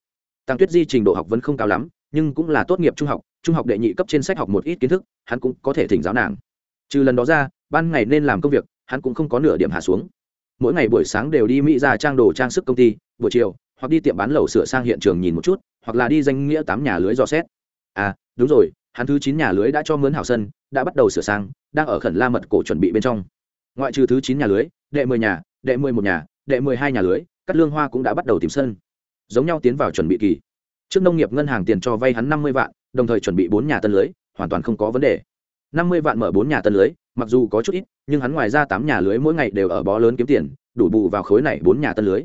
Tăng tuyết di trình độ học vẫn không cao lắm, nhưng cũng là tốt nghiệp trung học trung học đệ nhị cấp trên sách học một ít kiến thức, hắn cũng có thể thỉnh giáo nàng. Trừ lần đó ra, ban ngày nên làm công việc, hắn cũng không có nửa điểm hạ xuống. Mỗi ngày buổi sáng đều đi mỹ ra trang đồ trang sức công ty, buổi chiều hoặc đi tiệm bán lẩu sửa sang hiện trường nhìn một chút, hoặc là đi danh nghĩa tám nhà lưới dò xét. À đúng rồi, hắn thứ chín nhà lưới đã cho mướn hảo sân, đã bắt đầu sửa sang, đang ở khẩn la mật cổ chuẩn bị bên trong. Ngoại trừ thứ chín nhà lưới, đệ mười nhà, đệ mười một nhà, đệ mười hai nhà lưới cắt lương hoa cũng đã bắt đầu tìm sân. Giống nhau tiến vào chuẩn bị kỳ. Trước nông nghiệp ngân hàng tiền cho vay hắn năm mươi vạn, đồng thời chuẩn bị bốn nhà tân lưới, hoàn toàn không có vấn đề. Năm mươi vạn mở bốn nhà tân lưới, mặc dù có chút ít, nhưng hắn ngoài ra tám nhà lưới mỗi ngày đều ở bó lớn kiếm tiền, đủ bù vào khối này bốn nhà tân lưới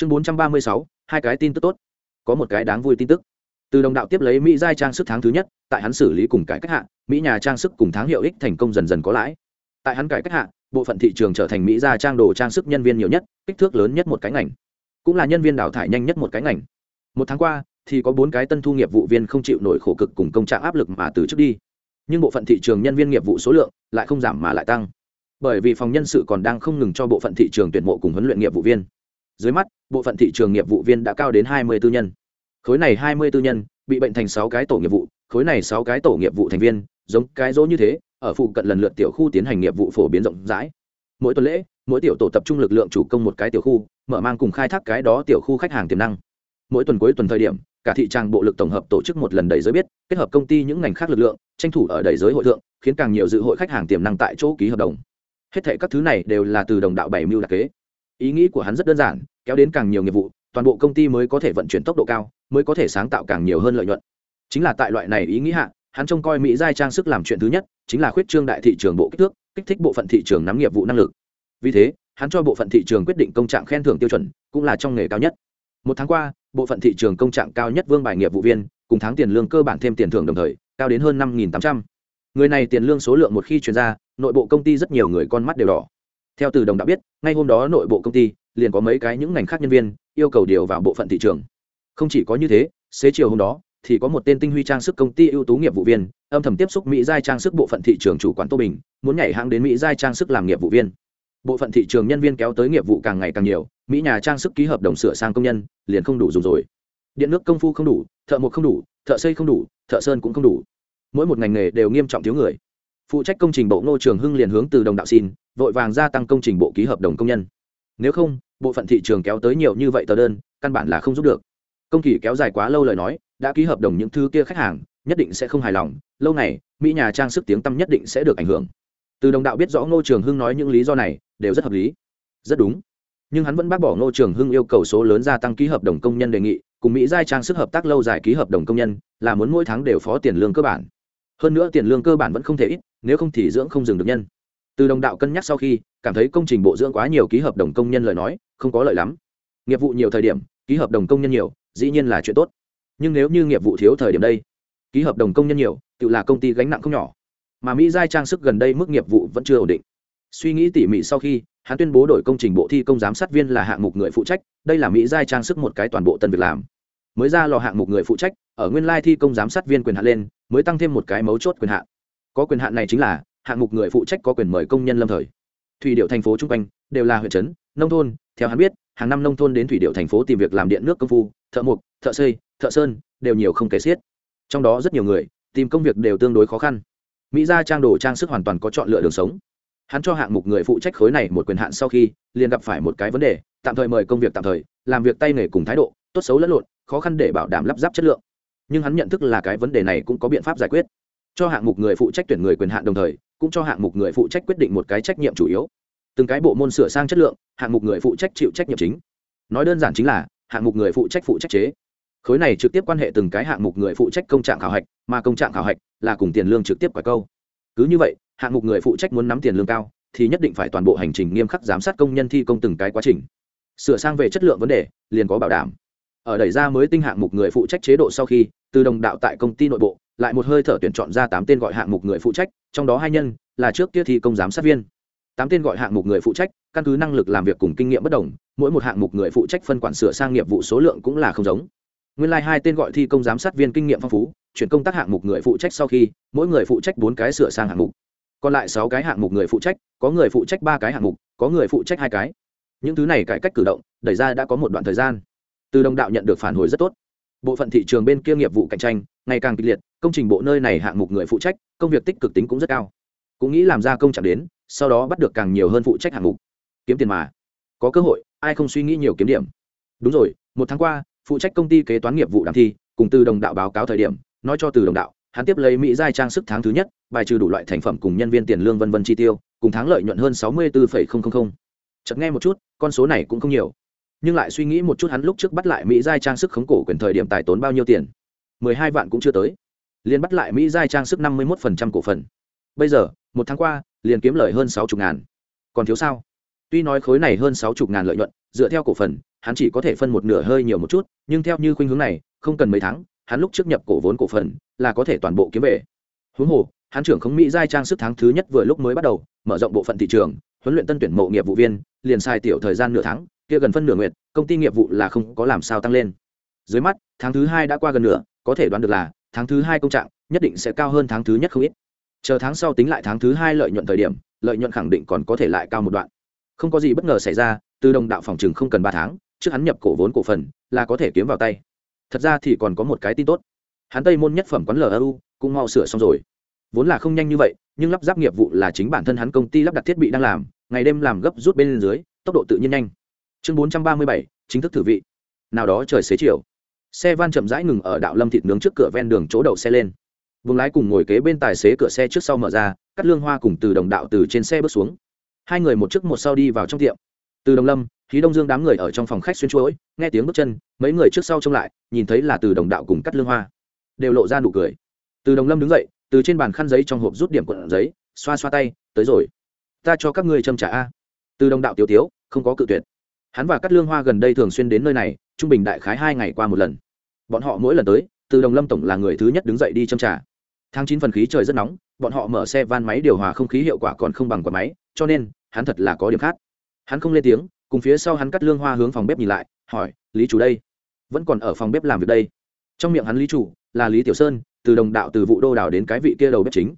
chương bốn trăm ba mươi sáu, hai cái tin tức tốt. Có một cái đáng vui tin tức. Từ đồng đạo tiếp lấy mỹ giai trang sức tháng thứ nhất, tại hắn xử lý cùng cải cách hạ, mỹ nhà trang sức cùng tháng hiệu ích thành công dần dần có lãi. Tại hắn cải cách hạ, bộ phận thị trường trở thành mỹ gia trang đồ trang sức nhân viên nhiều nhất, kích thước lớn nhất một cái ngành. Cũng là nhân viên đào thải nhanh nhất một cái ngành. Một tháng qua, thì có bốn cái tân thu nghiệp vụ viên không chịu nổi khổ cực cùng công trạng áp lực mà từ trước đi. Nhưng bộ phận thị trường nhân viên nghiệp vụ số lượng lại không giảm mà lại tăng. Bởi vì phòng nhân sự còn đang không ngừng cho bộ phận thị trường tuyển mộ cùng huấn luyện nghiệp vụ viên dưới mắt, bộ phận thị trường nghiệp vụ viên đã cao đến hai mươi tư nhân. Khối này hai mươi tư nhân, bị bệnh thành sáu cái tổ nghiệp vụ, khối này sáu cái tổ nghiệp vụ thành viên, giống cái dỗ như thế, ở phụ cận lần lượt tiểu khu tiến hành nghiệp vụ phổ biến rộng rãi. Mỗi tuần lễ, mỗi tiểu tổ tập trung lực lượng chủ công một cái tiểu khu, mở mang cùng khai thác cái đó tiểu khu khách hàng tiềm năng. Mỗi tuần cuối tuần thời điểm, cả thị trang bộ lực tổng hợp tổ chức một lần đầy giới biết, kết hợp công ty những ngành khác lực lượng, tranh thủ ở đầy giới hội thượng, khiến càng nhiều dự hội khách hàng tiềm năng tại chỗ ký hợp đồng. Hết thệ các thứ này đều là từ đồng đạo bảy mưu đặc kế ý nghĩ của hắn rất đơn giản, kéo đến càng nhiều nghiệp vụ, toàn bộ công ty mới có thể vận chuyển tốc độ cao, mới có thể sáng tạo càng nhiều hơn lợi nhuận. Chính là tại loại này ý nghĩ hạ, hắn trông coi mỹ giai trang sức làm chuyện thứ nhất, chính là khuyết trương đại thị trường bộ kích thước, kích thích bộ phận thị trường nắm nghiệp vụ năng lực. Vì thế, hắn cho bộ phận thị trường quyết định công trạng khen thưởng tiêu chuẩn, cũng là trong nghề cao nhất. Một tháng qua, bộ phận thị trường công trạng cao nhất vương bài nghiệp vụ viên, cùng tháng tiền lương cơ bản thêm tiền thưởng đồng thời, cao đến hơn năm tám trăm. Người này tiền lương số lượng một khi chuyển ra, nội bộ công ty rất nhiều người con mắt đều đỏ theo từ đồng đã biết, ngay hôm đó nội bộ công ty liền có mấy cái những ngành khác nhân viên yêu cầu điều vào bộ phận thị trường. Không chỉ có như thế, xế chiều hôm đó thì có một tên tinh huy trang sức công ty ưu tú nghiệp vụ viên, âm thầm tiếp xúc mỹ giai trang sức bộ phận thị trường chủ quản tô bình, muốn nhảy hãng đến mỹ giai trang sức làm nghiệp vụ viên. Bộ phận thị trường nhân viên kéo tới nghiệp vụ càng ngày càng nhiều, mỹ nhà trang sức ký hợp đồng sửa sang công nhân liền không đủ dùng rồi. Điện nước công phu không đủ, thợ mộc không đủ, thợ xây không đủ, thợ sơn cũng không đủ. Mỗi một ngành nghề đều nghiêm trọng thiếu người. Phụ trách công trình bộ ngô trường hưng liền hướng từ đồng đạo xin vội vàng gia tăng công trình bộ ký hợp đồng công nhân. Nếu không, bộ phận thị trường kéo tới nhiều như vậy tờ đơn, căn bản là không giúp được. Công kỳ kéo dài quá lâu lời nói, đã ký hợp đồng những thứ kia khách hàng, nhất định sẽ không hài lòng, lâu này mỹ nhà trang sức tiếng tăm nhất định sẽ được ảnh hưởng. Từ đồng đạo biết rõ ngô trường hưng nói những lý do này, đều rất hợp lý. Rất đúng. Nhưng hắn vẫn bác bỏ ngô trường hưng yêu cầu số lớn gia tăng ký hợp đồng công nhân đề nghị, cùng mỹ giai trang sức hợp tác lâu dài ký hợp đồng công nhân, là muốn mỗi tháng đều phó tiền lương cơ bản. Hơn nữa tiền lương cơ bản vẫn không thể ít, nếu không thì dưỡng không dừng được nhân từ đồng đạo cân nhắc sau khi, cảm thấy công trình bộ dưỡng quá nhiều ký hợp đồng công nhân lời nói, không có lợi lắm. Nghiệp vụ nhiều thời điểm, ký hợp đồng công nhân nhiều, dĩ nhiên là chuyện tốt. Nhưng nếu như nghiệp vụ thiếu thời điểm đây, ký hợp đồng công nhân nhiều, tự là công ty gánh nặng không nhỏ. Mà mỹ giai trang sức gần đây mức nghiệp vụ vẫn chưa ổn định. Suy nghĩ tỉ mỉ sau khi, hắn tuyên bố đổi công trình bộ thi công giám sát viên là hạng mục người phụ trách, đây là mỹ giai trang sức một cái toàn bộ tân việc làm. Mới ra lò hạng mục người phụ trách, ở nguyên lai thi công giám sát viên quyền hạn lên, mới tăng thêm một cái mấu chốt quyền hạn. Có quyền hạn này chính là hạng mục người phụ trách có quyền mời công nhân lâm thời. Thủy điệu thành phố chung quanh đều là huyện trấn, nông thôn, theo hắn biết, hàng năm nông thôn đến thủy điệu thành phố tìm việc làm điện nước công phu, thợ mộc, thợ xây, thợ sơn đều nhiều không kể xiết. Trong đó rất nhiều người tìm công việc đều tương đối khó khăn. Mỹ ra trang đồ trang sức hoàn toàn có chọn lựa đường sống. Hắn cho hạng mục người phụ trách khối này một quyền hạn sau khi liền gặp phải một cái vấn đề, tạm thời mời công việc tạm thời, làm việc tay nghề cùng thái độ, tốt xấu lẫn lộn, khó khăn để bảo đảm lắp ráp chất lượng. Nhưng hắn nhận thức là cái vấn đề này cũng có biện pháp giải quyết. Cho hạng mục người phụ trách tuyển người quyền hạn đồng thời cũng cho hạng mục người phụ trách quyết định một cái trách nhiệm chủ yếu. Từng cái bộ môn sửa sang chất lượng, hạng mục người phụ trách chịu trách nhiệm chính. Nói đơn giản chính là, hạng mục người phụ trách phụ trách chế. Khối này trực tiếp quan hệ từng cái hạng mục người phụ trách công trạng khảo hạch, mà công trạng khảo hạch là cùng tiền lương trực tiếp quả câu. Cứ như vậy, hạng mục người phụ trách muốn nắm tiền lương cao, thì nhất định phải toàn bộ hành trình nghiêm khắc giám sát công nhân thi công từng cái quá trình. Sửa sang về chất lượng vấn đề, liền có bảo đảm ở đẩy ra mới tinh hạng mục người phụ trách chế độ sau khi, từ đồng đạo tại công ty nội bộ, lại một hơi thở tuyển chọn ra tám tên gọi hạng mục người phụ trách, trong đó hai nhân là trước kia thi công giám sát viên. Tám tên gọi hạng mục người phụ trách, căn cứ năng lực làm việc cùng kinh nghiệm bất đồng, mỗi một hạng mục người phụ trách phân quản sửa sang nghiệp vụ số lượng cũng là không giống. Nguyên lai、like、hai tên gọi thi công giám sát viên kinh nghiệm phong phú, chuyển công tác hạng mục người phụ trách sau khi, mỗi người phụ trách bốn cái sửa sang hạng mục. Còn lại sáu cái hạng mục người phụ trách, có người phụ trách ba cái hạng mục, có người phụ trách hai cái. Những thứ này cải cách cử động, đẩy ra đã có một đoạn thời gian từ đồng đạo nhận được phản hồi rất tốt. Bộ phận thị trường bên kia nghiệp vụ cạnh tranh ngày càng kịch liệt, công trình bộ nơi này hạng mục người phụ trách, công việc tích cực tính cũng rất cao. Cũng nghĩ làm ra công trạng đến, sau đó bắt được càng nhiều hơn phụ trách hạng mục. Kiếm tiền mà. Có cơ hội, ai không suy nghĩ nhiều kiếm điểm. Đúng rồi, một tháng qua, phụ trách công ty kế toán nghiệp vụ đ thi, cùng từ đồng đạo báo cáo thời điểm, nói cho từ đồng đạo, hắn tiếp lấy mỹ giai trang sức tháng thứ nhất, bài trừ đủ loại thành phẩm cùng nhân viên tiền lương vân vân chi tiêu, cùng tháng lợi nhuận hơn sáu mươi bốn chợt nghe một chút, con số này cũng không nhiều nhưng lại suy nghĩ một chút hắn lúc trước bắt lại mỹ giai trang sức khống cổ quyền thời điểm tài tốn bao nhiêu tiền. mười hai vạn cũng chưa tới. Liền bắt lại mỹ giai trang sức năm mươi một phần trăm cổ phần. Bây giờ, một tháng qua, liền kiếm lời hơn sáu chục ngàn. Còn thiếu sao? Tuy nói khối này hơn sáu chục ngàn lợi nhuận, dựa theo cổ phần, hắn chỉ có thể phân một nửa hơi nhiều một chút, nhưng theo như khuynh hướng này, không cần mấy tháng, hắn lúc trước nhập cổ vốn cổ phần, là có thể toàn bộ kiếm về. Huống hồ, hắn trưởng khống mỹ giai trang sức tháng thứ nhất vừa lúc mới bắt đầu, mở rộng bộ phận thị trường, huấn luyện tân tuyển mộ nghiệp vụ viên, liền sai tiểu thời gian nửa tháng kia gần phân nửa nguyệt, công ty nghiệp vụ là không có làm sao tăng lên. Dưới mắt, tháng thứ hai đã qua gần nửa, có thể đoán được là, tháng thứ hai công trạng, nhất định sẽ cao hơn tháng thứ nhất không ít. Chờ tháng sau tính lại tháng thứ hai lợi nhuận thời điểm, lợi nhuận khẳng định còn có thể lại cao một đoạn. Không có gì bất ngờ xảy ra, từ đồng đạo phòng chừng không cần ba tháng, trước hắn nhập cổ vốn cổ phần, là có thể kiếm vào tay. Thật ra thì còn có một cái tin tốt. Hắn tây môn nhất phẩm quán lu cũng mau sửa xong rồi. Vốn là không nhanh như vậy, nhưng lắp ráp nghiệp vụ là chính bản thân hắn công ty lắp đặt thiết bị đang làm, ngày đêm làm gấp rút bên dưới, tốc độ tự nhiên nhanh chương bốn trăm ba mươi bảy, chính thức thử vị. Nào đó trời xế chiều. Xe van chậm rãi ngừng ở đạo lâm thịt nướng trước cửa ven đường chỗ đậu xe lên. Vương lái cùng ngồi kế bên tài xế cửa xe trước sau mở ra, cắt lương hoa cùng từ đồng đạo từ trên xe bước xuống. Hai người một trước một sau đi vào trong tiệm. Từ đồng lâm khí đông dương đám người ở trong phòng khách xuyên chuỗi, nghe tiếng bước chân, mấy người trước sau trông lại, nhìn thấy là từ đồng đạo cùng cắt lương hoa. Đều lộ ra nụ cười. Từ đồng lâm đứng dậy, từ trên bàn khăn giấy trong hộp rút điểm quận giấy, xoa xoa tay, tới rồi. Ta cho các ngươi châm trả a. Từ đồng đạo tiểu tiếu, không có cự tuyệt hắn và cắt lương hoa gần đây thường xuyên đến nơi này, trung bình đại khái hai ngày qua một lần. Bọn họ mỗi lần tới, từ đồng lâm tổng là người thứ nhất đứng dậy đi châm trả tháng chín phần khí trời rất nóng, bọn họ mở xe van máy điều hòa không khí hiệu quả còn không bằng quả máy, cho nên, hắn thật là có điểm khác. Hắn không lên tiếng, cùng phía sau hắn cắt lương hoa hướng phòng bếp nhìn lại, hỏi, lý chủ đây? Vẫn còn ở phòng bếp làm việc đây. Trong miệng hắn lý chủ, là lý tiểu sơn, từ đồng đạo từ vụ đô đảo đến cái vị kia đầu bếp chính.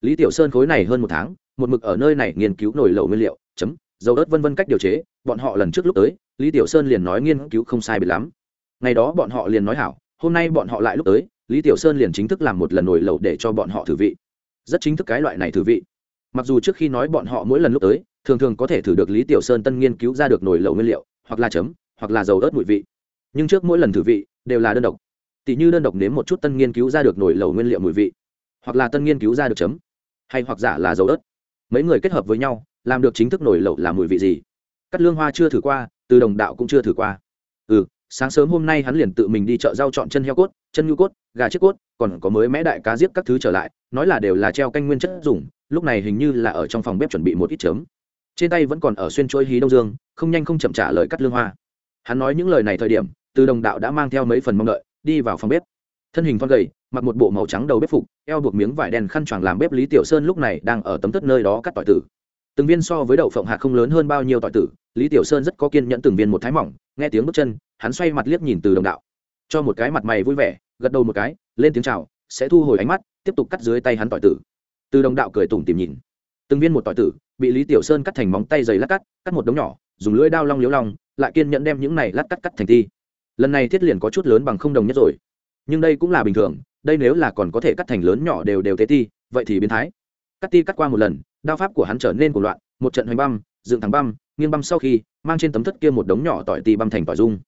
Lý tiểu sơn khối này hơn một tháng, một mực ở nơi này nghiên cứu nổi lẩu nguyên liệu, chấm dầu ớt vân vân cách điều chế, bọn họ lần trước lúc tới, lý tiểu sơn liền nói nghiên cứu không sai biệt lắm. Ngày đó bọn họ liền nói hảo, hôm nay bọn họ lại lúc tới, lý tiểu sơn liền chính thức làm một lần nồi lẩu để cho bọn họ thử vị. Rất chính thức cái loại này thử vị. Mặc dù trước khi nói bọn họ mỗi lần lúc tới, thường thường có thể thử được lý tiểu sơn tân nghiên cứu ra được nồi lẩu nguyên liệu, hoặc là chấm, hoặc là dầu ớt mùi vị. Nhưng trước mỗi lần thử vị, đều là đơn độc. Tỷ như đơn độc nếm một chút tân nghiên cứu ra được nồi lẩu nguyên liệu mùi vị, hoặc là tân nghiên cứu ra được chấm, hay hoặc giả là dầu ớt. Mấy người kết hợp với nhau làm được chính thức nổi lẩu là mùi vị gì? Cắt lương hoa chưa thử qua, từ đồng đạo cũng chưa thử qua. Ừ sáng sớm hôm nay hắn liền tự mình đi chợ rau chọn chân heo cốt, chân nhu cốt, gà chiếc cốt, còn có mới mẽ đại cá giết các thứ trở lại, nói là đều là treo canh nguyên chất dùng, lúc này hình như là ở trong phòng bếp chuẩn bị một ít chấm. Trên tay vẫn còn ở xuyên chuỗi hí đông dương, không nhanh không chậm trả lời cắt lương hoa. Hắn nói những lời này thời điểm, từ đồng đạo đã mang theo mấy phần mong đợi, đi vào phòng bếp. Thân hình thon gầy, mặc một bộ màu trắng đầu bếp phục, eo buộc miếng vải đen khăn choàng làm bếp lý tiểu sơn lúc này đang ở tấm tất nơi đó cắt tỏi tử từng viên so với đậu phộng hạt không lớn hơn bao nhiêu tỏi tử, lý tiểu sơn rất có kiên nhẫn từng viên một thái mỏng, nghe tiếng bước chân, hắn xoay mặt liếc nhìn từ đồng đạo. Cho một cái mặt mày vui vẻ, gật đầu một cái, lên tiếng chào, sẽ thu hồi ánh mắt, tiếp tục cắt dưới tay hắn tỏi tử. Từ đồng đạo cười tủm tìm nhìn. Từng viên một tỏi tử, bị lý tiểu sơn cắt thành móng tay dày lát cắt cắt một đống nhỏ, dùng lưỡi đao long liếu long, lại kiên nhẫn đem những này lát cắt cắt thành thi. Lần này thiết liền có chút lớn bằng không đồng nhất rồi. Nhưng đây cũng là bình thường, đây nếu là còn có thể cắt thành lớn nhỏ đều đều thế thi, vậy thì biến thái cắt ti cắt qua một lần, đao pháp của hắn trở nên cuồng loạn, một trận hoành băm, dựng thẳng băm, nghiêng băm sau khi, mang trên tấm thất kia một đống nhỏ tỏi tì băm thành tỏi dung.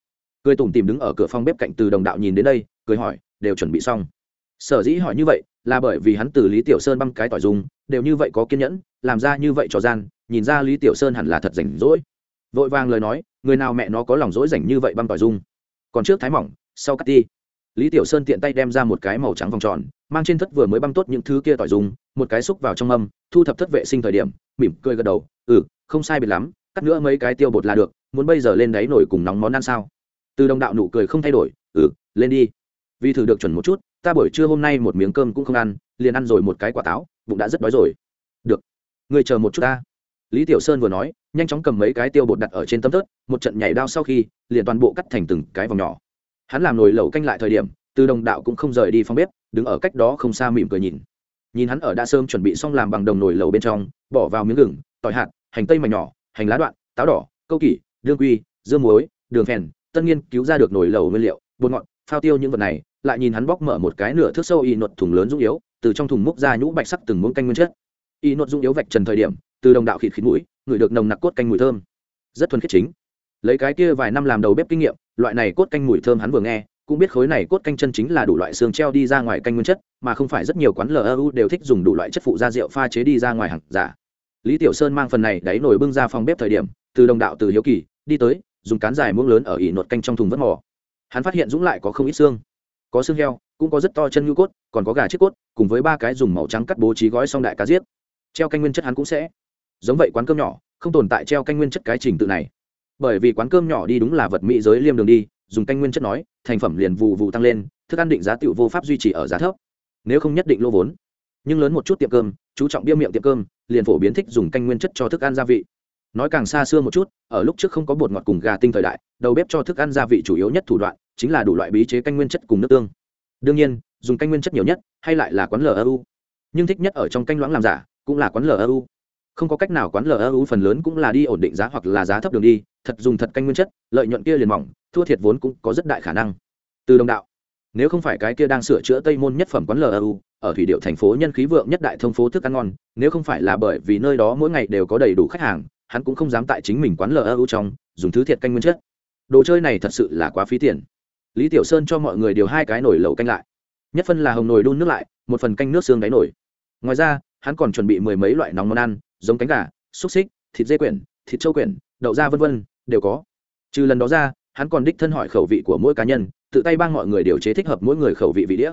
Cười tủm tìm đứng ở cửa phòng bếp cạnh từ đồng đạo nhìn đến đây, cười hỏi, đều chuẩn bị xong? Sở dĩ hỏi như vậy, là bởi vì hắn từ lý tiểu sơn băm cái tỏi dung, đều như vậy có kiên nhẫn, làm ra như vậy trò gian, nhìn ra lý tiểu sơn hẳn là thật rảnh rỗi. Vội vàng lời nói, người nào mẹ nó có lòng rỗi rảnh như vậy băm tỏi dung? Còn trước thái mỏng, sau cắt ti, lý tiểu sơn tiện tay đem ra một cái màu trắng vòng tròn, mang trên thất vừa mới băm tốt những thứ kia tỏi dung một cái xúc vào trong âm, thu thập thất vệ sinh thời điểm, mỉm cười gật đầu ừ không sai biệt lắm, cắt nữa mấy cái tiêu bột là được, muốn bây giờ lên đáy nổi cùng nóng món ăn sao? Từ đồng đạo nụ cười không thay đổi ừ lên đi. Vì thử được chuẩn một chút, ta buổi trưa hôm nay một miếng cơm cũng không ăn, liền ăn rồi một cái quả táo, bụng đã rất đói rồi. Được người chờ một chút ta. Lý tiểu sơn vừa nói, nhanh chóng cầm mấy cái tiêu bột đặt ở trên tấm tớt một trận nhảy đao sau khi, liền toàn bộ cắt thành từng cái vòng nhỏ. Hắn làm nồi lẩu canh lại thời điểm, từ đồng đạo cũng không rời đi phòng bếp, đứng ở cách đó không xa mỉm cười nhìn nhìn hắn ở đã sớm chuẩn bị xong làm bằng đồng nồi lẩu bên trong, bỏ vào miếng gừng, tỏi hạt, hành tây mảnh nhỏ, hành lá đoạn, táo đỏ, câu kỷ, đương quy, dưa muối, đường phèn tân nhiên cứu ra được nồi lẩu nguyên liệu, bột ngọt, phao tiêu những vật này, lại nhìn hắn bóc mở một cái nửa thước sâu y nột thùng lớn dung yếu, từ trong thùng múc ra nhũ bạch sắc từng muỗng canh nguyên chất. Y nột dung yếu vạch trần thời điểm, từ đồng đạo khịt khịt mũi, ngửi được nồng nặc cốt canh mùi thơm. Rất thuần khiết chính. Lấy cái kia vài năm làm đầu bếp kinh nghiệm, loại này cốt canh mùi thơm hắn vừa nghe cũng biết khối này cốt canh chân chính là đủ loại xương treo đi ra ngoài canh nguyên chất, mà không phải rất nhiều quán lu đều thích dùng đủ loại chất phụ gia rượu pha chế đi ra ngoài hàng giả. Lý tiểu sơn mang phần này đáy nổi bưng ra phòng bếp thời điểm, từ đồng đạo từ hiếu kỳ, đi tới, dùng cán dài muỗng lớn ở ỉ nột canh trong thùng vất mỏ hắn phát hiện dũng lại có không ít xương. Có xương heo, cũng có rất to chân ngư cốt, còn có gà chiếc cốt, cùng với ba cái dùng màu trắng cắt bố trí gói xong đại cá giết. Treo canh nguyên chất hắn cũng sẽ. Giống vậy quán cơm nhỏ, không tồn tại treo canh nguyên chất cái trình tự này. Bởi vì quán cơm nhỏ đi đúng là vật mỹ giới liêm đường đi dùng canh nguyên chất nói, thành phẩm liền vụ vụ tăng lên, thức ăn định giá tiểu vô pháp duy trì ở giá thấp. Nếu không nhất định lô vốn. Nhưng lớn một chút tiệm cơm, chú trọng bia miệng tiệm cơm, liền phổ biến thích dùng canh nguyên chất cho thức ăn gia vị. Nói càng xa xưa một chút, ở lúc trước không có bột ngọt cùng gà tinh thời đại, đầu bếp cho thức ăn gia vị chủ yếu nhất thủ đoạn, chính là đủ loại bí chế canh nguyên chất cùng nước tương. Đương nhiên, dùng canh nguyên chất nhiều nhất, hay lại là quán lu nhưng thích nhất ở trong canh loãng làm giả, cũng là quán lu không có cách nào quán lu phần lớn cũng là đi ổn định giá hoặc là giá thấp đường đi thật dùng thật canh nguyên chất, lợi nhuận kia liền mỏng, thua thiệt vốn cũng có rất đại khả năng. Từ đồng đạo, nếu không phải cái kia đang sửa chữa tây môn nhất phẩm quán lu ở thủy điệu thành phố nhân khí vượng nhất đại thông phố thức ăn ngon, nếu không phải là bởi vì nơi đó mỗi ngày đều có đầy đủ khách hàng, hắn cũng không dám tại chính mình quán lu trong, dùng thứ thiệt canh nguyên chất. Đồ chơi này thật sự là quá phí tiền. Lý tiểu sơn cho mọi người điều hai cái nồi lẩu canh lại. Nhất phân là hồng nồi đun nước lại, một phần canh nước xương đáy nổi. ngoài ra, hắn còn chuẩn bị mười mấy loại nóng món ăn, giống cánh gà, xúc xích, thịt dê quyển, thịt châu quyển, đậu da vân vân đều có. Trừ lần đó ra, hắn còn đích thân hỏi khẩu vị của mỗi cá nhân, tự tay ban mọi người điều chế thích hợp mỗi người khẩu vị vị đĩa.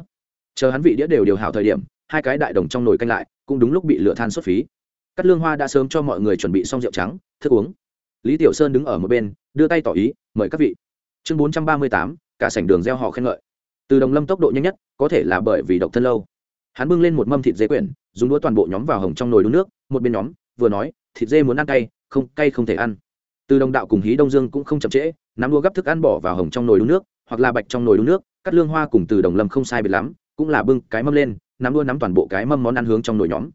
Chờ hắn vị đĩa đều điều hảo thời điểm, hai cái đại đồng trong nồi canh lại, cũng đúng lúc bị lửa than xuất phí. Cắt lương hoa đã sớm cho mọi người chuẩn bị xong rượu trắng, thức uống. Lý tiểu sơn đứng ở một bên, đưa tay tỏ ý, mời các vị. Chương bốn trăm ba mươi tám, cả sảnh đường gieo họ khen ngợi. Từ đồng lâm tốc độ nhanh nhất, có thể là bởi vì độc thân lâu. Hắn bưng lên một mâm thịt dê quyển, dùng đũa toàn bộ nhóm vào hồng trong nồi đun nước, một bên nhóm, vừa nói, thịt dê muốn ăn cay, không cay không thể ăn từ đồng đạo cùng hí đông dương cũng không chậm trễ, nắm đua gấp thức ăn bỏ vào hồng trong nồi đun nước, hoặc là bạch trong nồi đun nước, cắt lương hoa cùng từ đồng lâm không sai biệt lắm, cũng là bưng cái mâm lên, nắm đua nắm toàn bộ cái mâm món ăn hướng trong nồi nhóm.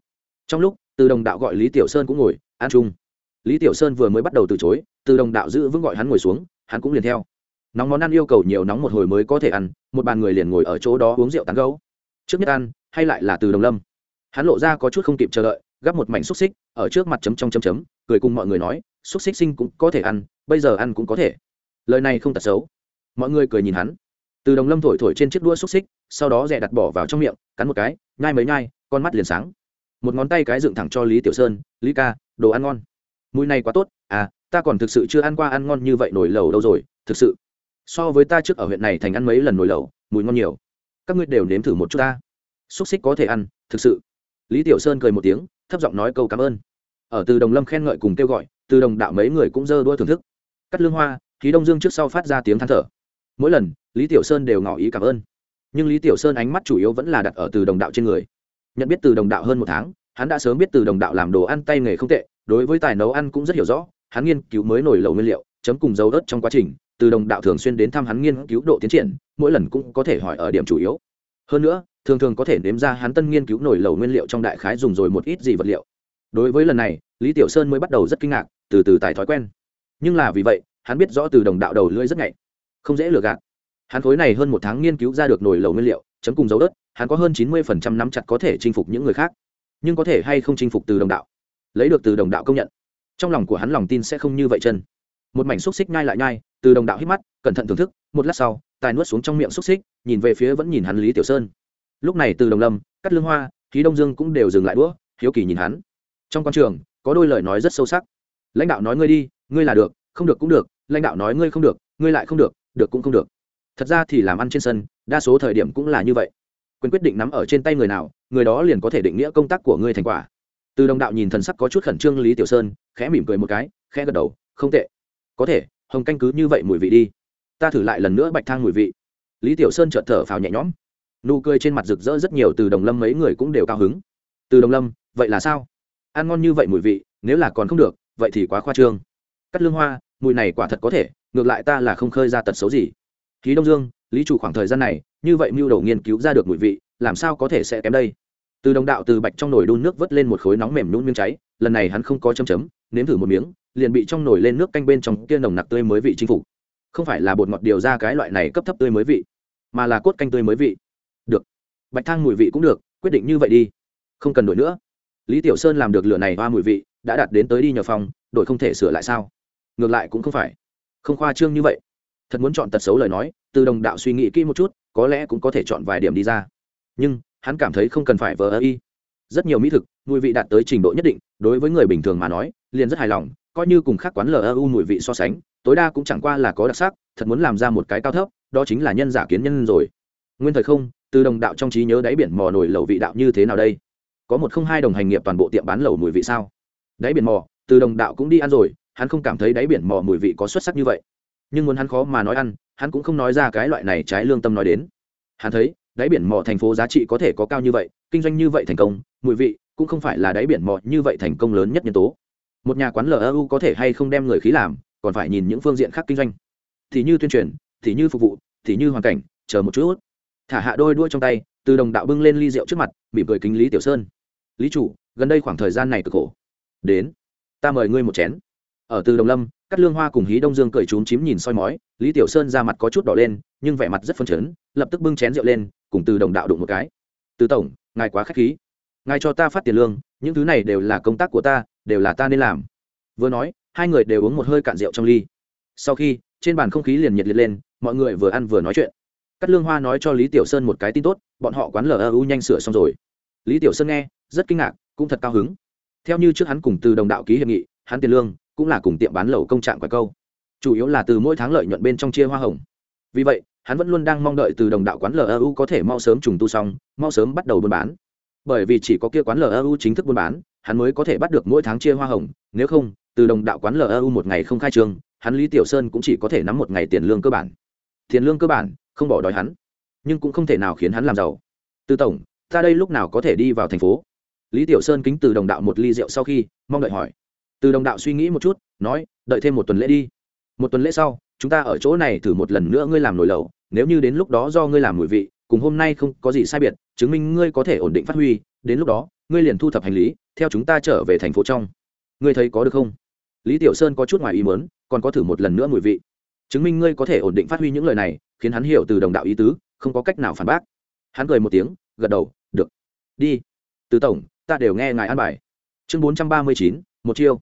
Trong lúc, từ đồng đạo gọi lý tiểu sơn cũng ngồi, ăn chung. Lý tiểu sơn vừa mới bắt đầu từ chối, từ đồng đạo giữ vững gọi hắn ngồi xuống, hắn cũng liền theo. Nóng món ăn yêu cầu nhiều nóng một hồi mới có thể ăn, một bàn người liền ngồi ở chỗ đó uống rượu tán gấu trước nhất ăn, hay lại là từ đồng lâm. Hắn lộ ra có chút không kịp chờ đợi, gắp một mảnh xúc xích, ở trước mặt chấm trong chấm chấm, cười cùng mọi người nói xúc xích sinh cũng có thể ăn, bây giờ ăn cũng có thể. Lời này không tật xấu. Mọi người cười nhìn hắn. Từ đồng lâm thổi thổi trên chiếc đũa xúc xích, sau đó rẻ đặt bỏ vào trong miệng, cắn một cái, nhai mấy nhai, con mắt liền sáng. Một ngón tay cái dựng thẳng cho lý tiểu sơn, lý ca, đồ ăn ngon. Mùi này quá tốt à ta còn thực sự chưa ăn qua ăn ngon như vậy nồi lẩu đâu rồi, thực sự. So với ta trước ở huyện này thành ăn mấy lần nồi lẩu, mùi ngon nhiều. Các ngươi đều nếm thử một chút ta. Xúc xích có thể ăn, thực sự. Lý tiểu sơn cười một tiếng, thấp giọng nói câu cảm ơn. Ở từ đồng lâm khen ngợi cùng kêu gọi từ đồng đạo mấy người cũng dơ đua thưởng thức. Cắt lương hoa, khí đông dương trước sau phát ra tiếng than thở. Mỗi lần, lý tiểu sơn đều ngỏ ý cảm ơn. Nhưng lý tiểu sơn ánh mắt chủ yếu vẫn là đặt ở từ đồng đạo trên người. Nhận biết từ đồng đạo hơn một tháng, hắn đã sớm biết từ đồng đạo làm đồ ăn tay nghề không tệ, đối với tài nấu ăn cũng rất hiểu rõ, hắn nghiên cứu mới nổi lầu nguyên liệu, chấm cùng dấu đất trong quá trình, từ đồng đạo thường xuyên đến thăm hắn nghiên cứu độ tiến triển, mỗi lần cũng có thể hỏi ở điểm chủ yếu. Hơn nữa, thường thường có thể nếm ra hắn tân nghiên cứu nổi lầu nguyên liệu trong đại khái dùng rồi một ít gì vật liệu. Đối với lần này, lý tiểu sơn mới bắt đầu rất kinh ngạc từ từ tài thói quen. Nhưng là vì vậy, hắn biết rõ từ đồng đạo đầu lưỡi rất nhạy, không dễ lừa gạt. Hắn khối này hơn một tháng nghiên cứu ra được nồi lầu nguyên liệu, chấm cùng dấu đất, hắn có hơn chín mươi phần trăm nắm chặt có thể chinh phục những người khác, nhưng có thể hay không chinh phục từ đồng đạo? Lấy được từ đồng đạo công nhận. Trong lòng của hắn lòng tin sẽ không như vậy chân. Một mảnh xúc xích nhai lại nhai, từ đồng đạo hít mắt, cẩn thận thưởng thức, một lát sau, tài nuốt xuống trong miệng xúc xích, nhìn về phía vẫn nhìn hắn lý tiểu sơn. Lúc này từ đồng lâm, cắt lương hoa, khí đông dương cũng đều dừng lại đũa, hiếu kỳ nhìn hắn. Trong quan trường, có đôi lời nói rất sâu sắc lãnh đạo nói ngươi đi, ngươi là được, không được cũng được, lãnh đạo nói ngươi không được, ngươi lại không được được cũng không được. Thật ra thì làm ăn trên sân, đa số thời điểm cũng là như vậy. Quyền quyết định nắm ở trên tay người nào, người đó liền có thể định nghĩa công tác của ngươi thành quả. Từ đồng đạo nhìn thần sắc có chút khẩn trương lý tiểu sơn, khẽ mỉm cười một cái, khẽ gật đầu, không tệ. Có thể, hồng canh cứ như vậy mùi vị đi. Ta thử lại lần nữa bạch thang mùi vị. Lý tiểu sơn chợt thở phào nhẹ nhõm. Nụ cười trên mặt rực rỡ rất nhiều từ đồng lâm mấy người cũng đều cao hứng. Từ đồng lâm, vậy là sao? Ăn ngon như vậy mùi vị, nếu là còn không được vậy thì quá khoa trương. Cắt lương hoa, mùi này quả thật có thể, ngược lại ta là không khơi ra tật xấu gì. Khí đông dương, lý chủ khoảng thời gian này, như vậy mưu đầu nghiên cứu ra được mùi vị, làm sao có thể sẽ kém đây? Từ đồng đạo từ bạch trong nồi đun nước vớt lên một khối nóng mềm nhún miếng cháy, lần này hắn không có chấm chấm, nếm thử một miếng, liền bị trong nồi lên nước canh bên trong kia nồng nặc tươi mới vị chinh phục. Không phải là bột ngọt điều ra cái loại này cấp thấp tươi mới vị, mà là cốt canh tươi mới vị. Được. Bạch thang mùi vị cũng được, quyết định như vậy đi. Không cần đổi nữa. Lý tiểu sơn làm được lửa này hoa mùi vị đã đạt đến tới đi nhờ phòng, đổi không thể sửa lại sao? Ngược lại cũng không phải. Không khoa trương như vậy. Thật muốn chọn tật xấu lời nói, từ đồng đạo suy nghĩ kỹ một chút, có lẽ cũng có thể chọn vài điểm đi ra. Nhưng, hắn cảm thấy không cần phải vờ ơ y. Rất nhiều mỹ thực, mùi vị đạt tới trình độ nhất định, đối với người bình thường mà nói, liền rất hài lòng, coi như cùng khác quán lu mùi vị so sánh, tối đa cũng chẳng qua là có đặc sắc, thật muốn làm ra một cái cao thấp, đó chính là nhân giả kiến nhân rồi. Nguyên thời không, từ đồng đạo trong trí nhớ đáy biển mò nổi lẩu vị đạo như thế nào đây? Có một không hai đồng hành nghiệp toàn bộ tiệm bán lẩu mùi vị sao? Đáy biển mò, từ đồng đạo cũng đi ăn rồi, hắn không cảm thấy đáy biển mò mùi vị có xuất sắc như vậy. Nhưng muốn hắn khó mà nói ăn, hắn cũng không nói ra cái loại này trái lương tâm nói đến. Hắn thấy, đáy biển mò thành phố giá trị có thể có cao như vậy, kinh doanh như vậy thành công, mùi vị cũng không phải là đáy biển mò như vậy thành công lớn nhất nhân tố. Một nhà quán lu có thể hay không đem người khí làm, còn phải nhìn những phương diện khác kinh doanh. Thì như tuyên truyền, thì như phục vụ, thì như hoàn cảnh, chờ một chút. Thả hạ đôi đuôi trong tay, từ đồng đạo bưng lên ly rượu trước mặt, mỉm cười kính lý tiểu sơn. Lý chủ, gần đây khoảng thời gian này cực khổ đến. Ta mời ngươi một chén. Ở từ đồng lâm cắt lương hoa cùng hí đông dương cười trúng chím nhìn soi mói, lý tiểu sơn ra mặt có chút đỏ lên, nhưng vẻ mặt rất phân chấn, lập tức bưng chén rượu lên, cùng từ đồng đạo đụng một cái. Từ tổng, ngài quá k h á c h khí. Ngài cho ta phát tiền lương, những thứ này đều là công tác của ta, đều là ta nên làm. Vừa nói, hai người đều uống một hơi cạn rượu trong ly. Sau khi, trên bàn không khí liền nhiệt liệt lên, mọi người vừa ăn vừa nói chuyện. Cắt lương hoa nói cho lý tiểu sơn một cái tin tốt, bọn họ quán lờ ưu nhanh sửa xong rồi. Lý tiểu sơn nghe, rất kinh ngạc, cũng thật cao hứng theo như trước hắn cùng từ đồng đạo ký hiệp nghị, hắn tiền lương cũng là cùng tiệm bán lẩu công trạng quả câu. Chủ yếu là từ mỗi tháng lợi nhuận bên trong chia hoa hồng. Vì vậy, hắn vẫn luôn đang mong đợi từ đồng đạo quán lu có thể mau sớm trùng tu xong, mau sớm bắt đầu buôn bán. Bởi vì chỉ có kia quán lu chính thức buôn bán, hắn mới có thể bắt được mỗi tháng chia hoa hồng, nếu không, từ đồng đạo quán lu một ngày không khai trương, hắn lý tiểu sơn cũng chỉ có thể nắm một ngày tiền lương cơ bản. Tiền lương cơ bản, không bỏ đói hắn, nhưng cũng không thể nào khiến hắn làm giàu. Từ tổng, ta đây lúc nào có thể đi vào thành phố? Lý tiểu sơn kính từ đồng đạo một ly rượu sau khi, mong đợi hỏi. Từ đồng đạo suy nghĩ một chút, nói, đợi thêm một tuần lễ đi. Một tuần lễ sau, chúng ta ở chỗ này thử một lần nữa ngươi làm nồi lẩu. Nếu như đến lúc đó do ngươi làm mùi vị, cùng hôm nay không có gì sai biệt, chứng minh ngươi có thể ổn định phát huy, đến lúc đó, ngươi liền thu thập hành lý, theo chúng ta trở về thành phố trong. Ngươi thấy có được không? Lý tiểu sơn có chút ngoài ý mớn còn có thử một lần nữa mùi vị. Chứng minh ngươi có thể ổn định phát huy những lời này, khiến hắn hiểu từ đồng đạo ý tứ, không có cách nào phản bác. Hắn cười một tiếng, gật đầu, được. Đi. Từ tổng ta đều nghe ngài ăn bài. Chương bốn trăm ba mươi chín, một chiêu.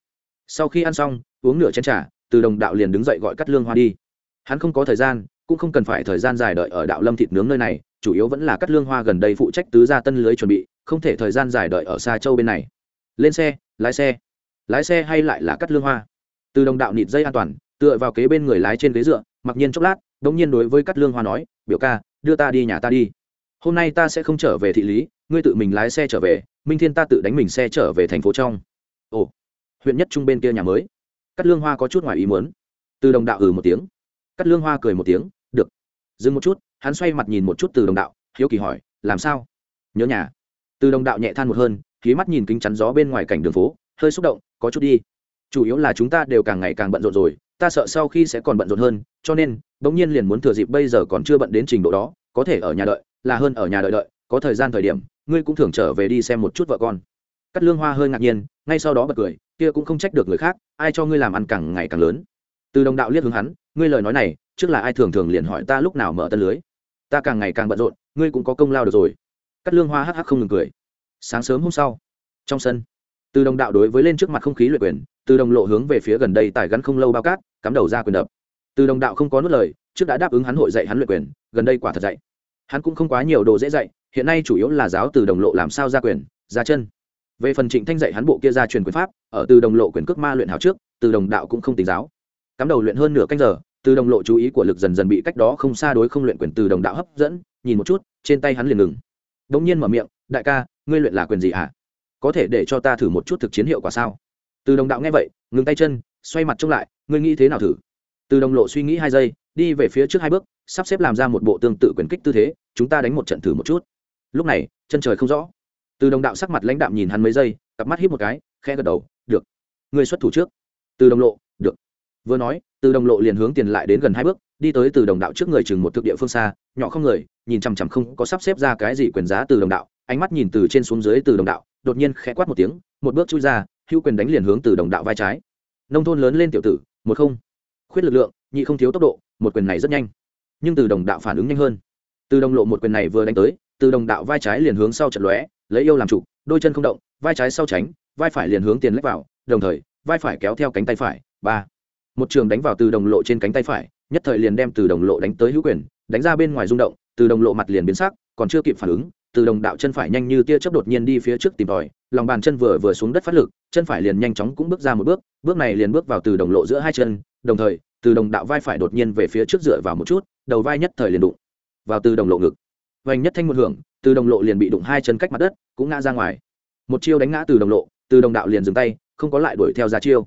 Sau khi ăn xong, uống nửa chén t r à từ đồng đạo liền đứng dậy gọi cắt lương hoa đi. Hắn không có thời gian, cũng không cần phải thời gian dài đợi ở đạo lâm thịt nướng nơi này, chủ yếu vẫn là cắt lương hoa gần đây phụ trách tứ gia tân lưới chuẩn bị, không thể thời gian dài đợi ở xa châu bên này. Lên xe, lái xe. Lái xe hay lại là cắt lương hoa? Từ đồng đạo nịt dây an toàn, tựa vào kế bên người lái trên ghế dựa, mặc nhiên chốc lát đ ỗ n g nhiên đối với cắt lương hoa nói, biểu ca, đưa ta đi nhà ta đi hôm nay ta sẽ không trở về thị lý, ngươi tự mình lái xe trở về, minh thiên ta tự đánh mình xe trở về thành phố trong. Ồ, huyện nhất trung bên kia nhà mới. Cắt lương hoa có chút ngoài ý muốn. Từ đồng đạo ừ một tiếng. Cắt lương hoa cười một tiếng, được, dừng một chút. Hắn xoay mặt nhìn một chút từ đồng đạo, hiếu kỳ hỏi, làm sao? Nhớ nhà. Từ đồng đạo nhẹ than một hơn khí mắt nhìn kính chắn gió bên ngoài cảnh đường phố, hơi xúc động, có chút đi. Chủ yếu là chúng ta đều càng ngày càng bận rộn rồi, ta sợ sau khi sẽ còn bận rộn hơn, cho nên, bỗng nhiên liền muốn thừa dịp bây giờ còn chưa bận đến trình độ đó, có thể ở nhà đợi là hơn ở nhà đợi đợi, có thời gian thời điểm, ngươi cũng thường trở về đi xem một chút vợ con. Cắt lương hoa hơi ngạc nhiên, ngay sau đó bật cười, kia cũng không trách được người khác, ai cho ngươi làm ăn càng ngày càng lớn. Từ đồng đạo liếc hướng hắn, ngươi lời nói này, trước là ai thường thường liền hỏi ta lúc nào mở tân lưới. Ta càng ngày càng bận rộn, ngươi cũng có công lao được rồi. Cắt lương hoa hắc hắc không ngừng cười. Sáng sớm hôm sau, trong sân, từ đồng đạo đối với lên trước mặt không khí luyện quyền, từ đồng lộ hướng về phía gần đây tải gắn không lâu bao cát, cắm đầu ra quyền đập. Từ đồng đạo không có nốt lời, trước đã đáp ứng hắn hội dạy hắn luyện quyền, gần đây quả thật dạy hắn cũng không quá nhiều đồ dễ dạy, hiện nay chủ yếu là giáo từ đồng lộ làm sao ra quyền, ra chân. Về phần trịnh thanh dạy hắn bộ kia ra truyền quyền pháp, ở từ đồng lộ quyền cước ma luyện hào trước, từ đồng đạo cũng không tính giáo. Cắm đầu luyện hơn nửa canh giờ, từ đồng lộ chú ý của lực dần dần bị cách đó không xa đối không luyện quyền từ đồng đạo hấp dẫn, nhìn một chút, trên tay hắn liền ngừng. Đ ỗ n g nhiên mở miệng, đại ca, ngươi luyện là quyền gì hả? À? có thể để cho ta thử một chút thực chiến hiệu quả sao? Từ đồng đạo nghe vậy, ngừng tay chân, xoay mặt trông lại, ngươi nghĩ thế nào thử? Từ đồng lộ suy nghĩ hai giây đi về phía trước hai bước, sắp xếp làm ra một bộ tương tự quyền kích tư thế, chúng ta đánh một trận thử một chút. Lúc này, chân trời không rõ. Từ đồng đạo sắc mặt lãnh đạm nhìn hắn mấy giây, cặp mắt hít một cái khe gật đầu, được. Ngươi xuất thủ trước. Từ đồng lộ, được. Vừa nói, từ đồng lộ liền hướng tiền lại đến gần hai bước, đi tới từ đồng đạo trước người chừng một thực địa phương xa, nhỏ không người, nhìn chằm chằm không có sắp xếp ra cái gì quyền giá từ đồng đạo, ánh mắt nhìn từ trên xuống dưới từ đồng đạo, đột nhiên khẽ quát một tiếng, một bước chui ra, hữu quyền đánh liền hướng từ đồng đạo vai trái. Nông thôn lớn lên tiểu tử, một không. Khuyết lực lượng, nhị không thiếu tốc độ một quyền này rất nhanh. Nhưng từ đồng đạo phản ứng nhanh hơn. Từ đồng lộ một quyền này vừa đánh tới, từ đồng đạo vai trái liền hướng sau chật lóe, lấy yêu làm chủ, đôi chân không động, vai trái sau tránh, vai phải liền hướng tiền lách vào, đồng thời, vai phải kéo theo cánh tay phải, ba. Một trường đánh vào từ đồng lộ trên cánh tay phải, nhất thời liền đem từ đồng lộ đánh tới hữu quyền, đánh ra bên ngoài rung động, từ đồng lộ mặt liền biến sắc, còn chưa kịp phản ứng, từ đồng đạo chân phải nhanh như tia chớp đột nhiên đi phía trước tìm tòi, lòng bàn chân vừa vừa xuống đất phát lực, chân phải liền nhanh chóng cũng bước ra một bước bước này liền bước vào từ đồng lộ giữa hai chân, đồng thời từ đồng đạo vai phải đột nhiên về phía trước dựa vào một chút, đầu vai nhất thời liền đụng vào từ đồng lộ ngực. Vành nhất thanh một hưởng, từ đồng lộ liền bị đụng hai chân cách mặt đất, cũng ngã ra ngoài. Một chiêu đánh ngã từ đồng lộ, từ đồng đạo liền dừng tay, không có lại đuổi theo ra chiêu.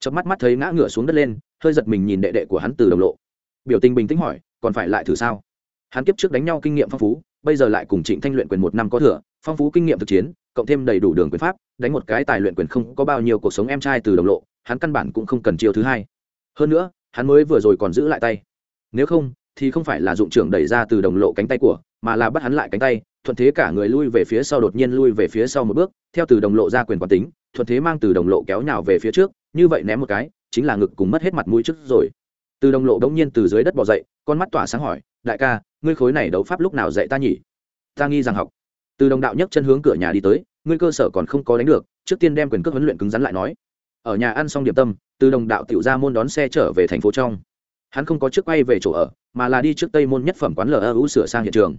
Chớp mắt mắt thấy ngã ngửa xuống đất lên, hơi giật mình nhìn đệ đệ của hắn từ đồng lộ. Biểu tình bình tĩnh hỏi, còn phải lại thử sao? Hắn kiếp trước đánh nhau kinh nghiệm phong phú, bây giờ lại cùng trịnh thanh luyện quyền một năm có thừa, phong phú kinh nghiệm thực chiến, cộng thêm đầy đủ đường quyền pháp, đánh một cái tài luyện quyền không có bao nhiêu cuộc sống em trai từ đồng lộ, hắn căn bản cũng không cần chiêu thứ hai. Hơn nữa hắn mới vừa rồi còn giữ lại tay. Nếu không, thì không phải là dụng trưởng đẩy ra từ đồng lộ cánh tay của, mà là bắt hắn lại cánh tay, thuận thế cả người lui về phía sau đột nhiên lui về phía sau một bước, theo từ đồng lộ ra quyền quán tính, thuận thế mang từ đồng lộ kéo nhào về phía trước, như vậy ném một cái, chính là ngực cùng mất hết mặt mũi trước rồi. Từ đồng lộ đống nhiên từ dưới đất bỏ dậy, con mắt tỏa sáng hỏi, đại ca, ngươi khối này đấu pháp lúc nào dạy ta nhỉ? Ta nghi rằng học. Từ đồng đạo nhấc chân hướng cửa nhà đi tới, ngươi cơ sở còn không có đánh được, trước tiên đem quyền cước huấn luyện cứng rắn lại nói ở nhà ăn xong điểm tâm, từ đồng đạo tiểu ra môn đón xe trở về thành phố trong. Hắn không có trước quay về chỗ ở, mà là đi trước tây môn nhất phẩm quán lu sửa sang hiện trường.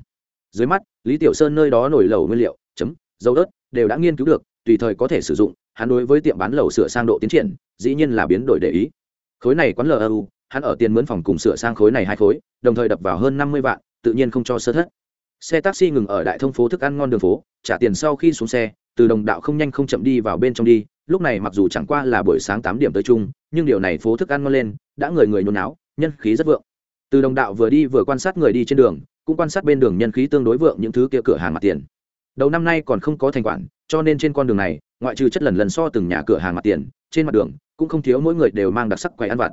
Dưới mắt, lý tiểu sơn nơi đó nổi lẩu nguyên liệu, chấm dấu đất đều đã nghiên cứu được, tùy thời có thể sử dụng, hắn đối với tiệm bán lẩu sửa sang độ tiến triển, dĩ nhiên là biến đổi để ý. Khối này quán lu hắn ở tiền mướn phòng cùng sửa sang khối này hai khối, đồng thời đập vào hơn năm mươi vạn, tự nhiên không cho sơ thất. Xe taxi ngừng ở đại thông phố thức ăn ngon đường phố, trả tiền sau khi xuống xe, từ đồng đạo không nhanh không chậm đi vào bên trong đi lúc này mặc dù chẳng qua là buổi sáng tám điểm tới chung, nhưng điều này phố thức ăn ngon lên, đã người người nhốn náo, nhân khí rất vượng. Từ đồng đạo vừa đi vừa quan sát người đi trên đường, cũng quan sát bên đường nhân khí tương đối vượng những thứ kia cửa hàng mặt tiền. Đầu năm nay còn không có thành quản, cho nên trên con đường này, ngoại trừ chất lần lần so từng nhà cửa hàng mặt tiền, trên mặt đường, cũng không thiếu mỗi người đều mang đặc sắc quầy ăn vặt.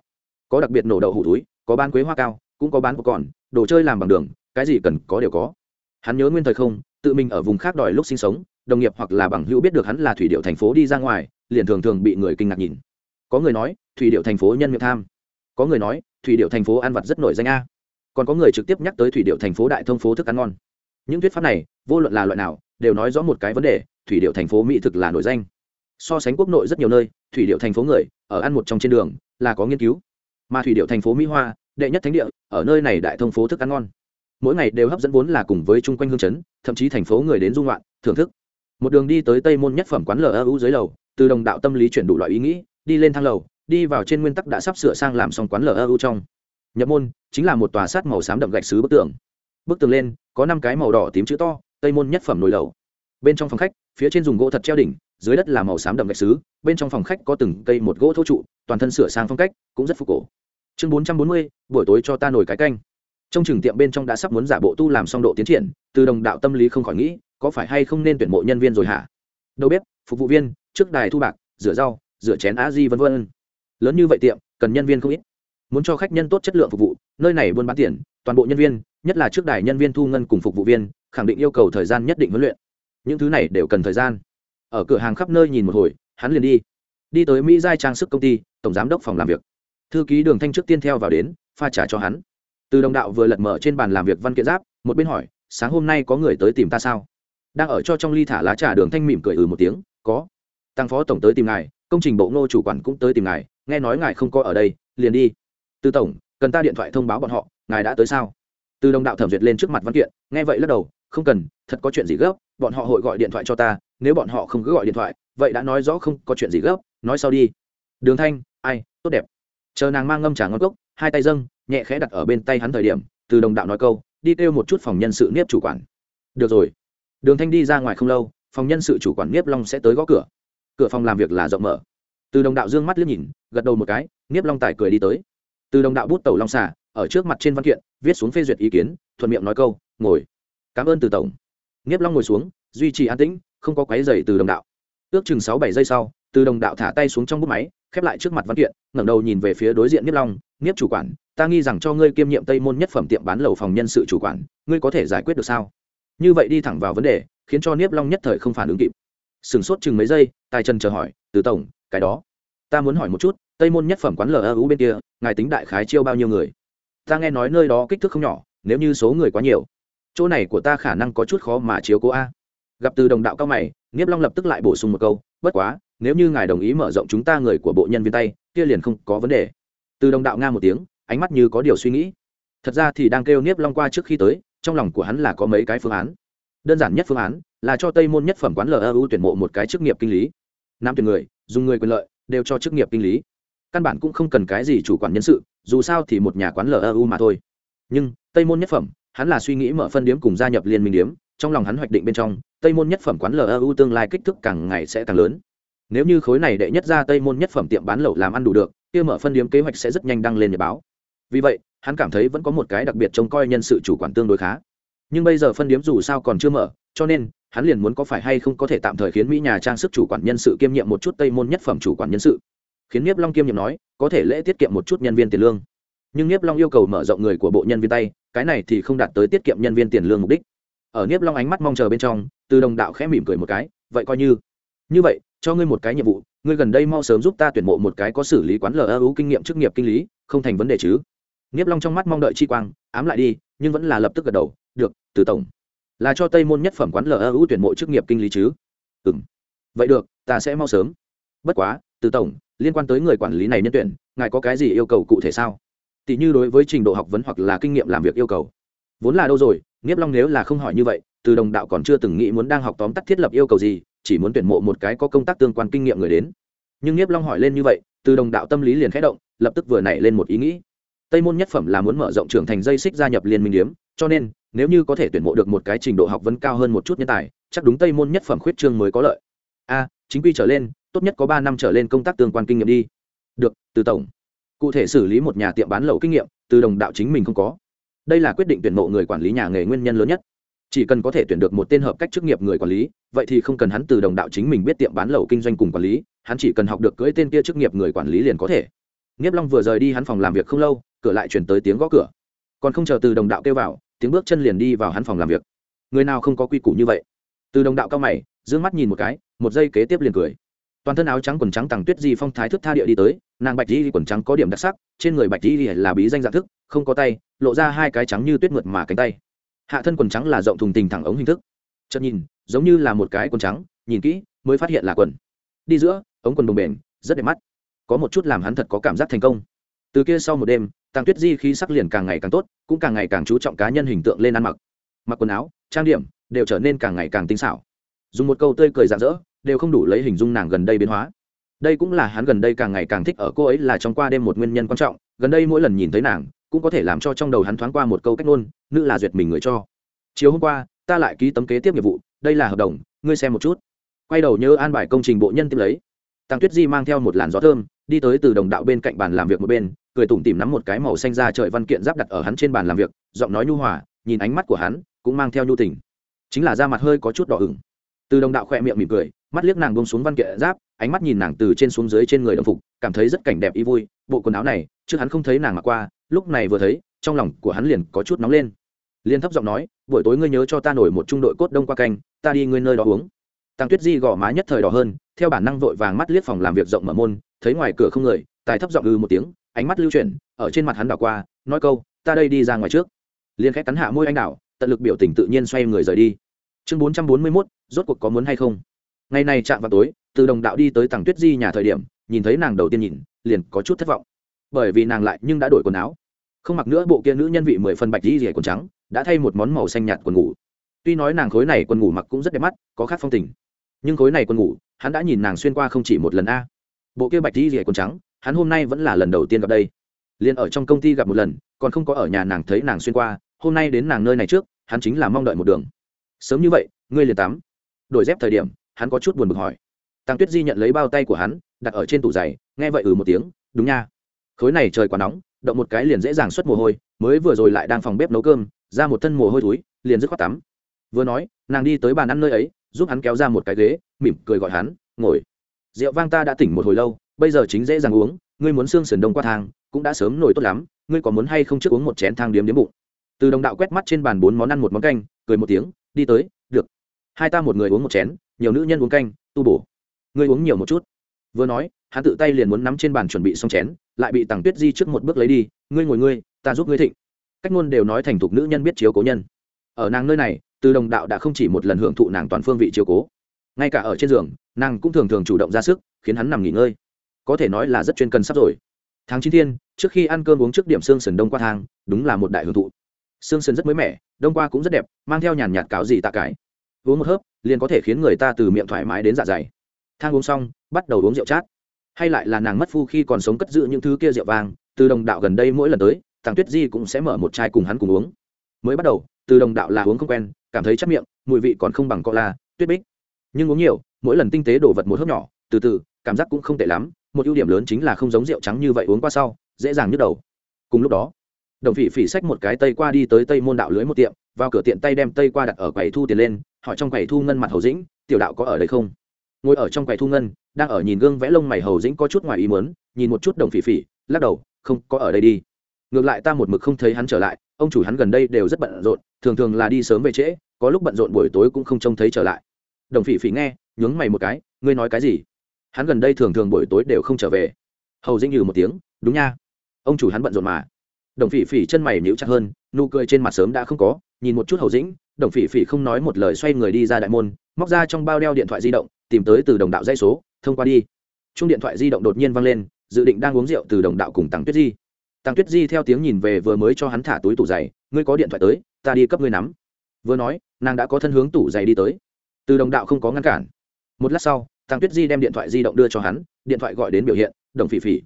Có đặc biệt nổ đậu hủ túi, có bán quế hoa cao, cũng có bán của còn, đồ chơi làm bằng đường, cái gì cần có đều có. Hắn nhớ nguyên thời không, tự mình ở vùng khác đòi lúc sinh sống đồng nghiệp hoặc là bằng hữu biết được hắn là thủy điệu thành phố đi ra ngoài, liền thường thường bị người kinh ngạc nhìn. Có người nói, thủy điệu thành phố nhân miệng tham. Có người nói, thủy điệu thành phố ăn vặt rất nổi danh a. Còn có người trực tiếp nhắc tới thủy điệu thành phố đại thông phố thức ăn ngon. Những thuyết pháp này, vô luận là loại nào, đều nói rõ một cái vấn đề, thủy điệu thành phố mỹ thực là nổi danh. So sánh quốc nội rất nhiều nơi, thủy điệu thành phố người, ở ăn một trong trên đường, là có nghiên cứu. Mà thủy điệu thành phố mỹ hoa, đệ nhất thánh địa, ở nơi này đại thông phố thức ăn ngon. Mỗi ngày đều hấp dẫn vốn là cùng với chung quanh hương chấn, thậm chí thành phố người đến dung loạn thưởng thức một đường đi tới tây môn nhất phẩm quán lu dưới lầu, từ đồng đạo tâm lý chuyển đủ loại ý nghĩ, đi lên thang lầu, đi vào trên nguyên tắc đã sắp sửa sang làm xong quán lu trong. Nhập môn, chính là một tòa sắt màu xám đậm gạch xứ bức tường. Bức tường lên, có năm cái màu đỏ tím chữ to, tây môn nhất phẩm nồi lầu bên trong phòng khách, phía trên dùng gỗ thật treo đỉnh, dưới đất là màu xám đậm gạch xứ, bên trong phòng khách có từng cây một gỗ thô trụ, toàn thân sửa sang phong cách, cũng rất phục cổ. Chương bốn trăm bốn mươi, buổi tối cho ta nổi cái canh. Trong trường tiệm bên trong đã sắp muốn giả bộ tu làm xong độ tiến triển, từ đồng đạo tâm lý không khỏi nghĩ có phải hay không nên tuyển mộ nhân viên rồi hả? Đâu biết phục vụ viên, trước đài thu bạc, rửa rau, rửa chén á di vân vân. Lớn như vậy tiệm, cần nhân viên không ít. Muốn cho khách nhân tốt chất lượng phục vụ, nơi này buôn bán tiền, toàn bộ nhân viên, nhất là trước đài nhân viên thu ngân cùng phục vụ viên, khẳng định yêu cầu thời gian nhất định huấn luyện. Những thứ này đều cần thời gian. Ở cửa hàng khắp nơi nhìn một hồi, hắn liền đi. Đi tới mỹ giai trang sức công ty, tổng giám đốc phòng làm việc. Thư ký đường thanh trước tiên theo vào đến, pha trả cho hắn. Từ đồng đạo vừa lật mở trên bàn làm việc văn kiện giáp, một bên hỏi, sáng hôm nay có người tới tìm ta sao? Đang ở cho trong ly thả lá trà đường thanh mỉm cười ừ một tiếng, có, tăng phó tổng tới tìm ngài, công trình bộ ngô chủ quản cũng tới tìm ngài, nghe nói ngài không có ở đây, liền đi. Từ tổng, cần ta điện thoại thông báo bọn họ, ngài đã tới sao? Từ đồng đạo thẩm duyệt lên trước mặt văn kiện, nghe vậy lắc đầu, không cần, thật có chuyện gì gấp, bọn họ hội gọi điện thoại cho ta, nếu bọn họ không cứ gọi điện thoại, vậy đã nói rõ không có chuyện gì gấp, nói sau đi. Đường thanh, ai, tốt đẹp. Chờ nàng mang ngâm trà ngon cốc, hai tay dâng, nhẹ khẽ đặt ở bên tay hắn thời điểm, từ đồng đạo nói câu, đi kêu một chút phòng nhân sự niếp chủ quản. Được rồi đường thanh đi ra ngoài không lâu, phòng nhân sự chủ quản niếp long sẽ tới gõ cửa. Cửa phòng làm việc là rộng mở. Từ đồng đạo dương mắt liếc nhìn, gật đầu một cái, niếp long tài cười đi tới. Từ đồng đạo bút tàu long xà, ở trước mặt trên văn kiện, viết xuống phê duyệt ý kiến, thuận miệng nói câu, ngồi. Cảm ơn từ tổng. Niếp long ngồi xuống, duy trì an tĩnh, không có quáy dày từ đồng đạo. Ước chừng sáu bảy giây sau, từ đồng đạo thả tay xuống trong bút máy, khép lại trước mặt văn kiện, ngẩng đầu nhìn về phía đối diện niếp long, niếp chủ quản, ta nghi rằng cho ngươi kiêm nhiệm tây môn nhất phẩm tiệm bán lầu phòng nhân sự chủ quản, ngươi có thể giải quyết được sao? Như vậy đi thẳng vào vấn đề, khiến cho niếp long nhất thời không phản ứng kịp. Sửng sốt chừng mấy giây, tài trần chờ hỏi, từ tổng, cái đó, ta muốn hỏi một chút, tây môn nhất phẩm quán lu bên kia, ngài tính đại khái chiêu bao nhiêu người? Ta nghe nói nơi đó kích thước không nhỏ, nếu như số người quá nhiều, chỗ này của ta khả năng có chút khó mà chiếu cố a. Gặp từ đồng đạo cao mày, niếp long lập tức lại bổ sung một câu, bất quá, nếu như ngài đồng ý mở rộng chúng ta người của bộ nhân viên tay, kia liền không có vấn đề. Từ đồng đạo nga một tiếng, ánh mắt như có điều suy nghĩ. Thật ra thì đang kêu niếp long qua trước khi tới trong lòng của hắn là có mấy cái phương án. Đơn giản nhất phương án là cho tây môn nhất phẩm quán lu tuyển mộ một cái chức nghiệp kinh lý. Nam tuyển người, dùng người quyền lợi, đều cho chức nghiệp kinh lý. Căn bản cũng không cần cái gì chủ quản nhân sự, dù sao thì một nhà quán lu mà thôi. Nhưng, tây môn nhất phẩm, hắn là suy nghĩ mở phân điếm cùng gia nhập liên minh điếm, trong lòng hắn hoạch định bên trong, tây môn nhất phẩm quán lu tương lai kích thước càng ngày sẽ càng lớn. Nếu như khối này đệ nhất ra tây môn nhất phẩm tiệm bán lẩu làm ăn đủ được, kia mở phân điếm kế hoạch sẽ rất nhanh đăng lên nhật báo vì vậy, hắn cảm thấy vẫn có một cái đặc biệt trông coi nhân sự chủ quản tương đối khá. Nhưng bây giờ phân điếm dù sao còn chưa mở, cho nên, hắn liền muốn có phải hay không có thể tạm thời khiến mỹ nhà trang sức chủ quản nhân sự kiêm nhiệm một chút tây môn nhất phẩm chủ quản nhân sự. Khiến nhiếp long kiêm nhiệm nói, có thể lễ tiết kiệm một chút nhân viên tiền lương. Nhưng nhiếp long yêu cầu mở rộng người của bộ nhân viên tay, cái này thì không đạt tới tiết kiệm nhân viên tiền lương mục đích. Ở nhiếp long ánh mắt mong chờ bên trong, từ đồng đạo khẽ mỉm cười một cái, vậy coi như. Như vậy, cho ngươi một cái nhiệm vụ, ngươi gần đây mau sớm giúp ta tuyển mộ một cái có xử lý quán lu kinh nghiệm chức nghiệp kinh lý, không thành vấn đề chứ nhiếp long trong mắt mong đợi chi quang, ám lại đi, nhưng vẫn là lập tức gật đầu, được, từ tổng. Là cho tây môn nhất phẩm quán lu tuyển mộ chức nghiệp kinh lý chứ? Ừ m vậy được, ta sẽ mau sớm. Bất quá, từ tổng, liên quan tới người quản lý này nhân tuyển, ngài có cái gì yêu cầu cụ thể sao? Tỷ như đối với trình độ học vấn hoặc là kinh nghiệm làm việc yêu cầu. Vốn là đâu rồi, nghiếp long nếu là không hỏi như vậy, từ đồng đạo còn chưa từng nghĩ muốn đang học tóm tắt thiết lập yêu cầu gì, chỉ muốn tuyển mộ một cái có công tác tương quan kinh nghiệm người đến. Nhưng nghiếp long hỏi lên như vậy, từ đồng đạo tâm lý liền khẽ động, lập tức vừa nảy lên một ý nghĩ tây môn nhất phẩm là muốn mở rộng trưởng thành dây xích gia nhập liên minh điếm, cho nên, nếu như có thể tuyển mộ được một cái trình độ học vấn cao hơn một chút nhân tài, chắc đúng tây môn nhất phẩm khuyết trương mới có lợi. A, chính quy trở lên, tốt nhất có ba năm trở lên công tác tương quan kinh nghiệm đi. Được, từ tổng. Cụ thể xử lý một nhà tiệm bán lậu kinh nghiệm, từ đồng đạo chính mình không có. Đây là quyết định tuyển mộ người quản lý nhà nghề nguyên nhân lớn nhất. Chỉ cần có thể tuyển được một tên hợp cách chức nghiệp người quản lý, vậy thì không cần hắn từ đồng đạo chính mình biết tiệm bán lậu kinh doanh cùng quản lý, hắn chỉ cần học được cưỡi tên kia chức nghiệp người quản lý liền có thể. Nghiếp long vừa rời đi hắn phòng làm việc không lâu cửa lại chuyển tới tiếng gõ cửa. Còn không chờ từ đồng đạo kêu vào, tiếng bước chân liền đi vào hắn phòng làm việc. Người nào không có quy củ như vậy? Từ đồng đạo cao mày d ư ơ n g mắt nhìn một cái, một giây kế tiếp liền cười. Toàn thân áo trắng quần trắng tàng tuyết di phong thái thức tha địa đi tới, nàng bạch di quần trắng có điểm đặc sắc, trên người bạch di là bí danh dạng thức, không có tay, lộ ra hai cái trắng như tuyết mượt mà cánh tay. Hạ thân quần trắng là rộng thùng tình thẳng ống hình thức. Chợt nhìn, giống như là một cái quần trắng, nhìn kỹ, mới phát hiện là quần. Đi giữa, ống quần đồng bền, rất đẹp mắt. Có một chút làm hắn thật có cảm giác thành công. Từ kia sau một đêm tàng tuyết di khí sắc liền càng ngày càng tốt, cũng càng ngày càng chú trọng cá nhân hình tượng lên ăn mặc. Mặc quần áo, trang điểm, đều trở nên càng ngày càng tinh xảo. Dùng một câu tươi cười rạng rỡ, đều không đủ lấy hình dung nàng gần đây biến hóa. Đây cũng là hắn gần đây càng ngày càng thích ở cô ấy là trong qua đêm một nguyên nhân quan trọng, gần đây mỗi lần nhìn thấy nàng, cũng có thể làm cho trong đầu hắn thoáng qua một câu cách ngôn, nữ là duyệt mình người cho. Chiều hôm qua, ta lại ký tấm kế tiếp nghiệp vụ, đây là hợp đồng, ngươi xem một chút. Quay đầu nhớ an bài công trình bộ nhân tiếp lấy. Tăng tuyết di mang theo một làn gió thơm đi tới từ đồng đạo bên cạnh bàn làm việc một bên, cười tủm tỉm nắm một cái màu xanh ra trời văn kiện giáp đặt ở hắn trên bàn làm việc, giọng nói nhu hòa, nhìn ánh mắt của hắn cũng mang theo nhu tình. Chính là da mặt hơi có chút đỏ ửng. Từ đồng đạo khỏe miệng mỉm cười, mắt liếc nàng bông xuống văn kiện giáp, ánh mắt nhìn nàng từ trên xuống dưới trên người đồng phục, cảm thấy rất cảnh đẹp y vui, bộ quần áo này, trước hắn không thấy nàng mặc qua, lúc này vừa thấy, trong lòng của hắn liền có chút nóng lên. Liên thấp giọng nói, buổi tối ngươi nhớ cho ta nổi một trung đội cốt đông qua canh, ta đi ngươi nơi đó uống tăng tuyết di gõ má nhất thời đỏ hơn, theo bản năng vội vàng mắt liếc phòng làm việc rộng mở môn, thấy ngoài cửa không người, tài thấp giọng ư một tiếng, ánh mắt lưu chuyển, ở trên mặt hắn đảo qua, nói câu, ta đây đi ra ngoài trước. Liên khẽ cắn hạ môi anh đảo, tận lực biểu tình tự nhiên xoay người rời đi. Chương bốn trăm bốn mươi mốt, rốt cuộc có muốn hay không? Ngày này chạm vào tối, từ đồng đạo đi tới tàng tuyết di nhà thời điểm, nhìn thấy nàng đầu tiên nhìn, liền có chút thất vọng. Bởi vì nàng lại nhưng đã đổi quần áo. Không mặc nữa, bộ kia nữ nhân vị mười phân bạch di rẻ quần trắng, đã thay một món màu xanh nhạt quần ngủ. Tuy nói nàng khối này quần ngủ mặc cũng rất đẹp mắt, có khác phong tình nhưng khối này quân ngủ, hắn đã nhìn nàng xuyên qua không chỉ một lần a. Bộ kia bạch di rỉa quần trắng, hắn hôm nay vẫn là lần đầu tiên gặp đây. Liền ở trong công ty gặp một lần, còn không có ở nhà nàng thấy nàng xuyên qua, hôm nay đến nàng nơi này trước, hắn chính là mong đợi một đường. Sớm như vậy, ngươi liền tắm. Đổi dép thời điểm, hắn có chút buồn bực hỏi. Tăng tuyết di nhận lấy bao tay của hắn, đặt ở trên tủ giày, nghe vậy ừ một tiếng, đúng nha. Khối này trời quá nóng, động một cái liền dễ dàng xuất mồ hôi, mới vừa rồi lại đang phòng bếp nấu cơm, ra một thân mồ hôi thúi liền dứt khoát tắm. Vừa nói, nàng đi tới bàn ăn nơi ấy giúp hắn kéo ra một cái ghế, mỉm cười gọi hắn, ngồi. Rượu vang ta đã tỉnh một hồi lâu, bây giờ chính dễ dàng uống, ngươi muốn xương sườn đông qua thang, cũng đã sớm nổi tốt lắm, ngươi có muốn hay không trước uống một chén thang điếm điếm bụng? Từ đồng đạo quét mắt trên bàn bốn món ăn một món canh, cười một tiếng, đi tới, được. Hai ta một người uống một chén, nhiều nữ nhân uống canh, tu bổ. Ngươi uống nhiều một chút. Vừa nói, hắn tự tay liền muốn nắm trên bàn chuẩn bị xong chén, lại bị tằng tuyết di trước một bước lấy đi, ngươi ngồi ngươi, ta giúp ngươi thịnh. Cách ngôn đều nói thành thục nữ nhân biết chiếu cố nhân. Ở nàng nơi này từ đồng đạo đã không chỉ một lần hưởng thụ nàng toàn phương vị chiều cố, ngay cả ở trên giường, nàng cũng thường thường chủ động ra sức, khiến hắn nằm nghỉ ngơi. Có thể nói là rất chuyên cần sắp rồi. Tháng chín thiên, trước khi ăn cơm uống trước điểm xương sần đông qua thang, đúng là một đại hưởng thụ. Sương sần rất mới mẻ, đông qua cũng rất đẹp, mang theo nhàn nhạt cáo gì tạ cái. Uống một hớp, liền có thể khiến người ta từ miệng thoải mái đến dạ dày. Thang uống xong, bắt đầu uống rượu chát. Hay lại là nàng mất phu khi còn sống cất giữ những thứ kia rượu vàng từ đồng đạo gần đây mỗi lần tới thằng tuyết di cũng sẽ mở một chai cùng hắn cùng uống. Mới bắt đầu từ đồng đạo là uống không quen, cảm thấy chắc miệng, mùi vị còn không bằng cọ la, tuyết bích. Nhưng uống nhiều, mỗi lần tinh tế đổ vật một hớp nhỏ, từ từ, cảm giác cũng không tệ lắm, một ưu điểm lớn chính là không giống rượu trắng như vậy uống qua sau, dễ dàng nhức đầu. Cùng lúc đó, đồng phỉ phỉ xách một cái tây qua đi tới tây môn đạo lưới một tiệm, vào cửa tiện tay đem tây qua đặt ở quầy thu tiền lên, hỏi trong quầy thu ngân mặt hầu dĩnh, tiểu đạo có ở đây không? Ngồi ở trong quầy thu ngân, đang ở nhìn gương vẽ lông mày hầu dĩnh có chút ngoài ý mớn nhìn một chút đồng phỉ phỉ, lắc đầu, không, có ở đây đi. Ngược lại ta một mực không thấy hắn trở lại, ông chủ hắn gần đây đều rất bận rộn thường thường là đi sớm về trễ, có lúc bận rộn buổi tối cũng không trông thấy trở lại. Đồng phỉ phỉ nghe, nhướng mày một cái, ngươi nói cái gì? Hắn gần đây thường thường buổi tối đều không trở về. Hầu dĩnh nhừ một tiếng, đúng nha, ông chủ hắn bận rộn mà. Đồng phỉ phỉ chân mày níu chặt hơn, nụ cười trên mặt sớm đã không có, nhìn một chút hầu dĩnh, đồng phỉ phỉ không nói một lời xoay người đi ra đại môn, móc ra trong bao đeo điện thoại di động, tìm tới từ đồng đạo dây số, thông qua đi. Chung điện thoại di động đột nhiên vang lên, dự định đang uống rượu từ đồng đạo cùng tăng tuyết di. Tăng tuyết di theo tiếng nhìn về vừa mới cho hắn thả túi tủ giày ngươi có điện thoại tới, ta đi cấp ngươi nắm. Vừa nói, nàng đã có thân hướng tủ giày đi tới. Từ đồng đạo không có ngăn cản. Một lát sau tăng tuyết di đem điện thoại di động đưa cho hắn, điện thoại gọi đến biểu hiện, đồng phỉ phỉ.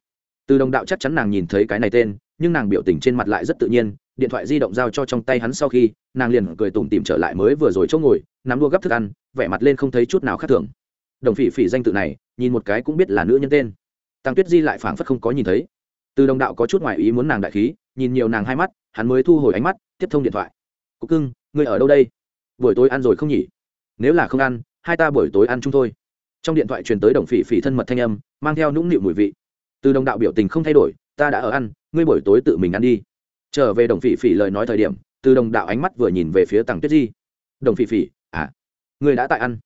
Từ đồng đạo chắc chắn nàng nhìn thấy cái này tên, nhưng nàng biểu tình trên mặt lại rất tự nhiên, điện thoại di động giao cho trong tay hắn sau khi, nàng liền cười tủm tìm trở lại mới vừa rồi chỗ ngồi, nắm đua gấp thức ăn, vẻ mặt lên không thấy chút nào khác thường. Đồng phỉ phỉ danh tự này, nhìn một cái cũng biết là nữ nhân tên. Tăng tuyết di lại phảng phất không có nhìn thấy. Từ đồng đạo có chút ngoại ý muốn nàng đại khí, nhìn nhiều nàng hai mắt hắn mới thu hồi ánh mắt, tiếp thông điện thoại. Cục cưng, ngươi ở đâu đây? Buổi tối ăn rồi không nhỉ? Nếu là không ăn, hai ta buổi tối ăn chung thôi. Trong điện thoại truyền tới đồng phỉ phỉ thân mật thanh âm, mang theo nũng nịu mùi vị. Từ đồng đạo biểu tình không thay đổi, ta đã ở ăn, ngươi buổi tối tự mình ăn đi. Trở về đồng phỉ phỉ lời nói thời điểm, từ đồng đạo ánh mắt vừa nhìn về phía tàng tuyết di. Đồng phỉ phỉ à ngươi đã tại ăn.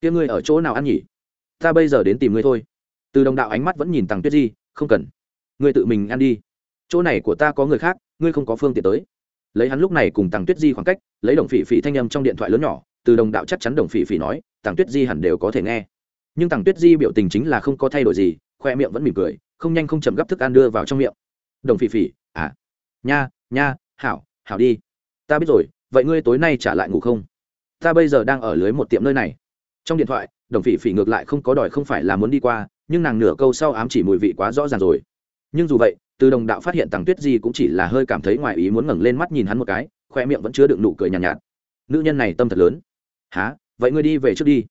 Kia ngươi ở chỗ nào ăn nhỉ? Ta bây giờ đến tìm ngươi thôi. Từ đồng đạo ánh mắt vẫn nhìn tằng tuyết di, không cần. Ngươi tự mình ăn đi chỗ này của ta có người khác, ngươi không có phương tiện tới. Lấy hắn lúc này cùng tàng tuyết di khoảng cách, lấy đồng phỉ phỉ thanh âm trong điện thoại lớn nhỏ, từ đồng đạo chắc chắn đồng phỉ phỉ nói tàng tuyết di hẳn đều có thể nghe. Nhưng tàng tuyết di biểu tình chính là không có thay đổi gì, khoe miệng vẫn mỉm cười, không nhanh không chậm gấp thức ăn đưa vào trong miệng. Đồng phỉ phỉ à nha nha, hảo hảo đi. Ta biết rồi, vậy ngươi tối nay trả lại ngủ không? Ta bây giờ đang ở lưới một tiệm nơi này. Trong điện thoại, đồng phỉ phỉ ngược lại không có đòi không phải là muốn đi qua, nhưng nàng nửa câu sau ám chỉ mùi vị quá rõ ràng rồi. Nhưng dù vậy từ đồng đạo phát hiện tằng tuyết di cũng chỉ là hơi cảm thấy ngoài ý muốn ngẩng lên mắt nhìn hắn một cái khoe miệng vẫn chứa đựng nụ cười nhàn nhạt, nhạt. Nữ nhân này tâm thật lớn. Há vậy ngươi đi về trước đi.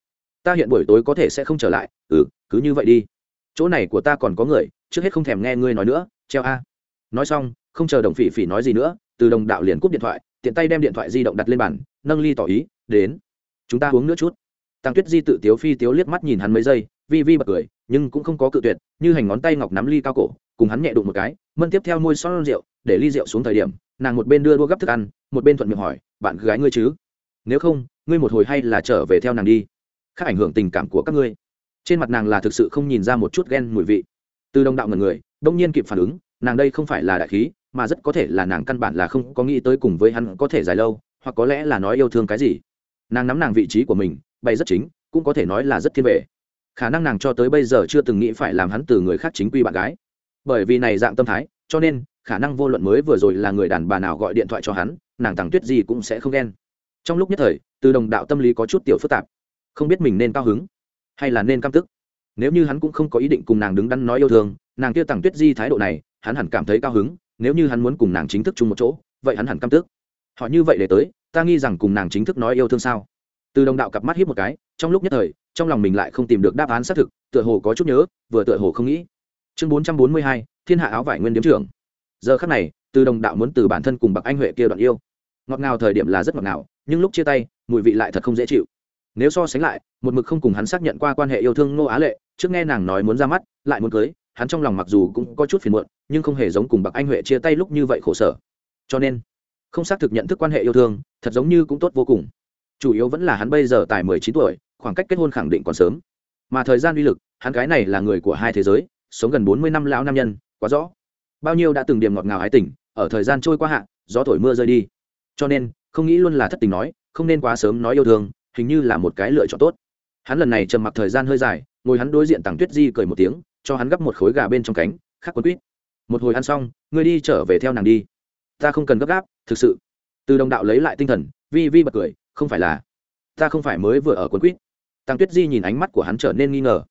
Ta hiện buổi tối có thể sẽ không trở lại. Ừ cứ như vậy đi. Chỗ này của ta còn có người trước hết không thèm nghe ngươi nói nữa treo a. Nói xong không chờ đồng phỉ phỉ nói gì nữa từ đồng đạo liền cúp điện thoại tiện tay đem điện thoại di động đặt lên bàn nâng ly tỏ ý đến. Chúng ta uống nữa chút. Tăng tuyết di tự tiếu phi tiếu liếc mắt nhìn hắn mấy giây vi vi bật cười nhưng cũng không có cự tuyệt như hành ngón tay ngọc nắm ly cao cổ cùng hắn nhẹ đụng một cái, mân tiếp theo môi son rượu, để ly rượu xuống thời điểm, nàng một bên đưa đua gấp thức ăn, một bên thuận miệng hỏi, bạn gái ngươi chứ? Nếu không, ngươi một hồi hay là trở về theo nàng đi, khác ảnh hưởng tình cảm của các ngươi. Trên mặt nàng là thực sự không nhìn ra một chút ghen mùi vị. Từ đồng đạo ngần người, đông nhiên kịp phản ứng, nàng đây không phải là đại khí, mà rất có thể là nàng căn bản là không có nghĩ tới cùng với hắn có thể dài lâu, hoặc có lẽ là nói yêu thương cái gì. Nàng nắm nàng vị trí của mình bay rất chính, cũng có thể nói là rất thiên vệ khả năng nàng cho tới bây giờ chưa từng nghĩ phải làm hắn từ người khác chính quy bạn gái bởi vì này dạng tâm thái, cho nên, khả năng vô luận mới vừa rồi là người đàn bà nào gọi điện thoại cho hắn, nàng tàng tuyết gì cũng sẽ không ghen. Trong lúc nhất thời, từ đồng đạo tâm lý có chút tiểu phức tạp. Không biết mình nên cao hứng, hay là nên căm tức. Nếu như hắn cũng không có ý định cùng nàng đứng đắn nói yêu thương, nàng kia tàng tuyết di thái độ này, hắn hẳn cảm thấy cao hứng, nếu như hắn muốn cùng nàng chính thức chung một chỗ, vậy hắn hẳn căm tức. Họ như vậy để tới, ta nghi rằng cùng nàng chính thức nói yêu thương sao? Từ đồng đạo cặp mắt hiếp một cái, trong lúc nhất thời, trong lòng mình lại không tìm được đáp án xác thực, tựa hồ có chút nhớ, vừa tựa hồ không nghĩ chương bốn trăm bốn mươi hai, thiên hạ áo vải nguyên điếm trưởng. Giờ khắc này, từ đồng đạo muốn từ bản thân cùng Bạc anh huệ kia đoạn yêu. Ngọt ngào thời điểm là rất ngọt ngào, nhưng lúc chia tay, mùi vị lại thật không dễ chịu. Nếu so sánh lại, một mực không cùng hắn xác nhận qua quan hệ yêu thương ngô á lệ, trước nghe nàng nói muốn ra mắt, lại muốn cưới, hắn trong lòng mặc dù cũng có chút phiền muộn, nhưng không hề giống cùng Bạc anh huệ chia tay lúc như vậy khổ sở. Cho nên, không xác thực nhận thức quan hệ yêu thương, thật giống như cũng tốt vô cùng. Chủ yếu vẫn là hắn bây giờ tại mười chín tuổi, khoảng cách kết hôn khẳng định còn sớm. Mà thời gian uy lực, hắn gái này là người của hai thế giới sống gần bốn mươi năm lão nam nhân, quá rõ. Bao nhiêu đã từng điểm ngọt ngào ái tình, ở thời gian trôi qua hạ, gió thổi mưa rơi đi. Cho nên, không nghĩ luôn là thất tình nói, không nên quá sớm nói yêu thương, hình như là một cái lựa chọn tốt. Hắn lần này trầm mặc thời gian hơi dài, ngồi hắn đối diện tàng tuyết di cười một tiếng, cho hắn gấp một khối gà bên trong cánh, khắc quấn quýt. Một hồi ăn xong, ngươi đi trở về theo nàng đi. Ta không cần gấp gáp, thực sự. Từ đồng đạo lấy lại tinh thần, vi vi bật cười, không phải là. Ta không phải mới vừa ở quấn quýt. Tăng tuyết di nhìn ánh mắt của hắn trở nên nghi ngờ.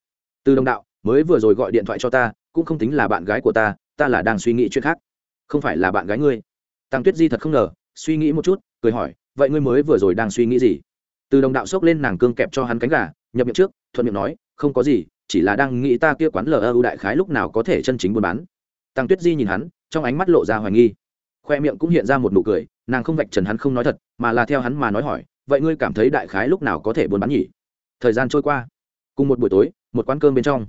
Từ đồng đạo mới vừa rồi gọi điện thoại cho ta, cũng không tính là bạn gái của ta ta là đang suy nghĩ chuyện khác. Không phải là bạn gái ngươi. Tăng tuyết di thật không ngờ, suy nghĩ một chút, cười hỏi, vậy ngươi mới vừa rồi đang suy nghĩ gì? Từ đồng đạo xốc lên nàng cương kẹp cho hắn cánh gà, nhập miệng trước, thuận miệng nói, không có gì, chỉ là đang nghĩ ta kia quán lờ ưu đại khái lúc nào có thể chân chính buôn bán. Tăng tuyết di nhìn hắn, trong ánh mắt lộ ra hoài nghi. Khoe miệng cũng hiện ra một nụ cười, nàng không vạch trần hắn không nói thật, mà là theo hắn mà nói hỏi, vậy ngươi cảm thấy đại khái lúc nào có thể buôn bán nhỉ? Thời gian trôi qua. Cùng một buổi tối, một quán cơm bên trong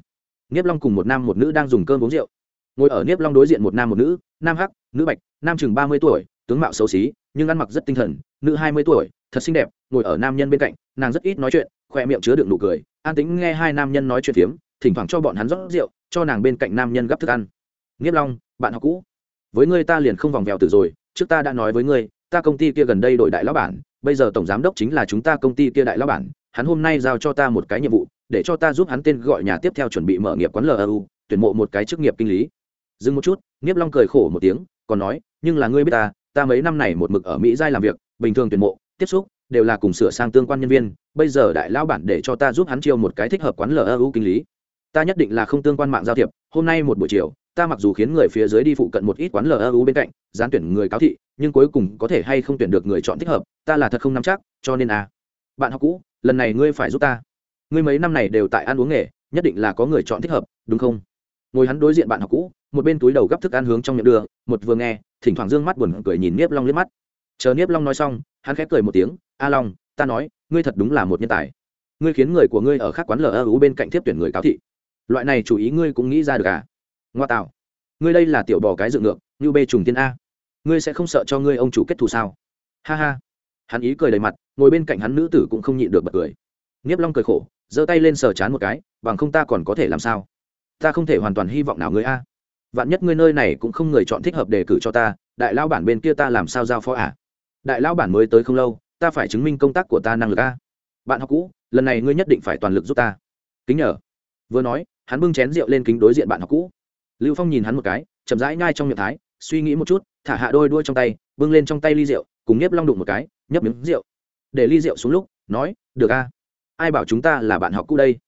niếp long cùng một nam một nữ đang dùng cơm uống rượu. Ngồi ở niếp long đối diện một nam một nữ, nam hắc, nữ bạch, nam chừng ba mươi tuổi, tướng mạo xấu xí, nhưng ăn mặc rất tinh thần, nữ hai mươi tuổi, thật xinh đẹp, ngồi ở nam nhân bên cạnh, nàng rất ít nói chuyện, khoe miệng chứa đựng nụ cười, an tính nghe hai nam nhân nói chuyện phiếm, thỉnh thoảng cho bọn hắn rót rượu, cho nàng bên cạnh nam nhân gấp thức ăn. Nghiếp long, bạn học cũ. Với ngươi ta liền không vòng vèo từ rồi, trước ta đã nói với ngươi, ta công ty kia gần đây đổi đại lão bản, bây giờ tổng giám đốc chính là chúng ta công ty kia đại lão bản, hắn hôm nay giao cho ta một cái nhiệm vụ để cho ta giúp hắn tên gọi nhà tiếp theo chuẩn bị mở nghiệp quán lu tuyển mộ một cái chức nghiệp kinh lý. Dừng một chút nghiếp long cười khổ một tiếng, còn nói, nhưng là ngươi biết ta ta mấy năm này một mực ở mỹ giai làm việc, bình thường tuyển mộ, tiếp xúc, đều là cùng sửa sang tương quan nhân viên, bây giờ đại lão bản để cho ta giúp hắn chiêu một cái thích hợp quán lu kinh lý. Ta nhất định là không tương quan mạng giao thiệp, hôm nay một buổi chiều, ta mặc dù khiến người phía dưới đi phụ cận một ít quán lu bên cạnh gián tuyển người cáo thị, nhưng cuối cùng có thể hay không tuyển được người chọn thích hợp, ta là thật không nắm chắc, cho nên à. Bạn học cũ, lần này ngươi phải giúp ta ngươi mấy năm này đều tại ăn uống nghề, nhất định là có người chọn thích hợp, đúng không? Ngồi hắn đối diện bạn học cũ, một bên túi đầu gấp thức ăn hướng trong miệng đưa, một vừa nghe, thỉnh thoảng d ư ơ n g mắt buồn cười nhìn niếp long liếc mắt. Chờ niếp long nói xong, hắn khép cười một tiếng, a long, ta nói, ngươi thật đúng là một nhân tài. Ngươi khiến người của ngươi ở khác quán lờ ơ bên cạnh tiếp tuyển người cáo thị. Loại này chủ ý ngươi cũng nghĩ ra được à? Ngoa tạo. Ngươi đây là tiểu bò cái dựng ngược, như bê trùng tiên a. Ngươi sẽ không sợ cho ngươi ông chủ kết thù sao? Ha ha. Hắn ý cười đầy mặt, ngồi bên cạnh hắn nữ tử cũng không nhịn được bật cười. Nghiếp long cười khổ giơ tay lên sờ chán một cái, bằng không ta còn có thể làm sao? Ta không thể hoàn toàn hy vọng nào người a. Vạn nhất ngươi nơi này cũng không người chọn thích hợp đề cử cho ta, đại lao bản bên kia ta làm sao giao phó à? Đại lao bản mới tới không lâu, ta phải chứng minh công tác của ta năng lực a. Bạn học cũ, lần này ngươi nhất định phải toàn lực giúp ta. Kính nhờ. Vừa nói, hắn bưng chén rượu lên kính đối diện bạn học cũ. Lưu phong nhìn hắn một cái, chậm rãi nhai trong miệng thái, suy nghĩ một chút, thả hạ đôi đuôi trong tay, bưng lên trong tay ly rượu, cùng nhếp long đụng một cái, nhấp miếng rượu. Để ly rượu xuống lúc, nói, được a ai bảo chúng ta là bạn học cũ đây?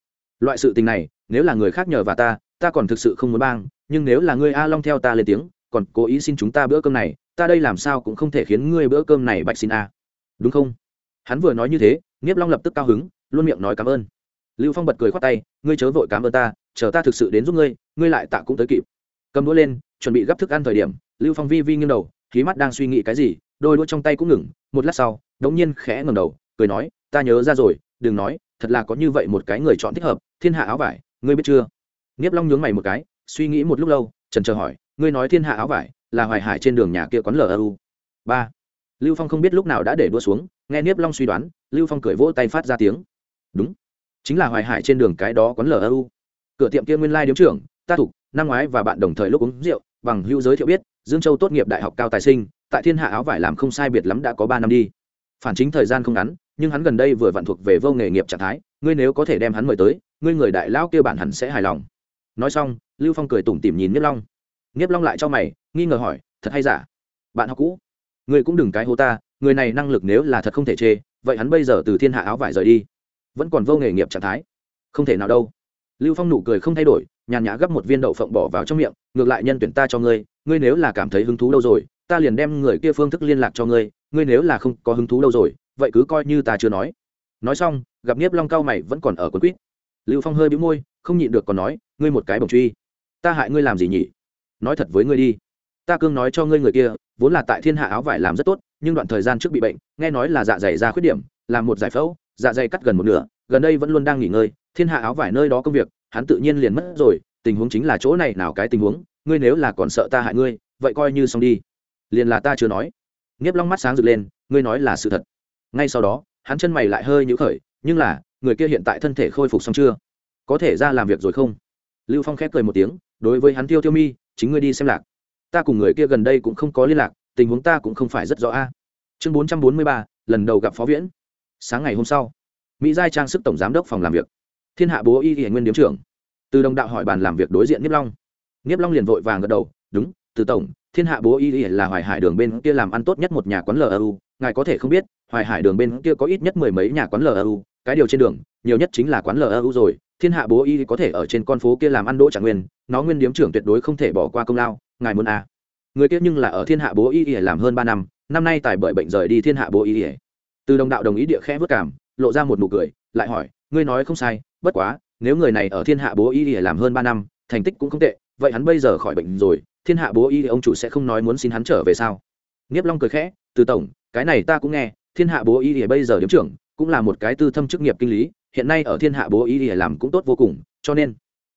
Loại sự tình này, nếu là người khác nhờ và ta ta còn thực sự không muốn bang, nhưng nếu là ngươi a long theo ta lên tiếng, còn cố ý xin chúng ta bữa cơm này, ta đây làm sao cũng không thể khiến ngươi bữa cơm này bạch xin a. Đúng không? Hắn vừa nói như thế nghiếp long lập tức cao hứng, luôn miệng nói cảm ơn. Lưu phong bật cười khoát tay, ngươi chớ vội cảm ơn ta, chờ ta thực sự đến giúp ngươi ngươi lại tạ cũng tới kịp. Cầm đũa lên, chuẩn bị gấp thức ăn thời điểm, lưu phong vi vi nghiêng đầu, khí mắt đang suy nghĩ cái gì, đôi đũa trong tay cũng ngừng, một lát sau, đống nhiên khẽ ngầm đầu, cười nói, ta nhớ ra rồi đừng nói, thật là có như vậy một cái người chọn thích hợp, thiên hạ áo vải, ngươi biết chưa? Nghiếp long nhướng mày một cái, suy nghĩ một lúc lâu trần chờ hỏi, ngươi nói thiên hạ áo vải là hoài hải trên đường nhà kia quán lu ba. Lưu phong không biết lúc nào đã để đua xuống, nghe niếp long suy đoán, lưu phong cười vỗ tay phát ra tiếng. Đúng, chính là hoài hải trên đường cái đó quán lu cửa tiệm kia nguyên lai điếm trưởng, ta thục năm ngoái và bạn đồng thời lúc uống rượu, bằng hữu giới thiệu biết, dương châu tốt nghiệp đại học cao tài sinh, tại thiên hạ áo vải làm không sai biệt lắm đã có ba năm đi. Phản chính thời gian không ngắn nhưng hắn gần đây vừa vặn thuộc về vô nghề nghiệp trạng thái, ngươi nếu có thể đem hắn mời tới, ngươi người đại lão kia bản hẳn sẽ hài lòng. Nói xong, lưu phong cười tủm tỉm nhìn nghiếp long. Nghiếp long lại cho mày, nghi ngờ hỏi, thật hay giả? Bạn học cũ? Ngươi cũng đừng cái hô ta, người này năng lực nếu là thật không thể chê, vậy hắn bây giờ từ thiên hạ áo vải rời đi, vẫn còn vô nghề nghiệp trạng thái. Không thể nào đâu. Lưu phong nụ cười không thay đổi, nhàn nhã gấp một viên đậu phộng bỏ vào trong miệng, ngược lại nhân tuyển ta cho ngươi ngươi nếu là cảm thấy hứng thú đâu rồi, ta liền đem người kia phương thức liên lạc cho ngươi ngươi nếu là không có hứng thú đâu rồi vậy cứ coi như ta chưa nói. Nói xong, gặp nhiếp long cao mày vẫn còn ở quần quýt. Lưu phong hơi bĩu môi, không nhịn được còn nói, ngươi một cái bồng truy. Ta hại ngươi làm gì nhỉ? Nói thật với ngươi đi. Ta cương nói cho ngươi người kia, vốn là tại thiên hạ áo vải làm rất tốt, nhưng đoạn thời gian trước bị bệnh, nghe nói là dạ dày ra khuyết điểm, làm một giải phẫu dạ dày cắt gần một nửa, gần đây vẫn luôn đang nghỉ ngơi, thiên hạ áo vải nơi đó công việc, hắn tự nhiên liền mất rồi, tình huống chính là chỗ này nào cái tình huống, ngươi nếu là còn sợ ta hại ngươi, vậy coi như xong đi. Liền là ta chưa nói. Nghiếp long mắt sáng rực lên, ngươi nói là sự thật ngay sau đó, hắn chân mày lại hơi nhũ khởi, nhưng là, người kia hiện tại thân thể khôi phục xong chưa? Có thể ra làm việc rồi không? Lưu phong khép cười một tiếng, đối với hắn tiêu tiêu mi, chính ngươi đi xem lạc. Ta cùng người kia gần đây cũng không có liên lạc, tình huống ta cũng không phải rất rõ a. Chương bốn trăm bốn mươi ba, lần đầu gặp phó viễn. Sáng ngày hôm sau, mỹ giai trang sức tổng giám đốc phòng làm việc. Thiên hạ bố y hiển nguyên điếm trưởng. Từ đồng đạo hỏi bàn làm việc đối diện nghiếp long. Nghiếp long liền vội vàng gật đầu, đúng, từ tổng thiên hạ bố y là hoài hải đường bên kia làm ăn tốt nhất một nhà quán lu ngài có thể không biết, hoài hải đường bên kia có ít nhất mười mấy nhà quán lu cái điều trên đường, nhiều nhất chính là quán lu rồi. Thiên hạ bố y có thể ở trên con phố kia làm ăn đỗ trạng nguyên, nó nguyên điếm trưởng tuyệt đối không thể bỏ qua công lao. Ngài muốn à. người kia nhưng là ở thiên hạ bố y làm hơn ba năm năm nay tài bởi bệnh rời đi thiên hạ bố y từ đồng đạo đồng ý địa khẽ vất cảm, lộ ra một nụ cười, lại hỏi, ngươi nói không sai, bất quá, nếu người này ở thiên hạ bố y làm hơn ba năm, thành tích cũng không tệ, vậy hắn bây giờ khỏi bệnh rồi thiên hạ bố y ông chủ sẽ không nói muốn xin hắn trở về sao? Nghiếp long cười khẽ, từ tổng, cái này ta cũng nghe, thiên hạ bố y bây giờ điếm trưởng cũng là một cái tư thâm chức nghiệp kinh lý, hiện nay ở thiên hạ bố y làm cũng tốt vô cùng, cho nên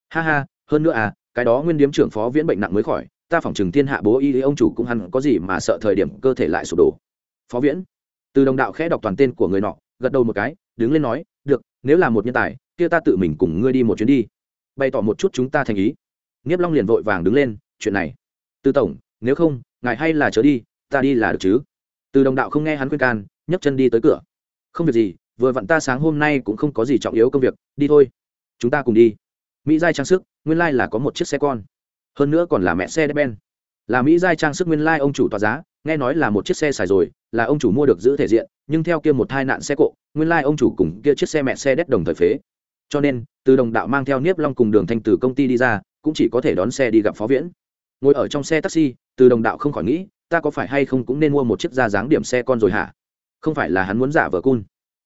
ha ha, hơn nữa à cái đó nguyên điếm trưởng phó viễn bệnh nặng mới khỏi, ta phỏng chừng thiên hạ bố y ông chủ cũng hẳn có gì mà sợ thời điểm cơ thể lại sụp đổ. Phó viễn, từ đồng đạo khẽ đọc toàn tên của người nọ, gật đầu một cái, đứng lên nói, được, nếu là một nhân tài, kia ta tự mình cùng ngươi đi một chuyến đi. Bày tỏ một chút chúng ta thành ý. Nghiếp long liền vội vàng đứng lên, chuyện này từ tổng, nếu không, ngài hay là trở đi, ta đi là được chứ? Từ đồng đạo không nghe hắn khuyên can, nhấc chân đi tới cửa. Không việc gì, vừa vặn ta sáng hôm nay cũng không có gì trọng yếu công việc, đi thôi. Chúng ta cùng đi. Mỹ giai trang sức, nguyên lai、like、là có một chiếc xe con. Hơn nữa còn là mẹ xe ben. Là mỹ giai trang sức nguyên lai、like、ông chủ tòa giá, nghe nói là một chiếc xe xài rồi, là ông chủ mua được giữ thể diện, nhưng theo kia một tai nạn xe cộ, nguyên lai ông chủ cùng kia chiếc xe mẹ xe đét đồng thời phế. Cho nên, từ đồng đạo mang theo niếp long cùng đường thanh từ công ty đi ra, cũng chỉ có thể đón xe đi gặp phó viễn ngồi ở trong xe taxi từ đồng đạo không khỏi nghĩ ta có phải hay không cũng nên mua một chiếc ra dáng điểm xe con rồi hả? Không phải là hắn muốn giả vờ cun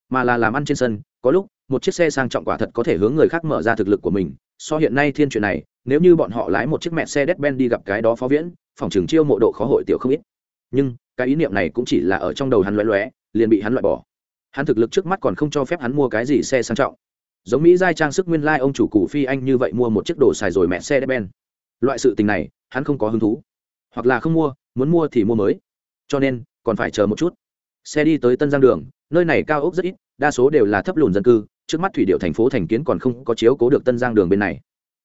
mà là làm ăn trên sân có lúc một chiếc xe sang trọng quả thật có thể hướng người khác mở ra thực lực của mình. So hiện nay thiên chuyện này nếu như bọn họ lái một chiếc mẹ xe đét ben đi gặp cái đó phó viễn phòng trường chiêu mộ độ khó hội tiểu không ít. Nhưng cái ý niệm này cũng chỉ là ở trong đầu hắn loé loé liền bị hắn loại bỏ. Hắn thực lực trước mắt còn không cho phép hắn mua cái gì xe sang trọng. Giống mỹ giai trang sức nguyên lai、like, ông chủ cụ phi anh như vậy mua một chiếc đồ xài rồi mẹ xe dép ben loại sự tình này, hắn không có hứng thú. Hoặc là không mua, muốn mua thì mua mới. Cho nên, còn phải chờ một chút. Xe đi tới tân giang đường, nơi này cao ốc rất ít, đa số đều là thấp lùn dân cư, trước mắt thủy điệu thành phố thành kiến còn không có chiếu cố được tân giang đường bên này.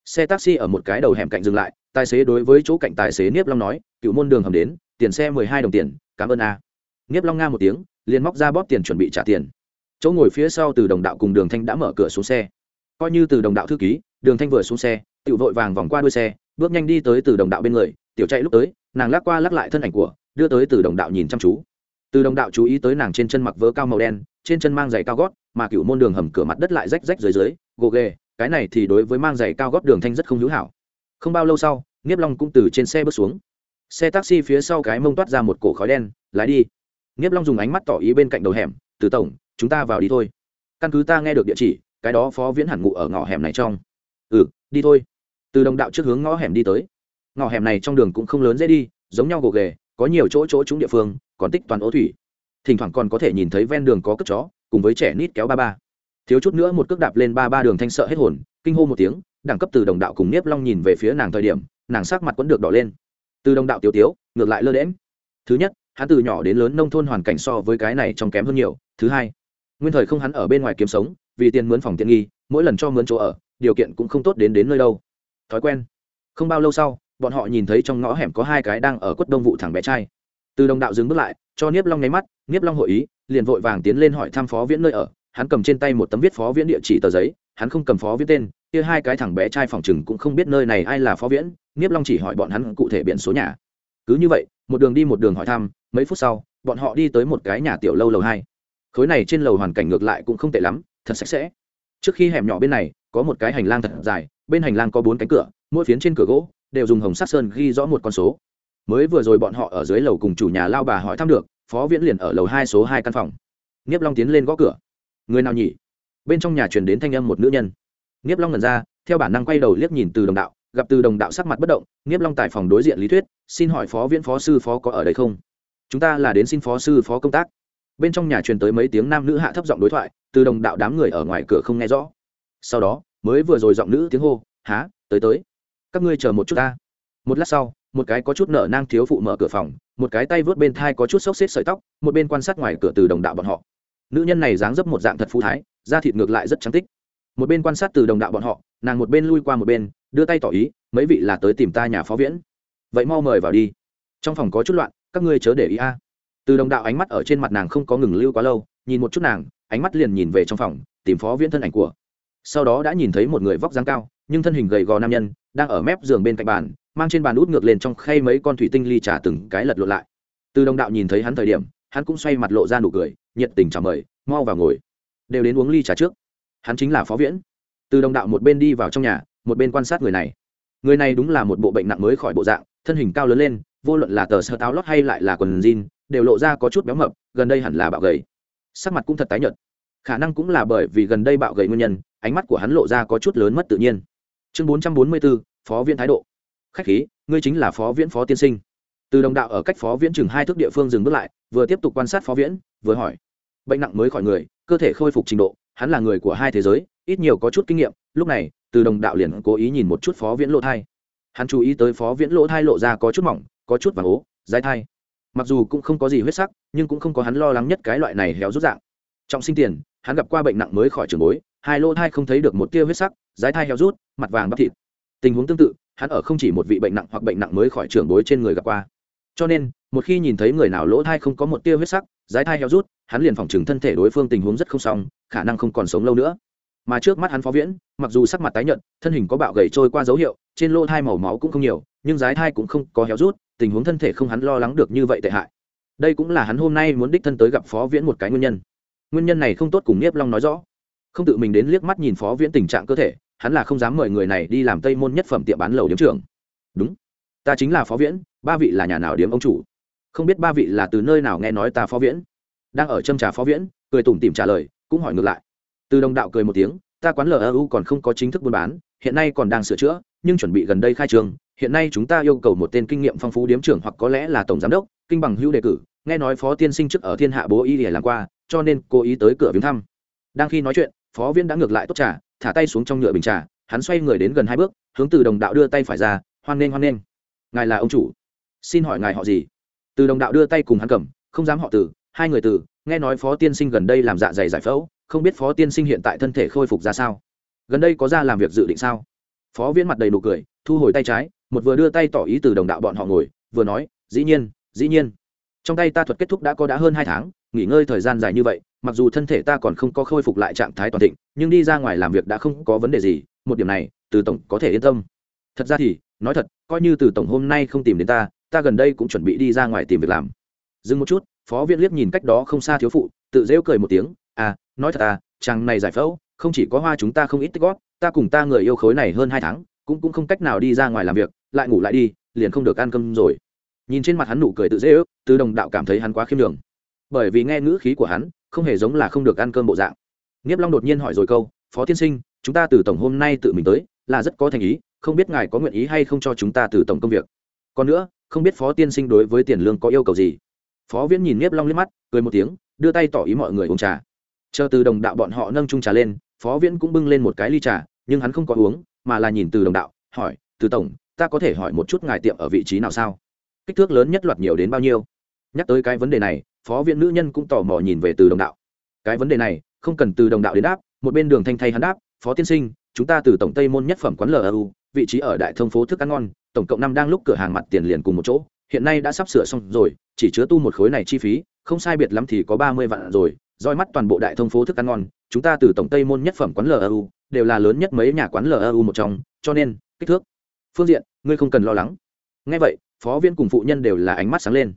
Xe taxi ở một cái đầu hẻm cạnh dừng lại, tài xế đối với chỗ cạnh tài xế niếp long nói, cựu môn đường hầm đến, tiền xe mười hai đồng tiền, cảm ơn a. À. niếp long nga một tiếng, liền móc ra bóp tiền chuẩn bị trả tiền. Chỗ ngồi phía sau từ đồng đạo cùng đường thanh đã mở cửa xuống xe. Coi như từ đồng đạo thư ký, đường thanh vừa xuống xe tự vội vàng vòng qua đuôi xe bước nhanh đi tới từ đồng đạo bên người, tiểu chạy lúc tới, nàng lắc qua lắc lại thân ảnh của, đưa tới từ đồng đạo nhìn chăm chú. Từ đồng đạo chú ý tới nàng trên chân mặc vớ cao màu đen, trên chân mang giày cao gót, mà cựu môn đường hầm cửa mặt đất lại rách rách dưới dưới, gồ ghề, cái này thì đối với mang giày cao gót đường thanh rất không hữu hảo. Không bao lâu sau, nghiếp long cũng từ trên xe bước xuống. Xe taxi phía sau cái mông toát ra một cổ khói đen, lái đi. Nghiếp long dùng ánh mắt tỏ ý bên cạnh đầu hẻm, từ tổng, chúng ta vào đi thôi. Căn cứ ta nghe được địa chỉ, cái đó phó viễn hẳn ngụ ở ngõ hẻm này trong. Ừ đi thôi từ đồng đạo trước hướng ngõ hẻm đi tới. Ngõ hẻm này trong đường cũng không lớn dễ đi, giống nhau gồ ghề, có nhiều chỗ chỗ trúng địa phương, còn tích toàn ố thủy. Thỉnh thoảng còn có thể nhìn thấy ven đường có cất chó, cùng với trẻ nít kéo ba ba. Thiếu chút nữa một cước đạp lên ba ba đường thanh sợ hết hồn, kinh hô một tiếng, đẳng cấp từ đồng đạo cùng nếp long nhìn về phía nàng thời điểm, nàng sắc mặt vẫn được đỏ lên. Từ đồng đạo tiểu tiếu, ngược lại lơ đễm thứ nhất, hắn từ nhỏ đến lớn nông thôn hoàn cảnh so với cái này trong kém hơn nhiều. Thứ hai, nguyên thời không hắn ở bên ngoài kiếm sống, vì tiền mướn phòng tiện nghi, mỗi lần cho mướn chỗ ở, điều kiện cũng không tốt đến đến nơi đâu thói quen. Không bao lâu sau, bọn họ nhìn thấy trong ngõ hẻm có hai cái đang ở quất đông vụ thẳng bé trai. Từ đồng đạo dừng bước lại, cho niếp long nháy mắt, niếp long hội ý, liền vội vàng tiến lên hỏi thăm phó viễn nơi ở. Hắn cầm trên tay một tấm viết phó viễn địa chỉ tờ giấy, hắn không cầm phó viễn tên, kia hai cái thằng bé trai phòng chừng cũng không biết nơi này ai là phó viễn, niếp long chỉ hỏi bọn hắn cụ thể biển số nhà. Cứ như vậy, một đường đi một đường hỏi thăm, mấy phút sau, bọn họ đi tới một cái nhà tiểu lâu lầu hai. Khối này trên lầu hoàn cảnh ngược lại cũng không tệ lắm, thật sạch sẽ. Trước khi hẻm nhỏ bên này, có một cái hành lang thật dài bên hành lang có bốn cánh cửa, mỗi phiến trên cửa gỗ đều dùng hồng sắc sơn ghi rõ một con số. Mới vừa rồi bọn họ ở dưới lầu cùng chủ nhà lao bà hỏi thăm được, phó viễn liền ở lầu hai số hai căn phòng. Nghiếp long tiến lên gõ cửa. Người nào nhỉ? Bên trong nhà truyền đến thanh âm một nữ nhân. Nghiếp long ngần ra, theo bản năng quay đầu liếc nhìn từ đồng đạo, gặp từ đồng đạo sắc mặt bất động, nghiếp long tại phòng đối diện lý thuyết, xin hỏi phó viễn phó sư phó có ở đây không? Chúng ta là đến xin phó sư phó công tác. Bên trong nhà truyền tới mấy tiếng nam nữ hạ thấp giọng đối thoại, từ đồng đạo đám người ở ngoài cửa không nghe rõ. Sau đó mới vừa rồi giọng nữ tiếng hô, há, tới tới, các ngươi chờ một chút ta. Một lát sau, một cái có chút nở nang thiếu phụ mở cửa phòng, một cái tay vớt bên thai có chút xốc xếp sợi tóc, một bên quan sát ngoài cửa từ đồng đạo bọn họ. Nữ nhân này dáng dấp một dạng thật phú thái, da thịt ngược lại rất trắng tích. Một bên quan sát từ đồng đạo bọn họ, nàng một bên lui qua một bên, đưa tay tỏ ý, mấy vị là tới tìm ta nhà phó viễn. Vậy mau mời vào đi. Trong phòng có chút loạn, các ngươi chớ để ý a. Từ đồng đạo ánh mắt ở trên mặt nàng không có ngừng lưu quá lâu, nhìn một chút nàng, ánh mắt liền nhìn về trong phòng, tìm phó viễn thân ảnh của sau đó đã nhìn thấy một người vóc dáng cao, nhưng thân hình gầy gò nam nhân, đang ở mép giường bên cạnh bàn, mang trên bàn út ngược lên trong khay mấy con thủy tinh ly trà từng cái lật lộn lại. Từ đồng đạo nhìn thấy hắn thời điểm, hắn cũng xoay mặt lộ ra nụ cười, nhiệt tình chào mời, mau vào ngồi. Đều đến uống ly trà trước. Hắn chính là phó viễn. Từ đồng đạo một bên đi vào trong nhà, một bên quan sát người này. Người này đúng là một bộ bệnh nặng mới khỏi bộ dạng, thân hình cao lớn lên, vô luận là tờ sơ táo lót hay lại là quần jean, đều lộ ra có chút béo mập, gần đây hẳn là bạo gầy. Sắc mặt cũng thật tái nhợt. Khả năng cũng là bởi vì gần đây bạo gầy nguyên nhân ánh mắt của hắn lộ ra có chút lớn mất tự nhiên. Chương bốn trăm bốn mươi bốn phó Viễn thái độ. Khách khí, ngươi chính là phó viễn phó tiên sinh. Từ đồng đạo ở cách phó viễn chừng hai thước địa phương dừng bước lại, vừa tiếp tục quan sát phó viễn, vừa hỏi. Bệnh nặng mới khỏi người, cơ thể khôi phục trình độ, hắn là người của hai thế giới, ít nhiều có chút kinh nghiệm, lúc này, từ đồng đạo liền cố ý nhìn một chút phó viễn lộ thai. Hắn chú ý tới phó viễn lỗ thai lộ ra có chút mỏng, có chút vàng ố dai thai. Mặc dù cũng không có gì huyết sắc, nhưng cũng không có hắn lo lắng nhất cái loại này héo rút dạng trọng sinh tiền, hắn gặp qua bệnh nặng mới khỏi trường bối, hai lỗ thai không thấy được một tia huyết sắc, dái thai héo rút, mặt vàng bắp thịt. Tình huống tương tự, hắn ở không chỉ một vị bệnh nặng hoặc bệnh nặng mới khỏi trường bối trên người gặp qua. Cho nên, một khi nhìn thấy người nào lỗ thai không có một tia huyết sắc, dái thai heo rút, hắn liền phòng chừng thân thể đối phương tình huống rất không xong, khả năng không còn sống lâu nữa. Mà trước mắt hắn phó viễn, mặc dù sắc mặt tái nhợt, thân hình có bạo gầy trôi qua dấu hiệu, trên lỗ thai màu máu cũng không nhiều, nhưng dái thai cũng không có héo rút, tình huống thân thể không hắn lo lắng được như vậy tệ hại. Đây cũng là hắn hôm nay muốn đích thân tới gặp phó viễn một cái nguyên nhân nguyên nhân này không tốt cùng niếp long nói rõ. Không tự mình đến liếc mắt nhìn phó viễn tình trạng cơ thể, hắn là không dám mời người này đi làm tây môn nhất phẩm tiệm bán lầu điếm trưởng. Đúng. Ta chính là phó viễn, ba vị là nhà nào điếm ông chủ? Không biết ba vị là từ nơi nào nghe nói ta phó viễn? Đang ở châm trà phó viễn, cười tủm tìm trả lời, cũng hỏi ngược lại. Từ đồng đạo cười một tiếng, ta quán lu còn không có chính thức buôn bán, hiện nay còn đang sửa chữa, nhưng chuẩn bị gần đây khai trường, hiện nay chúng ta yêu cầu một tên kinh nghiệm phong phú điếm trưởng hoặc có lẽ là tổng giám đốc, kinh bằng hữu đề cử, nghe nói phó tiên sinh trước ở thiên hạ bố y để làm qua cho nên cố ý tới cửa viếng thăm. Đang khi nói chuyện, phó viên đã ngược lại tốt trà, thả tay xuống trong nhựa bình trà, hắn xoay người đến gần hai bước, hướng từ đồng đạo đưa tay phải ra, hoan nghênh hoan nghênh. Ngài là ông chủ. Xin hỏi ngài họ gì? Từ đồng đạo đưa tay cùng hắn cầm, không dám họ từ, hai người từ, nghe nói phó tiên sinh gần đây làm dạ dày giải phẫu, không biết phó tiên sinh hiện tại thân thể khôi phục ra sao? Gần đây có ra làm việc dự định sao? Phó viễn mặt đầy nụ cười, thu hồi tay trái, một vừa đưa tay tỏ ý từ đồng đạo bọn họ ngồi, vừa nói, dĩ nhiên dĩ nhiên. Trong tay ta thuật kết thúc đã có đã hơn hai tháng nghỉ ngơi thời gian dài như vậy, mặc dù thân thể ta còn không có khôi phục lại trạng thái toàn thịnh, nhưng đi ra ngoài làm việc đã không có vấn đề gì, một điểm này, từ tổng có thể yên tâm. Thật ra thì, nói thật, coi như từ tổng hôm nay không tìm đến ta ta gần đây cũng chuẩn bị đi ra ngoài tìm việc làm. Dừng một chút, phó viện liếc nhìn cách đó không xa thiếu phụ, tự rêu cười một tiếng à nói thật à chàng này giải phẫu, không chỉ có hoa chúng ta không ít tích gót ta cùng ta người yêu khối này hơn hai tháng, cũng cũng không cách nào đi ra ngoài làm việc, lại ngủ lại đi, liền không được ăn cơm rồi. Nhìn trên mặt hắn nụ cười tự dễ ước từ đồng đạo cảm thấy hắn quá khiêm đường bởi vì nghe ngữ khí của hắn, không hề giống là không được ăn cơm bộ dạng. Nghiếp long đột nhiên hỏi rồi câu, phó tiên sinh, chúng ta từ tổng hôm nay tự mình tới, là rất có thành ý, không biết ngài có nguyện ý hay không cho chúng ta từ tổng công việc? Còn nữa, không biết phó tiên sinh đối với tiền lương có yêu cầu gì? Phó viễn nhìn nghiếp long liếc mắt, cười một tiếng, đưa tay tỏ ý mọi người uống trà. Chờ từ đồng đạo bọn họ nâng chung trà lên, phó viễn cũng bưng lên một cái ly trà, nhưng hắn không có uống, mà là nhìn từ đồng đạo, hỏi, từ tổng, ta có thể hỏi một chút ngài tiệm ở vị trí nào sao? Kích thước lớn nhất loạt nhiều đến bao nhiêu? Nhắc tới cái vấn đề này phó viện nữ nhân cũng tò mò nhìn về từ đồng đạo. Cái vấn đề này, không cần từ đồng đạo đến đáp, một bên đường thanh thay hắn đáp, phó tiên sinh, chúng ta từ tổng tây môn nhất phẩm quán lu vị trí ở đại thông phố thức ăn ngon, tổng cộng năm đang lúc cửa hàng mặt tiền liền cùng một chỗ, hiện nay đã sắp sửa xong rồi, chỉ chứa tu một khối này chi phí, không sai biệt lắm thì có ba mươi vạn rồi, roi mắt toàn bộ đại thông phố thức ăn ngon, chúng ta từ tổng tây môn nhất phẩm quán lu đều là lớn nhất mấy nhà quán lu một trong, cho nên, kích thước, phương diện, ngươi không cần lo lắng. Ngay vậy, phó viên cùng phụ nhân đều là ánh mắt sáng lên.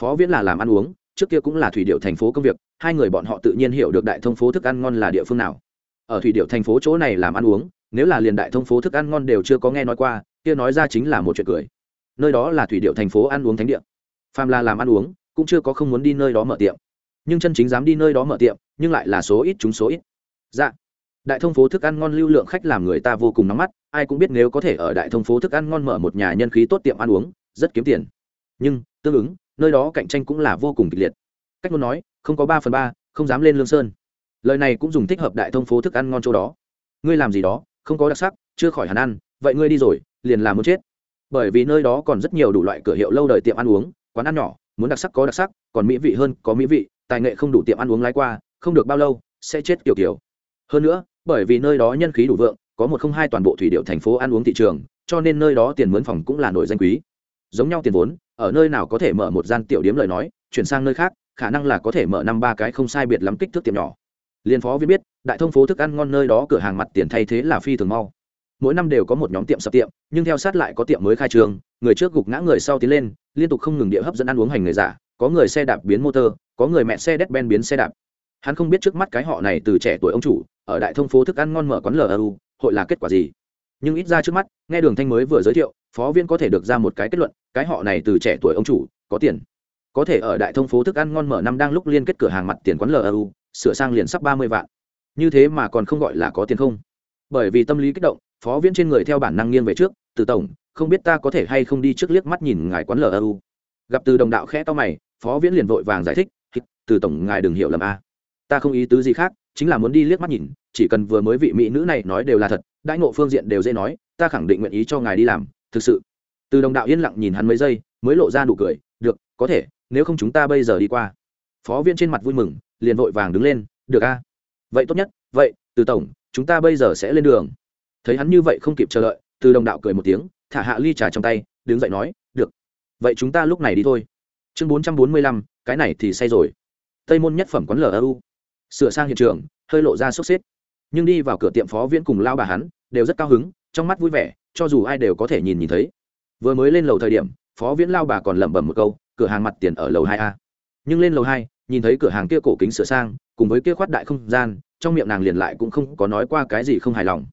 Phó viễn là làm ăn uống trước kia cũng là thủy điệu thành phố công việc, hai người bọn họ tự nhiên hiểu được đại thông phố thức ăn ngon là địa phương nào. Ở thủy điệu thành phố chỗ này làm ăn uống, nếu là liền đại thông phố thức ăn ngon đều chưa có nghe nói qua, kia nói ra chính là một chuyện cười. Nơi đó là thủy điệu thành phố ăn uống thánh địa. Phàm là làm ăn uống, cũng chưa có không muốn đi nơi đó mở tiệm. Nhưng chân chính dám đi nơi đó mở tiệm, nhưng lại là số ít chúng số ít. Dạ. Đại thông phố thức ăn ngon lưu lượng khách làm người ta vô cùng nóng mắt, ai cũng biết nếu có thể ở đại thông phố thức ăn ngon mở một nhà nhân khí tốt tiệm ăn uống, rất kiếm tiền. Nhưng, tương ứng nơi đó cạnh tranh cũng là vô cùng kịch liệt. Cách muốn nói, không có ba phần ba, không dám lên lương sơn. Lời này cũng dùng thích hợp đại thông phố thức ăn ngon chỗ đó. Ngươi làm gì đó, không có đặc sắc, chưa khỏi hẳn ăn, vậy ngươi đi rồi, liền làm muốn chết. Bởi vì nơi đó còn rất nhiều đủ loại cửa hiệu lâu đời tiệm ăn uống, quán ăn nhỏ, muốn đặc sắc có đặc sắc, còn mỹ vị hơn có mỹ vị, tài nghệ không đủ tiệm ăn uống lái qua, không được bao lâu, sẽ chết kiểu kiểu. Hơn nữa, bởi vì nơi đó nhân khí đủ vượng, có một không hai toàn bộ thủy điệu thành phố ăn uống thị trường, cho nên nơi đó tiền mướn phòng cũng là nổi danh quý. Giống nhau tiền vốn ở nơi nào có thể mở một gian tiểu điếm lời nói, chuyển sang nơi khác, khả năng là có thể mở năm ba cái không sai biệt lắm kích thước tiệm nhỏ. Liên phó viên biết, đại thông phố thức ăn ngon nơi đó cửa hàng mặt tiền thay thế là phi thường mau. Mỗi năm đều có một nhóm tiệm sập tiệm, nhưng theo sát lại có tiệm mới khai trương, người trước gục ngã người sau tiến lên, liên tục không ngừng địa hấp dẫn ăn uống hành người giả, có người xe đạp biến motor, có người mẹ xe đét ben biến xe đạp. Hắn không biết trước mắt cái họ này từ trẻ tuổi ông chủ, ở đại thông phố thức ăn ngon mở quán lu hội là kết quả gì nhưng ít ra trước mắt, nghe đường thanh mới vừa giới thiệu, phó viên có thể được ra một cái kết luận, cái họ này từ trẻ tuổi ông chủ, có tiền. Có thể ở đại thông phố thức ăn ngon mở năm đang lúc liên kết cửa hàng mặt tiền quán lu sửa sang liền sắp ba mươi vạn. Như thế mà còn không gọi là có tiền không? Bởi vì tâm lý kích động, phó viên trên người theo bản năng nghiêng về trước, từ tổng, không biết ta có thể hay không đi trước liếc mắt nhìn ngài quán lu gặp từ đồng đạo khẽ to mày, phó viễn liền vội vàng giải thích từ tổng, ngài đừng hiểu lầm a. Ta không ý tứ gì khác, chính là muốn đi liếc mắt nhìn, chỉ cần vừa mới vị mỹ nữ này nói đều là thật đãi ngộ phương diện đều dễ nói, ta khẳng định nguyện ý cho ngài đi làm, thực sự. Từ đồng đạo yên lặng nhìn hắn mấy giây, mới lộ ra nụ cười, được, có thể, nếu không chúng ta bây giờ đi qua. Phó viên trên mặt vui mừng, liền vội vàng đứng lên, được a. Vậy tốt nhất, vậy, từ tổng, chúng ta bây giờ sẽ lên đường. Thấy hắn như vậy không kịp chờ đợi, từ đồng đạo cười một tiếng, thả hạ ly trà trong tay, đứng dậy nói, được. Vậy chúng ta lúc này đi thôi. Chương bốn trăm bốn mươi lăm, cái này thì say rồi. Tây môn nhất phẩm quán lu sửa sang hiện trường, hơi lộ ra sốc xếp nhưng đi vào cửa tiệm phó viễn cùng lao bà hắn đều rất cao hứng, trong mắt vui vẻ, cho dù ai đều có thể nhìn nhìn thấy. Vừa mới lên lầu thời điểm, phó viễn lao bà còn lẩm bẩm một câu, cửa hàng mặt tiền ở lầu hai a. Nhưng lên lầu hai, nhìn thấy cửa hàng kia cổ kính sửa sang, cùng với kia khoát đại không gian, trong miệng nàng liền lại cũng không có nói qua cái gì không hài lòng.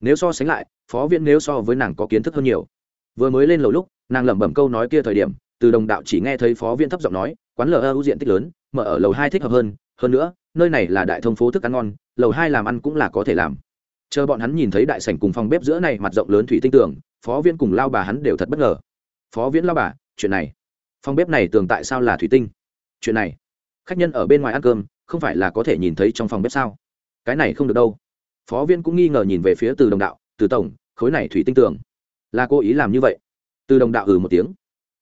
Nếu so sánh lại, phó viễn nếu so với nàng có kiến thức hơn nhiều. Vừa mới lên lầu lúc, nàng lẩm bẩm câu nói kia thời điểm, từ đồng đạo chỉ nghe thấy phó viễn thấp giọng nói, quán lờ ưu diện tích lớn, mở ở lầu hai thích hợp hơn hơn nữa nơi này là đại thông phố thức ăn ngon, lầu hai làm ăn cũng là có thể làm. Chờ bọn hắn nhìn thấy đại sảnh cùng phòng bếp giữa này mặt rộng lớn thủy tinh tường, phó viễn cùng lao bà hắn đều thật bất ngờ. Phó viễn lao bà, chuyện này, phòng bếp này tường tại sao là thủy tinh? Chuyện này, khách nhân ở bên ngoài ăn cơm, không phải là có thể nhìn thấy trong phòng bếp sao? Cái này không được đâu. Phó viên cũng nghi ngờ nhìn về phía từ đồng đạo, từ tổng, khối này thủy tinh tường là cố ý làm như vậy? Từ đồng đạo ừ một tiếng.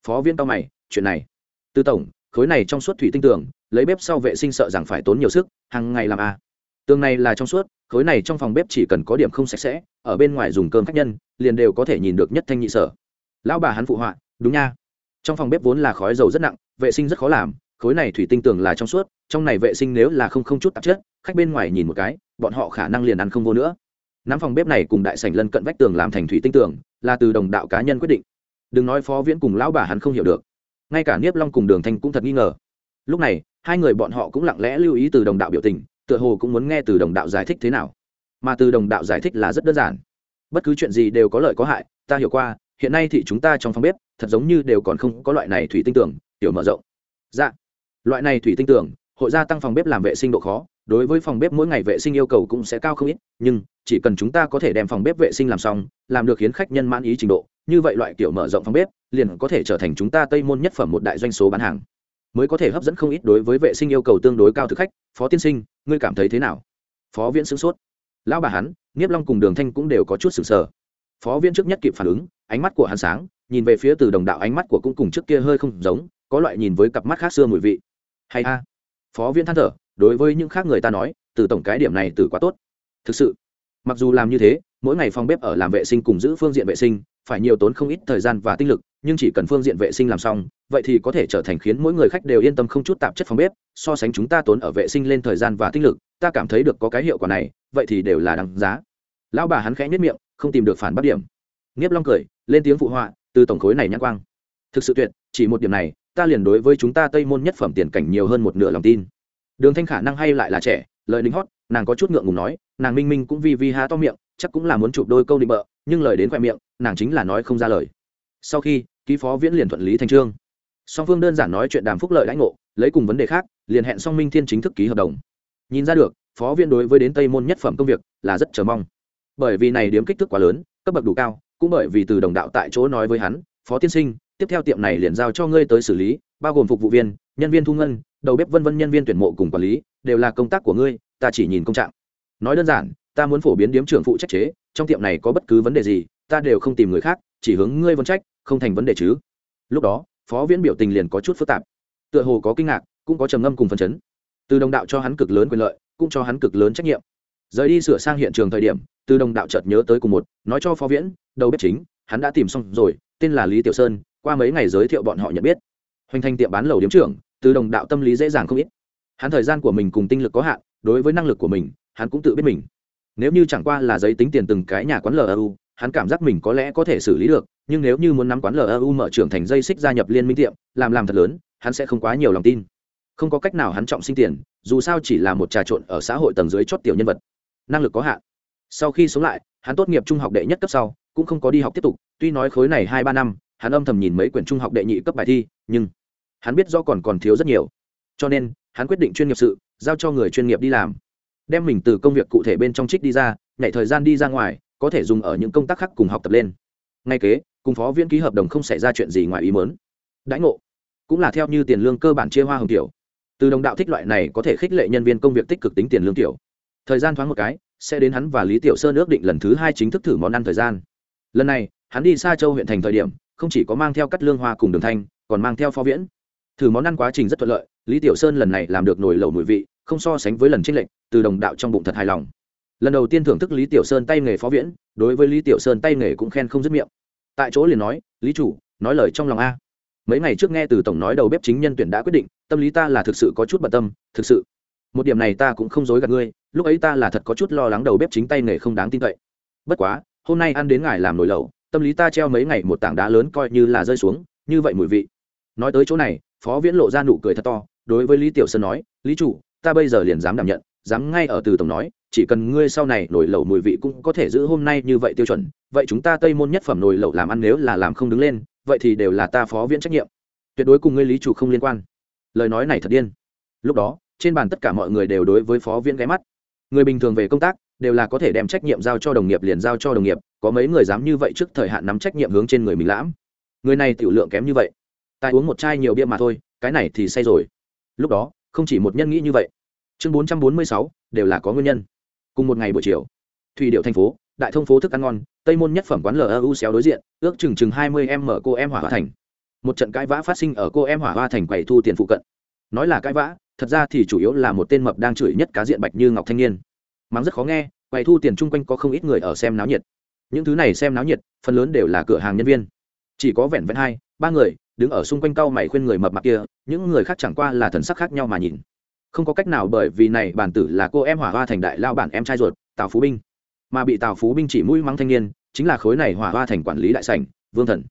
Phó viên tao mày, chuyện này, từ tổng khối này trong suốt thủy tinh tường, lấy bếp sau vệ sinh sợ rằng phải tốn nhiều sức, hàng ngày làm a à. tường này là trong suốt, khối này trong phòng bếp chỉ cần có điểm không sạch sẽ, ở bên ngoài dùng cơm khách nhân, liền đều có thể nhìn được nhất thanh nhị sở. Lão bà hắn phụ họa, đúng nha. Trong phòng bếp vốn là khói dầu rất nặng, vệ sinh rất khó làm, khối này thủy tinh tường là trong suốt, trong này vệ sinh nếu là không không chút tạp chất, khách bên ngoài nhìn một cái, bọn họ khả năng liền ăn không vô nữa. Nắm phòng bếp này cùng đại sảnh lân cận vách tường làm thành thủy tinh tường, là từ đồng đạo cá nhân quyết định. Đừng nói phó viễn cùng lão bà hắn không hiểu được ngay cả niếp long cùng đường thanh cũng thật nghi ngờ. Lúc này, hai người bọn họ cũng lặng lẽ lưu ý từ đồng đạo biểu tình, tựa hồ cũng muốn nghe từ đồng đạo giải thích thế nào. Mà từ đồng đạo giải thích là rất đơn giản. Bất cứ chuyện gì đều có lợi có hại, ta hiểu qua, hiện nay thì chúng ta trong phòng bếp, thật giống như đều còn không có loại này thủy tinh tưởng, tiểu mở rộng. Dạ. Loại này thủy tinh tưởng, hội gia tăng phòng bếp làm vệ sinh độ khó đối với phòng bếp mỗi ngày vệ sinh yêu cầu cũng sẽ cao không ít, nhưng chỉ cần chúng ta có thể đem phòng bếp vệ sinh làm xong, làm được khiến khách nhân mãn ý trình độ, như vậy loại kiểu mở rộng phòng bếp liền có thể trở thành chúng ta tây môn nhất phẩm một đại doanh số bán hàng. Mới có thể hấp dẫn không ít đối với vệ sinh yêu cầu tương đối cao thực khách, phó tiên sinh, ngươi cảm thấy thế nào? Phó viễn sửng sốt. Lão bà hắn, nghiếp long cùng đường thanh cũng đều có chút sửng sờ. Phó viễn trước nhất kịp phản ứng, ánh mắt của hắn sáng, nhìn về phía từ đồng đạo ánh mắt của cũng cùng trước kia hơi không giống, có loại nhìn với cặp mắt khác xưa mùi vị. Hay a. Phó viễn than thở đối với những khác người ta nói, từ tổng cái điểm này từ quá tốt. Thực sự, mặc dù làm như thế, mỗi ngày phòng bếp ở làm vệ sinh cùng giữ phương diện vệ sinh, phải nhiều tốn không ít thời gian và tinh lực, nhưng chỉ cần phương diện vệ sinh làm xong, vậy thì có thể trở thành khiến mỗi người khách đều yên tâm không chút tạp chất phòng bếp, so sánh chúng ta tốn ở vệ sinh lên thời gian và tinh lực, ta cảm thấy được có cái hiệu quả này, vậy thì đều là đáng giá. Lão bà hắn khẽ nhất miệng, không tìm được phản bác điểm. Nghiếp long cười, lên tiếng phụ họa, từ tổng khối này nhãn quang. Thực sự tuyệt, chỉ một điểm này, ta liền đối với chúng ta tây môn nhất phẩm tiền cảnh nhiều hơn một nửa lòng tin đường thanh khả năng hay lại là trẻ, lời đính hót, nàng có chút ngượng ngùng nói, nàng minh minh cũng vi vi há to miệng, chắc cũng là muốn chụp đôi câu định bợ, nhưng lời đến khoe miệng, nàng chính là nói không ra lời. Sau khi, ký phó viễn liền thuận lý thành trương. Song phương đơn giản nói chuyện đàm phúc lợi lãnh ngộ, lấy cùng vấn đề khác, liền hẹn song minh thiên chính thức ký hợp đồng. Nhìn ra được, phó viên đối với đến tây môn nhất phẩm công việc là rất chờ mong. Bởi vì này điếm kích thước quá lớn, cấp bậc đủ cao, cũng bởi vì từ đồng đạo tại chỗ nói với hắn, phó tiên sinh, tiếp theo tiệm này liền giao cho ngươi tới xử lý, bao gồm phục vụ viên, nhân viên thu ngân đầu bếp vân vân nhân viên tuyển mộ cùng quản lý, đều là công tác của ngươi, ta chỉ nhìn công trạng. Nói đơn giản, ta muốn phổ biến điếm trưởng phụ trách chế, trong tiệm này có bất cứ vấn đề gì, ta đều không tìm người khác, chỉ hướng ngươi vấn trách, không thành vấn đề chứ. Lúc đó, phó viễn biểu tình liền có chút phức tạp. Tựa hồ có kinh ngạc, cũng có trầm ngâm cùng phần chấn. Từ đồng đạo cho hắn cực lớn quyền lợi, cũng cho hắn cực lớn trách nhiệm. Rời đi sửa sang hiện trường thời điểm, từ đồng đạo chợt nhớ tới cùng một, nói cho phó viễn, đầu bếp chính, hắn đã tìm xong rồi, tên là lý tiểu sơn, qua mấy ngày giới thiệu bọn họ nhận biết. Hoành thành tiệm bán lầu điếm trưởng từ đồng đạo tâm lý dễ dàng không ít. Hắn thời gian của mình cùng tinh lực có hạn, đối với năng lực của mình, hắn cũng tự biết mình. Nếu như chẳng qua là giấy tính tiền từng cái nhà quán lu hắn cảm giác mình có lẽ có thể xử lý được, nhưng nếu như muốn nắm quán lu mở trưởng thành dây xích gia nhập liên minh tiệm, làm làm thật lớn, hắn sẽ không quá nhiều lòng tin. Không có cách nào hắn trọng sinh tiền, dù sao chỉ là một trà trộn ở xã hội tầng dưới chót tiểu nhân vật. Năng lực có hạn. Sau khi sống lại, hắn tốt nghiệp trung học đệ nhất cấp sau, cũng không có đi học tiếp tục, tuy nói khối này hai ba năm, hắn âm thầm nhìn mấy quyển trung học đệ nhị cấp bài thi, nhưng hắn biết do còn còn thiếu rất nhiều. Cho nên, hắn quyết định chuyên nghiệp sự, giao cho người chuyên nghiệp đi làm. Đem mình từ công việc cụ thể bên trong trích đi ra, nhảy thời gian đi ra ngoài, có thể dùng ở những công tác khác cùng học tập lên. Ngay kế, cùng phó viên ký hợp đồng không xảy ra chuyện gì ngoài ý mớn đãi ngộ, cũng là theo như tiền lương cơ bản chia hoa hồng tiểu. Từ đồng đạo thích loại này có thể khích lệ nhân viên công việc tích cực tính tiền lương tiểu. Thời gian thoáng một cái, sẽ đến hắn và lý tiểu sơn ước định lần thứ hai chính thức thử món ăn thời gian. Lần này, hắn đi xa châu huyện thành thời điểm, không chỉ có mang theo cắt lương hoa cùng đường thanh, còn mang theo phó viễn thử món ăn quá trình rất thuận lợi, lý tiểu sơn lần này làm được nồi lẩu mùi vị, không so sánh với lần trích lệnh từ đồng đạo trong bụng thật hài lòng. Lần đầu tiên thưởng thức lý tiểu sơn tay nghề phó viễn, đối với lý tiểu sơn tay nghề cũng khen không dứt miệng. Tại chỗ liền nói, lý chủ, nói lời trong lòng a. Mấy ngày trước nghe từ tổng nói đầu bếp chính nhân tuyển đã quyết định, tâm lý ta là thực sự có chút bận tâm, thực sự. Một điểm này ta cũng không dối gạt ngươi, lúc ấy ta là thật có chút lo lắng đầu bếp chính tay nghề không đáng tin cậy. Bất quá, hôm nay ăn đến ngài làm nồi lẩu, tâm lý ta treo mấy ngày một tảng đá lớn coi như là rơi xuống, như vậy mùi vị. Nói tới chỗ này phó viễn lộ ra nụ cười thật to, đối với lý tiểu sơn nói, lý chủ, ta bây giờ liền dám đảm nhận, dám ngay ở từ tổng nói, chỉ cần ngươi sau này nồi lẩu mùi vị cũng có thể giữ hôm nay như vậy tiêu chuẩn, vậy chúng ta tây môn nhất phẩm nồi lẩu làm ăn nếu là làm không đứng lên, vậy thì đều là ta phó viễn trách nhiệm. Tuyệt đối cùng ngươi lý chủ không liên quan. Lời nói này thật điên. Lúc đó, trên bàn tất cả mọi người đều đối với phó viễn ghé mắt. Người bình thường về công tác, đều là có thể đem trách nhiệm giao cho đồng nghiệp liền giao cho đồng nghiệp, có mấy người dám như vậy trước thời hạn nắm trách nhiệm hướng trên người mình lãm. Người này tiểu lượng kém như vậy tài uống một chai nhiều bia mà thôi, cái này thì say rồi. Lúc đó, không chỉ một nhân nghĩ như vậy. Chương bốn trăm bốn mươi sáu, đều là có nguyên nhân. Cùng một ngày buổi chiều, thủy điệu thành phố, đại thông phố thức ăn ngon, tây môn nhất phẩm quán lu xéo đối diện, ước chừng chừng hai mươi em mở cô em hỏa hoa thành. Một trận cãi vã phát sinh ở cô em hỏa hoa thành quầy thu tiền phụ cận. Nói là cãi vã, thật ra thì chủ yếu là một tên mập đang chửi nhất cá diện bạch như ngọc thanh niên. Mắng rất khó nghe, quầy thu tiền chung quanh có không ít người ở xem náo nhiệt. Những thứ này xem náo nhiệt, phần lớn đều là cửa hàng nhân viên. Chỉ có vẹn vẹn hai, ba người đứng ở xung quanh cau mày khuyên người mập mạp kia, những người khác chẳng qua là thần sắc khác nhau mà nhìn. Không có cách nào bởi vì này bản tử là cô em hỏa hoa thành đại lao bản em trai ruột, tào phú binh. Mà bị tào phú binh chỉ mũi mắng thanh niên, chính là khối này hỏa hoa thành quản lý đại sảnh, vương thần.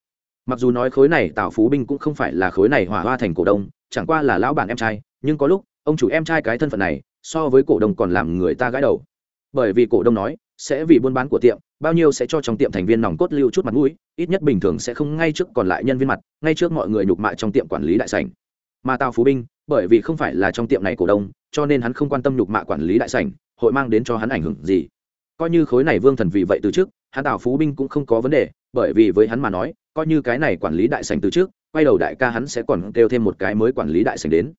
Mặc dù nói khối này tào phú binh cũng không phải là khối này hỏa hoa thành cổ đông, chẳng qua là lão bản em trai, nhưng có lúc, ông chủ em trai cái thân phận này, so với cổ đông còn làm người ta gãi đầu. Bởi vì cổ đông nói, sẽ vì buôn bán của tiệm bao nhiêu sẽ cho trong tiệm thành viên nòng cốt lưu chút mặt mũi, ít nhất bình thường sẽ không ngay trước còn lại nhân viên mặt, ngay trước mọi người nhục mạ trong tiệm quản lý đại sảnh. Mà tào phú binh, bởi vì không phải là trong tiệm này cổ đông, cho nên hắn không quan tâm nhục mạ quản lý đại sảnh, hội mang đến cho hắn ảnh hưởng gì. Coi như khối này vương thần vì vậy từ trước, hắn tào phú binh cũng không có vấn đề, bởi vì với hắn mà nói, coi như cái này quản lý đại sảnh từ trước, quay đầu đại ca hắn sẽ còn kêu thêm một cái mới quản lý đại sảnh đến.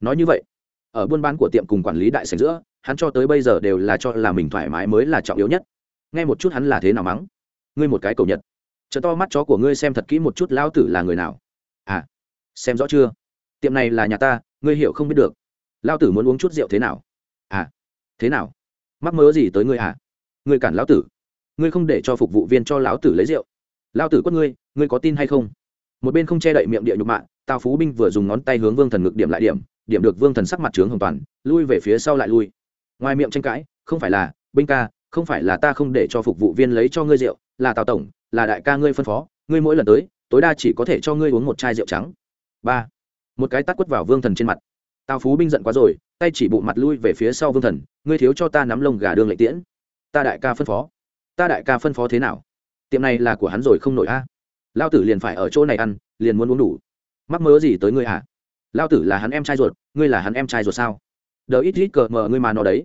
Nói như vậy, ở buôn bán của tiệm cùng quản lý đại sảnh giữa, hắn cho tới bây giờ đều là cho là mình thoải mái mới là trọng yếu nhất nghe một chút hắn là thế nào mắng. Ngươi một cái cầu nhật. Chợ to mắt chó của ngươi xem thật kỹ một chút lao tử là người nào. À xem rõ chưa? Tiệm này là nhà ta, ngươi hiểu không biết được. Lao tử muốn uống chút rượu thế nào? À thế nào? Mắc mớ gì tới ngươi à? Ngươi cản lão tử. Ngươi không để cho phục vụ viên cho lão tử lấy rượu. Lao tử quất ngươi ngươi có tin hay không? Một bên không che đậy miệng địa nhục mạng tào phú binh vừa dùng ngón tay hướng vương thần ngực điểm lại điểm điểm được vương thần sắc mặt trướng hoàn toàn, lui về phía sau lại lui. Ngoài miệng tranh cãi, không phải là, binh ca không phải là ta không để cho phục vụ viên lấy cho ngươi rượu, là tào tổng, là đại ca ngươi phân phó, ngươi mỗi lần tới, tối đa chỉ có thể cho ngươi uống một chai rượu trắng. Ba, một cái tắt quất vào vương thần trên mặt. Tào phú binh giận quá rồi, tay chỉ bụng mặt lui về phía sau vương thần, ngươi thiếu cho ta nắm lông gà đường lệ tiễn. Ta đại ca phân phó. Ta đại ca phân phó thế nào? Tiệm này là của hắn rồi không nổi a. À. lao tử liền phải ở chỗ này ăn, liền muốn uống đủ. Mắc mớ gì tới ngươi hả? À? lao tử là hắn em trai ruột, ngươi là hắn em trai ruột sao? Đờ ít ít cờ mờ ngươi mà nó đấy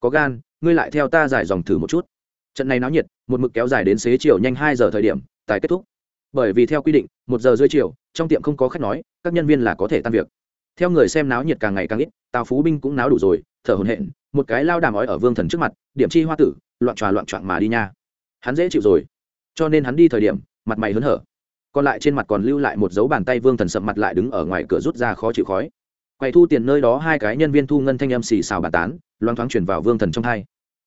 có gan, ngươi lại theo ta giải dòng thử một chút. Trận này náo nhiệt, một mực kéo dài đến xế chiều nhanh hai giờ thời điểm, tài kết thúc. Bởi vì theo quy định, một giờ rưỡi chiều, trong tiệm không có khách nói, các nhân viên là có thể tan việc. Theo người xem náo nhiệt càng ngày càng ít, tào phú binh cũng náo đủ rồi, thở hồn hện một cái lao đàm ói ở vương thần trước mặt, điểm chi hoa tử, loạn tròa loạn trọn mà đi nha. Hắn dễ chịu rồi, cho nên hắn đi thời điểm, mặt mày hớn hở. Còn lại trên mặt còn lưu lại một dấu bàn tay vương thần sậm mặt lại đứng ở ngoài cửa rút ra khó chịu khói. Quay thu tiền nơi đó hai cái nhân viên thu ngân thanh âm xì xào bàn tán loang thoáng chuyển vào vương thần trong hai.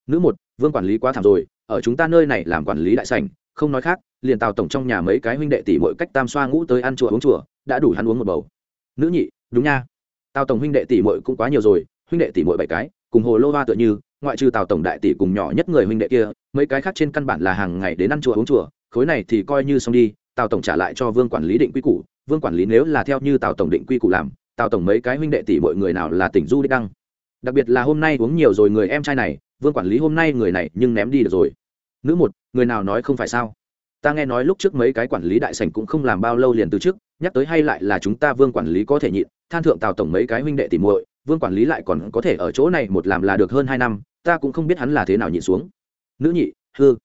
Nữ một, vương quản lý quá thảm rồi, ở chúng ta nơi này làm quản lý đại sảnh, không nói khác, liền tào tổng trong nhà mấy cái huynh đệ tỷ mỗi cách tam xoa ngũ tới ăn chùa uống chùa, đã đủ hắn uống một bầu. Nữ nhị, đúng nha. Tào tổng huynh đệ tỷ muội cũng quá nhiều rồi, huynh đệ tỷ muội bảy cái, cùng hồ lô hoa tựa như, ngoại trừ tào tổng đại tỷ cùng nhỏ nhất người huynh đệ kia, mấy cái khác trên căn bản là hàng ngày đến ăn chùa uống chùa, khối này thì coi như xong đi, tào tổng trả lại cho vương quản lý định quy củ, vương quản lý nếu là theo như tào tổng định quy củ làm, tào tổng mấy cái huynh đệ tỷ mọi người nào là tỉnh du đích đăng? Đặc biệt là hôm nay uống nhiều rồi người em trai này, vương quản lý hôm nay người này nhưng ném đi được rồi. Nữ một, người nào nói không phải sao? Ta nghe nói lúc trước mấy cái quản lý đại sảnh cũng không làm bao lâu liền từ trước, nhắc tới hay lại là chúng ta vương quản lý có thể nhịn, than thượng tào tổng mấy cái huynh đệ tìm muội, vương quản lý lại còn có thể ở chỗ này một làm là được hơn hai năm, ta cũng không biết hắn là thế nào nhịn xuống. Nữ nhị, hư,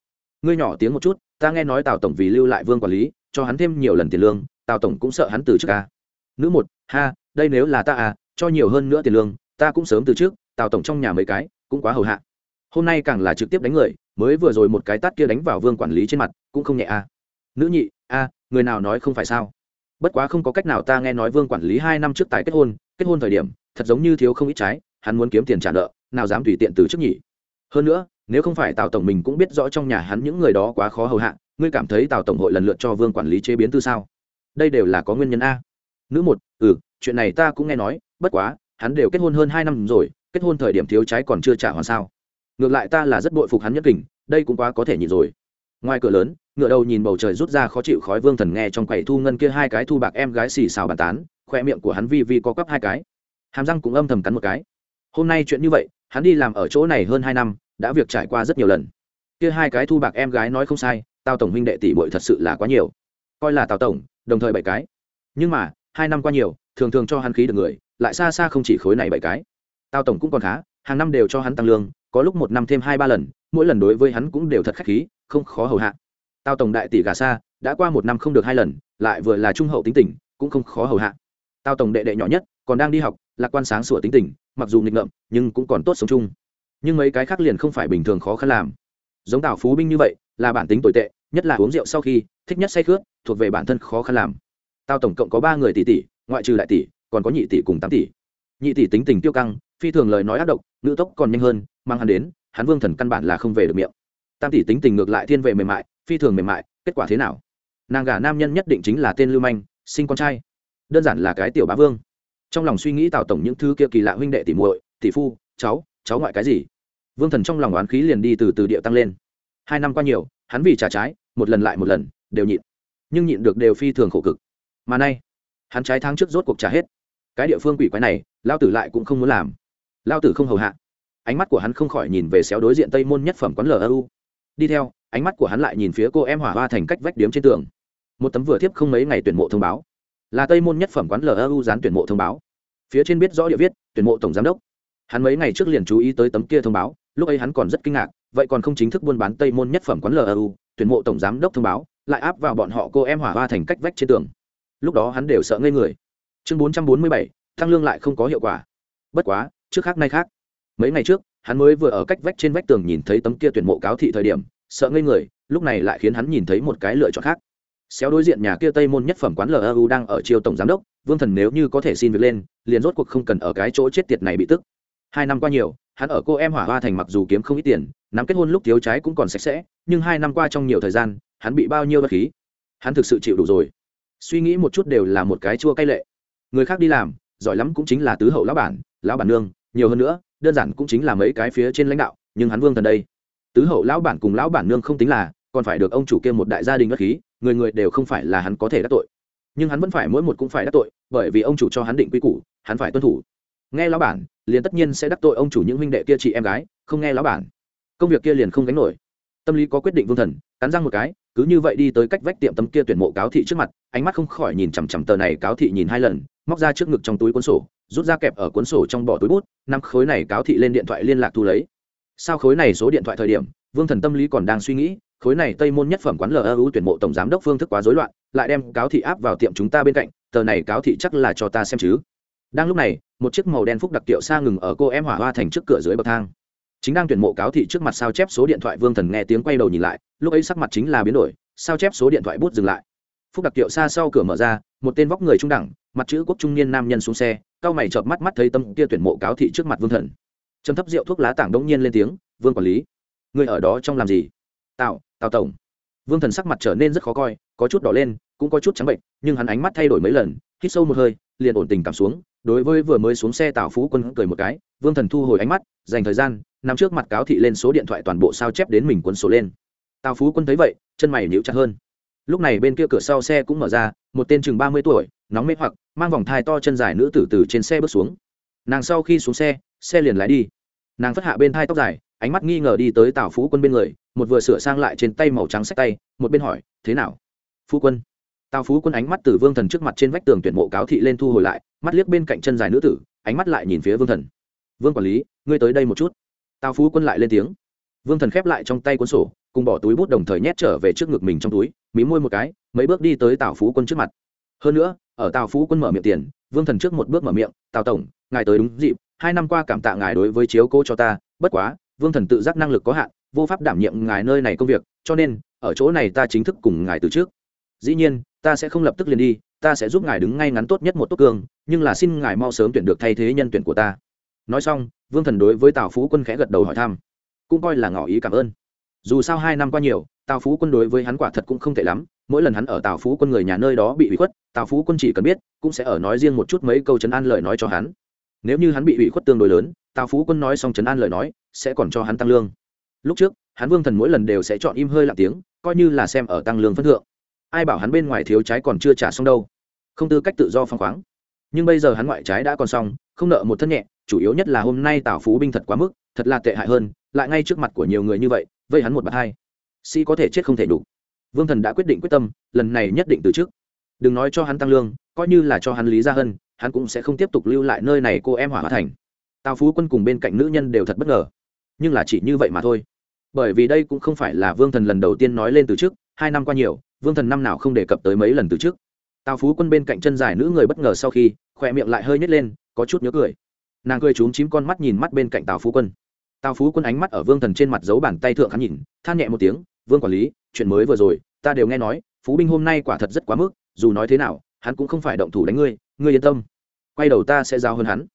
ngươi nhỏ tiếng một chút, ta nghe nói tào tổng vì lưu lại vương quản lý, cho hắn thêm nhiều lần tiền lương, tào tổng cũng sợ hắn từ trước ca nữ một, ha, đây nếu là ta à cho nhiều hơn nữa tiền lương ta cũng sớm từ trước, tào tổng trong nhà mấy cái cũng quá hầu hạ. Hôm nay càng là trực tiếp đánh người, mới vừa rồi một cái tát kia đánh vào vương quản lý trên mặt, cũng không nhẹ à. Nữ nhị, a, người nào nói không phải sao? Bất quá không có cách nào ta nghe nói vương quản lý hai năm trước tài kết hôn kết hôn thời điểm, thật giống như thiếu không ít trái, hắn muốn kiếm tiền trả nợ, nào dám tùy tiện từ trước nhỉ? Hơn nữa, nếu không phải tào tổng mình cũng biết rõ trong nhà hắn những người đó quá khó hầu hạ, ngươi cảm thấy tào tổng hội lần lượt cho vương quản lý chế biến tư sao? Đây đều là có nguyên nhân a. Nữ một ừ chuyện này ta cũng nghe nói, bất quá hắn đều kết hôn hơn hai năm rồi, kết hôn thời điểm thiếu trái còn chưa trả hoàn sao. Ngược lại ta là rất bội phục hắn nhất kình, đây cũng quá có thể nhịn rồi. Ngoài cửa lớn, ngựa đầu nhìn bầu trời rút ra khó chịu khói vương thần nghe trong quầy thu ngân kia hai cái thu bạc em gái xì xào bàn tán, khoe miệng của hắn vi vi có cắp hai cái. Hàm răng cũng âm thầm cắn một cái. Hôm nay chuyện như vậy, hắn đi làm ở chỗ này hơn hai năm, đã việc trải qua rất nhiều lần. Kia hai cái thu bạc em gái nói không sai tao tổng huynh đệ tỷ bội thật sự là quá nhiều. Coi là tào tổng, đồng thời bảy cái. Nhưng mà, hai năm qua nhiều, thường thường cho hắn khí được người lại xa xa không chỉ khối này bảy cái. Tao tổng cũng còn khá, hàng năm đều cho hắn tăng lương, có lúc một năm thêm hai ba lần, mỗi lần đối với hắn cũng đều thật khách khí, không khó hầu hạ. Tao tổng đại tỷ gà xa, đã qua một năm không được hai lần, lại vừa là trung hậu tính tình, cũng không khó hầu hạ. Tao tổng đệ đệ nhỏ nhất, còn đang đi học, lạc quan sáng sủa tính tình, mặc dù nghịch ngợm, nhưng cũng còn tốt sống chung. Nhưng mấy cái khác liền không phải bình thường khó khăn làm. Giống tào phú binh như vậy, là bản tính tồi tệ, nhất là uống rượu sau khi, thích nhất say khướt, thuộc về bản thân khó khăn làm. Tao tổng cộng có ba người tỷ tỷ, ngoại trừ đại tỷ còn có nhị tỷ cùng tám tỷ. Nhị tỷ tính tình tiêu căng, phi thường lời nói ác độc ngữ tốc còn nhanh hơn, mang hắn đến, hắn vương thần căn bản là không về được miệng. Tam tỷ tính tình ngược lại thiên về mềm mại, phi thường mềm mại, kết quả thế nào? Nàng gả nam nhân nhất định chính là tên lưu manh, sinh con trai. Đơn giản là cái tiểu bá vương. Trong lòng suy nghĩ tào tổng những thứ kia kỳ lạ huynh đệ tỷ muội tỷ phu, cháu cháu ngoại cái gì? Vương thần trong lòng oán khí liền đi từ từ địa tăng lên. Hai năm qua nhiều, hắn vì trả trái, một lần lại một lần, đều nhịn. Nhưng nhịn được đều phi thường khổ cực. Mà nay, hắn trái tháng trước rốt cuộc trả hết cái địa phương quỷ quái này, lao tử lại cũng không muốn làm. Lao tử không hầu hạ. Ánh mắt của hắn không khỏi nhìn về xéo đối diện tây môn nhất phẩm quán lu đi theo, ánh mắt của hắn lại nhìn phía cô em hỏa hoa thành cách vách điếm trên tường. Một tấm vừa tiếp không mấy ngày tuyển mộ thông báo. Là tây môn nhất phẩm quán lu dán tuyển mộ thông báo. Phía trên biết rõ địa viết, tuyển mộ tổng giám đốc. Hắn mấy ngày trước liền chú ý tới tấm kia thông báo, lúc ấy hắn còn rất kinh ngạc, vậy còn không chính thức buôn bán tây môn nhất phẩm quán lu tuyển mộ tổng giám đốc thông báo, lại áp vào bọn họ cô em hỏa hoa thành cách vách trên tường. Lúc đó hắn đều sợ ngây người chương bốn trăm bốn mươi bảy tăng lương lại không có hiệu quả. Bất quá, trước khác nay khác. Mấy ngày trước, hắn mới vừa ở cách vách trên vách tường nhìn thấy tấm kia tuyển mộ cáo thị thời điểm, sợ ngây người, lúc này lại khiến hắn nhìn thấy một cái lựa chọn khác. Xéo đối diện nhà kia tây môn nhất phẩm quán lu đang ở chiêu tổng giám đốc, vương thần nếu như có thể xin việc lên, liền rốt cuộc không cần ở cái chỗ chết tiệt này bị tức. Hai năm qua nhiều, hắn ở cô em hỏa hoa thành mặc dù kiếm không ít tiền nắm kết hôn lúc thiếu trái cũng còn sạch sẽ, nhưng hai năm qua trong nhiều thời gian, hắn bị bao nhiêu bất khí. Hắn thực sự chịu đủ rồi. Suy nghĩ một chút đều là một cái chua cay lệ người khác đi làm, giỏi lắm cũng chính là tứ hậu lão bản lão bản nương, nhiều hơn nữa, đơn giản cũng chính là mấy cái phía trên lãnh đạo, nhưng hắn vương thần đây. Tứ hậu lão bản cùng lão bản nương không tính là, còn phải được ông chủ kia một đại gia đình bất khí, người người đều không phải là hắn có thể đắc tội. Nhưng hắn vẫn phải mỗi một cũng phải đắc tội, bởi vì ông chủ cho hắn định quy củ, hắn phải tuân thủ. Nghe lão bản, liền tất nhiên sẽ đắc tội ông chủ những huynh đệ kia chị em gái, không nghe lão bản. Công việc kia liền không gánh nổi. Tâm lý có quyết định vương thần, cắn răng một cái, cứ như vậy đi tới cách vách tiệm tấm kia tuyển mộ cáo thị trước mặt, ánh mắt không khỏi nhìn chằm chằm tờ này cáo thị nhìn hai lần móc ra trước ngực trong túi cuốn sổ, rút ra kẹp ở cuốn sổ trong bỏ túi bút, năm khối này cáo thị lên điện thoại liên lạc thu lấy. Sao khối này số điện thoại thời điểm, vương thần tâm lý còn đang suy nghĩ, khối này tây môn nhất phẩm quán lu tuyển mộ tổng giám đốc phương thức quá rối loạn, lại đem cáo thị áp vào tiệm chúng ta bên cạnh, tờ này cáo thị chắc là cho ta xem chứ. Đang lúc này, một chiếc màu đen phúc đặc tiệu xa ngừng ở cô em hỏa hoa thành trước cửa dưới bậc thang. Chính đang tuyển mộ cáo thị trước mặt sao chép số điện thoại, vương thần nghe tiếng quay đầu nhìn lại, lúc ấy sắc mặt chính là biến đổi, sao chép số điện thoại bút dừng lại. Phúc đặc tiệu xa sau cửa mở ra một tên vóc người trung đẳng, mặt chữ quốc trung niên nam nhân xuống xe, cao mày chợp mắt mắt thấy tâm kia tuyển mộ cáo thị trước mặt vương thần. Trầm thấp rượu thuốc lá tảng đống nhiên lên tiếng, vương quản lý, người ở đó trong làm gì? Tạo tạo tổng. Vương thần sắc mặt trở nên rất khó coi, có chút đỏ lên, cũng có chút trắng bệnh, nhưng hắn ánh mắt thay đổi mấy lần, hít sâu một hơi, liền ổn tình cảm xuống, đối với vừa mới xuống xe tào phú quân cười một cái, vương thần thu hồi ánh mắt, dành thời gian, nằm trước mặt cáo thị lên số điện thoại toàn bộ sao chép đến mình cuốn số lên. Tào phú quân thấy vậy, chân mày níu chặt hơn lúc này bên kia cửa sau xe cũng mở ra, một tên chừng ba mươi tuổi, nóng mê hoặc, mang vòng thai to chân dài nữ tử từ trên xe bước xuống. Nàng sau khi xuống xe xe liền lái đi. Nàng phất hạ bên thai tóc dài, ánh mắt nghi ngờ đi tới tào phú quân bên người, một vừa sửa sang lại trên tay màu trắng sách tay, một bên hỏi, thế nào? Phú quân. Tào phú quân ánh mắt từ vương thần trước mặt trên vách tường tuyển mộ cáo thị lên thu hồi lại, mắt liếc bên cạnh chân dài nữ tử, ánh mắt lại nhìn phía vương thần. Vương quản lý, ngươi tới đây một chút. Tào phú quân lại lên tiếng. Vương thần khép lại trong tay cuốn sổ, cùng bỏ túi bút đồng thời nhét trở về trước ngực mình trong túi mí môi một cái, mấy bước đi tới tào phú quân trước mặt. Hơn nữa, ở tào phú quân mở miệng tiền, vương thần trước một bước mở miệng, tào tổng, ngài tới đúng dịp, hai năm qua cảm tạ ngài đối với chiếu cố cho ta, bất quá, vương thần tự giác năng lực có hạn, vô pháp đảm nhiệm ngài nơi này công việc, cho nên, ở chỗ này ta chính thức cùng ngài từ trước. Dĩ nhiên, ta sẽ không lập tức liền đi, ta sẽ giúp ngài đứng ngay ngắn tốt nhất một tốt cương nhưng là xin ngài mau sớm tuyển được thay thế nhân tuyển của ta. Nói xong, vương thần đối với tào phú quân khẽ gật đầu hỏi thăm. Cũng coi là ngỏ ý cảm ơn. Dù sao hai năm qua nhiều tào phú quân đối với hắn quả thật cũng không tệ lắm, mỗi lần hắn ở tào phú quân người nhà nơi đó bị ủy khuất, tào phú quân chỉ cần biết, cũng sẽ ở nói riêng một chút mấy câu chấn an lời nói cho hắn. Nếu như hắn bị ủy khuất tương đối lớn, tào phú quân nói xong chấn an lời nói, sẽ còn cho hắn tăng lương. Lúc trước, hắn vương thần mỗi lần đều sẽ chọn im hơi lặng tiếng, coi như là xem ở tăng lương phân thượng. Ai bảo hắn bên ngoài thiếu trái còn chưa trả xong đâu. Không tư cách tự do phăng khoáng. Nhưng bây giờ hắn ngoại trái đã còn xong, không nợ một thân nhẹ, chủ yếu nhất là hôm nay tào phú binh thật quá mức, thật là tệ hại hơn, lại ngay trước mặt của nhiều người như vậy vây hắn một bạt hai sĩ có thể chết không thể đủ. Vương thần đã quyết định quyết tâm, lần này nhất định từ trước. Đừng nói cho hắn tăng lương, coi như là cho hắn lý ra hơn hắn cũng sẽ không tiếp tục lưu lại nơi này cô em hỏa thành. Tào phú quân cùng bên cạnh nữ nhân đều thật bất ngờ. Nhưng là chỉ như vậy mà thôi. Bởi vì đây cũng không phải là vương thần lần đầu tiên nói lên từ trước, hai năm qua nhiều, vương thần năm nào không đề cập tới mấy lần từ trước. Tào phú quân bên cạnh chân dài nữ người bất ngờ sau khi, khỏe miệng lại hơi nhét lên, có chút nhớ cười. Nàng cười trúng chím con mắt nhìn mắt bên cạnh tào phú quân tào phú quân ánh mắt ở vương thần trên mặt giấu bàn tay thượng hắn nhìn, than nhẹ một tiếng, vương quản lý, chuyện mới vừa rồi, ta đều nghe nói, phú binh hôm nay quả thật rất quá mức, dù nói thế nào, hắn cũng không phải động thủ đánh ngươi ngươi yên tâm. Quay đầu ta sẽ giao hơn hắn.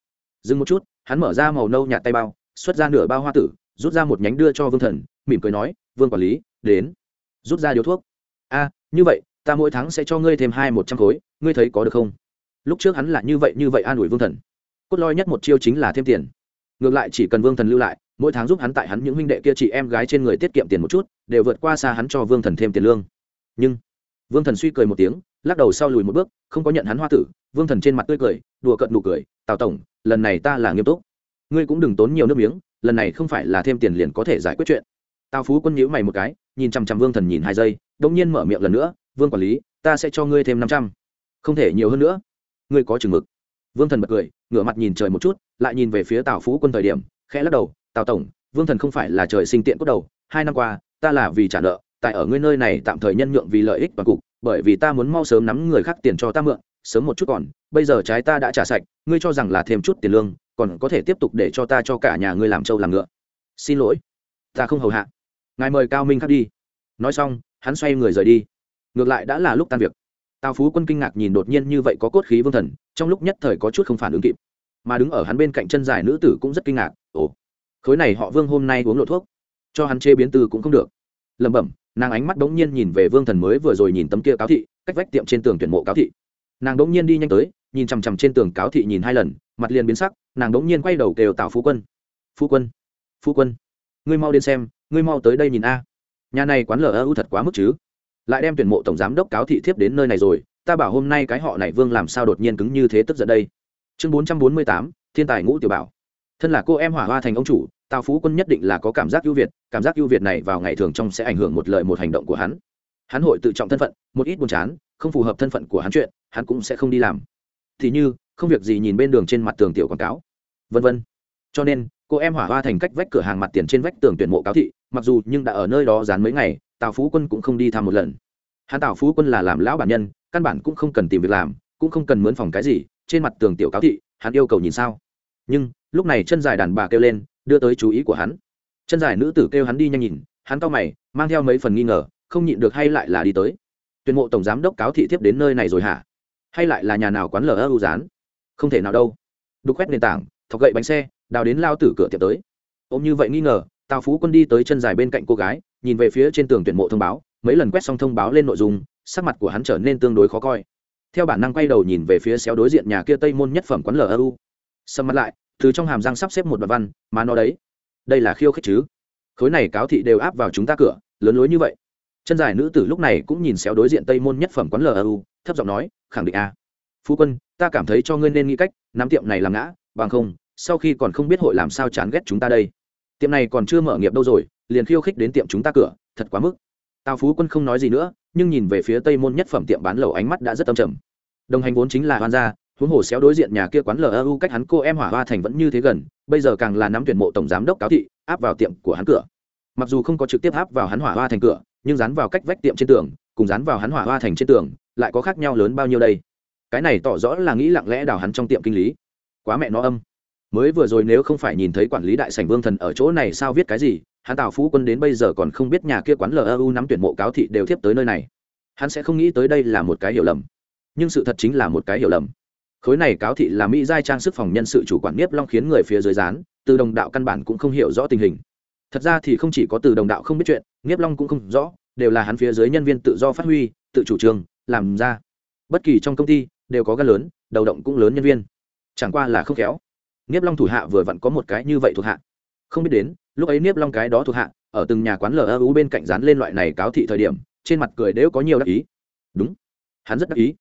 Dừng một chút, hắn mở ra màu nâu nhạt tay bao, xuất ra nửa bao hoa tử, rút ra một nhánh đưa cho vương thần, mỉm cười nói, vương quản lý, đến, rút ra điếu thuốc. A, như vậy, ta mỗi tháng sẽ cho ngươi thêm hai một trăm khối, ngươi thấy có được không? Lúc trước hắn là như vậy như vậy an ủi vương thần. Cốt lõi nhất một chiêu chính là thêm tiền. Ngược lại chỉ cần vương thần lưu lại mỗi tháng giúp hắn tại hắn những huynh đệ kia chị em gái trên người tiết kiệm tiền một chút, đều vượt qua xa hắn cho vương thần thêm tiền lương. Nhưng, vương thần suy cười một tiếng, lắc đầu sau lùi một bước, không có nhận hắn hoa tử, vương thần trên mặt tươi cười, đùa cận nụ cười, tào tổng, lần này ta là nghiêm túc. Ngươi cũng đừng tốn nhiều nước miếng, lần này không phải là thêm tiền liền có thể giải quyết chuyện. Tào phú quân nhíu mày một cái, nhìn chằm chằm vương thần nhìn hai giây đống nhiên mở miệng lần nữa, vương quản lý, ta sẽ cho ngươi thêm năm trăm. Không thể nhiều hơn nữa. Ngươi có chừng mực. Vương thần bật cười, ngửa mặt nhìn trời một chút, lại nhìn về phía tào phú quân thời điểm, khẽ lắc đầu tào tổng, vương thần không phải là trời sinh tiện cốt đầu, hai năm qua, ta là vì trả nợ, tại ở ngươi nơi này tạm thời nhân nhượng vì lợi ích toàn cục, bởi vì ta muốn mau sớm nắm người khác tiền cho ta mượn, sớm một chút còn, bây giờ trái ta đã trả sạch, ngươi cho rằng là thêm chút tiền lương, còn có thể tiếp tục để cho ta cho cả nhà ngươi làm trâu làm ngựa. Xin lỗi, ta không hầu hạ. Ngài mời cao minh khắc đi. Nói xong, hắn xoay người rời đi. Ngược lại đã là lúc tan việc. Tào phú quân kinh ngạc nhìn đột nhiên như vậy có cốt khí vương thần, trong lúc nhất thời có chút không phản ứng kịp. Mà đứng ở hắn bên cạnh chân dài nữ tử cũng rất kinh ngạc. Ồ khối này họ vương hôm nay uống lộ thuốc. Cho hắn chê biến từ cũng không được. Lẩm bẩm, nàng ánh mắt bỗng nhiên nhìn về vương thần mới vừa rồi nhìn tấm kia cáo thị, cách vách tiệm trên tường tuyển mộ cáo thị. Nàng bỗng nhiên đi nhanh tới, nhìn chằm chằm trên tường cáo thị nhìn hai lần, mặt liền biến sắc, nàng bỗng nhiên quay đầu kêu tào phú quân. Phú quân phú quân, ngươi mau đến xem, ngươi mau tới đây nhìn a. Nhà này quán lờ ơ u thật quá mức chứ. Lại đem tuyển mộ tổng giám đốc cáo thị thiếp đến nơi này rồi, ta bảo hôm nay cái họ này vương làm sao đột nhiên cứng như thế tức giận đây. Chương bốn trăm bốn mươi tám, thiên tài ngũ tiểu bảo thân là cô em hỏa hoa thành ông chủ, tào phú quân nhất định là có cảm giác ưu việt, cảm giác ưu việt này vào ngày thường trong sẽ ảnh hưởng một lời một hành động của hắn. Hắn hội tự trọng thân phận, một ít buồn chán, không phù hợp thân phận của hắn chuyện, hắn cũng sẽ không đi làm. Thì như, không việc gì nhìn bên đường trên mặt tường tiểu quảng cáo. Vân vân. Cho nên, cô em hỏa hoa thành cách vách cửa hàng mặt tiền trên vách tường tuyển mộ cáo thị, mặc dù nhưng đã ở nơi đó dán mấy ngày, tào phú quân cũng không đi thăm một lần. Hắn tào phú quân là làm lão bản nhân, căn bản cũng không cần tìm việc làm, cũng không cần mướn phòng cái gì, trên mặt tường tiểu cáo thị, hắn yêu cầu nhìn sao? Nhưng, lúc này chân dài đàn bà kêu lên, đưa tới chú ý của hắn. Chân dài nữ tử kêu hắn đi nhanh nhìn, hắn cau mày, mang theo mấy phần nghi ngờ, không nhịn được hay lại là đi tới. Tuyển mộ tổng giám đốc cáo thị thiếp đến nơi này rồi hả? Hay lại là nhà nào quán lờ ơ u rán? Không thể nào đâu. Đục quét nền tảng, thọc gậy bánh xe, đào đến lao tử cửa tiệm tới. Ôm như vậy nghi ngờ, tào phú quân đi tới chân dài bên cạnh cô gái, nhìn về phía trên tường tuyển mộ thông báo, mấy lần quét xong thông báo lên nội dung, sắc mặt của hắn trở nên tương đối khó coi. Theo bản năng quay đầu nhìn về phía xéo đối diện nhà kia tây môn nhất phẩm quán lu sầm mặt lại, từ trong hàm răng sắp xếp một đoạn văn mà nó đấy, đây là khiêu khích chứ? Khối này cáo thị đều áp vào chúng ta cửa, lớn lối như vậy. Chân dài nữ tử lúc này cũng nhìn xéo đối diện tây môn nhất phẩm quán lu thấp giọng nói, khẳng định a. À. phu quân, ta cảm thấy cho ngươi nên nghĩ cách, nắm tiệm này làm ngã, bằng không, sau khi còn không biết hội làm sao chán ghét chúng ta đây. Tiệm này còn chưa mở nghiệp đâu rồi, liền khiêu khích đến tiệm chúng ta cửa, thật quá mức. Tào phú quân không nói gì nữa, nhưng nhìn về phía tây môn nhất phẩm tiệm bán lầu ánh mắt đã rất âm trầm. Đồng hành vốn chính là hoan gia huống hồ xéo đối diện nhà kia quán lu cách hắn cô em hỏa hoa thành vẫn như thế gần, bây giờ càng là nắm tuyển mộ tổng giám đốc cáo thị, áp vào tiệm của hắn cửa. Mặc dù không có trực tiếp áp vào hắn hỏa hoa thành cửa, nhưng dán vào cách vách tiệm trên tường, cùng dán vào hắn hỏa hoa thành trên tường, lại có khác nhau lớn bao nhiêu đây? Cái này tỏ rõ là nghĩ lặng lẽ đào hắn trong tiệm kinh lý. Quá mẹ nó âm. Mới vừa rồi nếu không phải nhìn thấy quản lý đại sảnh vương thần ở chỗ này sao viết cái gì, hắn tào phú quân đến bây giờ còn không biết nhà kia quán lu nắm tuyển mộ cáo thị đều tiếp tới nơi này. Hắn sẽ không nghĩ tới đây là một cái hiểu lầm. Nhưng sự thật chính là một cái hiểu lầm khối này cáo thị là mỹ giai trang sức phòng nhân sự chủ quản nhiếp long khiến người phía dưới rán từ đồng đạo căn bản cũng không hiểu rõ tình hình. Thật ra thì không chỉ có từ đồng đạo không biết chuyện nhiếp long cũng không rõ, đều là hắn phía dưới nhân viên tự do phát huy, tự chủ trương, làm ra. Bất kỳ trong công ty, đều có gan lớn, đầu động cũng lớn nhân viên. Chẳng qua là không khéo. Nhiếp long thủ hạ vừa vặn có một cái như vậy thuộc hạ. Không biết đến, lúc ấy nhiếp long cái đó thuộc hạ, ở từng nhà quán lờ u bên cạnh dán lên loại này cáo thị thời điểm, trên mặt cười đều có nhiều đắc ý. Đúng, hắn rất đắc ý.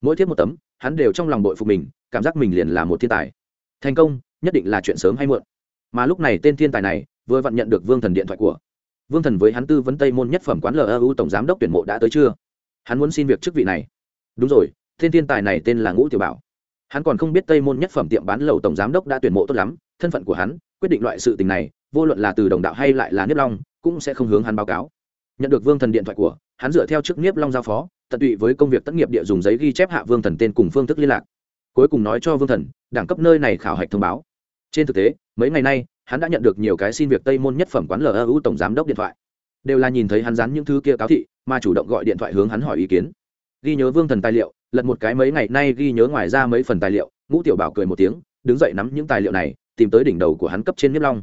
Mỗi thiết một tấm hắn đều trong lòng bội phục mình, cảm giác mình liền là một thiên tài. Thành công, nhất định là chuyện sớm hay muộn. Mà lúc này tên thiên tài này vừa vặn nhận được vương thần điện thoại của. Vương thần với hắn tư vấn tây môn nhất phẩm quán lu tổng giám đốc tuyển mộ đã tới chưa? Hắn muốn xin việc chức vị này. Đúng rồi, tên thiên tài này tên là ngũ tiểu bảo. Hắn còn không biết tây môn nhất phẩm tiệm bán lầu tổng giám đốc đã tuyển mộ tốt lắm, thân phận của hắn, quyết định loại sự tình này, vô luận là từ đồng đạo hay lại là niếp long, cũng sẽ không hướng hắn báo cáo. Nhận được vương thần điện thoại của, hắn dựa theo chức niếp long giao phó tận tụy với công việc tất nghiệp địa dùng giấy ghi chép hạ vương thần tên cùng phương thức liên lạc. Cuối cùng nói cho vương thần, đẳng cấp nơi này khảo hạch thông báo. Trên thực tế, mấy ngày nay, hắn đã nhận được nhiều cái xin việc tây môn nhất phẩm quán lu tổng giám đốc điện thoại. Đều là nhìn thấy hắn dán những thứ kia cáo thị, mà chủ động gọi điện thoại hướng hắn hỏi ý kiến. Ghi nhớ vương thần tài liệu, lật một cái mấy ngày nay ghi nhớ ngoài ra mấy phần tài liệu, ngũ tiểu bảo cười một tiếng, đứng dậy nắm những tài liệu này, tìm tới đỉnh đầu của hắn cấp trên nhiếp long.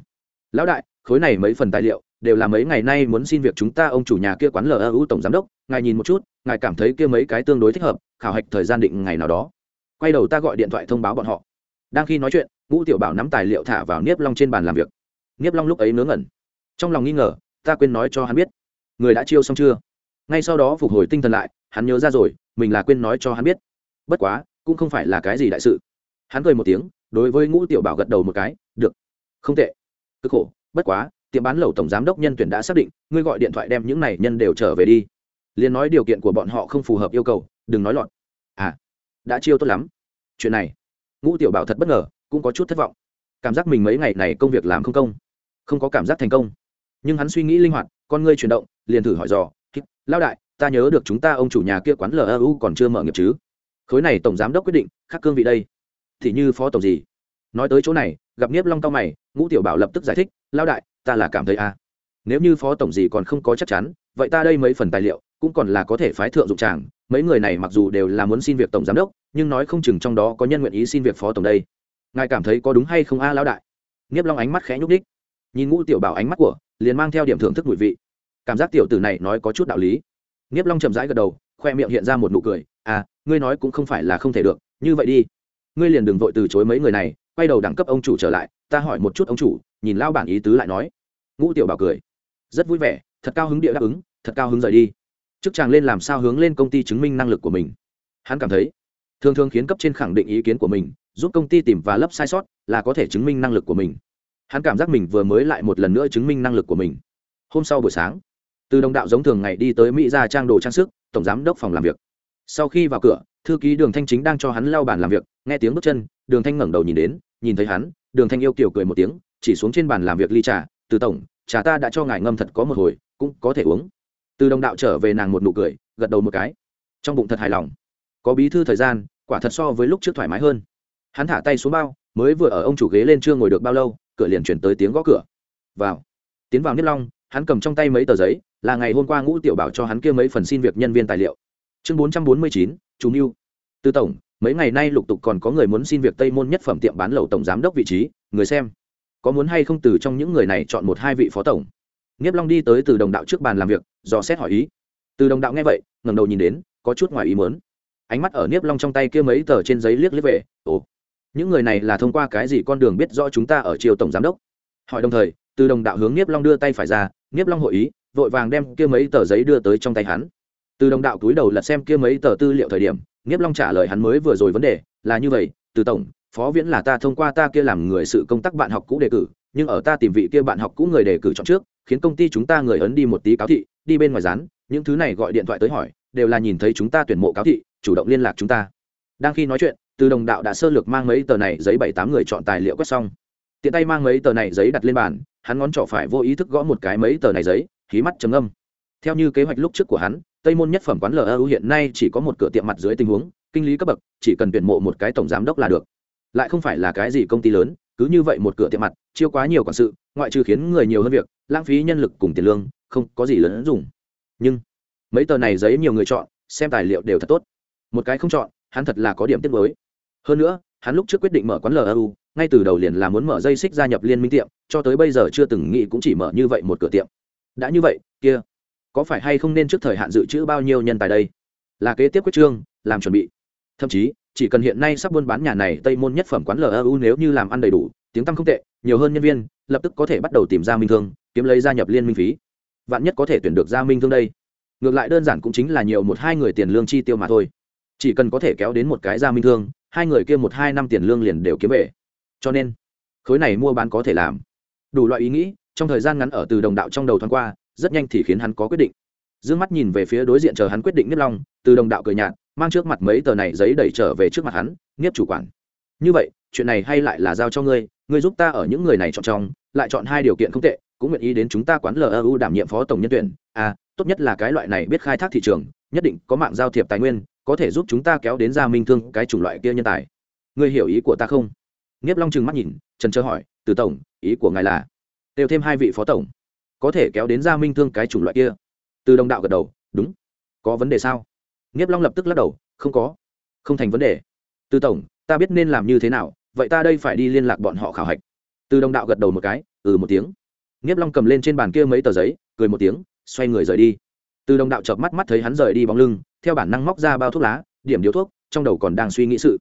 Lão đại khối này mấy phần tài liệu, đều là mấy ngày nay muốn xin việc chúng ta ông chủ nhà kia quán lu tổng giám đốc, ngài nhìn một chút, ngài cảm thấy kia mấy cái tương đối thích hợp, khảo hạch thời gian định ngày nào đó. Quay đầu ta gọi điện thoại thông báo bọn họ. Đang khi nói chuyện, ngũ tiểu bảo nắm tài liệu thả vào niếp long trên bàn làm việc. Niếp long lúc ấy ngớ ngẩn. Trong lòng nghi ngờ, ta quên nói cho hắn biết. Người đã chiêu xong chưa? Ngay sau đó phục hồi tinh thần lại, hắn nhớ ra rồi, mình là quên nói cho hắn biết. Bất quá, cũng không phải là cái gì đại sự. Hắn cười một tiếng, đối với ngũ tiểu bảo gật đầu một cái, được, không tệ. Cực khổ bất quá, tiệm bán lẩu tổng giám đốc nhân tuyển đã xác định, ngươi gọi điện thoại đem những này nhân đều trở về đi. Liền nói điều kiện của bọn họ không phù hợp yêu cầu, đừng nói lọt. À đã chiêu tốt lắm. Chuyện này, ngũ tiểu bảo thật bất ngờ, cũng có chút thất vọng. Cảm giác mình mấy ngày này công việc làm không công, không có cảm giác thành công. Nhưng hắn suy nghĩ linh hoạt, con ngươi chuyển động, liền thử hỏi dò lao đại, ta nhớ được chúng ta ông chủ nhà kia quán lu còn chưa mở nghiệp chứ? Khối này tổng giám đốc quyết định, khắc cương vị đây. Thì như phó tổng gì? Nói tới chỗ này, gặp nhiếp long cao mày, ngũ tiểu bảo lập tức giải thích lao đại, ta là cảm thấy a nếu như phó tổng gì còn không có chắc chắn, vậy ta đây mấy phần tài liệu, cũng còn là có thể phái thượng dụng tràng. Mấy người này mặc dù đều là muốn xin việc tổng giám đốc, nhưng nói không chừng trong đó có nhân nguyện ý xin việc phó tổng đây. Ngài cảm thấy có đúng hay không a lão đại? Nghiếp long ánh mắt khẽ nhúc đích nhìn ngũ tiểu bảo ánh mắt của, liền mang theo điểm thưởng thức mùi vị. Cảm giác tiểu tử này nói có chút đạo lý. Nghiếp long chậm rãi gật đầu, khoe miệng hiện ra một nụ cười. À ngươi nói cũng không phải là không thể được, như vậy đi. Ngươi liền đừng vội từ chối mấy người này quay đầu đẳng cấp ông chủ trở lại, ta hỏi một chút ông chủ, nhìn lao bản ý tứ lại nói. Ngũ tiểu bảo cười. Rất vui vẻ, thật cao hứng địa đáp ứng, thật cao hứng rời đi. Chức chàng lên làm sao hướng lên công ty chứng minh năng lực của mình. Hắn cảm thấy, thường thường khiến cấp trên khẳng định ý kiến của mình, giúp công ty tìm và lấp sai sót, là có thể chứng minh năng lực của mình. Hắn cảm giác mình vừa mới lại một lần nữa chứng minh năng lực của mình. Hôm sau buổi sáng, từ đồng đạo giống thường ngày đi tới mỹ ra trang đồ trang sức, tổng giám đốc phòng làm việc. Sau khi vào cửa, thư ký đường thanh chính đang cho hắn lau bàn làm việc, nghe tiếng bước chân, đường thanh ngẩng đầu nhìn đến nhìn thấy hắn, đường thanh yêu kiều cười một tiếng, chỉ xuống trên bàn làm việc ly trà, từ tổng, trà ta đã cho ngài ngâm thật có một hồi, cũng có thể uống. Từ đồng đạo trở về nàng một nụ cười, gật đầu một cái. Trong bụng thật hài lòng. Có bí thư thời gian, quả thật so với lúc trước thoải mái hơn. Hắn thả tay xuống bao, mới vừa ở ông chủ ghế lên chưa ngồi được bao lâu, cửa liền chuyển tới tiếng gõ cửa. Vào. Tiến vào niết long, hắn cầm trong tay mấy tờ giấy, là ngày hôm qua ngũ tiểu bảo cho hắn kia mấy phần xin việc nhân viên tài liệu. Chương bốn trăm bốn mươi chín chú mưu. Tư tổng mấy ngày nay lục tục còn có người muốn xin việc tây môn nhất phẩm tiệm bán lẩu tổng giám đốc vị trí, người xem. Có muốn hay không từ trong những người này chọn một hai vị phó tổng. Nghiếp long đi tới từ đồng đạo trước bàn làm việc, dò xét hỏi ý. Từ đồng đạo nghe vậy, ngẩng đầu nhìn đến, có chút ngoài ý mớn ánh mắt ở nghiếp long trong tay kia mấy tờ trên giấy liếc liếc về, ồ, những người này là thông qua cái gì con đường biết rõ chúng ta ở triều tổng giám đốc? Hỏi đồng thời, từ đồng đạo hướng nghiếp long đưa tay phải ra, nghiếp long hội ý, vội vàng đem kia mấy tờ giấy đưa tới trong tay hắn. Từ đồng đạo túi đầu lật xem kia mấy tờ tư liệu thời điểm niếp long trả lời hắn mới vừa rồi vấn đề, là như vậy, từ tổng, phó viễn là ta thông qua ta kia làm người sự công tác bạn học cũ đề cử, nhưng ở ta tìm vị kia bạn học cũ người đề cử chọn trước, khiến công ty chúng ta người ấn đi một tí cáo thị, đi bên ngoài rán những thứ này gọi điện thoại tới hỏi, đều là nhìn thấy chúng ta tuyển mộ cáo thị, chủ động liên lạc chúng ta. Đang khi nói chuyện, từ đồng đạo đã sơ lược mang mấy tờ này giấy bảy tám người chọn tài liệu quét xong. Tiện tay mang mấy tờ này giấy đặt lên bàn, hắn ngón trỏ phải vô ý thức gõ một cái mấy tờ này giấy khí mắt trầm âm theo như kế hoạch lúc trước của hắn tây môn nhất phẩm quán lu hiện nay chỉ có một cửa tiệm mặt dưới tình huống, kinh lý cấp bậc, chỉ cần tuyển mộ một cái tổng giám đốc là được. Lại không phải là cái gì công ty lớn, cứ như vậy một cửa tiệm mặt, chiêu quá nhiều quản sự, ngoại trừ khiến người nhiều hơn việc, lãng phí nhân lực cùng tiền lương, không có gì lớn dùng. Nhưng, mấy tờ này giấy nhiều người chọn, xem tài liệu đều thật tốt. Một cái không chọn, hắn thật là có điểm tiết mới hơn nữa, hắn lúc trước quyết định mở quán lu ngay từ đầu liền là muốn mở dây xích gia nhập liên minh tiệm, cho tới bây giờ chưa từng nghĩ cũng chỉ mở như vậy một cửa tiệm. Đã như vậy, kia có phải hay không nên trước thời hạn dự trữ bao nhiêu nhân tài đây? Là kế tiếp quyết trương, làm chuẩn bị. Thậm chí, chỉ cần hiện nay sắp buôn bán nhà này tây môn nhất phẩm quán lu nếu như làm ăn đầy đủ, tiếng tăm không tệ, nhiều hơn nhân viên, lập tức có thể bắt đầu tìm ra minh thương, kiếm lấy gia nhập liên minh phí. Vạn nhất có thể tuyển được gia minh thương đây. Ngược lại đơn giản cũng chính là nhiều một hai người tiền lương chi tiêu mà thôi. Chỉ cần có thể kéo đến một cái gia minh thương, hai người kia một hai năm tiền lương liền đều kiếm về. Cho nên, khối này mua bán có thể làm. Đủ loại ý nghĩ, trong thời gian ngắn ở từ đồng đạo trong đầu thoáng qua rất nhanh thì khiến hắn có quyết định. Dương mắt nhìn về phía đối diện chờ hắn quyết định nếp long, từ đồng đạo cười nhạt, mang trước mặt mấy tờ này giấy đẩy trở về trước mặt hắn nghiếp chủ quản, như vậy, chuyện này hay lại là giao cho ngươi ngươi giúp ta ở những người này chọn trong, lại chọn hai điều kiện không tệ, cũng nguyện ý đến chúng ta quán lu đảm nhiệm phó tổng nhân tuyển. À tốt nhất là cái loại này biết khai thác thị trường, nhất định có mạng giao thiệp tài nguyên, có thể giúp chúng ta kéo đến gia minh thương cái chủng loại kia nhân tài. Ngươi hiểu ý của ta không? Nghiếp long trừng mắt nhìn, trần trơ hỏi, từ tổng, ý của ngài là? Đều thêm hai vị phó tổng có thể kéo đến gia minh thương cái chủng loại kia. Từ đồng đạo gật đầu, đúng. Có vấn đề sao? Nghiếp long lập tức lắc đầu, không có. Không thành vấn đề. Từ tổng, ta biết nên làm như thế nào, vậy ta đây phải đi liên lạc bọn họ khảo hạch. Từ đồng đạo gật đầu một cái ừ một tiếng. Nghiếp long cầm lên trên bàn kia mấy tờ giấy, cười một tiếng, xoay người rời đi. Từ đồng đạo chợp mắt mắt thấy hắn rời đi bóng lưng, theo bản năng móc ra bao thuốc lá, điểm điếu thuốc, trong đầu còn đang suy nghĩ sự.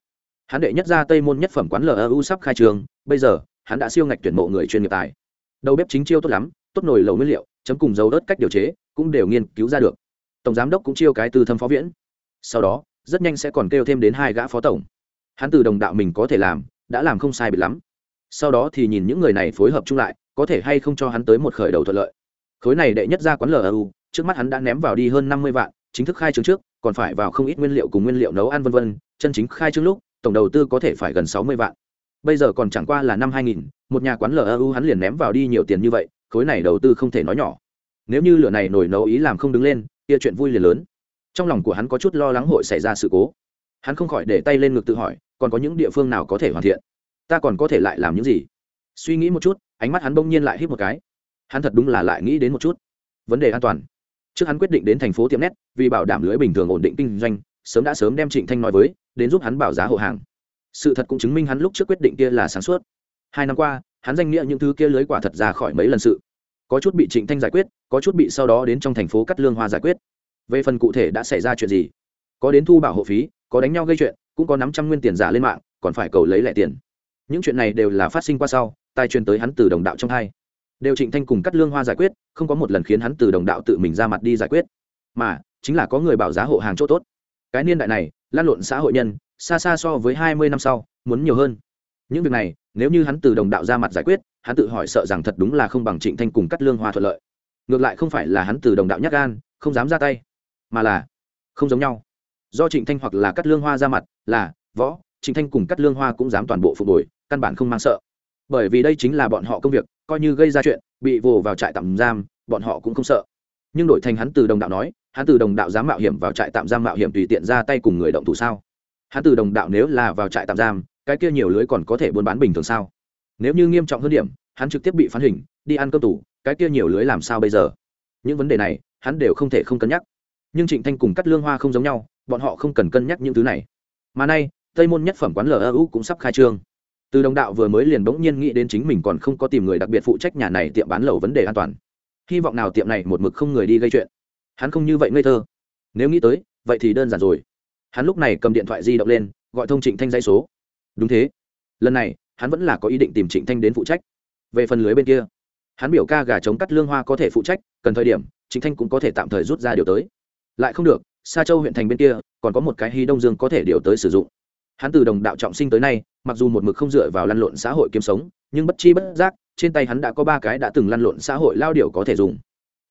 Hắn đệ nhất ra tây môn nhất phẩm quán lu sắp khai trường, bây giờ, hắn đã siêu ngạch tuyển mộ người chuyên nghiệp tài. Đầu bếp chính chiêu tốt lắm tốt nồi lầu nguyên liệu, chấm cùng dấu đất cách điều chế, cũng đều nghiên cứu ra được. Tổng giám đốc cũng chiêu cái từ thâm phó viễn. Sau đó, rất nhanh sẽ còn kêu thêm đến hai gã phó tổng. Hắn từ đồng đạo mình có thể làm, đã làm không sai bị lắm. Sau đó thì nhìn những người này phối hợp chung lại, có thể hay không cho hắn tới một khởi đầu thuận lợi. Khối này đệ nhất ra quán lu trước mắt hắn đã ném vào đi hơn năm mươi vạn, chính thức khai trương trước, còn phải vào không ít nguyên liệu cùng nguyên liệu nấu ăn vân vân, chân chính khai trương lúc, tổng đầu tư có thể phải gần sáu mươi vạn. Bây giờ còn chẳng qua là năm hai nghìn, một nhà quán lu hắn liền ném vào đi nhiều tiền như vậy khối này đầu tư không thể nói nhỏ. Nếu như lửa này nổi nấu ý làm không đứng lên, kia chuyện vui liền lớn. Trong lòng của hắn có chút lo lắng hội xảy ra sự cố. Hắn không khỏi để tay lên ngực tự hỏi, còn có những địa phương nào có thể hoàn thiện? Ta còn có thể lại làm những gì? Suy nghĩ một chút, ánh mắt hắn bỗng nhiên lại hít một cái. Hắn thật đúng là lại nghĩ đến một chút. Vấn đề an toàn. Trước hắn quyết định đến thành phố tiệm nét, vì bảo đảm lưới bình thường ổn định kinh doanh, sớm đã sớm đem trịnh thanh nói với, đến giúp hắn bảo giá hộ hàng. Sự thật cũng chứng minh hắn lúc trước quyết định kia là sáng suốt. Hai năm qua hắn danh nghĩa những thứ kia lưới quả thật ra khỏi mấy lần sự. Có chút bị trịnh thanh giải quyết, có chút bị sau đó đến trong thành phố cắt lương hoa giải quyết. Về phần cụ thể đã xảy ra chuyện gì, có đến thu bảo hộ phí, có đánh nhau gây chuyện, cũng có nắm trăm nguyên tiền giả lên mạng, còn phải cầu lấy lại tiền. Những chuyện này đều là phát sinh qua sau, tai truyền tới hắn từ đồng đạo trong hai. Đều trịnh thanh cùng cắt lương hoa giải quyết, không có một lần khiến hắn từ đồng đạo tự mình ra mặt đi giải quyết. Mà, chính là có người bảo giá hộ hàng chỗ tốt. Cái niên đại này, lan lộn xã hội nhân, xa xa so với hai mươi năm sau, muốn nhiều hơn những việc này, nếu như hắn từ đồng đạo ra mặt giải quyết, hắn tự hỏi sợ rằng thật đúng là không bằng trịnh thanh cùng cắt lương hoa thuận lợi. Ngược lại không phải là hắn từ đồng đạo nhắc gan, không dám ra tay, mà là không giống nhau. Do trịnh thanh hoặc là cắt lương hoa ra mặt, là võ, trịnh thanh cùng cắt lương hoa cũng dám toàn bộ phục hồi, căn bản không mang sợ. Bởi vì đây chính là bọn họ công việc, coi như gây ra chuyện, bị vồ vào trại tạm giam, bọn họ cũng không sợ. Nhưng đổi thành hắn từ đồng đạo nói, hắn từ đồng đạo dám mạo hiểm vào trại tạm giam mạo hiểm tùy tiện ra tay cùng người động thủ sao? Hắn từ đồng đạo nếu là vào trại tạm giam cái kia nhiều lưới còn có thể buôn bán bình thường sao? Nếu như nghiêm trọng hơn điểm, hắn trực tiếp bị phán hình, đi ăn cơm tủ, cái kia nhiều lưới làm sao bây giờ? Những vấn đề này, hắn đều không thể không cân nhắc. Nhưng trịnh thanh cùng cắt lương hoa không giống nhau, bọn họ không cần cân nhắc những thứ này. Mà nay, tây môn nhất phẩm quán lu cũng sắp khai trương. Từ đồng đạo vừa mới liền bỗng nhiên nghĩ đến chính mình còn không có tìm người đặc biệt phụ trách nhà này tiệm bán lẩu vấn đề an toàn. Hy vọng nào tiệm này một mực không người đi gây chuyện. Hắn không như vậy ngây thơ. Nếu nghĩ tới, vậy thì đơn giản rồi. Hắn lúc này cầm điện thoại di động lên, gọi thông trịnh thanh dây số đúng thế. Lần này, hắn vẫn là có ý định tìm trịnh thanh đến phụ trách. Về phần lưới bên kia, hắn biểu ca gà chống cắt lương hoa có thể phụ trách, cần thời điểm, trịnh thanh cũng có thể tạm thời rút ra điều tới. Lại không được xa châu huyện thành bên kia, còn có một cái hy đông dương có thể điều tới sử dụng. Hắn từ đồng đạo trọng sinh tới nay, mặc dù một mực không dựa vào lăn lộn xã hội kiếm sống, nhưng bất chi bất giác, trên tay hắn đã có ba cái đã từng lăn lộn xã hội lao điều có thể dùng.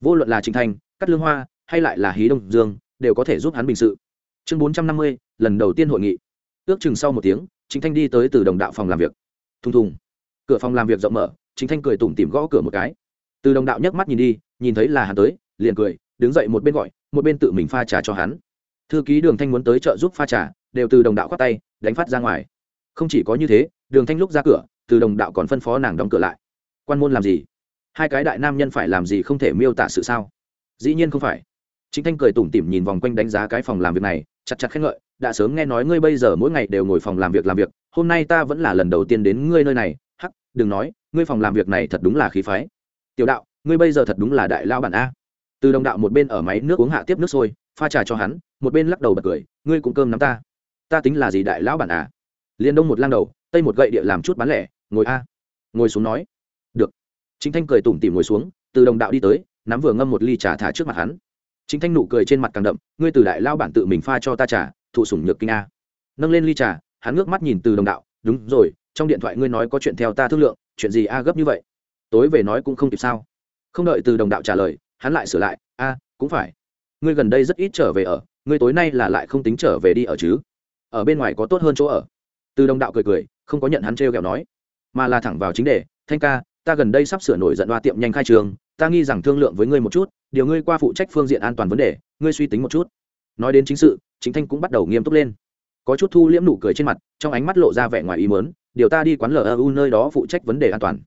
Vô luận là trịnh thanh cắt lương hoa, hay lại là hí đông dương, đều có thể giúp hắn bình sự. Chương bốn trăm năm mươi, lần đầu tiên hội nghị. Ước chừng sau một tiếng Chính thanh đi tới từ đồng đạo phòng làm việc. Thùng thùng. Cửa phòng làm việc rộng mở, Chính thanh cười tủm tìm gõ cửa một cái. Từ đồng đạo nhấc mắt nhìn đi, nhìn thấy là hắn tới, liền cười, đứng dậy một bên gọi, một bên tự mình pha trà cho hắn. Thư ký đường thanh muốn tới chợ giúp pha trà, đều từ đồng đạo khoát tay, đánh phát ra ngoài. Không chỉ có như thế, đường thanh lúc ra cửa, từ đồng đạo còn phân phó nàng đóng cửa lại. Quan môn làm gì? Hai cái đại nam nhân phải làm gì không thể miêu tả sự sao? Dĩ nhiên không phải chính thanh cười tủm tỉm nhìn vòng quanh đánh giá cái phòng làm việc này, chặt chặt khen ngợi, đã sớm nghe nói ngươi bây giờ mỗi ngày đều ngồi phòng làm việc làm việc, hôm nay ta vẫn là lần đầu tiên đến ngươi nơi này, hắc, đừng nói, ngươi phòng làm việc này thật đúng là khí phái. Tiểu đạo, ngươi bây giờ thật đúng là đại lao bản a. Từ đồng đạo một bên ở máy nước uống hạ tiếp nước sôi, pha trà cho hắn, một bên lắc đầu bật cười, ngươi cũng cơm nắm ta. Ta tính là gì đại lão bản à liên đông một lang đầu, tây một gậy địa làm chút bán lẻ, ngồi a. Ngồi xuống nói. Được. Chính thanh cười tủm tỉm ngồi xuống, từ đồng đạo đi tới, nắm vừa ngâm một ly trà thả trước mặt hắn chính thanh nụ cười trên mặt càng đậm, ngươi từ đại lao bản tự mình pha cho ta trà, thụ sủng nhược kinh a. Nâng lên ly trà, hắn ngước mắt nhìn từ đồng đạo, đúng rồi, trong điện thoại ngươi nói có chuyện theo ta thương lượng, chuyện gì a gấp như vậy? Tối về nói cũng không kịp sao? Không đợi từ đồng đạo trả lời, hắn lại sửa lại, a, cũng phải. Ngươi gần đây rất ít trở về ở, ngươi tối nay là lại không tính trở về đi ở chứ? Ở bên ngoài có tốt hơn chỗ ở. Từ đồng đạo cười cười, không có nhận hắn trêu ghẹo nói, mà là thẳng vào chính đề, thanh ca, ta gần đây sắp sửa nổi giận đoa tiệm nhanh khai trường ta nghi rằng thương lượng với ngươi một chút, điều ngươi qua phụ trách phương diện an toàn vấn đề, ngươi suy tính một chút. Nói đến chính sự, chính thanh cũng bắt đầu nghiêm túc lên. Có chút thu liễm nụ cười trên mặt, trong ánh mắt lộ ra vẻ ngoài ý mớn điều ta đi quán lu nơi đó phụ trách vấn đề an toàn.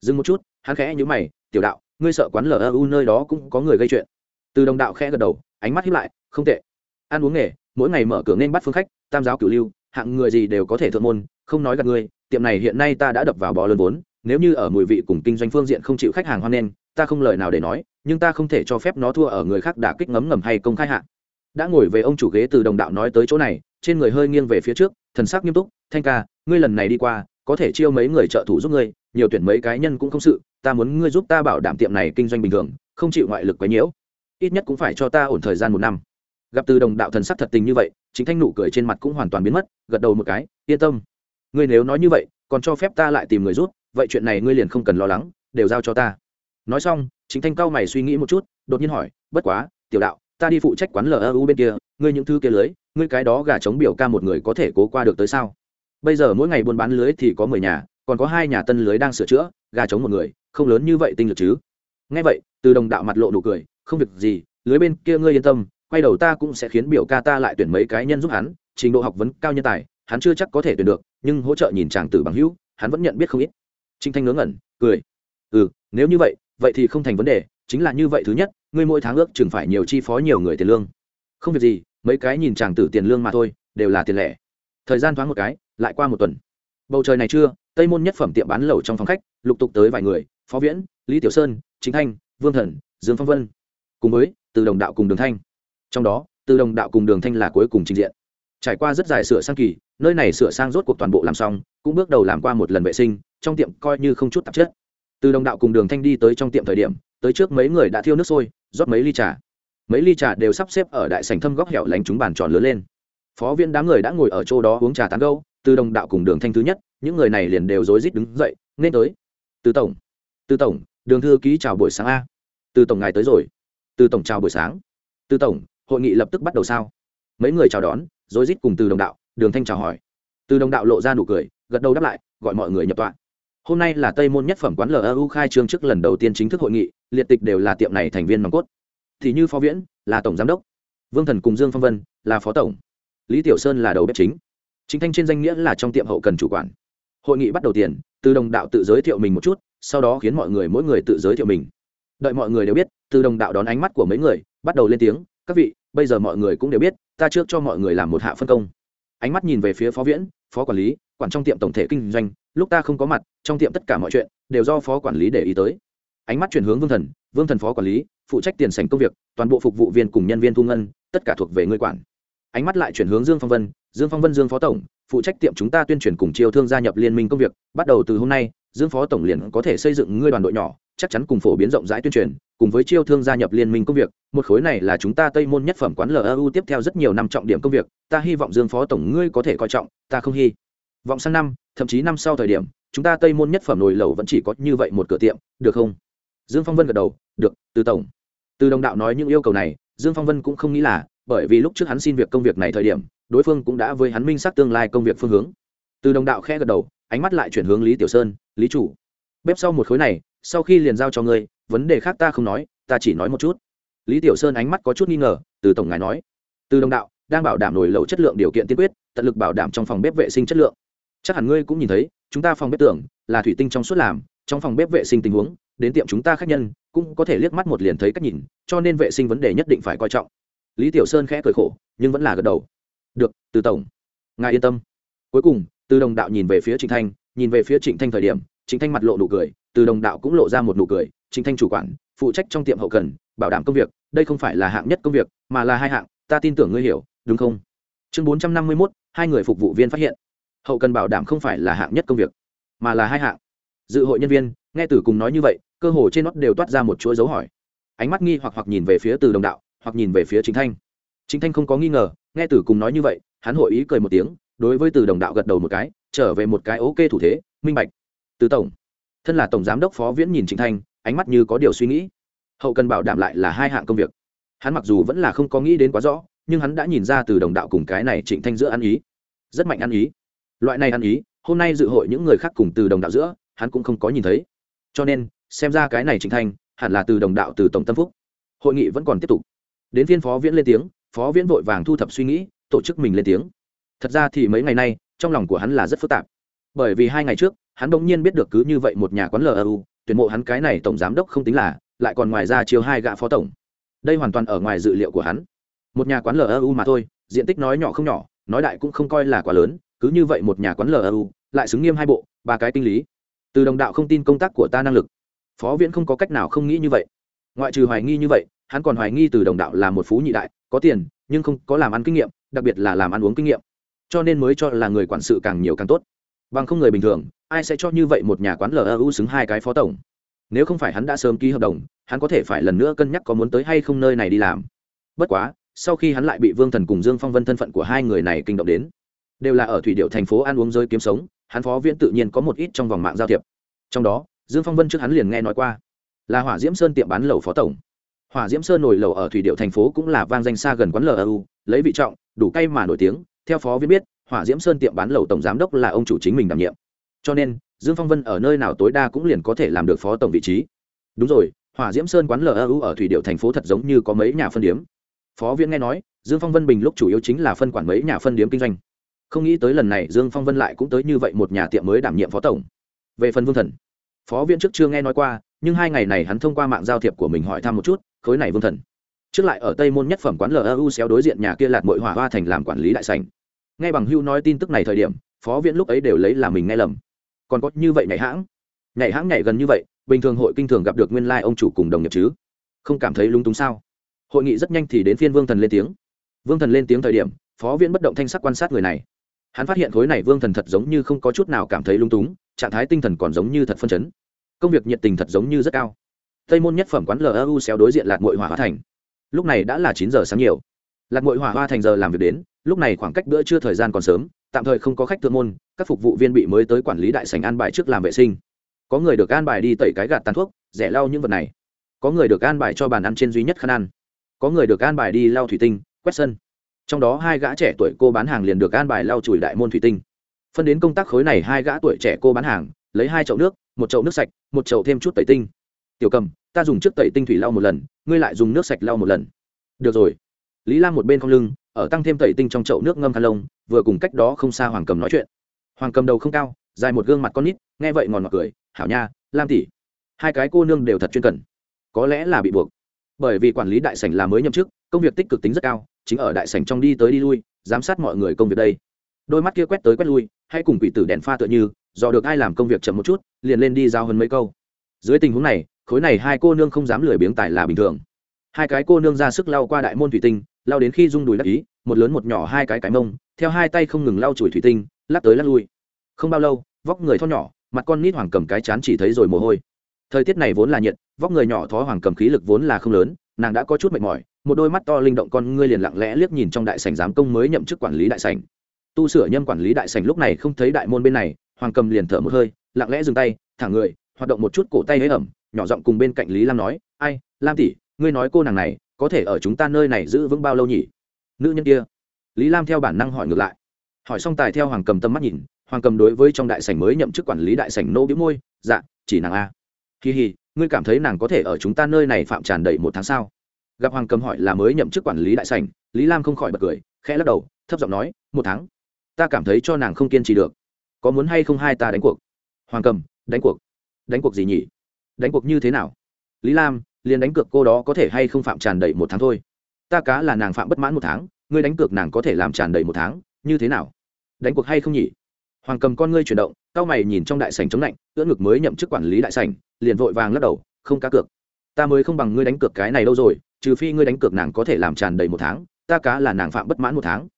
Dừng một chút, hắn khẽ nhữ mày, tiểu đạo, ngươi sợ quán lu nơi đó cũng có người gây chuyện. Từ đồng đạo khẽ gật đầu, ánh mắt hiếp lại, không tệ. Ăn uống nghề, mỗi ngày mở cửa nên bắt phương khách, tam giáo cửu lưu, hạng người gì đều có thể thượng môn, không nói gặp ngươi, tiệm này hiện nay ta đã đập vào bò lớn vốn, nếu như ở mùi vị cùng kinh doanh phương diện không chịu khách hàng hoan nghênh ta không lời nào để nói, nhưng ta không thể cho phép nó thua ở người khác đả kích ngấm ngầm hay công khai hạ. Đã ngồi về ông chủ ghế từ đồng đạo nói tới chỗ này, trên người hơi nghiêng về phía trước, thần sắc nghiêm túc, thanh ca, ngươi lần này đi qua, có thể chiêu mấy người trợ thủ giúp ngươi, nhiều tuyển mấy cá nhân cũng không sự, ta muốn ngươi giúp ta bảo đảm tiệm này kinh doanh bình thường, không chịu ngoại lực quấy nhiễu. Ít nhất cũng phải cho ta ổn thời gian một năm. Gặp từ đồng đạo thần sắc thật tình như vậy, chính thanh nụ cười trên mặt cũng hoàn toàn biến mất, gật đầu một cái, yên tâm. Ngươi nếu nói như vậy, còn cho phép ta lại tìm người rút vậy chuyện này ngươi liền không cần lo lắng, đều giao cho ta nói xong chính thanh cao mày suy nghĩ một chút, đột nhiên hỏi, bất quá, tiểu đạo, ta đi phụ trách quán lu bên kia, ngươi những thứ kia lưới, ngươi cái đó gà chống biểu ca một người có thể cố qua được tới sao? Bây giờ mỗi ngày buôn bán lưới thì có mười nhà, còn có hai nhà tân lưới đang sửa chữa, gà chống một người, không lớn như vậy tinh lực chứ. Ngay vậy, từ đồng đạo mặt lộ nụ cười, không việc gì, lưới bên kia ngươi yên tâm, quay đầu ta cũng sẽ khiến biểu ca ta lại tuyển mấy cái nhân giúp hắn, trình độ học vấn cao nhân tài, hắn chưa chắc có thể tuyển được, nhưng hỗ trợ nhìn chàng tử bằng hữu, hắn vẫn nhận biết không ít. Trinh thanh ngớ ngẩn, cười ừ nếu như vậy vậy thì không thành vấn đề, chính là như vậy thứ nhất, ngươi mỗi tháng ước chừng phải nhiều chi phó nhiều người tiền lương. Không việc gì, mấy cái nhìn chàng tử tiền lương mà thôi, đều là tiền lẻ. Thời gian thoáng một cái, lại qua một tuần. Bầu trời này chưa tây môn nhất phẩm tiệm bán lẩu trong phòng khách, lục tục tới vài người, phó viễn, lý tiểu sơn, chính thanh, vương thần, dương phong vân. Cùng với, từ đồng đạo cùng đường thanh. Trong đó, từ đồng đạo cùng đường thanh là cuối cùng trình diện. Trải qua rất dài sửa sang kỳ, nơi này sửa sang rốt cuộc toàn bộ làm xong, cũng bước đầu làm qua một lần vệ sinh, trong tiệm coi như không chút tạp chất từ đồng đạo cùng đường thanh đi tới trong tiệm thời điểm, tới trước mấy người đã thiêu nước sôi, rót mấy ly trà. Mấy ly trà đều sắp xếp ở đại sành thâm góc hẻo lánh chúng bàn tròn lớn lên. Phó viên đám người đã ngồi ở chỗ đó uống trà tán gâu từ đồng đạo cùng đường thanh thứ nhất, những người này liền đều rối rít đứng dậy, nên tới. Từ tổng. Từ tổng, đường thư ký chào buổi sáng a. Từ tổng ngài tới rồi. Từ tổng chào buổi sáng. Từ tổng, hội nghị lập tức bắt đầu sao? Mấy người chào đón, rối rít cùng từ đồng đạo, đường thanh chào hỏi. Từ đồng đạo lộ ra nụ cười, gật đầu đáp lại, gọi mọi người nhập tọa hôm nay là tây môn nhất phẩm quán lu khai trương trước lần đầu tiên chính thức hội nghị, liệt tịch đều là tiệm này thành viên nòng cốt. Thì như phó viễn, là tổng giám đốc. Vương thần cùng dương phong vân, là phó tổng. Lý tiểu sơn là đầu bếp chính. Chính thanh trên danh nghĩa là trong tiệm hậu cần chủ quản. Hội nghị bắt đầu tiền, từ đồng đạo tự giới thiệu mình một chút, sau đó khiến mọi người mỗi người tự giới thiệu mình. Đợi mọi người đều biết, từ đồng đạo đón ánh mắt của mấy người, bắt đầu lên tiếng, các vị, bây giờ mọi người cũng đều biết, ta trước cho mọi người làm một hạ phân công. Ánh mắt nhìn về phía phó viễn, phó quản lý quản trong tiệm tổng thể kinh doanh, lúc ta không có mặt, trong tiệm tất cả mọi chuyện đều do phó quản lý để ý tới. Ánh mắt chuyển hướng vương thần vương thần phó quản lý, phụ trách tiền sành công việc, toàn bộ phục vụ viên cùng nhân viên thu ngân, tất cả thuộc về ngươi quản. Ánh mắt lại chuyển hướng dương phong vân, dương phong vân dương phó tổng, phụ trách tiệm chúng ta tuyên truyền cùng chiêu thương gia nhập liên minh công việc, bắt đầu từ hôm nay, dương phó tổng liền có thể xây dựng ngươi đoàn đội nhỏ, chắc chắn cùng phổ biến rộng rãi tuyên truyền, cùng với chiêu thương gia nhập liên minh công việc, một khối này là chúng ta tây môn nhất phẩm quán lu tiếp theo rất nhiều năm trọng điểm công việc, ta hy vọng dương phó tổng ngươi có thể coi trọng, ta không hy vọng sang năm, thậm chí năm sau thời điểm, chúng ta tây môn nhất phẩm nồi lẩu vẫn chỉ có như vậy một cửa tiệm, được không? Dương phong vân gật đầu, được, từ tổng. Từ đồng đạo nói những yêu cầu này, dương phong vân cũng không nghĩ là, bởi vì lúc trước hắn xin việc công việc này thời điểm, đối phương cũng đã với hắn minh xác tương lai công việc phương hướng. Từ đồng đạo khẽ gật đầu, ánh mắt lại chuyển hướng lý tiểu sơn, lý chủ, bếp sau một khối này, sau khi liền giao cho ngươi, vấn đề khác ta không nói, ta chỉ nói một chút. Lý tiểu sơn ánh mắt có chút nghi ngờ, từ tổng ngài nói. Từ đồng đạo, đang bảo đảm nổi lẩu chất lượng điều kiện tiên quyết, tận lực bảo đảm trong phòng bếp vệ sinh chất lượng chắc hẳn ngươi cũng nhìn thấy, chúng ta phòng bếp tưởng là thủy tinh trong suốt làm, trong phòng bếp vệ sinh tình huống, đến tiệm chúng ta khác nhân cũng có thể liếc mắt một liền thấy cách nhìn, cho nên vệ sinh vấn đề nhất định phải coi trọng. Lý tiểu sơn khẽ cười khổ, nhưng vẫn là gật đầu. Được, từ tổng. Ngài yên tâm. Cuối cùng, từ đồng đạo nhìn về phía trịnh thanh, nhìn về phía trịnh thanh thời điểm, trịnh thanh mặt lộ nụ cười, từ đồng đạo cũng lộ ra một nụ cười. Trịnh thanh chủ quản, phụ trách trong tiệm hậu cần, bảo đảm công việc, đây không phải là hạng nhất công việc, mà là hai hạng, ta tin tưởng ngươi hiểu, đúng không? Chương bốn trăm năm mươi mốt, hai người phục vụ viên phát hiện hậu cần bảo đảm không phải là hạng nhất công việc, mà là hai hạng. Dự hội nhân viên, nghe Tử cùng nói như vậy, cơ hồ trên nót đều toát ra một chuỗi dấu hỏi. Ánh mắt nghi hoặc hoặc nhìn về phía từ đồng đạo, hoặc nhìn về phía chính thanh. Chính thanh không có nghi ngờ, nghe Tử cùng nói như vậy, hắn hội ý cười một tiếng, đối với từ đồng đạo gật đầu một cái, trở về một cái ok thủ thế, minh bạch. Từ tổng, thân là tổng giám đốc phó viễn nhìn chính thanh, ánh mắt như có điều suy nghĩ. Hậu cần bảo đảm lại là hai hạng công việc. Hắn mặc dù vẫn là không có nghĩ đến quá rõ, nhưng hắn đã nhìn ra từ đồng đạo cùng cái này trịnh thanh giữa ăn ý. Rất mạnh ăn ý loại này ăn ý, hôm nay dự hội những người khác cùng từ đồng đạo giữa, hắn cũng không có nhìn thấy. Cho nên, xem ra cái này trịnh thanh, hẳn là từ đồng đạo từ tổng tâm phúc. Hội nghị vẫn còn tiếp tục. Đến phiên phó viễn lên tiếng, phó viễn vội vàng thu thập suy nghĩ, tổ chức mình lên tiếng. Thật ra thì mấy ngày nay, trong lòng của hắn là rất phức tạp. Bởi vì hai ngày trước, hắn đ ỗ n g nhiên biết được cứ như vậy một nhà quán lu tuyển mộ hắn cái này tổng giám đốc không tính là, lại còn ngoài ra chiều hai gạ phó tổng. Đây hoàn toàn ở ngoài dự liệu của hắn. Một nhà quán lu mà thôi, diện tích nói nhỏ không nhỏ, nói đại cũng không coi là quá lớn cứ như vậy một nhà quán lu lại xứng nghiêm hai bộ, ba cái tinh lý. Từ đồng đạo không tin công tác của ta năng lực. Phó viễn không có cách nào không nghĩ như vậy. Ngoại trừ hoài nghi như vậy, hắn còn hoài nghi từ đồng đạo là một phú nhị đại, có tiền, nhưng không có làm ăn kinh nghiệm, đặc biệt là làm ăn uống kinh nghiệm. Cho nên mới cho là người quản sự càng nhiều càng tốt. Bằng không người bình thường, ai sẽ cho như vậy một nhà quán lu xứng hai cái phó tổng? Nếu không phải hắn đã sớm ký hợp đồng, hắn có thể phải lần nữa cân nhắc có muốn tới hay không nơi này đi làm. Bất quá, sau khi hắn lại bị vương thần cùng dương phong vân thân phận của hai người này kinh động đến đều là ở thủy điệu thành phố ăn uống rơi kiếm sống, hắn phó viễn tự nhiên có một ít trong vòng mạng giao thiệp. Trong đó, dương phong vân trước hắn liền nghe nói qua, là hỏa diễm sơn tiệm bán lầu phó tổng. Hỏa diễm sơn nổi lầu ở thủy điệu thành phố cũng là vang danh xa gần quán lu lấy vị trọng, đủ cay mà nổi tiếng. Theo phó viễn biết, hỏa diễm sơn tiệm bán lầu tổng giám đốc là ông chủ chính mình đảm nhiệm. Cho nên, dương phong vân ở nơi nào tối đa cũng liền có thể làm được phó tổng vị trí. Đúng rồi, hỏa diễm sơn quán lu ở thủy điệu thành phố thật giống như có mấy nhà phân điếm. Phó viễn nghe nói, dương phong vân bình lúc chủ yếu chính là phân quản mấy nhà phân điếm kinh doanh không nghĩ tới lần này dương phong vân lại cũng tới như vậy một nhà tiệm mới đảm nhiệm phó tổng. Về phần vương thần, phó viễn trước chưa nghe nói qua, nhưng hai ngày này hắn thông qua mạng giao thiệp của mình hỏi thăm một chút, khối này vương thần. Trước lại ở tây môn nhất phẩm quán lu xéo đối diện nhà kia lạt mội hỏa hoa thành làm quản lý đại sành nghe bằng hưu nói tin tức này thời điểm, phó viễn lúc ấy đều lấy là mình nghe lầm. Còn có như vậy nhảy hãng. Nhảy hãng nhảy gần như vậy, bình thường hội kinh thường gặp được nguyên lai ông chủ cùng đồng nghiệp chứ. Không cảm thấy lung túng sao? Hội nghị rất nhanh thì đến phiên vương thần lên tiếng. Vương thần lên tiếng thời điểm, phó viễn bất động thanh sắc quan sát người này hắn phát hiện khối này vương thần thật giống như không có chút nào cảm thấy lung túng, trạng thái tinh thần còn giống như thật phân chấn. Công việc nhiệt tình thật giống như rất cao. Tây môn nhất phẩm quán lu xéo đối diện lạc mội hỏa hoa thành. Lúc này đã là chín giờ sáng nhiều. Lạc mội hỏa hoa thành giờ làm việc đến, lúc này khoảng cách bữa trưa thời gian còn sớm, tạm thời không có khách thượng môn, các phục vụ viên bị mới tới quản lý đại sành an bài trước làm vệ sinh. Có người được an bài đi tẩy cái gạt tàn thuốc, rẻ lau những vật này. Có người được an bài cho bàn ăn trên duy nhất khăn ăn. Có người được an bài đi lau thủy tinh, quét sân trong đó hai gã trẻ tuổi cô bán hàng liền được an bài lau chùi đại môn thủy tinh. Phân đến công tác khối này hai gã tuổi trẻ cô bán hàng, lấy hai chậu nước, một chậu nước sạch, một chậu thêm chút tẩy tinh. Tiểu cầm, ta dùng trước tẩy tinh thủy lau một lần, ngươi lại dùng nước sạch lau một lần. Được rồi. Lý lam một bên không lưng, ở tăng thêm tẩy tinh trong chậu nước ngâm khăn lông, vừa cùng cách đó không xa hoàng cầm nói chuyện. Hoàng cầm đầu không cao, dài một gương mặt con nít, nghe vậy ngòn ngọt cười, hảo nha, lam tỷ, hai cái cô nương đều thật chuyên cần. Có lẽ là bị buộc. Bởi vì quản lý đại sảnh là mới nhậm chức công việc tích cực tính rất cao, chính ở đại sảnh trong đi tới đi lui, giám sát mọi người công việc đây. Đôi mắt kia quét tới quét lui, hay cùng quỷ tử đèn pha tựa như do được ai làm công việc chậm một chút, liền lên đi giao hơn mấy câu. Dưới tình huống này, khối này hai cô nương không dám lười biếng tài là bình thường. Hai cái cô nương ra sức lau qua đại môn thủy tinh lau đến khi rung đùi đắc ý, một lớn một nhỏ hai cái cái mông, theo hai tay không ngừng lau chùi thủy tinh, lắc tới lắc lui. Không bao lâu, vóc người thon nhỏ, mặt con nít hoàng cầm cái chán chỉ thấy rồi mồ hôi. Thời tiết này vốn là nhiệt, vóc người nhỏ thó hoàng cầm khí lực vốn là không lớn, nàng đã có chút mệt mỏi một đôi mắt to linh động con ngươi liền lặng lẽ liếc nhìn trong đại sảnh giám công mới nhậm chức quản lý đại sảnh. Tu sửa nhâm quản lý đại sảnh lúc này không thấy đại môn bên này, hoàng cầm liền thở một hơi, lặng lẽ dừng tay thẳng người, hoạt động một chút cổ tay hế ẩm, nhỏ giọng cùng bên cạnh lý lam nói, ai, lam tỷ, ngươi nói cô nàng này, có thể ở chúng ta nơi này giữ vững bao lâu nhỉ? Nữ nhân kia. Lý lam theo bản năng hỏi ngược lại. Hỏi xong tài theo hoàng cầm tâm mắt nhìn, hoàng cầm đối với trong đại sảnh mới nhậm chức quản lý đại sảnh nô bĩu môi dạ chỉ nàng a. Kỳ hì ngươi cảm thấy nàng có thể ở chúng ta nơi này phạm tràn đầy một tháng sao? Gặp hoàng cầm hỏi là mới nhậm chức quản lý đại sảnh, lý lam không khỏi bật cười, khẽ lắc đầu, thấp giọng nói, một tháng, ta cảm thấy cho nàng không kiên trì được. Có muốn hay không hai ta đánh cuộc? Hoàng cầm, đánh cuộc? Đánh cuộc gì nhỉ? Đánh cuộc như thế nào? Lý lam, liền đánh cược cô đó có thể hay không phạm tràn đầy một tháng thôi. Ta cá là nàng phạm bất mãn một tháng, ngươi đánh cược nàng có thể làm tràn đầy một tháng, như thế nào? Đánh cuộc hay không nhỉ? Hoàng cầm con ngươi chuyển động cao mày nhìn trong đại sảnh chống lạnh, ưỡn ngực mới nhậm chức quản lý đại sảnh, liền vội vàng lắc đầu, không cá cược. Ta mới không bằng ngươi đánh cược cái này đâu rồi trừ phi ngươi đánh cược nàng có thể làm tràn đầy một tháng, ta cá là nàng phạm bất mãn một tháng.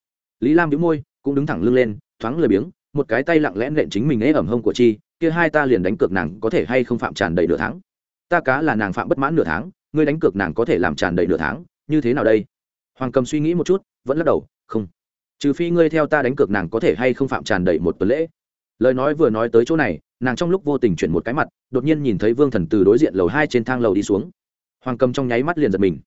Lý lam đĩu môi, cũng đứng thẳng lưng lên, thoáng lười biếng, một cái tay lặng lẽ nện chính mình ế ẩm hông của chi, kia hai ta liền đánh cược nàng có thể hay không phạm tràn đầy nửa tháng. Ta cá là nàng phạm bất mãn nửa tháng, ngươi đánh cược nàng có thể làm tràn đầy nửa tháng, như thế nào đây? Hoàng cầm suy nghĩ một chút, vẫn lắc đầu, không. Trừ phi ngươi theo ta đánh cược nàng có thể hay không phạm tràn đầy một tuần lễ. Lời nói vừa nói tới chỗ này, nàng trong lúc vô tình chuyển một cái mặt, đột nhiên nhìn thấy vương thần từ đối diện lầu hai trên thang lầu đi xuống. Hoàng cầm trong nháy mắt liền giật mình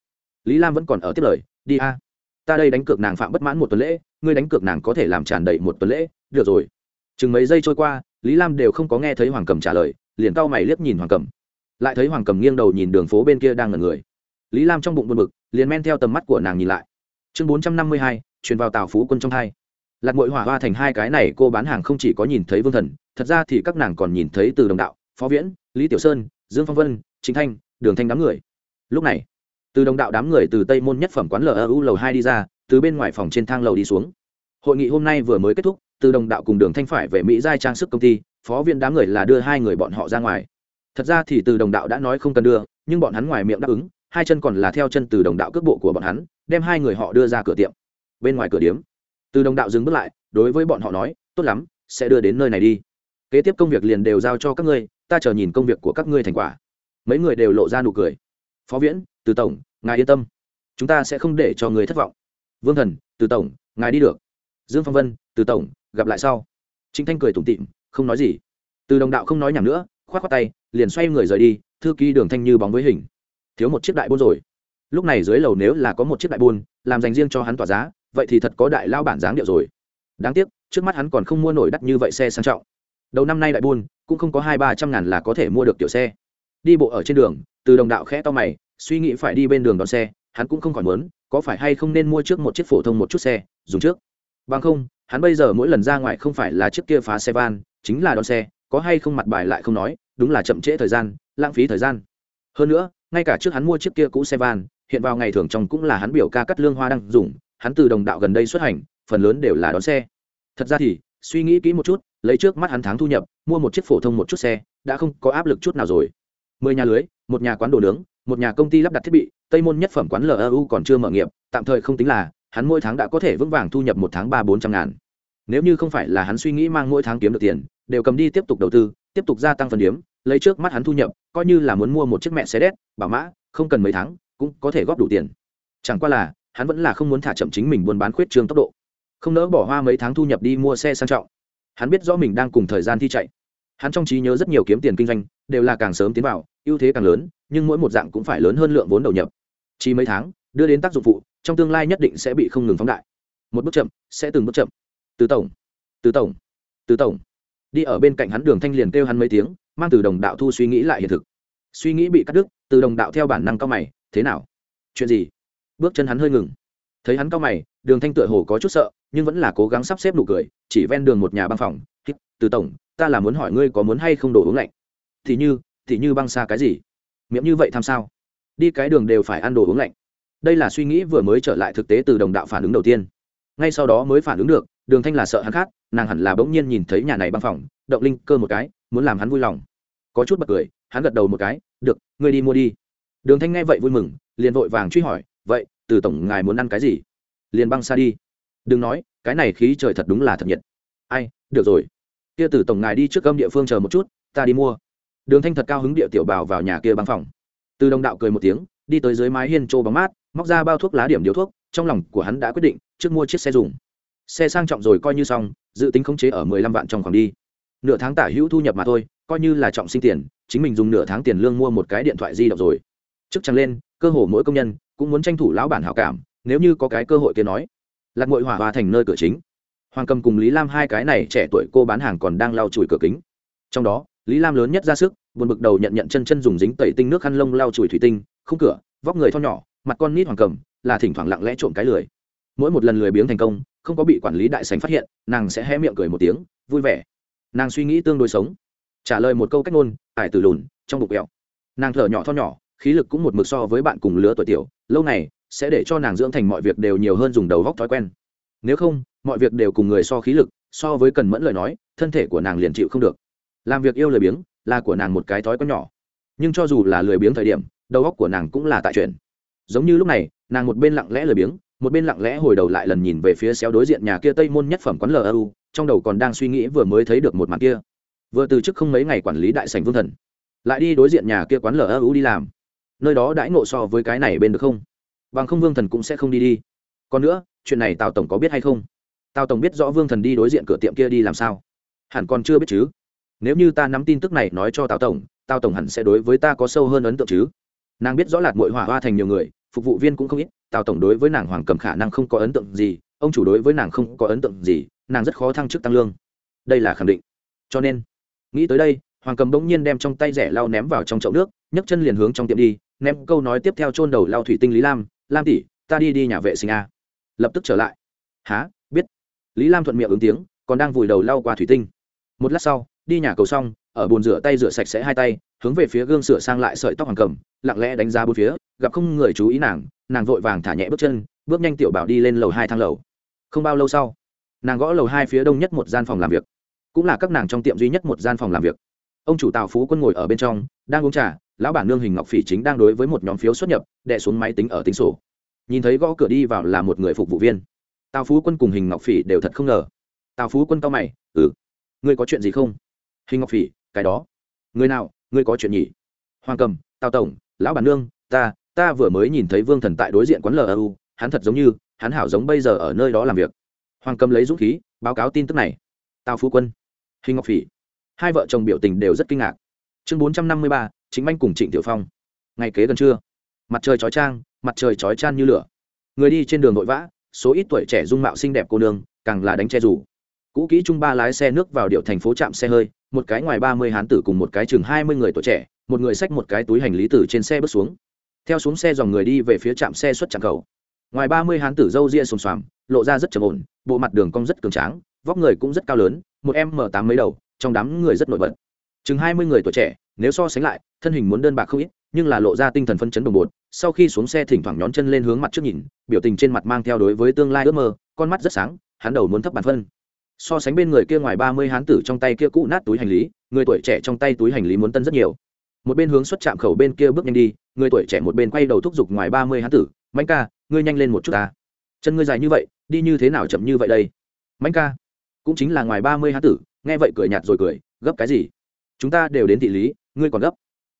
lý lam vẫn còn ở tiếp lời, đi a, ta đây đánh cược nàng phạm bất mãn một tuần lễ, ngươi đánh cược nàng có thể làm tràn đầy một tuần lễ, được rồi. Chừng mấy giây trôi qua, lý lam đều không có nghe thấy hoàng cầm trả lời, liền cau mày liếc nhìn hoàng cầm. Lại thấy hoàng cầm nghiêng đầu nhìn đường phố bên kia đang ngẩn người. Lý lam trong bụng buồn bực, liền men theo tầm mắt của nàng nhìn lại. Chương bốn trăm năm mươi hai truyền vào tàu phú quân trong hai. Lạc mội hỏa hoa thành hai cái này cô bán hàng không chỉ có nhìn thấy vương thần, thật ra thì các nàng còn nhìn thấy từ đồng đạo, phó viễn, lý tiểu sơn, dương phong vân chính thanh, đường thanh đám người. Lúc này từ đồng đạo đám người từ tây môn nhất phẩm quán lu lầu hai đi ra, từ bên ngoài phòng trên thang lầu đi xuống. Hội nghị hôm nay vừa mới kết thúc, từ đồng đạo cùng đường thanh phải về mỹ giai trang sức công ty, phó viên đám người là đưa hai người bọn họ ra ngoài. Thật ra thì từ đồng đạo đã nói không cần đưa, nhưng bọn hắn ngoài miệng đáp ứng, hai chân còn là theo chân từ đồng đạo cước bộ của bọn hắn, đem hai người họ đưa ra cửa tiệm. Bên ngoài cửa điếm, từ đồng đạo dừng bước lại, đối với bọn họ nói, tốt lắm, sẽ đưa đến nơi này đi. Kế tiếp công việc liền đều giao cho các ngươi, ta chờ nhìn công việc của các ngươi thành quả. Mấy người đều lộ ra nụ cười. Phó viễn từ tổng, ngài yên tâm. Chúng ta sẽ không để cho người thất vọng. Vương thần, từ tổng, ngài đi được. Dương phong vân, từ tổng, gặp lại sau. Chính thanh cười tủm tịm không nói gì. Từ đồng đạo không nói nhảm nữa k h o á t k tay, liền xoay người rời đi, thư ký đường thanh như bóng với hình. Thiếu một chiếc đại buôn rồi. Lúc này dưới lầu nếu là có một chiếc đại buôn, làm dành riêng cho hắn tỏa giá, vậy thì thật có đại lao bản dáng điệu rồi. Đáng tiếc, trước mắt hắn còn không mua nổi đắt như vậy xe sang trọng. Đầu năm nay đại buôn, cũng không có hai ba trăm ngàn là có thể mua được tiểu xe. Đi bộ ở trên đường, từ đồng đạo khẽ to mày suy nghĩ phải đi bên đường đón xe, hắn cũng không khỏi muốn, có phải hay không nên mua trước một chiếc phổ thông một chút xe, dùng trước. Bằng không, hắn bây giờ mỗi lần ra ngoài không phải là chiếc kia phá xe van, chính là đón xe, có hay không mặt bài lại không nói, đúng là chậm trễ thời gian, lãng phí thời gian. Hơn nữa, ngay cả trước hắn mua chiếc kia cũ xe van, hiện vào ngày thường trong cũng là hắn biểu ca cắt lương hoa đang dùng, hắn từ đồng đạo gần đây xuất hành, phần lớn đều là đón xe. Thật ra thì, suy nghĩ kỹ một chút, lấy trước mắt hắn tháng thu nhập, mua một chiếc phổ thông một chút xe, đã không có áp lực chút nào rồi. Mười nhà lưới, một nhà quán đồ nướng một nhà công ty lắp đặt thiết bị, tây môn nhất phẩm quán lu còn chưa mở nghiệp, tạm thời không tính là, hắn mỗi tháng đã có thể vững vàng thu nhập một tháng ba bốn trăm ngàn. Nếu như không phải là hắn suy nghĩ mang mỗi tháng kiếm được tiền, đều cầm đi tiếp tục đầu tư, tiếp tục gia tăng phần điếm, lấy trước mắt hắn thu nhập, coi như là muốn mua một chiếc mẹ xe đét, bảo mã, không cần mấy tháng, cũng có thể góp đủ tiền. Chẳng qua là, hắn vẫn là không muốn thả chậm chính mình buôn bán khuyết trương tốc độ. Không nỡ bỏ hoa mấy tháng thu nhập đi mua xe sang trọng. Hắn biết rõ mình đang cùng thời gian thi chạy. Hắn trong trí nhớ rất nhiều kiếm tiền kinh doanh, đều là càng sớm tiến vào ưu thế càng lớn, nhưng mỗi một dạng cũng phải lớn hơn lượng vốn đầu nhập. Chỉ mấy tháng, đưa đến tác dụng phụ, trong tương lai nhất định sẽ bị không ngừng phóng đại. Một bước chậm, sẽ từng bước chậm. Từ tổng từ tổng từ tổng. Đi ở bên cạnh hắn đường thanh liền kêu hắn mấy tiếng, mang từ đồng đạo thu suy nghĩ lại hiện thực. Suy nghĩ bị cắt đứt, từ đồng đạo theo bản năng cao mày, thế nào? Chuyện gì? Bước chân hắn hơi ngừng. Thấy hắn cao mày, đường thanh tựa hồ có chút sợ, nhưng vẫn là cố gắng sắp xếp nụ cười, chỉ ven đường một nhà băng phòng từ tổng, ta là muốn hỏi ngươi có muốn hay không đồ uống lạnh? Thì như thì như băng xa cái gì? Miệng như vậy tham sao? Đi cái đường đều phải ăn đồ uống lạnh. Đây là suy nghĩ vừa mới trở lại thực tế từ đồng đạo phản ứng đầu tiên. Ngay sau đó mới phản ứng được, đường thanh là sợ hắn khát nàng hẳn là bỗng nhiên nhìn thấy nhà này băng phòng, động linh cơ một cái, muốn làm hắn vui lòng. Có chút bật cười, hắn gật đầu một cái, được, ngươi đi mua đi. Đường thanh nghe vậy vui mừng, liền vội vàng truy hỏi, vậy, từ tổng ngài muốn ăn cái gì? Liền băng xa đi. Đừng nói, cái này khí trời thật đúng là thật nhiệt. Ai, được rồi. Kia từ tổng ngài đi trước cơm địa phương chờ một chút, ta đi mua đường thanh thật cao hứng địa tiểu bào vào nhà kia băng phòng. Từ đồng đạo cười một tiếng, đi tới dưới mái hiên trô bóng mát, móc ra bao thuốc lá điểm điếu thuốc, trong lòng của hắn đã quyết định, trước mua chiếc xe dùng. Xe sang trọng rồi coi như xong, dự tính khống chế ở mười lăm vạn trong khoảng đi. Nửa tháng tả hữu thu nhập mà thôi, coi như là trọng sinh tiền, chính mình dùng nửa tháng tiền lương mua một cái điện thoại di động rồi. Trước chẳng lên, cơ hồ mỗi công nhân cũng muốn tranh thủ lão bản hảo cảm, nếu như có cái cơ hội kia nói, lạc ngội hỏa hòa thành nơi cửa chính. Hoàng cầm cùng lý lam hai cái này trẻ tuổi cô bán hàng còn đang lau chùi cửa kính. Trong đó lý lam lớn nhất ra sức, buồn bực đầu nhận nhận chân chân dùng dính tẩy tinh nước khăn lông lau chùi thủy tinh không cửa, vóc người thon nhỏ, mặt con nít hoàng cầm, là thỉnh thoảng lặng lẽ trộm cái lười. Mỗi một lần lười biếng thành công, không có bị quản lý đại sành phát hiện, nàng sẽ hé miệng cười một tiếng, vui vẻ. Nàng suy nghĩ tương đối sống. Trả lời một câu cách ngôn, ải từ lùn, trong bụng kẹo. Nàng thở nhỏ thon nhỏ, khí lực cũng một mực so với bạn cùng lứa tuổi tiểu, lâu này sẽ để cho nàng dưỡng thành mọi việc đều nhiều hơn dùng đầu vóc thói quen. Nếu không, mọi việc đều cùng người so khí lực, so với cần mẫn lời nói, thân thể của nàng liền chịu không được làm việc yêu lười biếng là của nàng một cái thói quen nhỏ. Nhưng cho dù là lười biếng thời điểm, đầu óc của nàng cũng là tại chuyện giống như lúc này, nàng một bên lặng lẽ lười biếng, một bên lặng lẽ hồi đầu lại lần nhìn về phía xéo đối diện nhà kia tây môn nhất phẩm quán lu trong đầu còn đang suy nghĩ vừa mới thấy được một màn kia. Vừa từ chức không mấy ngày quản lý đại sành vương thần, lại đi đối diện nhà kia quán lu đi làm. Nơi đó đãi ngộ so với cái này bên được không? Bằng không vương thần cũng sẽ không đi đi. Còn nữa, chuyện này tào tổng có biết hay không? Tào tổng biết rõ vương thần đi đối diện cửa tiệm kia đi làm sao? Hẳn còn chưa biết chứ nếu như ta nắm tin tức này nói cho tào tổng tào tổng hẳn sẽ đối với ta có sâu hơn ấn tượng chứ. Nàng biết rõ lạt mội hỏa hoa thành nhiều người, phục vụ viên cũng không ít, tào tổng đối với nàng hoàng cầm khả năng không có ấn tượng gì, ông chủ đối với nàng không có ấn tượng gì, nàng rất khó thăng chức tăng lương. Đây là khẳng định. Cho nên, nghĩ tới đây, hoàng cầm bỗng nhiên đem trong tay rẻ lau ném vào trong chậu nước, nhấc chân liền hướng trong tiệm đi, ném câu nói tiếp theo chôn đầu lau thủy tinh lý lam lam tỷ, ta đi đi nhà vệ sinh a. Lập tức trở lại. Há biết. Lý lam thuận miệng ứng tiếng, còn đang vùi đầu lau qua thủy tinh. Một lát sau đi nhà cầu xong, ở bồn rửa tay rửa sạch sẽ hai tay, hướng về phía gương sửa sang lại sợi tóc hoàng cầm, lặng lẽ đánh giá bốn phía, gặp không người chú ý nàng nàng vội vàng thả nhẹ bước chân, bước nhanh tiểu bảo đi lên lầu hai thang lầu. Không bao lâu sau, nàng gõ lầu hai phía đông nhất một gian phòng làm việc. Cũng là các nàng trong tiệm duy nhất một gian phòng làm việc. Ông chủ tào phú quân ngồi ở bên trong, đang uống trà, lão bản nương hình ngọc phỉ chính đang đối với một nhóm phiếu xuất nhập, đè xuống máy tính ở tính sổ. Nhìn thấy gõ cửa đi vào là một người phục vụ viên. Tào phú quân cùng hình ngọc phỉ đều thật không ngờ. Tào phú quân cao mày ừ ngươi có chuyện gì không? Hình ngọc phỉ, cái đó. Người nào ngươi có chuyện nhỉ? Hoàng cầm, tào tổng, lão bản nương, ta ta vừa mới nhìn thấy vương thần tại đối diện quán lu hắn thật giống như, hắn hảo giống bây giờ ở nơi đó làm việc. Hoàng cầm lấy dũng khí, báo cáo tin tức này. Tào phú quân, hình ngọc phỉ. Hai vợ chồng biểu tình đều rất kinh ngạc. Chương bốn trăm năm mươi ba chính anh cùng trịnh tiểu phong. Ngày kế gần trưa, mặt trời chói trang mặt trời chói chan như lửa. Người đi trên đường vội vã, số ít tuổi trẻ dung mạo xinh đẹp cô nương, càng là đánh che rủ cũ kỹ trung ba lái xe nước vào điệu thành phố trạm xe hơi, một cái ngoài ba mươi hán tử cùng một cái chừng hai mươi người tuổi trẻ, một người xách một cái túi hành lý tử trên xe bước xuống. Theo xuống xe dòng người đi về phía trạm xe xuất trạm cầu. Ngoài ba mươi hán tử râu ria xồm xoàm, lộ ra rất trầm ổn, bộ mặt đường cong rất cường tráng, vóc người cũng rất cao lớn, một em m tám mấy đầu, trong đám người rất nổi bật. Chừng hai mươi người tuổi trẻ, nếu so sánh lại, thân hình muốn đơn bạc không ít, nhưng là lộ ra tinh thần phân chấn đồng bột, sau khi xuống xe thỉnh thoảng nhón chân lên hướng mặt trước nhìn, biểu tình trên mặt mang theo đối với tương lai ước mơ, con mắt rất sáng, hắn đầu muốn thấp bàn phân so sánh bên người kia ngoài ba mươi hán tử trong tay kia cũ nát túi hành lý, người tuổi trẻ trong tay túi hành lý muốn tân rất nhiều. Một bên hướng xuất chạm khẩu bên kia bước nhanh đi, người tuổi trẻ một bên quay đầu thúc giục ngoài ba mươi hán tử mạnh ca, ngươi nhanh lên một chút ta. Chân ngươi dài như vậy, đi như thế nào chậm như vậy đây? Mạnh ca, cũng chính là ngoài ba mươi hán tử, nghe vậy cười nhạt rồi cười, gấp cái gì? Chúng ta đều đến thị lý, ngươi còn gấp.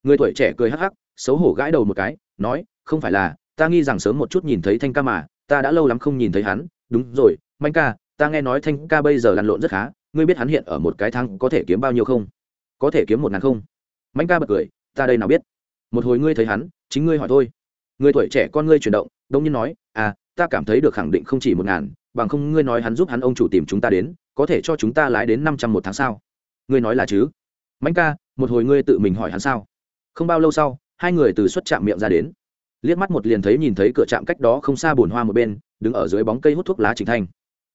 Người tuổi trẻ cười hắc hắc, xấu hổ gãi đầu một cái, nói, không phải là, ta nghi rằng sớm một chút nhìn thấy thanh ca mà, ta đã lâu lắm không nhìn thấy hắn. Đúng rồi mạnh ca ta nghe nói thanh ca bây giờ lăn lộn rất khá, ngươi biết hắn hiện ở một cái tháng có thể kiếm bao nhiêu không? Có thể kiếm một ngàn không? Mạnh ca bật cười, ta đây nào biết? Một hồi ngươi thấy hắn, chính ngươi hỏi thôi. Người tuổi trẻ con ngươi chuyển động, đông nhiên nói à ta cảm thấy được khẳng định không chỉ một ngàn, bằng không ngươi nói hắn giúp hắn ông chủ tìm chúng ta đến, có thể cho chúng ta lái đến năm trăm một tháng sao? Ngươi nói là chứ? Mạnh ca, một hồi ngươi tự mình hỏi hắn sao? Không bao lâu sau, hai người từ xuất trạm miệng ra đến. Liếc mắt một liền thấy nhìn thấy cửa trạm cách đó không xa bồn hoa một bên, đứng ở dưới bóng cây hút thuốc lá chính thanh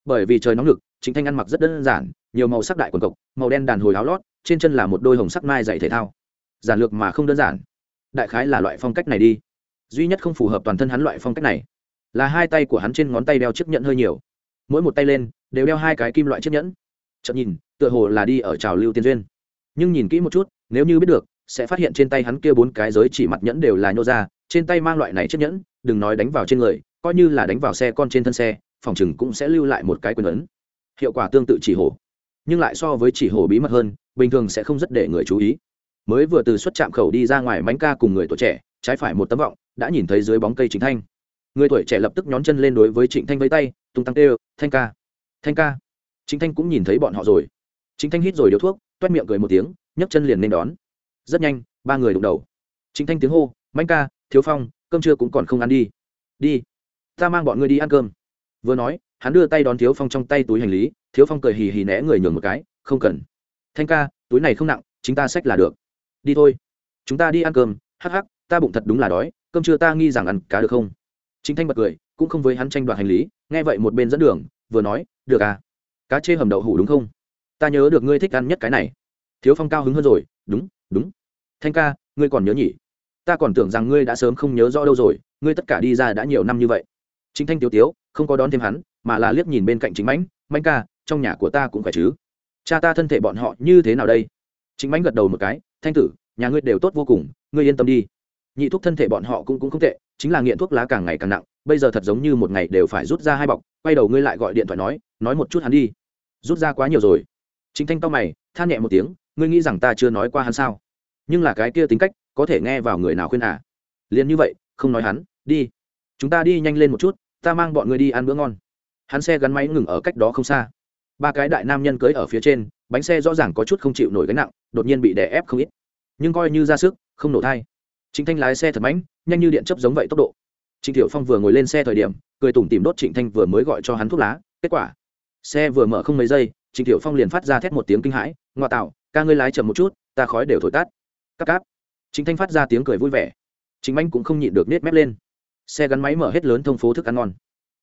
bởi vì trời nóng lực, chính thanh ăn mặc rất đơn giản, nhiều màu sắc đại quần cộc, màu đen đàn hồi áo lót, trên chân là một đôi hồng sắc mai dạy thể thao. Giản lược mà không đơn giản. Đại khái là loại phong cách này đi. Duy nhất không phù hợp toàn thân hắn loại phong cách này, là hai tay của hắn trên ngón tay đeo chiếc nhẫn hơi nhiều. Mỗi một tay lên, đều đeo hai cái kim loại chiếc nhẫn. Chậm nhìn, tựa hồ là đi ở trào lưu tiên duyên. Nhưng nhìn kỹ một chút, nếu như biết được, sẽ phát hiện trên tay hắn kia bốn cái giới chỉ mặt nhẫn đều là nhô ra, trên tay mang loại này chiếc nhẫn, đừng nói đánh vào trên người, coi như là đánh vào xe con trên thân xe phòng chừng cũng sẽ lưu lại một cái quyền ấn. Hiệu quả tương tự chỉ hổ, nhưng lại so với chỉ hổ bí mật hơn, bình thường sẽ không rất để người chú ý. Mới vừa từ xuất trạm khẩu đi ra ngoài mánh ca cùng người tuổi trẻ, trái phải một tấm vọng, đã nhìn thấy dưới bóng cây chính thanh. Người tuổi trẻ lập tức nhón chân lên đối với trịnh thanh với tay, tung tăng kêu, thanh ca thanh ca. Chính thanh cũng nhìn thấy bọn họ rồi. Chính thanh hít rồi điếu thuốc, toét miệng cười một tiếng, nhấc chân liền nên đón. Rất nhanh, ba người đụng đầu. Chính thanh tiếng hô, mánh ca, thiếu phong, cơm trưa cũng còn không ăn đi. Đi, ta mang bọn ngươi đi ăn cơm vừa nói, hắn đưa tay đón thiếu phong trong tay túi hành lý, thiếu phong cười hì hì né người nhường một cái, không cần. Thanh ca, túi này không nặng, chính ta xách là được. Đi thôi. Chúng ta đi ăn cơm. Hắc hắc, ta bụng thật đúng là đói, cơm trưa ta nghi rằng ăn cá được không? Chính thanh bật cười, cũng không với hắn tranh đoạt hành lý, nghe vậy một bên dẫn đường, vừa nói, được à. Cá chê hầm đậu hủ đúng không? Ta nhớ được ngươi thích ăn nhất cái này. Thiếu phong cao hứng hơn rồi, đúng đúng. Thanh ca, ngươi còn nhớ nhỉ? Ta còn tưởng rằng ngươi đã sớm không nhớ rõ đâu rồi, ngươi tất cả đi ra đã nhiều năm như vậy. Chính thanh tiếu tiếu không có đón thêm hắn, mà là liếc nhìn bên cạnh chính mãnh mãnh ca, trong nhà của ta cũng phải chứ? Cha ta thân thể bọn họ như thế nào đây? Chính mãnh gật đầu một cái, thanh tử, nhà ngươi đều tốt vô cùng, ngươi yên tâm đi. Nhị thuốc thân thể bọn họ cũng cũng không tệ, chính là nghiện thuốc lá càng ngày càng nặng, bây giờ thật giống như một ngày đều phải rút ra hai bọc, quay đầu ngươi lại gọi điện thoại nói nói một chút hắn đi. Rút ra quá nhiều rồi. Chính thanh to mày, than nhẹ một tiếng, ngươi nghĩ rằng ta chưa nói qua hắn sao? Nhưng là cái kia tính cách, có thể nghe vào người nào khuyên à? Liền như vậy, không nói hắn, đi. Chúng ta đi nhanh lên một chút ta mang bọn ngươi đi ăn bữa ngon. Hắn xe gắn máy ngừng ở cách đó không xa. Ba cái đại nam nhân cưới ở phía trên, bánh xe rõ ràng có chút không chịu nổi gánh nặng, đột nhiên bị đè ép không ít. Nhưng coi như ra sức, không nổ thai. Trịnh thanh lái xe thật mánh nhanh như điện chấp giống vậy tốc độ. Trịnh thiệu phong vừa ngồi lên xe thời điểm, cười tủm tìm đốt trịnh thanh vừa mới gọi cho hắn thuốc lá. Kết quả, xe vừa mở không mấy giây, trịnh thiệu phong liền phát ra thét một tiếng kinh hãi, ngoa tạo, ca ngươi lái chậm một chút, ta khói đều thổi tắt. Cắp cáp. Trịnh thanh phát ra tiếng cười vui vẻ. Trịnh anh cũng không nhịn được nết mép lên xe gắn máy mở hết lớn thông phố thức ăn ngon.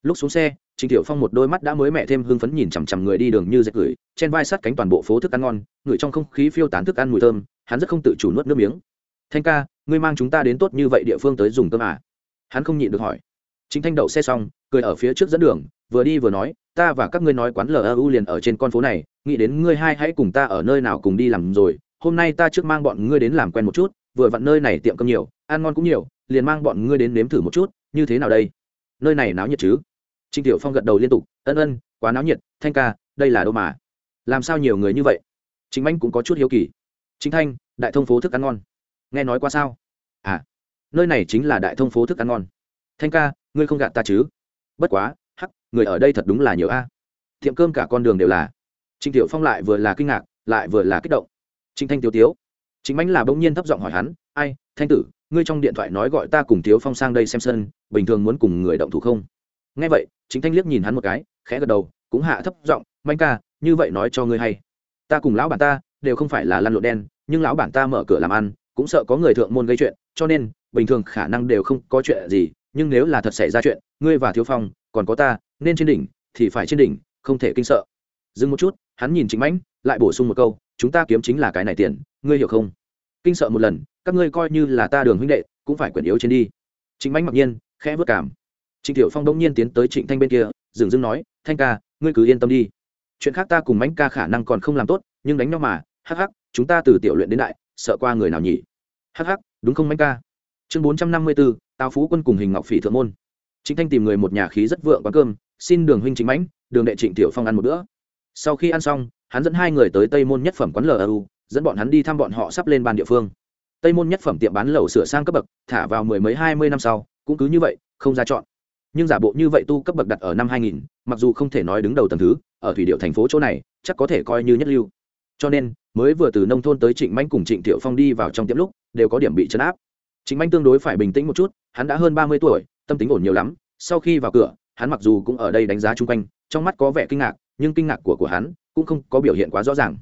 Lúc xuống xe trịnh Tiểu phong một đôi mắt đã mới mẹ thêm hưng phấn nhìn chằm chằm người đi đường như dệt gửi, trên vai sát cánh toàn bộ phố thức ăn ngon ngửi trong không khí phiêu tán thức ăn mùi thơm, hắn rất không tự chủ nuốt nước miếng. Thanh ca, ngươi mang chúng ta đến tốt như vậy địa phương tới dùng cơm à? Hắn không nhịn được hỏi. Chính thanh đậu xe xong, cười ở phía trước dẫn đường, vừa đi vừa nói, ta và các ngươi nói quán LAU liền ở trên con phố này, nghĩ đến ngươi hai hãy cùng ta ở nơi nào cùng đi làm rồi, hôm nay ta trước mang bọn ngươi đến làm quen một chút, vừa vặn nơi này tiệm cơm nhiều ăn ngon cũng nhiều, liền mang bọn ngươi đến nếm thử một chút, như thế nào đây? Nơi này náo nhiệt chứ? Trịnh tiểu phong gật đầu liên tục, ân ân, quá náo nhiệt, thanh ca, đây là đâu mà? Làm sao nhiều người như vậy? Chính anh cũng có chút hiếu kỳ. Chính thanh, đại thông phố thức ăn ngon. Nghe nói qua sao? À nơi này chính là đại thông phố thức ăn ngon. Thanh ca, ngươi không gạt ta chứ? Bất quá, hắc, người ở đây thật đúng là nhiều a. Tiệm cơm cả con đường đều là. Trịnh tiểu phong lại vừa là kinh ngạc, lại vừa là kích động. Trịnh thanh tiêu tiếu. Chính bánh là bỗng nhiên thấp giọng hỏi hắn ai, thanh tử, ngươi trong điện thoại nói gọi ta cùng thiếu phong sang đây xem sân, bình thường muốn cùng người động thủ không? Nghe vậy, chính thanh liếc nhìn hắn một cái, khẽ gật đầu, cũng hạ thấp giọng, manh ca, như vậy nói cho ngươi hay. Ta cùng lão bản ta đều không phải là lăn lộn đen, nhưng lão bản ta mở cửa làm ăn, cũng sợ có người thượng môn gây chuyện, cho nên bình thường khả năng đều không có chuyện gì, nhưng nếu là thật xảy ra chuyện, ngươi và thiếu phong, còn có ta, nên trên đỉnh, thì phải trên đỉnh, không thể kinh sợ. Dừng một chút, hắn nhìn chính mãnh, lại bổ sung một câu, chúng ta kiếm chính là cái này tiền, ngươi hiểu không? Kinh sợ một lần các ngươi coi như là ta đường huynh đệ, cũng phải quyển yếu trên đi. Chính mãnh mặc nhiên, khẽ vất cảm. Trịnh tiểu phong đông nhiên tiến tới trịnh thanh bên kia, dừng dưng nói, thanh ca, ngươi cứ yên tâm đi. Chuyện khác ta cùng mãnh ca khả năng còn không làm tốt, nhưng đánh nhau mà, hắc hắc, chúng ta từ tiểu luyện đến đại, sợ qua người nào nhỉ? Hắc hắc, đúng không mãnh ca? Chương bốn trăm năm mươi bốn tào phú quân cùng hình ngọc phỉ thượng môn. Trịnh thanh tìm người một nhà khí rất vượng quán cơm, xin đường huynh chính mãnh đường đệ trịnh tiểu phong ăn một bữa. Sau khi ăn xong, hắn dẫn hai người tới tây môn nhất phẩm quán lu dẫn bọn hắn đi thăm bọn họ sắp lên bàn địa phương tây môn nhất phẩm tiệm bán lẩu sửa sang cấp bậc, thả vào mười mấy hai mươi năm sau, cũng cứ như vậy, không ra chọn. Nhưng giả bộ như vậy tu cấp bậc đặt ở năm hai nghìn, mặc dù không thể nói đứng đầu tầng thứ, ở thủy điệu thành phố chỗ này, chắc có thể coi như nhất lưu. Cho nên, mới vừa từ nông thôn tới trịnh manh cùng trịnh thiệu phong đi vào trong tiệm lúc, đều có điểm bị chấn áp. Trịnh manh tương đối phải bình tĩnh một chút, hắn đã hơn ba mươi tuổi, tâm tính ổn nhiều lắm, sau khi vào cửa, hắn mặc dù cũng ở đây đánh giá chung quanh, trong mắt có vẻ kinh ngạc, nhưng kinh ngạc của của hắn cũng không có biểu hiện quá rõ ràng.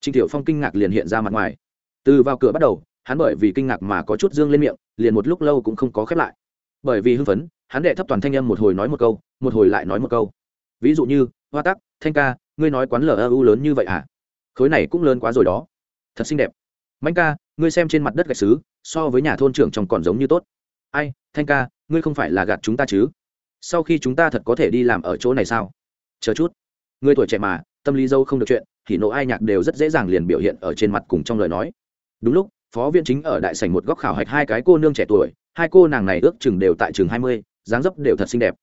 Trịnh thiệu phong kinh ngạc liền hiện ra mặt ngoài. Từ vào cửa bắt đầu hắn bởi vì kinh ngạc mà có chút dương lên miệng, liền một lúc lâu cũng không có khép lại. Bởi vì hưng phấn, hắn đệ thấp toàn thanh âm một hồi nói một câu, một hồi lại nói một câu. Ví dụ như, hoa tắc, thanh ca, ngươi nói quán lu lớn như vậy à? Khối này cũng lớn quá rồi đó. Thật xinh đẹp. Mạnh ca, ngươi xem trên mặt đất gạch xứ, so với nhà thôn trưởng chồng còn giống như tốt. Ai, thanh ca, ngươi không phải là gạt chúng ta chứ? Sau khi chúng ta thật có thể đi làm ở chỗ này sao? Chờ chút. Người tuổi trẻ mà, tâm lý dâu không được chuyện, thì nộ ai nhạc đều rất dễ dàng liền biểu hiện ở trên mặt cùng trong lời nói. Đúng lúc phó viện chính ở đại sảnh một góc khảo hạch hai cái cô nương trẻ tuổi, hai cô nàng này ước chừng đều tại chừng hai mươi, dáng dấp đều thật xinh đẹp.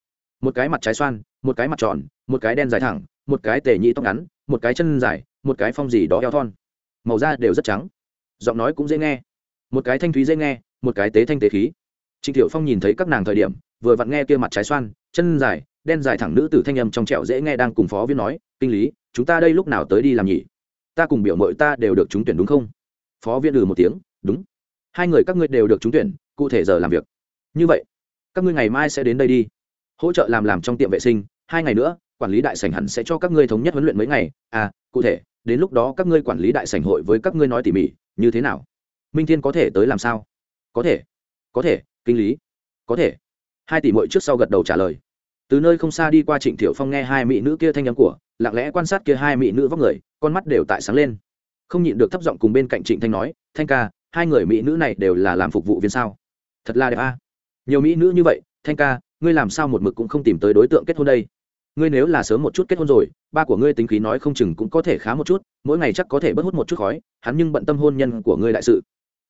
Một cái mặt trái xoan, một cái mặt tròn, một cái đen dài thẳng, một cái tề nhị tóc ngắn, một cái chân dài, một cái phong gì đó eo thon. Màu da đều rất trắng. Giọng nói cũng dễ nghe. Một cái thanh thúy dễ nghe, một cái tế thanh tế khí. Trịnh thiệu phong nhìn thấy các nàng thời điểm, vừa vặn nghe kia mặt trái xoan, chân dài, đen dài thẳng nữ tử thanh âm trong trẹo dễ nghe đang cùng phó viên nói, kinh lý, chúng ta đây lúc nào tới đi làm nhỉ? Ta cùng biểu mội ta đều được trúng tuyển đúng không? Phó viên ừ một tiếng, đúng. Hai người các ngươi đều được trúng tuyển, cụ thể giờ làm việc. Như vậy, các ngươi ngày mai sẽ đến đây đi. Hỗ trợ làm làm trong tiệm vệ sinh, hai ngày nữa, quản lý đại sảnh hẳn sẽ cho các ngươi thống nhất huấn luyện mấy ngày. À cụ thể, đến lúc đó các ngươi quản lý đại sảnh hội với các ngươi nói tỉ mỉ, như thế nào? Minh thiên có thể tới làm sao? Có thể có thể, kinh lý, có thể. Hai tỷ mội trước sau gật đầu trả lời. Từ nơi không xa đi qua trịnh thiệu phong nghe hai mỹ nữ kia thanh nhắm của, lặng lẽ quan sát kia hai mỹ nữ vóc người, con mắt đều tại sáng lên không nhịn được thấp giọng cùng bên cạnh trịnh thanh nói, thanh ca, hai người mỹ nữ này đều là làm phục vụ viên sao? Thật là đẹp a. Nhiều mỹ nữ như vậy, thanh ca, ngươi làm sao một mực cũng không tìm tới đối tượng kết hôn đây? Ngươi nếu là sớm một chút kết hôn rồi, ba của ngươi tính khí nói không chừng cũng có thể khá một chút, mỗi ngày chắc có thể bớt hút một chút khói, hắn nhưng bận tâm hôn nhân của ngươi đại sự.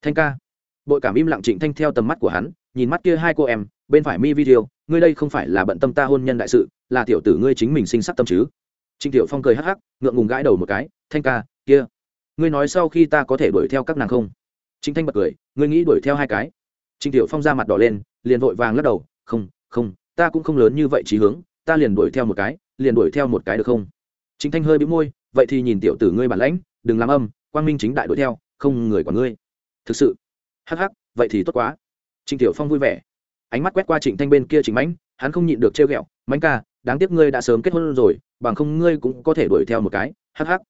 Thanh ca. Bội cảm im lặng trịnh thanh theo tầm mắt của hắn, nhìn mắt kia hai cô em, bên phải mi video, ngươi đây không phải là bận tâm ta hôn nhân đại sự, là tiểu tử ngươi chính mình sinh sắc tâm chứ? Trịnh tiểu phong cười hắc hắc, ngượng ngùng gãi đầu một cái, thanh ca, kia ngươi nói sau khi ta có thể đuổi theo các nàng không? Trịnh thanh bật cười, ngươi nghĩ đuổi theo hai cái? Trịnh tiểu phong ra mặt đỏ lên, liền vội vàng lắc đầu, không không, ta cũng không lớn như vậy trí hướng, ta liền đuổi theo một cái, liền đuổi theo một cái được không? Trịnh thanh hơi bĩu môi, vậy thì nhìn tiểu tử ngươi bản lãnh, đừng làm âm, quang minh chính đại đuổi theo, không người còn ngươi. Thực sự? Hắc hắc, vậy thì tốt quá. Trịnh tiểu phong vui vẻ. Ánh mắt quét qua trịnh thanh bên kia trịnh mãnh, hắn không nhịn được trêu ghẹo, mãnh ca, đáng tiếc ngươi đã sớm kết hôn rồi, bằng không ngươi cũng có thể đuổi theo một cái. Hắc hắc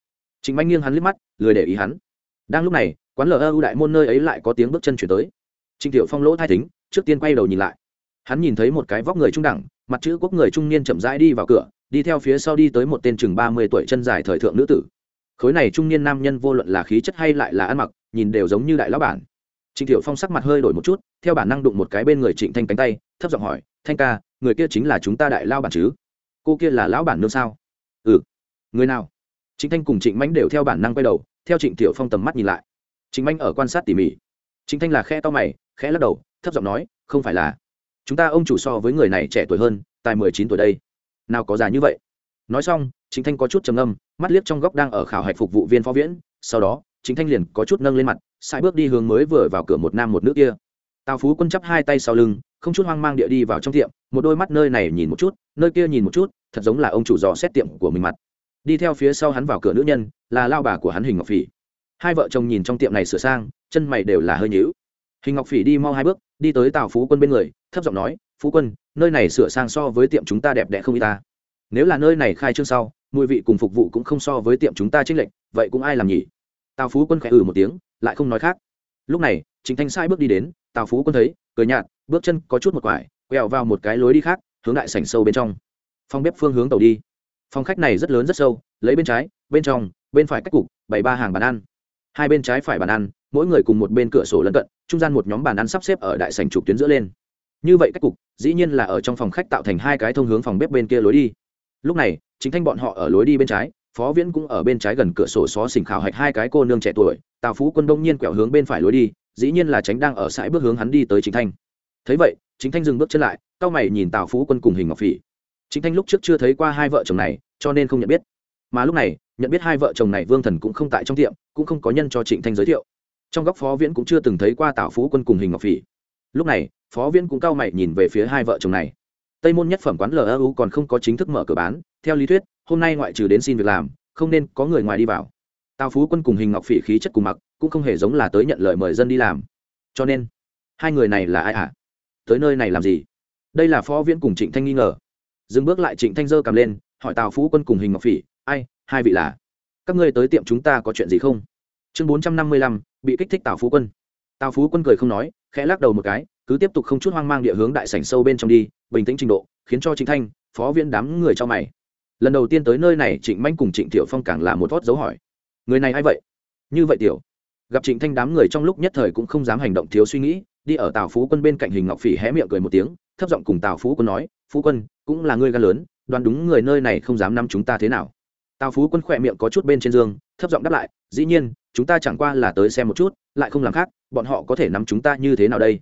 trịnh Minh nghiêng hắn liếc mắt, lười để ý hắn. Đang lúc này, quán lờ ưu đại môn nơi ấy lại có tiếng bước chân chuyển tới. Trịnh tiểu phong lỗ thai thính, trước tiên quay đầu nhìn lại. Hắn nhìn thấy một cái vóc người trung đẳng, mặt chữ quốc người trung niên chậm rãi đi vào cửa, đi theo phía sau đi tới một tên chừng ba mươi tuổi chân dài thời thượng nữ tử. Khối này trung niên nam nhân vô luận là khí chất hay lại là ăn mặc, nhìn đều giống như đại lão bản. Trịnh Tiểu phong sắc mặt hơi đổi một chút, theo bản năng đụng một cái bên người trịnh thanh cánh tay, thấp giọng hỏi, thanh ca, người kia chính là chúng ta đại lao bản chứ? Cô kia là lão bản nương sao? Ừ. Người nào? Chính thanh cùng trịnh mãnh đều theo bản năng quay đầu, theo trịnh tiểu phong tầm mắt nhìn lại. Trịnh mãnh ở quan sát tỉ mỉ. Trịnh thanh là khe to mày, khẽ lắc đầu, thấp giọng nói, không phải là. Chúng ta ông chủ so với người này trẻ tuổi hơn, tài mười chín tuổi đây. Nào có già như vậy. Nói xong chính thanh có chút trầm âm mắt liếc trong góc đang ở khảo hạch phục vụ viên phó viễn, sau đó chính thanh liền có chút nâng lên mặt sai bước đi hướng mới vừa vào cửa một nam một nữ kia. Tào phú quân chắp hai tay sau lưng, không chút hoang mang địa đi vào trong tiệm, một đôi mắt nơi này nhìn một chút, nơi kia nhìn một chút, thật giống là ông chủ dò xét tiệm của mình mặt đi theo phía sau hắn vào cửa nữ nhân, là lao bà của hắn hình ngọc phỉ. Hai vợ chồng nhìn trong tiệm này sửa sang, chân mày đều là hơi nhữu hình ngọc phỉ đi mau hai bước, đi tới tào phú quân bên người, thấp giọng nói, phú quân, nơi này sửa sang so với tiệm chúng ta đẹp đẽ không y ta. Nếu là nơi này khai trương sau, mùi vị cùng phục vụ cũng không so với tiệm chúng ta chênh lệch, vậy cũng ai làm nhỉ? Tào phú quân khẽ ừ một tiếng, lại không nói khác. Lúc này chính thanh sai bước đi đến, tào phú quân thấy, cười nhạt, bước chân có chút một quải, quẹo vào một cái lối đi khác, hướng đại sảnh sâu bên trong. Phòng bếp phương hướng tàu đi phòng khách này rất lớn rất sâu, lấy bên trái, bên trong, bên phải cách cục bảy ba hàng bàn ăn. Hai bên trái phải bàn ăn, mỗi người cùng một bên cửa sổ lân cận, trung gian một nhóm bàn ăn sắp xếp ở đại sảnh trục tuyến giữa lên. Như vậy cách cục, dĩ nhiên là ở trong phòng khách tạo thành hai cái thông hướng phòng bếp bên kia lối đi. Lúc này, chính thanh bọn họ ở lối đi bên trái, phó viễn cũng ở bên trái gần cửa sổ xó xỉnh khảo hạch hai cái cô nương trẻ tuổi, tào phú quân đông nhiên quẹo hướng bên phải lối đi, dĩ nhiên là tránh đang ở sải bước hướng hắn đi tới chính thanh. Thấy vậy, chính thanh dừng bước chân lại cao mày nhìn tào phú quân cùng hình ngọc phỉ chính thanh lúc trước chưa thấy qua hai vợ chồng này, cho nên không nhận biết. Mà lúc này, nhận biết hai vợ chồng này vương thần cũng không tại trong tiệm, cũng không có nhân cho trịnh thanh giới thiệu. Trong góc phó viễn cũng chưa từng thấy qua tào phú quân cùng hình ngọc phỉ. Lúc này, phó viễn cũng cao mày nhìn về phía hai vợ chồng này. Tây môn nhất phẩm quán lu còn không có chính thức mở cửa bán, theo lý thuyết, hôm nay ngoại trừ đến xin việc làm, không nên có người ngoài đi vào. Tào phú quân cùng hình ngọc phỉ khí chất cùng mặc, cũng không hề giống là tới nhận lời mời dân đi làm. Cho nên, hai người này là ai ạ à? tới nơi này làm gì? Đây là phó viễn cùng trịnh thanh nghi ngờ dừng bước lại trịnh thanh dơ cầm lên, hỏi tào phú quân cùng hình ngọc phỉ, ai, hai vị là? Các ngươi tới tiệm chúng ta có chuyện gì không? Chương bốn trăm năm mươi lăm, bị kích thích tào phú quân. Tào phú quân cười không nói, khẽ lắc đầu một cái, cứ tiếp tục không chút hoang mang địa hướng đại sảnh sâu bên trong đi, bình tĩnh trình độ, khiến cho trịnh thanh, phó viên đám người cho mày. Lần đầu tiên tới nơi này, trịnh manh cùng trịnh tiểu phong càng là một vót dấu hỏi. Người này a i vậy? Như vậy tiểu. Gặp trịnh thanh đám người trong lúc nhất thời cũng không dám hành động thiếu suy nghĩ, đi ở tào phú quân bên cạnh hình ngọc phỉ hé miệng cười một tiếng, thấp giọng cùng tào phú quân nói phú quân, cũng là người gan lớn, đoán đúng người nơi này không dám nắm chúng ta thế nào. Tào phú quân khỏe miệng có chút bên trên giường thấp giọng đáp lại, dĩ nhiên, chúng ta chẳng qua là tới xem một chút, lại không làm khác, bọn họ có thể nắm chúng ta như thế nào đây?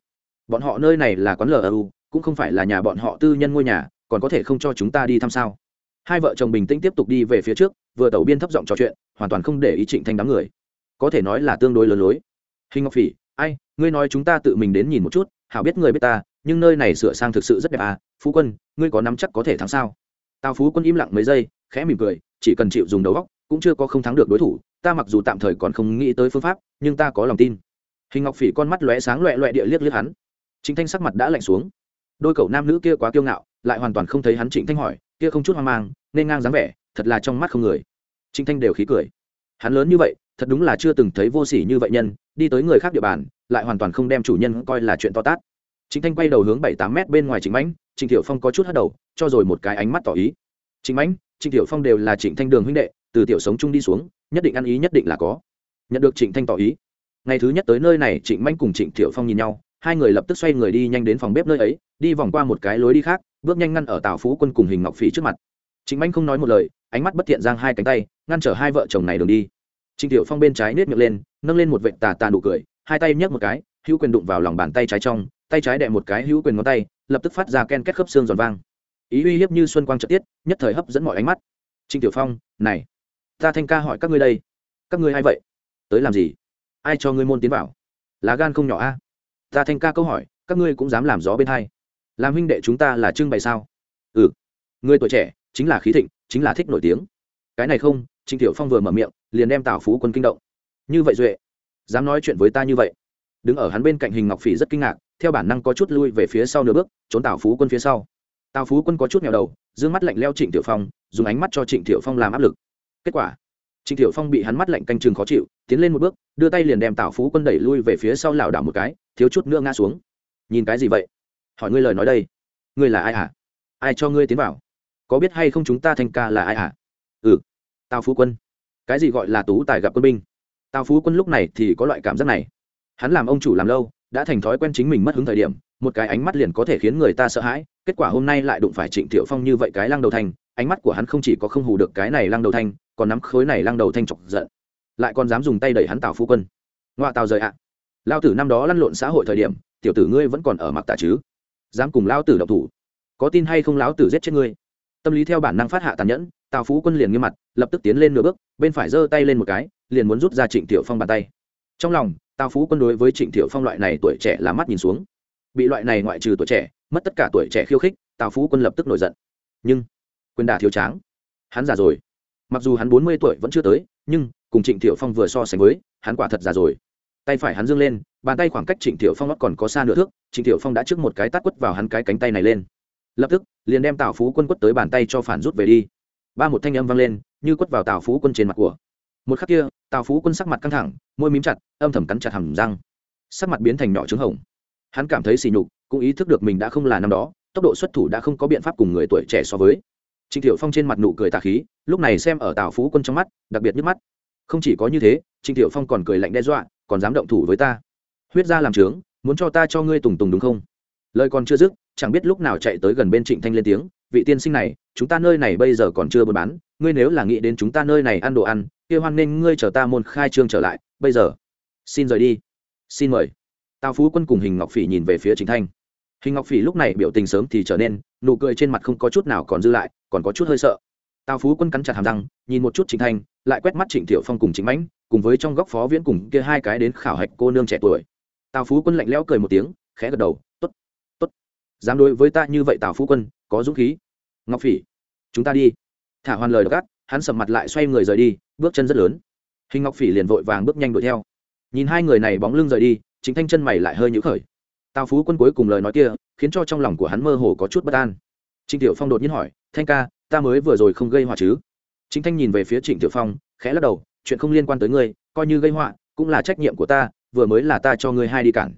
Bọn họ nơi này là quán lu cũng không phải là nhà bọn họ tư nhân ngôi nhà, còn có thể không cho chúng ta đi thăm sao? Hai vợ chồng bình tĩnh tiếp tục đi về phía trước, vừa tẩu biên thấp giọng trò chuyện, hoàn toàn không để ý trịnh thanh đám người. Có thể nói là tương đối lớn lối. Hình ngọc phỉ, ai, ngươi nói chúng ta tự mình đến nhìn một chút, hảo biết người biết ta, nhưng nơi này sửa sang thực sự rất đẹp à phú quân, ngươi có nắm chắc có thể thắng sao? Tào phú quân im lặng mấy giây, khẽ mỉm cười, chỉ cần chịu dùng đầu góc cũng chưa có không thắng được đối thủ, ta mặc dù tạm thời còn không nghĩ tới phương pháp, nhưng ta có lòng tin. Hình ngọc phỉ con mắt lóe sáng loẹ loẹ địa liếc liếc hắn. Chính thanh sắc mặt đã lạnh xuống. Đôi cậu nam nữ kia quá kiêu ngạo, lại hoàn toàn không thấy hắn trịnh thanh hỏi, kia không chút hoang mang, nên ngang dáng vẻ, thật là trong mắt không người. Trịnh thanh đều khí cười. Hắn lớn như vậy, thật đúng là chưa từng thấy vô sỉ như vậy nhân, đi tới người khác địa bàn, lại hoàn toàn không đem chủ nhân coi là chuyện to tát. Trịnh thanh quay đầu hướng bảy tám mét bên ngoài trịnh mãnh trịnh thiệu phong có chút hất đầu, cho rồi một cái ánh mắt tỏ ý. Trình mãnh, trịnh thiệu phong đều là trịnh thanh đường huynh đệ, từ tiểu sống chung đi xuống, nhất định ăn ý nhất định là có. Nhận được trịnh thanh tỏ ý. Ngày thứ nhất tới nơi này, trịnh mãnh cùng trịnh thiệu phong nhìn nhau, hai người lập tức xoay người đi nhanh đến phòng bếp nơi ấy, đi vòng qua một cái lối đi khác, bước nhanh ngăn ở tào phú quân cùng hình ngọc phỉ trước mặt. Trịnh anh không nói một lời, ánh mắt bất thiện giang hai cánh tay, ngăn trở hai vợ chồng này đường đi. Trịnh tiểu phong bên trái nết miệng lên, nâng lên một vệ tà tà nụ cười, hai tay nhấc một cái, hữu quyền đụng vào lòng bàn tay trái trong, tay trái đẹ một cái hữu quyền ngón tay lập tức phát ra ken kết khớp xương giòn vang. Ý uy hiếp như xuân quang trợ tiết, nhất thời hấp dẫn mọi ánh mắt. Trịnh tiểu phong, này, ta thanh ca hỏi các ngươi đây. Các ngươi hay vậy? Tới làm gì? Ai cho ngươi môn tiến vào? Lá gan không nhỏ a. Ta thanh ca câu hỏi, các ngươi cũng dám làm gió bên hai. Làm huynh đệ chúng ta là trưng bày sao? Ừ. Người tuổi trẻ, chính là khí thịnh, chính là thích nổi tiếng. Cái này không, trịnh tiểu phong vừa mở miệng, liền đem tào phú quân kinh động. Như vậy duệ, dám nói chuyện với ta như vậy. Đứng ở hắn bên cạnh hình ngọc phỉ rất kinh ngạc theo bản năng có chút lui về phía sau nửa bước, trốn tào phú quân phía sau. Tào phú quân có chút nghèo đầu d ư ơ n g mắt lạnh leo trịnh tiểu phong, dùng ánh mắt cho trịnh tiểu phong làm áp lực. Kết quả, trịnh tiểu phong bị hắn mắt lạnh canh chừng khó chịu, tiến lên một bước, đưa tay liền đem tào phú quân đẩy lui về phía sau lảo đảo một cái, thiếu chút nữa ngã xuống. Nhìn cái gì vậy? Hỏi ngươi lời nói đây. Ngươi là ai hả? Ai cho ngươi tiến vào? Có biết hay không chúng ta thanh ca là ai hả? Ừ. Tào phú quân. Cái gì gọi là tú tài gặp quân binh? Tào phú quân lúc này thì có loại cảm giác này. Hắn làm ông chủ làm lâu đã thành thói quen chính mình mất hứng thời điểm, một cái ánh mắt liền có thể khiến người ta sợ hãi, kết quả hôm nay lại đụng phải trịnh thiệu phong như vậy cái lăng đầu thanh, ánh mắt của hắn không chỉ có không hù được cái này lăng đầu thanh, còn nắm khối này lăng đầu thanh chọc giận, lại còn dám dùng tay đẩy hắn tào phu quân. Ngoại tào rời ạ. Lao tử năm đó lăn lộn xã hội thời điểm, tiểu tử ngươi vẫn còn ở mặc tạ chứ, dám cùng lao tử độc thủ. Có tin hay không lão tử giết chết ngươi? Tâm lý theo bản năng phát hạ tàn nhẫn, tào phú quân liền nghiêm mặt, lập tức tiến lên nửa bước, bên phải giơ tay lên một cái, liền muốn rút ra trịnh tiểu phong bàn tay trong lòng, tào phú quân đối với trịnh tiểu phong loại này tuổi trẻ là mắt nhìn xuống. Bị loại này ngoại trừ tuổi trẻ, mất tất cả tuổi trẻ khiêu khích, tào phú quân lập tức nổi giận. Nhưng, quyền đà thiếu tráng. Hắn già rồi. Mặc dù hắn bốn mươi tuổi vẫn chưa tới, nhưng, cùng trịnh tiểu phong vừa so sánh với, hắn quả thật già rồi. Tay phải hắn dương lên, bàn tay khoảng cách trịnh tiểu phong còn có xa nửa thước, trịnh tiểu phong đã trước một cái tát quất vào hắn cái cánh tay này lên. Lập tức, liền đem tào phú quân quất tới bàn tay cho phản rút về đi. Ba một thanh âm vang lên, như quất vào tào phú quân trên mặt của một khắc kia, tào phú quân sắc mặt căng thẳng, môi mím chặt, âm thầm cắn chặt hầm răng. Sắc mặt biến thành nhỏ trứng hồng. Hắn cảm thấy xì nhục, cũng ý thức được mình đã không là năm đó, tốc độ xuất thủ đã không có biện pháp cùng người tuổi trẻ so với. Trịnh tiểu phong trên mặt nụ cười tà khí, lúc này xem ở tào phú quân trong mắt, đặc biệt nhức mắt. Không chỉ có như thế, trịnh tiểu phong còn cười lạnh đe dọa, còn dám động thủ với ta. Huyết ra làm trướng, muốn cho ta cho ngươi tùng tùng đúng không? Lời còn chưa dứt, chẳng biết lúc nào chạy tới gần bên trịnh thanh lên tiếng, vị tiên sinh này, chúng ta nơi này bây giờ còn chưa buôn bán ngươi nếu là nghĩ đến chúng ta nơi này ăn đồ ăn, kia hoan nên ngươi chờ ta môn khai trương trở lại, bây giờ, xin rời đi. Xin mời. Tào phú quân cùng hình ngọc phỉ nhìn về phía Chính thanh. Hình ngọc phỉ lúc này biểu tình sớm thì trở nên, nụ cười trên mặt không có chút nào còn dư lại, còn có chút hơi sợ. Tào phú quân cắn chặt hàm răng, nhìn một chút Chính thanh, lại quét mắt trịnh thiệu phong cùng chính mãnh, cùng với trong góc phó viễn cùng kia hai cái đến khảo hạch cô nương trẻ tuổi. Tào phú quân lạnh lẽo cười một tiếng, khẽ gật đầu t ố t t ố t dám đối với ta như vậy tào phú quân, có dũng khí. Ngọc phỉ, chúng ta đi thả hoàn lời gắt hắn sầm mặt lại xoay người rời đi, bước chân rất lớn. Hình ngọc phỉ liền vội vàng bước nhanh đuổi theo. Nhìn hai người này bóng lưng rời đi, chính thanh chân mày lại hơi nhũ khởi. Tào phú quân cuối cùng lời nói kia, khiến cho trong lòng của hắn mơ hồ có chút bất an. Trịnh tiểu phong đột nhiên hỏi, thanh ca, ta mới vừa rồi không gây họa chứ? Chính thanh nhìn về phía trịnh tiểu phong, khẽ lắc đầu, chuyện không liên quan tới ngươi, coi như gây họa, cũng là trách nhiệm của ta, vừa mới là ta cho ngươi hai đi cản.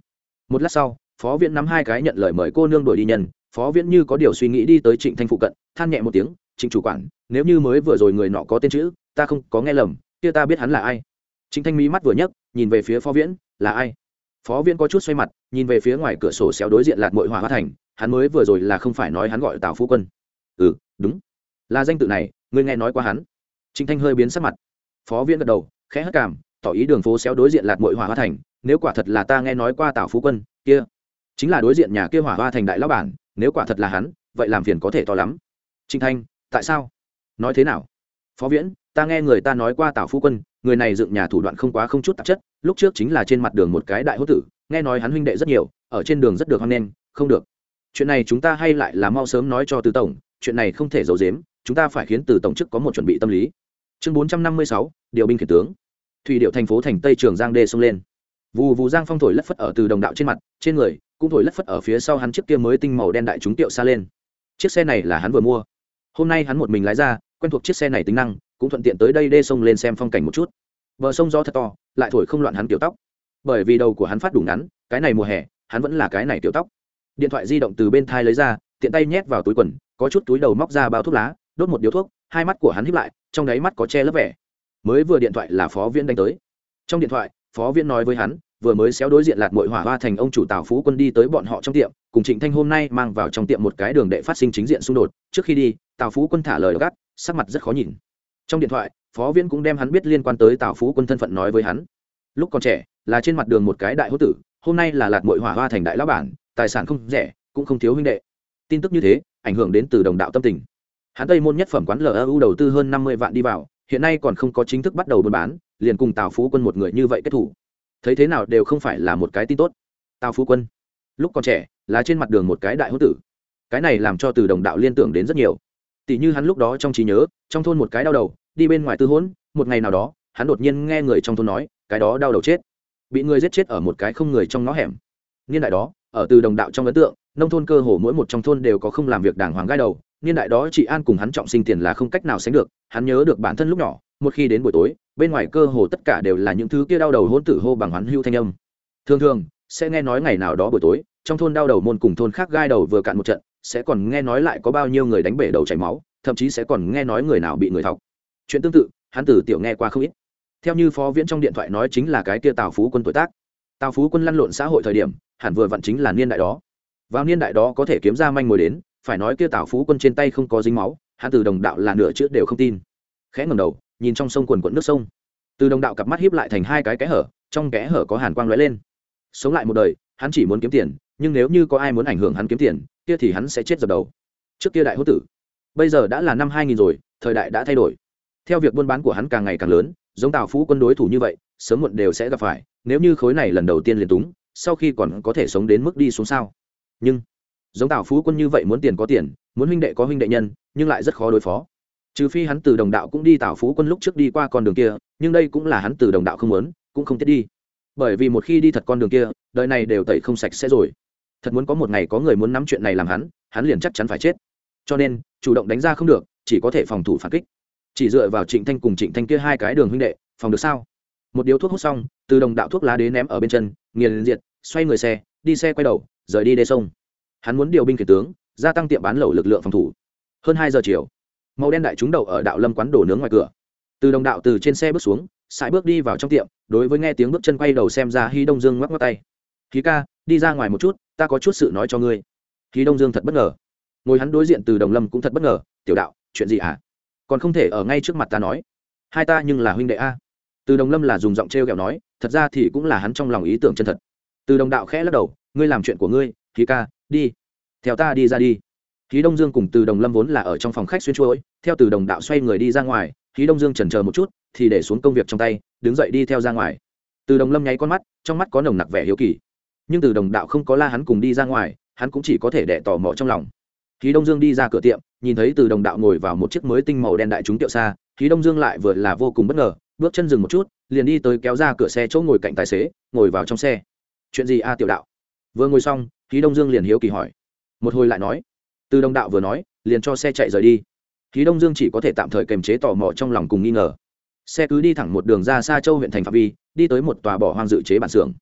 Một lát sau, phó viễn nắm hai cái nhận lời mời cô nương đổi đi nhân, phó viễn như có điều suy nghĩ đi tới trịnh thanh phụ cận, than nhẹ một tiếng trịnh chủ quản, nếu như mới vừa rồi người nọ có tên chữ, ta không có nghe lầm, kia ta biết hắn là ai. Trịnh thanh mỹ mắt vừa nhấc, nhìn về phía phó viễn, là ai? Phó viễn có chút xoay mặt, nhìn về phía ngoài cửa sổ xéo đối diện lạt mội hỏa hoa thành, hắn mới vừa rồi là không phải nói hắn gọi tào phu quân. Ừ đúng. Là danh tự này, ngươi nghe nói qua hắn. Trịnh thanh hơi biến sắc mặt. Phó viễn gật đầu, khẽ hất cảm tỏ ý đường phố xéo đối diện lạt mội hỏa hoa thành, nếu quả thật là ta nghe nói qua tào phú quân, kia chính là đối diện nhà kia hỏa hoa thành đại lão bản, nếu quả thật là hắn, vậy làm phiền có thể to lắm. Trinh thanh tại sao? Nói thế nào? Phó viễn, ta nghe người ta nói qua tào Phu quân, người này dựng nhà thủ đoạn không quá không chút tạp chất, lúc trước chính là trên mặt đường một cái đại hốt tử, nghe nói hắn huynh đệ rất nhiều, ở trên đường rất được hoan nghênh, không được. Chuyện này chúng ta hay lại là mau sớm nói cho từ tổng, chuyện này không thể giấu giếm, chúng ta phải khiến từ tổng chức có một chuẩn bị tâm lý. Chương bốn trăm năm mươi sáu, điều binh khiển tướng. Thủy điệu thành phố thành tây trường giang đê xông lên. Vù vù giang phong thổi lất phất ở từ đồng đạo trên mặt, trên người cũng thổi lất phất ở phía sau hắn chiếc kia mới tinh màu đen đại chúng tiệu xa lên. Chiếc xe này là hắn vừa mua hôm nay hắn một mình lái ra, quen thuộc chiếc xe này tính năng, cũng thuận tiện tới đây đê sông lên xem phong cảnh một chút. Bờ sông gió thật to, lại thổi không loạn hắn kiểu tóc. Bởi vì đầu của hắn phát đủ ngắn, cái này mùa hè, hắn vẫn là cái này kiểu tóc. Điện thoại di động từ bên thai lấy ra, tiện tay nhét vào túi quần, có chút túi đầu móc ra bao thuốc lá, đốt một điếu thuốc, hai mắt của hắn híp lại, trong đáy mắt có che lấp vẻ. Mới vừa điện thoại là phó viễn đánh tới. Trong điện thoại, phó viễn nói với hắn, vừa mới xéo đối diện lạc mội hỏa hoa thành ông chủ tào phú quân đi tới bọn họ trong tiệm, cùng trịnh thanh hôm nay mang vào trong tiệm một cái đường đệ phát sinh chính diện xung đột, trước khi đi tào phú quân thả lời gắt, sắc mặt rất khó nhìn. Trong điện thoại, phó viễn cũng đem hắn biết liên quan tới tào phú quân thân phận nói với hắn. Lúc còn trẻ, là trên mặt đường một cái đại hốt tử, hôm nay là lạc mội hỏa hoa thành đại lão bản, tài sản không rẻ, cũng không thiếu huynh đệ. Tin tức như thế, ảnh hưởng đến từ đồng đạo tâm tình. Hắn tây môn nhất phẩm quán lu đầu tư hơn năm mươi vạn đi vào, hiện nay còn không có chính thức bắt đầu buôn bán, liền cùng tào phú quân một người như vậy kết thủ. Thấy thế nào đều không phải là một cái tin tốt. Tào phú quân. Lúc còn trẻ, là trên mặt đường một cái đại hốt tử. Cái này làm cho từ đồng đạo liên tưởng đến rất nhiều tỷ như hắn lúc đó trong trí nhớ, trong thôn một cái đau đầu, đi bên ngoài tư hỗn một ngày nào đó, hắn đột nhiên nghe người trong thôn nói, cái đó đau đầu chết. Bị người giết chết ở một cái không người trong ngõ hẻm. Niên đại đó, ở từ đồng đạo trong ấn tượng, nông thôn cơ hồ mỗi một trong thôn đều có không làm việc đàng hoàng gai đầu. Niên đại đó chị an cùng hắn trọng sinh tiền là không cách nào sánh được, hắn nhớ được bản thân lúc nhỏ, một khi đến buổi tối, bên ngoài cơ hồ tất cả đều là những thứ kia đau đầu hôn tử hô bằng hoán hưu thanh âm. Thường thường, sẽ nghe nói ngày nào đó buổi tối, trong thôn đau đầu môn cùng thôn khác gai đầu vừa cạn một trận sẽ còn nghe nói lại có bao nhiêu người đánh bể đầu chảy máu, thậm chí sẽ còn nghe nói người nào bị người thọc. Chuyện tương tự, hắn tử tiểu nghe qua không ít. Theo như phó viễn trong điện thoại nói chính là cái kia tào phú quân tuổi tác. Tào phú quân lăn lộn xã hội thời điểm, hẳn vừa vặn chính là niên đại đó. Vào niên đại đó có thể kiếm ra manh mối đến, phải nói kia tào phú quân trên tay không có dính máu, hắn từ đồng đạo là nửa chữ đều không tin. Khẽ ngầm đầu, nhìn trong sông quần quận nước sông. Từ đồng đạo cặp mắt hiếp lại thành hai cái kẽ hở, trong kẽ hở có hàn quang lóe lên. Sống lại một đời, hắn chỉ muốn kiếm tiền, nhưng nếu như có ai muốn ảnh hưởng hắn kiếm tiền kia thì hắn sẽ chết dập đầu. Trước kia đại hốt tử, bây giờ đã là năm hai nghìn rồi, thời đại đã thay đổi. Theo việc buôn bán của hắn càng ngày càng lớn, giống tào phú quân đối thủ như vậy, sớm muộn đều sẽ gặp phải, nếu như khối này lần đầu tiên liền túng, sau khi còn có thể sống đến mức đi xuống sao? Nhưng, giống tào phú quân như vậy muốn tiền có tiền, muốn huynh đệ có huynh đệ nhân, nhưng lại rất khó đối phó. Trừ phi hắn từ đồng đạo cũng đi tào phú quân lúc trước đi qua con đường kia, nhưng đây cũng là hắn từ đồng đạo không muốn, cũng không tiết đi. Bởi vì một khi đi thật con đường kia, đời này đều tẩy không sạch sẽ rồi thật muốn có một ngày có người muốn nắm chuyện này làm hắn hắn liền chắc chắn phải chết. Cho nên, chủ động đánh ra không được, chỉ có thể phòng thủ phản kích. Chỉ dựa vào trịnh thanh cùng trịnh thanh kia hai cái đường huynh đệ, phòng được sao? Một điếu thuốc hút xong, từ đồng đạo thuốc lá đế ném ở bên chân, nghiền diệt, xoay người xe, đi xe quay đầu, rời đi đê sông. Hắn muốn điều binh kể tướng, gia tăng tiệm bán lẩu lực lượng phòng thủ. Hơn hai giờ chiều, màu đen đại trúng đầu ở đạo lâm quán đổ nướng ngoài cửa. Từ đồng đạo từ trên xe bước xuống, sải bước đi vào trong tiệm, đối với nghe tiếng bước chân quay đầu xem ra hy đông dương ngoắc ngoắc tay. Khí ca, đi ra ngoài một chút ta có chút sự nói cho ngươi. Khí đông dương thật bất ngờ. Ngồi hắn đối diện từ đồng lâm cũng thật bất ngờ, tiểu đạo, chuyện gì à? còn không thể ở ngay trước mặt ta nói. Hai ta nhưng là huynh đệ a. Từ đồng lâm là dùng giọng t r e o kẹo nói, thật ra thì cũng là hắn trong lòng ý tưởng chân thật. Từ đồng đạo khẽ lắc đầu, ngươi làm chuyện của ngươi khí ca, đi. Theo ta đi ra đi. Khí đông dương cùng từ đồng lâm vốn là ở trong phòng khách xuyên chuỗi theo từ đồng đạo xoay người đi ra ngoài khí đông dương chần chờ một chút, thì để xuống công việc trong tay, đứng dậy đi theo ra ngoài. Từ đồng lâm nháy con mắt, trong mắt có nồng nặc vẻ hiếu kỳ nhưng từ đồng đạo không có la hắn cùng đi ra ngoài, hắn cũng chỉ có thể đẻ tò mò trong lòng. Khí đông dương đi ra cửa tiệm, nhìn thấy từ đồng đạo ngồi vào một chiếc mới tinh màu đen đại chúng tiệu xa, khí đông dương lại vừa là vô cùng bất ngờ, bước chân dừng một chút, liền đi tới kéo ra cửa xe chỗ ngồi cạnh tài xế, ngồi vào trong xe. Chuyện gì a, tiểu đạo? Vừa ngồi xong, khí đông dương liền hiếu kỳ hỏi. Một hồi lại nói. Từ đồng đạo vừa nói, liền cho xe chạy rời đi. Khí đông dương chỉ có thể tạm thời kềm chế tò mò trong lòng cùng nghi ngờ. Xe cứ đi thẳng một đường ra xa châu huyện thành phạm vi, đi tới một tòa bỏ hoang dự chế bản xưởng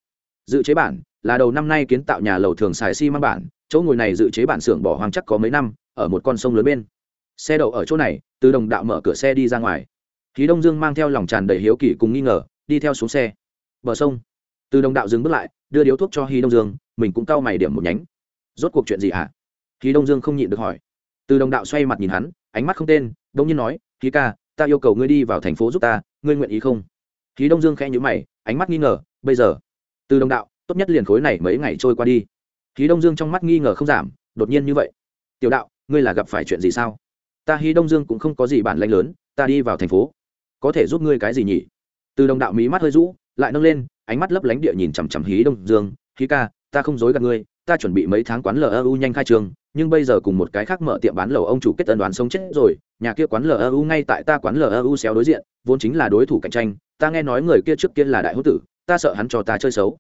dự chế bản là đầu năm nay kiến tạo nhà lầu thường xài xi măng bản, chỗ ngồi này dự chế bản xưởng bỏ hoang chắc có mấy năm, ở một con sông lớn bên. Xe đậu ở chỗ này, từ đồng đạo mở cửa xe đi ra ngoài. Khí đông dương mang theo lòng tràn đầy hiếu kỳ cùng nghi ngờ, đi theo xuống xe. Bờ sông. Từ đồng đạo dừng bước lại, đưa điếu thuốc cho hi đông dương, mình cũng cau mày điểm một nhánh. Rốt cuộc chuyện gì hả? Khí đông dương không nhịn được hỏi. Từ đồng đạo xoay mặt nhìn hắn, ánh mắt không tên đông nhiên nói, khí ca, ta yêu cầu ngươi đi vào thành phố giúp ta, ngươi nguyện ý không? Khí đông dương khẽ nhữ mày, ánh mắt nghi ngờ, bây giờ từ đồng đạo, tốt nhất liền khối này mấy ngày trôi qua đi. Khí đông dương trong mắt nghi ngờ không giảm, đột nhiên như vậy. Tiểu đạo, ngươi là gặp phải chuyện gì sao? Ta Hí đông dương cũng không có gì bản lãnh lớn, ta đi vào thành phố. Có thể giúp ngươi cái gì nhỉ? Từ đồng đạo mí mắt hơi rũ, lại nâng lên, ánh mắt lấp lánh địa nhìn chằm chằm hí đông dương. Khí ca, ta không dối gạt ngươi, ta chuẩn bị mấy tháng quán lu nhanh khai trường, nhưng bây giờ cùng một cái khác mở tiệm bán lầu ông chủ kết tân đoán sống chết rồi, nhà kia quán lu ngay tại ta quán lu xéo đối diện, vốn chính là đối thủ cạnh tranh. Ta nghe nói người kia trước kia là đại hữu tử ta sợ hắn cho ta chơi xấu.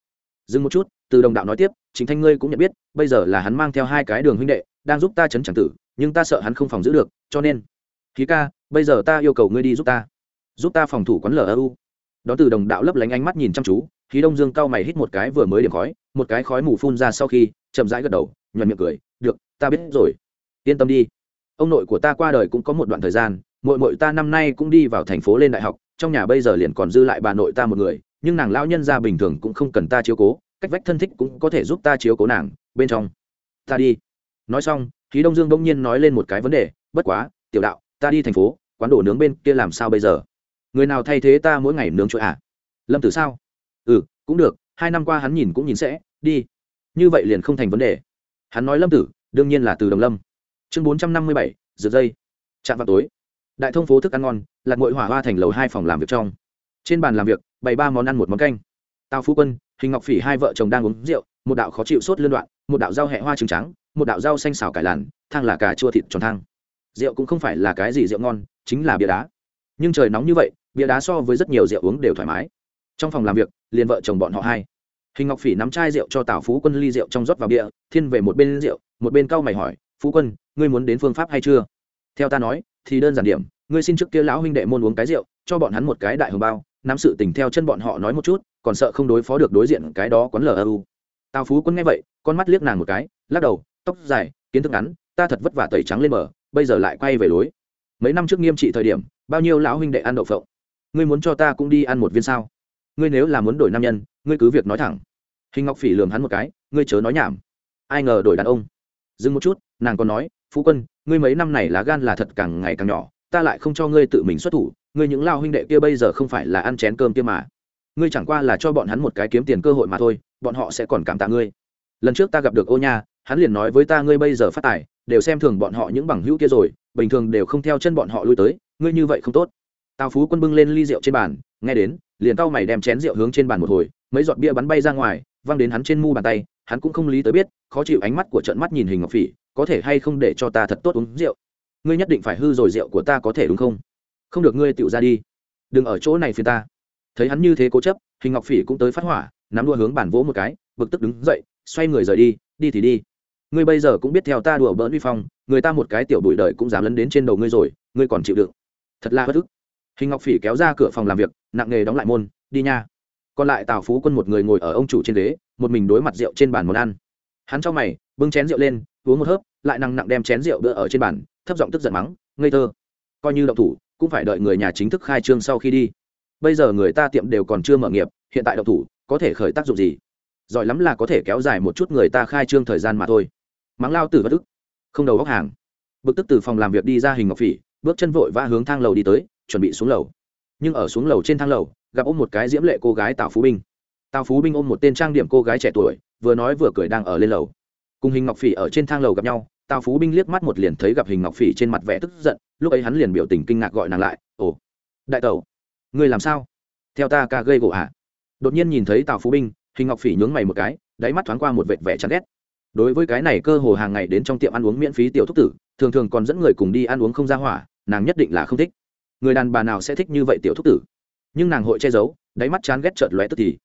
Dừng một chút, từ đồng đạo nói tiếp chính thanh ngươi cũng nhận biết, bây giờ là hắn mang theo hai cái đường huynh đệ, đang giúp ta chấn chẳng tử, nhưng ta sợ hắn không phòng giữ được, cho nên. Khí ca, bây giờ ta yêu cầu ngươi đi giúp ta. Giúp ta phòng thủ quán lu đó từ đồng đạo lấp lánh ánh mắt nhìn chăm chú, khí đông dương cao mày hít một cái vừa mới điểm khói, một cái khói mù phun ra sau khi, chậm rãi gật đầu, nhuận miệng cười, được, ta biết rồi. Yên tâm đi. Ông nội của ta qua đời cũng có một đoạn thời gian mội mội ta năm nay cũng đi vào thành phố lên đại học, trong nhà bây giờ liền còn dư lại bà nội ta một người nhưng nàng lão nhân ra bình thường cũng không cần ta chiếu cố, cách vách thân thích cũng có thể giúp ta chiếu cố nàng, bên trong. Ta đi. Nói xong, khí đông dương bỗng nhiên nói lên một cái vấn đề, bất quá, tiểu đạo, ta đi thành phố, quán đồ nướng bên kia làm sao bây giờ? Người nào thay thế ta mỗi ngày nướng chỗ à? Lâm tử sao? Ừ cũng được, hai năm qua hắn nhìn cũng nhìn sẽ, đi. Như vậy liền không thành vấn đề. Hắn nói lâm tử, đương nhiên là từ đồng lâm. Chương bốn trăm năm mươi bảy giờ dây. Chạm vào tối. Đại thông phố thức ăn ngon, lạc ngội hỏa hoa thành lầu hai phòng làm việc trong. Trên bàn làm việc bày ba món ăn một món canh. Tào phú quân, hình ngọc phỉ hai vợ chồng đang uống rượu, một đạo khó chịu sốt liên đoạn, một đạo rau hẹ hoa trứng trắng, một đạo rau xanh xào cải làn, thang là cà chua thịt tròn thang. Rượu cũng không phải là cái gì rượu ngon, chính là bia đá. Nhưng trời nóng như vậy, bia đá so với rất nhiều rượu uống đều thoải mái. Trong phòng làm việc, liền vợ chồng bọn họ hai. Hình ngọc phỉ nắm chai rượu cho tào phú quân ly rượu trong rót vào bia, thiên về một bên rượu, một bên cau mày hỏi, phú quân, ngươi muốn đến phương pháp hay chưa? Theo ta nói, thì đơn giản điểm, ngươi xin trước kia lão huynh đệ môn uống cái rượu, cho bọn hắn một cái đại hồng bao nắm sự tình theo chân bọn họ nói một chút, còn sợ không đối phó được đối diện cái đó quán lu tào phú quân nghe vậy, con mắt liếc nàng một cái, lắc đầu, tóc dài, kiến thức ngắn, ta thật vất vả tẩy trắng lên bờ, bây giờ lại quay về lối. Mấy năm trước nghiêm trị thời điểm, bao nhiêu lão huynh đệ ăn đậu phộng. Ngươi muốn cho ta cũng đi ăn một viên sao? Ngươi nếu là muốn đổi nam nhân, ngươi cứ việc nói thẳng. Hình ngọc phỉ lường hắn một cái, ngươi chớ nói nhảm. Ai ngờ đổi đàn ông. Dừng một chút, nàng còn nói, phú quân, ngươi mấy năm này lá gan là thật càng ngày càng nhỏ, ta lại không cho ngươi tự mình xuất thủ ngươi những lao huynh đệ kia bây giờ không phải là ăn chén cơm kia mà. Ngươi chẳng qua là cho bọn hắn một cái kiếm tiền cơ hội mà thôi, bọn họ sẽ còn cảm tạ ngươi. Lần trước ta gặp được ô nha, hắn liền nói với ta ngươi bây giờ phát tài, đều xem thường bọn họ những bằng hữu kia rồi, bình thường đều không theo chân bọn họ lui tới, ngươi như vậy không tốt. Tào phú quân bưng lên ly rượu trên bàn, nghe đến, liền cau mày đem chén rượu hướng trên bàn một hồi, mấy giọt bia bắn bay ra ngoài, văng đến hắn trên mu bàn tay, hắn cũng không lý tới biết, khó chịu ánh mắt của trận mắt nhìn hình ngọc phỉ, có thể hay không để cho ta thật tốt uống rượu? Ngươi nhất định phải hư rồi rượu của ta có thể đúng không? Không được ngươi tựu ra đi. Đừng ở chỗ này phiền ta. Thấy hắn như thế cố chấp, hình ngọc phỉ cũng tới phát hỏa, nắm đua hướng bản vỗ một cái, bực tức đứng dậy, xoay người rời đi đi thì đi. Ngươi bây giờ cũng biết theo ta đùa bỡn vi phong, người ta một cái tiểu bụi đời cũng dám lấn đến trên đầu ngươi rồi, ngươi còn chịu đựng. Thật là bất ức. Hình ngọc phỉ kéo ra cửa phòng làm việc, nặng nghề đóng lại môn, đi nha. Còn lại tào phú quân một người ngồi ở ông chủ trên ghế, một mình đối mặt rượu trên bàn món ăn. Hắn cho mày, bưng chén rượu lên, uống một hớp, lại nặng nặng đem chén rượu đỡ ở trên bàn, thấp giọng tức giận mắng, ngây thơ. Coi như động thủ cũng phải đợi người nhà chính thức khai trương sau khi đi. Bây giờ người ta tiệm đều còn chưa mở nghiệp, hiện tại động thủ, có thể khởi tác dụng gì? Giỏi lắm là có thể kéo dài một chút người ta khai trương thời gian mà thôi. Mắng lao tử bất ức. Không đầu góc hàng. Bực tức từ phòng làm việc đi ra hình ngọc phỉ, bước chân vội vã hướng thang lầu đi tới, chuẩn bị xuống lầu. Nhưng ở xuống lầu trên thang lầu, gặp ôm một cái diễm lệ cô gái tào phú binh. Tào phú binh ôm một tên trang điểm cô gái trẻ tuổi, vừa nói vừa cười đang ở lên lầu. Cùng hình ngọc phỉ ở trên thang lầu gặp nhau, tào phú binh liếc mắt một liền thấy gặp hình ngọc phỉ trên mặt vẻ tức giận lúc ấy hắn liền biểu tình kinh ngạc gọi nàng lại, ồ, đại tẩu, ngươi làm sao? Theo ta ca gây gỗ ạ à? đột nhiên nhìn thấy tào phú binh, hình ngọc phỉ nhướng mày một cái, đáy mắt thoáng qua một vệt vẻ chán ghét. Đối với cái này cơ hồ hàng ngày đến trong tiệm ăn uống miễn phí tiểu thúc tử, thường thường còn dẫn người cùng đi ăn uống không ra hỏa, nàng nhất định là không thích. Người đàn bà nào sẽ thích như vậy tiểu thúc tử? Nhưng nàng hội che giấu, đáy mắt chán ghét chợt lóe tức thì.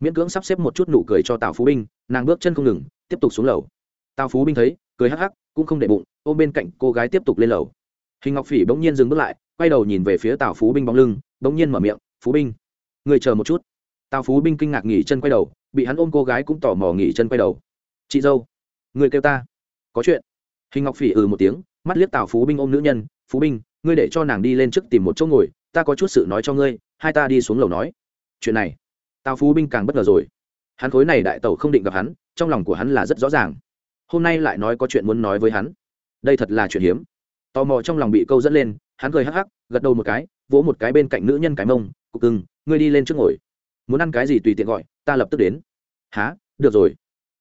Miễn cưỡng sắp xếp một chút nụ cười cho tào phú binh, nàng bước chân không ngừng, tiếp tục xuống lầu. Tào phú binh thấy, cười hắc hắc, cũng không để bụng, ôm bên cạnh cô gái tiếp tục lên lầu hình ngọc phỉ bỗng nhiên dừng bước lại, quay đầu nhìn về phía tào phú binh bóng lưng, bỗng nhiên mở miệng, phú binh, người chờ một chút. Tào phú binh kinh ngạc nghỉ chân quay đầu, bị hắn ôm cô gái cũng tò mò nghỉ chân quay đầu. Chị dâu, người kêu ta, có chuyện. Hình ngọc phỉ ừ một tiếng, mắt liếc tào phú binh ôm nữ nhân, phú binh, ngươi để cho nàng đi lên trước tìm một chỗ ngồi, ta có chút sự nói cho ngươi, hai ta đi xuống lầu nói. Chuyện này, tào phú binh càng bất ngờ rồi. Hắn khối này đại tẩu không định gặp hắn, trong lòng của hắn là rất rõ ràng. Hôm nay lại nói có chuyện muốn nói với hắn. Đây thật là chuyện hiếm tò mò trong lòng bị câu dẫn lên, hắn cười hắc hắc, gật đầu một cái, vỗ một cái bên cạnh nữ nhân cái mông, cục cưng, ngươi đi lên trước ngồi. Muốn ăn cái gì tùy tiện gọi, ta lập tức đến. Há được rồi.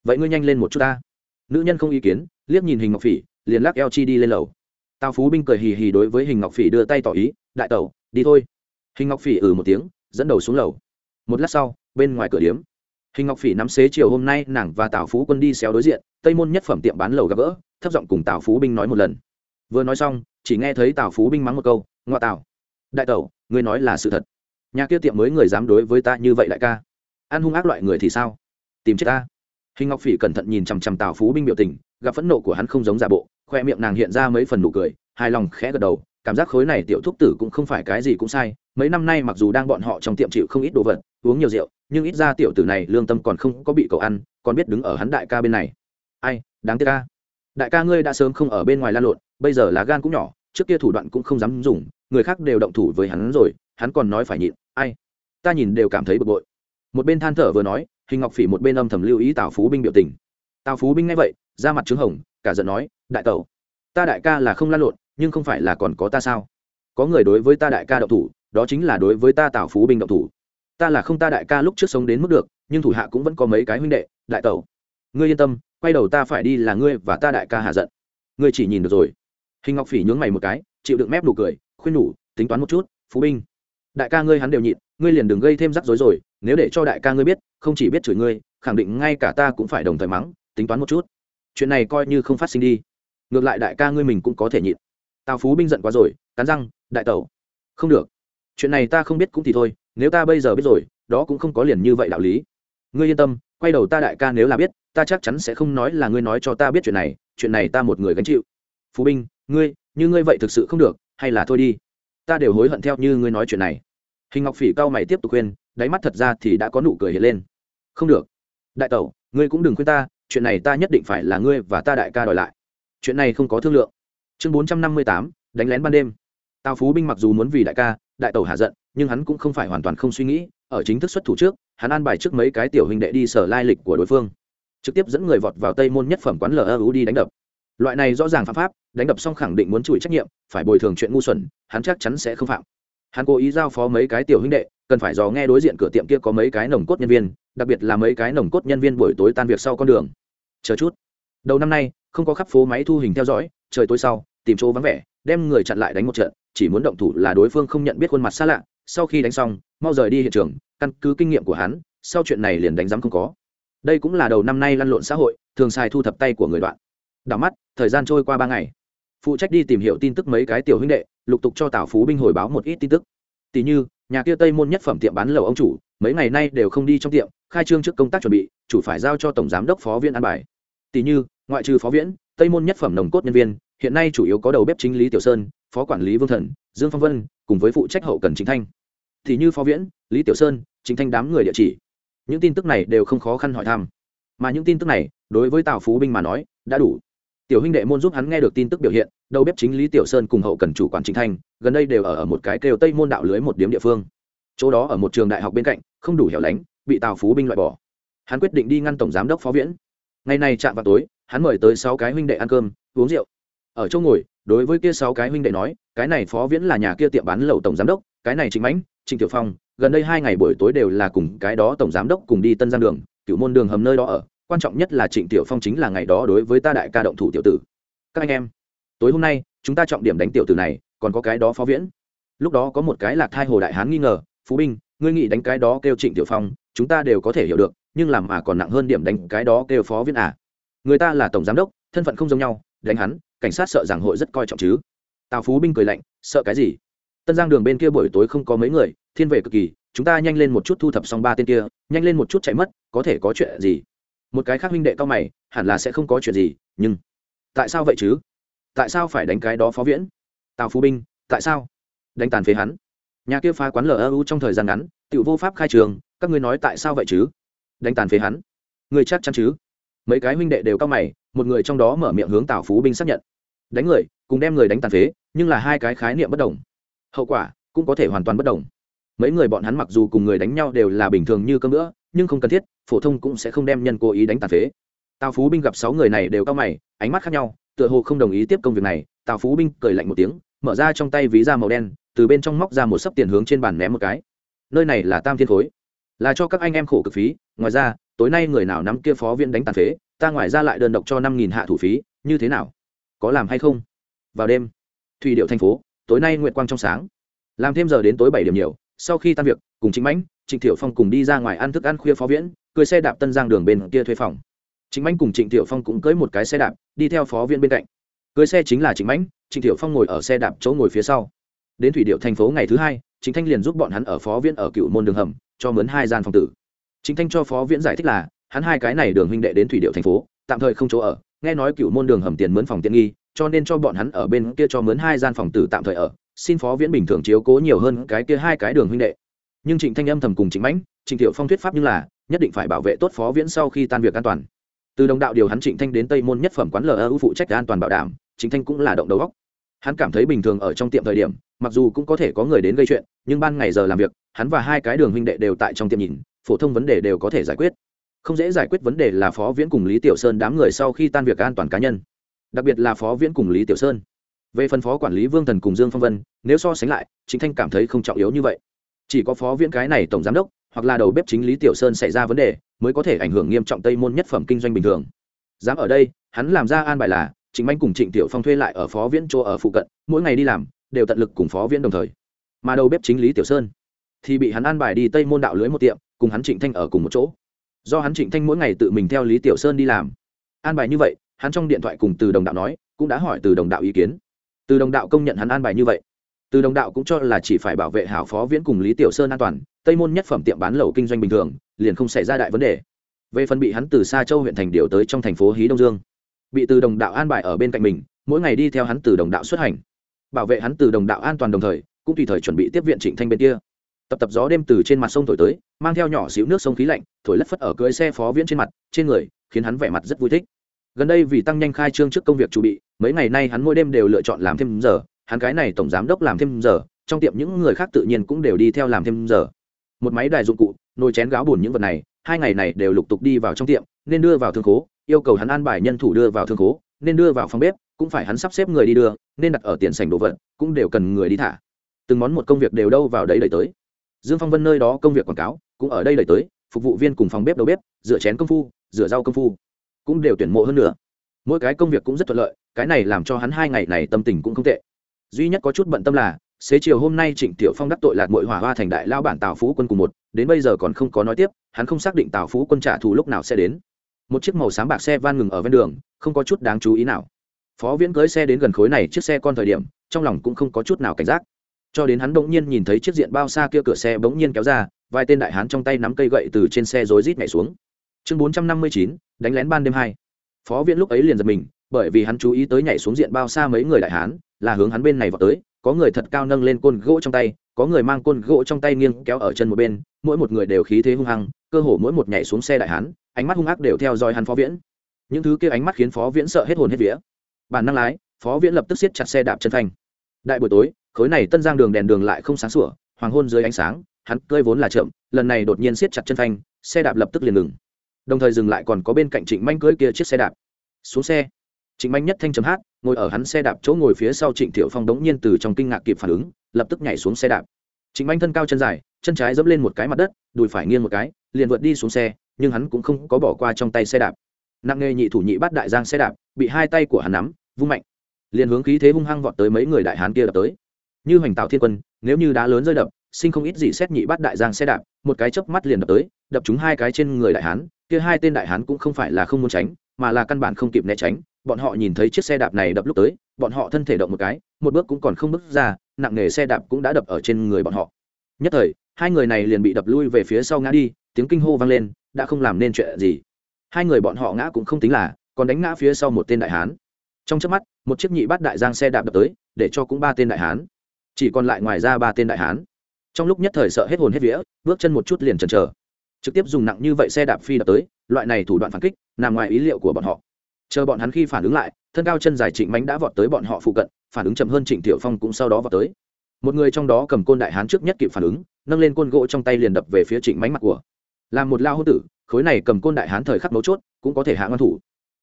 Vậy ngươi nhanh lên một chút ta. Nữ nhân không ý kiến, liếc nhìn hình ngọc phỉ, liền lắc eo chi đi lên lầu. Tào phú binh cười hì hì đối với hình ngọc phỉ đưa tay tỏ ý, đại tẩu, đi thôi. Hình ngọc phỉ ừ một tiếng, dẫn đầu xuống lầu. Một lát sau, bên ngoài cửa điếm. Hình ngọc phỉ nắm xế chiều hôm nay, nàng và tào phú quân đi xéo đối diện, tây môn nhất phẩm tiệm bán lầu gặp gỡ, thấp giọng cùng tào phú binh nói một lần vừa nói xong, chỉ nghe thấy tào phú binh mắng một câu, ngoa tào, đại tẩu, ngươi nói là sự thật. Nhà kia tiệm mới người dám đối với ta như vậy đại ca. Ăn hung ác loại người thì sao? Tìm chết ta. Hình ngọc phỉ cẩn thận nhìn chằm chằm tào phú binh biểu tình, gặp phẫn nộ của hắn không giống giả bộ, khoe miệng nàng hiện ra mấy phần nụ cười, hài lòng khẽ gật đầu, cảm giác khối này tiểu thúc tử cũng không phải cái gì cũng sai, mấy năm nay mặc dù đang bọn họ trong tiệm chịu không ít đồ vật, uống nhiều rượu, nhưng ít ra tiểu tử này lương tâm còn không có bị cậu ăn, còn biết đứng ở hắn đại ca bên này. Ai, đáng tiếc ca đại ca ngươi đã sớm không ở bên ngoài lan lộn, bây giờ lá gan cũng nhỏ, trước kia thủ đoạn cũng không dám dùng, người khác đều động thủ với hắn rồi, hắn còn nói phải nhịn, ai? Ta nhìn đều cảm thấy bực bội. Một bên than thở vừa nói, hình ngọc phỉ một bên âm thầm lưu ý tào phú binh biểu tình. Tào phú binh nghe vậy ra mặt trứng hồng, cả giận nói, đại tẩu, ta đại ca là không lan lộn, nhưng không phải là còn có ta sao? Có người đối với ta đại ca động thủ, đó chính là đối với ta tào phú binh động thủ. Ta là không ta đại ca lúc trước sống đến mức được, nhưng thủ hạ cũng vẫn có mấy cái huynh đệ, đại tẩu, ngươi yên tâm quay đầu ta phải đi là ngươi và ta đại ca hạ giận. Ngươi chỉ nhìn được rồi. Hình ngọc phỉ nhướng mày một cái, chịu đựng mép nụ cười, khuyên nhủ, tính toán một chút, phú binh. Đại ca ngươi hắn đều nhịn, ngươi liền đừng gây thêm rắc rối rồi, nếu để cho đại ca ngươi biết, không chỉ biết chửi ngươi, khẳng định ngay cả ta cũng phải đồng thời mắng, tính toán một chút. Chuyện này coi như không phát sinh đi. Ngược lại đại ca ngươi mình cũng có thể nhịn. Tào phú binh giận quá rồi, cắn răng, đại tẩu, không được. Chuyện này ta không biết cũng thì thôi, nếu ta bây giờ biết rồi, đó cũng không có liền như vậy đạo lý ngươi yên tâm, quay đầu ta đại ca nếu là biết, ta chắc chắn sẽ không nói là ngươi nói cho ta biết chuyện này chuyện này ta một người gánh chịu. Phú binh ngươi, như ngươi vậy thực sự không được, hay là thôi đi. Ta đều hối hận theo như ngươi nói chuyện này. Hình ngọc phỉ cao mày tiếp tục khuyên, đáy mắt thật ra thì đã có nụ cười hiện lên. Không được. Đại tẩu, ngươi cũng đừng khuyên ta, chuyện này ta nhất định phải là ngươi và ta đại ca đòi lại. Chuyện này không có thương lượng. Chương bốn trăm năm mươi tám, đánh lén ban đêm tào phú binh mặc dù muốn vì đại ca, đại tẩu hạ giận, nhưng hắn cũng không phải hoàn toàn không suy nghĩ, ở chính thức xuất thủ trước, hắn an bài trước mấy cái tiểu huynh đệ đi sở lai lịch của đối phương. Trực tiếp dẫn người vọt vào tây môn nhất phẩm quán lu đi đánh đập. Loại này rõ ràng phạm pháp, đánh đập xong khẳng định muốn chùi trách nhiệm, phải bồi thường chuyện ngu xuẩn, hắn chắc chắn sẽ không phạm. Hắn cố ý giao phó mấy cái tiểu huynh đệ, cần phải dò nghe đối diện cửa tiệm kia có mấy cái nồng cốt nhân viên, đặc biệt là mấy cái nồng cốt nhân viên buổi tối tan việc sau con đường. Chờ chút. Đầu năm nay, không có khắp phố máy thu hình theo dõi, trời tối sau, tìm chỗ vắng vẻ, đem người chặn lại đánh một trận chỉ muốn động thủ là đối phương không nhận biết khuôn mặt xa lạ, sau khi đánh xong, mau rời đi hiện trường, căn cứ kinh nghiệm của hắn, sau chuyện này liền đánh giám không có. Đây cũng là đầu năm nay lăn lộn xã hội, thường xài thu thập tay của người đoạn. Đảo mắt, thời gian trôi qua ba ngày. Phụ trách đi tìm hiểu tin tức mấy cái tiểu huynh đệ, lục tục cho tào phú binh hồi báo một ít tin tức. Tỷ như, nhà kia tây môn nhất phẩm tiệm bán lầu ông chủ, mấy ngày nay đều không đi trong tiệm, khai trương trước công tác chuẩn bị, chủ phải giao cho tổng giám đốc phó viên an bài. Tỷ như, ngoại trừ phó viễn tây môn nhất phẩm nồng cốt nhân viên hiện nay chủ yếu có đầu bếp chính lý tiểu sơn phó quản lý vương thần dương phong vân cùng với phụ trách hậu cần chính thanh. Thì như phó viễn lý tiểu sơn chính thanh đám người địa chỉ. Những tin tức này đều không khó khăn hỏi thăm. Mà những tin tức này đối với tào phú binh mà nói đã đủ. Tiểu huynh đệ môn giúp hắn nghe được tin tức biểu hiện đầu bếp chính lý tiểu sơn cùng hậu cần chủ quản chính thanh gần đây đều ở, ở một cái kêu tây môn đạo lưới một điếm địa phương. Chỗ đó ở một trường đại học bên cạnh không đủ hẻo lánh bị tào phú binh loại bỏ. Hắn quyết định đi ngăn tổng giám đốc phó viễn. Ngày này chạm vào tối hắn mời tới sáu cái huynh đệ ăn cơm uống rượu ở chỗ ngồi, đối với kia sáu cái huynh đệ nói, cái này phó viễn là nhà kia tiệm bán lẩu tổng giám đốc, cái này chính mãnh, trịnh tiểu phong, gần đây hai ngày buổi tối đều là cùng cái đó tổng giám đốc cùng đi tân giang đường cựu môn đường hầm nơi đó ở, quan trọng nhất là trịnh tiểu phong chính là ngày đó đối với ta đại ca động thủ tiểu tử. Các anh em, tối hôm nay, chúng ta trọng điểm đánh tiểu tử này, còn có cái đó phó viễn. Lúc đó có một cái lạc thai hồ đại hán nghi ngờ, phú binh, ngươi nghĩ đánh cái đó kêu trịnh tiểu phong, chúng ta đều có thể hiểu được, nhưng làm mà còn nặng hơn điểm đánh cái đó kêu phó viễn à? Người ta là tổng giám đốc, thân phận không giống nhau đánh hắn, cảnh sát sợ rằng hội rất coi trọng chứ. Tào phú binh cười lạnh, sợ cái gì? Tân giang đường bên kia buổi tối không có mấy người, thiên về cực kỳ, chúng ta nhanh lên một chút thu thập xong ba tên kia, nhanh lên một chút chạy mất, có thể có chuyện gì? Một cái khác huynh đệ cao mày, hẳn là sẽ không có chuyện gì, nhưng tại sao vậy chứ? Tại sao phải đánh cái đó phó viễn? Tào phú binh, tại sao? Đánh tàn phế hắn. Nhà kia phá quán lu trong thời gian ngắn tự vô pháp khai trường, các ngươi nói tại sao vậy chứ? Đánh tàn phế hắn. Người chắc chắn chứ? Mấy cái huynh đệ đều cao mày, một người trong đó mở miệng hướng tào phú binh xác nhận. Đánh người, cùng đem người đánh tàn phế, nhưng là hai cái khái niệm bất đồng. Hậu quả, cũng có thể hoàn toàn bất đồng. Mấy người bọn hắn mặc dù cùng người đánh nhau đều là bình thường như cơm nữa nhưng không cần thiết, phổ thông cũng sẽ không đem nhân cố ý đánh tàn phế. Tào phú binh gặp sáu người này đều cao mày, ánh mắt khác nhau, tựa hồ không đồng ý tiếp công việc này, tào phú binh cười lạnh một tiếng, mở ra trong tay ví da màu đen, từ bên trong móc ra một sấp tiền hướng trên bàn ném một cái. Nơi này là tam thiên khối. Là cho các anh em khổ cực phí, ngoài ra tối nay người nào nắm kia phó viên đánh tàn phế, ta ngoài ra lại đơn độc cho năm nghìn hạ thủ phí, như thế nào? Có làm hay không? Vào đêm, thủy điệu thành phố, tối nay nguyện quang trong sáng. Làm thêm giờ đến tối bảy điểm nhiều, sau khi tan việc, cùng chính mãnh, trịnh thiệu phong cùng đi ra ngoài ăn thức ăn khuya phó viễn cưới xe đạp tân giang đường bên kia thuê phòng. Chính mãnh cùng trịnh thiệu phong cũng cưới một cái xe đạp, đi theo phó viên bên cạnh. Cưới xe chính là chính mãnh, trịnh thiệu phong ngồi ở xe đạp chỗ ngồi phía sau. Đến thủy điệu thành phố ngày thứ hai chính thanh liền giúp bọn hắn ở phó viễn ở cựu môn đường hầm, cho mướn hai gian phòng tử chính thanh cho phó viễn giải thích là, hắn hai cái này đường huynh đệ đến thủy điệu thành phố, tạm thời không chỗ ở, nghe nói cựu môn đường hầm tiền mướn phòng tiện nghi, cho nên cho bọn hắn ở bên kia cho mướn hai gian phòng tử tạm thời ở, xin phó viễn bình thường chiếu cố nhiều hơn cái kia hai cái đường huynh đệ. Nhưng trịnh thanh âm thầm cùng trịnh mãnh, trịnh thiệu phong thuyết pháp như là, nhất định phải bảo vệ tốt phó viễn sau khi tan việc an toàn. Từ đồng đạo điều hắn trịnh thanh đến tây môn nhất phẩm quán lu phụ trách an toàn bảo đảm, trịnh thanh cũng là động đầu góc hắn cảm thấy bình thường ở trong tiệm thời điểm, mặc dù cũng có thể có người đến gây chuyện, nhưng ban ngày giờ làm việc, hắn và hai cái đường huynh đệ đều tại trong tiệm nhìn phổ thông vấn đề đều có thể giải quyết. Không dễ giải quyết vấn đề là phó viễn cùng lý tiểu sơn đám người sau khi tan việc an toàn cá nhân. Đặc biệt là phó viễn cùng lý tiểu sơn. Về phần phó quản lý vương thần cùng dương phong vân, nếu so sánh lại chính thanh cảm thấy không trọng yếu như vậy. Chỉ có phó viễn cái này tổng giám đốc, hoặc là đầu bếp chính lý tiểu sơn xảy ra vấn đề, mới có thể ảnh hưởng nghiêm trọng tây môn nhất phẩm kinh doanh bình thường. Dám ở đây, hắn làm ra an bài là chính anh cùng trịnh tiểu phong thuê lại ở phó viễn chỗ ở phụ cận, mỗi ngày đi làm, đều tận lực cùng phó viễn đồng thời. Mà đầu bếp chính lý tiểu sơn thì bị hắn an bài đi tây môn đạo lưới một tiệm, cùng hắn trịnh thanh ở cùng một chỗ. Do hắn trịnh thanh mỗi ngày tự mình theo lý tiểu sơn đi làm. An bài như vậy, hắn trong điện thoại cùng từ đồng đạo nói, cũng đã hỏi từ đồng đạo ý kiến. Từ đồng đạo công nhận hắn an bài như vậy. Từ đồng đạo cũng cho là chỉ phải bảo vệ hảo phó viễn cùng lý tiểu sơn an toàn, tây môn nhất phẩm tiệm bán lẩu kinh doanh bình thường, liền không xảy ra đại vấn đề. Về phần bị hắn từ xa châu huyện thành điều tới trong thành phố hí đông dương, bị từ đồng đạo an bài ở bên cạnh mình, mỗi ngày đi theo hắn từ đồng đạo xuất hành. Bảo vệ hắn từ đồng đạo an toàn đồng thời, cũng tùy thời chuẩn bị tiếp viện trịnh thanh bên kia tập tập gió đêm từ trên mặt sông thổi tới, mang theo nhỏ xíu nước sông khí lạnh, thổi lất phất ở cưới xe phó viễn trên mặt, trên người, khiến hắn vẻ mặt rất vui thích. Gần đây vì tăng nhanh khai trương trước công việc chuẩn bị, mấy ngày nay hắn mỗi đêm đều lựa chọn làm thêm giờ, hắn cái này tổng giám đốc làm thêm giờ, trong tiệm những người khác tự nhiên cũng đều đi theo làm thêm giờ. Một máy đài dụng cụ, nồi chén gáo bùn những vật này, hai ngày này đều lục tục đi vào trong tiệm, nên đưa vào thương khố, yêu cầu hắn an bài nhân thủ đưa vào thương khố, nên đưa vào phòng bếp, cũng phải hắn sắp xếp người đi đưa, nên đặt ở tiền sảnh đồ vật, cũng đều cần người đi thả. Từng món một công việc đều đâu vào đấy đẩy tới dương phong vân nơi đó công việc quảng cáo, cũng ở đây đẩy tới, phục vụ viên cùng phòng bếp đầu bếp, rửa chén công phu, rửa rau công phu, cũng đều tuyển mộ hơn nữa. Mỗi cái công việc cũng rất thuận lợi, cái này làm cho hắn hai ngày này tâm tình cũng không tệ. Duy nhất có chút bận tâm là, xế chiều hôm nay trịnh tiểu phong đắc tội lạc mội hỏa hoa thành đại lao bản tào phú quân cùng một, đến bây giờ còn không có nói tiếp, hắn không xác định tào phú quân trả thù lúc nào sẽ đến. Một chiếc màu xám bạc xe van ngừng ở ven đường, không có chút đáng chú ý nào. Phó viễn cưới xe đến gần khối này chiếc xe con thời điểm, trong lòng cũng không có chút nào cảnh giác cho đến hắn bỗng nhiên nhìn thấy chiếc diện bao xa kia cửa xe bỗng nhiên kéo ra, vài tên đại hán trong tay nắm cây gậy từ trên xe rối rít nhảy xuống. Chương bốn trăm năm mươi chín, đánh lén ban đêm hai. Phó viễn lúc ấy liền giật mình, bởi vì hắn chú ý tới nhảy xuống diện bao xa mấy người đại hán, là hướng hắn bên này vào tới, có người thật cao nâng lên côn gỗ trong tay, có người mang côn gỗ trong tay nghiêng kéo ở chân một bên, mỗi một người đều khí thế hung hăng, cơ hồ mỗi một nhảy xuống xe đại hán, ánh mắt hung ác đều theo dõi hắn phó viễn. Những thứ kia ánh mắt khiến phó viễn sợ hết hồn hết vía. Bản năng lái, phó viễn lập tức siết chặt xe đạp chân phanh. Đại buổi tối khối này tân giang đường đèn đường lại không sáng sủa, hoàng hôn dưới ánh sáng, hắn cơi vốn là chậm, lần này đột nhiên siết chặt chân phanh, xe đạp lập tức liền ngừng. Đồng thời dừng lại còn có bên cạnh trịnh manh cưỡi kia chiếc xe đạp. Xuống xe. Trịnh manh nhất thanh chấm hát, ngồi ở hắn xe đạp chỗ ngồi phía sau trịnh thiệu phong đống nhiên từ trong kinh ngạc kịp phản ứng, lập tức nhảy xuống xe đạp. Trịnh manh thân cao chân dài, chân trái dẫm lên một cái mặt đất, đùi phải nghiêng một cái, liền vượt đi xuống xe, nhưng hắn cũng không có bỏ qua trong tay xe đạp. Nặng nghề nhị thủ nhị bắt đại giang xe đạp, bị hai tay của hắn nắm, vung mạnh. Liền hướng khí thế hung hăng vọt tới mấy người đại hán kia đập tới như hoành tạo thiên quân, nếu như đá lớn rơi đập, sinh không ít gì xét nhị bắt đại giang xe đạp, một cái chớp mắt liền đập tới, đập chúng hai cái trên người đại hán, kia hai tên đại hán cũng không phải là không muốn tránh, mà là căn bản không kịp né tránh, bọn họ nhìn thấy chiếc xe đạp này đập lúc tới, bọn họ thân thể động một cái, một bước cũng còn không bước ra, nặng nề xe đạp cũng đã đập ở trên người bọn họ. Nhất thời, hai người này liền bị đập lui về phía sau ngã đi, tiếng kinh hô vang lên, đã không làm nên chuyện gì. Hai người bọn họ ngã cũng không tính là, còn đánh ngã phía sau một tên đại hán. Trong chớp mắt, một chiếc nhị bát đại giang xe đạp đập tới, để cho cũng ba tên đại hán chỉ còn lại ngoài ra ba tên đại hán. Trong lúc nhất thời sợ hết hồn hết vía, bước chân một chút liền chần chờ. Trực tiếp dùng nặng như vậy xe đạp phi đập tới, loại này thủ đoạn phản kích, nằm ngoài ý liệu của bọn họ. Chờ bọn hắn khi phản ứng lại, thân cao chân dài trịnh mánh đã vọt tới bọn họ phụ cận, phản ứng chậm hơn trịnh tiểu phong cũng sau đó vọt tới. Một người trong đó cầm côn đại hán trước nhất kịp phản ứng, nâng lên côn gỗ trong tay liền đập về phía trịnh mánh mặt của. Làm một lao hô tử, khối này cầm côn đại hán thời khắc mấu chốt, cũng có thể hạ ngăn thủ.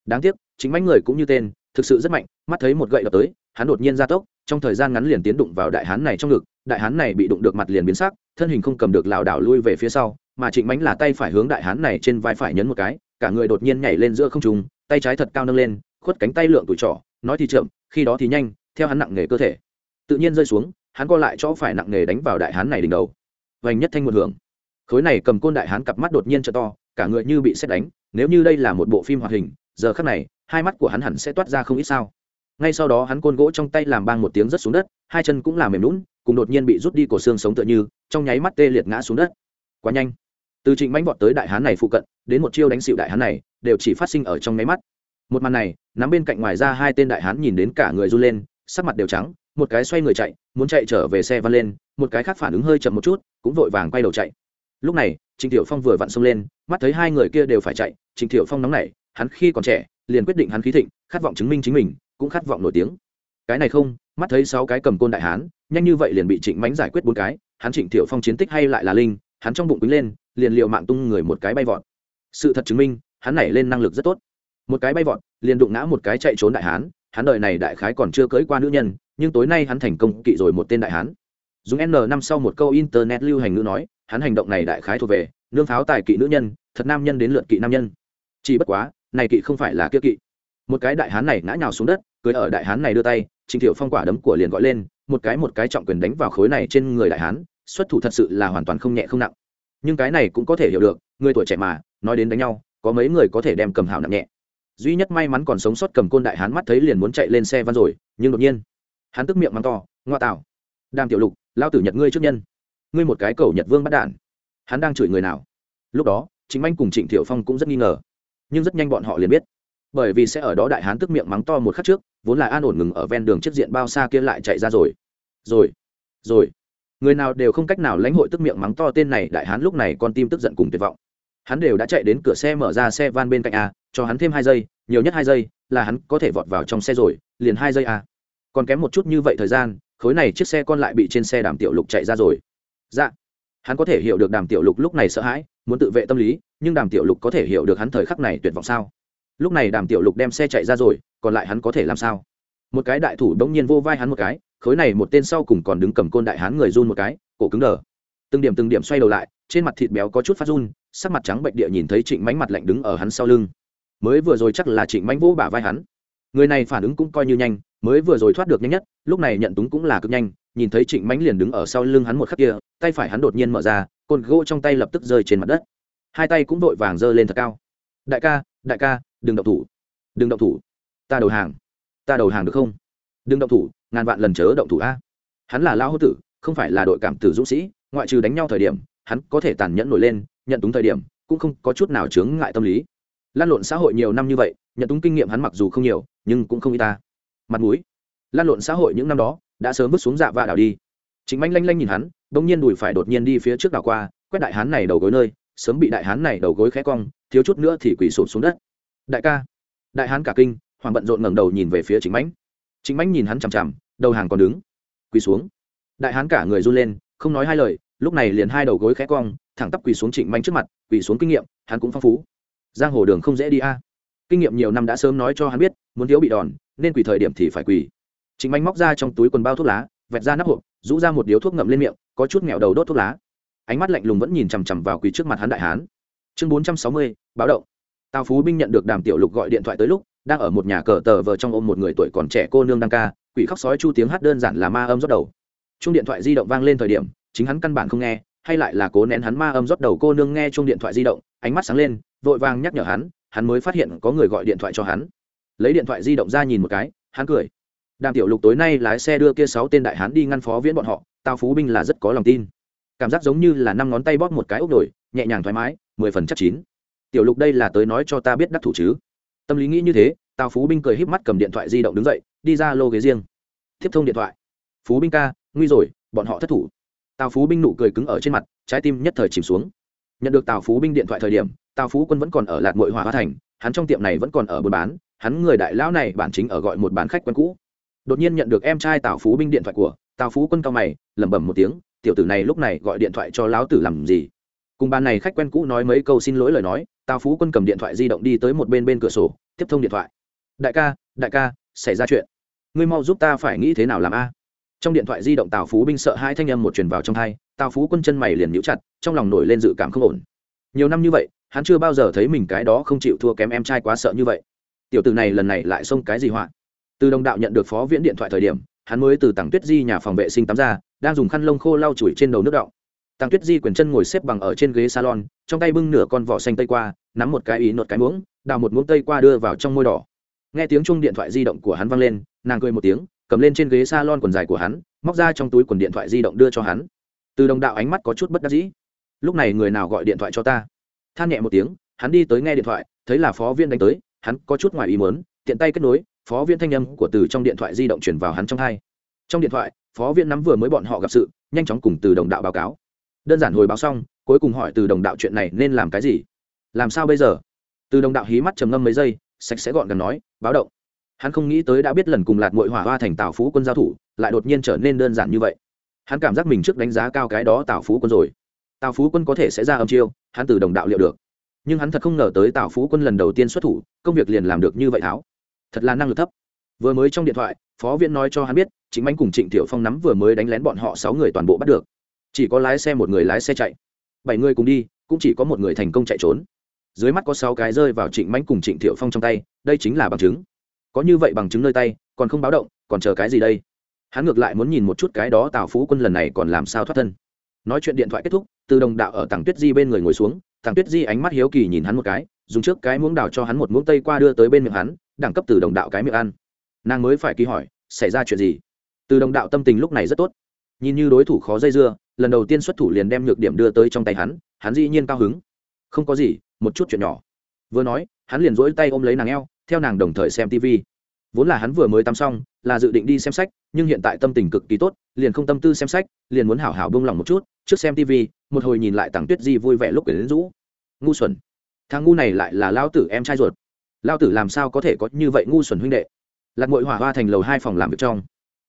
Đáng tiếc chính mánh người cũng như tên, thực sự rất mạnh, mắt thấy một gậy đập tới, hắn đột nhiên ra tốc trong thời gian ngắn liền tiến đụng vào đại hán này trong ngực, đại hán này bị đụng được mặt liền biến sắc, thân hình không cầm được lảo đảo lui về phía sau, mà trịnh mánh là tay phải hướng đại hán này trên vai phải nhấn một cái, cả người đột nhiên nhảy lên giữa không trung, tay trái thật cao nâng lên, khuất cánh tay lượng tuổi trỏ nói thì chậm, khi đó thì nhanh, theo hắn nặng nghề cơ thể. Tự nhiên rơi xuống, hắn co lại chỗ phải nặng nghề đánh vào đại hán này đỉnh đầu. Vành nhất thanh một hưởng. Khối này cầm côn đại hán cặp mắt đột nhiên trợ to, cả người như bị xét đánh, nếu như đây là một bộ phim hoạt hình, giờ khắc này, hai mắt của hắn hẳn sẽ toát ra không ít sao ngay sau đó hắn côn gỗ trong tay làm bang một tiếng rất xuống đất, hai chân cũng làm mềm lún cùng đột nhiên bị rút đi cổ xương sống tựa như, trong nháy mắt tê liệt ngã xuống đất. Quá nhanh. Từ trịnh mãnh vọt tới đại hán này phụ cận, đến một chiêu đánh xịu đại hán này, đều chỉ phát sinh ở trong nháy mắt. Một màn này, nắm bên cạnh ngoài ra hai tên đại hán nhìn đến cả người run lên, sắc mặt đều trắng, một cái xoay người chạy, muốn chạy trở về xe văn lên, một cái khác phản ứng hơi chậm một chút, cũng vội vàng quay đầu chạy. Lúc này, trịnh tiểu phong vừa vặn xông lên, mắt thấy hai người kia đều phải chạy, trịnh tiểu phong nóng nảy, hắn khi còn trẻ, liền quyết định hắn khí thịnh, khát vọng chứng minh chính mình cũng khát vọng nổi tiếng. Cái này không, mắt thấy sáu cái cầm côn đại hán, nhanh như vậy liền bị trịnh mánh giải quyết bốn cái, hắn trịnh tiểu phong chiến tích hay lại là linh, hắn trong bụng quýnh lên, liền liệu mạng tung người một cái bay vọt. Sự thật chứng minh, hắn nảy lên năng lực rất tốt. Một cái bay vọt, liền đụng ngã một cái chạy trốn đại hán, hắn đời này đại khái còn chưa cưới qua nữ nhân, nhưng tối nay hắn thành công kỵ rồi một tên đại hán. Dùng n năm sau một câu internet lưu hành ngữ nói, hắn hành động này đại khái thuộc về, nương pháo tài kỵ nữ nhân, thật nam nhân đến lượt kỵ nam nhân. Chỉ bất quá, này kỵ không phải là kia kỵ một cái đại hán này ngã nhào xuống đất, cưới ở đại hán này đưa tay, trình thiệu phong quả đấm của liền gọi lên, một cái một cái trọng quyền đánh vào khối này trên người đại hán, xuất thủ thật sự là hoàn toàn không nhẹ không nặng. Nhưng cái này cũng có thể hiểu được, người tuổi trẻ mà, nói đến đánh nhau, có mấy người có thể đem cầm hào nặng nhẹ. Duy nhất may mắn còn sống sót cầm côn đại hán mắt thấy liền muốn chạy lên xe văn rồi, nhưng đột nhiên, hắn tức miệng mắng to, ngoa tạo đang tiểu lục, lao tử nhật ngươi trước nhân. Ngươi một cái cầu nhật vương bắt đản hắn đang chửi người nào? Lúc đó chính anh cùng trịnh thiệu phong cũng rất nghi ngờ, nhưng rất nhanh bọn họ liền biết bởi vì sẽ ở đó đại hán tức miệng mắng to một khắc trước, vốn là an ổn ngừng ở ven đường chiếc diện bao xa kia lại chạy ra rồi. Rồi rồi. Người nào đều không cách nào lãnh hội tức miệng mắng to tên này, đại hán lúc này con tim tức giận cùng tuyệt vọng. Hắn đều đã chạy đến cửa xe mở ra xe van bên cạnh a, cho hắn thêm hai giây, nhiều nhất hai giây, là hắn có thể vọt vào trong xe rồi, liền hai giây a. Còn kém một chút như vậy thời gian, khối này chiếc xe con lại bị trên xe đàm tiểu lục chạy ra rồi. Dạ. Hắn có thể hiểu được đàm tiểu lục lúc này sợ hãi, muốn tự vệ tâm lý, nhưng đàm tiểu lục có thể hiểu được hắn thời khắc này tuyệt vọng sao? Lúc này đàm tiểu lục đem xe chạy ra rồi, còn lại hắn có thể làm sao? Một cái đại thủ bỗng nhiên vô vai hắn một cái, khối này một tên sau cùng còn đứng cầm côn đại hán người run một cái, cổ cứng đờ. Từng điểm từng điểm xoay đầu lại, trên mặt thịt béo có chút phát run, sắc mặt trắng bệnh địa nhìn thấy trịnh mánh mặt lạnh đứng ở hắn sau lưng. Mới vừa rồi chắc là trịnh mánh vỗ bả vai hắn. Người này phản ứng cũng coi như nhanh, mới vừa rồi thoát được nhanh nhất, lúc này nhận túng cũng là cực nhanh, nhìn thấy trịnh mánh liền đứng ở sau lưng hắn một khắc kia, tay phải hắn đột nhiên mở ra, côn gỗ trong tay lập tức rơi trên mặt đất. Hai tay cũng vội vàng giơ lên thật cao. Đại ca đại ca đừng động thủ. Đừng động thủ. Ta đầu hàng. Ta đầu hàng được không? Đừng động thủ, ngàn vạn lần chớ động thủ a. Hắn là lao hô tử, không phải là đội cảm tử dũng sĩ, ngoại trừ đánh nhau thời điểm, hắn có thể tàn nhẫn nổi lên, nhận túng thời điểm, cũng không có chút nào chướng ngại tâm lý. Lan lộn xã hội nhiều năm như vậy, nhận túng kinh nghiệm hắn mặc dù không nhiều, nhưng cũng không y ta. Mặt mũi. Lan lộn xã hội những năm đó, đã sớm vứt xuống dạ và đảo đi. Chính manh lanh lanh nhìn hắn, bỗng nhiên đùi phải đột nhiên đi phía trước đảo qua, quét đại hán này đầu gối nơi, sớm bị đại hán này đầu gối khẽ cong, thiếu chút nữa thì quỳ sụp xuống đất đại ca. Đại hán cả kinh, hoàng bận rộn ngẩng đầu nhìn về phía chính mãnh. Chính mãnh nhìn hắn chằm chằm, đầu hàng còn đứng. Quỳ xuống. Đại hán cả người run lên, không nói hai lời, lúc này liền hai đầu gối khẽ cong, thẳng tắp quỳ xuống trịnh manh trước mặt, quỳ xuống kinh nghiệm, hắn cũng phong phú. Giang hồ đường không dễ đi a. Kinh nghiệm nhiều năm đã sớm nói cho hắn biết, muốn thiếu bị đòn, nên quỳ thời điểm thì phải quỳ. Trịnh manh móc ra trong túi quần bao thuốc lá, vẹt ra nắp hộp, rũ ra một điếu thuốc ngậm lên miệng, có chút nghẹo đầu đốt thuốc lá. Ánh mắt lạnh lùng vẫn nhìn chằm chằm vào quỳ trước mặt hắn đại hán. Chương bốn trăm sáu mươi, báo động tào phú binh nhận được đàm tiểu lục gọi điện thoại tới lúc, đang ở một nhà cờ tờ vờ trong ôm một người tuổi còn trẻ cô nương đăng ca, quỷ khóc sói chu tiếng hát đơn giản là ma âm rót đầu. Chung điện thoại di động vang lên thời điểm, chính hắn căn bản không nghe, hay lại là cố nén hắn ma âm rót đầu cô nương nghe chung điện thoại di động, ánh mắt sáng lên, vội vàng nhắc nhở hắn hắn mới phát hiện có người gọi điện thoại cho hắn. Lấy điện thoại di động ra nhìn một cái, hắn cười. Đàm tiểu lục tối nay lái xe đưa kia sáu tên đại hắn đi ngăn phó viễn bọn họ, tào phú binh là rất có lòng tin. Cảm giác giống như là năm ngón tay bóp một cái ốc đổi nhẹ nhàng thoải mái, mười phần chắc chín tiểu lục đây là tới nói cho ta biết đắc thủ chứ? Tâm lý nghĩ như thế, tào phú binh cười híp mắt cầm điện thoại di động đứng dậy, đi ra lô ghế riêng. Tiếp thông điện thoại. Phú binh ca, nguy rồi, bọn họ thất thủ. Tào phú binh nụ cười cứng ở trên mặt, trái tim nhất thời chìm xuống. Nhận được tào phú binh điện thoại thời điểm, tào phú quân vẫn còn ở lạt mội hòa hoa thành, hắn trong tiệm này vẫn còn ở buôn bán, hắn người đại lão này bản chính ở gọi một bán khách quen cũ. Đột nhiên nhận được em trai tào phú binh điện thoại của, tào phú quân cao mày, lẩm bẩm một tiếng, tiểu tử này lúc này gọi điện thoại cho lão tử làm gì? Cùng bàn này khách quen cũ nói mấy câu xin lỗi lời nói tào phú quân cầm điện thoại di động đi tới một bên bên cửa sổ, tiếp thông điện thoại. Đại ca đại ca, xảy ra chuyện. Ngươi mau giúp ta phải nghĩ thế nào làm a? Trong điện thoại di động tào phú binh sợ hai thanh âm một truyền vào trong thai tào phú quân chân mày liền nhíu chặt, trong lòng nổi lên dự cảm không ổn. Nhiều năm như vậy, hắn chưa bao giờ thấy mình cái đó không chịu thua kém em trai quá sợ như vậy. Tiểu tử này lần này lại xông cái gì họa? Từ đồng đạo nhận được phó viễn điện thoại thời điểm, hắn mới từ tảng tuyết di nhà phòng vệ sinh tắm ra, đang dùng khăn lông khô lau chùi trên đầu nước đọng tăng tuyết di quyền chân ngồi xếp bằng ở trên ghế salon, trong tay bưng nửa con vỏ xanh tây qua, nắm một cái ý nốt cái muỗng, đào một muỗng tây qua đưa vào trong môi đỏ. Nghe tiếng chung điện thoại di động của hắn vang lên, nàng cười một tiếng, cầm lên trên ghế salon quần dài của hắn, móc ra trong túi quần điện thoại di động đưa cho hắn. Từ đồng đạo ánh mắt có chút bất đắc dĩ. Lúc này người nào gọi điện thoại cho ta? Than nhẹ một tiếng, hắn đi tới nghe điện thoại, thấy là phó viên đánh tới, hắn có chút ngoài ý muốn, tiện tay kết nối, phó viên thanh âm của từ trong điện thoại di động chuyển vào hắn trong hai. Trong điện thoại, phó viên nắm vừa mới bọn họ gặp sự, nhanh chóng cùng từ đồng đạo báo cáo đơn giản hồi báo xong, cuối cùng hỏi từ đồng đạo chuyện này nên làm cái gì? Làm sao bây giờ? Từ đồng đạo hí mắt trầm ngâm mấy giây, sạch sẽ gọn gần nói, báo động. Hắn không nghĩ tới đã biết lần cùng lạt mội hỏa hoa thành tào phú quân giao thủ, lại đột nhiên trở nên đơn giản như vậy. Hắn cảm giác mình trước đánh giá cao cái đó tào phú quân rồi. Tào phú quân có thể sẽ ra âm chiêu, hắn từ đồng đạo liệu được. Nhưng hắn thật không ngờ tới tào phú quân lần đầu tiên xuất thủ, công việc liền làm được như vậy tháo. Thật là năng lực thấp. Vừa mới trong điện thoại, phó viên nói cho hắn biết chính anh cùng trịnh tiểu phong nắm vừa mới đánh lén bọn họ sáu người toàn bộ bắt được chỉ có lái xe một người lái xe chạy. Bảy người cùng đi, cũng chỉ có một người thành công chạy trốn. Dưới mắt có sáu cái rơi vào trịnh mánh cùng trịnh thiệu phong trong tay, đây chính là bằng chứng. Có như vậy bằng chứng nơi tay, còn không báo động, còn chờ cái gì đây? Hắn ngược lại muốn nhìn một chút cái đó tào phú quân lần này còn làm sao thoát thân. Nói chuyện điện thoại kết thúc, từ đồng đạo ở tàng tuyết di bên người ngồi xuống tàng tuyết di ánh mắt hiếu kỳ nhìn hắn một cái, dùng trước cái muỗng đào cho hắn một muỗng tây qua đưa tới bên miệng hắn, đẳng cấp từ đồng đạo cái miệng ăn. Nàng mới phải ký hỏi, xảy ra chuyện gì? Từ đồng đạo tâm tình lúc này rất tốt. Nhìn như đối thủ khó dây dưa lần đầu tiên xuất thủ liền đem nhược điểm đưa tới trong tay hắn hắn dĩ nhiên cao hứng. Không có gì, một chút chuyện nhỏ. Vừa nói, hắn liền dỗi tay ôm lấy nàng eo, theo nàng đồng thời xem tv vốn là hắn vừa mới tắm xong, là dự định đi xem sách, nhưng hiện tại tâm tình cực kỳ tốt, liền không tâm tư xem sách, liền muốn hảo hảo bông lòng một chút, trước xem tv một hồi nhìn lại tặng tuyết di vui vẻ lúc đến rũ. Ngu xuẩn. Thằng ngu này lại là lao tử em trai ruột. Lao tử làm sao có thể có như vậy ngu xuẩn huynh đệ? Lạc ngội hỏa hoa thành lầu hai phòng làm việc trong.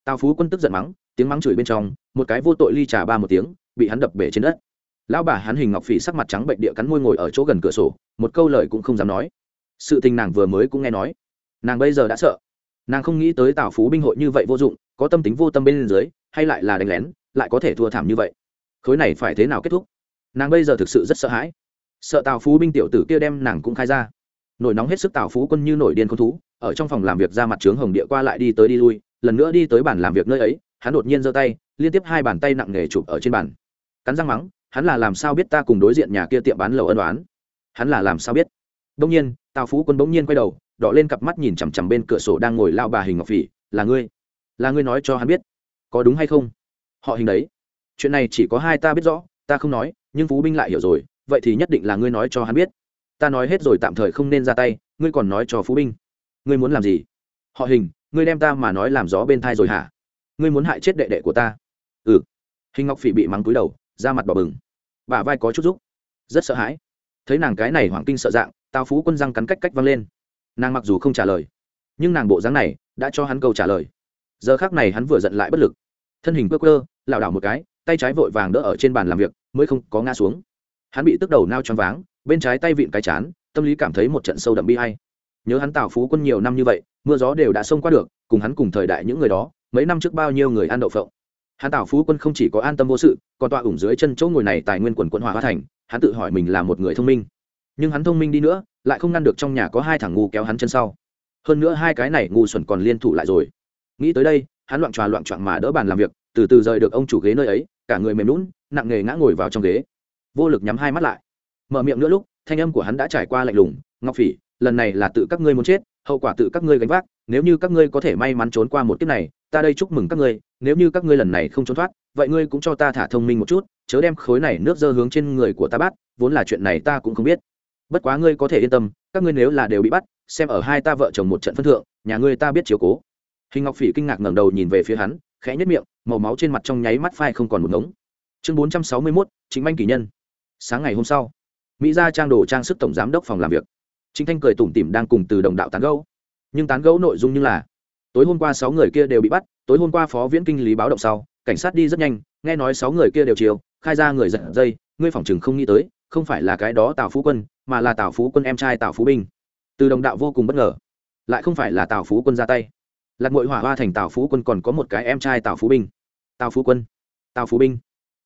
Tào phú quân tức giận mắng tiếng mắng chửi bên trong, một cái vô tội ly trà ba một tiếng, bị hắn đập bể trên đất. Lão bà hắn hình ngọc phỉ sắc mặt trắng bệnh địa cắn môi ngồi ở chỗ gần cửa sổ, một câu lời cũng không dám nói. Sự tình nàng vừa mới cũng nghe nói. Nàng bây giờ đã sợ. Nàng không nghĩ tới tào phú binh hội như vậy vô dụng, có tâm tính vô tâm bên dưới, hay lại là đánh lén, lại có thể thua thảm như vậy. Khối này phải thế nào kết thúc? Nàng bây giờ thực sự rất sợ hãi. Sợ tào phú binh tiểu tử kia đem nàng cũng khai ra. Nổi nóng hết sức tào phú quân như nổi điên không thú, ở trong phòng làm việc ra mặt trướng hồng địa qua lại đi tới đi lui, lần nữa đi tới bàn làm việc nơi ấy hắn đột nhiên giơ tay, liên tiếp hai bàn tay nặng nề chụp ở trên bàn. Cắn răng mắng, hắn là làm sao biết ta cùng đối diện nhà kia tiệm bán lầu ân đoán hắn là làm sao biết? Đông nhiên, tào phú quân bỗng nhiên quay đầu, đỏ lên cặp mắt nhìn chằm chằm bên cửa sổ đang ngồi lao bà hình ngọc phỉ, là ngươi? Là ngươi nói cho hắn biết? Có đúng hay không? Họ hình đấy. Chuyện này chỉ có hai ta biết rõ, ta không nói, nhưng phú binh lại hiểu rồi, vậy thì nhất định là ngươi nói cho hắn biết. Ta nói hết rồi tạm thời không nên ra tay, ngươi còn nói cho phú binh. Ngươi muốn làm gì? Họ hình, ngươi đem ta mà nói làm gió bên thai rồi hả? Ngươi muốn hại chết đệ đệ của ta. Ừ. Hình ngọc phỉ bị mắng cúi đầu, da mặt bỏ bừng. Bà vai có chút giúp rất sợ hãi. Thấy nàng cái này hoảng kinh sợ dạng, tào phú quân răng cắn cách cách văng lên. Nàng mặc dù không trả lời, nhưng nàng bộ dáng này đã cho hắn câu trả lời. Giờ khác này hắn vừa giận lại bất lực. Thân hình cơ cơ lảo đảo một cái, tay trái vội vàng đỡ ở trên bàn làm việc, mới không có ngã xuống. Hắn bị tức đầu nao choáng váng, bên trái tay vịn cái chán, tâm lý cảm thấy một trận sâu đậm bi hay nhớ hắn tào phú quân nhiều năm như vậy, mưa gió đều đã xông qua được, cùng hắn cùng thời đại những người đó mấy năm trước bao nhiêu người ăn đậu phộng. Hắn tào phú quân không chỉ có an tâm vô sự, còn tọa ủng dưới chân chỗ ngồi này tài nguyên quần quận hòa hoa thành, hắn tự hỏi mình là một người thông minh. Nhưng hắn thông minh đi nữa, lại không ngăn được trong nhà có hai thằng ngu kéo hắn chân sau. Hơn nữa hai cái này ngu xuẩn còn liên thủ lại rồi. Nghĩ tới đây, hắn loạn tròa loạn trọn mà đỡ bàn làm việc, từ từ rời được ông chủ ghế nơi ấy, cả người mềm lún nặng nghề ngã ngồi vào trong ghế. Vô lực nhắm hai mắt lại. Mở miệng nữa lúc, thanh âm của hắn đã trải qua lạnh lùng, ngọc phỉ, lần này là tự các ngươi muốn chết hậu quả tự các ngươi gánh vác, nếu như các ngươi có thể may mắn trốn qua một kiếp này, ta đây chúc mừng các ngươi, nếu như các ngươi lần này không trốn thoát, vậy ngươi cũng cho ta thả thông minh một chút, chớ đem khối này nước dơ hướng trên người của ta bắt, vốn là chuyện này ta cũng không biết. Bất quá ngươi có thể yên tâm, các ngươi nếu là đều bị bắt, xem ở hai ta vợ chồng một trận phân thượng, nhà ngươi ta biết chiếu cố. Hình ngọc phỉ kinh ngạc ngẩng đầu nhìn về phía hắn, khẽ nhất miệng, màu máu trên mặt trong nháy mắt phai không còn một ngống. Chương bốn trăm sáu mươi mốt chính manh kỷ nhân. Sáng ngày hôm sau, mỹ ra trang đồ trang sức tổng giám đốc phòng làm việc chính thanh cười tủm tỉm đang cùng từ đồng đạo tán gẫu. Nhưng tán gẫu nội dung như là, tối hôm qua sáu người kia đều bị bắt, tối hôm qua phó viễn kinh lý báo động sau, cảnh sát đi rất nhanh, nghe nói sáu người kia đều chiều, khai ra người giật dây, ngươi phòng chừng không nghĩ tới, không phải là cái đó tào phú quân, mà là tào phú quân em trai tào phú binh từ đồng đạo vô cùng bất ngờ. Lại không phải là tào phú quân ra tay. Lạc mội hỏa hoa thành tào phú quân còn có một cái em trai tào phú binh tào phú quân. Tào phú binh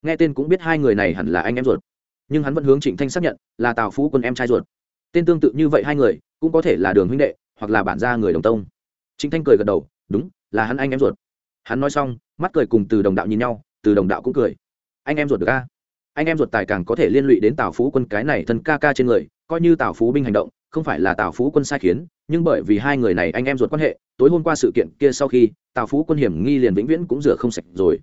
nghe tên cũng biết hai người này hẳn là anh em ruột. Nhưng hắn vẫn hướng trịnh thanh xác nhận là tào phú quân em trai ruột tên tương tự như vậy hai người, cũng có thể là đường huynh đệ, hoặc là bản gia người đồng tông. Chính thanh cười gật đầu, đúng, là hắn anh em ruột. Hắn nói xong, mắt cười cùng từ đồng đạo nhìn nhau, từ đồng đạo cũng cười. Anh em ruột được ca anh em ruột tài càng có thể liên lụy đến tào phú quân cái này thân ca ca trên người, coi như tào phú binh hành động, không phải là tào phú quân sai khiến, nhưng bởi vì hai người này anh em ruột quan hệ, tối hôm qua sự kiện kia sau khi, tào phú quân hiểm nghi liền vĩnh viễn cũng rửa không sạch rồi.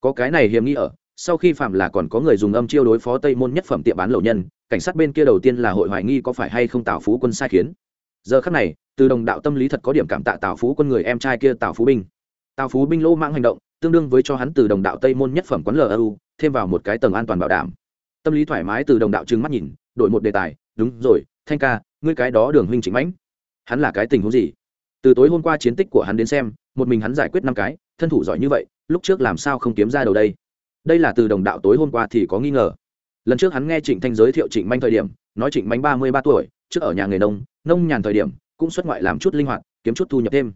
Có cái này hiểm nghi ở, sau khi phạm là còn có người dùng âm chiêu đối phó tây môn nhất phẩm tiệm bán lậu nhân cảnh sát bên kia đầu tiên là hội hoài nghi có phải hay không tào phú quân sai khiến. Giờ khắc này, từ đồng đạo tâm lý thật có điểm cảm tạ tào phú quân người em trai kia tào phú binh. Tào phú binh lô mang hành động, tương đương với cho hắn từ đồng đạo tây môn nhất phẩm quán lu thêm vào một cái tầng an toàn bảo đảm. Tâm lý thoải mái từ đồng đạo trừng mắt nhìn, đổi một đề tài, đúng rồi, thanh ca, ngươi cái đó đường huynh chính mãnh, hắn là cái tình huống gì? Từ tối hôm qua chiến tích của hắn đến xem, một mình hắn giải quyết năm cái, thân thủ giỏi như vậy, lúc trước làm sao không kiếm ra đầu đây? Đây là từ đồng đạo tối hôm qua thì có nghi ngờ lần trước hắn nghe trịnh thanh giới thiệu trịnh manh thời điểm, nói trịnh manh ba mươi ba tuổi, trước ở nhà nghề nông nông nhàn thời điểm, cũng xuất ngoại làm chút linh hoạt, kiếm chút thu nhập thêm.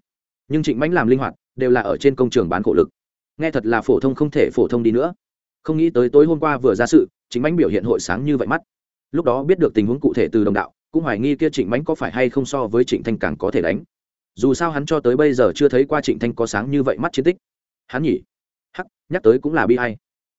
Nhưng trịnh manh làm linh hoạt, đều là ở trên công trường bán khổ lực. Nghe thật là phổ thông không thể phổ thông đi nữa. Không nghĩ tới tối hôm qua vừa ra sự, trịnh manh biểu hiện hội sáng như vậy mắt. Lúc đó biết được tình huống cụ thể từ đồng đạo, cũng hoài nghi kia trịnh mánh có phải hay không so với trịnh thanh càng có thể đánh. Dù sao hắn cho tới bây giờ chưa thấy qua trịnh thanh có sáng như vậy mắt chiến tích. Hắn nhỉ? Hắc, nhắc tới cũng là bi hay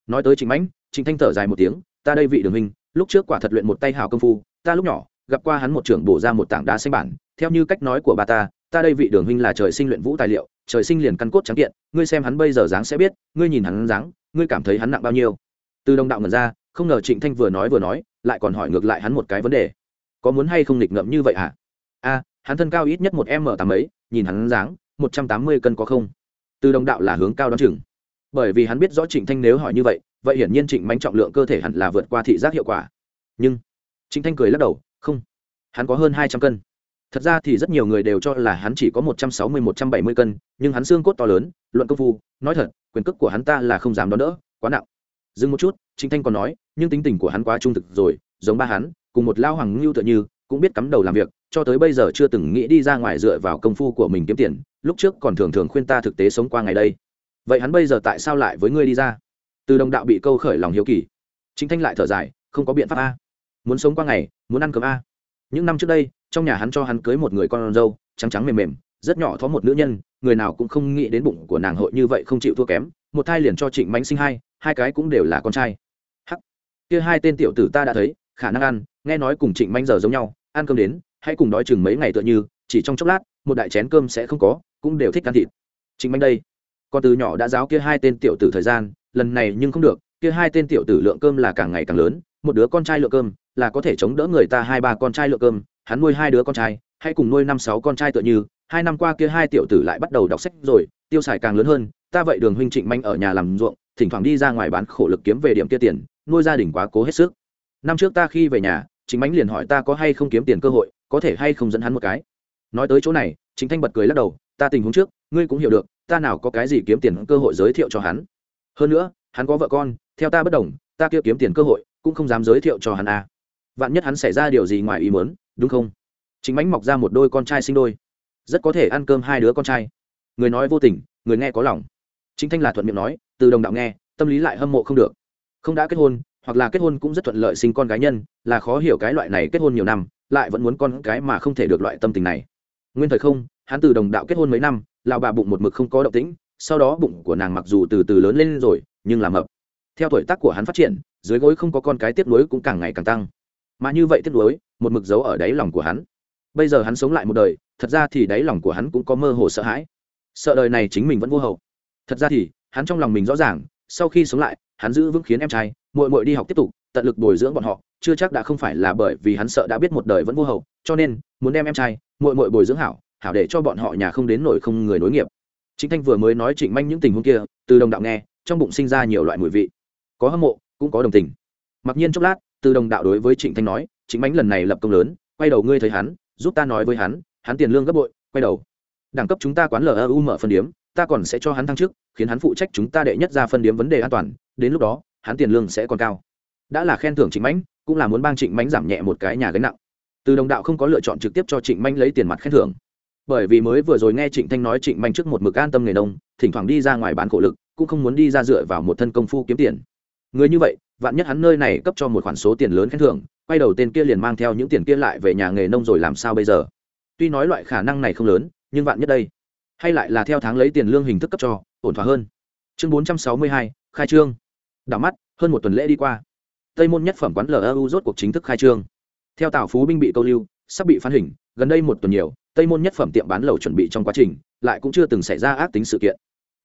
nói tới trịnh mãnh trịnh thanh thở dài một tiếng ta đây vị đường hình lúc trước quả thật luyện một tay hào công phu, ta lúc nhỏ, gặp qua hắn một trưởng bổ ra một tảng đá xanh bản, theo như cách nói của bà ta ta đây vị đường huynh là trời sinh luyện vũ tài liệu, trời sinh liền căn cốt trắng kiện, ngươi xem hắn bây giờ dáng sẽ biết, ngươi nhìn hắn dáng, ngươi cảm thấy hắn nặng bao nhiêu. Từ đồng đạo mở ra, không ngờ trịnh thanh vừa nói vừa nói, lại còn hỏi ngược lại hắn một cái vấn đề. Có muốn hay không nghịch ngợm như vậy hả? A, hắn thân cao ít nhất một m tám ấy nhìn hắn dáng, một trăm tám mươi cân có không? Từ đồng đạo là hướng cao đón chừng. Bởi vì hắn biết rõ trịnh thanh nếu hỏi như vậy vậy hiển nhiên trịnh manh trọng lượng cơ thể hẳn là vượt qua thị giác hiệu quả. Nhưng, trịnh thanh cười lắc đầu, không, hắn có hơn hai trăm cân. Thật ra thì rất nhiều người đều cho là hắn chỉ có một trăm sáu mươi, một trăm bảy mươi cân, nhưng hắn xương cốt to lớn, luận công phu, nói thật, quyền cước của hắn ta là không dám đón đỡ, quá nặng. Dừng một chút, trịnh thanh còn nói, nhưng tính tình của hắn quá trung thực rồi, giống ba hắn, cùng một lao hoàng ngưu tựa như, cũng biết cắm đầu làm việc, cho tới bây giờ chưa từng nghĩ đi ra ngoài dựa vào công phu của mình kiếm tiền, lúc trước còn thường thường khuyên ta thực tế sống qua ngày đây. Vậy hắn bây giờ tại sao lại với ngươi đi ra? Từ đồng đạo bị câu khởi lòng hiếu kỳ. Chính thanh lại thở dài, không có biện pháp a. Muốn sống qua ngày, muốn ăn cơm a. Những năm trước đây, trong nhà hắn cho hắn cưới một người con dâu, trắng trắng mềm mềm, rất nhỏ thó một nữ nhân, người nào cũng không nghĩ đến bụng của nàng hội như vậy không chịu thua kém. Một thai liền cho trịnh mánh sinh hai hai cái cũng đều là con trai. Hắc. Kia hai tên tiểu tử ta đã thấy, khả năng ăn, nghe nói cùng trịnh mánh giờ giống nhau, ăn cơm đến, hãy cùng đói chừng mấy ngày tựa như, chỉ trong chốc lát, một đại chén cơm sẽ không có, cũng đều thích ăn thịt. Trịnh mánh đây. Con từ nhỏ đã giáo kia hai tên tiểu tử thời gian lần này nhưng không được, kia hai tên tiểu tử lượng cơm là càng ngày càng lớn, một đứa con trai lượng cơm, là có thể chống đỡ người ta hai ba con trai lượng cơm, hắn nuôi hai đứa con trai hay cùng nuôi năm sáu con trai tựa như, hai năm qua kia hai tiểu tử lại bắt đầu đọc sách rồi, tiêu xài càng lớn hơn, ta vậy đường huynh trịnh manh ở nhà làm ruộng, thỉnh thoảng đi ra ngoài bán khổ lực kiếm về điểm kia tiền, nuôi gia đình quá cố hết sức. Năm trước ta khi về nhà chính mánh liền hỏi ta có hay không kiếm tiền cơ hội, có thể hay không dẫn hắn một cái. Nói tới chỗ này chính thanh bật cười lắc đầu, ta tình huống trước, ngươi cũng hiểu được, ta nào có cái gì kiếm tiền cơ hội giới thiệu cho hắn hơn nữa, hắn có vợ con, theo ta bất đồng, ta kia kiếm tiền cơ hội, cũng không dám giới thiệu cho hắn à. vạn nhất hắn xảy ra điều gì ngoài ý muốn, đúng không? Chính mánh mọc ra một đôi con trai sinh đôi. Rất có thể ăn cơm hai đứa con trai. Người nói vô tình, người nghe có lòng. Chính thanh là thuận miệng nói, từ đồng đạo nghe, tâm lý lại hâm mộ không được. Không đã kết hôn, hoặc là kết hôn cũng rất thuận lợi sinh con gái nhân, là khó hiểu cái loại này kết hôn nhiều năm, lại vẫn muốn con cái mà không thể được loại tâm tình này. Nguyên thời không, hắn từ đồng đạo kết hôn mấy năm lào bà bụng một mực không có động tĩnh sau đó bụng của nàng mặc dù từ từ lớn lên rồi, nhưng làm mập. Theo tuổi tác của hắn phát triển, dưới gối không có con cái tiếp nối cũng càng ngày càng tăng. Mà như vậy tiếp nối, một mực giấu ở đáy lòng của hắn. Bây giờ hắn sống lại một đời, thật ra thì đáy lòng của hắn cũng có mơ hồ sợ hãi. Sợ đời này chính mình vẫn vô hậu. Thật ra thì, hắn trong lòng mình rõ ràng, sau khi sống lại, hắn giữ vững khiến em trai, muội muội đi học tiếp tục, tận lực bồi dưỡng bọn họ, chưa chắc đã không phải là bởi vì hắn sợ đã biết một đời vẫn vô hậu, cho nên, muốn đem em trai, muội muội bồi dưỡng hảo hảo để cho bọn họ nhà không đến nổi không người nối nghiệp chính thanh vừa mới nói trịnh manh những tình huống kia, từ đồng đạo nghe, trong bụng sinh ra nhiều loại mùi vị. Có hâm mộ, cũng có đồng tình. Mặc nhiên chốc lát, từ đồng đạo đối với trịnh thanh nói, trịnh mánh lần này lập công lớn, quay đầu ngươi thấy hắn, giúp ta nói với hắn hắn tiền lương gấp bội, quay đầu. Đẳng cấp chúng ta quán lu mở phân điếm, ta còn sẽ cho hắn thăng chức, khiến hắn phụ trách chúng ta đệ nhất ra phân điếm vấn đề an toàn, đến lúc đó, hắn tiền lương sẽ còn cao. Đã là khen thưởng trịnh mánh cũng là muốn bang trịnh mánh giảm nhẹ một cái nhà gánh nặng. Từ đồng đạo không có lựa chọn trực tiếp cho trịnh mánh lấy tiền mặt khen thưởng bởi vì mới vừa rồi nghe trịnh thanh nói trịnh manh trước một mực an tâm nghề nông, thỉnh thoảng đi ra ngoài bán khổ lực, cũng không muốn đi ra dựa vào một thân công phu kiếm tiền. Người như vậy, vạn nhất hắn nơi này cấp cho một khoản số tiền lớn khen thưởng, quay đầu tên kia liền mang theo những tiền kia lại về nhà nghề nông rồi làm sao bây giờ? Tuy nói loại khả năng này không lớn, nhưng vạn nhất đây, hay lại là theo tháng lấy tiền lương hình thức cấp cho, ổn thỏa hơn. Chương bốn trăm sáu mươi hai, khai trương. Đảo mắt, hơn một tuần lễ đi qua. Tây môn nhất phẩm quán lu rốt cuộc chính thức khai trương. Theo tào phú binh bị câu lưu, sắp bị phán hình, gần đây một tuần nhiều tây môn nhất phẩm tiệm bán lầu chuẩn bị trong quá trình, lại cũng chưa từng xảy ra ác tính sự kiện.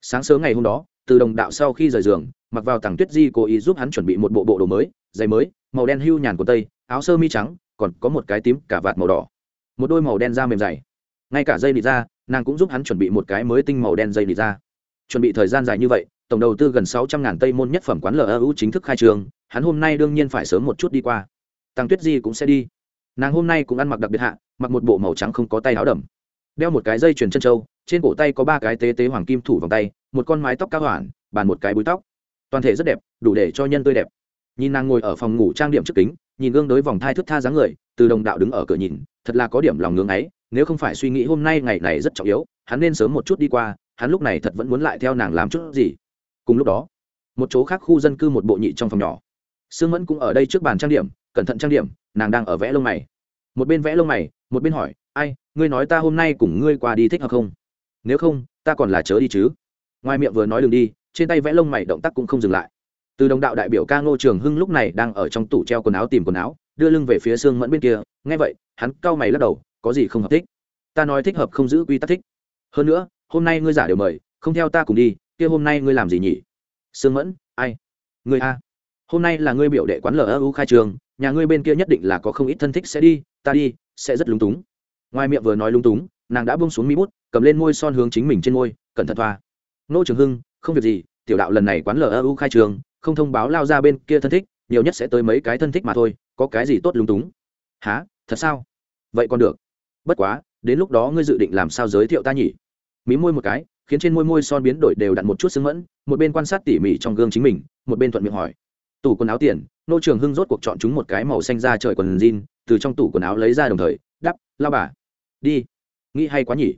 Sáng sớm ngày hôm đó, từ đồng đạo sau khi rời giường, mặc vào tàng tuyết di cố ý giúp hắn chuẩn bị một bộ bộ đồ mới, giày mới, màu đen hưu nhàn của tây, áo sơ mi trắng, còn có một cái tím cả vạt màu đỏ. Một đôi màu đen da mềm dày. Ngay cả dây nịt ra nàng cũng giúp hắn chuẩn bị một cái mới tinh màu đen dây nịt ra chuẩn bị thời gian dài như vậy, tổng đầu tư gần sáu trăm ngàn tây môn nhất phẩm quán lu chính thức khai trường hắn hôm nay đương nhiên phải sớm một chút đi qua. Tăng tuyết di cũng sẽ đi nàng hôm nay cũng ăn mặc đặc biệt hạ, mặc một bộ màu trắng không có tay áo đầm. Đeo một cái dây chuyền chân trâu, trên cổ tay có ba cái tế tế hoàng kim thủ vòng tay, một con mái tóc cao hoàn bàn một cái búi tóc. Toàn thể rất đẹp, đủ để cho nhân tươi đẹp. Nhìn nàng ngồi ở phòng ngủ trang điểm trước kính, nhìn gương đối vòng thai thức tha dáng người, từ đồng đạo đứng ở cửa nhìn, thật là có điểm lòng ngưng ấy, nếu không phải suy nghĩ hôm nay ngày này rất trọng yếu, hắn nên sớm một chút đi qua, hắn lúc này thật vẫn muốn lại theo nàng làm chút gì. Cùng lúc đó, một chỗ khác khu dân cư một bộ nhị trong phòng nhỏ. Sương mẫn cũng ở đây trước bàn trang điểm cẩn thận trang điểm, nàng đang ở vẽ lông mày. Một bên vẽ lông mày, một bên hỏi, ai, ngươi nói ta hôm nay cùng ngươi qua đi thích hợp không? Nếu không, ta còn là chớ đi chứ. Ngoài miệng vừa nói đường đi trên tay vẽ lông mày động tác cũng không dừng lại. Từ đồng đạo đại biểu ca ngô trường hưng lúc này đang ở trong tủ treo quần áo tìm quần áo, đưa lưng về phía sương mẫn bên kia. Nghe vậy, hắn cau mày lắc đầu, có gì không hợp thích? Ta nói thích hợp không giữ quy tắc thích. Hơn nữa, hôm nay ngươi giả đều mời, không theo ta cùng đi, kia hôm nay ngươi làm gì nhỉ? Sương mẫn, ai? Ngươi a. Hôm nay là ngươi biểu đệ quán lu khai trường nhà ngươi bên kia nhất định là có không ít thân thích sẽ đi, ta đi, sẽ rất lúng túng. Ngoài miệng vừa nói lúng túng, nàng đã bông xuống mi bút, cầm lên môi son hướng chính mình trên môi, cẩn thận thoa. Nô trường hưng, không việc gì, tiểu đạo lần này quán lu khai trường, không thông báo lao ra bên kia thân thích, nhiều nhất sẽ tới mấy cái thân thích mà thôi, có cái gì tốt lúng túng? Há thật sao? Vậy còn được. Bất quá, đến lúc đó ngươi dự định làm sao giới thiệu ta nhỉ? Mí môi một cái, khiến trên môi môi son biến đổi đều đặn một chút sưng mẫn, một bên quan sát tỉ mỉ trong gương chính mình, một bên thuận miệng hỏi tủ quần áo tiền, nô trường hưng rốt cuộc chọn chúng một cái màu xanh ra trời quần jean, từ trong tủ quần áo lấy ra đồng thời, đắp, lao bà, đi. Nghĩ hay quá nhỉ.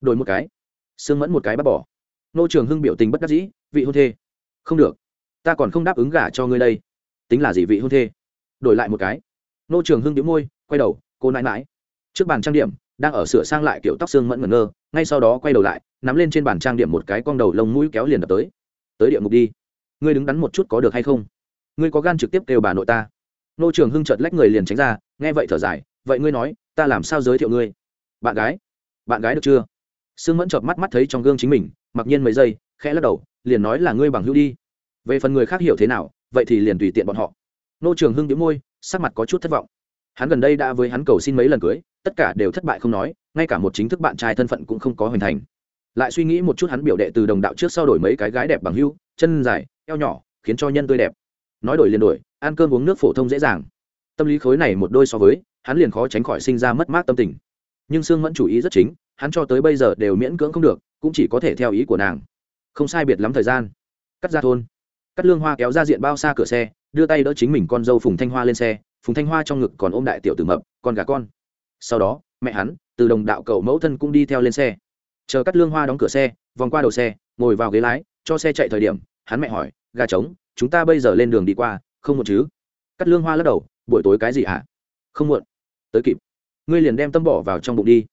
Đổi một cái. Sương mẫn một cái bắt bỏ. Nô trường hưng biểu tình bất đắc dĩ, vị hôn thê. Không được. Ta còn không đáp ứng gả cho ngươi đây. Tính là gì vị hôn thê? Đổi lại một cái. Nô trường hưng đĩu môi, quay đầu, cô nãi mãi trước bàn trang điểm, đang ở sửa sang lại kiểu tóc xương mẫn ngẩn ngơ, ngay sau đó quay đầu lại, nắm lên trên bàn trang điểm một cái con đầu lông mũi kéo liền đập tới. Tới địa ngục đi. Ngươi đứng đắn một chút có được hay không? Ngươi có gan trực tiếp kêu bà nội ta. Nô trường hưng chợt lách người liền tránh ra, nghe vậy thở dài, vậy ngươi nói, ta làm sao giới thiệu ngươi? Bạn gái bạn gái được chưa? Sương mẫn chợp mắt mắt thấy trong gương chính mình, mặc nhiên mấy giây, khẽ lắc đầu, liền nói là ngươi bằng hữu đi. Về phần người khác hiểu thế nào, vậy thì liền tùy tiện bọn họ. Nô trường hưng đĩu môi, sắc mặt có chút thất vọng. Hắn gần đây đã với hắn cầu xin mấy lần cưới, tất cả đều thất bại không nói, ngay cả một chính thức bạn trai thân phận cũng không có hoàn thành. Lại suy nghĩ một chút hắn biểu đệ từ đồng đạo trước sau đổi mấy cái gái đẹp bằng hưu chân dài, eo nhỏ, khiến cho nhân tươi đẹp nói đổi liền đổi, ăn cơm uống nước phổ thông dễ dàng. Tâm lý khối này một đôi so với, hắn liền khó tránh khỏi sinh ra mất mát tâm tình. Nhưng sương mẫn chủ ý rất chính, hắn cho tới bây giờ đều miễn cưỡng không được, cũng chỉ có thể theo ý của nàng. Không sai biệt lắm thời gian, cắt ra thôn. Cắt lương hoa kéo ra diện bao xa cửa xe, đưa tay đỡ chính mình con dâu phùng thanh hoa lên xe, phùng thanh hoa trong ngực còn ôm đại tiểu tử mập, con gà con. Sau đó, mẹ hắn, từ đồng đạo cậu mẫu thân cũng đi theo lên xe. Chờ cắt lương hoa đóng cửa xe, vòng qua đầu xe, ngồi vào ghế lái, cho xe chạy thời điểm, hắn mẹ hỏi, gà trống chúng ta bây giờ lên đường đi qua, không muộn chứ? Cắt lương hoa lắc đầu, buổi tối cái gì hả? Không muộn. Tới kịp. Ngươi liền đem tâm bỏ vào trong bụng đi.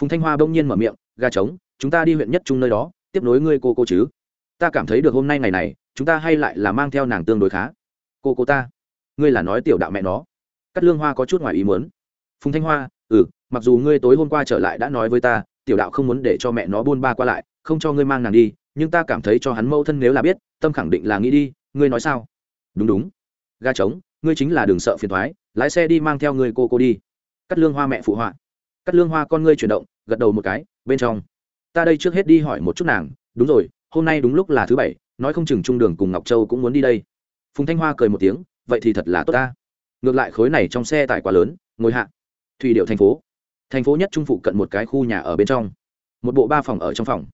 Phùng thanh hoa bỗng nhiên mở miệng, gà trống, chúng ta đi huyện nhất trung nơi đó, tiếp nối ngươi cô cô chứ? Ta cảm thấy được hôm nay ngày này, chúng ta hay lại là mang theo nàng tương đối khá. Cô cô ta? Ngươi là nói tiểu đạo mẹ nó. Cắt lương hoa có chút ngoài ý muốn. Phùng thanh hoa ừ mặc dù ngươi tối hôm qua trở lại đã nói với ta, tiểu đạo không muốn để cho mẹ nó buôn ba qua lại, không cho ngươi mang nàng đi, nhưng ta cảm thấy cho hắn mâu thân nếu là biết, tâm khẳng định là nghĩ đi ngươi nói sao? Đúng đúng. Ga trống, ngươi chính là đường sợ phiền thoái lái xe đi mang theo ngươi cô cô đi. Cắt lương hoa mẹ phụ họa. Cắt lương hoa con ngươi chuyển động, gật đầu một cái, bên trong. Ta đây trước hết đi hỏi một chút nàng, đúng rồi, hôm nay đúng lúc là thứ bảy, nói không chừng trung đường cùng ngọc châu cũng muốn đi đây. Phùng thanh hoa cười một tiếng, vậy thì thật là tốt ta. Ngược lại khối này trong xe tải quá lớn, ngồi hạ. Thủy điệu thành phố. Thành phố nhất trung phụ cận một cái khu nhà ở bên trong. Một bộ ba phòng ở trong phòng.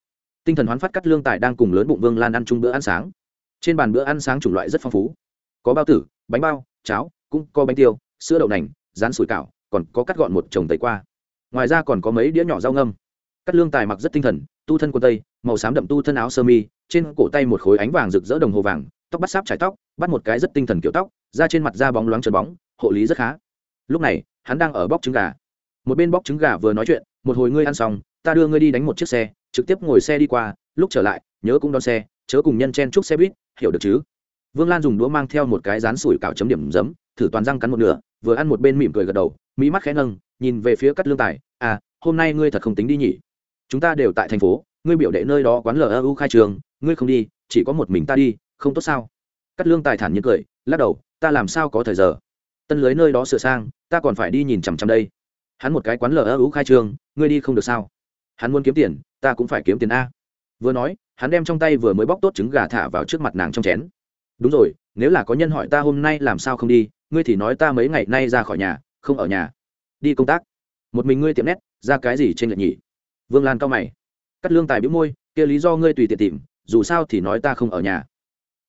Tinh thần hoán phát cắt lương tài đang cùng lớn bụng vương lan ăn chung bữa ăn sáng trên bàn bữa ăn sáng chủng loại rất phong phú. Có bao tử, bánh bao, cháo, cũng có bánh tiêu, sữa đậu nành, rán sủi cảo, còn có cắt gọn một chồng tẩy qua. Ngoài ra còn có mấy đĩa nhỏ rau ngâm. Cắt lương tài mặc rất tinh thần, tu thân quần tây, màu xám đậm tu thân áo sơ mi, trên cổ tay một khối ánh vàng rực rỡ đồng hồ vàng, tóc bắt sáp trải tóc, bắt một cái rất tinh thần kiểu tóc ra trên mặt da bóng loáng trần bóng, hộ lý rất khá. Lúc này, hắn đang ở bóc trứng gà. Một bên bóc trứng gà vừa nói chuyện, một hồi ngươi ăn xong, ta đưa ngươi đi đánh một chiếc xe, trực tiếp ngồi xe đi qua, lúc trở lại, nhớ cũng đón xe, chớ cùng nhân chen chúc xe buýt hiểu được chứ? Vương lan dùng đũa mang theo một cái rán sủi cảo chấm điểm giấm, thử toàn răng cắn một nửa, vừa ăn một bên mỉm cười gật đầu, mỹ mắt khẽ nâng, nhìn về phía cắt lương tài à hôm nay ngươi thật không tính đi nhỉ? Chúng ta đều tại thành phố, ngươi biểu đệ nơi đó quán lu khai trường, ngươi không đi, chỉ có một mình ta đi, không tốt sao? Cắt lương tài thản nhiên cười, lắc đầu, ta làm sao có thời giờ? Tân lưới nơi đó sửa sang, ta còn phải đi nhìn chằm chằm đây. Hắn một cái quán lu khai trường, ngươi đi không được sao? Hắn muốn kiếm tiền, ta cũng phải kiếm tiền a vừa nói, hắn đem trong tay vừa mới bóc tốt trứng gà thả vào trước mặt nàng trong chén. Đúng rồi, nếu là có nhân hỏi ta hôm nay làm sao không đi, ngươi thì nói ta mấy ngày nay ra khỏi nhà, không ở nhà. Đi công tác. Một mình ngươi tiệm nét, ra cái gì trên lệch nhỉ? Vương lan cao mày. Cắt lương tài biếu môi, kia lý do ngươi tùy tiện tìm, dù sao thì nói ta không ở nhà.